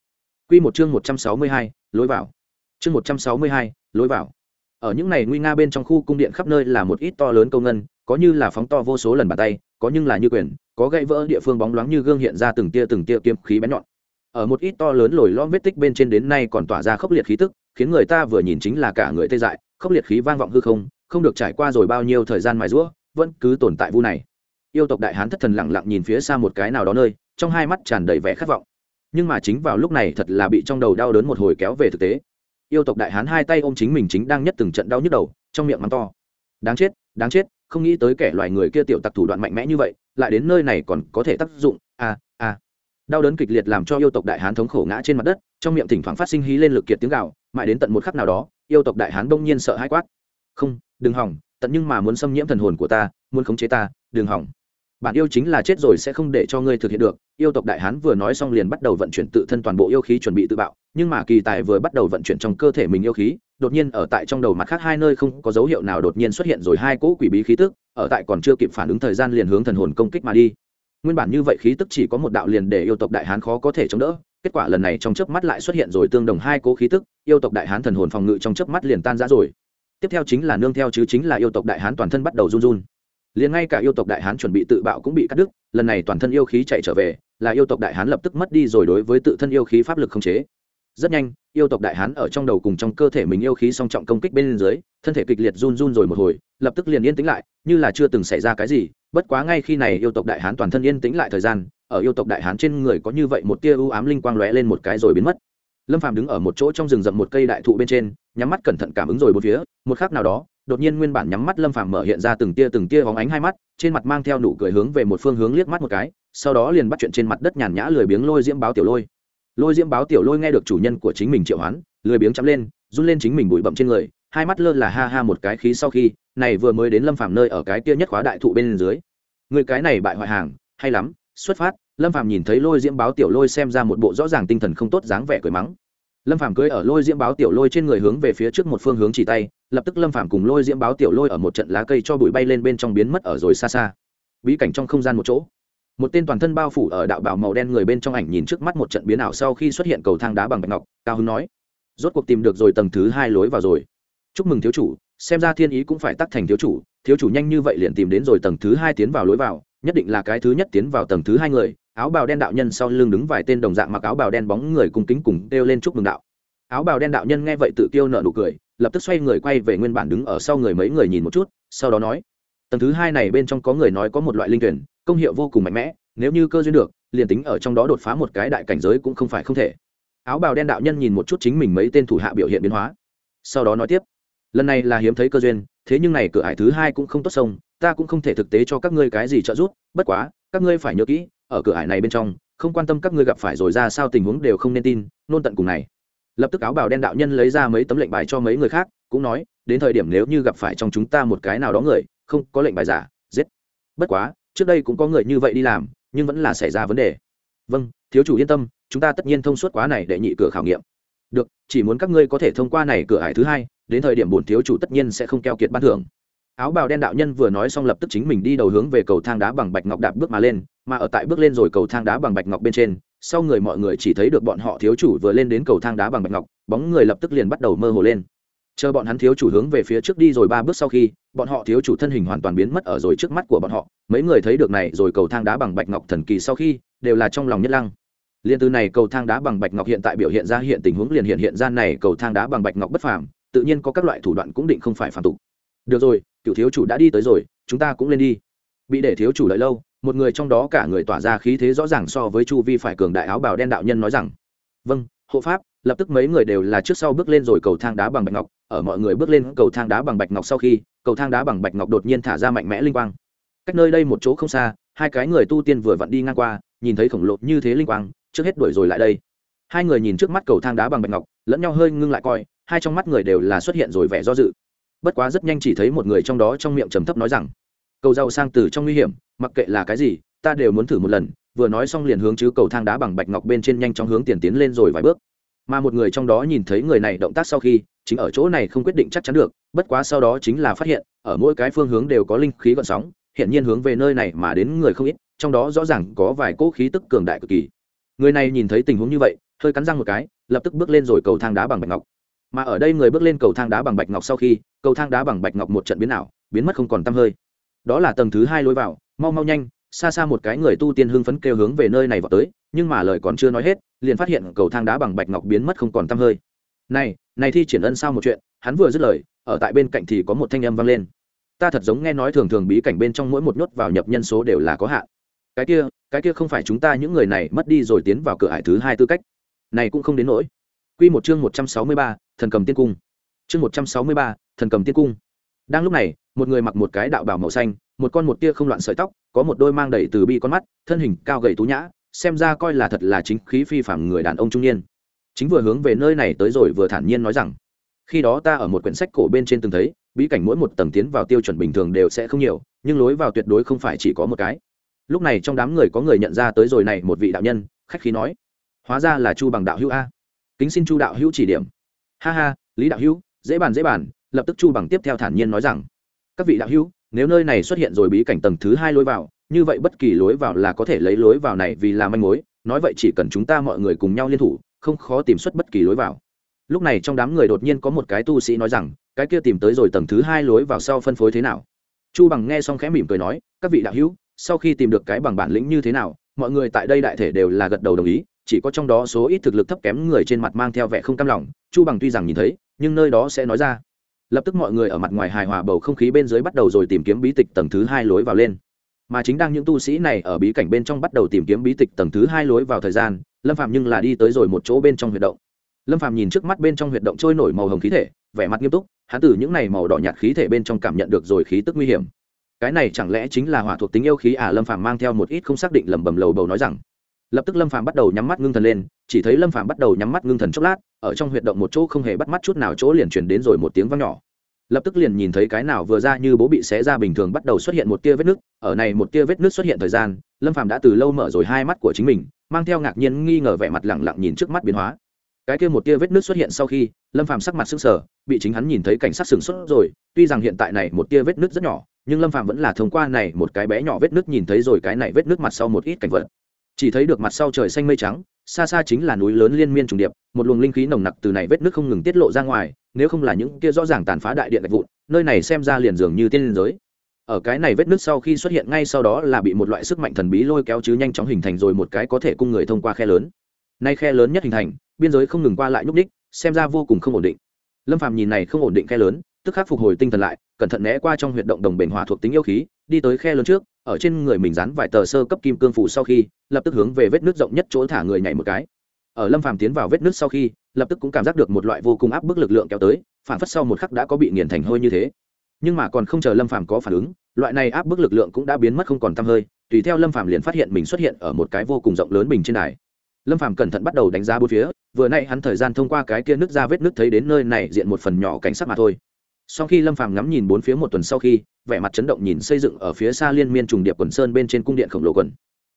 Quy một chương 162, lối vào. Chương 162, lối vào. Ở những này nguy nga bên trong khu cung điện khắp nơi là một ít to lớn công ngân, có như là phóng to vô số lần bàn tay, có nhưng là như quyền, có gãy vỡ địa phương bóng loáng như gương hiện ra từng tia từng tia kiếm khí bén nhọn. Ở một ít to lớn lồi lõm vết tích bên trên đến nay còn tỏa ra khốc liệt khí tức khiến người ta vừa nhìn chính là cả người tê dại khốc liệt khí vang vọng hư không không được trải qua rồi bao nhiêu thời gian mài rũa vẫn cứ tồn tại vu này. Yêu tộc đại hán thất thần lặng lặng nhìn phía xa một cái nào đó nơi trong hai mắt tràn đầy vẻ khát vọng. Nhưng mà chính vào lúc này thật là bị trong đầu đau đớn một hồi kéo về thực tế. Yêu tộc đại hán hai tay ôm chính mình chính đang nhất từng trận đau nhức đầu trong miệng mắng to. Đáng chết đáng chết không nghĩ tới kẻ loài người kia tiểu tặc thủ đoạn mạnh mẽ như vậy lại đến nơi này còn có thể tác dụng. A à, a à. đau đớn kịch liệt làm cho yêu tộc đại hán thống khổ ngã trên mặt đất trong miệng thỉnh thoảng phát sinh hí lên lực kiệt tiếng gạo mãi đến tận một khắc nào đó yêu tộc đại hán đông nhiên sợ hãi quát. Không đừng hỏng tận nhưng mà muốn xâm nhiễm thần hồn của ta muốn khống chế ta đừng hỏng bản yêu chính là chết rồi sẽ không để cho ngươi thực hiện được. Yêu tộc đại hán vừa nói xong liền bắt đầu vận chuyển tự thân toàn bộ yêu khí chuẩn bị tự bạo, nhưng mà kỳ tài vừa bắt đầu vận chuyển trong cơ thể mình yêu khí, đột nhiên ở tại trong đầu mặt khác hai nơi không có dấu hiệu nào đột nhiên xuất hiện rồi hai cỗ quỷ bí khí tức, ở tại còn chưa kịp phản ứng thời gian liền hướng thần hồn công kích mà đi. Nguyên bản như vậy khí tức chỉ có một đạo liền để yêu tộc đại hán khó có thể chống đỡ, kết quả lần này trong chớp mắt lại xuất hiện rồi tương đồng hai cỗ khí tức, yêu tộc đại hán thần hồn phòng ngự trong chớp mắt liền tan ra rồi. Tiếp theo chính là nương theo chứ chính là yêu tộc đại hán toàn thân bắt đầu run run liền ngay cả yêu tộc đại hán chuẩn bị tự bạo cũng bị cắt đứt, lần này toàn thân yêu khí chạy trở về, là yêu tộc đại hán lập tức mất đi rồi đối với tự thân yêu khí pháp lực không chế. Rất nhanh, yêu tộc đại hán ở trong đầu cùng trong cơ thể mình yêu khí song trọng công kích bên dưới, thân thể kịch liệt run run rồi một hồi, lập tức liền yên tĩnh lại, như là chưa từng xảy ra cái gì, bất quá ngay khi này yêu tộc đại hán toàn thân yên tĩnh lại thời gian, ở yêu tộc đại hán trên người có như vậy một tia u ám linh quang lóe lên một cái rồi biến mất. Lâm phàm đứng ở một chỗ trong rừng rậm một cây đại thụ bên trên, nhắm mắt cẩn thận cảm ứng rồi bốn phía, một khắc nào đó đột nhiên nguyên bản nhắm mắt lâm phàm mở hiện ra từng tia từng tia hóng ánh hai mắt, trên mặt mang theo nụ cười hướng về một phương hướng liếc mắt một cái, sau đó liền bắt chuyện trên mặt đất nhàn nhã lười biếng lôi diễm báo tiểu lôi. Lôi diễm báo tiểu lôi nghe được chủ nhân của chính mình triệu hoán, lười biếng chắm lên, run lên chính mình bụi bậm trên người, hai mắt lơ là ha ha một cái khí sau khi, này vừa mới đến lâm phàm nơi ở cái tia nhất khóa đại thụ bên dưới. Người cái này bại hoại hàng, hay lắm, xuất phát, lâm phàm nhìn thấy lôi diễm báo tiểu lôi xem ra một bộ rõ ràng tinh thần không tốt dáng vẻ cười mắng. Lâm phàm cưới ở lôi diễm báo tiểu lôi trên người hướng về phía trước một phương hướng chỉ tay lập tức lâm phàm cùng lôi diễm báo tiểu lôi ở một trận lá cây cho bụi bay lên bên trong biến mất ở rồi xa xa. Bí cảnh trong không gian một chỗ. Một tên toàn thân bao phủ ở đạo bảo màu đen người bên trong ảnh nhìn trước mắt một trận biến ảo sau khi xuất hiện cầu thang đá bằng bạch ngọc, cao hứng nói, rốt cuộc tìm được rồi tầng thứ hai lối vào rồi. Chúc mừng thiếu chủ, xem ra thiên ý cũng phải tắt thành thiếu chủ. Thiếu chủ nhanh như vậy liền tìm đến rồi tầng thứ hai tiến vào lối vào, nhất định là cái thứ nhất tiến vào tầng thứ hai người. Áo bào đen đạo nhân sau lưng đứng vài tên đồng dạng mặc áo bào đen bóng người cùng kính cùng đeo lên chúc mừng đạo. Áo bào đen đạo nhân nghe vậy tự tiêu nợ nụ cười lập tức xoay người quay về nguyên bản đứng ở sau người mấy người nhìn một chút, sau đó nói, tầng thứ hai này bên trong có người nói có một loại linh tuyển, công hiệu vô cùng mạnh mẽ, nếu như cơ duyên được, liền tính ở trong đó đột phá một cái đại cảnh giới cũng không phải không thể. Áo bào đen đạo nhân nhìn một chút chính mình mấy tên thủ hạ biểu hiện biến hóa, sau đó nói tiếp, lần này là hiếm thấy cơ duyên, thế nhưng này cửa ải thứ hai cũng không tốt sông ta cũng không thể thực tế cho các ngươi cái gì trợ giúp, bất quá, các ngươi phải nhớ kỹ, ở cửa ải này bên trong, không quan tâm các ngươi gặp phải rồi ra sao tình huống đều không nên tin, nôn tận cùng này lập tức áo bào đen đạo nhân lấy ra mấy tấm lệnh bài cho mấy người khác, cũng nói, đến thời điểm nếu như gặp phải trong chúng ta một cái nào đó người, không, có lệnh bài giả, giết. Bất quá, trước đây cũng có người như vậy đi làm, nhưng vẫn là xảy ra vấn đề. Vâng thiếu chủ yên tâm, chúng ta tất nhiên thông suốt quá này để nhị cửa khảo nghiệm. Được, chỉ muốn các ngươi có thể thông qua này cửa hải thứ hai, đến thời điểm bổn thiếu chủ tất nhiên sẽ không keo kiệt ban thưởng. Áo bào đen đạo nhân vừa nói xong lập tức chính mình đi đầu hướng về cầu thang đá bằng bạch ngọc đạp bước mà lên, mà ở tại bước lên rồi cầu thang đá bằng bạch ngọc bên trên sau người mọi người chỉ thấy được bọn họ thiếu chủ vừa lên đến cầu thang đá bằng bạch ngọc, bóng người lập tức liền bắt đầu mơ hồ lên. Chờ bọn hắn thiếu chủ hướng về phía trước đi rồi ba bước sau khi, bọn họ thiếu chủ thân hình hoàn toàn biến mất ở rồi trước mắt của bọn họ. Mấy người thấy được này rồi cầu thang đá bằng bạch ngọc thần kỳ sau khi, đều là trong lòng nhất lăng. Liên từ này cầu thang đá bằng bạch ngọc hiện tại biểu hiện ra hiện tình huống liền hiện hiện ra này cầu thang đá bằng bạch ngọc bất phàm, tự nhiên có các loại thủ đoạn cũng định không phải phàm tục. Được rồi cựu thiếu chủ đã đi tới rồi, chúng ta cũng lên đi. Bị để thiếu chủ lợi lâu một người trong đó cả người tỏa ra khí thế rõ ràng so với chu vi phải cường đại áo bào đen đạo nhân nói rằng vâng hộ pháp, lập tức mấy người đều là trước sau bước lên rồi cầu thang đá bằng bạch ngọc. Ở mọi người bước lên cầu thang đá bằng bạch ngọc sau khi, cầu thang đá bằng bạch ngọc đột nhiên thả ra mạnh mẽ linh quang. Cách nơi đây một chỗ không xa, hai cái người tu tiên vừa vặn đi ngang qua, nhìn thấy khổng lồ như thế linh quang, trước hết đuổi rồi lại đây. Hai người nhìn trước mắt cầu thang đá bằng bạch ngọc, lẫn nhau hơi ngưng lại coi, hai trong mắt người đều là xuất hiện rồi vẻ do dự. Bất quá rất nhanh chỉ thấy một người trong đó trong miệng trầm thấp nói rằng, cầu giàu sang từ trong nguy hiểm mặc kệ là cái gì, ta đều muốn thử một lần, vừa nói xong liền hướng chứ cầu thang đá bằng bạch ngọc bên trên nhanh chóng hướng tiền tiến lên rồi vài bước. Mà một người trong đó nhìn thấy người này động tác sau khi, chính ở chỗ này không quyết định chắc chắn được, bất quá sau đó chính là phát hiện, ở mỗi cái phương hướng đều có linh khí gọn sóng hiện nhiên hướng về nơi này mà đến người không ít, trong đó rõ ràng có vài cỗ khí tức cường đại cực kỳ. Người này nhìn thấy tình huống như vậy, hơi cắn răng một cái, lập tức bước lên rồi cầu thang đá bằng bạch ngọc. Mà ở đây người bước lên cầu thang đá bằng bạch ngọc sau khi, cầu thang đá bằng bạch ngọc một trận biến ảo, biến mất không còn tăm hơi. Đó là tầng thứ hai lối vào mau mau nhanh xa xa một cái người tu tiên hưng phấn kêu hướng về nơi này vào tới nhưng mà lời còn chưa nói hết liền phát hiện cầu thang đá bằng bạch ngọc biến mất không còn tăm hơi. Này này thi triển ân sao một chuyện hắn vừa dứt lời ở tại bên cạnh thì có một thanh âm vang lên. Ta thật giống nghe nói thường thường bí cảnh bên trong mỗi một nhốt vào nhập nhân số đều là có hạn. Cái kia cái kia không phải chúng ta những người này mất đi rồi tiến vào cửa hải thứ hai tư cách. Này cũng không đến nỗi. Quy một chương một trăm sáu mươi ba, thần cầm tiên cung. Chương một trăm sáu mươi ba, thần cầm tiên cung đang lúc này, một người mặc một cái đạo bào màu xanh, một con một tia không loạn sợi tóc, có một đôi mang đầy từ bi con mắt, thân hình cao gầy tú nhã, xem ra coi là thật là chính khí phi phạm người đàn ông trung niên. Chính vừa hướng về nơi này tới rồi vừa thản nhiên nói rằng, khi đó ta ở một quyển sách cổ bên trên từng thấy, bí cảnh mỗi một tầng tiến vào tiêu chuẩn bình thường đều sẽ không nhiều, nhưng lối vào tuyệt đối không phải chỉ có một cái. Lúc này trong đám người có người nhận ra tới rồi này một vị đạo nhân, khách khí nói, hóa ra là chu bằng đạo hữu a. Kính xin chu đạo hữu chỉ điểm. Ha ha, lý đạo hữu, dễ bàn dễ bàn lập tức chu bằng tiếp theo thản nhiên nói rằng, các vị đạo hữu, nếu nơi này xuất hiện rồi bí cảnh tầng thứ hai lối vào, như vậy bất kỳ lối vào là có thể lấy lối vào này vì là manh mối, nói vậy chỉ cần chúng ta mọi người cùng nhau liên thủ, không khó tìm xuất bất kỳ lối vào. Lúc này trong đám người đột nhiên có một cái tu sĩ nói rằng, cái kia tìm tới rồi tầng thứ hai lối vào sau phân phối thế nào? Chu bằng nghe xong khẽ mỉm cười nói, các vị đạo hữu, sau khi tìm được cái bằng bản lĩnh như thế nào, mọi người tại đây đại thể đều là gật đầu đồng ý, chỉ có trong đó số ít thực lực thấp kém người trên mặt mang theo vẻ không cam lòng. Chu bằng tuy rằng nhìn thấy, nhưng nơi đó sẽ nói ra lập tức mọi người ở mặt ngoài hài hòa bầu không khí bên dưới bắt đầu rồi tìm kiếm bí tịch tầng thứ hai lối vào lên. Mà chính đang những tu sĩ này ở bí cảnh bên trong bắt đầu tìm kiếm bí tịch tầng thứ hai lối vào thời gian, lâm phạm nhưng là đi tới rồi một chỗ bên trong huyệt động. Lâm phạm nhìn trước mắt bên trong huyệt động trôi nổi màu hồng khí thể, vẻ mặt nghiêm túc, hắn từ những này màu đỏ nhạt khí thể bên trong cảm nhận được rồi khí tức nguy hiểm. Cái này chẳng lẽ chính là hỏa thuộc tính yêu khí à? Lâm phạm mang theo một ít không xác định lẩm bẩm lầu bầu nói rằng lập tức lâm phạm bắt đầu nhắm mắt ngưng thần lên, chỉ thấy lâm phạm bắt đầu nhắm mắt ngưng thần chốc lát, ở trong huyệt động một chỗ không hề bắt mắt chút nào chỗ liền chuyển đến rồi một tiếng vang nhỏ. Lập tức liền nhìn thấy cái nào vừa ra như bố bị xé ra bình thường bắt đầu xuất hiện một tia vết nước, ở này một tia vết nước xuất hiện thời gian, lâm phạm đã từ lâu mở rồi hai mắt của chính mình, mang theo ngạc nhiên nghi ngờ vẻ mặt lẳng lặng nhìn trước mắt biến hóa. Cái kia một tia vết nước xuất hiện sau khi, lâm phàm sắc mặt sững sờ, bị chính hắn nhìn thấy cảnh sát sừng sốt rồi, tuy rằng hiện tại này một tia vết nước rất nhỏ, nhưng lâm phàm vẫn là thông qua này một cái bé nhỏ vết nước nhìn thấy rồi cái này vết nước mặt sau một ít cảnh vật chỉ thấy được mặt sau trời xanh mây trắng, xa xa chính là núi lớn liên miên trùng điệp, một luồng linh khí nồng nặc từ này vết nước không ngừng tiết lộ ra ngoài, nếu không là những kia rõ ràng tàn phá đại điện gạch vụn, nơi này xem ra liền dường như tiên liên giới. Ở cái này vết nước sau khi xuất hiện ngay sau đó là bị một loại sức mạnh thần bí lôi kéo chứ nhanh chóng hình thành rồi một cái có thể cung người thông qua khe lớn. Nay khe lớn nhất hình thành, biên giới không ngừng qua lại nhúc ních xem ra vô cùng không ổn định. Lâm phàm nhìn này không ổn định khe lớn, tức khắc phục hồi tinh thần lại, cẩn thận né qua trong huyệt động đồng bền hòa thuộc tính yêu khí, đi tới khe lớn trước ở trên người mình dán vài tờ sơ cấp kim cương phủ sau khi, lập tức hướng về vết nước rộng nhất chỗ thả người nhảy một cái. Ở lâm phàm tiến vào vết nước sau khi, lập tức cũng cảm giác được một loại vô cùng áp bức lực lượng kéo tới, phản phất sau một khắc đã có bị nghiền thành hơi như thế. Nhưng mà còn không chờ lâm phàm có phản ứng, loại này áp bức lực lượng cũng đã biến mất không còn tăm hơi, tùy theo lâm phàm liền phát hiện mình xuất hiện ở một cái vô cùng rộng lớn bình trên đài. Lâm phàm cẩn thận bắt đầu đánh giá bốn phía, vừa nay hắn thời gian thông qua cái kia nước ra vết nước thấy đến nơi này diện một phần nhỏ cảnh sắc mà thôi sau khi lâm phàm ngắm nhìn bốn phía một tuần sau khi, vẻ mặt chấn động nhìn xây dựng ở phía xa liên miên trùng điệp quần sơn bên trên cung điện khổng lồ quần.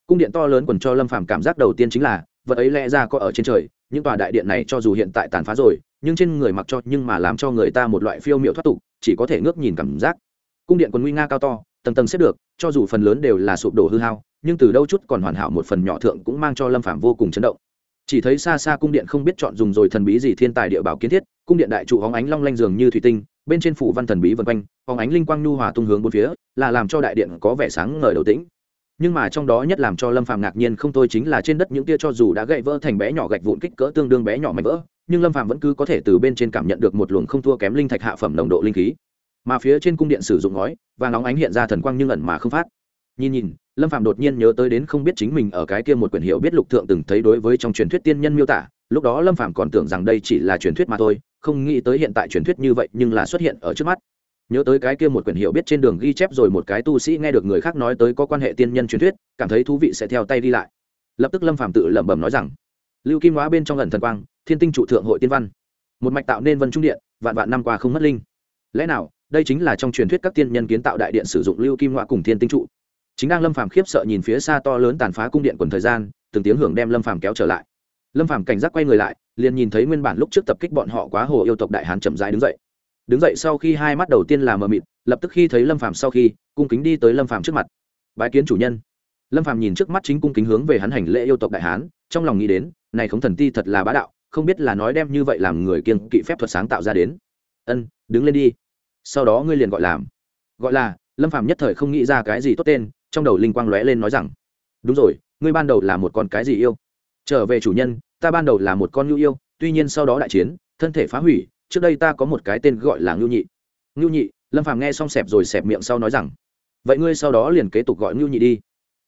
Cung điện to lớn quần cho lâm phàm cảm giác đầu tiên chính là, vật ấy lẽ ra có ở trên trời, những tòa đại điện này cho dù hiện tại tàn phá rồi, nhưng trên người mặc cho nhưng mà làm cho người ta một loại phiêu miệu thoát tục, chỉ có thể ngước nhìn cảm giác. Cung điện quần nguy nga cao to, tầng tầng xếp được, cho dù phần lớn đều là sụp đổ hư hao, nhưng từ đâu chút còn hoàn hảo một phần nhỏ thượng cũng mang cho lâm Phàm vô cùng chấn động chỉ thấy xa xa cung điện không biết chọn dùng rồi thần bí gì thiên tài địa bảo kiến thiết, cung điện đại trụ hóng ánh long lanh dường như thủy tinh, bên trên phủ văn thần bí vân quanh, hóng ánh linh quang nhu hòa tung hướng bốn phía, là làm cho đại điện có vẻ sáng ngời đầu tĩnh. Nhưng mà trong đó nhất làm cho lâm phàm ngạc nhiên không thôi chính là trên đất những tia cho dù đã gậy vỡ thành bé nhỏ gạch vụn kích cỡ tương đương bé nhỏ mảnh vỡ, nhưng lâm phàm vẫn cứ có thể từ bên trên cảm nhận được một luồng không thua kém linh thạch hạ phẩm nồng độ linh khí. Mà phía trên cung điện sử dụng ngói và nóng ánh hiện ra thần quang nhưng ẩn mà không phát. Nhìn nhìn lâm phạm đột nhiên nhớ tới đến không biết chính mình ở cái kia một quyển hiệu biết lục thượng từng thấy đối với trong truyền thuyết tiên nhân miêu tả, lúc đó lâm phạm còn tưởng rằng đây chỉ là truyền thuyết mà thôi, không nghĩ tới hiện tại truyền thuyết như vậy nhưng là xuất hiện ở trước mắt. Nhớ tới cái kia một quyển hiệu biết trên đường ghi chép rồi một cái tu sĩ nghe được người khác nói tới có quan hệ tiên nhân truyền thuyết, cảm thấy thú vị sẽ theo tay đi lại. Lập tức lâm phạm tự lẩm bẩm nói rằng, lưu kim hóa bên trong ẩn thần quang, thiên tinh trụ thượng hội tiên văn. Một mạch tạo nên vân trung điện, vạn vạn năm qua không mất linh. Lẽ nào, đây chính là trong truyền thuyết các tiên nhân kiến tạo đại điện sử dụng lưu kim ngoại cùng thiên tinh trụ? Chính đang lâm phàm khiếp sợ nhìn phía xa to lớn tàn phá cung điện quần thời gian, từng tiếng hưởng đem lâm phàm kéo trở lại. Lâm phàm cảnh giác quay người lại, liền nhìn thấy nguyên bản lúc trước tập kích bọn họ quá hồ yêu tộc đại hán chậm rãi đứng dậy. Đứng dậy sau khi hai mắt đầu tiên là mờ mịt, lập tức khi thấy lâm phàm sau khi, cung kính đi tới lâm phàm trước mặt. Bái kiến chủ nhân. Lâm phàm nhìn trước mắt chính cung kính hướng về hắn hành lễ yêu tộc đại hán, trong lòng nghĩ đến, này khống thần ti thật là bá đạo, không biết là nói đem như vậy làm người kiêng kỵ phép thuật sáng tạo ra đến. Ân, đứng lên đi. Sau đó ngươi liền gọi làm. Gọi là, lâm phàm nhất thời không nghĩ ra cái gì tốt tên trong đầu linh quang lóe lên nói rằng, đúng rồi, ngươi ban đầu là một con cái gì yêu? Trở về chủ nhân, ta ban đầu là một con nhu yêu, tuy nhiên sau đó đại chiến, thân thể phá hủy, trước đây ta có một cái tên gọi là ngưu nhị. Ngưu nhị? Lâm phàm nghe xong xẹp rồi xẹp miệng sau nói rằng, vậy ngươi sau đó liền kế tục gọi ngưu nhị đi.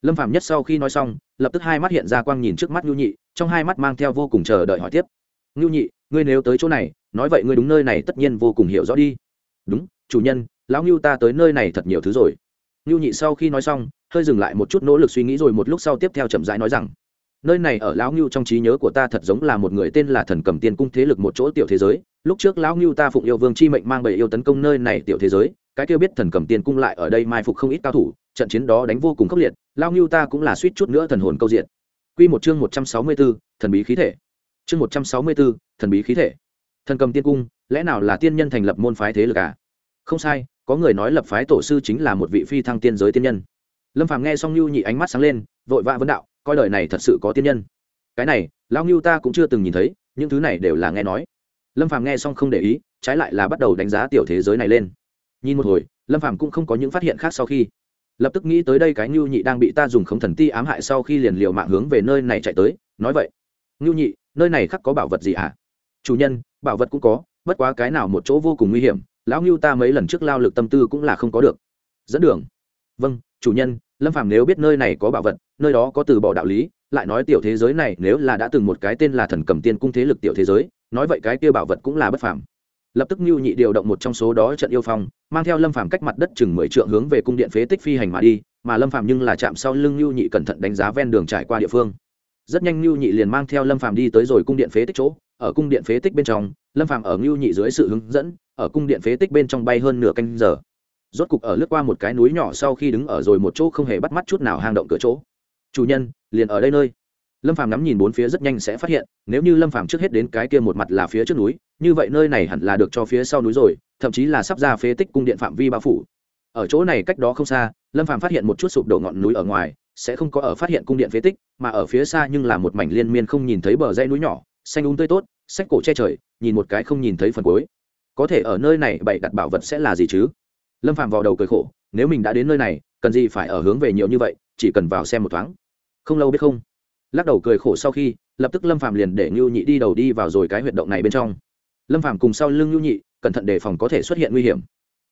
Lâm phàm nhất sau khi nói xong, lập tức hai mắt hiện ra quang nhìn trước mắt ngưu nhị, trong hai mắt mang theo vô cùng chờ đợi hỏi tiếp, ngưu nhị, ngươi nếu tới chỗ này, nói vậy ngươi đúng nơi này tất nhiên vô cùng hiểu rõ đi. Đúng, chủ nhân, lão ngưu ta tới nơi này thật nhiều thứ rồi. Ngưu nhị sau khi nói xong hơi dừng lại một chút nỗ lực suy nghĩ rồi một lúc sau tiếp theo chậm rãi nói rằng nơi này ở lão ngưu trong trí nhớ của ta thật giống là một người tên là thần cầm tiên cung thế lực một chỗ tiểu thế giới lúc trước lão ngưu ta phụng yêu vương chi mệnh mang bầy yêu tấn công nơi này tiểu thế giới cái kêu biết thần cầm tiên cung lại ở đây mai phục không ít cao thủ trận chiến đó đánh vô cùng khốc liệt lão ngưu ta cũng là suýt chút nữa thần hồn câu diện Quy một chương một trăm sáu mươi 164, thần bí khí thể. Chương một trăm sáu mươi 164, thần bí khí thể. Thần cầm tiên cung, lẽ nào là tiên nhân thành lập môn phái thế lực à? Không sai, có người nói lập phái tổ sư chính là một vị phi thăng tiên giới tiên nhân lâm phàm nghe xong lưu nhị ánh mắt sáng lên vội vã vấn đạo coi lời này thật sự có tiên nhân cái này lão ngưu ta cũng chưa từng nhìn thấy những thứ này đều là nghe nói lâm phàm nghe xong không để ý trái lại là bắt đầu đánh giá tiểu thế giới này lên nhìn một hồi lâm phàm cũng không có những phát hiện khác sau khi lập tức nghĩ tới đây cái ngưu nhị đang bị ta dùng khống thần ti ám hại sau khi liền liều mạng hướng về nơi này chạy tới nói vậy ngưu nhị nơi này khắc có bảo vật gì à? chủ nhân bảo vật cũng có bất quá cái nào một chỗ vô cùng nguy hiểm lão ngưu ta mấy lần trước lao lực tâm tư cũng là không có được dẫn đường vâng chủ nhân lâm phàm nếu biết nơi này có bảo vật nơi đó có từ bỏ đạo lý lại nói tiểu thế giới này nếu là đã từng một cái tên là thần cầm tiên cung thế lực tiểu thế giới nói vậy cái kia bảo vật cũng là bất phàm lập tức Nưu Nhị điều động một trong số đó trận yêu phong, mang theo Lâm Phàm cách mặt đất chừng mười trượng hướng về cung điện phế tích phi hành mà đi, mà Lâm Phàm nhưng là chạm sau lưng Nưu Nhị cẩn thận đánh giá ven đường trải qua địa phương. Rất nhanh Nưu Nhị liền mang theo Lâm Phàm đi tới rồi cung điện phế tích chỗ, ở cung điện phế tích bên trong, Lâm Phàm ở Nưu Nhị dưới sự hướng dẫn, ở cung điện phế tích bên trong bay hơn nửa canh giờ. Rốt cục ở lướt qua một cái núi nhỏ sau khi đứng ở rồi một chỗ không hề bắt mắt chút nào hang động cửa chỗ. Chủ nhân, liền ở đây nơi. Lâm phàm ngắm nhìn bốn phía rất nhanh sẽ phát hiện nếu như lâm phàm trước hết đến cái kia một mặt là phía trước núi như vậy nơi này hẳn là được cho phía sau núi rồi thậm chí là sắp ra phế tích cung điện phạm vi bao phủ. Ở chỗ này cách đó không xa lâm phàm phát hiện một chút sụp đổ ngọn núi ở ngoài sẽ không có ở phát hiện cung điện phế tích mà ở phía xa nhưng là một mảnh liên miên không nhìn thấy bờ dãy núi nhỏ xanh úng um tươi tốt sách cổ che trời nhìn một cái không nhìn thấy phần cuối. Có thể ở nơi này bày đặt bảo vật sẽ là gì chứ? Lâm Phạm vào đầu cười khổ, nếu mình đã đến nơi này, cần gì phải ở hướng về nhiều như vậy, chỉ cần vào xem một thoáng. Không lâu biết không? Lắc đầu cười khổ sau khi, lập tức lâm Phạm liền để ngưu nhị đi đầu đi vào rồi cái huyệt động này bên trong. Lâm Phạm cùng sau lưng ngưu nhị, cẩn thận đề phòng có thể xuất hiện nguy hiểm.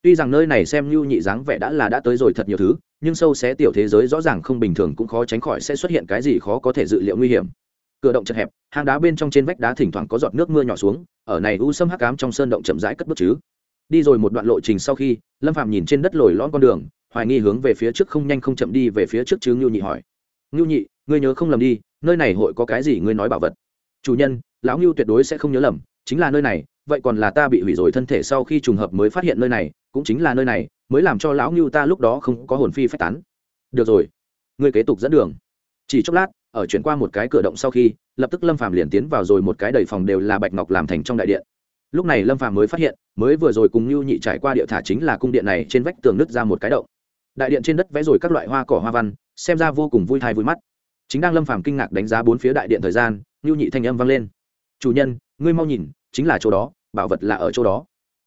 Tuy rằng nơi này xem ngưu nhị dáng vẻ đã là đã tới rồi thật nhiều thứ, nhưng sâu xé tiểu thế giới rõ ràng không bình thường cũng khó tránh khỏi sẽ xuất hiện cái gì khó có thể dự liệu nguy hiểm. Cửa động chật hẹp, hang đá bên trong trên vách đá thỉnh thoảng có giọt nước mưa nhỏ xuống, ở này u sâm hắc cám trong sơn động chậm rãi cất bước chứ đi rồi một đoạn lộ trình sau khi, lâm phạm nhìn trên đất lồi lõn con đường, hoài nghi hướng về phía trước không nhanh không chậm đi về phía trước chứ ngưu nhị hỏi. Ngưu nhị, ngươi nhớ không lầm đi, nơi này hội có cái gì ngươi nói bảo vật? Chủ nhân, lão ngưu tuyệt đối sẽ không nhớ lầm, chính là nơi này, vậy còn là ta bị hủy rồi thân thể sau khi trùng hợp mới phát hiện nơi này, cũng chính là nơi này, mới làm cho lão ngưu ta lúc đó không có hồn phi phách tán. Được rồi, ngươi kế tục dẫn đường. Chỉ chốc lát, ở chuyển qua một cái cửa động sau khi, lập tức lâm phàm liền tiến vào rồi một cái đầy phòng đều là bạch ngọc làm thành trong đại điện lúc này lâm phàm mới phát hiện, mới vừa rồi cùng lưu nhị trải qua địa thả chính là cung điện này trên vách tường nứt ra một cái động. Đại điện trên đất vẽ rồi các loại hoa cỏ hoa văn, xem ra vô cùng vui thai vui mắt. Chính đang lâm phàm kinh ngạc đánh giá bốn phía đại điện thời gian lưu nhị thanh âm vang lên. Chủ nhân, ngươi mau nhìn, chính là chỗ đó, bảo vật là ở chỗ đó.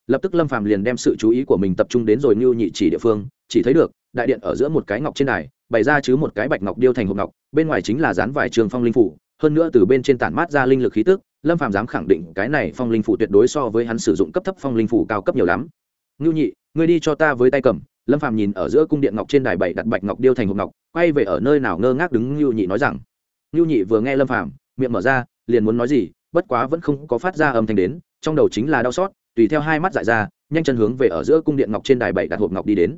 Lập tức lâm phàm liền đem sự chú ý của mình tập trung đến rồi lưu nhị chỉ địa phương, chỉ thấy được, đại điện ở giữa một cái ngọc trên đài, bày ra chứ một cái bạch ngọc điêu thành hộp ngọc, bên ngoài chính là dán vài trường phong linh phủ, hơn nữa từ bên trên tản mát ra linh lực khí tức lâm phàm dám khẳng định cái này phong linh phủ tuyệt đối so với hắn sử dụng cấp thấp phong linh phủ cao cấp nhiều lắm. Ngưu nhị, ngươi đi cho ta với tay cầm. Lâm phàm nhìn ở giữa cung điện ngọc trên đài bảy đặt bạch ngọc điêu thành hộp ngọc, quay về ở nơi nào ngơ ngác đứng ngưu nhị nói rằng. Ngưu nhị vừa nghe lâm phàm, miệng mở ra, liền muốn nói gì, bất quá vẫn không có phát ra âm thanh đến, trong đầu chính là đau xót, tùy theo hai mắt dại ra, nhanh chân hướng về ở giữa cung điện ngọc trên đài bảy đặt hộp ngọc đi đến.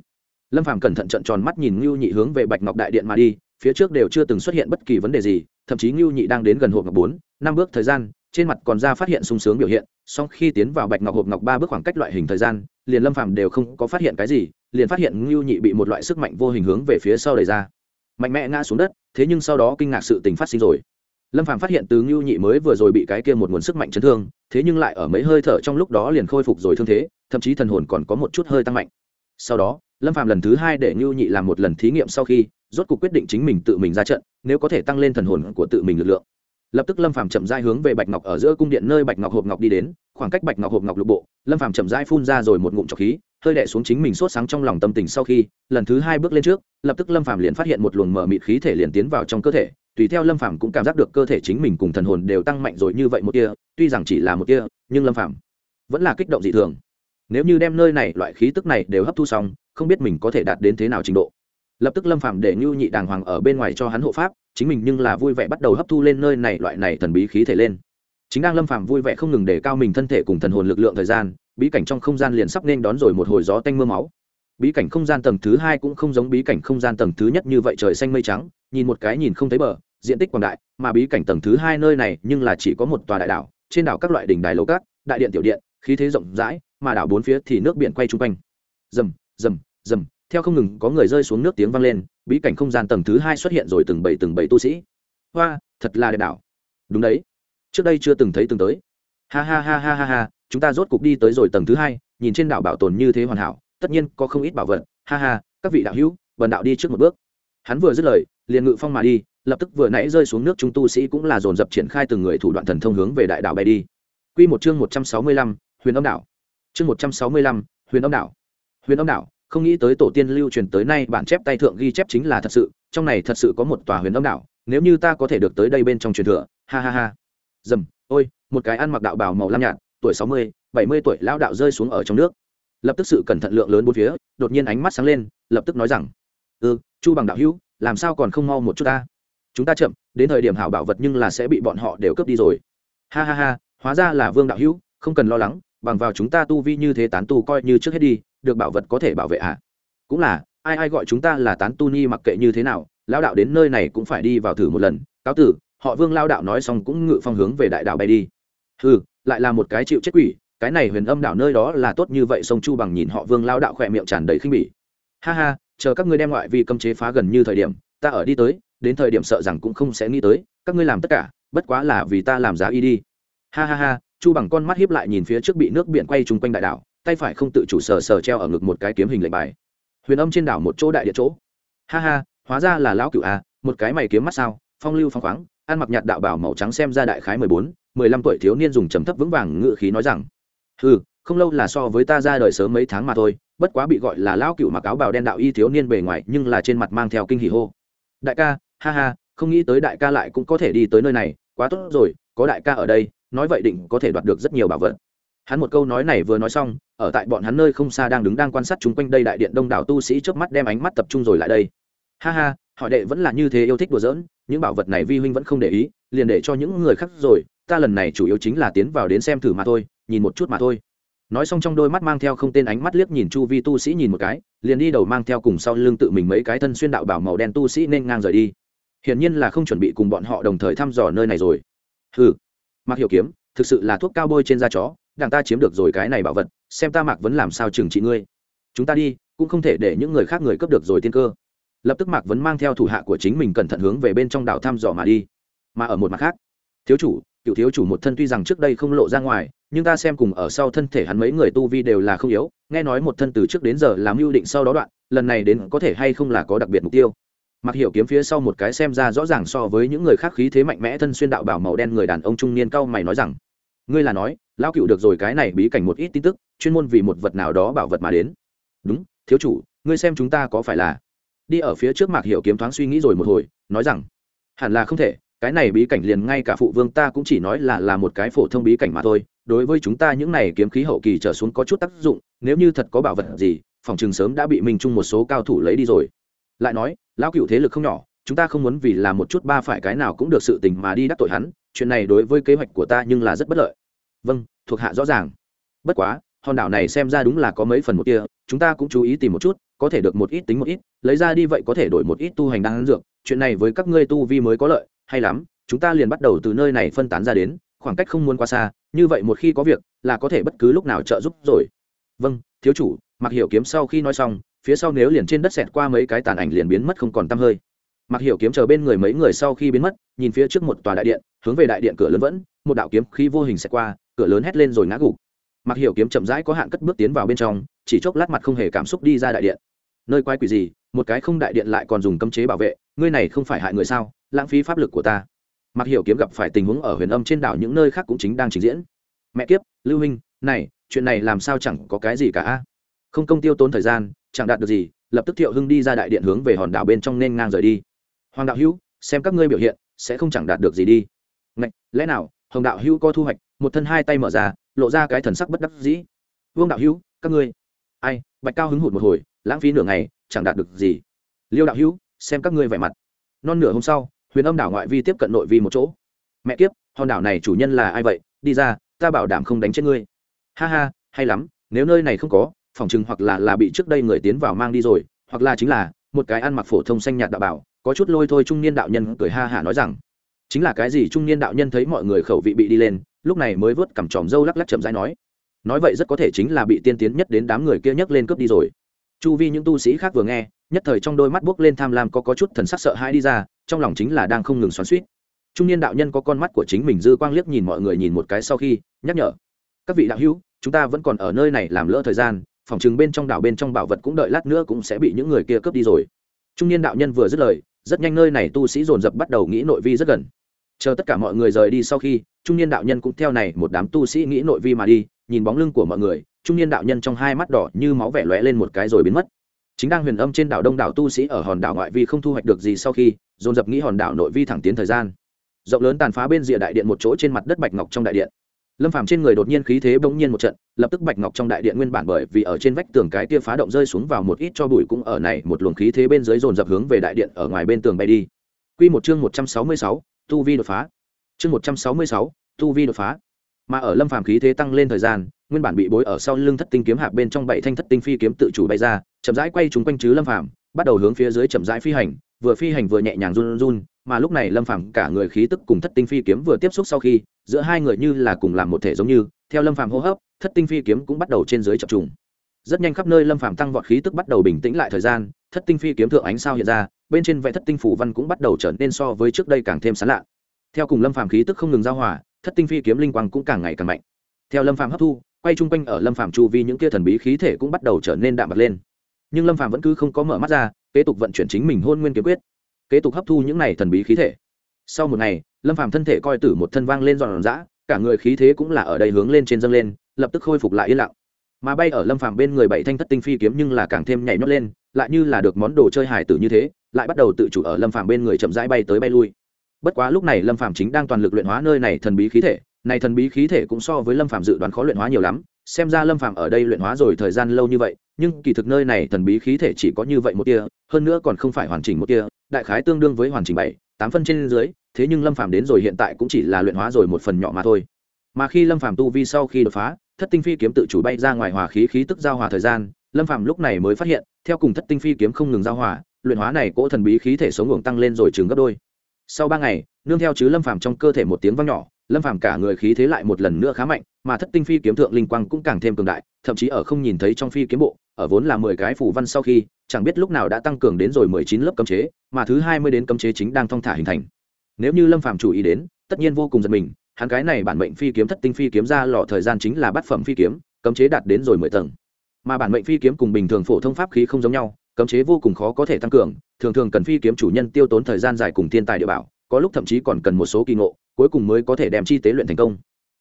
Lâm phàm cẩn thận trận tròn mắt nhìn ngưu nhị hướng về bạch ngọc đại điện mà đi, phía trước đều chưa từng xuất hiện bất kỳ vấn đề gì, thậm chí ngưu nhị đang đến gần hộp ngọc bốn, năm bước thời gian trên mặt còn ra phát hiện sung sướng biểu hiện, song khi tiến vào bạch ngọc hộp ngọc ba bước khoảng cách loại hình thời gian, liền lâm phàm đều không có phát hiện cái gì, liền phát hiện ngưu nhị bị một loại sức mạnh vô hình hướng về phía sau đẩy ra. Mạnh mẽ ngã xuống đất, thế nhưng sau đó kinh ngạc sự tình phát sinh rồi. Lâm phàm phát hiện từ ngưu nhị mới vừa rồi bị cái kia một nguồn sức mạnh chấn thương, thế nhưng lại ở mấy hơi thở trong lúc đó liền khôi phục rồi thương thế, thậm chí thần hồn còn có một chút hơi tăng mạnh. Sau đó, lâm phàm lần thứ hai để ngưu nhị làm một lần thí nghiệm sau khi, rốt cuộc quyết định chính mình tự mình ra trận, nếu có thể tăng lên thần hồn của tự mình lực lượng lập tức lâm phàm chậm rãi hướng về bạch ngọc ở giữa cung điện nơi bạch ngọc hộp ngọc đi đến, khoảng cách bạch ngọc hộp ngọc lục bộ, lâm phàm chậm rãi phun ra rồi một ngụm trọc khí, hơi đẻ xuống chính mình sốt sáng trong lòng tâm tình sau khi, lần thứ hai bước lên trước, lập tức lâm phàm liền phát hiện một luồng mở mịt khí thể liền tiến vào trong cơ thể, tùy theo lâm phàm cũng cảm giác được cơ thể chính mình cùng thần hồn đều tăng mạnh rồi như vậy một tia, tuy rằng chỉ là một tia, nhưng lâm phàm vẫn là kích động dị thường. Nếu như đem nơi này loại khí tức này đều hấp thu xong, không biết mình có thể đạt đến thế nào trình độ lập tức lâm phàm để ngưu nhị đàng hoàng ở bên ngoài cho hắn hộ pháp, chính mình nhưng là vui vẻ bắt đầu hấp thu lên nơi này loại này thần bí khí thể lên. Chính đang lâm phàm vui vẻ không ngừng để cao mình thân thể cùng thần hồn lực lượng thời gian, bí cảnh trong không gian liền sắp nên đón rồi một hồi gió tanh mưa máu. Bí cảnh không gian tầng thứ hai cũng không giống bí cảnh không gian tầng thứ nhất như vậy trời xanh mây trắng, nhìn một cái nhìn không thấy bờ, diện tích quảng đại, mà bí cảnh tầng thứ hai nơi này nhưng là chỉ có một tòa đại đảo, trên đảo các loại đỉnh đài lầu cát, đại điện tiểu điện, khí thế rộng rãi, mà đảo bốn phía thì nước biển quay chung quanh. Rầm rầm rầm theo không ngừng có người rơi xuống nước tiếng vang lên bí cảnh không gian tầng thứ hai xuất hiện rồi từng bảy từng bảy tu sĩ. Hoa thật là đẹp đảo. Đúng đấy. Trước đây chưa từng thấy từng tới. Ha ha ha ha ha ha chúng ta rốt cục đi tới rồi tầng thứ hai nhìn trên đảo bảo tồn như thế hoàn hảo tất nhiên có không ít bảo vật. Ha ha các vị đạo hữu vần đạo đi trước một bước. Hắn vừa dứt lời liền ngự phong mà đi lập tức vừa nãy rơi xuống nước chúng tu sĩ cũng là dồn dập triển khai từng người thủ đoạn thần thông hướng về đại đảo bay đi. Quy một chương một trăm sáu mươi lăm, Huyền Âm đảo. Chương một trăm sáu mươi lăm, Huyền Âm đảo. Huyền Âm đảo, không nghĩ tới tổ tiên lưu truyền tới nay bản chép tay thượng ghi chép chính là thật sự, trong này thật sự có một tòa Huyền Âm đảo, nếu như ta có thể được tới đây bên trong truyền thừa, ha ha ha. Dầm, ôi, một cái ăn mặc đạo bào màu lam nhạt, tuổi sáu mươi, bảy mươi tuổi lão đạo rơi xuống ở trong nước. Lập tức sự cẩn thận lượng lớn bốn phía, đột nhiên ánh mắt sáng lên, lập tức nói rằng: "Ừ, Chu bằng đạo hữu, làm sao còn không mau một chút ta?" chúng ta chậm đến thời điểm hảo bảo vật nhưng là sẽ bị bọn họ đều cướp đi rồi ha ha ha hóa ra là vương đạo hữu không cần lo lắng bằng vào chúng ta tu vi như thế tán tu coi như trước hết đi, được bảo vật có thể bảo vệ ạ à? cũng là, ai ai gọi chúng ta là tán tu ni mặc kệ như thế nào lao đạo đến nơi này cũng phải đi vào thử một lần. Cáo tử, họ vương lao đạo nói xong cũng ngự phong hướng về đại đạo bay đi. Ừ lại là một cái chịu chết quỷ, cái này huyền âm đảo nơi đó là tốt như vậy, sông chu bằng nhìn họ vương lao đạo khỏe miệng tràn đầy khinh bỉ. Ha ha, chờ các ngươi đem ngoại vi cấm chế phá gần như thời điểm, ta ở đi tới, đến thời điểm sợ rằng cũng không sẽ nghĩ tới, các ngươi làm tất cả, bất quá là vì ta làm giá y đi. Ha ha ha chu bằng con mắt hiếp lại nhìn phía trước bị nước biển quay chung quanh đại đảo, tay phải không tự chủ sờ sờ treo ở ngực một cái kiếm hình lệnh bài. Huyền âm trên đảo một chỗ đại địa chỗ. Ha ha, hóa ra là lão cửu a, một cái mày kiếm mắt sao, phong lưu phong khoáng, ăn mặc nhạt đạo bảo màu trắng xem ra đại khái mười bốn, mười lăm tuổi thiếu niên dùng trầm thấp vững vàng ngự khí nói rằng ừ không lâu là so với ta ra đời sớm mấy tháng mà thôi, bất quá bị gọi là lão cửu mặc áo bào đen đạo y thiếu niên bề ngoài nhưng là trên mặt mang theo kinh hỉ hô. Đại ca, ha ha, không nghĩ tới đại ca lại cũng có thể đi tới nơi này, quá tốt rồi, có đại ca ở đây nói vậy định có thể đoạt được rất nhiều bảo vật. Hắn một câu nói này vừa nói xong, ở tại bọn hắn nơi không xa đang đứng đang quan sát chung quanh đây đại điện đông đảo tu sĩ trước mắt đem ánh mắt tập trung rồi lại đây. Ha ha, họ đệ vẫn là như thế yêu thích đùa giỡn, những bảo vật này vi huynh vẫn không để ý, liền để cho những người khác rồi, ta lần này chủ yếu chính là tiến vào đến xem thử mà thôi, nhìn một chút mà thôi. Nói xong trong đôi mắt mang theo không tên ánh mắt liếc nhìn chu vi tu sĩ nhìn một cái, liền đi đầu mang theo cùng sau lưng tự mình mấy cái thân xuyên đạo bảo màu đen tu sĩ nên ngang rời đi. Hiển nhiên là không chuẩn bị cùng bọn họ đồng thời thăm dò nơi này rồi. Hừ mặc hiểu kiếm, thực sự là thuốc cao bôi trên da chó, đảng ta chiếm được rồi cái này bảo vật, xem ta mạc vẫn làm sao trừng trị ngươi. Chúng ta đi, cũng không thể để những người khác người cướp được rồi tiên cơ. Lập tức mạc vẫn mang theo thủ hạ của chính mình cẩn thận hướng về bên trong đảo thăm dò mà đi. Mà ở một mặt khác, thiếu chủ, cựu thiếu chủ một thân tuy rằng trước đây không lộ ra ngoài, nhưng ta xem cùng ở sau thân thể hắn mấy người tu vi đều là không yếu, nghe nói một thân từ trước đến giờ làm mưu định sau đó đoạn, lần này đến có thể hay không là có đặc biệt mục tiêu mặc hiểu kiếm phía sau một cái xem ra rõ ràng so với những người khác khí thế mạnh mẽ thân xuyên đạo bảo màu đen người đàn ông trung niên cao mày nói rằng, ngươi là nói, lão cựu được rồi cái này bí cảnh một ít tin tức, chuyên môn vì một vật nào đó bảo vật mà đến. Đúng, thiếu chủ, ngươi xem chúng ta có phải là đi ở phía trước mạc hiểu kiếm thoáng suy nghĩ rồi một hồi, nói rằng, hẳn là không thể, cái này bí cảnh liền ngay cả phụ vương ta cũng chỉ nói là là một cái phổ thông bí cảnh mà thôi, đối với chúng ta những này kiếm khí hậu kỳ trở xuống có chút tác dụng, nếu như thật có bảo vật gì, phòng trường sớm đã bị minh chung một số cao thủ lấy đi rồi. Lại nói lão cựu thế lực không nhỏ, chúng ta không muốn vì làm một chút ba phải cái nào cũng được sự tình mà đi đắc tội hắn, chuyện này đối với kế hoạch của ta nhưng là rất bất lợi. Vâng thuộc hạ rõ ràng. Bất quá, hòn đảo này xem ra đúng là có mấy phần một kia, chúng ta cũng chú ý tìm một chút, có thể được một ít tính một ít, lấy ra đi vậy có thể đổi một ít tu hành đang dược, chuyện này với các ngươi tu vi mới có lợi, hay lắm, chúng ta liền bắt đầu từ nơi này phân tán ra đến, khoảng cách không muốn quá xa, như vậy một khi có việc, là có thể bất cứ lúc nào trợ giúp rồi. Vâng thiếu chủ mặc hiểu kiếm sau khi nói xong phía sau nếu liền trên đất xẹt qua mấy cái tàn ảnh liền biến mất không còn tăm hơi. Mặc hiểu kiếm chờ bên người mấy người sau khi biến mất, nhìn phía trước một tòa đại điện, hướng về đại điện cửa lớn vẫn, một đạo kiếm khí vô hình xẹt qua, cửa lớn hét lên rồi ngã gục. Mặc hiểu kiếm chậm rãi có hạn cất bước tiến vào bên trong, chỉ chốc lát mặt không hề cảm xúc đi ra đại điện. Nơi quái quỷ gì, một cái không đại điện lại còn dùng cấm chế bảo vệ, ngươi này không phải hại người sao, lãng phí pháp lực của ta. Mặc hiểu kiếm gặp phải tình huống ở huyền âm trên đảo những nơi khác cũng chính đang trình diễn. Mẹ kiếp, lưu huynh này, chuyện này làm sao chẳng có cái gì cả a? Không công tiêu tốn thời gian chẳng đạt được gì lập tức thiệu hưng đi ra đại điện hướng về hòn đảo bên trong nên ngang rời đi. Hoàng đạo hữu xem các ngươi biểu hiện sẽ không chẳng đạt được gì đi. Ngạch, lẽ nào hồng đạo hữu có thu hoạch một thân hai tay mở ra lộ ra cái thần sắc bất đắc dĩ. Vương đạo hữu các ngươi. Ai bạch cao hứng hụt một hồi lãng phí nửa ngày chẳng đạt được gì. Liêu đạo hữu xem các ngươi vẻ mặt. Non nửa hôm sau huyền âm đảo ngoại vi tiếp cận nội vi một chỗ. Mẹ kiếp hòn đảo này chủ nhân là ai vậy? Đi ra ta bảo đảm không đánh chết ngươi. Ha ha hay lắm nếu nơi này không có phòng chừng hoặc là là bị trước đây người tiến vào mang đi rồi, hoặc là chính là một cái ăn mặc phổ thông xanh nhạt đạo bảo, có chút lôi thôi trung niên đạo nhân cười ha hả nói rằng, chính là cái gì trung niên đạo nhân thấy mọi người khẩu vị bị đi lên, lúc này mới vớt cằm tròm dâu lắc lắc chậm rãi nói nói vậy rất có thể chính là bị tiên tiến nhất đến đám người kia nhấc lên cướp đi rồi. Chu vi những tu sĩ khác vừa nghe, nhất thời trong đôi mắt buốc lên tham lam có có chút thần sắc sợ hãi đi ra, trong lòng chính là đang không ngừng xoắn suýt trung niên đạo nhân có con mắt của chính mình dư quang liếc nhìn mọi người nhìn một cái sau khi, nhắc nhở, các vị đạo hữu, chúng ta vẫn còn ở nơi này làm lỡ thời gian phòng chừng bên trong đảo bên trong bảo vật cũng đợi lát nữa cũng sẽ bị những người kia cướp đi rồi. Trung niên đạo nhân vừa dứt lời, rất nhanh nơi này tu sĩ dồn dập bắt đầu nghĩ nội vi rất gần. Chờ tất cả mọi người rời đi sau khi, trung niên đạo nhân cũng theo này một đám tu sĩ nghĩ nội vi mà đi, nhìn bóng lưng của mọi người, trung niên đạo nhân trong hai mắt đỏ như máu vẻ lóe lên một cái rồi biến mất. Chính đang huyền âm trên đảo đông đảo tu sĩ ở hòn đảo ngoại vi không thu hoạch được gì sau khi, dồn dập nghĩ hòn đảo nội vi thẳng tiến thời gian. Rộng lớn tàn phá bên rìa đại điện một chỗ trên mặt đất bạch ngọc trong đại điện lâm phàm trên người đột nhiên khí thế bỗng nhiên một trận lập tức bạch ngọc trong đại điện nguyên bản bởi vì ở trên vách tường cái tia phá động rơi xuống vào một ít cho bụi cũng ở này một luồng khí thế bên dưới dồn dập hướng về đại điện ở ngoài bên tường bay đi. Quy một chương một trăm sáu mươi sáu, tu vi đột phá. Chương một trăm sáu mươi sáu, tu vi đột phá. Mà ở lâm phàm khí thế tăng lên thời gian nguyên bản bị bối ở sau lưng thất tinh kiếm hạp bên trong bảy thanh thất tinh phi kiếm tự chủ bay ra chậm rãi quay chúng quanh chứ lâm phàm bắt đầu hướng phía dưới chậm rãi phi hành vừa phi hành vừa nhẹ nhàng run run mà lúc này lâm phàm cả người khí tức cùng thất tinh phi kiếm vừa tiếp xúc sau khi, giữa hai người như là cùng làm một thể giống như, theo lâm phàm hô hấp, thất tinh phi kiếm cũng bắt đầu trên dưới chập trùng. Rất nhanh khắp nơi lâm phàm tăng vọt khí tức bắt đầu bình tĩnh lại thời gian, thất tinh phi kiếm thượng ánh sao hiện ra, bên trên vẽ thất tinh phủ văn cũng bắt đầu trở nên so với trước đây càng thêm sán lạ. Theo cùng lâm phàm khí tức không ngừng giao hòa, thất tinh phi kiếm linh quang cũng càng ngày càng mạnh. Theo lâm phàm hấp thu, quay chung quanh ở lâm phàm chu vi những kia thần bí khí thể cũng bắt đầu trở nên đạm bật lên. Nhưng lâm phàm vẫn cứ không có mở mắt ra, kế tục vận chuyển chính mình hôn nguyên kiếm quyết kế tục hấp thu những này thần bí khí thể. Sau một ngày, lâm phàm thân thể coi tử một thân vang lên giòn giã, cả người khí thế cũng là ở đây hướng lên trên dâng lên, lập tức khôi phục lại yên lặng. Mà bay ở lâm phàm bên người bảy thanh thất tinh phi kiếm nhưng là càng thêm nhảy nhót lên, lại như là được món đồ chơi hải tử như thế, lại bắt đầu tự chủ ở lâm phàm bên người chậm rãi bay tới bay lui. Bất quá lúc này lâm phàm chính đang toàn lực luyện hóa nơi này thần bí khí thể, này thần bí khí thể cũng so với lâm phàm dự đoán khó luyện hóa nhiều lắm, xem ra lâm phàm ở đây luyện hóa rồi thời gian lâu như vậy, nhưng kỳ thực nơi này thần bí khí thể chỉ có như vậy một tia, hơn nữa còn không phải hoàn chỉnh một tia đại khái tương đương với hoàn chỉnh bảy, tám phân trên dưới, thế nhưng lâm phàm đến rồi hiện tại cũng chỉ là luyện hóa rồi một phần nhỏ mà thôi. Mà khi lâm phàm tu vi sau khi đột phá, thất tinh phi kiếm tự chủ bay ra ngoài hòa khí khí tức giao hòa thời gian, lâm phàm lúc này mới phát hiện, theo cùng thất tinh phi kiếm không ngừng giao hòa, luyện hóa này cỗ thần bí khí thể sống ngưỡng tăng lên rồi chừng gấp đôi. Sau ba ngày, nương theo chứ lâm phàm trong cơ thể một tiếng vang nhỏ, lâm phàm cả người khí thế lại một lần nữa khá mạnh, mà thất tinh phi kiếm thượng linh quang cũng càng thêm cường đại, thậm chí ở không nhìn thấy trong phi kiếm bộ ở vốn là mười cái phủ văn sau khi, chẳng biết lúc nào đã tăng cường đến rồi mười chín lớp cấm chế, mà thứ hai mươi đến cấm chế chính đang thong thả hình thành. Nếu như lâm phàm chủ ý đến, tất nhiên vô cùng giật mình, hắn cái này bản mệnh phi kiếm thất tinh phi kiếm ra lọ thời gian chính là bát phẩm phi kiếm, cấm chế đạt đến rồi mười tầng. Mà bản mệnh phi kiếm cùng bình thường phổ thông pháp khí không giống nhau, cấm chế vô cùng khó có thể tăng cường, thường thường cần phi kiếm chủ nhân tiêu tốn thời gian dài cùng thiên tài địa bảo, có lúc thậm chí còn cần một số kỳ ngộ, cuối cùng mới có thể đem chi tế luyện thành công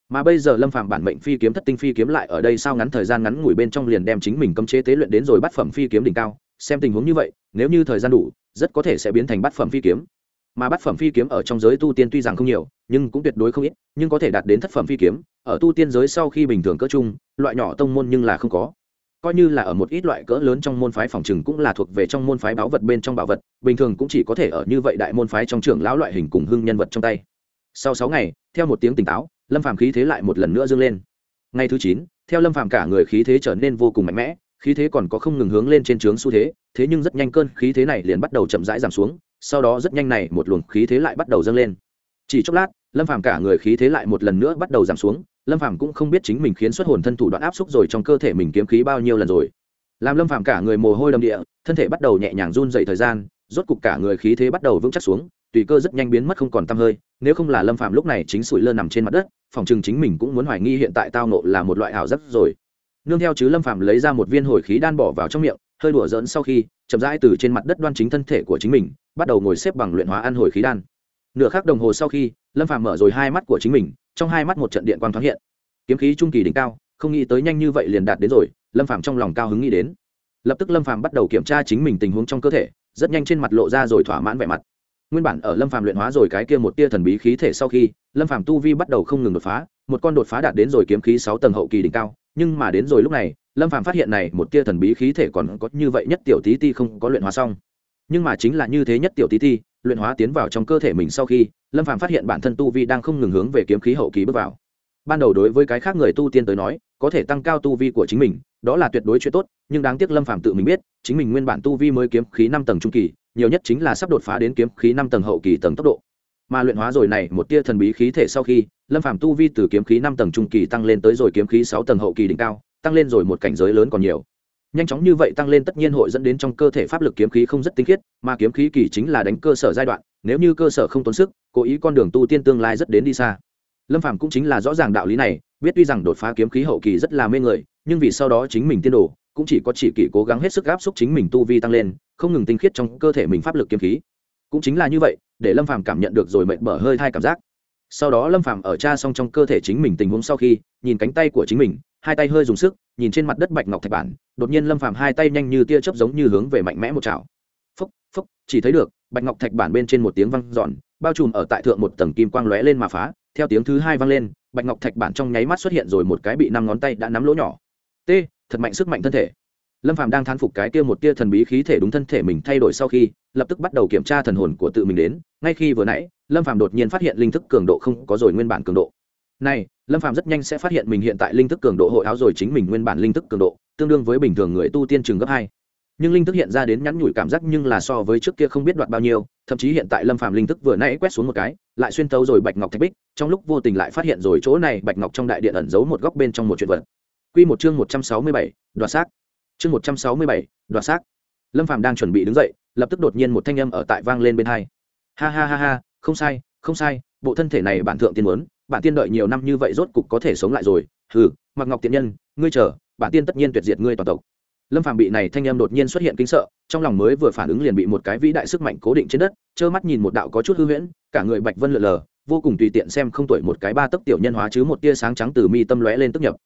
mà bây giờ lâm phàm bản mệnh phi kiếm thất tinh phi kiếm lại ở đây sao ngắn thời gian ngắn ngủi bên trong liền đem chính mình cấm chế tế luyện đến rồi bắt phẩm phi kiếm đỉnh cao, xem tình huống như vậy, nếu như thời gian đủ, rất có thể sẽ biến thành bắt phẩm phi kiếm. Mà bắt phẩm phi kiếm ở trong giới tu tiên tuy rằng không nhiều, nhưng cũng tuyệt đối không ít, nhưng có thể đạt đến thất phẩm phi kiếm, ở tu tiên giới sau khi bình thường cỡ chung loại nhỏ tông môn nhưng là không có. Coi như là ở một ít loại cỡ lớn trong môn phái phòng trừng cũng là thuộc về trong môn phái báu vật bên trong bảo vật, bình thường cũng chỉ có thể ở như vậy đại môn phái trong trưởng lão loại hình cùng hưng nhân vật trong tay. Sau sáu ngày, theo một tiếng tỉnh táo lâm phàm khí thế lại một lần nữa dâng lên. Ngày thứ chín, theo lâm phàm cả người khí thế trở nên vô cùng mạnh mẽ, khí thế còn có không ngừng hướng lên trên trướng xu thế thế nhưng rất nhanh cơn khí thế này liền bắt đầu chậm rãi giảm xuống, sau đó rất nhanh này một luồng khí thế lại bắt đầu dâng lên. Chỉ chốc lát, lâm phàm cả người khí thế lại một lần nữa bắt đầu giảm xuống, lâm phàm cũng không biết chính mình khiến xuất hồn thân thủ đoạn áp xúc rồi trong cơ thể mình kiếm khí bao nhiêu lần rồi. Làm lâm phàm cả người mồ hôi đầm địa, thân thể bắt đầu nhẹ nhàng run dậy thời gian, rốt cục cả người khí thế bắt đầu vững chắc xuống tùy cơ rất nhanh biến mất không còn tăm hơi, nếu không là lâm Phạm lúc này chính sủi lơ nằm trên mặt đất, phòng chừng chính mình cũng muốn hoài nghi hiện tại tao nộ là một loại ảo giác rồi. Nương theo chứ lâm Phạm lấy ra một viên hồi khí đan bỏ vào trong miệng, hơi đùa giỡn sau khi, chậm rãi từ trên mặt đất đoan chính thân thể của chính mình, bắt đầu ngồi xếp bằng luyện hóa ăn hồi khí đan. Nửa khắc đồng hồ sau khi, lâm Phạm mở rồi hai mắt của chính mình, trong hai mắt một trận điện quang thoáng hiện. Kiếm khí trung kỳ đỉnh cao, không nghĩ tới nhanh như vậy liền đạt đến rồi, lâm Phạm trong lòng cao hứng nghĩ đến. Lập tức lâm Phạm bắt đầu kiểm tra chính mình tình huống trong cơ thể, rất nhanh trên mặt lộ ra rồi thỏa mãn vẻ mặt nguyên bản ở lâm phàm luyện hóa rồi cái kia một tia thần bí khí thể sau khi, lâm phàm tu vi bắt đầu không ngừng đột phá, một con đột phá đạt đến rồi kiếm khí sáu tầng hậu kỳ đỉnh cao, nhưng mà đến rồi lúc này, lâm phàm phát hiện này, một tia thần bí khí thể còn có như vậy nhất tiểu tí ti không có luyện hóa xong. Nhưng mà chính là như thế nhất tiểu tí ti, luyện hóa tiến vào trong cơ thể mình sau khi, lâm phàm phát hiện bản thân tu vi đang không ngừng hướng về kiếm khí hậu kỳ bước vào. Ban đầu đối với cái khác người tu tiên tới nói, có thể tăng cao tu vi của chính mình đó là tuyệt đối chuyện tốt, nhưng đáng tiếc lâm phàm tự mình biết, chính mình nguyên bản tu vi mới kiếm khí năm tầng trung kỳ, nhiều nhất chính là sắp đột phá đến kiếm khí năm tầng hậu kỳ tầng tốc độ. Mà luyện hóa rồi này một tia thần bí khí thể sau khi, lâm phàm tu vi từ kiếm khí năm tầng trung kỳ tăng lên tới rồi kiếm khí sáu tầng hậu kỳ đỉnh cao, tăng lên rồi một cảnh giới lớn còn nhiều. Nhanh chóng như vậy tăng lên tất nhiên hội dẫn đến trong cơ thể pháp lực kiếm khí không rất tinh khiết, mà kiếm khí kỳ chính là đánh cơ sở giai đoạn, nếu như cơ sở không tốn sức, cố ý con đường tu tiên tương lai rất đến đi xa lâm phàm cũng chính là rõ ràng đạo lý này, biết tuy rằng đột phá kiếm khí hậu kỳ rất là mê người, nhưng vì sau đó chính mình tiên đồ, cũng chỉ có chỉ kỳ cố gắng hết sức áp xúc chính mình tu vi tăng lên, không ngừng tinh khiết trong cơ thể mình pháp lực kiếm khí. Cũng chính là như vậy, để lâm phàm cảm nhận được rồi mệt mở hơi thai cảm giác. Sau đó lâm phàm ở cha xong trong cơ thể chính mình tình huống sau khi, nhìn cánh tay của chính mình, hai tay hơi dùng sức, nhìn trên mặt đất bạch ngọc thạch bản, đột nhiên lâm phàm hai tay nhanh như tia chớp giống như hướng về mạnh mẽ một chảo. Phúc phúc chỉ thấy được, bạch ngọc thạch bản bên trên một tiếng vang dọn, bao trùm ở tại thượng một tầng kim quang lóe lên mà phá theo tiếng thứ hai vang lên, bạch ngọc thạch bản trong nháy mắt xuất hiện rồi một cái bị năm ngón tay đã nắm lỗ nhỏ. T, thật mạnh, sức mạnh thân thể. Lâm phàm đang thán phục cái kia một tia thần bí khí thể đúng thân thể mình thay đổi sau khi, lập tức bắt đầu kiểm tra thần hồn của tự mình đến. Ngay khi vừa nãy, lâm phàm đột nhiên phát hiện linh thức cường độ không có rồi nguyên bản cường độ. Này, lâm phàm rất nhanh sẽ phát hiện mình hiện tại linh thức cường độ hội áo rồi chính mình nguyên bản linh thức cường độ, tương đương với bình thường người tu tiên trường gấp hai nhưng linh thức hiện ra đến nhắn nhủi cảm giác nhưng là so với trước kia không biết đoạt bao nhiêu thậm chí hiện tại lâm phàm linh thức vừa nãy quét xuống một cái lại xuyên tấu rồi bạch ngọc thạch bích trong lúc vô tình lại phát hiện rồi chỗ này bạch ngọc trong đại điện ẩn giấu một góc bên trong một chuyện vật. Quy một chương một trăm sáu mươi bảy, đoạt xác. Chương một trăm sáu mươi bảy, đoạt xác. Lâm phàm đang chuẩn bị đứng dậy lập tức đột nhiên một thanh âm ở tại vang lên bên hai. Ha ha ha ha không sai không sai bộ thân thể này bản thượng tiên muốn bản tiên đợi nhiều năm như vậy rốt cục có thể sống lại rồi. Hừ mặc ngọc tiện nhân ngươi chờ bản tiên tất nhiên tuyệt diệt ngươi toàn tộc lâm phàm bị này thanh em đột nhiên xuất hiện kinh sợ, trong lòng mới vừa phản ứng liền bị một cái vĩ đại sức mạnh cố định trên đất, trơ mắt nhìn một đạo có chút hư huyễn, cả người bạch vân lượn lờ, vô cùng tùy tiện xem không tuổi một cái ba tấc tiểu nhân hóa chứ một tia sáng trắng từ mi tâm lóe lên tức nhập.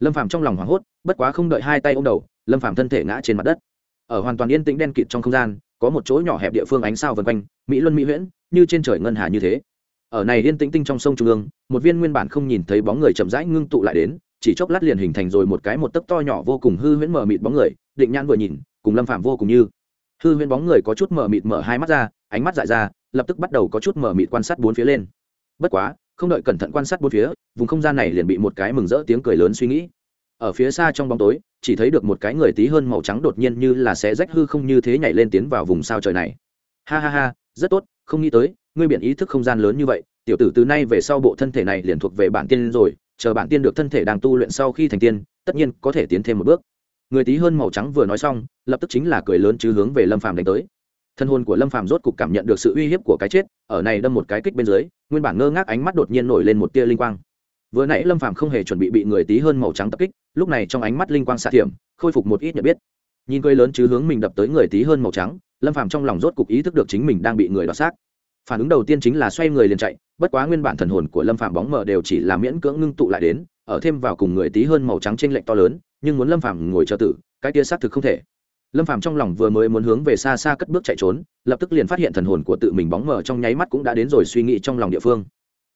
Lâm phàm trong lòng hoảng hốt, bất quá không đợi hai tay ôm đầu, lâm phàm thân thể ngã trên mặt đất. Ở hoàn toàn yên tĩnh đen kịt trong không gian, có một chỗ nhỏ hẹp địa phương ánh sao vần quanh, mỹ luân mỹ huyễn, như trên trời ngân hà như thế. Ở này yên tĩnh tinh trong sông trung ương, một viên nguyên bản không nhìn thấy bóng người chậm rãi ngưng tụ lại đến chỉ chốc lát liền hình thành rồi một cái một tấc to nhỏ vô cùng hư huyễn mờ mịt bóng người, định nhãn vừa nhìn, cùng lâm phạm vô cùng như. Hư huyễn bóng người có chút mờ mịt mở hai mắt ra, ánh mắt dại ra, lập tức bắt đầu có chút mờ mịt quan sát bốn phía lên. Bất quá, không đợi cẩn thận quan sát bốn phía, vùng không gian này liền bị một cái mừng rỡ tiếng cười lớn suy nghĩ. Ở phía xa trong bóng tối, chỉ thấy được một cái người tí hơn màu trắng đột nhiên như là sẽ rách hư không như thế nhảy lên tiến vào vùng sao trời này. Ha ha ha, rất tốt, không nghĩ tới, ngươi biện ý thức không gian lớn như vậy, tiểu tử từ nay về sau bộ thân thể này liền thuộc về bản tiên rồi chờ bản tiên được thân thể đang tu luyện sau khi thành tiên, tất nhiên có thể tiến thêm một bước. Người tí hơn màu trắng vừa nói xong, lập tức chính là cười lớn chứ hướng về lâm phàm đánh tới. Thân hồn của lâm phàm rốt cục cảm nhận được sự uy hiếp của cái chết, ở này đâm một cái kích bên dưới, nguyên bản ngơ ngác ánh mắt đột nhiên nổi lên một tia linh quang. Vừa nãy lâm phàm không hề chuẩn bị bị người tí hơn màu trắng tập kích, lúc này trong ánh mắt linh quang xạ thiểm, khôi phục một ít nhận biết. Nhìn cười lớn chứ hướng mình đập tới người tí hơn màu trắng, lâm phàm trong lòng rốt cục ý thức được chính mình đang bị người đoạt xác phản ứng đầu tiên chính là xoay người liền chạy, bất quá nguyên bản thần hồn của lâm phạm bóng mờ đều chỉ là miễn cưỡng ngưng tụ lại đến, ở thêm vào cùng người tí hơn màu trắng trên lệnh to lớn, nhưng muốn lâm phạm ngồi chờ tử, cái kia xác thực không thể. Lâm phạm trong lòng vừa mới muốn hướng về xa xa cất bước chạy trốn, lập tức liền phát hiện thần hồn của tự mình bóng mờ trong nháy mắt cũng đã đến rồi suy nghĩ trong lòng địa phương.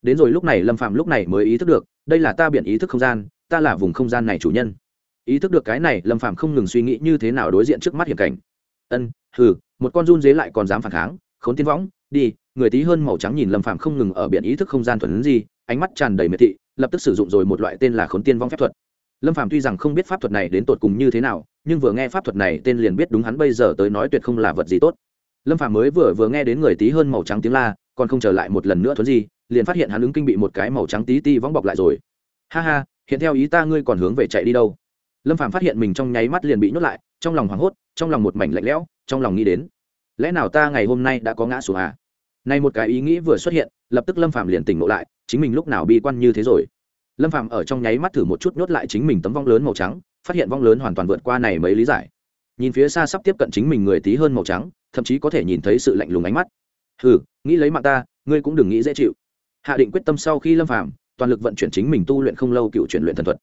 Đến rồi lúc này lâm phạm lúc này mới ý thức được, đây là ta biện ý thức không gian, ta là vùng không gian này chủ nhân. Ý thức được cái này, lâm phạm không ngừng suy nghĩ như thế nào đối diện trước mắt hiểm cảnh. Ân, hừ, một con run dế lại còn dám phản kháng, khốn tiên võng, đi người tí hơn màu trắng nhìn lâm phạm không ngừng ở biển ý thức không gian thuần gì, ánh mắt tràn đầy miệt thị, lập tức sử dụng rồi một loại tên là khốn tiên vong phép thuật. Lâm phạm tuy rằng không biết pháp thuật này đến tột cùng như thế nào, nhưng vừa nghe pháp thuật này tên liền biết đúng hắn bây giờ tới nói tuyệt không là vật gì tốt. Lâm phạm mới vừa vừa nghe đến người tí hơn màu trắng tiếng la, còn không trở lại một lần nữa thuấn gì, liền phát hiện hắn ứng kinh bị một cái màu trắng tí ti vong bọc lại rồi. Ha ha, hiện theo ý ta ngươi còn hướng về chạy đi đâu? Lâm phạm phát hiện mình trong nháy mắt liền bị nhốt lại, trong lòng hoảng hốt, trong lòng một mảnh lạnh lẽo, trong lòng nghĩ đến, lẽ nào ta ngày hôm nay đã có ngã xuống à? Nay một cái ý nghĩ vừa xuất hiện, lập tức lâm phạm liền tỉnh ngộ lại, chính mình lúc nào bi quan như thế rồi. Lâm phạm ở trong nháy mắt thử một chút nhốt lại chính mình tấm vong lớn màu trắng, phát hiện vong lớn hoàn toàn vượt qua này mấy lý giải. Nhìn phía xa sắp tiếp cận chính mình người tí hơn màu trắng, thậm chí có thể nhìn thấy sự lạnh lùng ánh mắt. Hừ, nghĩ lấy mạng ta, ngươi cũng đừng nghĩ dễ chịu. Hạ định quyết tâm sau khi lâm phạm toàn lực vận chuyển chính mình tu luyện không lâu cựu chuyển luyện thần thuật.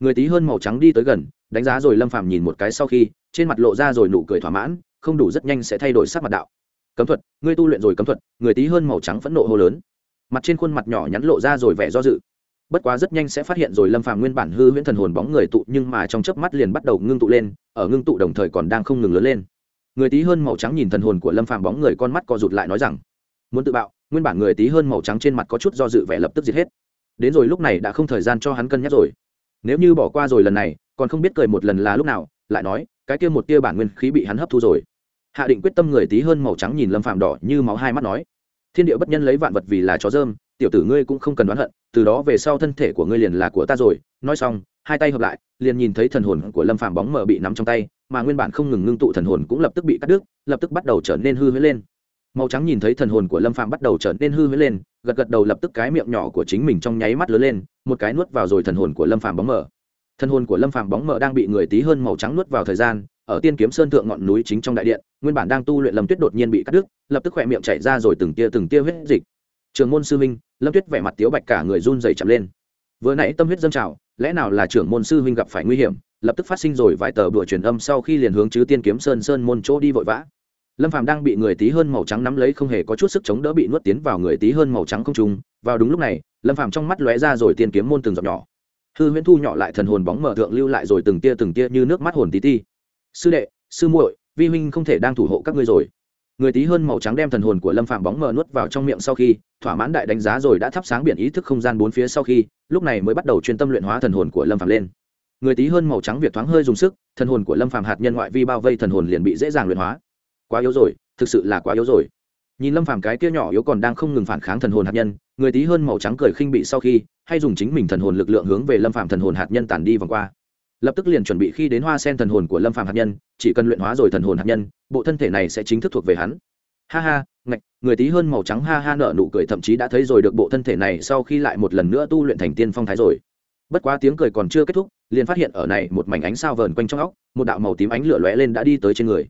Người tí hơn màu trắng đi tới gần, đánh giá rồi lâm phạm nhìn một cái sau khi, trên mặt lộ ra rồi nụ cười thỏa mãn, không đủ rất nhanh sẽ thay đổi sắc mặt đạo cấm thuật, ngươi tu luyện rồi cấm thuật, người tí hơn màu trắng phẫn nộ hô lớn. Mặt trên khuôn mặt nhỏ nhắn lộ ra rồi vẻ do dự. Bất quá rất nhanh sẽ phát hiện rồi lâm phàm nguyên bản hư huyễn thần hồn bóng người tụ, nhưng mà trong chớp mắt liền bắt đầu ngưng tụ lên, ở ngưng tụ đồng thời còn đang không ngừng lớn lên. Người tí hơn màu trắng nhìn thần hồn của lâm phàm bóng người con mắt co rụt lại nói rằng, muốn tự bạo, nguyên bản người tí hơn màu trắng trên mặt có chút do dự vẻ lập tức diệt hết. Đến rồi lúc này đã không thời gian cho hắn cân nhắc rồi. Nếu như bỏ qua rồi lần này, còn không biết cười một lần là lúc nào, lại nói, cái kia một tia bản nguyên khí bị hắn hấp thu rồi hạ định quyết tâm người tí hơn màu trắng nhìn lâm phạm đỏ như máu hai mắt nói, thiên địa bất nhân lấy vạn vật vì là chó dơm, tiểu tử ngươi cũng không cần đoán hận, từ đó về sau thân thể của ngươi liền là của ta rồi. Nói xong, hai tay hợp lại, liền nhìn thấy thần hồn của lâm phạm bóng mờ bị nắm trong tay, mà nguyên bản không ngừng ngưng tụ thần hồn cũng lập tức bị cắt đứt, lập tức bắt đầu trở nên hư huyễn lên. Màu trắng nhìn thấy thần hồn của lâm phạm bắt đầu trở nên hư huyễn lên, gật gật đầu lập tức cái miệng nhỏ của chính mình trong nháy mắt lớn lên, một cái nuốt vào rồi thần hồn của lâm phạm bóng mờ. Thần hồn của lâm phạm bóng mờ đang bị người tí hơn màu trắng nuốt vào thời gian ở tiên kiếm sơn thượng ngọn núi chính trong đại điện, nguyên bản đang tu luyện lâm tuyết đột nhiên bị cắt đứt, lập tức khỏe miệng chảy ra rồi từng tia từng tia huyết dịch. Trường môn sư huynh, lâm tuyết vẻ mặt tiếu bạch cả người run dày chậm lên. Vừa nãy tâm huyết dâng trào, lẽ nào là trưởng môn sư huynh gặp phải nguy hiểm, lập tức phát sinh rồi vài tờ bụa truyền âm sau khi liền hướng chứ tiên kiếm sơn sơn môn chỗ đi vội vã. Lâm phàm đang bị người tí hơn màu trắng nắm lấy không hề có chút sức chống đỡ bị nuốt tiến vào người tí hơn màu trắng không trùng. vào đúng lúc này, lâm phàm trong mắt lóe ra rồi tiên kiếm môn từng giọt nhỏ. Hư huyễn thu nhỏ lại thần hồn bóng mở thượng lưu lại rồi từng tia từng tia như nước mắt hồn tí ti sư đệ, sư muội, vi huynh không thể đang thủ hộ các ngươi rồi. Người tí hơn màu trắng đem thần hồn của lâm phạm bóng mờ nuốt vào trong miệng sau khi, thỏa mãn đại đánh giá rồi đã thắp sáng biển ý thức không gian bốn phía sau khi, lúc này mới bắt đầu chuyên tâm luyện hóa thần hồn của lâm phạm lên. Người tí hơn màu trắng việc thoáng hơi dùng sức, thần hồn của lâm phạm hạt nhân ngoại vi bao vây thần hồn liền bị dễ dàng luyện hóa. Quá yếu rồi, thực sự là quá yếu rồi. Nhìn lâm phàm cái kia nhỏ yếu còn đang không ngừng phản kháng thần hồn hạt nhân, người tí hơn màu trắng cười khinh bị sau khi, hay dùng chính mình thần hồn lực lượng hướng về lâm phàm thần hồn hạt nhân tàn đi vòng qua lập tức liền chuẩn bị khi đến hoa sen thần hồn của lâm phàm hạt nhân, chỉ cần luyện hóa rồi thần hồn hạt nhân, bộ thân thể này sẽ chính thức thuộc về hắn. Ha ha, ngạch, người tí hơn màu trắng ha ha nợ nụ cười thậm chí đã thấy rồi được bộ thân thể này sau khi lại một lần nữa tu luyện thành tiên phong thái rồi. Bất quá tiếng cười còn chưa kết thúc, liền phát hiện ở này một mảnh ánh sao vờn quanh trong óc, một đạo màu tím ánh lửa lóe lên đã đi tới trên người.